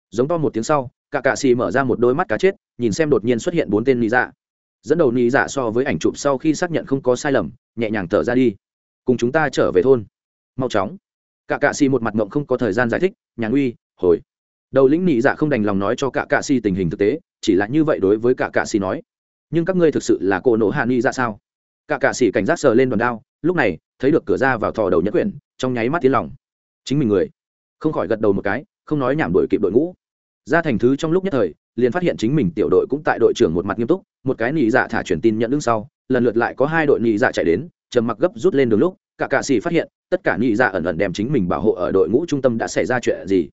Giống to một tiếng sau, cả cạ xì mở ra một đôi mắt cá chết, nhìn xem đột nhiên xuất hiện bốn tên lý dạ. Dẫn đầu lý dạ so với ảnh chụp sau khi xác nhận không có sai lầm, nhẹ nhàng thở ra đi. Cùng chúng ta trở về thôn. Mau chóng. Cả cạ xì một mặt ngộng không có thời gian giải thích nhà nguy hồi đầu lĩnh nhị dạ không đành lòng nói cho cả cạ xì tình hình thực tế, chỉ là như vậy đối với cả cạ xì nói. Nhưng các ngươi thực sự là cô nổ hạ ni ra dạ sao? Cả cạ xì cảnh giác sờ lên đòn đao, lúc này, thấy được cửa ra vào thò đầu nhất quyển, trong nháy mắt tiến lòng. Chính mình người. Không khỏi gật đầu một cái, không nói nhảm đổi kịp đội ngũ. Ra thành thứ trong lúc nhất thời, liền phát hiện chính mình tiểu đội cũng tại đội trưởng một mặt nghiêm túc, một cái nị dạ thả truyền tin nhận đứng sau, lần lượt lại có hai đội nị dạ chạy đến, trầm mặc gấp rút lên đường lúc, cả cạ xì phát hiện, tất cả nị dạ ẩn ẩn đem chính mình bảo hộ ở đội ngũ trung tâm đã xảy ra chuyện gì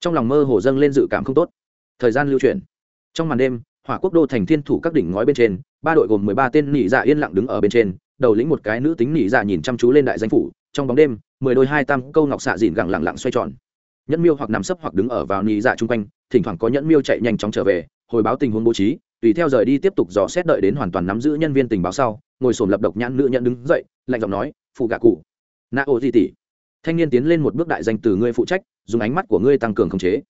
trong lòng mơ hồ dâng lên dự cảm không tốt. Thời gian lưu chuyển. Trong màn đêm, hỏa quốc đô thành thiên thủ các đỉnh ngói bên trên, ba đội gồm mười ba tên nỉ dạ yên lặng đứng ở bên trên, đầu lĩnh một cái nữ tính nỉ dạ nhìn chăm chú lên đại danh phủ, trong bóng đêm, mười đôi hai tam câu ngọc xạ dìn gẳng lặng lặng xoay tròn. Nhẫn miêu hoặc nằm sấp hoặc đứng ở vào nỉ dạ chung quanh, thỉnh thoảng có nhẫn miêu chạy nhanh chóng trở về, hồi báo tình huống bố trí, tùy theo rời đi tiếp tục dò xét đợi đến hoàn toàn nắm giữ nhân viên tình báo sau, ngồi sồn lập độc nhãn nữ nhận đứng dậy, lạnh giọng nói, phụ gạ cụ. Na ô di tỷ. Thanh niên tiến lên một bước đại danh từ ngươi phụ trách dùng ánh mắt của ngươi tăng cường khống chế.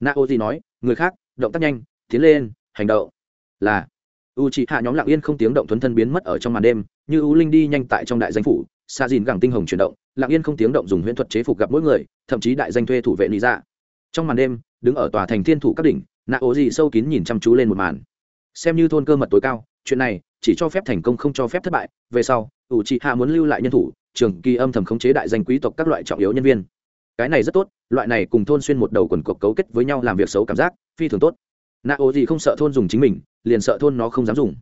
Na ô di nói, người khác, động tác nhanh, tiến lên, hành động. Là u c hạ nhóm lặng yên không tiếng động thuấn thân biến mất ở trong màn đêm, như u linh đi nhanh tại trong đại danh phủ xa dìn gẳng tinh hồng chuyển động, lặng yên không tiếng động dùng huyễn thuật chế phục gặp mỗi người, thậm chí đại danh thuê thủ vệ lý ra trong màn đêm, đứng ở tòa thành thiên thủ các đỉnh nạ ố gì sâu kín nhìn chăm chú lên một màn. Xem như thôn cơ mật tối cao, chuyện này chỉ cho phép thành công không cho phép thất bại, về sau u c hạ muốn lưu lại nhân thủ, trường kỳ âm thầm khống chế đại danh quý tộc các loại trọng yếu nhân viên. Cái này rất tốt loại này cùng thôn xuyên một đầu quần cuộc cấu kết với nhau làm việc xấu cảm giác, phi thường tốt. Nạ ô gì không sợ thôn dùng chính mình, liền sợ thôn nó không dám dùng.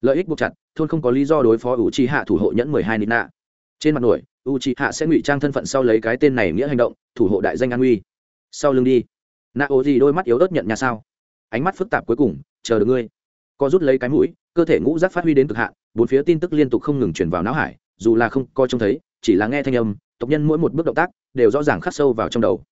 Lợi ích buộc chặt, thôn không có lý do đối phó u chi hạ thủ hộ nhẫn mười hai nít nạ trên mặt nổi u chi hạ sẽ ngụy trang thân phận sau lấy cái tên này nghĩa hành động, thủ hộ đại danh an uy sau lưng đi. Nạ ô gì đôi mắt yếu ớt nhận nhà sao? Ánh mắt phức tạp cuối cùng, chờ được ngươi. Co rút lấy cái mũi, cơ thể ngũ rác phát huy đến cực hạn, bốn phía tin tức liên tục không ngừng chuyển vào não hải, dù là không coi trông thấy, chỉ là nghe thanh âm, tộc nhân mỗi một bước động tác, đều rõ ràng khắc sâu vào trong đầu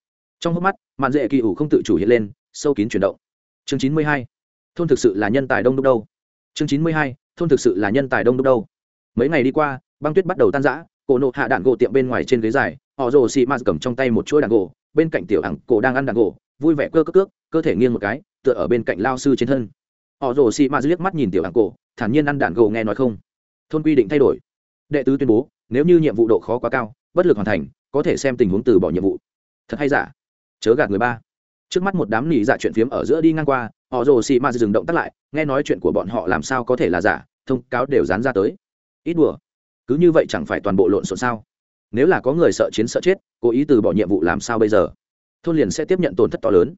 trong hốc mắt, mạn dễ kỳ ủ không tự chủ hiện lên, sâu kín chuyển động. Chương chín mươi hai, thôn thực sự là nhân tài đông đúc đâu? Chương chín mươi hai, thôn thực sự là nhân tài đông đúc đâu? Mấy ngày đi qua, băng tuyết bắt đầu tan rã, cổ nộ hạ đạn gỗ tiệm bên ngoài trên ghế dài, họ rồ xị mạt cầm trong tay một chuỗi đạn gỗ, bên cạnh tiểu ẳng cổ đang ăn đạn gỗ, vui vẻ cơ cước cước, cơ thể nghiêng một cái, tựa ở bên cạnh lao sư trên thân. Họ rồ xị mạt liếc mắt nhìn tiểu ẳng cổ, thản nhiên ăn đạn gỗ nghe nói không? Thôn quy định thay đổi. Đệ tứ tuyên bố, nếu như nhiệm vụ độ khó quá cao, bất lực hoàn thành, có thể xem tình huống từ bỏ nhiệm vụ. Thật hay giả? Chớ gạt người ba. Trước mắt một đám nỉ dạ chuyện phiếm ở giữa đi ngang qua, họ rồ xì ma dừng động tắt lại, nghe nói chuyện của bọn họ làm sao có thể là giả, thông cáo đều dán ra tới. Ít đùa. Cứ như vậy chẳng phải toàn bộ lộn xộn sao? Nếu là có người sợ chiến sợ chết, cố ý từ bỏ nhiệm vụ làm sao bây giờ? Thôn liền sẽ tiếp nhận tổn thất to lớn.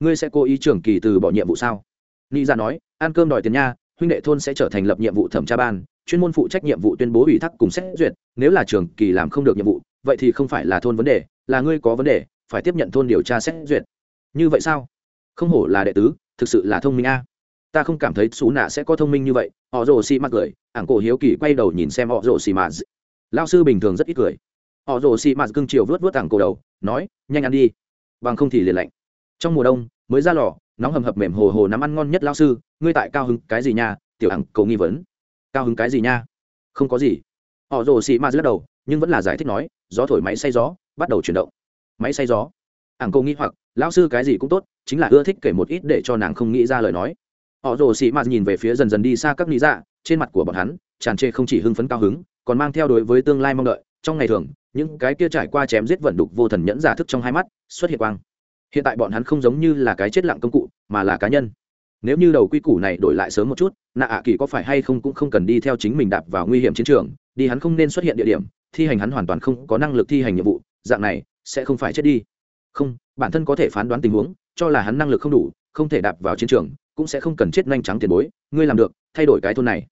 Ngươi sẽ cố ý trưởng kỳ từ bỏ nhiệm vụ sao? Ni ra dạ nói, ăn cơm đòi tiền nha, huynh đệ thôn sẽ trở thành lập nhiệm vụ thẩm tra ban, chuyên môn phụ trách nhiệm vụ tuyên bố ủy thác cùng xét duyệt, nếu là trường kỳ làm không được nhiệm vụ, vậy thì không phải là thôn vấn đề, là ngươi có vấn đề phải tiếp nhận thôn điều tra xét duyệt. Như vậy sao? Không hổ là đệ tứ, thực sự là thông minh a. Ta không cảm thấy xú nạ sẽ có thông minh như vậy, họ rồ xì mạt cười, ảng cổ hiếu kỳ quay đầu nhìn xem họ rồ xì mạt. Lao sư bình thường rất ít cười. Họ rồ xì mạt cưng chiều vớt vớt ảng cổ đầu, nói, nhanh ăn đi. Bằng không thì liền lạnh. Trong mùa đông, mới ra lò, nóng hầm hập mềm hồ hồ nắm ăn ngon nhất lao sư, ngươi tại cao hứng cái gì nha? Tiểu ảng cổ nghi vấn. Cao hứng cái gì nha? Không có gì. Họ rồ xì mạt lắc đầu, nhưng vẫn là giải thích nói, gió thổi máy say gió, bắt đầu chuyển động máy xay gió. Ảng cô nghĩ hoặc, lão sư cái gì cũng tốt, chính là ưa thích kể một ít để cho nàng không nghĩ ra lời nói. Họ rồ xì mạt nhìn về phía dần dần đi xa các lý dạ trên mặt của bọn hắn tràn trề không chỉ hưng phấn cao hứng, còn mang theo đối với tương lai mong đợi. Trong ngày thường, những cái kia trải qua chém giết vận đục vô thần nhẫn giả thức trong hai mắt xuất hiện quang. Hiện tại bọn hắn không giống như là cái chết lặng công cụ, mà là cá nhân. Nếu như đầu quy củ này đổi lại sớm một chút, nạ ạ kỳ có phải hay không cũng không cần đi theo chính mình đạp vào nguy hiểm chiến trường, đi hắn không nên xuất hiện địa điểm, thi hành hắn hoàn toàn không có năng lực thi hành nhiệm vụ dạng này sẽ không phải chết đi. Không bản thân có thể phán đoán tình huống cho là hắn năng lực không đủ không thể đạp vào chiến trường cũng sẽ không cần chết nhanh trắng tiền bối ngươi làm được thay đổi cái thôn này.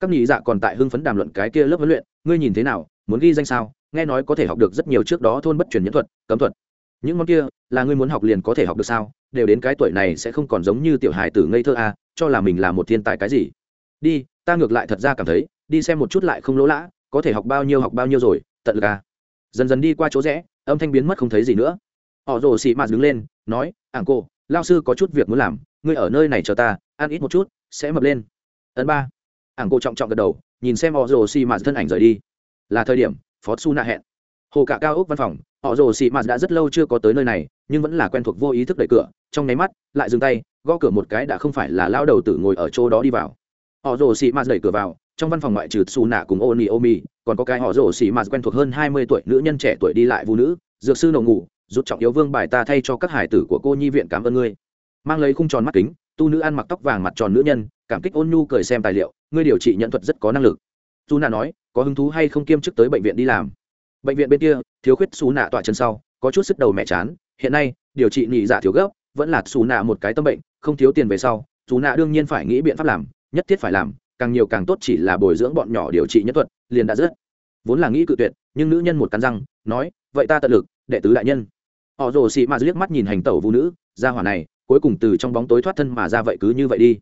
Các nhị dạ còn tại hưng phấn đàm luận cái kia lớp huấn luyện ngươi nhìn thế nào muốn ghi danh sao? Nghe nói có thể học được rất nhiều trước đó thôn bất truyền nhẫn thuật cấm thuật. Những món kia là ngươi muốn học liền có thể học được sao? Đều đến cái tuổi này sẽ không còn giống như tiểu hài tử ngây thơ à, cho là mình là một thiên tài cái gì? Đi ta ngược lại thật ra cảm thấy đi xem một chút lại không lỗ lã có thể học bao nhiêu học bao nhiêu rồi tận lực à dần dần đi qua chỗ rẽ, âm thanh biến mất không thấy gì nữa. Họ rồ xị mạt đứng lên, nói, ảng cô, lao sư có chút việc muốn làm, ngươi ở nơi này chờ ta, ăn ít một chút, sẽ mập lên. Ấn ba. Ảng cô trọng trọng gật đầu, nhìn xem họ rồ xị mạt thân ảnh rời đi. Là thời điểm, phó su nạ hẹn. Hồ cả cao ốc văn phòng, họ rồ xị mạt đã rất lâu chưa có tới nơi này, nhưng vẫn là quen thuộc vô ý thức đẩy cửa, trong nháy mắt, lại dừng tay, gõ cửa một cái đã không phải là lao đầu tử ngồi ở chỗ đó đi vào. Họ rồ xị mạt đẩy cửa vào, trong văn phòng ngoại trừ su nạ cùng ô ni ô mi còn có cái họ rổ xì mà quen thuộc hơn hai mươi tuổi nữ nhân trẻ tuổi đi lại vũ nữ, dược sư nổ ngủ, rút trọng yếu vương bài ta thay cho các hải tử của cô nhi viện cảm ơn ngươi. Mang lấy khung tròn mắt kính, tu nữ ăn mặc tóc vàng mặt tròn nữ nhân, cảm kích ôn nhu cười xem tài liệu, ngươi điều trị nhận thuật rất có năng lực. Dù nạ nói, có hứng thú hay không kiêm chức tới bệnh viện đi làm? Bệnh viện bên kia, thiếu khuyết xù nạ tọa chân sau, có chút sức đầu mẹ chán, hiện nay, điều trị nhị dạ thiếu gấp vẫn là xù nạ một cái tâm bệnh, không thiếu tiền về sau xú nạ đương nhiên phải nghĩ biện pháp làm, nhất thiết phải làm càng nhiều càng tốt chỉ là bồi dưỡng bọn nhỏ điều trị nhất thuật, liền đã rất vốn là nghĩ cự tuyệt, nhưng nữ nhân một cắn răng, nói, vậy ta tận lực, đệ tứ đại nhân. Họ rồ xị mà liếc mắt nhìn hành tẩu vũ nữ, ra hỏa này, cuối cùng từ trong bóng tối thoát thân mà ra vậy cứ như vậy đi.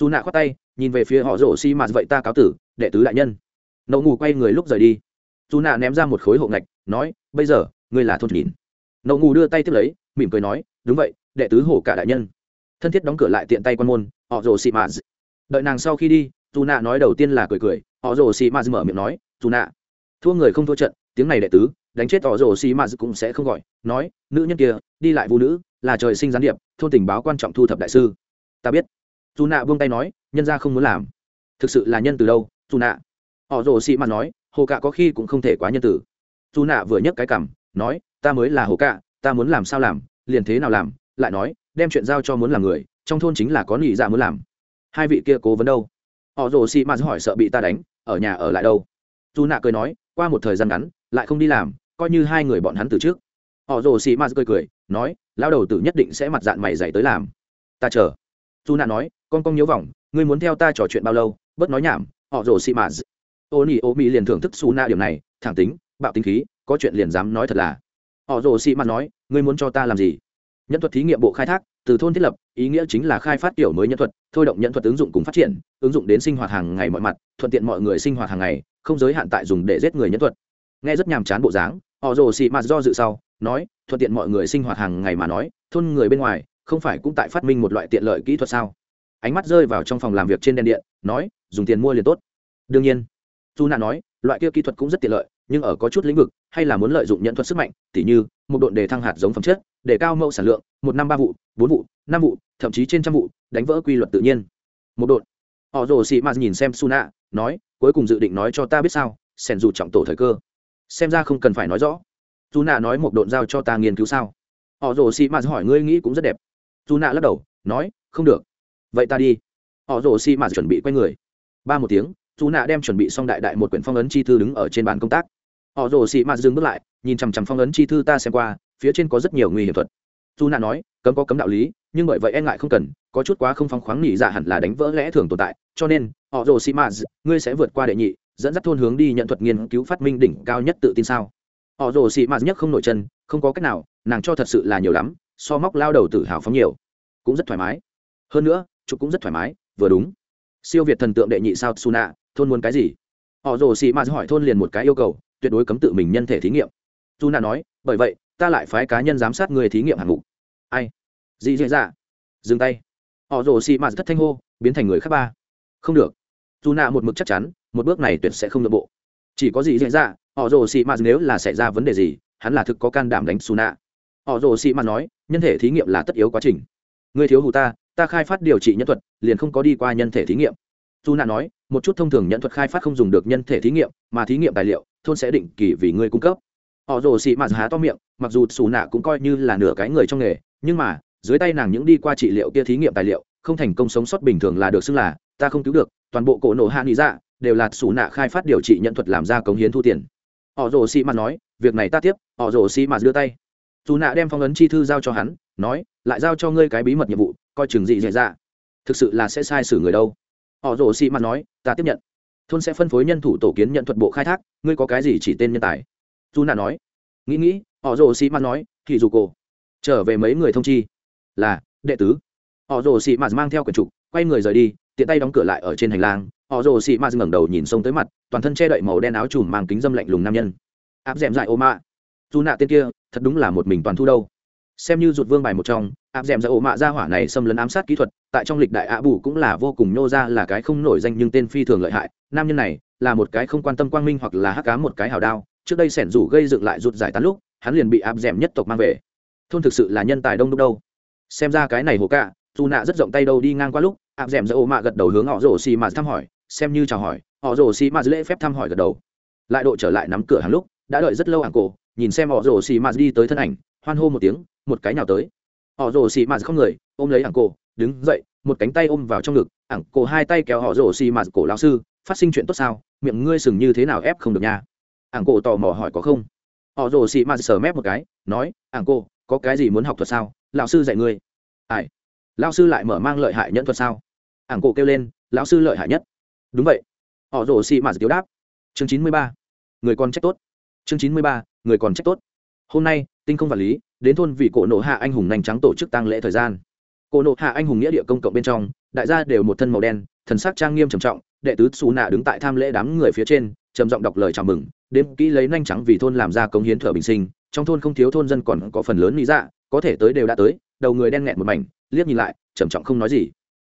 Dù nạ khoát tay, nhìn về phía họ rồ xị mà, vậy ta cáo tử, đệ tứ đại nhân. Nậu ngủ quay người lúc rời đi. Dù nạ ném ra một khối hộ ngạch, nói, bây giờ, ngươi là thôn nhìn nậu ngủ đưa tay tiếp lấy, mỉm cười nói, đúng vậy, đệ tứ hổ cả đại nhân. Thân thiết đóng cửa lại tiện tay quan môn, họ rồ xị mà đợi nàng sau khi đi dù nạ nói đầu tiên là cười cười họ rồ xì mà mở miệng nói dù nạ thua người không thua trận, tiếng này đệ tứ, đánh chết họ rồ xì mà cũng sẽ không gọi. Nói, nữ nhân kia, đi lại vũ nữ, là trời sinh gián điệp, thôn tình báo quan trọng thu thập đại sư. Ta biết. Dù nạ buông tay nói, nhân ra không muốn làm. Thực sự là nhân từ đâu dù nạ họ rồ xì mà nói, hồ cạ có khi cũng không thể quá nhân tử dù nạ vừa nhấc cái cằm, nói, ta mới là hồ cạ, ta muốn làm sao làm, liền thế nào làm? Lại nói, đem chuyện giao cho muốn làm người, trong thôn chính là có nghỉ dạ muốn làm. Hai vị kia cố vấn đâu? Họ rồ xì mà hỏi sợ bị ta đánh, ở nhà ở lại đâu? Dù nạ cười nói, qua một thời gian ngắn, lại không đi làm, coi như hai người bọn hắn từ trước. Họ rồ xì mạt cười cười, nói, lao đầu tử nhất định sẽ mặt dạng mày dày tới làm. Ta chờ. Dù nạ nói, con con nhớ vòng, ngươi muốn theo ta trò chuyện bao lâu? Bớt nói nhảm, họ rồ xì mạt ô nỉ ô mỹ liền thưởng thức xù nạ điểm này, thẳng tính, bạo tính khí, có chuyện liền dám nói thật là. Họ rồ xì mạt nói, ngươi muốn cho ta làm gì? Nhân thuật thí nghiệm bộ khai thác, từ thôn thiết lập, ý nghĩa chính là khai phát kiểu mới nhân thuật, thôi động nhân thuật ứng dụng cùng phát triển, ứng dụng đến sinh hoạt hàng ngày mọi mặt, thuận tiện mọi người sinh hoạt hàng ngày, không giới hạn tại dùng để giết người nhân thuật. Nghe rất nhàm chán bộ dáng họ rồ xị mạt do dự sau, nói, thuận tiện mọi người sinh hoạt hàng ngày mà nói, thôn người bên ngoài, không phải cũng tại phát minh một loại tiện lợi kỹ thuật sao? Ánh mắt rơi vào trong phòng làm việc trên đèn điện, nói, dùng tiền mua liền tốt. Đương nhiên. Dù nạ nói, loại kia kỹ thuật cũng rất tiện lợi, nhưng ở có chút lĩnh vực, hay là muốn lợi dụng nhận thuật sức mạnh, tỉ như, một độn đề thăng hạt giống phẩm chất để cao mẫu sản lượng, một năm ba vụ, bốn vụ, năm vụ, thậm chí trên trăm vụ, đánh vỡ quy luật tự nhiên. Một đột. Họ rồ xị mạt nhìn xem su nạ nói, cuối cùng dự định nói cho ta biết sao sẻn dù trọng tổ thời cơ. Xem ra không cần phải nói rõ. Dù nạ nói một độn giao cho ta nghiên cứu sao. Họ rồ xì m hỏi, ngươi nghĩ cũng rất đẹp. Dù nạ lắc đầu, nói, không được. Vậy ta đi. Họ rồ xì m chuẩn bị quay người. Ba một tiếng dù nạ đem chuẩn bị xong đại đại một quyển phong ấn chi thư đứng ở trên bàn công tác. Họ rồ xì m dừng bước lại, nhìn chằm chằm phong ấn chi thư ta xem qua phía trên có rất nhiều nguy hiểm thuật. Dù nạ nói, cấm có cấm đạo lý, nhưng bởi vậy e ngại không cần, có chút quá không phóng khoáng nghỉ dạ hẳn là đánh vỡ lẽ thường tồn tại, cho nên, họ rồ sĩ m ngươi sẽ vượt qua đệ nhị, dẫn dắt thôn hướng đi nhận thuật nghiên cứu phát minh đỉnh cao nhất tự tin sao? Họ rồ sĩ mạt nhất không nổi chân, không có cách nào, nàng cho thật sự là nhiều lắm, so móc lao đầu tự hào phóng nhiều, cũng rất thoải mái. Hơn nữa, chụp cũng rất thoải mái, vừa đúng. Siêu việt thần tượng đệ nhị sao su nạ thôn muốn cái gì? Họ rồ sĩ mà hỏi thôn liền một cái yêu cầu, tuyệt đối cấm tự mình nhân thể thí nghiệm. Su nạ nói, bởi vậy ta lại phái cá nhân giám sát người thí nghiệm hạng mục. Ai? Dị dạ dạ. Dừng tay. Họ rồ xì mạt thất thanh hô, biến thành người khác ba. Không được. Dù nạ một mực chắc chắn, một bước này tuyệt sẽ không nội bộ. Chỉ có gì diễn ra họ rồ xì mạt nếu là xảy ra vấn đề gì, hắn là thực có can đảm đánh xù nạ. Họ rồ xì mạt nói, nhân thể thí nghiệm là tất yếu quá trình. Người thiếu hụt ta ta khai phát điều trị nhân thuật, liền không có đi qua nhân thể thí nghiệm. Dù nạ nói, một chút thông thường nhân thuật khai phát không dùng được nhân thể thí nghiệm, mà thí nghiệm tài liệu, thôn sẽ định kỳ vì ngươi cung cấp họ rồ xị mà há to miệng, mặc dù xù nạ cũng coi như là nửa cái người trong nghề, nhưng mà, dưới tay nàng những đi qua trị liệu kia thí nghiệm tài liệu, không thành công sống sót bình thường là được xưng là, ta không cứu được, toàn bộ cổ nổ hạ nghĩ ra dạ, đều là xù nạ khai phát điều trị nhận thuật làm ra cống hiến thu tiền. Họ rồ xị mạt nói, việc này ta tiếp, họ rồ xị mạt đưa tay. Dù nạ đem phong ấn chi thư giao cho hắn, nói, lại giao cho ngươi cái bí mật nhiệm vụ, coi chừng gì dạy ra thực sự là sẽ sai xử người đâu. Họ rồ xị mạt nói, ta tiếp nhận. Thôn sẽ phân phối nhân thủ tổ kiến nhận thuật bộ khai thác, ngươi có cái gì chỉ tên nhân tài? Dù nạ nói, nghĩ nghĩ, họ rồ xì mạt nói, thì dù cô trở về mấy người thông chi. Là, đệ tứ. Họ rồ xì mạt mang theo quyển trục, quay người rời đi, tiện tay đóng cửa lại ở trên hành lang. Họ rồ xì mạt ngẩng đầu nhìn sông tới mặt, toàn thân che đậy màu đen áo trùm mang kính dâm lạnh lùng nam nhân. Áp d ẻ m dại ô mạ. Dù nạ tên kia, thật đúng là một mình toàn thu đâu. Xem như rụt vương bài một trong, áp d ẻ m dại ô mạ ra hỏa này xâm lấn ám sát kỹ thuật, tại trong lịch đại ạ bù cũng là vô cùng nhô ra là cái không nổi danh nhưng tên phi thường lợi hại. Nam nhân này là một cái không quan tâm quang minh hoặc là hắc cá một cái hào đao trước đây sẻn rủ gây dựng lại rụt giải tán lúc, hắn liền bị áp d m nhất tộc mang về. Thôn thực sự là nhân tài đông đúc đâu. Xem ra cái này hồ cạ, dù nạ rất rộng tay đâu đi ngang qua lúc, áp d ẻ m giữa ô mạ gật đầu hướng họ rổ xì mà thăm hỏi, xem như chào hỏi, họ rổ xì mà lễ phép thăm hỏi gật đầu. Lại độ trở lại nắm cửa hàng lúc, đã đợi rất lâu hàng cổ, nhìn xem họ rổ xì mà đi tới thân ảnh, hoan hô một tiếng, một cái nào tới. Họ rổ xì mà không người, ôm lấy hàng cổ, đứng dậy, một cánh tay ôm vào trong ngực ảng cổ hai tay kéo họ rổ xì mà cổ lao sư, phát sinh chuyện tốt sao, miệng ngươi sừng như thế nào ép không được nha ảng cổ tò mò hỏi có không? Họ rồ xì m sờ mép một cái, nói, ảng cổ, có cái gì muốn học thuật sao? Lão sư dạy ngươi. Ai? Lão sư lại mở mang lợi hại nhẫn thuật sao? Ảng cổ kêu lên, lão sư lợi hại nhất. Đúng vậy. Họ rồ xì mạt tiếu đáp. Chương chín mươi ba. Người còn trách tốt. Chương chín mươi ba, người còn trách tốt. Hôm nay, tinh không vật lý, đến thôn vì cổ nộ hạ anh hùng nành trắng tổ chức tăng lễ thời gian. Cổ nộ hạ anh hùng nghĩa địa công cộng bên trong, đại gia đều một thân màu đen, thần sắc trang nghiêm trầm trọng, đệ tứ xù nạ đứng tại tham lễ đám người phía trên trầm giọng đọc lời chào mừng, đếm kỹ lấy nhanh trắng vì thôn làm ra cống hiến thở bình sinh, trong thôn không thiếu thôn dân còn có phần lớn lý dạ có thể tới đều đã tới, đầu người đen nghẹn một mảnh, liếc nhìn lại, trầm trọng không nói gì.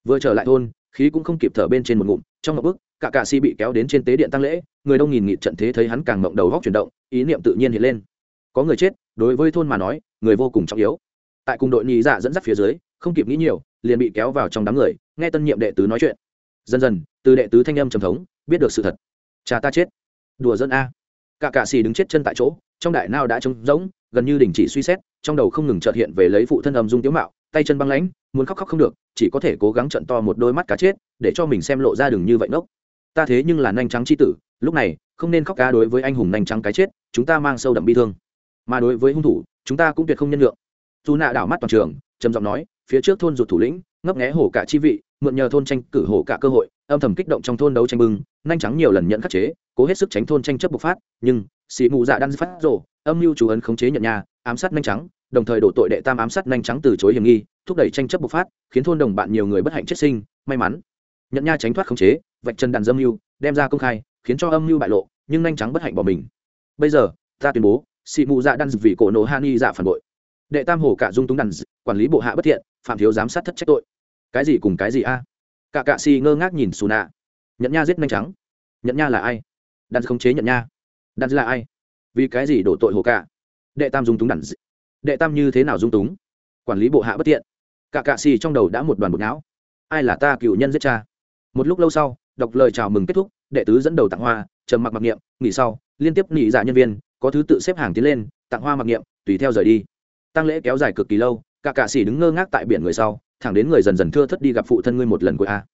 Vừa trở lại thôn, khí cũng không kịp thở bên trên một ngụm, trong một bức, cả cạ si bị kéo đến trên tế điện tăng lễ, người đông nghìn nghị trận thế thấy hắn càng mộng đầu góc chuyển động, ý niệm tự nhiên hiện lên. Có người chết, đối với thôn mà nói, người vô cùng trọng yếu. Tại cùng đội nhị dạ dẫn dắt phía dưới, không kịp nghĩ nhiều, liền bị kéo vào trong đám người, nghe tân nhiệm đệ tứ nói chuyện. Dần dần, từ đệ tứ thanh âm trầm thống, biết được sự thật cha ta chết. Đùa dân a. Cả cạ xì đứng chết chân tại chỗ, trong đại nao đã trống rỗng, gần như đình chỉ suy xét, trong đầu không ngừng trợt hiện về lấy phụ thân âm dung tiếu mạo, tay chân băng lãnh, muốn khóc khóc không được, chỉ có thể cố gắng trận to một đôi mắt cá chết, để cho mình xem lộ ra đường như vậy ngốc ta thế nhưng là nhanh trắng c h i tử, lúc này, không nên khóc cá đối với anh hùng nhanh trắng cái chết, chúng ta mang sâu đậm bi thương. Mà đối với hung thủ, chúng ta cũng tuyệt không nhân lượng dù nạ đảo mắt toàn trường, trầm giọng nói, phía trước thôn rụt thủ lĩnh, ngấp nghé hổ cả chi vị, mượn nhờ thôn tranh cử hổ cả cơ hội, âm thầm kích động trong thôn đấu tranh bưng nhanh trắng nhiều lần nhận khắc chế, cố hết sức tránh thôn tranh chấp bộc phát, nhưng, xì mù dạ đan phát rổ âm mưu chú ấn khống chế nhận nhà, ám sát nhanh trắng đồng thời đổ tội đệ tam ám sát nhanh trắng từ chối hiểm nghi, thúc đẩy tranh chấp bộc phát, khiến thôn đồng bạn nhiều người bất hạnh chết sinh, may mắn. Nhận nha tránh thoát khống chế, vạch chân đàn dâm mưu, đem ra công khai, khiến cho âm mưu bại lộ, nhưng nhanh trắng bất hạnh bỏ mình. Bây giờ, ta tuyên bố, xì mù dạ đan vì cổ nổ hani dạ phản bội. Đệ tam hồ cả dung túng đàn quản lý bộ hạ bất thiện, phạm thiếu giám sát thất trách tội. Cái gì cùng cái gì a? Cả cạ xì ngơ ngác nhìn xù nạ nhận nha giết nhanh trắng. Nhận nha là ai? Đàn khống chế nhận nha. Đàn là ai? Vì cái gì đổ tội hồ cả? Đệ tam dung túng đàn đệ tam như thế nào dung túng? Quản lý bộ hạ bất tiện. Cả cạ xì trong đầu đã một đoàn bột não ai là ta cựu nhân giết cha? Một lúc lâu sau, đọc lời chào mừng kết thúc, đệ tứ dẫn đầu tặng hoa, trầm mặc mặc niệm, nghỉ sau, liên tiếp nghỉ giả nhân viên, có thứ tự xếp hàng tiến lên tặng hoa mặc niệm, tùy theo rời đi. Tăng lễ kéo dài cực kỳ lâu, cả cạ xì đứng ngơ ngác tại biển người sau, thẳng đến người dần dần thưa thất đi gặp phụ thân ngươi một lần của a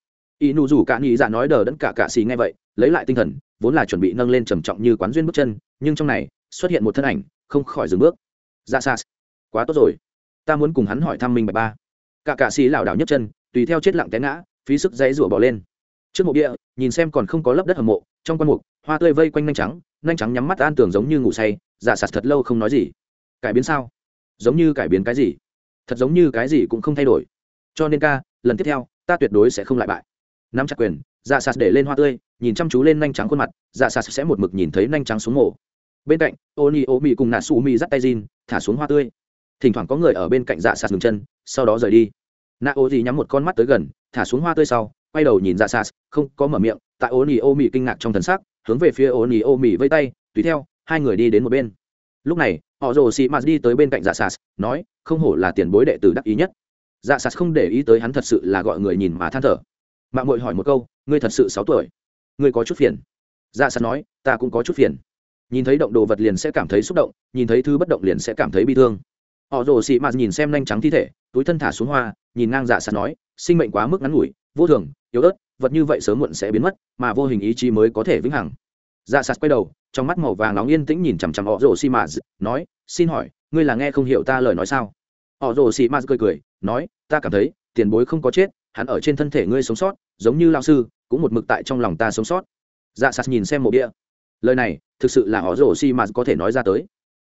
y nụ rủ cả nghĩ dạ nói đờ đẫn cả cạ xì ngay vậy, lấy lại tinh thần, vốn là chuẩn bị nâng lên trầm trọng như quán duyên bước chân, nhưng trong này xuất hiện một thân ảnh, không khỏi dừng bước. Dạ Ra xa quá tốt rồi. Ta muốn cùng hắn hỏi thăm minh bạch ba. Cả cạ xì lảo đảo nhấc chân, tùy theo chết lặng té ngã, phí sức dãy rủa bỏ lên. Trước mộ địa, nhìn xem còn không có lấp đất hầm mộ, trong quan mục, hoa tươi vây quanh nhanh trắng nhanh trắng nhắm mắt an tưởng giống như ngủ say dạ giả sạt thật lâu không nói gì. Cải biến sao? Giống như cải biến cái gì? Thật giống như cái gì cũng không thay đổi. Cho nên ca, lần tiếp theo, ta tuyệt đối sẽ không lại bại nắm chặt quyền dạ sạt để lên hoa tươi, nhìn chăm chú lên nhanh trắng khuôn mặt dạ sạt sẽ một mực nhìn thấy nhanh trắng xuống mổ bên cạnh ô nhi ô mị cùng nạ su mi dắt tay jean thả xuống hoa tươi. Thỉnh thoảng có người ở bên cạnh dạ sạt ngừng chân, sau đó rời đi. Nạ ô gì nhắm một con mắt tới gần, thả xuống hoa tươi sau, quay đầu nhìn dạ sạt, không có mở miệng, tại ô nhi ô mị kinh ngạc trong thần sắc, hướng về phía ô nhi ô mị vây tay, tùy theo, hai người đi đến một bên. Lúc này, họ rồ xị mạt đi tới bên cạnh dạ sạt, nói, không hổ là tiền bối đệ tử đắc ý nhất. Dạ sạt không để ý tới hắn thật sự là gọi người nhìn mà than thở mạng mội hỏi một câu, ngươi thật sự sáu tuổi? Ngươi có chút phiền? Dạ sắt nói, ta cũng có chút phiền. Nhìn thấy động đồ vật liền sẽ cảm thấy xúc động, nhìn thấy thứ bất động liền sẽ cảm thấy bi thương. Họ rồ xị mạt nhìn xem nhanh trắng thi thể, túi thân thả xuống hoa, nhìn ngang dạ sắt nói, sinh mệnh quá mức ngắn ngủi, vô thường, yếu ớt, vật như vậy sớm muộn sẽ biến mất, mà vô hình ý chí mới có thể vĩnh hằng. Dạ sạt quay đầu, trong mắt màu vàng nóng yên tĩnh nhìn chằm chằm họ rồ xị mạt, nói, xin hỏi, ngươi là nghe không hiểu ta lời nói sao? Họ rồ xị mạt cười cười, nói, ta cảm thấy, tiền bối không có chết hắn ở trên thân thể ngươi sống sót, giống như lao sư, cũng một mực tại trong lòng ta sống sót. Dạ sạt nhìn xem mộ bia. Lời này, thực sự là họ rồ Si mạt có thể nói ra tới.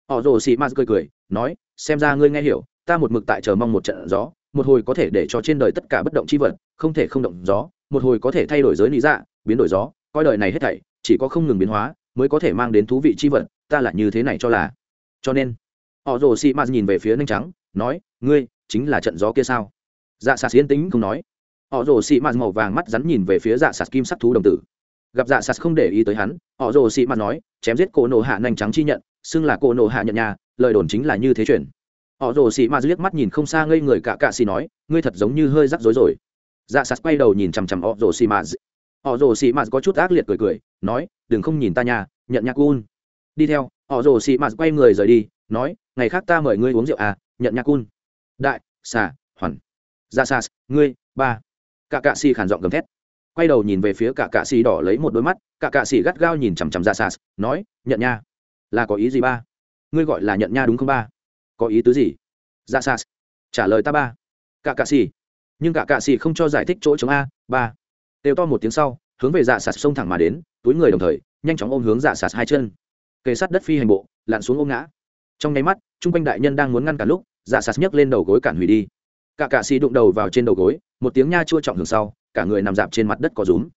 Họ rồ Si mạt cười cười, nói, xem ra ngươi nghe hiểu, ta một mực tại chờ mong một trận gió, một hồi có thể để cho trên đời tất cả bất động chi vật, không thể không động gió, một hồi có thể thay đổi giới lý dạ biến đổi gió, coi đời này hết thảy, chỉ có không ngừng biến hóa, mới có thể mang đến thú vị chi vật, ta là như thế này cho là. Cho nên họ rồ Si mạt nhìn về phía nanh trắng, nói, ngươi, chính là trận gió kia sao? Dạ sạt yên tĩnh không nói họ rồ xị mạt màu vàng mắt rắn nhìn về phía dạ sạt kim sắc thú đồng tử. Gặp dạ sạt không để ý tới hắn, họ rồ xị mạt nói, chém giết cổ nổ hạ nhanh trắng chi nhận, xưng là cổ nổ hạ nhận nhà, lời đồn chính là như thế chuyển. Họ rồ xị mạt liếc mắt nhìn không xa ngây người cả cạ xì nói, ngươi thật giống như hơi rắc rối rồi. Dạ sạt quay đầu nhìn chằm chằm họ rồ xị mạt. Họ rồ xị mạt có chút ác liệt cười cười, nói, đừng không nhìn ta nhà nhận nhạc cun đi theo, họ rồ xị mạt quay người rời đi, nói, ngày khác ta mời ngươi uống rượu à nhận nhạc cun đại, xà, hoàn. Dạ sạt, ngươi, ba cả cạ xì khản giọng gầm thét. Quay đầu nhìn về phía cả cạ xì đỏ lấy một đôi mắt, cả cạ xì gắt gao nhìn chằm chằm dạ ra xa nói, nhận nha. Là có ý gì ba? Ngươi gọi là nhận nha đúng không ba? Có ý tứ gì? Dạ ra xa trả lời ta ba. Cả cạ xì. Nhưng cả cạ xì không cho giải thích chỗ chống a, ba. Đều to một tiếng sau, hướng về dạ sạt sông thẳng mà đến, túi người đồng thời, nhanh chóng ôm hướng dạ sạt hai chân. Kề sát đất phi hành bộ, lặn xuống ôm ngã. Trong nháy mắt, chung quanh đại nhân đang muốn ngăn cả lúc dạ sạt nhấc lên đầu gối cản hủy đi cả cạ xì đụng đầu vào trên đầu gối, một tiếng nha chua trọng hưởng sau, cả người nằm dạp trên mặt đất có rúm.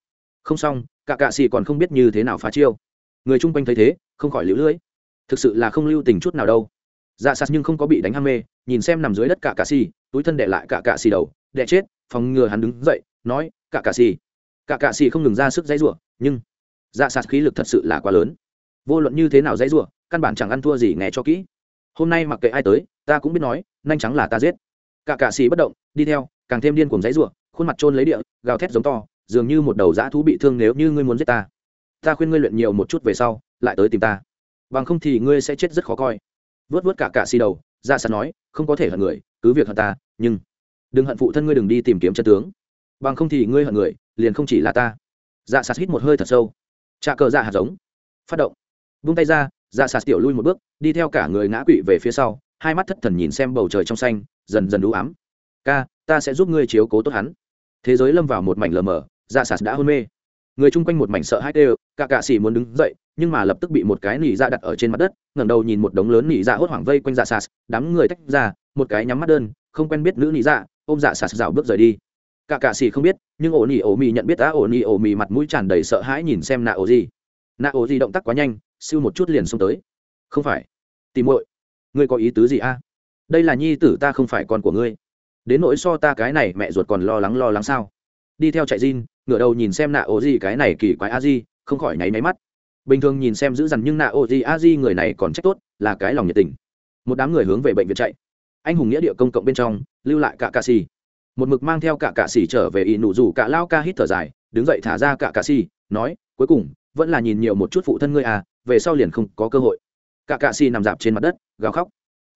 Không xong, cả cạ xì còn không biết như thế nào phá chiêu. Người chung quanh thấy thế, không khỏi lũ lưỡi. Thực sự là không lưu tình chút nào đâu. Dạ sạt nhưng không có bị đánh ham mê, nhìn xem nằm dưới đất cả cạ xì, túi thân để lại cả cạ xì đầu đẻ chết, phòng ngừa hắn đứng dậy, nói, cả cạ xì. Cả cạ xì không ngừng ra sức dãy rủa, nhưng dạ sạt khí lực thật sự là quá lớn. Vô luận như thế nào dãy rủa, căn bản chẳng ăn thua gì nghe cho kỹ. Hôm nay mặc kệ ai tới, ta cũng biết nói, nhanh trắng là ta giết cả cạ xì bất động, đi theo, càng thêm điên cuồng giấy ruộng khuôn mặt trôn lấy địa, gào thét giống to, dường như một đầu dã thú bị thương nếu như ngươi muốn giết ta. Ta khuyên ngươi luyện nhiều một chút về sau, lại tới tìm ta. Bằng không thì ngươi sẽ chết rất khó coi. Vớt vớt cả cạ xì đầu, ra sẵn nói, không có thể hận người, cứ việc hận ta, nhưng đừng hận phụ thân ngươi đừng đi tìm kiếm chân tướng. Bằng không thì ngươi hận người, liền không chỉ là ta. Dạ sạt hít một hơi thật sâu. Trà cờ dạ hạt giống. Phát động. Vung tay ra dạ sạt tiểu lui một bước, đi theo cả người ngã quỵ về phía sau, hai mắt thất thần nhìn xem bầu trời trong xanh dần dần đủ ám. Ca, ta sẽ giúp ngươi chiếu cố tốt hắn. Thế giới lâm vào một mảnh lờ mờ dạ sạt đã hôn mê. Người chung quanh một mảnh sợ hãi tê cả cạ xỉ muốn đứng dậy, nhưng mà lập tức bị một cái nỉ dạ đặt ở trên mặt đất, ngẩng đầu nhìn một đống lớn nỉ dạ hốt hoảng vây quanh dạ sạt đám người tách ra, một cái nhắm mắt đơn, không quen biết nữ nỉ dạ ôm dạ sạt rào bước rời đi. Cả cạ xỉ không biết, nhưng ổ nỉ ổ mì nhận biết đã ổ nỉ ổ mì mặt mũi tràn đầy sợ hãi nhìn xem nạ ổ gì. Nạ ổ gì động tác quá nhanh, siêu một chút liền xông tới. Không phải, tìm muội, ngươi có ý tứ gì a? Đây là nhi tử ta không phải con của ngươi. Đến nỗi so ta cái này mẹ ruột còn lo lắng lo lắng sao? Đi theo chạy Jin, ngửa đầu nhìn xem nạ ô gì cái này kỳ quái a di không khỏi nháy máy mắt. Bình thường nhìn xem dữ dằn nhưng nạ ô gì a di người này còn trách tốt là cái lòng nhiệt tình. Một đám người hướng về bệnh viện chạy. Anh hùng nghĩa địa công cộng bên trong lưu lại cả cà xì. Một mực mang theo cả cà xì trở về ỷ nụ rủ cả lao ca hít thở dài đứng dậy thả ra cả cà xì nói cuối cùng vẫn là nhìn nhiều một chút phụ thân ngươi à về sau liền không có cơ hội. Cả cà xì nằm dạp trên mặt đất gào khóc.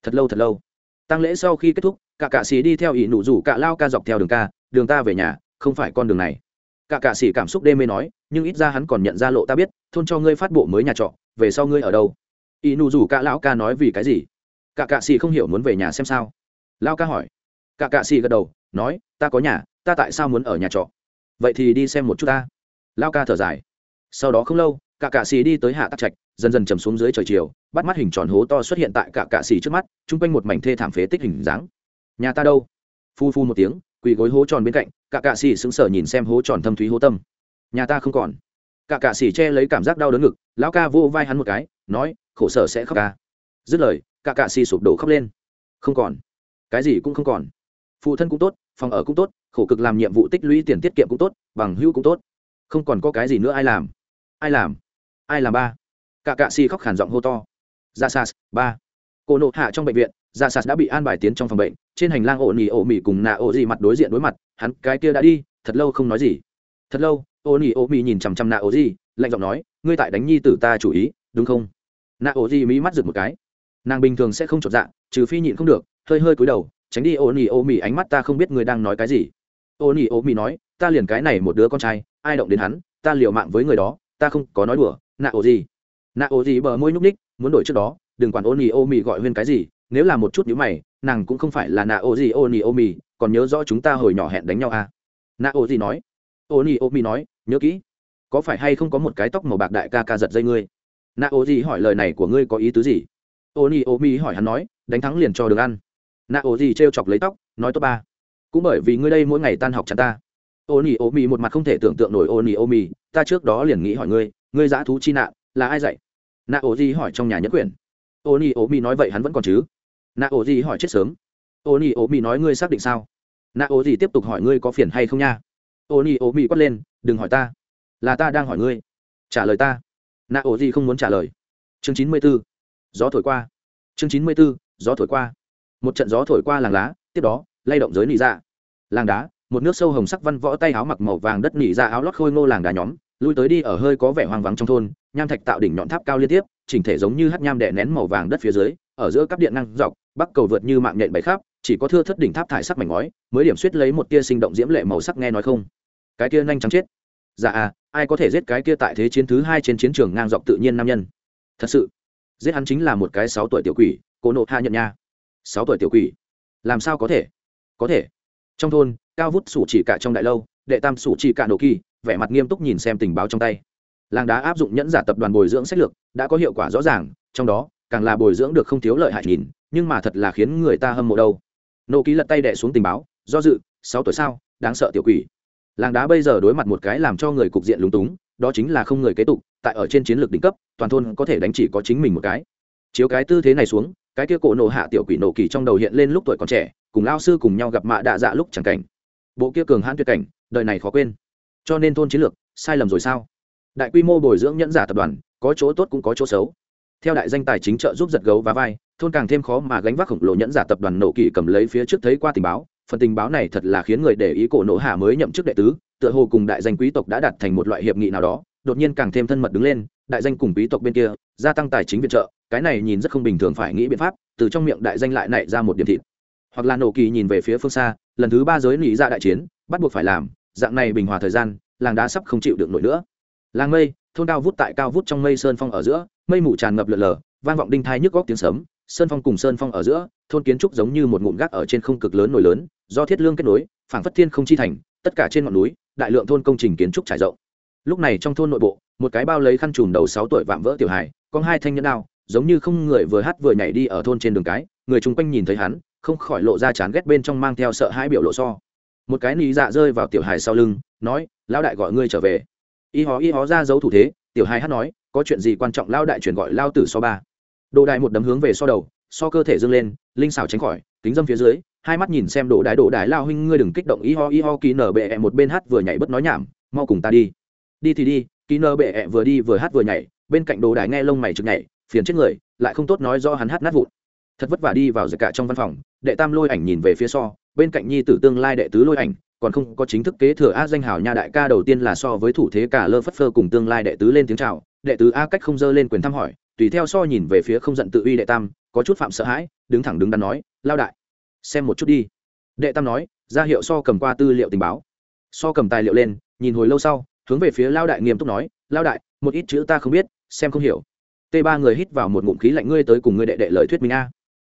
Thật lâu thật lâu tăng lễ sau khi kết thúc, cả cạ sĩ đi theo ỷ nụ rủ cả lao ca dọc theo đường ca, đường ta về nhà, không phải con đường này. Cả cạ sĩ cảm xúc đê mê nói, nhưng ít ra hắn còn nhận ra lộ ta biết, thôn cho ngươi phát bộ mới nhà trọ, về sau ngươi ở đâu? Ỷ nụ rủ cả lão ca nói vì cái gì? Cả cạ sĩ không hiểu muốn về nhà xem sao. Lao ca hỏi. Cả cạ sĩ gật đầu, nói, ta có nhà, ta tại sao muốn ở nhà trọ? Vậy thì đi xem một chút ta. Lao ca thở dài. Sau đó không lâu cả cạ xì đi tới hạ tắc trạch, dần dần chầm xuống dưới trời chiều, bắt mắt hình tròn hố to xuất hiện tại cả cạ xì trước mắt, chung quanh một mảnh thê thảm phế tích hình dáng. Nhà ta đâu? Phu phu một tiếng, quỳ gối hố tròn bên cạnh, cả cạ xì sững sờ nhìn xem hố tròn thâm thúy hố tâm. Nhà ta không còn. Cả cạ xì che lấy cảm giác đau đớn ngực, lão ca vô vai hắn một cái, nói, khổ sở sẽ khóc ca. Dứt lời, cả cạ xì sụp đổ khóc lên. Không còn. Cái gì cũng không còn. Phụ thân cũng tốt, phòng ở cũng tốt, khổ cực làm nhiệm vụ tích lũy tiền tiết kiệm cũng tốt, bằng hữu cũng tốt. Không còn có cái gì nữa ai làm ai làm? Ai làm ba? Cả cạ xì khóc khản giọng hô to. Ra sas, ba. Cô nộ hạ trong bệnh viện ra sas đã bị an bài tiến trong phòng bệnh. Trên hành lang ổ nỉ ổ mỉ cùng nạ ổ gì mặt đối diện đối mặt, hắn cái kia đã đi, thật lâu không nói gì. Thật lâu, ổ nỉ ổ mỉ nhìn chằm chằm nạ ổ gì, lạnh giọng nói, ngươi tại đánh nhi tử ta chủ ý, đúng không? Nạ ổ gì mỹ mắt giựt một cái. Nàng bình thường sẽ không chột dạ trừ phi nhịn không được, hơi hơi cúi đầu, tránh đi ổ nỉ ổ mỉ ánh mắt ta không biết ngươi đang nói cái gì. Ổ nỉ ổ mỉ nói, ta liền cái này một đứa con trai, ai động đến hắn, ta liều mạng với người đó ta không có nói đùa, nạ ổ gì? Nạ ổ gì bờ môi nhúc ních muốn đổi trước đó, đừng quản ô nỉ ô mì gọi huyên cái gì, nếu là một chút nhữ mày, nàng cũng không phải là nạ ổ gì ô nỉ ô mì còn nhớ rõ chúng ta hồi nhỏ hẹn đánh nhau à? Nạ ổ gì nói. Ô nỉ ô mì nói, nhớ kỹ, có phải hay không có một cái tóc màu bạc đại ca ca giật dây ngươi? Nạ ô gì hỏi lời này của ngươi có ý tứ gì? Ô nỉ ô mì hỏi hắn nói, đánh thắng liền cho được ăn. Nạ ô gì trêu chọc lấy tóc, nói tốt ba, cũng bởi vì ngươi đây mỗi ngày tan học chặt ta ô nhi ô mi một mặt không thể tưởng tượng nổi ô nhi ô mi ta trước đó liền nghĩ hỏi ngươi ngươi dã thú chi nạn, là ai dạy? Nạ ô Di hỏi trong nhà nhất quyền. Ô nhi ô mi nói vậy hắn vẫn còn chứ? Nạ Ô Di hỏi chết sớm. Ô nhi ô mi nói ngươi xác định sao? Nạ Ô Di tiếp tục hỏi ngươi có phiền hay không nha? Ô nhi ô mi quát lên, đừng hỏi ta. Là ta đang hỏi ngươi. Trả lời ta. Nạ Ô Di không muốn trả lời. Chương chín mươi b ố gió thổi qua. Chương chín mươi b ố gió thổi qua. Một trận gió thổi qua làng lá, tiếp đó, lay động giới nị dạ. Làng đá một nước sâu hồng sắc văn võ tay áo mặc màu vàng đất nỉ ra áo lót khôi ngô làng đá nhóm, lui tới đi ở hơi có vẻ hoang vắng trong thôn, nham thạch tạo đỉnh nhọn tháp cao liên tiếp, chỉnh thể giống như hát nham đè nén màu vàng đất phía dưới, ở giữa các điện năng dọc, bắc cầu vượt như mạng nhện bày khắp, chỉ có thưa thất đỉnh tháp thải sắc mảnh ngói, mới điểm suýt lấy một tia sinh động diễm lệ màu sắc nghe nói không. Cái kia nhanh trắng chết. Dạ à ai có thể giết cái kia tại thế chiến thứ hai trên chiến trường ngang dọc tự nhiên nam nhân? Thật sự, giết hắn chính là một cái sáu tuổi tiểu quỷ cô nộ hạ nhận nha. Sáu tuổi tiểu quỷ, làm sao có thể? Có thể. Trong thôn cao vút sủ chỉ cả trong đại lâu, đệ tam sủ chỉ cả nổ kỳ, vẻ mặt nghiêm túc nhìn xem tình báo trong tay. Làng đá áp dụng nhẫn giả tập đoàn bồi dưỡng sách lược, đã có hiệu quả rõ ràng, trong đó, càng là bồi dưỡng được không thiếu lợi hại nhìn, nhưng mà thật là khiến người ta hâm mộ đâu. Nô ký lật tay đẻ xuống tình báo, do dự, sáu tuổi sao, đáng sợ tiểu quỷ. Làng đá bây giờ đối mặt một cái làm cho người cục diện lúng túng, đó chính là không người kế tục, tại ở trên chiến lược đỉnh cấp, toàn thôn có thể đánh chỉ có chính mình một cái. Chiếu cái tư thế này xuống, cái kia cổ nổ hạ tiểu quỷ nổ kỳ trong đầu hiện lên lúc tuổi còn trẻ, cùng lao sư cùng nhau gặp mạ đạ dạ lúc chẳng cảnh bộ kia cường hãn tuyệt cảnh, đời này khó quên. Cho nên thôn chiến lược, sai lầm rồi sao? Đại quy mô bồi dưỡng nhẫn giả tập đoàn, có chỗ tốt cũng có chỗ xấu. Theo đại danh tài chính trợ giúp giật gấu và vai, thôn càng thêm khó mà gánh vác khổng lồ nhẫn giả tập đoàn nổ kỳ cầm lấy phía trước thấy qua tình báo. Phần tình báo này thật là khiến người để ý cổ nổ hạ mới nhậm chức đệ tứ, tựa hồ cùng đại danh quý tộc đã đạt thành một loại hiệp nghị nào đó, đột nhiên càng thêm thân mật đứng lên, đại danh cùng quý tộc bên kia, gia tăng tài chính viện trợ, cái này nhìn rất không bình thường phải nghĩ biện pháp, từ trong miệng đại danh lại nảy ra một điểm thịt hoặc là nổ kỳ nhìn về phía phương xa, lần thứ ba giới nỉ ra đại chiến, bắt buộc phải làm, dạng này bình hòa thời gian, làng đá sắp không chịu được nổi nữa. Làng mây, thôn cao vút tại cao vút trong mây sơn phong ở giữa, mây mù tràn ngập lượn lờ vang vọng đinh thai nhức góc tiếng sấm, sơn phong cùng sơn phong ở giữa, thôn kiến trúc giống như một ngụm gác ở trên không cực lớn nổi lớn, do thiết lương kết nối, phảng phất thiên không chi thành, tất cả trên ngọn núi, đại lượng thôn công trình kiến trúc trải rộng. Lúc này trong thôn nội bộ, một cái bao lấy khăn trùm đầu sáu tuổi vạm vỡ tiểu hài, có hai thanh nhân đao, giống như không người vừa hát vừa nhảy đi ở thôn trên đường cái, người chung quanh nhìn thấy hắn không khỏi lộ ra chán ghét bên trong mang theo sợ hãi biểu lộ so. Một cái ní dạ rơi vào tiểu hài sau lưng, nói, lão đại gọi ngươi trở về. Y hó y hó ra dấu thủ thế, tiểu hài hát nói, có chuyện gì quan trọng lao đại chuyển gọi lao tử so ba. Đồ đại một đấm hướng về so đầu, so cơ thể dâng lên, linh xảo tránh khỏi, kính dâm phía dưới, hai mắt nhìn xem đồ đại đồ đại lao huynh ngươi đừng kích động, y ho y ho ký nở bệ ẹ một bên hát vừa nhảy bất nói nhảm, mau cùng ta đi. Đi thì đi, ký nở bệ ẹ vừa đi vừa hát vừa nhảy, bên cạnh đồ đại nghe lông mày trực nhảy, phiền chết người, lại không tốt nói do hắn hát nát vụn. Thật vất vả đi vào giật cả trong văn phòng đệ tam lôi ảnh nhìn về phía so, bên cạnh nhi tử tương lai đệ tứ lôi ảnh, còn không có chính thức kế thừa a danh hào nha đại ca đầu tiên là so với thủ thế cả lơ phất phơ cùng tương lai đệ tứ lên tiếng chào. Đệ tứ a cách không dơ lên quyền thăm hỏi, tùy theo so nhìn về phía không giận tự uy đệ tam, có chút phạm sợ hãi, đứng thẳng đứng đắn nói, lao đại, xem một chút đi. Đệ tam nói, ra hiệu so cầm qua tư liệu tình báo. So cầm tài liệu lên, nhìn hồi lâu sau, hướng về phía lao đại nghiêm túc nói, lao đại, một ít chữ ta không biết, xem không hiểu. T ba người hít vào một ngụm khí lạnh, ngươi tới cùng ngươi đệ đệ lời thuyết minh a.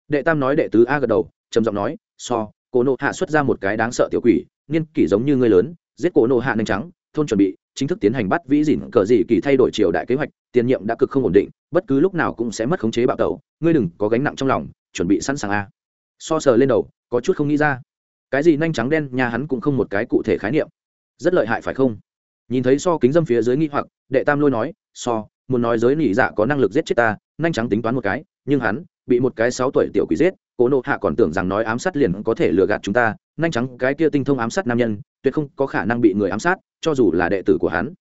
Đệ tam nói đệ tứ a gật đầu trầm giọng nói, so, cổ nộ hạ xuất ra một cái đáng sợ tiểu quỷ, niên kỷ giống như người lớn, giết cổ nộ hạ nhanh trắng thôn chuẩn bị, chính thức tiến hành bắt vĩ dỉn cờ gì kỳ thay đổi triều đại kế hoạch, tiền nhiệm đã cực không ổn định, bất cứ lúc nào cũng sẽ mất khống chế bạo tẩu, ngươi đừng có gánh nặng trong lòng, chuẩn bị sẵn sàng a. So sờ lên đầu, có chút không nghĩ ra. Cái gì nhanh trắng đen, nhà hắn cũng không một cái cụ thể khái niệm. Rất lợi hại phải không? Nhìn thấy so kính dâm phía dưới nghi hoặc, đệ tam lôi nói, so, muốn nói giới nỉ dạ có năng lực giết chết ta, nhanh trắng tính toán một cái, nhưng hắn bị một cái sáu tuổi tiểu quỷ giết, cố nộ hạ còn tưởng rằng nói ám sát liền có thể lừa gạt chúng ta, nhanh trắng cái kia tinh thông ám sát nam nhân, tuyệt không có khả năng bị người ám sát, cho dù là đệ tử của hắn.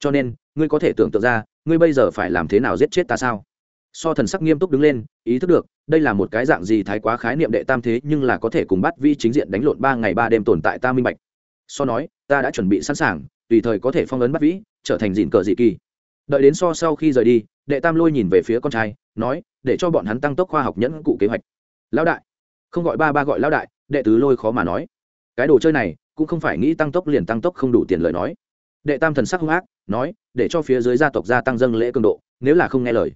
Cho nên, ngươi có thể tưởng tượng ra, ngươi bây giờ phải làm thế nào giết chết ta sao? So thần sắc nghiêm túc đứng lên, ý thức được, đây là một cái dạng gì thái quá khái niệm đệ tam thế, nhưng là có thể cùng bắt vi chính diện đánh lộn ba ngày ba đêm tồn tại ta minh bạch. So nói, ta đã chuẩn bị sẵn sàng, tùy thời có thể phong ấn bắt vĩ trở thành dịn cờ dị kỳ. Đợi đến so sau khi rời đi đệ tam lôi nhìn về phía con trai, nói, để cho bọn hắn tăng tốc khoa học nhẫn cụ kế hoạch. Lão đại. Không gọi ba ba gọi lão đại, đệ tứ lôi khó mà nói. Cái đồ chơi này, cũng không phải nghĩ tăng tốc liền tăng tốc không đủ tiền lời nói. Đệ tam thần sắc hung ác, nói, để cho phía dưới gia tộc gia tăng dâng lễ cường độ, nếu là không nghe lời.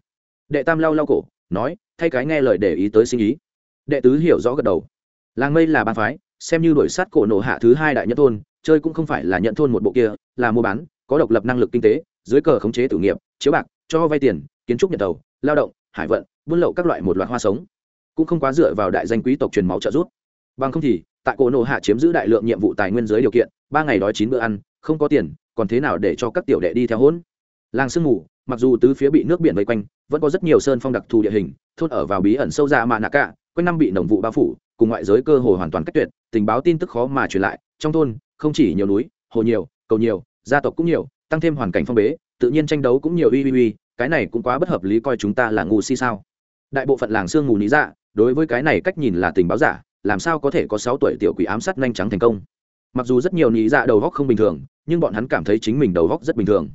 Đệ tam lau lau cổ, nói, thay cái nghe lời để ý tới sinh ý. Đệ tứ hiểu rõ gật đầu. Làng mây là ba phái, xem như đổi sát cổ nổ hạ thứ hai đại nhất thôn, chơi cũng không phải là nhận thôn một bộ kia, là mua bán, có độc lập năng lực kinh tế, dưới cờ khống chế tử nghiệp, chiếu bạc cho vay tiền, kiến trúc nhật tàu lao động, hải vận, buôn lậu các loại một loạt hoa sống. Cũng không quá dựa vào đại danh quý tộc truyền máu trợ giúp. Bằng không thì, tại cổ nổ hạ chiếm giữ đại lượng nhiệm vụ tài nguyên dưới điều kiện, ba ngày đói chín bữa ăn, không có tiền, còn thế nào để cho các tiểu đệ đi theo hỗn? Làng sương mù, mặc dù tứ phía bị nước biển vây quanh, vẫn có rất nhiều sơn phong đặc thù địa hình, thôn ở vào bí ẩn sâu ra mạ nạ cả, quanh năm bị nồng vụ bao phủ, cùng ngoại giới cơ hồ hoàn toàn cách tuyệt, tình báo tin tức khó mà truyền lại. Trong thôn, không chỉ nhiều núi, hồ nhiều, cầu nhiều, gia tộc cũng nhiều, tăng thêm hoàn cảnh phong bế, tự nhiên tranh đấu cũng nhiều, uy uy uy cái này cũng quá bất hợp lý coi chúng ta là ngu si sao? Đại bộ phận làng sương mù lý dạ đối với cái này cách nhìn là tình báo giả, làm sao có thể có sáu tuổi tiểu quỷ ám sát nhanh trắng thành công? Mặc dù rất nhiều lý dạ đầu góc không bình thường, nhưng bọn hắn cảm thấy chính mình đầu góc rất bình thường.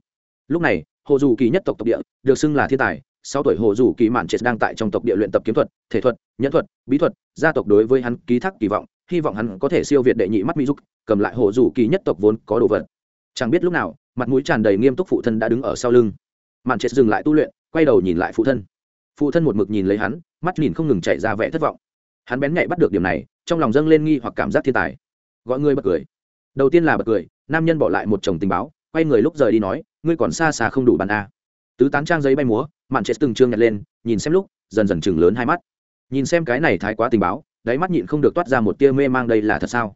Lúc này, hồ dù kỳ nhất tộc tộc địa, được xưng là thiên tài, sáu tuổi hồ dù kỳ mạn triệt đang tại trong tộc địa luyện tập kiếm thuật, thể thuật, nhẫn thuật, bí thuật, gia tộc đối với hắn ký thác kỳ vọng, hy vọng hắn có thể siêu việt đệ nhị mắt mỹ dục, cầm lại hồ dù kỳ nhất tộc vốn có đồ vật. Chẳng biết lúc nào, mặt mũi tràn đầy nghiêm túc phụ thân đã đứng ở sau lưng mạn chết dừng lại tu luyện, quay đầu nhìn lại phụ thân. Phụ thân một mực nhìn lấy hắn, mắt nhìn không ngừng chạy ra vẻ thất vọng. Hắn bén nhạy bắt được điểm này, trong lòng dâng lên nghi hoặc cảm giác thiên tài. Gọi ngươi bật cười. Đầu tiên là bật cười, nam nhân bỏ lại một chồng tình báo, quay người lúc rời đi nói, ngươi còn xa xa không đủ bàn a tứ tán trang giấy bay múa, mạn chết từng trương nhặt lên, nhìn xem lúc, dần dần chừng lớn hai mắt. Nhìn xem cái này thái quá tình báo, đáy mắt nhịn không được toát ra một tia mê mang đây là thật sao?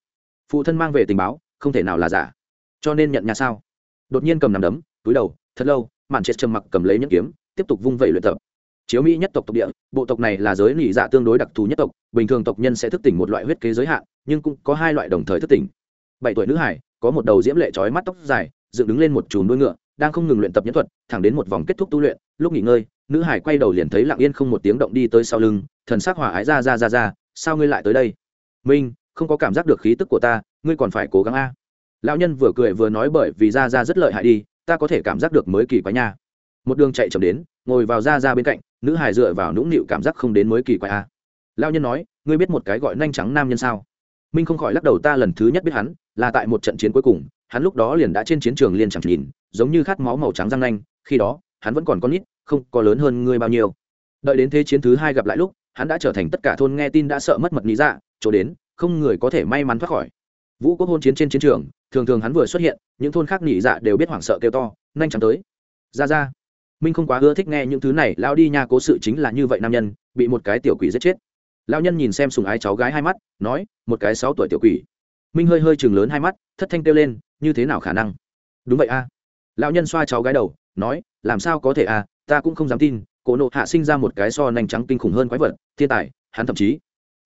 Phụ thân mang về tình báo, không thể nào là giả. Cho nên nhận nhà sao? Đột nhiên cầm nằm đấm, túi đầu, thật lâu mạn chết trầm mặc cầm lấy nhẫn kiếm, tiếp tục vung vẩy luyện tập. Chiếu mỹ nhất tộc tộc địa, bộ tộc này là giới nỉ dạ tương đối đặc thù nhất tộc, bình thường tộc nhân sẽ thức tỉnh một loại huyết kế giới hạn, nhưng cũng có hai loại đồng thời thức tỉnh. Bảy tuổi nữ hải, có một đầu diễm lệ trói mắt tóc dài, dựng đứng lên một chùm đuôi ngựa, đang không ngừng luyện tập nhẫn thuật, thẳng đến một vòng kết thúc tu luyện, lúc nghỉ ngơi, nữ hải quay đầu liền thấy lặng yên không một tiếng động đi tới sau lưng, thần sắc hỏa ái ra ra ra ra, sao ngươi lại tới đây? Minh, không có cảm giác được khí tức của ta, ngươi còn phải cố gắng a. Lão nhân vừa cười vừa nói bởi vì ra ra rất lợi hại đi ta có thể cảm giác được mới kỳ quái nha. Một đường chạy chậm đến, ngồi vào ra ra bên cạnh, nữ hải dựa vào nũng nịu cảm giác không đến mới kỳ quái a lão nhân nói, ngươi biết một cái gọi nhanh trắng nam nhân sao? Minh không khỏi lắc đầu, ta lần thứ nhất biết hắn, là tại một trận chiến cuối cùng, hắn lúc đó liền đã trên chiến trường liền chẳng nhìn, giống như khát máu màu trắng răng nanh, khi đó, hắn vẫn còn con nít, không có lớn hơn ngươi bao nhiêu. Đợi đến thế chiến thứ hai gặp lại lúc, hắn đã trở thành tất cả thôn nghe tin đã sợ mất mật lý dạ chỗ đến, không người có thể may mắn thoát khỏi. Vũ quốc hôn chiến trên chiến trường thường thường hắn vừa xuất hiện, những thôn khác nhị dạ đều biết hoảng sợ kêu to, nhanh chóng tới. Ra ra, minh không quá ưa thích nghe những thứ này lao đi nha cố sự chính là như vậy nam nhân, bị một cái tiểu quỷ giết chết. Lao nhân nhìn xem sùng ái cháu gái hai mắt, nói, một cái sáu tuổi tiểu quỷ. Minh hơi hơi chừng lớn hai mắt, thất thanh kêu lên, như thế nào khả năng? Đúng vậy a. Lão nhân xoa cháu gái đầu, nói, làm sao có thể a, ta cũng không dám tin, cổ nộ hạ sinh ra một cái so nành trắng kinh khủng hơn quái vật, thiên tài, hắn thậm chí.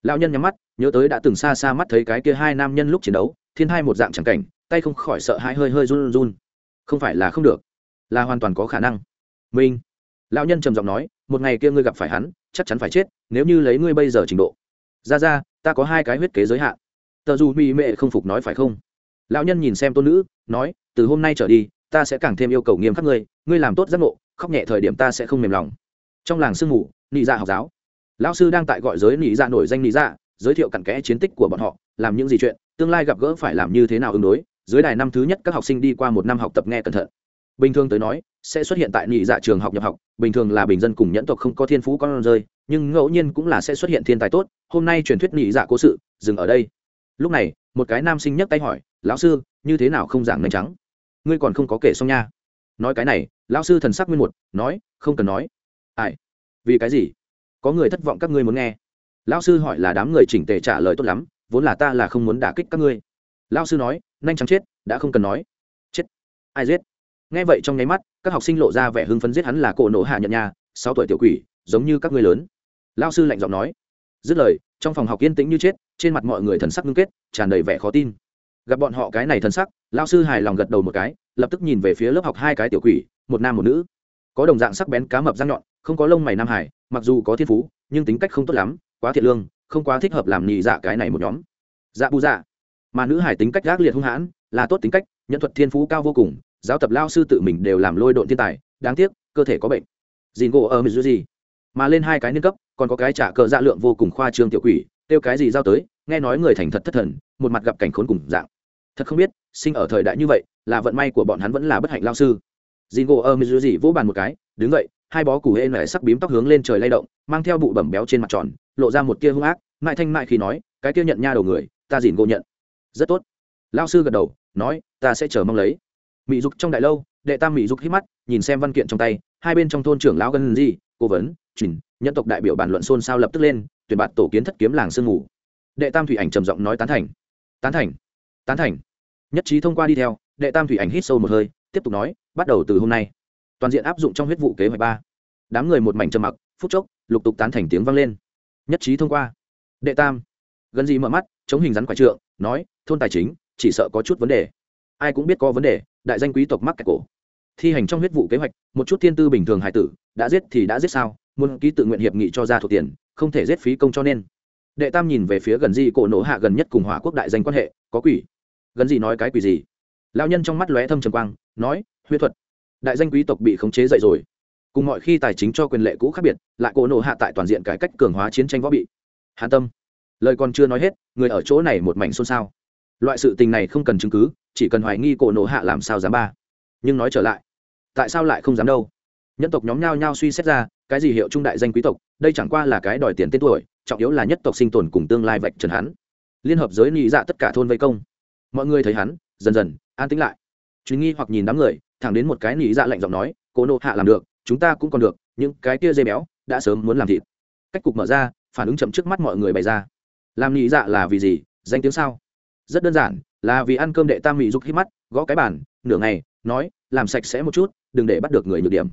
Lão nhân nhắm mắt, nhớ tới đã từng xa xa mắt thấy cái kia hai nam nhân lúc chiến đấu, thiên hai một dạng chẳng cảnh tay không khỏi sợ hãi hơi hơi run run. Không phải là không được, là hoàn toàn có khả năng. Minh, lão nhân trầm giọng nói, một ngày kia ngươi gặp phải hắn, chắc chắn phải chết, nếu như lấy ngươi bây giờ trình độ. Ra ra, ta có hai cái huyết kế giới hạn. Tờ dù mỹ mệ không phục nói phải không? Lão nhân nhìn xem tôn nữ, nói, từ hôm nay trở đi, ta sẽ càng thêm yêu cầu nghiêm khắc ngươi ngươi làm tốt giác ngộ, khóc nhẹ thời điểm ta sẽ không mềm lòng. Trong làng sương mù, nị dạ học giáo. Lão sư đang tại gọi giới nị dạ nổi danh nị dạ giới thiệu cặn kẽ chiến tích của bọn họ, làm những gì chuyện, tương lai gặp gỡ phải làm như thế nào ứng đối dưới đài năm thứ nhất các học sinh đi qua một năm học tập nghe cẩn thận. Bình thường tới nói, sẽ xuất hiện tại nhị dạ trường học nhập học, bình thường là bình dân cùng nhẫn tộc không có thiên phú con rơi, nhưng ngẫu nhiên cũng là sẽ xuất hiện thiên tài tốt, hôm nay truyền thuyết nhị dạ cố sự, dừng ở đây. Lúc này, một cái nam sinh nhấc tay hỏi, lão sư, như thế nào không giảng nành trắng? Ngươi còn không có kể xong nha. Nói cái này, lão sư thần sắc nguyên một, nói, không cần nói. Ai? Vì cái gì? Có người thất vọng các ngươi muốn nghe. Lão sư hỏi là đám người chỉnh tề trả lời tốt lắm, vốn là ta là không muốn đả kích các ngươi. Lão sư nói nhanh chóng chết, đã không cần nói. Chết. Ai giết? Nghe vậy trong nháy mắt, các học sinh lộ ra vẻ hưng phấn giết hắn là cổ nổ hạ nhận nhà, sáu tuổi tiểu quỷ, giống như các ngươi lớn. Lao sư lạnh giọng nói. Dứt lời, trong phòng học yên tĩnh như chết, trên mặt mọi người thần sắc ngưng kết, tràn đầy vẻ khó tin. Gặp bọn họ cái này thần sắc lao sư hài lòng gật đầu một cái, lập tức nhìn về phía lớp học hai cái tiểu quỷ, một nam một nữ. Có đồng dạng sắc bén cá mập răng nhọn, không có lông mày nam hải mặc dù có thiên phú, nhưng tính cách không tốt lắm, quá thiện lương, không quá thích hợp làm nhị dạ cái này một nhóm. Dạ bù dạ mà nữ hải tính cách gác liệt hung hãn, là tốt tính cách, nhân thuật thiên phú cao vô cùng, giáo tập lao sư tự mình đều làm lôi độn thiên tài, đáng tiếc, cơ thể có bệnh. Dìn gỗ ở mizuji. Mà lên hai cái niên cấp, còn có cái trả cờ dạ lượng vô cùng khoa trương tiểu quỷ tiêu cái gì giao tới, nghe nói người thành thật thất thần, một mặt gặp cảnh khốn cùng dạng. Thật không biết, sinh ở thời đại như vậy, là vận may của bọn hắn vẫn là bất hạnh lao sư. Dìn gỗ ở mizuji vỗ bàn một cái, đứng vậy hai bó củ hê nảy sắc bím tóc hướng lên trời lay động, mang theo bụ bẩm béo trên mặt tròn, lộ ra một tia hung ác, mại thanh mại khi nói, cái kia nhận nha đầu người, ta dìn gỗ nhận rất tốt. Lao sư gật đầu, nói, ta sẽ chờ mong lấy. Mỹ dục trong đại lâu, đệ tam mỹ dục hít mắt, nhìn xem văn kiện trong tay, hai bên trong thôn trưởng lão gần gì, cố vấn trình nhân tộc đại biểu bàn luận xôn xao lập tức lên, tuyển bạt tổ kiến thất kiếm làng sương ngủ. Đệ tam thủy ảnh trầm giọng nói tán thành. Tán thành. Tán thành. Nhất trí thông qua đi theo, đệ tam thủy ảnh hít sâu một hơi, tiếp tục nói, bắt đầu từ hôm nay. Toàn diện áp dụng trong huyết vụ kế hoạch ba. Đám người một mảnh trầm mặc, phút chốc, lục tục tán thành tiếng vang lên. Nhất trí thông qua. Đệ tam. Gần gì mở mắt chống hình rắn quải trượng, nói, thôn tài chính, chỉ sợ có chút vấn đề. Ai cũng biết có vấn đề, đại danh quý tộc mắc kẹt cổ. Thi hành trong huyết vụ kế hoạch, một chút thiên tư bình thường hải tử, đã giết thì đã giết sao, muốn ký tự nguyện hiệp nghị cho ra thuộc tiền, không thể giết phí công cho nên. Đệ tam nhìn về phía gần di cổ nổ hạ gần nhất cùng hỏa quốc đại danh quan hệ, có quỷ. Gần gì nói cái quỷ gì? Lao nhân trong mắt lóe thâm trầm quang, nói, huyết thuật. Đại danh quý tộc bị khống chế dậy rồi. Cùng mọi khi tài chính cho quyền lệ cũ khác biệt, lại cổ nổ hạ tại toàn diện cải cách cường hóa chiến tranh võ bị. Hạ tâm lời còn chưa nói hết, người ở chỗ này một mảnh xôn xao. Loại sự tình này không cần chứng cứ, chỉ cần hoài nghi cổ nộ hạ làm sao dám ba. Nhưng nói trở lại, tại sao lại không dám đâu? Nhân tộc nhóm nhao nhao suy xét ra, cái gì hiệu trung đại danh quý tộc, đây chẳng qua là cái đòi tiền tên tuổi, trọng yếu là nhất tộc sinh tồn cùng tương lai vạch trần hắn. Liên hợp giới nghĩ dạ tất cả thôn vây công. Mọi người thấy hắn, dần dần, an tĩnh lại. Chuyến nghi hoặc nhìn đám người, thẳng đến một cái nghĩ dạ lạnh giọng nói cố nộ hạ làm được, chúng ta cũng còn được, những cái kia dây béo, đã sớm muốn làm thịt. Cách cục mở ra, phản ứng chậm trước mắt mọi người bày ra làm nghĩ dạ là vì gì? Danh tiếng sao? Rất đơn giản, là vì ăn cơm đệ tam mỹ dục hít mắt, gõ cái bàn, nửa ngày, nói, làm sạch sẽ một chút, đừng để bắt được người nhược điểm.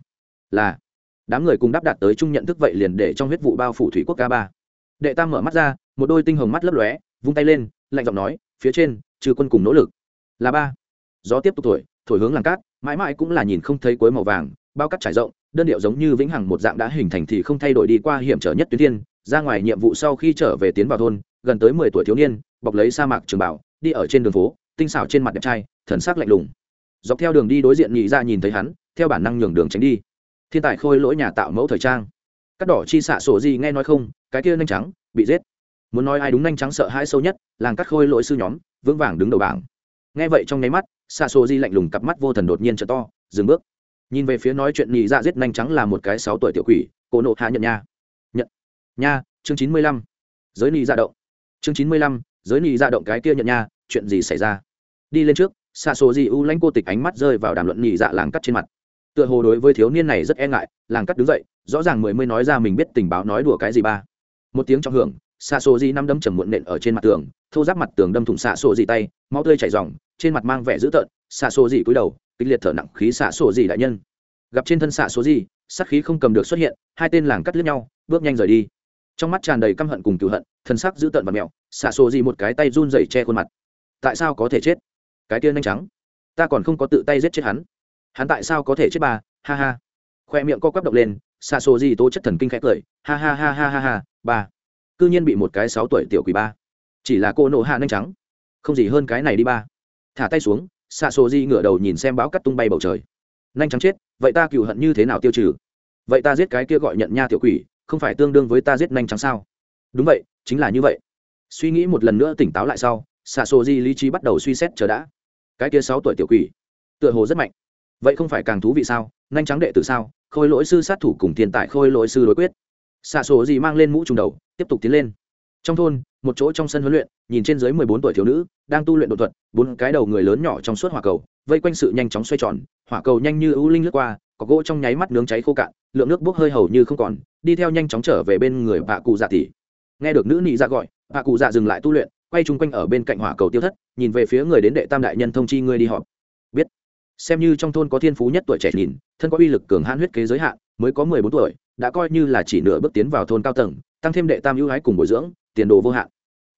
Là, đám người cùng đáp đạt tới chung nhận thức vậy liền để trong huyết vụ bao phủ thủy quốc ca ba. Đệ tam mở mắt ra, một đôi tinh hồng mắt lấp lóe, vung tay lên, lạnh giọng nói, phía trên, trừ quân cùng nỗ lực. Là ba. Gió tiếp tục thổi thổi hướng làng cát, mãi mãi cũng là nhìn không thấy cuối màu vàng, bao cát trải rộng, đơn điệu giống như vĩnh hằng một dạng đã hình thành thì không thay đổi đi qua hiểm trở nhất tuyến thiên ra ngoài nhiệm vụ sau khi trở về tiến vào thôn, gần tới mười tuổi thiếu niên, bọc lấy sa mạc trường bảo, đi ở trên đường phố, tinh xảo trên mặt đẹp trai, thần sắc lạnh lùng. Dọc theo đường đi đối diện nhị ra nhìn thấy hắn, theo bản năng nhường đường tránh đi. Thiên tài khôi lỗi nhà tạo mẫu thời trang. Cắt đỏ chi xạ sổ gì nghe nói không, cái kia nhanh trắng, bị giết. Muốn nói ai đúng nhanh trắng sợ hãi sâu nhất, làng cắt khôi lỗi sư nhóm, vững vàng đứng đầu bảng. Nghe vậy trong nháy mắt, xạ sổ di lạnh lùng cặp mắt vô thần đột nhiên trở to, dừng bước. Nhìn về phía nói chuyện nhị dạ giết nhanh trắng là một cái sáu tuổi tiểu quỷ cổ nộ hạ nhận nha nha, chương chín mươi lăm. Giới nhị ra dạ động. Chương chín mươi lăm, giới nhị ra dạ động cái kia nhận nha, chuyện gì xảy ra? Đi lên trước xa số gì u lãnh cô tịch ánh mắt rơi vào đàm luận nhị dạ làng cắt trên mặt. Tựa hồ đối với thiếu niên này rất e ngại, làng cắt đứng dậy, rõ ràng mười mươi nói ra mình biết tình báo nói đùa cái gì ba. Một tiếng trong hưởng, xạ sổ di năm đấm trầm muộn nện ở trên mặt tường, thô giáp mặt tường đâm thủng xạ sổ di tay, máu tươi chảy r trên mặt mang vẻ dữ tợn, xạ sổ di cúi đầu, kịch liệt thở nặng khí xạ sổ di đại nhân. Gặp trên thân xạ sổ di sắc khí không cầm được xuất hiện, hai tên làng cắt lướt nhau, bước nhanh rời đi trong mắt tràn đầy căm hận cùng cựu hận, thân sắc dữ tợn và mẹo, xả sổ gì một cái tay run rẩy che khuôn mặt. Tại sao có thể chết? Cái tiên nhanh trắng. Ta còn không có tự tay giết chết hắn. Hắn tại sao có thể chết bà ha ha. Khoe miệng co quắp động lên xa xô gì tố chất thần kinh khẽ cười. Ha ha ha ha ha ha, ba. C ư nhiên bị một cái sáu tuổi tiểu quỷ ba. Chỉ là cô nộ hạ nhanh trắng. Không gì hơn cái này đi ba. Thả tay xuống xa xô di ngửa đầu nhìn xem bão cắt tung bay bầu trời. Nhanh trắng chết, vậy ta cựu hận như thế nào tiêu trừ? Vậy ta giết cái kia gọi nhận nha tiểu quỷ không phải tương đương với ta giết nhanh trắng sao? Đúng vậy, chính là như vậy. Suy nghĩ một lần nữa tỉnh táo lại sau xạ sô di lý trí bắt đầu suy xét chờ đã. Cái kia sáu tuổi tiểu quỷ, tựa hồ rất mạnh. Vậy không phải càng thú vị sao? Nhanh trắng đệ tử sao? Khôi lỗi sư sát thủ cùng tiền tài khôi lỗi sư đối quyết. Xạ sổ Di mang lên mũ trùng đầu, tiếp tục tiến lên. Trong thôn, một chỗ trong sân huấn luyện, nhìn trên dưới mười bốn tuổi thiếu nữ, đang tu luyện đột thuật, bốn cái đầu người lớn nhỏ trong suốt hỏa cầu vây quanh sự nhanh chóng xoay tròn, hỏa cầu nhanh như ưu linh lướt qua, có gỗ trong nháy mắt nướng cháy khô cạn, lượng nước bốc hơi hầu như không còn, đi theo nhanh chóng trở về bên người bà cụ dạ tỷ. Nghe được nữ nị dạ gọi bà cụ dạ dừng lại tu luyện, quay chung quanh ở bên cạnh hỏa cầu tiêu thất, nhìn về phía người đến đệ tam đại nhân thông chi ngươi đi họp. Biết. Xem như trong thôn có thiên phú nhất tuổi trẻ nhìn, thân có uy lực cường hãn huyết kế giới hạn, mới có mười bốn tuổi, đã coi như là chỉ nửa bước tiến vào thôn cao tầng, tăng thêm đệ tam ưu ái cùng bồi dưỡng, tiền đồ vô hạn.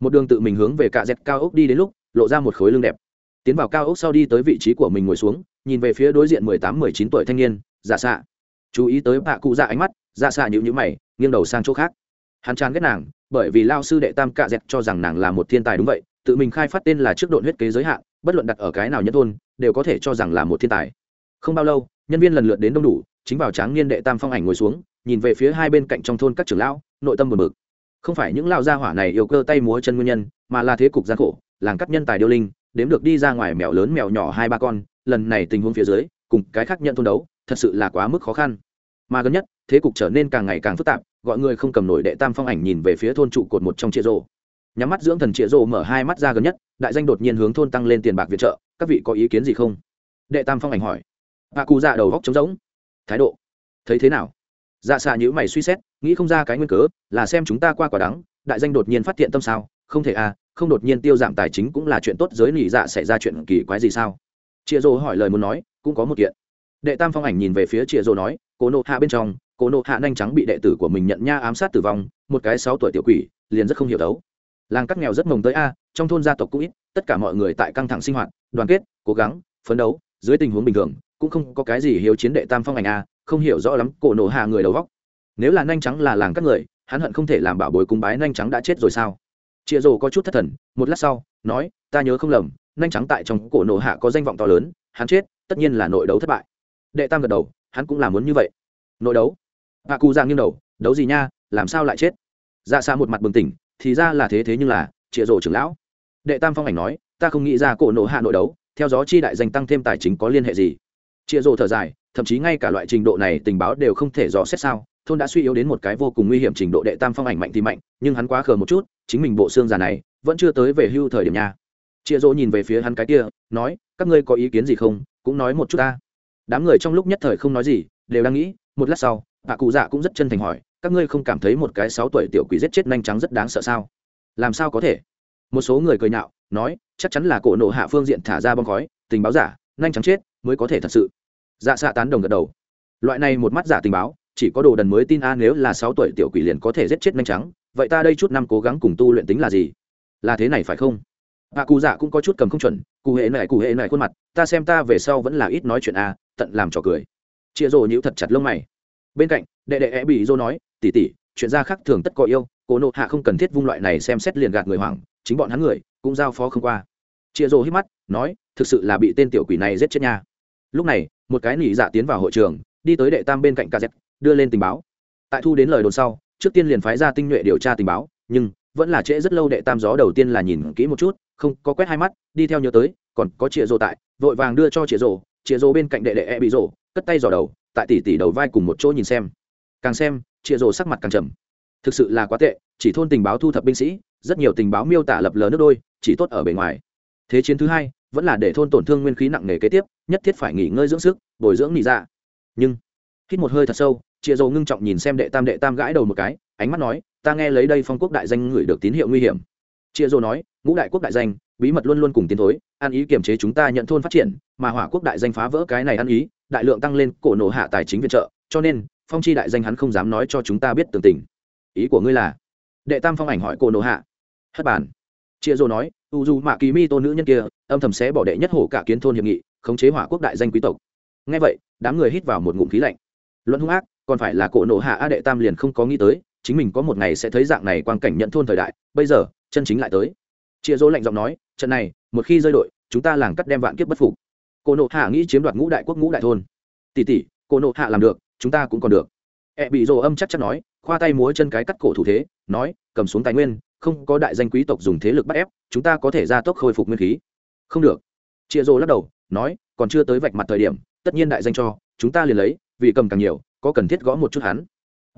Một đường tự mình hướng về cạ dẹt cao ốc đi đến lúc, lộ ra một khối lưng đẹp tiến vào cao ốc sau đi tới vị trí của mình ngồi xuống, nhìn về phía đối diện mười tám, mười chín tuổi thanh niên dạ xạ. Chú ý tới bạ cụ dạ ánh mắt dạ xạ nhịu nhữ mày, nghiêng đầu sang chỗ khác. Hắn chán ghét nàng, bởi vì lao sư đệ tam cạ dẹt cho rằng nàng là một thiên tài đúng vậy, tự mình khai phát tên là trước độn huyết kế giới hạn, bất luận đặt ở cái nào nhân thôn, đều có thể cho rằng là một thiên tài. Không bao lâu, nhân viên lần lượt đến đông đủ, chính vào tráng niên đệ tam phong ảnh ngồi xuống, nhìn về phía hai bên cạnh trong thôn các trưởng lão, nội tâm buồn bực. Không phải những lao gia hỏa này yêu cơ tay múa chân nguyên nhân, mà là thế cục gian khổ, làng cắt nhân tài điêu linh đếm được đi ra ngoài mèo lớn mèo nhỏ hai ba con, lần này tình huống phía dưới, cùng cái khác nhận thôn đấu, thật sự là quá mức khó khăn. Mà gần nhất, thế cục trở nên càng ngày càng phức tạp, gọi người không cầm nổi đệ tam phong ảnh nhìn về phía thôn trụ cột một trong chia rô nhắm mắt dưỡng thần chia rô mở hai mắt ra gần nhất, đại danh đột nhiên hướng thôn tăng lên tiền bạc viện trợ, các vị có ý kiến gì không? Đệ tam phong ảnh hỏi. Bà cụ dạ đầu góc trống rỗng. Thái độ. Thấy thế nào? Dạ xạ nhữ mày suy xét, nghĩ không ra cái nguyên cớ, là xem chúng ta qua quả đắng, đại danh đột nhiên phát hiện tâm sao không thể à không đột nhiên tiêu giảm tài chính cũng là chuyện tốt, giới nỉ dạ xảy ra chuyện kỳ quái gì sao? Chịa rô hỏi lời muốn nói, cũng có một kiện. Đệ tam phong ảnh nhìn về phía chịa rô nói, cố nộ hạ bên trong, cố nộ hạ nhanh trắng bị đệ tử của mình nhận nha ám sát tử vong, một cái sáu tuổi tiểu quỷ, liền rất không hiểu đấu. Làng cắt nghèo rất mồng tới a, trong thôn gia tộc cũng ít, tất cả mọi người tại căng thẳng sinh hoạt, đoàn kết, cố gắng, phấn đấu, dưới tình huống bình thường, cũng không có cái gì hiếu chiến đệ tam phong ảnh a, không hiểu rõ lắm cổ nổ hạ người đầu vóc nếu là nhanh trắng là làng các người, hắn hận không thể làm bảo bối cung bái nhanh trắng đã chết rồi sao? Chịa rồ có chút thất thần, một lát sau, nói, ta nhớ không lầm, nhanh trắng tại trong cổ nổ hạ có danh vọng to lớn, hắn chết, tất nhiên là nội đấu thất bại. Đệ tam gật đầu, hắn cũng làm muốn như vậy. Nội đấu? Hạ cụ ra nghiêng đầu, đấu gì nha, làm sao lại chết? Dạ ra xa một mặt bừng tỉnh, thì ra là thế thế nhưng là chịa rồ trưởng lão. Đệ tam phong ảnh nói, ta không nghĩ ra cổ nổ hạ nội đấu, theo gió chi đại danh tăng thêm tài chính có liên hệ gì. Chịa rồ thở dài, thậm chí ngay cả loại trình độ này tình báo đều không thể dò xét sao thôn đã suy yếu đến một cái vô cùng nguy hiểm trình độ đệ tam phong ảnh mạnh thì mạnh, nhưng hắn quá khờ một chút, chính mình bộ xương già này vẫn chưa tới về hưu thời điểm nha. Chịa rỗ nhìn về phía hắn cái kia, nói, các ngươi có ý kiến gì không? Cũng nói một chút ta. Đám người trong lúc nhất thời không nói gì, đều đang nghĩ, một lát sau, bà cụ dạ cũng rất chân thành hỏi, các ngươi không cảm thấy một cái sáu tuổi tiểu quỷ giết chết nhanh trắng rất đáng sợ sao? Làm sao có thể? Một số người cười nhạo, nói, chắc chắn là cổ nộ hạ phương diện thả ra bom khói, tình báo giả, nhanh trắng chết mới có thể thật sự. Dạ xạ tán đồng gật đầu. Loại này một mắt giả tình báo chỉ có đồ đần mới tin a, nếu là sáu tuổi tiểu quỷ liền có thể giết chết nhanh trắng, vậy ta đây chút năm cố gắng cùng tu luyện tính là gì? Là thế này phải không? Bà cụ dạ cũng có chút cầm không chuẩn, cụ hệ này cụ hệ này khuôn mặt, ta xem ta về sau vẫn là ít nói chuyện a, tận làm trò cười. Chia rồ nhíu thật chặt lông mày. Bên cạnh, đệ đệ é bị dô nói tỉ tỉ chuyện ra khác thường tất có yêu, cố nộ hạ không cần thiết vung loại này xem xét liền gạt người hoảng, chính bọn hắn người cũng giao phó không qua. Chia rồ hít mắt, nói, thực sự là bị tên tiểu quỷ này giết chết nha. Lúc này, một cái nỉ dạ tiến vào hội trường, đi tới đệ tam bên cạnh kz đưa lên tình báo. Tại thu đến lời đồn sau, trước tiên liền phái ra tinh nhuệ điều tra tình báo, nhưng vẫn là trễ rất lâu đệ tam gió đầu tiên là nhìn kỹ một chút, không có quét hai mắt, đi theo nhớ tới, còn có chĩa rồ tại, vội vàng đưa cho chĩa rồ chĩa rồ bên cạnh đệ đệ e bị rồ cất tay giò đầu, tại tỷ tỷ đầu vai cùng một chỗ nhìn xem. Càng xem chĩa rồ sắc mặt càng trầm. Thực sự là quá tệ, chỉ thôn tình báo thu thập binh sĩ, rất nhiều tình báo miêu tả lập lờ nước đôi, chỉ tốt ở bề ngoài. Thế chiến thứ hai, vẫn là để thôn tổn thương nguyên khí nặng nề kế tiếp, nhất thiết phải nghỉ ngơi dưỡng sức, bồi dưỡng nghỉ ra dạ. nhưng, hít một hơi thật sâu chịa dầu ngưng trọng nhìn xem đệ tam đệ tam gãi đầu một cái, ánh mắt nói, ta nghe lấy đây phong quốc đại danh ngửi được tín hiệu nguy hiểm. Chịa dầu nói, ngũ đại quốc đại danh, bí mật luôn luôn cùng tiến thối, ăn ý kiềm chế chúng ta nhận thôn phát triển, mà hỏa quốc đại danh phá vỡ cái này ăn ý, đại lượng tăng lên cổ nổ hạ tài chính viện trợ, cho nên, phong chi đại danh hắn không dám nói cho chúng ta biết tường tình. Ý của ngươi là? Đệ tam phong ảnh hỏi cổ nổ hạ. Hất bản chia dô nói, u dù mạ kỳ mi tô nữ nhân kia, âm thầm sẽ bỏ đệ nhất hổ cả kiến thôn hiệp nghị, khống chế hỏa quốc đại danh quý tộc. Nghe vậy, đám người hít vào một ngụm khí lạnh. Luận hung ác còn phải là cổ nộ hạ a đệ tam liền không có nghĩ tới, chính mình có một ngày sẽ thấy dạng này quang cảnh nhận thôn thời đại, bây giờ, chân chính lại tới. Chia dỗ lạnh giọng nói, trận này, một khi rơi đội, chúng ta làng cắt đem vạn kiếp bất phục. Cổ nộ hạ nghĩ chiếm đoạt ngũ đại quốc, ngũ đại thôn. Tỷ tỷ, cổ nộ hạ làm được, chúng ta cũng còn được. E bị rồ âm chắc chắn nói, khoa tay múa chân cái cắt cổ thủ thế, nói, cầm xuống tài nguyên, không có đại danh quý tộc dùng thế lực bắt ép, chúng ta có thể ra tốc khôi phục nguyên khí. Không được. Chia rồ lắc đầu, nói, còn chưa tới vạch mặt thời điểm, tất nhiên đại danh cho, chúng ta liền lấy, vì cầm càng nhiều có cần thiết gõ một chút hắn.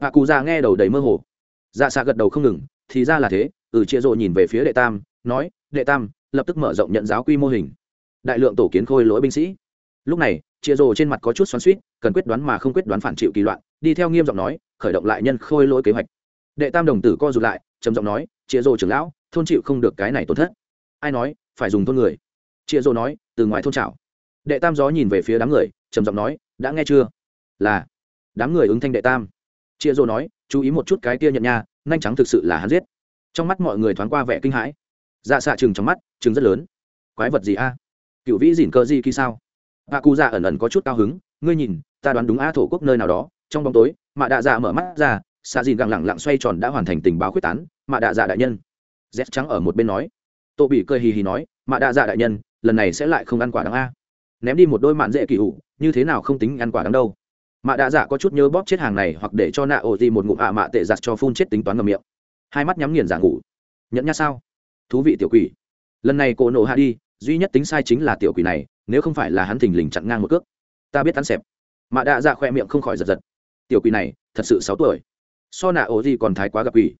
Bà cụ già nghe đầu đầy mơ hồ. Dạ xạ gật đầu không ngừng, thì ra là thế ừ chia rộ nhìn về phía đệ tam, nói, đệ tam, lập tức mở rộng nhận giáo quy mô hình. Đại lượng tổ kiến khôi lỗi binh sĩ. Lúc này chia rộ trên mặt có chút xoắn suýt cần quyết đoán mà không quyết đoán phản chịu kỳ loạn, đi theo nghiêm giọng nói, khởi động lại nhân khôi lỗi kế hoạch. Đệ tam đồng tử co rụt lại, trầm giọng nói chia rộ trưởng lão, thôn chịu không được cái này tổn thất. Ai nói, phải dùng thôn người. Chia rộ nói, từ ngoài thôn trào đệ tam gió nhìn về phía đám người, trầm giọng nói, đã nghe chưa? Là đám người ứng thanh đệ tam. Chia rô nói, chú ý một chút cái kia nhận nha, nhanh trắng thực sự là hắn giết. Trong mắt mọi người thoáng qua vẻ kinh hãi. Dạ xạ chừng trong mắt chừng rất lớn. Quái vật gì a? Cựu vĩ dỉn cơ gì kỳ sao? Bà cụ dạ ẩn ẩn có chút cao hứng, ngươi nhìn, ta đoán đúng a thổ quốc nơi nào đó, trong bóng tối, mạ đạ dạ mở mắt ra xạ dìn gẳng lẳng lặng xoay tròn đã hoàn thành tình báo quyết tán, mạ đạ dạ đại nhân. Z trắng ở một bên nói. Tô bị cười hì hì nói, mạ đạ dạ đại nhân, lần này sẽ lại không ăn quả đắng a. Ném đi một đôi mạn dễ kỳ hụ, như thế nào không tính ăn quả đắng đâu mạ đạ dạ có chút nhớ bóp chết hàng này hoặc để cho nạ ổ gì một ngụm ạ mạ tệ giặt cho phun chết tính toán ngầm miệng. Hai mắt nhắm nghiền giả ngủ. Nhẫn nhá sao? Thú vị tiểu quỷ. Lần này cổ nổ hạ đi, duy nhất tính sai chính là tiểu quỷ này, nếu không phải là hắn thình lình chặn ngang một cước. Ta biết hắn xẹp. Mạ đạ dạ khoe miệng không khỏi giật giật. Tiểu quỷ này, thật sự sáu tuổi. So nạ ổ gì còn thái quá gặp quỷ.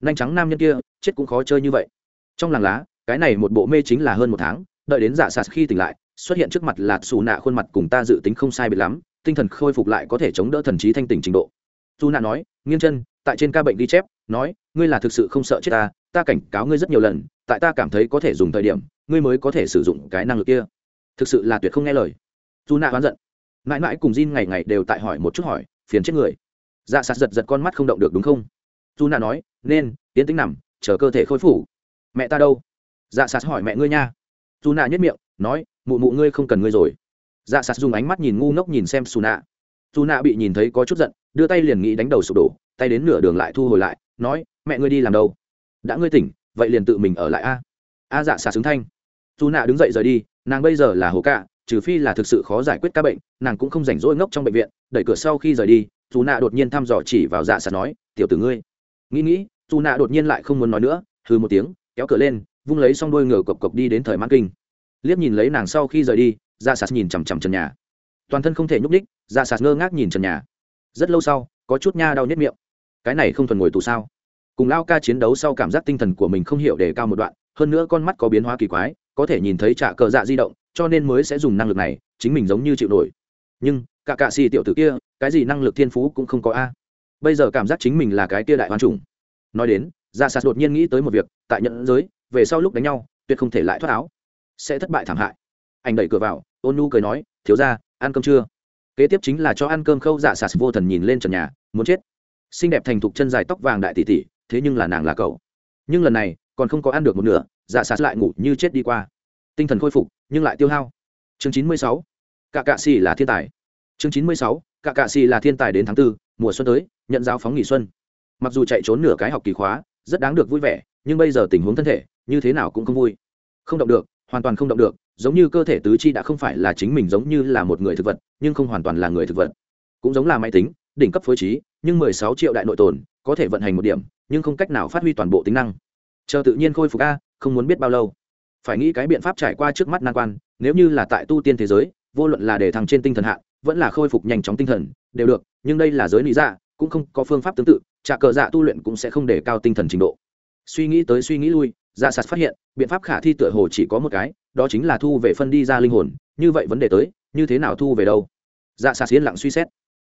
Nhanh trắng nam nhân kia, chết cũng khó chơi như vậy. Trong làng lá, cái này một bộ mê chính là hơn một tháng, đợi đến giả sạt khi tỉnh lại, xuất hiện trước mặt là xù nạ khuôn mặt cùng ta dự tính không sai biệt lắm tinh thần khôi phục lại có thể chống đỡ thần trí thanh tỉnh trình độ. Dù nạ nói nghiêng chân, tại trên ca bệnh ghi chép, nói, ngươi là thực sự không sợ chết ta ta cảnh cáo ngươi rất nhiều lần, tại ta cảm thấy có thể dùng thời điểm, ngươi mới có thể sử dụng cái năng lực kia. Thực sự là tuyệt không nghe lời. Dù nạ oán giận. Mãi mãi cùng Jin ngày ngày đều tại hỏi một chút hỏi, phiền chết người. Dạ sạt giật giật con mắt không động được đúng không? Dù nạ nói, nên tiến tính nằm, chờ cơ thể khôi phủ mẹ ta đâu? Dạ sạt hỏi mẹ ngươi nha. Dù nạ nhất miệng, nói, mụ mụ ngươi không cần ngươi rồi dạ sạt dùng ánh mắt nhìn ngu ngốc nhìn xem xù nạ dù nạ bị nhìn thấy có chút giận, đưa tay liền nghĩ đánh đầu sụp đổ, tay đến nửa đường lại thu hồi lại, nói, mẹ ngươi đi làm đâu? Đã ngươi tỉnh, vậy liền tự mình ở lại a. A dạ xà xứng thanh. Dù nạ đứng dậy rời đi, nàng bây giờ là hồ cạ, trừ phi là thực sự khó giải quyết các bệnh, nàng cũng không rảnh rỗi ngốc trong bệnh viện đẩy cửa sau khi rời đi dù nạ đột nhiên thăm dò chỉ vào dạ xà nói, tiểu tử ngươi. Nghĩ nghĩ dù nạ đột nhiên lại không muốn nói nữa, hừ một tiếng, kéo cửa lên, vung lấy xong đôi ngửa cộc cộc đi đến thời mãn kinh. Liếc nhìn lấy nàng sau khi rời đi ra sạt nhìn chằm chằm trần nhà. Toàn thân không thể nhúc ních Ra dạ sạt ngơ ngác nhìn trần nhà. Rất lâu sau, có chút nha đau nhất miệng. Cái này không thuần ngồi tù sao? Cùng lao ca chiến đấu sau cảm giác tinh thần của mình không hiểu để cao một đoạn, hơn nữa con mắt có biến hóa kỳ quái, có thể nhìn thấy trả cờ dạ di động, cho nên mới sẽ dùng năng lực này, chính mình giống như chịu nổi. Nhưng, cả cạ xì tiểu tử kia, cái gì năng lực thiên phú cũng không có a. Bây giờ cảm giác chính mình là cái kia đại hoàn trùng nói đến ra sạt đột nhiên nghĩ tới một việc, tại nhận giới, về sau lúc đánh nhau, tuyệt không thể lại thoát áo. Sẽ thất bại thảm hại anh đẩy cửa vào ôn nu cười nói thiếu ra ăn cơm chưa? Kế tiếp chính là cho ăn cơm khâu dạ sạt vô thần nhìn lên trần nhà muốn chết. Xinh đẹp thành thục chân dài tóc vàng đại tỷ tỷ thế nhưng là nàng là cậu. Nhưng lần này còn không có ăn được một nửa dạ sạt lại ngủ như chết đi qua. Tinh thần khôi phục nhưng lại tiêu hao. Chương chín mươi sáu cạ cạ xì là thiên tài. Chương chín mươi sáu cạ cạ xì là thiên tài đến tháng 4, mùa xuân tới nhận giáo phóng nghỉ xuân. Mặc dù chạy trốn nửa cái học kỳ khóa rất đáng được vui vẻ nhưng bây giờ tình huống thân thể như thế nào cũng không vui. Không động được hoàn toàn không động được, giống như cơ thể tứ chi đã không phải là chính mình giống như là một người thực vật, nhưng không hoàn toàn là người thực vật. Cũng giống là máy tính, đỉnh cấp phối trí, nhưng mười sáu triệu đại nội tồn, có thể vận hành một điểm, nhưng không cách nào phát huy toàn bộ tính năng. Chờ tự nhiên khôi phục a, không muốn biết bao lâu. Phải nghĩ cái biện pháp trải qua trước mắt nan quan, nếu như là tại tu tiên thế giới, vô luận là để thằng trên tinh thần hạ, vẫn là khôi phục nhanh chóng tinh thần, đều được, nhưng đây là giới lý dạ cũng không có phương pháp tương tự, trả cờ dạ tu luyện cũng sẽ không để cao tinh thần trình độ. Suy nghĩ tới suy nghĩ lui dạ sạt phát hiện, biện pháp khả thi tựa hồ chỉ có một cái, đó chính là thu về phân đi ra linh hồn, như vậy vấn đề tới, như thế nào thu về đâu? Dạ sạt yên lặng suy xét.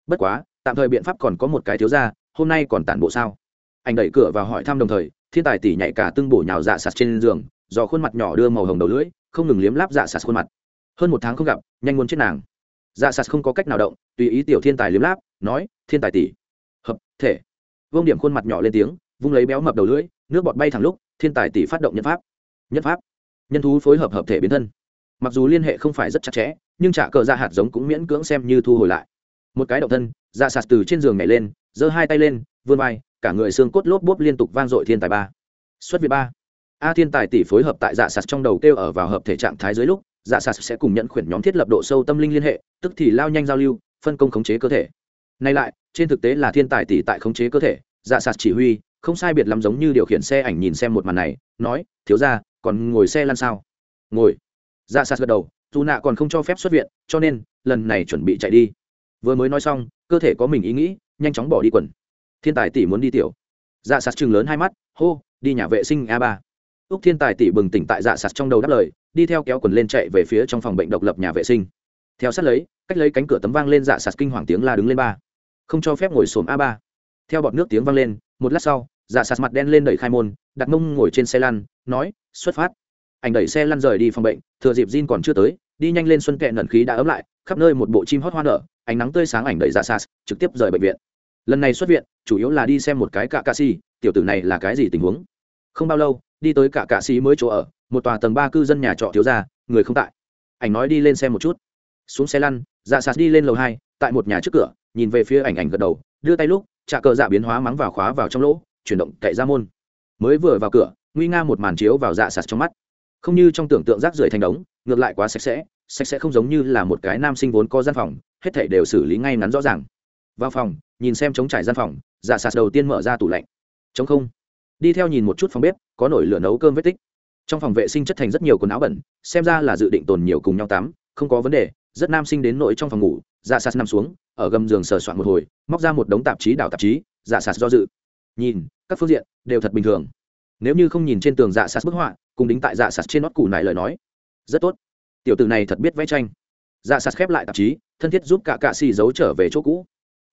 Bất quá, tạm thời biện pháp còn có một cái thiếu ra hôm nay còn tản bộ sao? Anh đẩy cửa vào hỏi thăm đồng thời, thiên tài tỷ nhảy cả tưng bổ nhào dạ sạt trên giường do khuôn mặt nhỏ đưa màu hồng đầu lưỡi, không ngừng liếm láp dạ sạt khuôn mặt. Hơn một tháng không gặp, nhanh muốn chết nàng. Dạ sạt không có cách nào động, tùy ý tiểu thiên tài liếm láp, nói, thiên tài tỷ. Hợp thể. Vương điểm khuôn mặt nhỏ lên tiếng, vung lấy béo mập đầu lưỡi, nước bọt bay thẳng lúc thiên tài tỷ phát động nhân pháp. Nhân pháp. Nhân thú phối hợp hợp thể biến thân. Mặc dù liên hệ không phải rất chặt chẽ, nhưng trả cờ ra hạt giống cũng miễn cưỡng xem như thu hồi lại. Một cái động thân, ra sạt từ trên giường nhảy lên, giơ hai tay lên, vươn vai, cả người xương cốt lốp bốp liên tục vang dội thiên tài ba. Xuất việt ba. A thiên tài tỷ phối hợp tại dạ sạt trong đầu kêu ở vào hợp thể trạng thái dưới lúc dạ sạt sẽ cùng nhận khuyển nhóm thiết lập độ sâu tâm linh liên hệ, tức thì lao nhanh giao lưu, phân công khống chế cơ thể. Nay lại, trên thực tế là thiên tài tỷ tại khống chế cơ thể dạ sạt chỉ huy không sai biệt lắm giống như điều khiển xe ảnh nhìn xem một màn này, nói, thiếu ra còn ngồi xe lăn sao? Ngồi. Dạ sạt gật đầu, dù nạ còn không cho phép xuất viện, cho nên, lần này chuẩn bị chạy đi. Vừa mới nói xong, cơ thể có mình ý nghĩ, nhanh chóng bỏ đi quần. Thiên tài tỷ muốn đi tiểu. Dạ sạt chừng lớn hai mắt, hô, đi nhà vệ sinh a ba. Úc thiên tài tỷ bừng tỉnh tại dạ sạt trong đầu đáp lời, đi theo kéo quần lên chạy về phía trong phòng bệnh độc lập nhà vệ sinh. Theo sát lấy, cách lấy cánh cửa tấm vang lên dạ sạt kinh hoàng tiếng la đứng lên ba. Không cho phép ngồi xổm a ba. Theo bọn nước tiếng vang lên, một lát sau dạ sạt mặt đen lên đẩy khai môn, đặt mông ngồi trên xe lăn, nói, xuất phát. Ảnh đẩy xe lăn rời đi phòng bệnh, thừa dịp Jin còn chưa tới, đi nhanh lên xuân kẹ nẩn khí đã ấm lại, khắp nơi một bộ chim hót hoa nở, ánh nắng tươi sáng ảnh đẩy dạ sạt, trực tiếp rời bệnh viện. Lần này xuất viện, chủ yếu là đi xem một cái cạ cạ xì tiểu tử này là cái gì tình huống? Không bao lâu, đi tới cạ cạ xì mới chỗ ở, một tòa tầng ba cư dân nhà trọ thiếu ra người không tại. Ảnh nói đi lên xem một chút. Xuống xe lăn dạ sạt đi lên lầu hai, tại một nhà trước cửa, nhìn về phía ảnh ảnh gật đầu, đưa tay lúc trà cờ dạ biến hóa mắng vào khóa vào trong lỗ chuyển động cậy ra môn. Mới vừa vào cửa, nguy nga một màn chiếu vào dạ sạt trong mắt. Không như trong tưởng tượng rác rưởi thành đống, ngược lại quá sạch sẽ sạch sẽ không giống như là một cái nam sinh vốn có gian phòng, hết thảy đều xử lý ngay ngắn rõ ràng. Vào phòng, nhìn xem chống trải gian phòng dạ sạt đầu tiên mở ra tủ lạnh. Chống không. Đi theo nhìn một chút phòng bếp, có nổi lửa nấu cơm vết tích. Trong phòng vệ sinh chất thành rất nhiều quần áo bẩn, xem ra là dự định tồn nhiều cùng nhau tắm, không có vấn đề, rất nam sinh đến nội trong phòng ngủ dạ sạt nằm xuống, ở gầm giường sờ soạn một hồi, móc ra một đống tạp chí đảo tạp chí dạ sạt do dự nhìn, các phương diện đều thật bình thường. Nếu như không nhìn trên tường dạ sạt bức họa, cùng đính tại dạ sạt trên nót củ này lời nói, rất tốt. Tiểu tử này thật biết vẽ tranh. Dạ sạt khép lại tạp chí, thân thiết giúp cả cạ xì giấu trở về chỗ cũ.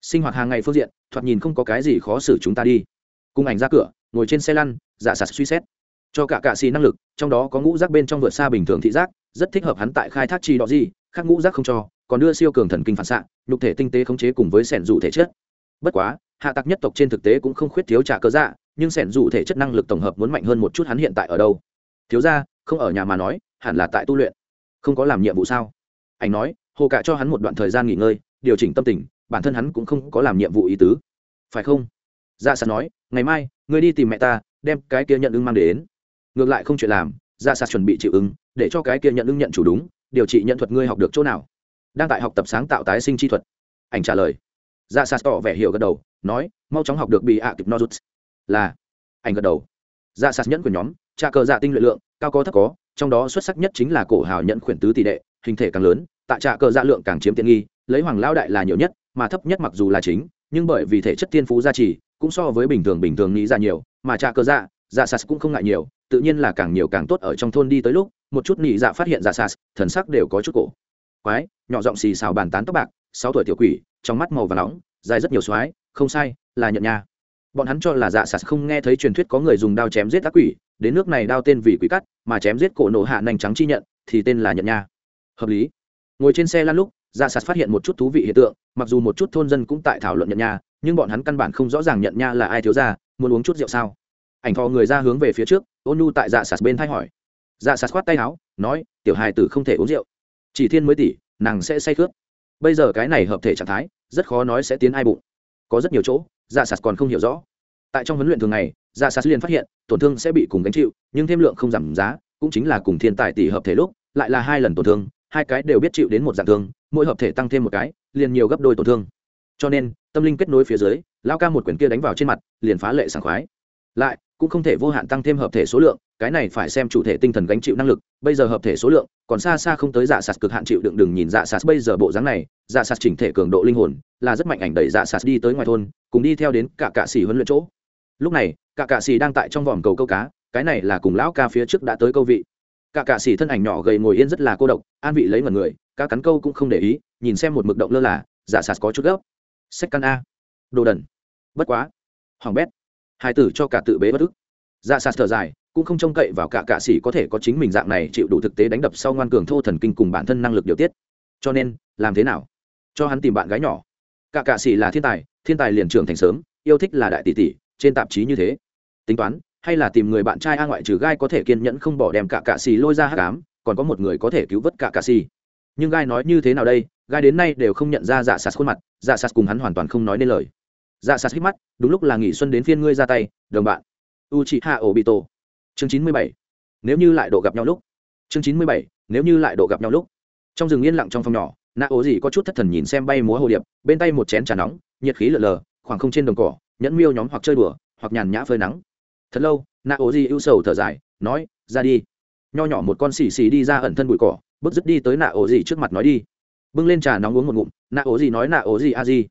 Sinh hoạt hàng ngày phương diện, thoạt nhìn không có cái gì khó xử chúng ta đi. Cùng ảnh ra cửa, ngồi trên xe lăn dạ sạt suy xét. Cho cả cạ xì năng lực, trong đó có ngũ rác bên trong vượt xa bình thường thị giác, rất thích hợp hắn tại khai thác chi đó gì, khác ngũ rác không cho, còn đưa siêu cường thần kinh phản xạ, nhục thể tinh tế khống chế cùng với sẻn dụ thể chất. Bất quá hạ tặc nhất tộc trên thực tế cũng không khuyết thiếu trả cơ dạ nhưng sẻn dù thể chất năng lực tổng hợp muốn mạnh hơn một chút hắn hiện tại ở đâu. Thiếu ra không ở nhà mà nói, hẳn là tại tu luyện. Không có làm nhiệm vụ sao? Anh nói, hồ cả cho hắn một đoạn thời gian nghỉ ngơi, điều chỉnh tâm tình, bản thân hắn cũng không có làm nhiệm vụ ý tứ. Phải không? Dạ sạt nói, ngày mai người đi tìm mẹ ta, đem cái kia nhận ứng mang đến. Ngược lại không chuyện làm dạ sạt chuẩn bị chịu ứng, để cho cái kia nhận ứng nhận chủ đúng, điều trị nhận thuật ngươi học được chỗ nào. Đang tại học tập sáng tạo tái sinh chi thuật. Ảnh trả lời dạ sạt tỏ vẻ hiểu gật đầu, nói, mau chóng học được bị ạ kịp nozuts là, ảnh gật đầu. Dạ sạt nhẫn của nhóm trà cờ dạ tinh luyện lượng, cao có thấp có, trong đó xuất sắc nhất chính là cổ hào nhận khuyển tứ tỷ đệ, hình thể càng lớn, tại trà cờ dạ lượng càng chiếm tiện nghi, lấy hoàng lao đại là nhiều nhất, mà thấp nhất mặc dù là chính, nhưng bởi vì thể chất tiên phú gia trì, cũng so với bình thường bình thường nghĩ ra nhiều, mà trà cờ dạ dạ sạt cũng không ngại nhiều, tự nhiên là càng nhiều càng tốt ở trong thôn đi tới lúc, một chút nghĩ dạ phát hiện dạ sạt thần sắc đều có chút cổ quái, nhỏ giọng xì xào bàn tán tóc bạc, sáu tuổi tiểu quỷ, trong mắt màu và nóng, dài rất nhiều xoái không sai, là nhận nha. Bọn hắn cho là dạ sạt không nghe thấy truyền thuyết có người dùng đao chém giết ác quỷ, đến nước này đao tên vì quỷ cắt, mà chém giết cổ nổ hạ nành trắng chi nhận, thì tên là nhận nha. Hợp lý. Ngồi trên xe lăn lúc dạ sạt phát hiện một chút thú vị hiện tượng, mặc dù một chút thôn dân cũng tại thảo luận nhận nha, nhưng bọn hắn căn bản không rõ ràng nhận nha là ai thiếu ra muốn uống chút rượu sao? Ảnh thò người ra hướng về phía trước, ôn nhu tại dạ sạt bên thay hỏi. Dạ sạt khoát tay áo, nói, tiểu hài tử không thể uống rượu chỉ thiên mới tỷ, nàng sẽ say khướp bây giờ cái này hợp thể trạng thái, rất khó nói sẽ tiến ai bụng. Có rất nhiều chỗ dạ sạt còn không hiểu rõ. Tại trong huấn luyện thường ngày dạ sạt liền phát hiện, tổn thương sẽ bị cùng gánh chịu, nhưng thêm lượng không giảm giá, cũng chính là cùng thiên tài tỷ hợp thể lúc, lại là hai lần tổn thương, hai cái đều biết chịu đến một dạng thương, mỗi hợp thể tăng thêm một cái, liền nhiều gấp đôi tổn thương. Cho nên, tâm linh kết nối phía dưới lao ca một quyển kia đánh vào trên mặt, liền phá lệ sảng khoái lại, cũng không thể vô hạn tăng thêm hợp thể số lượng, cái này phải xem chủ thể tinh thần gánh chịu năng lực. Bây giờ hợp thể số lượng còn xa xa không tới dạ sạt cực hạn chịu đựng đừng nhìn dạ sạt bây giờ bộ dáng này dạ sạt chỉnh thể cường độ linh hồn là rất mạnh ảnh đẩy dạ sạt đi tới ngoài thôn, cùng đi theo đến cả cạ xì huấn luyện chỗ. Lúc này, cả cạ xì đang tại trong vòm cầu câu cá, cái này là cùng lão ca phía trước đã tới câu vị. Cả cạ xì thân ảnh nhỏ gầy ngồi yên rất là cô độc, an vị lấy mọi người, cá cắn câu cũng không để ý, nhìn xem một mực động lơ là dạ sạt có chút gấp. Sách căn a. Đồ đần. Bất quá. Hoàng bét hai tử cho cả tự bế bất ức. Dạ sạt thở dài, cũng không trông cậy vào cả cạ sĩ có thể có chính mình dạng này chịu đủ thực tế đánh đập sau ngoan cường thô thần kinh cùng bản thân năng lực điều tiết. Cho nên, làm thế nào? Cho hắn tìm bạn gái nhỏ. Cả cạ sĩ là thiên tài thiên tài liền trưởng thành sớm, yêu thích là đại tỷ tỷ, trên tạp chí như thế. Tính toán, hay là tìm người bạn trai a ngoại trừ gai có thể kiên nhẫn không bỏ đem cả cạ xì lôi ra hát cám còn có một người có thể cứu vớt cả cạ xì nhưng gai nói như thế nào đây? Gai đến nay đều không nhận ra dạ sạt khuôn mặt dạ sạt cùng hắn hoàn toàn không nói nên lời dạ sạt hít mắt, đúng lúc là nghỉ xuân đến phiên ngươi ra tay, đồng bạn. U chị hạ ổ bị tổ chương chín mươi bảy. Nếu như lại độ gặp nhau lúc. Chương chín mươi bảy. Nếu như lại độ gặp nhau lúc. Trong rừng yên lặng trong phòng nhỏ nạ ố gì có chút thất thần nhìn xem bay múa hồ điệp, bên tay một chén trà nóng, nhiệt khí lờ lờ, khoảng không trên đồng cỏ, nhẫn miêu nhóm hoặc chơi đùa, hoặc nhàn nhã phơi nắng. Thật lâu nạ ố gì ưu sầu thở dài, nói, ra đi. Nho nhỏ một con xì xì đi ra ẩn thân bụi cỏ, bước dứt đi tới nạ ố gì trước mặt nói đi. Bưng lên trà nóng uống một ngụm nạ ố gì nói nạ ố gì a gì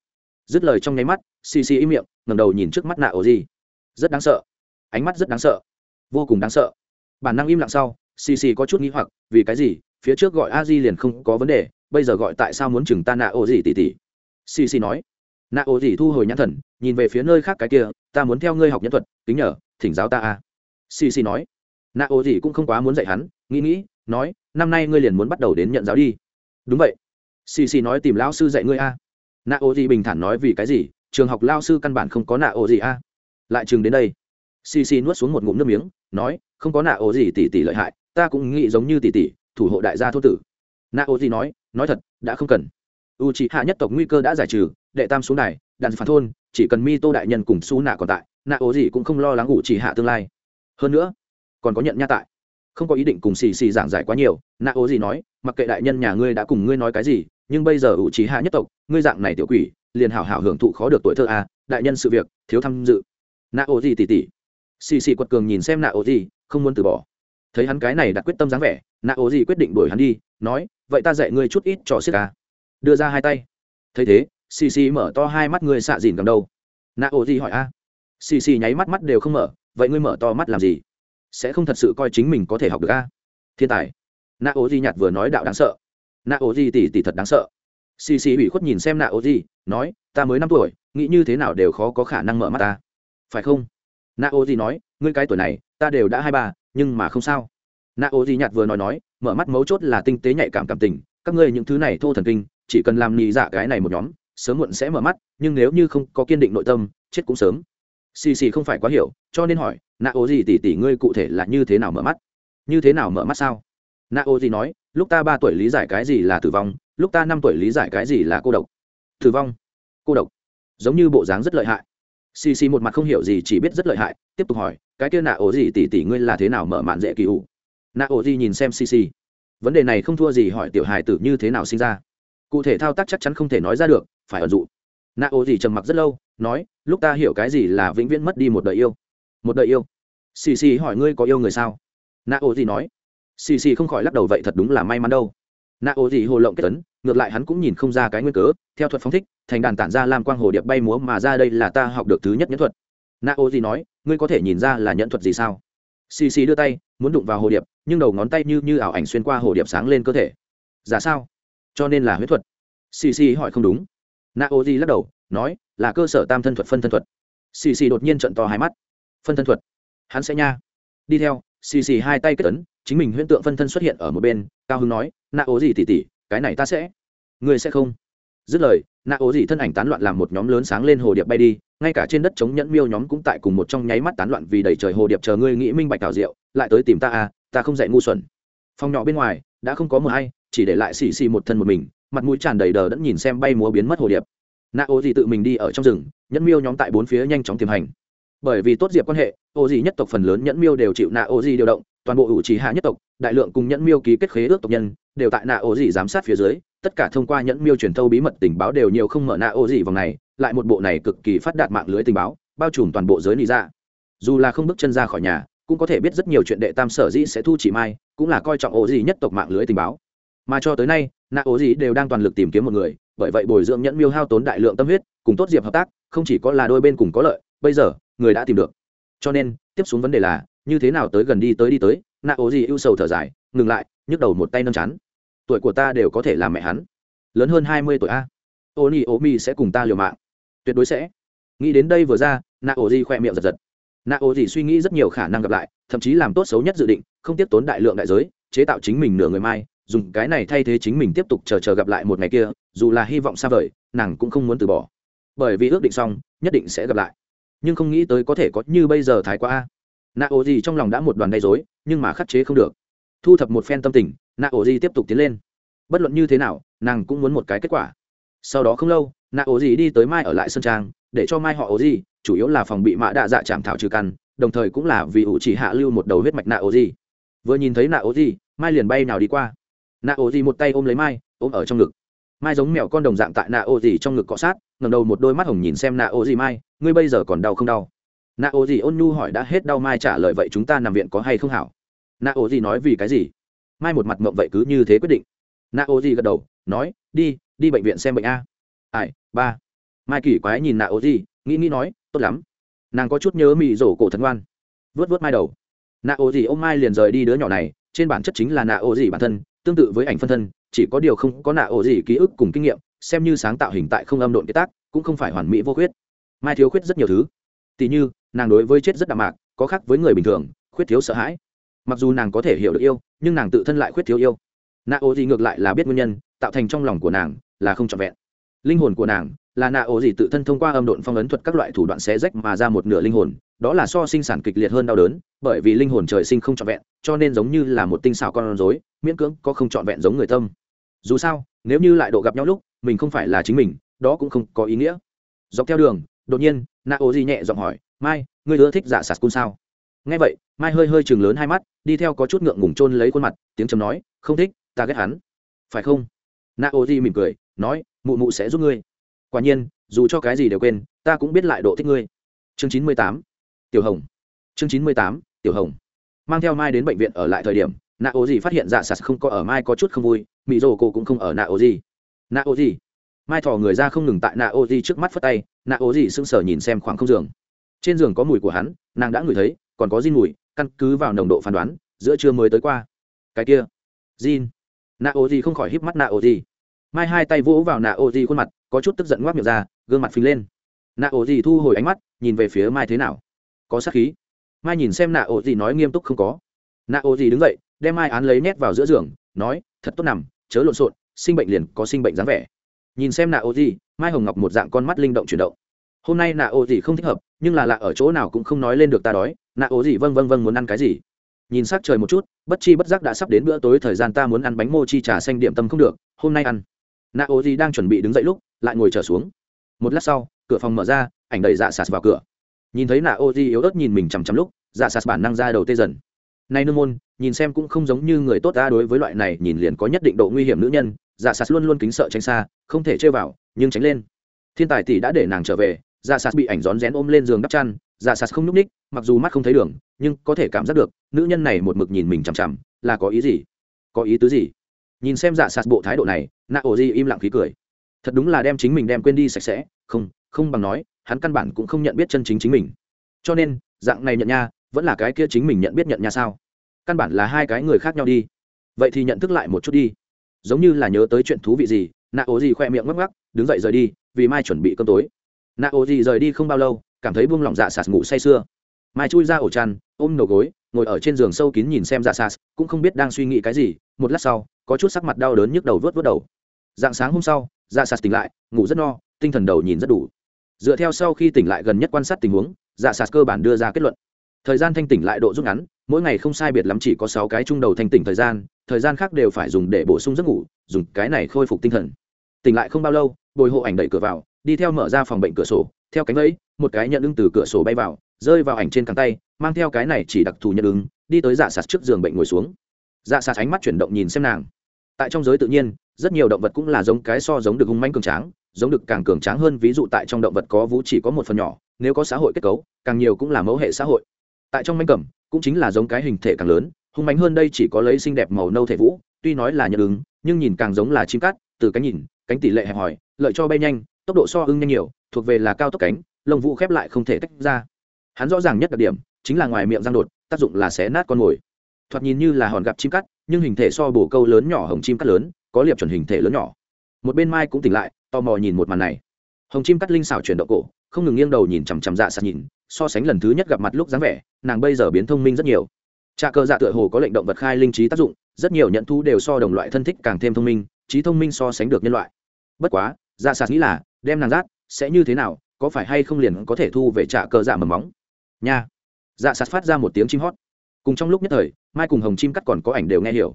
dứt lời trong nháy mắt xì xì im miệng, ngẩng đầu nhìn trước mắt nạ ổ gì rất đáng sợ. Ánh mắt rất đáng sợ. Vô cùng đáng sợ. Bản năng im lặng sau, xì xì có chút nghĩ hoặc, vì cái gì? Phía trước gọi a di liền không có vấn đề, bây giờ gọi tại sao muốn chừng ta nạ ổ gì tỉ tỉ? Xì xì nói. Nạ ổ gì thu hồi nhãn thần, nhìn về phía nơi khác cái kia, ta muốn theo ngươi học nhân thuật, kính nhờ, thỉnh giáo ta a. Xì xì nói. Nạ ổ gì cũng không quá muốn dạy hắn, nghĩ nghĩ, nói, năm nay ngươi liền muốn bắt đầu đến nhận giáo đi. Đúng vậy. Xì xì nói tìm lão sư dạy ngươi a. Nạ ổ gì bình thản nói vì cái gì? Trường học lao sư căn bản không có nạ ổ gì a. Lại chừng đến đây. Xì xì nuốt xuống một ngụm nước miếng, nói, không có nạ ổ gì tỉ tỉ lợi hại, ta cũng nghĩ giống như tỉ tỉ thủ hộ đại gia thô tử. Nạ ổ gì nói nói thật, đã không cần. U c hạ nhất tộc nguy cơ đã giải trừ, đệ tam xuống này đàn phản thôn, chỉ cần mi tô đại nhân cùng su nạ còn tại, nạ ố gì cũng không lo lắng ủ chỉ hạ tương lai. Hơn nữa, còn có nhận nha tại. Không có ý định cùng xì xì giảng giải quá nhiều, nạ ố gì nói, mặc kệ đại nhân nhà ngươi đã cùng ngươi nói cái gì, nhưng bây giờ ủ chỉ hạ nhất tộc, ngươi dạng này tiểu quỷ liền hảo hảo hưởng thụ khó được tuổi thơ à, đại nhân sự việc thiếu tham dự. Nạ ố gì tỷ tỷ xì xì quật cường nhìn xem nạ ố gì không muốn từ bỏ. Thấy hắn cái này đặt quyết tâm dáng vẻ nạ ố gì quyết định đuổi hắn đi nói vậy ta dạy ngươi chút ít trò xiếc à. đưa ra hai tay. Thấy thế xì xì mở to hai mắt người xạ dìn cầm đâu nạ ố gì hỏi a? Xì xì nháy mắt mắt đều không mở vậy ngươi mở to mắt làm gì? Sẽ không thật sự coi chính mình có thể học được a thiên tài. Nạ ố gì nhạt vừa nói đạo đáng sợ. Nạ ố gì tỷ tỷ thật đáng sợ. Xì xì ủy khuất nhìn xem nạ ố gì nói, ta mới năm tuổi, nghĩ như thế nào đều khó có khả năng mở mắt ta. Phải không? Na ô gì nói, ngươi cái tuổi này, ta đều đã hai ba, nhưng mà không sao. Na ô gì nhạt vừa nói nói, mở mắt mấu chốt là tinh tế nhạy cảm cảm tình, các ngươi những thứ này thô thần kinh, chỉ cần làm nhị dạ cái này một nhóm, sớm muộn sẽ mở mắt, nhưng nếu như không có kiên định nội tâm, chết cũng sớm. Xì xì không phải quá hiểu, cho nên hỏi nạ ô gì tỉ tỉ ngươi cụ thể là như thế nào mở mắt? Như thế nào mở mắt sao? Nạ ô gì nói, lúc ta ba tuổi lý giải cái gì là tử vong, lúc ta năm tuổi lý giải cái gì là cô độc thử vong. Cô độc. Giống như bộ dáng rất lợi hại. Xì xì một mặt không hiểu gì, chỉ biết rất lợi hại, tiếp tục hỏi, cái kia nạ ổ gì tỉ tỉ ngươi là thế nào mở mạn dễ kỳ ủ? Nạ ổ gì nhìn xem xì xì. Vấn đề này không thua gì hỏi tiểu hài tử như thế nào sinh ra. Cụ thể thao tác chắc chắn không thể nói ra được, phải ẩn dụ. Nạ ổ gì trầm mặc rất lâu, nói, lúc ta hiểu cái gì là vĩnh viễn mất đi một đời yêu. Một đời yêu? Xì xì hỏi, ngươi có yêu người sao? Nạ ổ gì nói, xì xì không khỏi lắc đầu, vậy thật đúng là may mắn đâu. Nạ ổ gì hồ lộng kết tấn ngược lại hắn cũng nhìn không ra cái nguyên cớ, theo thuật phóng thích, thành đàn tản ra làm quang hồ điệp bay múa mà ra đây là ta học được thứ nhất nhẫn thuật. Na ô gì nói, ngươi có thể nhìn ra là nhẫn thuật gì sao? Xì xì đưa tay, muốn đụng vào hồ điệp, nhưng đầu ngón tay như như ảo ảnh xuyên qua hồ điệp sáng lên cơ thể. Giả sao? Cho nên là huyết thuật. Xì xì hỏi không đúng. Na ô di lắc đầu, nói, là cơ sở tam thân thuật phân thân thuật. Xì xì đột nhiên trận to hai mắt. Phân thân thuật. Hắn sẽ nha. Đi theo, xì xì hai tay kết tấn chính mình huyễn tượng phân thân xuất hiện ở một bên, cao hưng nói na ô gì tỉ tỉ, cái này ta sẽ người sẽ không? Dứt lời nạ ố gì thân ảnh tán loạn làm một nhóm lớn sáng lên hồ điệp bay đi, ngay cả trên đất chống nhẫn miêu nhóm cũng tại cùng một trong nháy mắt tán loạn vì đầy trời hồ điệp chờ ngươi nghĩ minh bạch thảo diệu, lại tới tìm ta à ta không dạy ngu xuẩn. Phòng nhỏ bên ngoài, đã không có mờ hay, chỉ để lại xì xì một thân một mình, mặt mũi tràn đầy đờ đẫn nhìn xem bay múa biến mất hồ điệp. Nạ ô gì tự mình đi ở trong rừng, nhẫn miêu nhóm tại bốn phía nhanh chóng tiềm hành. Bởi vì tốt diệp quan hệ ô gì nhất tộc phần lớn nhẫn miêu đều chịu nạ ô gì điều động, toàn bộ ủ trì hạ nhất tộc, đại lượng cùng nhẫn miêu ký kết khế ước tộc nhân, đều tại nạ ô gì giám sát phía dưới tất cả thông qua nhẫn miêu truyền thâu bí mật tình báo đều nhiều không mở nạ ô gì vòng này, lại một bộ này cực kỳ phát đạt mạng lưới tình báo, bao trùm toàn bộ giới lý ra dạ. dù là không bước chân ra khỏi nhà, cũng có thể biết rất nhiều chuyện đệ tam sở dĩ sẽ thu chỉ mai, cũng là coi trọng ô gì nhất tộc mạng lưới tình báo. Mà cho tới nay, nạ ô gì đều đang toàn lực tìm kiếm một người, bởi vậy bồi dưỡng nhẫn miêu hao tốn đại lượng tâm huyết, cùng tốt diệp hợp tác, không chỉ có là đôi bên cùng có lợi, bây giờ, người đã tìm được. Cho nên, tiếp xuống vấn đề là, như thế nào tới gần đi tới đi tới, nạ ố gì ưu sầu thở dài, ngừng lại, nhức đầu một tay nâng chán tuổi của ta đều có thể làm mẹ hắn. Lớn hơn hai mươi tuổi a. Ô ni ô mi sẽ cùng ta liều mạng. Tuyệt đối sẽ. Nghĩ đến đây vừa ra nạ ô di khỏe miệng giật giật. Nạ ô di suy nghĩ rất nhiều khả năng gặp lại, thậm chí làm tốt xấu nhất dự định, không tiếp tốn đại lượng đại giới, chế tạo chính mình nửa người mai, dùng cái này thay thế chính mình tiếp tục chờ chờ gặp lại một ngày kia, dù là hy vọng xa vời, nàng cũng không muốn từ bỏ. Bởi vì ước định xong, nhất định sẽ gặp lại. Nhưng không nghĩ tới có thể có như bây giờ thái quá a. Nạ ô gì trong lòng đã một đoàn gây dối nhưng mà khắc chế không được thu thập một phen tâm tình nạ ổ gì tiếp tục tiến lên. Bất luận như thế nào, nàng cũng muốn một cái kết quả. Sau đó không lâu nạ ổ gì đi tới mai ở lại sân trang, để cho mai họ ổ gì chủ yếu là phòng bị mạ đạ dạ chạm thảo trừ căn, đồng thời cũng là vì ủ chỉ hạ lưu một đầu huyết mạch nạ ổ gì vừa nhìn thấy nạ ổ gì mai liền bay nào đi qua. Nạ ổ gì một tay ôm lấy mai, ôm ở trong ngực. Mai giống mèo con đồng dạng tại nạ ổ gì trong ngực cọ sát ngầm đầu một đôi mắt hồng nhìn xem nạ ổ gì mai, ngươi bây giờ còn đau không đau? Nạ ổ gì ôn nhu hỏi, đã hết đau mai trả lời vậy chúng ta nằm viện có hay không hảo? Nạ ô gì nói vì cái gì? Mai một mặt mộng vậy cứ như thế quyết định. Nạ ô gì gật đầu, nói, đi đi bệnh viện xem bệnh a. Ai, ba. Mai kỳ quái nhìn nạ ô gì nghĩ nghĩ nói, tốt lắm. Nàng có chút nhớ mị rổ cổ thần ngoan. Vớt vớt mai đầu. Nạ ô gì ôm mai liền rời đi đứa nhỏ này, trên bản chất chính là nạ ô gì bản thân, tương tự với ảnh phân thân, chỉ có điều không có nạ ô gì ký ức cùng kinh nghiệm, xem như sáng tạo hình tại không âm độn kế tác, cũng không phải hoàn mỹ vô khuyết. Mai thiếu khuyết rất nhiều thứ. Tỉ như, nàng đối với chết rất đạm mạc, có khác với người bình thường, khuyết thiếu sợ hãi mặc dù nàng có thể hiểu được yêu, nhưng nàng tự thân lại khuyết thiếu yêu. Nạ ô gì ngược lại là biết nguyên nhân, tạo thành trong lòng của nàng là không trọn vẹn. Linh hồn của nàng là nạ ô gì tự thân thông qua âm độn phong ấn thuật các loại thủ đoạn xé rách mà ra một nửa linh hồn, đó là so sinh sản kịch liệt hơn đau đớn, bởi vì linh hồn trời sinh không trọn vẹn, cho nên giống như là một tinh xảo con rối, miễn cưỡng có không trọn vẹn giống người tâm. Dù sao, nếu như lại độ gặp nhau lúc, mình không phải là chính mình, đó cũng không có ý nghĩa. Dọc theo đường, đột nhiên, nạ ô gì nhẹ giọng hỏi, mai, ngươi ưa thích giả sạt cun sao? Nghe vậy, mai hơi hơi chừng lớn hai mắt, đi theo có chút ngượng ngùng trôn lấy khuôn mặt, tiếng chấm nói, không thích, ta ghét hắn. Phải không? Na ô di mỉm cười, nói, mụ mụ sẽ giúp ngươi. Quả nhiên, dù cho cái gì đều quên, ta cũng biết lại độ thích ngươi. Chương chín mươi tám, tiểu hồng. Chương chín mươi tám, tiểu hồng. Mang theo mai đến bệnh viện ở lại thời điểm nạ ô gì phát hiện dạ sạt không có ở mai có chút không vui mỹ rồ cô cũng không ở nạ ô gì nạ ô gì mai thò người ra không ngừng tại nạ ô gì trước mắt phất tay nạ ô gì sững sờ nhìn xem khoảng không giường. Trên giường có mùi của hắn, nàng đã ngửi thấy còn có Jin mùi, căn cứ vào nồng độ phán đoán, giữa trưa mới tới qua. Cái kia, Jin. Nạ ô gì không khỏi híp mắt nạ ô gì mai hai tay vỗ vào nạ ô gì khuôn mặt, có chút tức giận ngoác miệng ra, gương mặt phình lên. Nạ ô gì thu hồi ánh mắt, nhìn về phía mai thế nào? Có sát khí. Mai nhìn xem nạ ô gì nói nghiêm túc không có. Nạ ô gì đứng dậy, đem mai án lấy nhét vào giữa giường, nói, thật tốt nằm, chớ lộn xộn, sinh bệnh liền có sinh bệnh dáng vẻ. Nhìn xem nạ ô gì mai hồng ngọc một dạng con mắt linh động chuyển động. Hôm nay nạ ô gì không thích hợp, nhưng là lạ ở chỗ nào cũng không nói lên được ta đói nạ ố gì vâng vâng vâng muốn ăn cái gì? Nhìn s ắ c trời một chút, bất chi bất giác đã sắp đến bữa tối thời gian ta muốn ăn bánh mô chi trà xanh điểm tâm không được, hôm nay ăn. Nạ ố gì đang chuẩn bị đứng dậy lúc, lại ngồi trở xuống. Một lát sau, cửa phòng mở ra, ảnh đầy dạ sạt vào cửa. Nhìn thấy nạ ô gì yếu ớt nhìn mình chằm chằm lúc dạ sạt bản năng ra đầu tê dần. Nay nương môn, nhìn xem cũng không giống như người tốt ta đối với loại này nhìn liền có nhất định độ nguy hiểm nữ nhân dạ sạt luôn luôn kính sợ tránh xa, không thể chơi vào, nhưng tránh lên. Thiên tài tỷ đã để nàng trở về dạ sạt bị ảnh rón rén ôm lên giường đắp chăn dạ sạt không n ú c ních mặc dù mắt không thấy đường, nhưng có thể cảm giác được, nữ nhân này một mực nhìn mình chằm chằm, là có ý gì? Có ý tứ gì? Nhìn xem dạ sạt bộ thái độ này nạ ổ di im lặng khí cười. Thật đúng là đem chính mình đem quên đi sạch sẽ, không không bằng nói, hắn căn bản cũng không nhận biết chân chính chính mình. Cho nên, dạng này nhận nha, vẫn là cái kia chính mình nhận biết nhận nha sao? Căn bản là hai cái người khác nhau đi. Vậy thì nhận thức lại một chút đi. Giống như là nhớ tới chuyện thú vị gì nạ ố gì khoe miệng ngắc ngắc, đứng dậy rời đi, vì mai chuẩn bị cơm tối nạ ô gì rời đi không bao lâu, cảm thấy buông lỏng dạ sạt ngủ say sưa. Mai chui ra ổ chăn, ôm đầu gối, ngồi ở trên giường sâu kín nhìn xem dạ sạt, cũng không biết đang suy nghĩ cái gì. Một lát sau, có chút sắc mặt đau đớn nhức đầu vớt vớt đầu. Dạng sáng hôm sau dạ sạt tỉnh lại, ngủ rất no, tinh thần đầu nhìn rất đủ. Dựa theo sau khi tỉnh lại gần nhất quan sát tình huống dạ sạt cơ bản đưa ra kết luận. Thời gian thanh tỉnh lại độ rút ngắn, mỗi ngày không sai biệt lắm chỉ có sáu cái chung đầu thanh tỉnh thời gian thời gian khác đều phải dùng để bổ sung giấc ngủ, dùng cái này khôi phục tinh thần. Tỉnh lại không bao lâu, bồi hộ ảnh đẩy cửa vào đi theo mở ra phòng bệnh cửa sổ, theo cánh ấy một cái nhận ứng từ cửa sổ bay vào, rơi vào ảnh trên cánh tay, mang theo cái này chỉ đặc thù nhận ứng, đi tới dạ sạt trước giường bệnh ngồi xuống. Dạ sạt ánh mắt chuyển động nhìn xem nàng. Tại trong giới tự nhiên, rất nhiều động vật cũng là giống cái so giống được hung manh cường tráng, giống được càng cường tráng hơn, ví dụ tại trong động vật có vú chỉ có một phần nhỏ, nếu có xã hội kết cấu, càng nhiều cũng là mẫu hệ xã hội. Tại trong manh cẩm cũng chính là giống cái hình thể càng lớn, hung mạnh hơn đây chỉ có lấy xinh đẹp màu nâu thể vũ, tuy nói là nhận ứng, nhưng nhìn càng giống là chim cắt, từ cái nhìn, cánh tỷ lệ hẹp hòi, lợi cho bay nhanh tốc độ so ưng nhanh nhiều, thuộc về là cao tốc cánh, lông vũ khép lại không thể tách ra. Hắn rõ ràng nhất đặc điểm, chính là ngoài miệng răng đột, tác dụng là xé nát con mồi. Thoạt nhìn như là hòn gặp chim cắt, nhưng hình thể so bổ câu lớn nhỏ hồng chim cắt lớn, có liệp chuẩn hình thể lớn nhỏ. Một bên mai cũng tỉnh lại, tò mò nhìn một màn này. Hồng chim cắt linh xảo chuyển động cổ, không ngừng nghiêng đầu nhìn chằm chằm dạ sạt nhìn, so sánh lần thứ nhất gặp mặt lúc dáng vẻ, nàng bây giờ biến thông minh rất nhiều. Trà cơ dạ tựa hồ có lệnh động vật khai linh trí tác dụng, rất nhiều nhận thu đều so đồng loại thân thích càng thêm thông minh, trí thông minh so sánh được nhân loại. Bất quá dạ sạt nghĩ là đem nàng rát, sẽ như thế nào, có phải hay không liền có thể thu về trả cơ dạ mầm móng? Nha. Dạ sạt phát ra một tiếng chim hót. Cùng trong lúc nhất thời, mai cùng hồng chim cắt còn có ảnh đều nghe hiểu.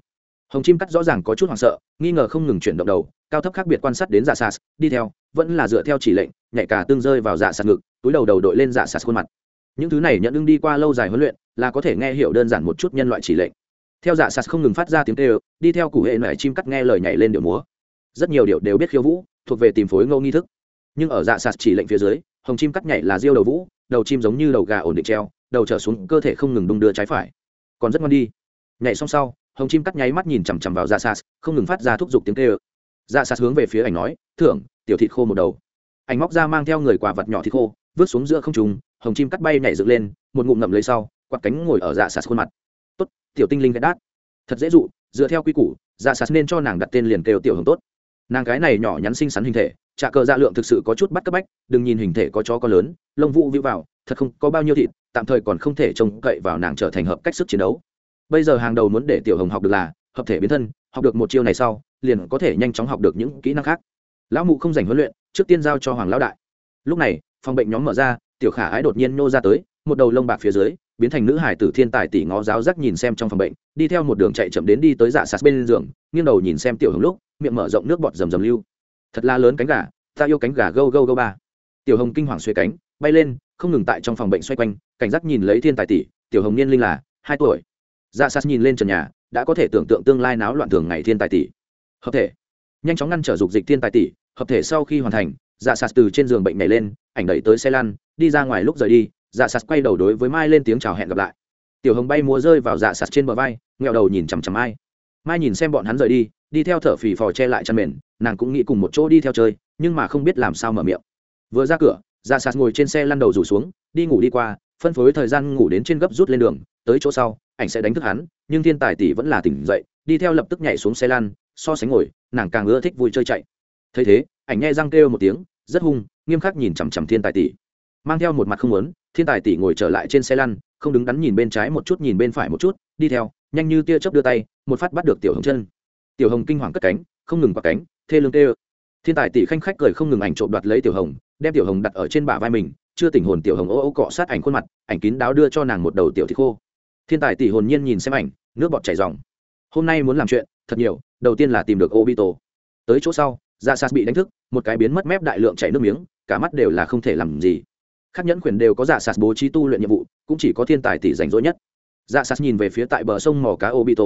Hồng chim cắt rõ ràng có chút hoảng sợ, nghi ngờ không ngừng chuyển động đầu, cao thấp khác biệt quan sát đến dạ sạt, đi theo, vẫn là dựa theo chỉ lệnh, nhảy cả tương rơi vào dạ sạt ngực, túi đầu đầu đội lên dạ sạt khuôn mặt. Những thứ này nhận đương đi qua lâu dài huấn luyện, là có thể nghe hiểu đơn giản một chút nhân loại chỉ lệnh. Theo dạ sạt không ngừng phát ra tiếng kêu, đi theo củ hệ nảy chim cắt nghe lời nhảy lên điệu múa. Rất nhiều điệu đều biết khiêu vũ, thuộc về tìm phối ngô nghi thức nhưng ở dạ sạt chỉ lệnh phía dưới, hồng chim cắt nhảy là diêu đầu vũ, đầu chim giống như đầu gà ổn định treo, đầu trở xuống cơ thể không ngừng đung đưa trái phải. Còn rất ngon đi. Nhảy xong sau, hồng chim cắt nháy mắt nhìn chằm chằm vào dạ sạt, không ngừng phát ra thúc giục tiếng kêu. Dạ sạt hướng về phía ảnh nói, thưởng, tiểu thịt khô một đầu. Ảnh móc ra mang theo người quả vật nhỏ thịt khô, vứt xuống giữa không trùng hồng chim cắt bay nhảy dựng lên, một ngụm ngậm lấy sau, quạt cánh ngồi ở dạ sạt khuôn mặt. Tốt, tiểu tinh linh gãy đát. Thật dễ dụ, dựa theo quy củ dạ sạt nên cho nàng đặt tên liền kêu tiểu hồng tốt. Nàng cái này nhỏ nhắn xinh xắn hình thể trả cờ dạ lượng thực sự có chút bắt cấp bách, đừng nhìn hình thể có chó có lớn, lông vũ vĩ vào, thật không có bao nhiêu thịt, tạm thời còn không thể trông cậy vào nàng trở thành hợp cách sức chiến đấu. Bây giờ hàng đầu muốn để tiểu hồng học được là, hợp thể biến thân, học được một chiêu này sau, liền có thể nhanh chóng học được những kỹ năng khác. Lão mụ không dành huấn luyện, trước tiên giao cho hoàng lão đại. Lúc này, phòng bệnh nhóm mở ra, tiểu khả ái đột nhiên nô ra tới, một đầu lông bạc phía dưới, biến thành nữ hải tử thiên tài tỷ ngó giáo giác nhìn xem trong phòng bệnh, đi theo một đường chạy chậm đến đi tới dạ sạt bên giường, nghiêng đầu nhìn xem tiểu hồng lúc, miệng mở rộng nước bọt rầm rầm lưu thật là lớn cánh gà, ta yêu cánh gà gâu gâu gâu ba. Tiểu hồng kinh hoàng xuê cánh, bay lên, không ngừng tại trong phòng bệnh xoay quanh, cảnh giác nhìn lấy thiên tài tỷ, tiểu hồng niên linh là hai tuổi. Dạ sạt nhìn lên trần nhà, đã có thể tưởng tượng tương lai náo loạn thường ngày thiên tài tỷ. Hợp thể. Nhanh chóng ngăn trở dục dịch thiên tài tỷ, hợp thể sau khi hoàn thành dạ sạt từ trên giường bệnh này lên, ảnh đẩy tới xe lăn, đi ra ngoài lúc rời đi dạ sạt quay đầu đối với mai lên tiếng chào hẹn gặp lại. Tiểu hồng bay múa rơi vào dạ sạt trên bờ vai nghẹo đầu nhìn chằm chằm mai. Mai nhìn xem bọn hắn rời đi đi theo thở phì phò che lại chăn mền, nàng cũng nghĩ cùng một chỗ đi theo chơi, nhưng mà không biết làm sao mở miệng. Vừa ra cửa ra sạt ngồi trên xe lăn đầu rủ xuống, đi ngủ đi qua, phân phối thời gian ngủ đến trên gấp rút lên đường, tới chỗ sau, ảnh sẽ đánh thức hắn, nhưng thiên tài tỷ vẫn là tỉnh dậy, đi theo lập tức nhảy xuống xe lăn, so sánh ngồi, nàng càng ưa thích vui chơi chạy. Thấy thế, ảnh nghe răng kêu một tiếng, rất hung, nghiêm khắc nhìn chằm chằm thiên tài tỷ. Mang theo một mặt không muốn, thiên tài tỷ ngồi trở lại trên xe lăn, không đứng đắn nhìn bên trái một chút, nhìn bên phải một chút, đi theo, nhanh như tia chớp đưa tay, một phát bắt được tiểu hồng chân tiểu hồng kinh hoàng cất cánh, không ngừng quạt cánh, thê lương tê thiên tài tỷ khanh khách cười không ngừng ảnh trộm đoạt lấy tiểu hồng, đem tiểu hồng đặt ở trên bả vai mình, chưa tỉnh hồn tiểu hồng ô ô cọ sát ảnh khuôn mặt, ảnh kín đáo đưa cho nàng một đầu tiểu thịt khô. Thiên tài tỷ hồn nhiên nhìn xem ảnh, nước bọt chảy dòng hôm nay muốn làm chuyện, thật nhiều, đầu tiên là tìm được obito. Tới chỗ sau dạ Ra sas bị đánh thức, một cái biến mất mép đại lượng chảy nước miếng, cả mắt đều là không thể làm gì. Khác nhẫn quyền đều có dạ sas bố trí tu luyện nhiệm vụ, cũng chỉ có thiên tài tỷ rảnh rỗi nhất. Dạ sas nhìn về phía tại bờ sông mỏ cá obito.